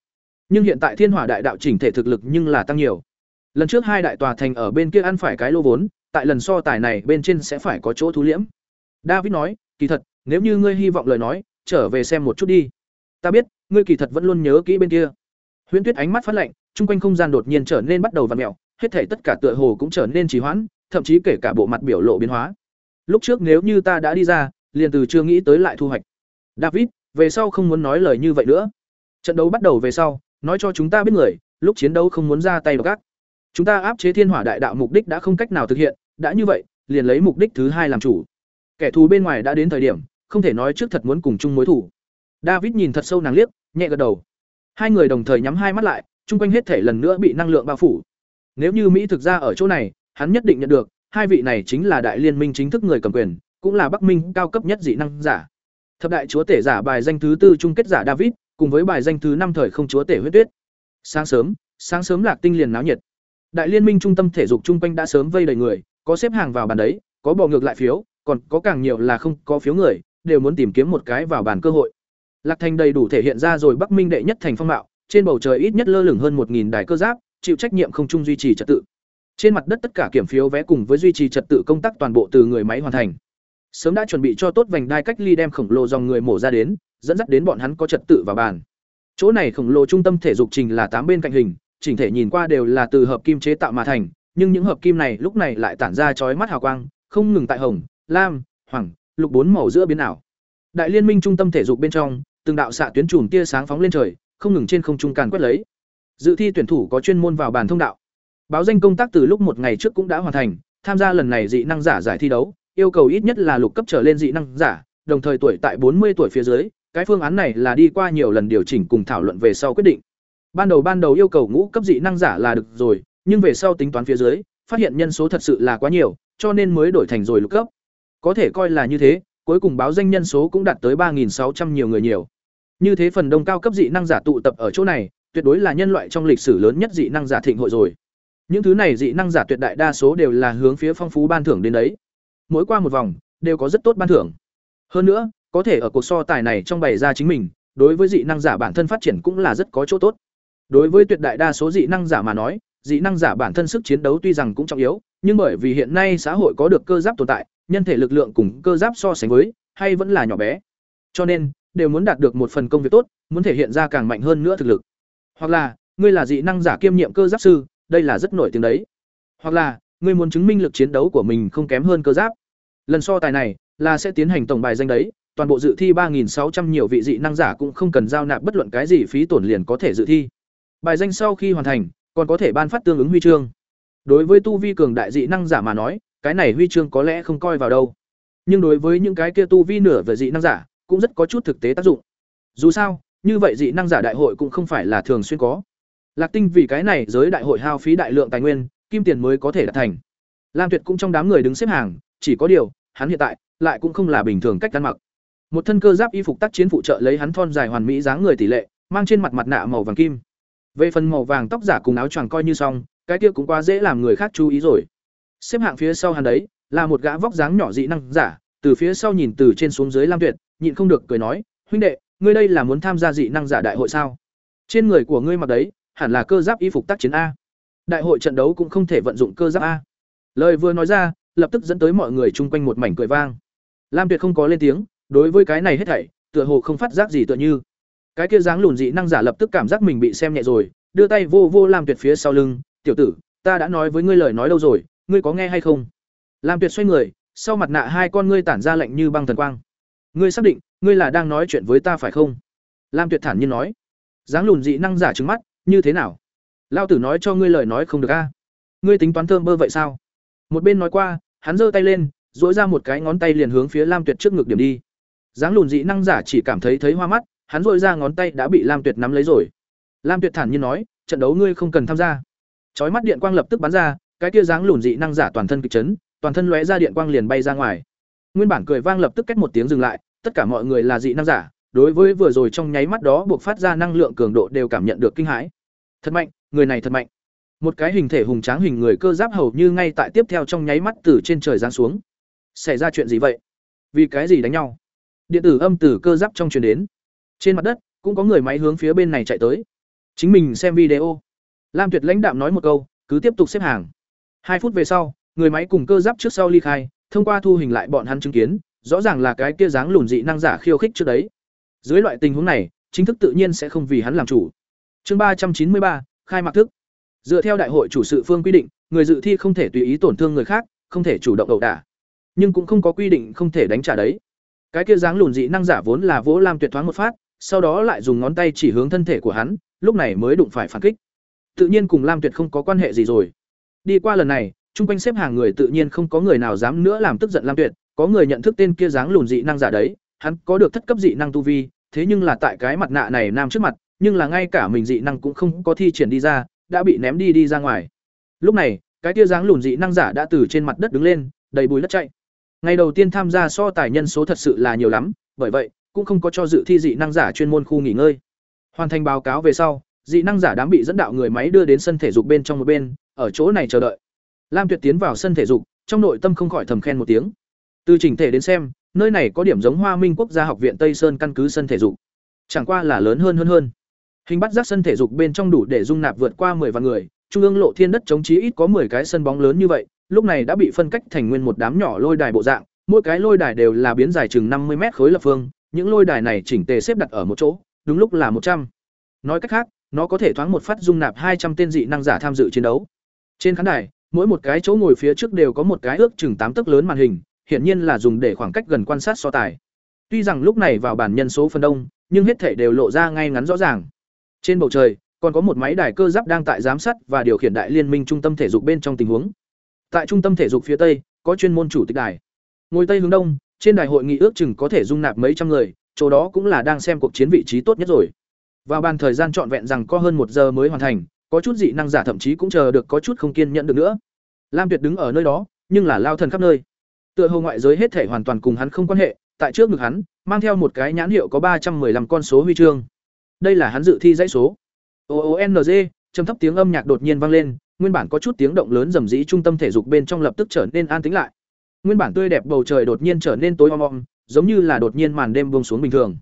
Nhưng hiện tại thiên hỏa đại đạo chỉnh thể thực lực nhưng là tăng nhiều. Lần trước hai đại tòa thành ở bên kia ăn phải cái lô vốn, tại lần so tài này bên trên sẽ phải có chỗ thú liễm. David nói, kỳ thật, nếu như ngươi hy vọng lời nói, trở về xem một chút đi. Ta biết, ngươi kỳ thật vẫn luôn nhớ kỹ bên kia. Huyễn tuyết ánh mắt phát lạnh, chung quanh không gian đột nhiên trở nên bắt đầu v ặ mẹo hết thể tất cả tựa hồ cũng trở nên trì hoãn, thậm chí kể cả bộ mặt biểu lộ biến hóa. Lúc trước nếu như ta đã đi ra, liền từ chưa nghĩ tới lại thu hoạch david, về sau không muốn nói lời như vậy nữa. Trận đấu bắt đầu về sau, nói cho chúng ta biết người, lúc chiến đấu không muốn ra tay gác. Chúng ta áp chế thiên hỏa đại đạo mục đích đã không cách nào thực hiện, đã như vậy, liền lấy mục đích thứ hai làm chủ. Kẻ thù bên ngoài đã đến thời điểm, không thể nói trước thật muốn cùng chung mối thủ david nhìn thật sâu nàng liếc, nhẹ gật đầu. Hai người đồng thời nhắm hai mắt lại, chung quanh hết thể lần nữa bị năng lượng bao phủ. Nếu như mỹ thực ra ở chỗ này, hắn nhất định nhận được, hai vị này chính là đại liên minh chính thức người cầm quyền, cũng là bắc minh cao cấp nhất dị năng giả thập đại chúa tể giả bài danh thứ tư chung kết giả david, cùng với bài danh thứ năm thời không chúa tể huyết tuyết. Sáng sớm sáng sớm lạc tinh liền náo nhiệt. Đại liên minh trung tâm thể dục chung quanh đã sớm vây đầy người, có xếp hàng vào bàn đấy, có bỏ ngược lại phiếu, còn có càng nhiều là không có phiếu người, đều muốn tìm kiếm một cái vào bàn cơ hội. Lạc thành đầy đủ thể hiện ra rồi bắc minh đệ nhất thành phong mạo, trên bầu trời ít nhất lơ lửng hơn một đài cơ giáp, chịu trách nhiệm không chung duy trì trật tự. Trên mặt đất tất cả kiểm phiếu vé cùng với duy trì trật tự công tác toàn bộ từ người máy hoàn thành sớm đã chuẩn bị cho tốt vành đai cách ly đem khổng lồ dòng người mổ ra đến, dẫn dắt đến bọn hắn có trật tự vào bàn. Chỗ này khổng lồ trung tâm thể dục trình là tám bên cạnh hình, chỉnh thể nhìn qua đều là từ hợp kim chế tạo mà thành, nhưng những hợp kim này lúc này lại tản ra chói mắt hào quang, không ngừng tại hồng, lam, hoàng, lục bốn màu giữa biến ảo. Đại liên minh trung tâm thể dục bên trong, từng đạo xạ tuyến chùm tia sáng phóng lên trời, không ngừng trên không trung càn quét lấy. Dự thi tuyển thủ có chuyên môn vào bàn thông đạo. Báo danh công tác từ lúc một ngày trước cũng đã hoàn thành, tham gia lần này dị năng giả giải thi đấu yêu cầu ít nhất là lục cấp trở lên dị năng giả, đồng thời tuổi tại bốn mươi tuổi phía dưới, cái phương án này là đi qua nhiều lần điều chỉnh cùng thảo luận về sau quyết định. Ban đầu ban đầu yêu cầu ngũ cấp dị năng giả là được rồi, nhưng về sau tính toán phía dưới, phát hiện nhân số thật sự là quá nhiều, cho nên mới đổi thành rồi lục cấp. Có thể coi là như thế, cuối cùng báo danh nhân số cũng đạt tới ba sáu trăm nhiều người nhiều. Như thế phần đông cao cấp dị năng giả tụ tập ở chỗ này, tuyệt đối là nhân loại trong lịch sử lớn nhất dị năng giả thịnh hội rồi. Những thứ này dị năng giả tuyệt đại đa số đều là hướng phía phong phú ban thưởng đến đấy mỗi qua một vòng, đều có rất tốt ban thưởng. Hơn nữa, có thể ở cuộc so tài này trong bày ra chính mình, đối với dị năng giả bản thân phát triển cũng là rất có chỗ tốt. Đối với tuyệt đại đa số dị năng giả mà nói, dị năng giả bản thân sức chiến đấu tuy rằng cũng trọng yếu, nhưng bởi vì hiện nay xã hội có được cơ giáp tồn tại, nhân thể lực lượng cùng cơ giáp so sánh với, hay vẫn là nhỏ bé. Cho nên, đều muốn đạt được một phần công việc tốt, muốn thể hiện ra càng mạnh hơn nữa thực lực. Hoặc là, ngươi là dị năng giả kiêm nhiệm cơ giáp sư, đây là rất nổi tiếng đấy. Hoặc là ngươi muốn chứng minh lực chiến đấu của mình không kém hơn cơ giáp. Lần so tài này, là sẽ tiến hành tổng bài danh đấy, toàn bộ dự thi ba sáu trăm nhiều vị dị năng giả cũng không cần giao nạp bất luận cái gì phí tổn liền có thể dự thi. Bài danh sau khi hoàn thành, còn có thể ban phát tương ứng huy chương. Đối với tu vi cường đại dị năng giả mà nói, cái này huy chương có lẽ không coi vào đâu. Nhưng đối với những cái kia tu vi nửa về dị năng giả, cũng rất có chút thực tế tác dụng. Dù sao, như vậy dị năng giả đại hội cũng không phải là thường xuyên có. Lạc tinh vì cái này giới đại hội hao phí đại lượng tài nguyên kim tiền mới có thể đạt thành. Lam tuyệt cũng trong đám người đứng xếp hàng, chỉ có điều, hắn hiện tại lại cũng không là bình thường cách ăn mặc. Một thân cơ giáp y phục tác chiến phụ trợ lấy hắn thon dài hoàn mỹ dáng người tỷ lệ, mang trên mặt mặt nạ màu vàng kim. Về phần màu vàng tóc giả cùng áo choàng coi như xong, cái kia cũng quá dễ làm người khác chú ý rồi. Xếp hạng phía sau hắn đấy, là một gã vóc dáng nhỏ dị năng giả, từ phía sau nhìn từ trên xuống dưới lam tuyệt, nhịn không được cười nói, huynh đệ, ngươi đây là muốn tham gia dị năng giả đại hội sao? Trên người của ngươi mặc đấy, hẳn là cơ giáp y phục tác chiến a đại hội trận đấu cũng không thể vận dụng cơ giáp a. Lời vừa nói ra, lập tức dẫn tới mọi người chung quanh một mảnh cười vang. Lam tuyệt không có lên tiếng, đối với cái này hết thảy, tựa hồ không phát giác gì tựa như. Cái kia dáng lùn dị năng giả lập tức cảm giác mình bị xem nhẹ rồi, đưa tay vô vô lam tuyệt phía sau lưng, tiểu tử, ta đã nói với ngươi lời nói đâu rồi, ngươi có nghe hay không? Lam tuyệt xoay người, sau mặt nạ hai con ngươi tản ra lạnh như băng thần quang. Ngươi xác định, ngươi là đang nói chuyện với ta phải không? Lam tuyệt thản nhiên nói. Dáng lùn dị năng giả trứng mắt, như thế nào? Lao tử nói cho ngươi lời nói không được a. Ngươi tính toán thơm bơ vậy sao? Một bên nói qua, hắn giơ tay lên dỗi ra một cái ngón tay liền hướng phía lam tuyệt trước ngực điểm đi. Dáng lùn dị năng giả chỉ cảm thấy thấy hoa mắt, hắn dội ra ngón tay đã bị lam tuyệt nắm lấy rồi. Lam tuyệt thản nhiên nói, trận đấu ngươi không cần tham gia. Chói mắt điện quang lập tức bắn ra, cái kia dáng lùn dị năng giả toàn thân kịch chấn, toàn thân lóe ra điện quang liền bay ra ngoài. Nguyên bản cười vang lập tức cách một tiếng dừng lại, tất cả mọi người là dị năng giả, đối với vừa rồi trong nháy mắt đó buộc phát ra năng lượng cường độ đều cảm nhận được kinh hãi. Thật mạnh người này thật mạnh. Một cái hình thể hùng tráng hình người cơ giáp hầu như ngay tại tiếp theo trong nháy mắt từ trên trời giáng xuống. Xảy ra chuyện gì vậy? Vì cái gì đánh nhau? Điện tử âm từ cơ giáp trong truyền đến. Trên mặt đất, cũng có người máy hướng phía bên này chạy tới. Chính mình xem video. Lam tuyệt lãnh đạm nói một câu, cứ tiếp tục xếp hàng. Hai phút về sau, người máy cùng cơ giáp trước sau ly khai, thông qua thu hình lại bọn hắn chứng kiến, rõ ràng là cái kia dáng lùn dị năng giả khiêu khích trước đấy. Dưới loại tình huống này, chính thức tự nhiên sẽ không vì hắn làm chủ. Chương ba trăm chín mươi ba khai mạc thức. Dựa theo đại hội chủ sự phương quy định, người dự thi không thể tùy ý tổn thương người khác, không thể chủ động ẩu đả. Nhưng cũng không có quy định không thể đánh trả đấy. Cái kia dáng lùn dị năng giả vốn là vỗ lam tuyệt thoáng một phát, sau đó lại dùng ngón tay chỉ hướng thân thể của hắn, lúc này mới đụng phải phản kích. Tự nhiên cùng lam tuyệt không có quan hệ gì rồi. Đi qua lần này, chung quanh xếp hàng người tự nhiên không có người nào dám nữa làm tức giận lam tuyệt. Có người nhận thức tên kia dáng lùn dị năng giả đấy, hắn có được thất cấp dị năng tu vi, thế nhưng là tại cái mặt nạ này nam trước mặt nhưng là ngay cả mình dị năng cũng không có thi triển đi ra, đã bị ném đi đi ra ngoài. Lúc này, cái tia dáng lùn dị năng giả đã từ trên mặt đất đứng lên, đầy bùi đất chạy. Ngày đầu tiên tham gia so tài nhân số thật sự là nhiều lắm, bởi vậy, cũng không có cho dự thi dị năng giả chuyên môn khu nghỉ ngơi. Hoàn thành báo cáo về sau, dị năng giả đám bị dẫn đạo người máy đưa đến sân thể dục bên trong một bên, ở chỗ này chờ đợi. Lam tuyệt tiến vào sân thể dục, trong nội tâm không khỏi thầm khen một tiếng. Từ chỉnh thể đến xem, nơi này có điểm giống hoa minh quốc gia học viện tây sơn căn cứ sân thể dục. Chẳng qua là lớn hơn hơn hơn hình bắt giác sân thể dục bên trong đủ để dung nạp vượt qua 10 vạn người trung ương lộ thiên đất chống chí ít có 10 cái sân bóng lớn như vậy lúc này đã bị phân cách thành nguyên một đám nhỏ lôi đài bộ dạng mỗi cái lôi đài đều là biến dài chừng 50 mét khối lập phương những lôi đài này chỉnh tề xếp đặt ở một chỗ đúng lúc là 100. nói cách khác nó có thể thoáng một phát dung nạp 200 tên dị năng giả tham dự chiến đấu trên khán đài mỗi một cái chỗ ngồi phía trước đều có một cái ước chừng tám tấc lớn màn hình hiển nhiên là dùng để khoảng cách gần quan sát so tài. Tuy rằng lúc này vào bản nhân số phần đông, nhưng hết thể đều lộ ra ngay ngắn rõ ràng. Trên bầu trời, còn có một máy đài cơ giáp đang tại giám sát và điều khiển đại liên minh trung tâm thể dục bên trong tình huống. Tại trung tâm thể dục phía tây, có chuyên môn chủ tịch đài. Ngồi tây hướng đông, trên đài hội nghị ước chừng có thể dung nạp mấy trăm người, chỗ đó cũng là đang xem cuộc chiến vị trí tốt nhất rồi. Vào ban thời gian trọn vẹn rằng có hơn một giờ mới hoàn thành, có chút dị năng giả thậm chí cũng chờ được có chút không kiên nhẫn được nữa. Lam Tuyệt đứng ở nơi đó, nhưng là lao thần khắp nơi. Tựa hồ ngoại giới hết thể hoàn toàn cùng hắn không quan hệ, tại trước ngực hắn, mang theo một cái nhãn hiệu có ba trăm 315 con số huy chương. Đây là hắn dự thi dãy số. OONG, trầm thấp tiếng âm nhạc đột nhiên vang lên, nguyên bản có chút tiếng động lớn rầm rĩ trung tâm thể dục bên trong lập tức trở nên an tĩnh lại. Nguyên bản tươi đẹp bầu trời đột nhiên trở nên tối om om, giống như là đột nhiên màn đêm buông xuống bình thường.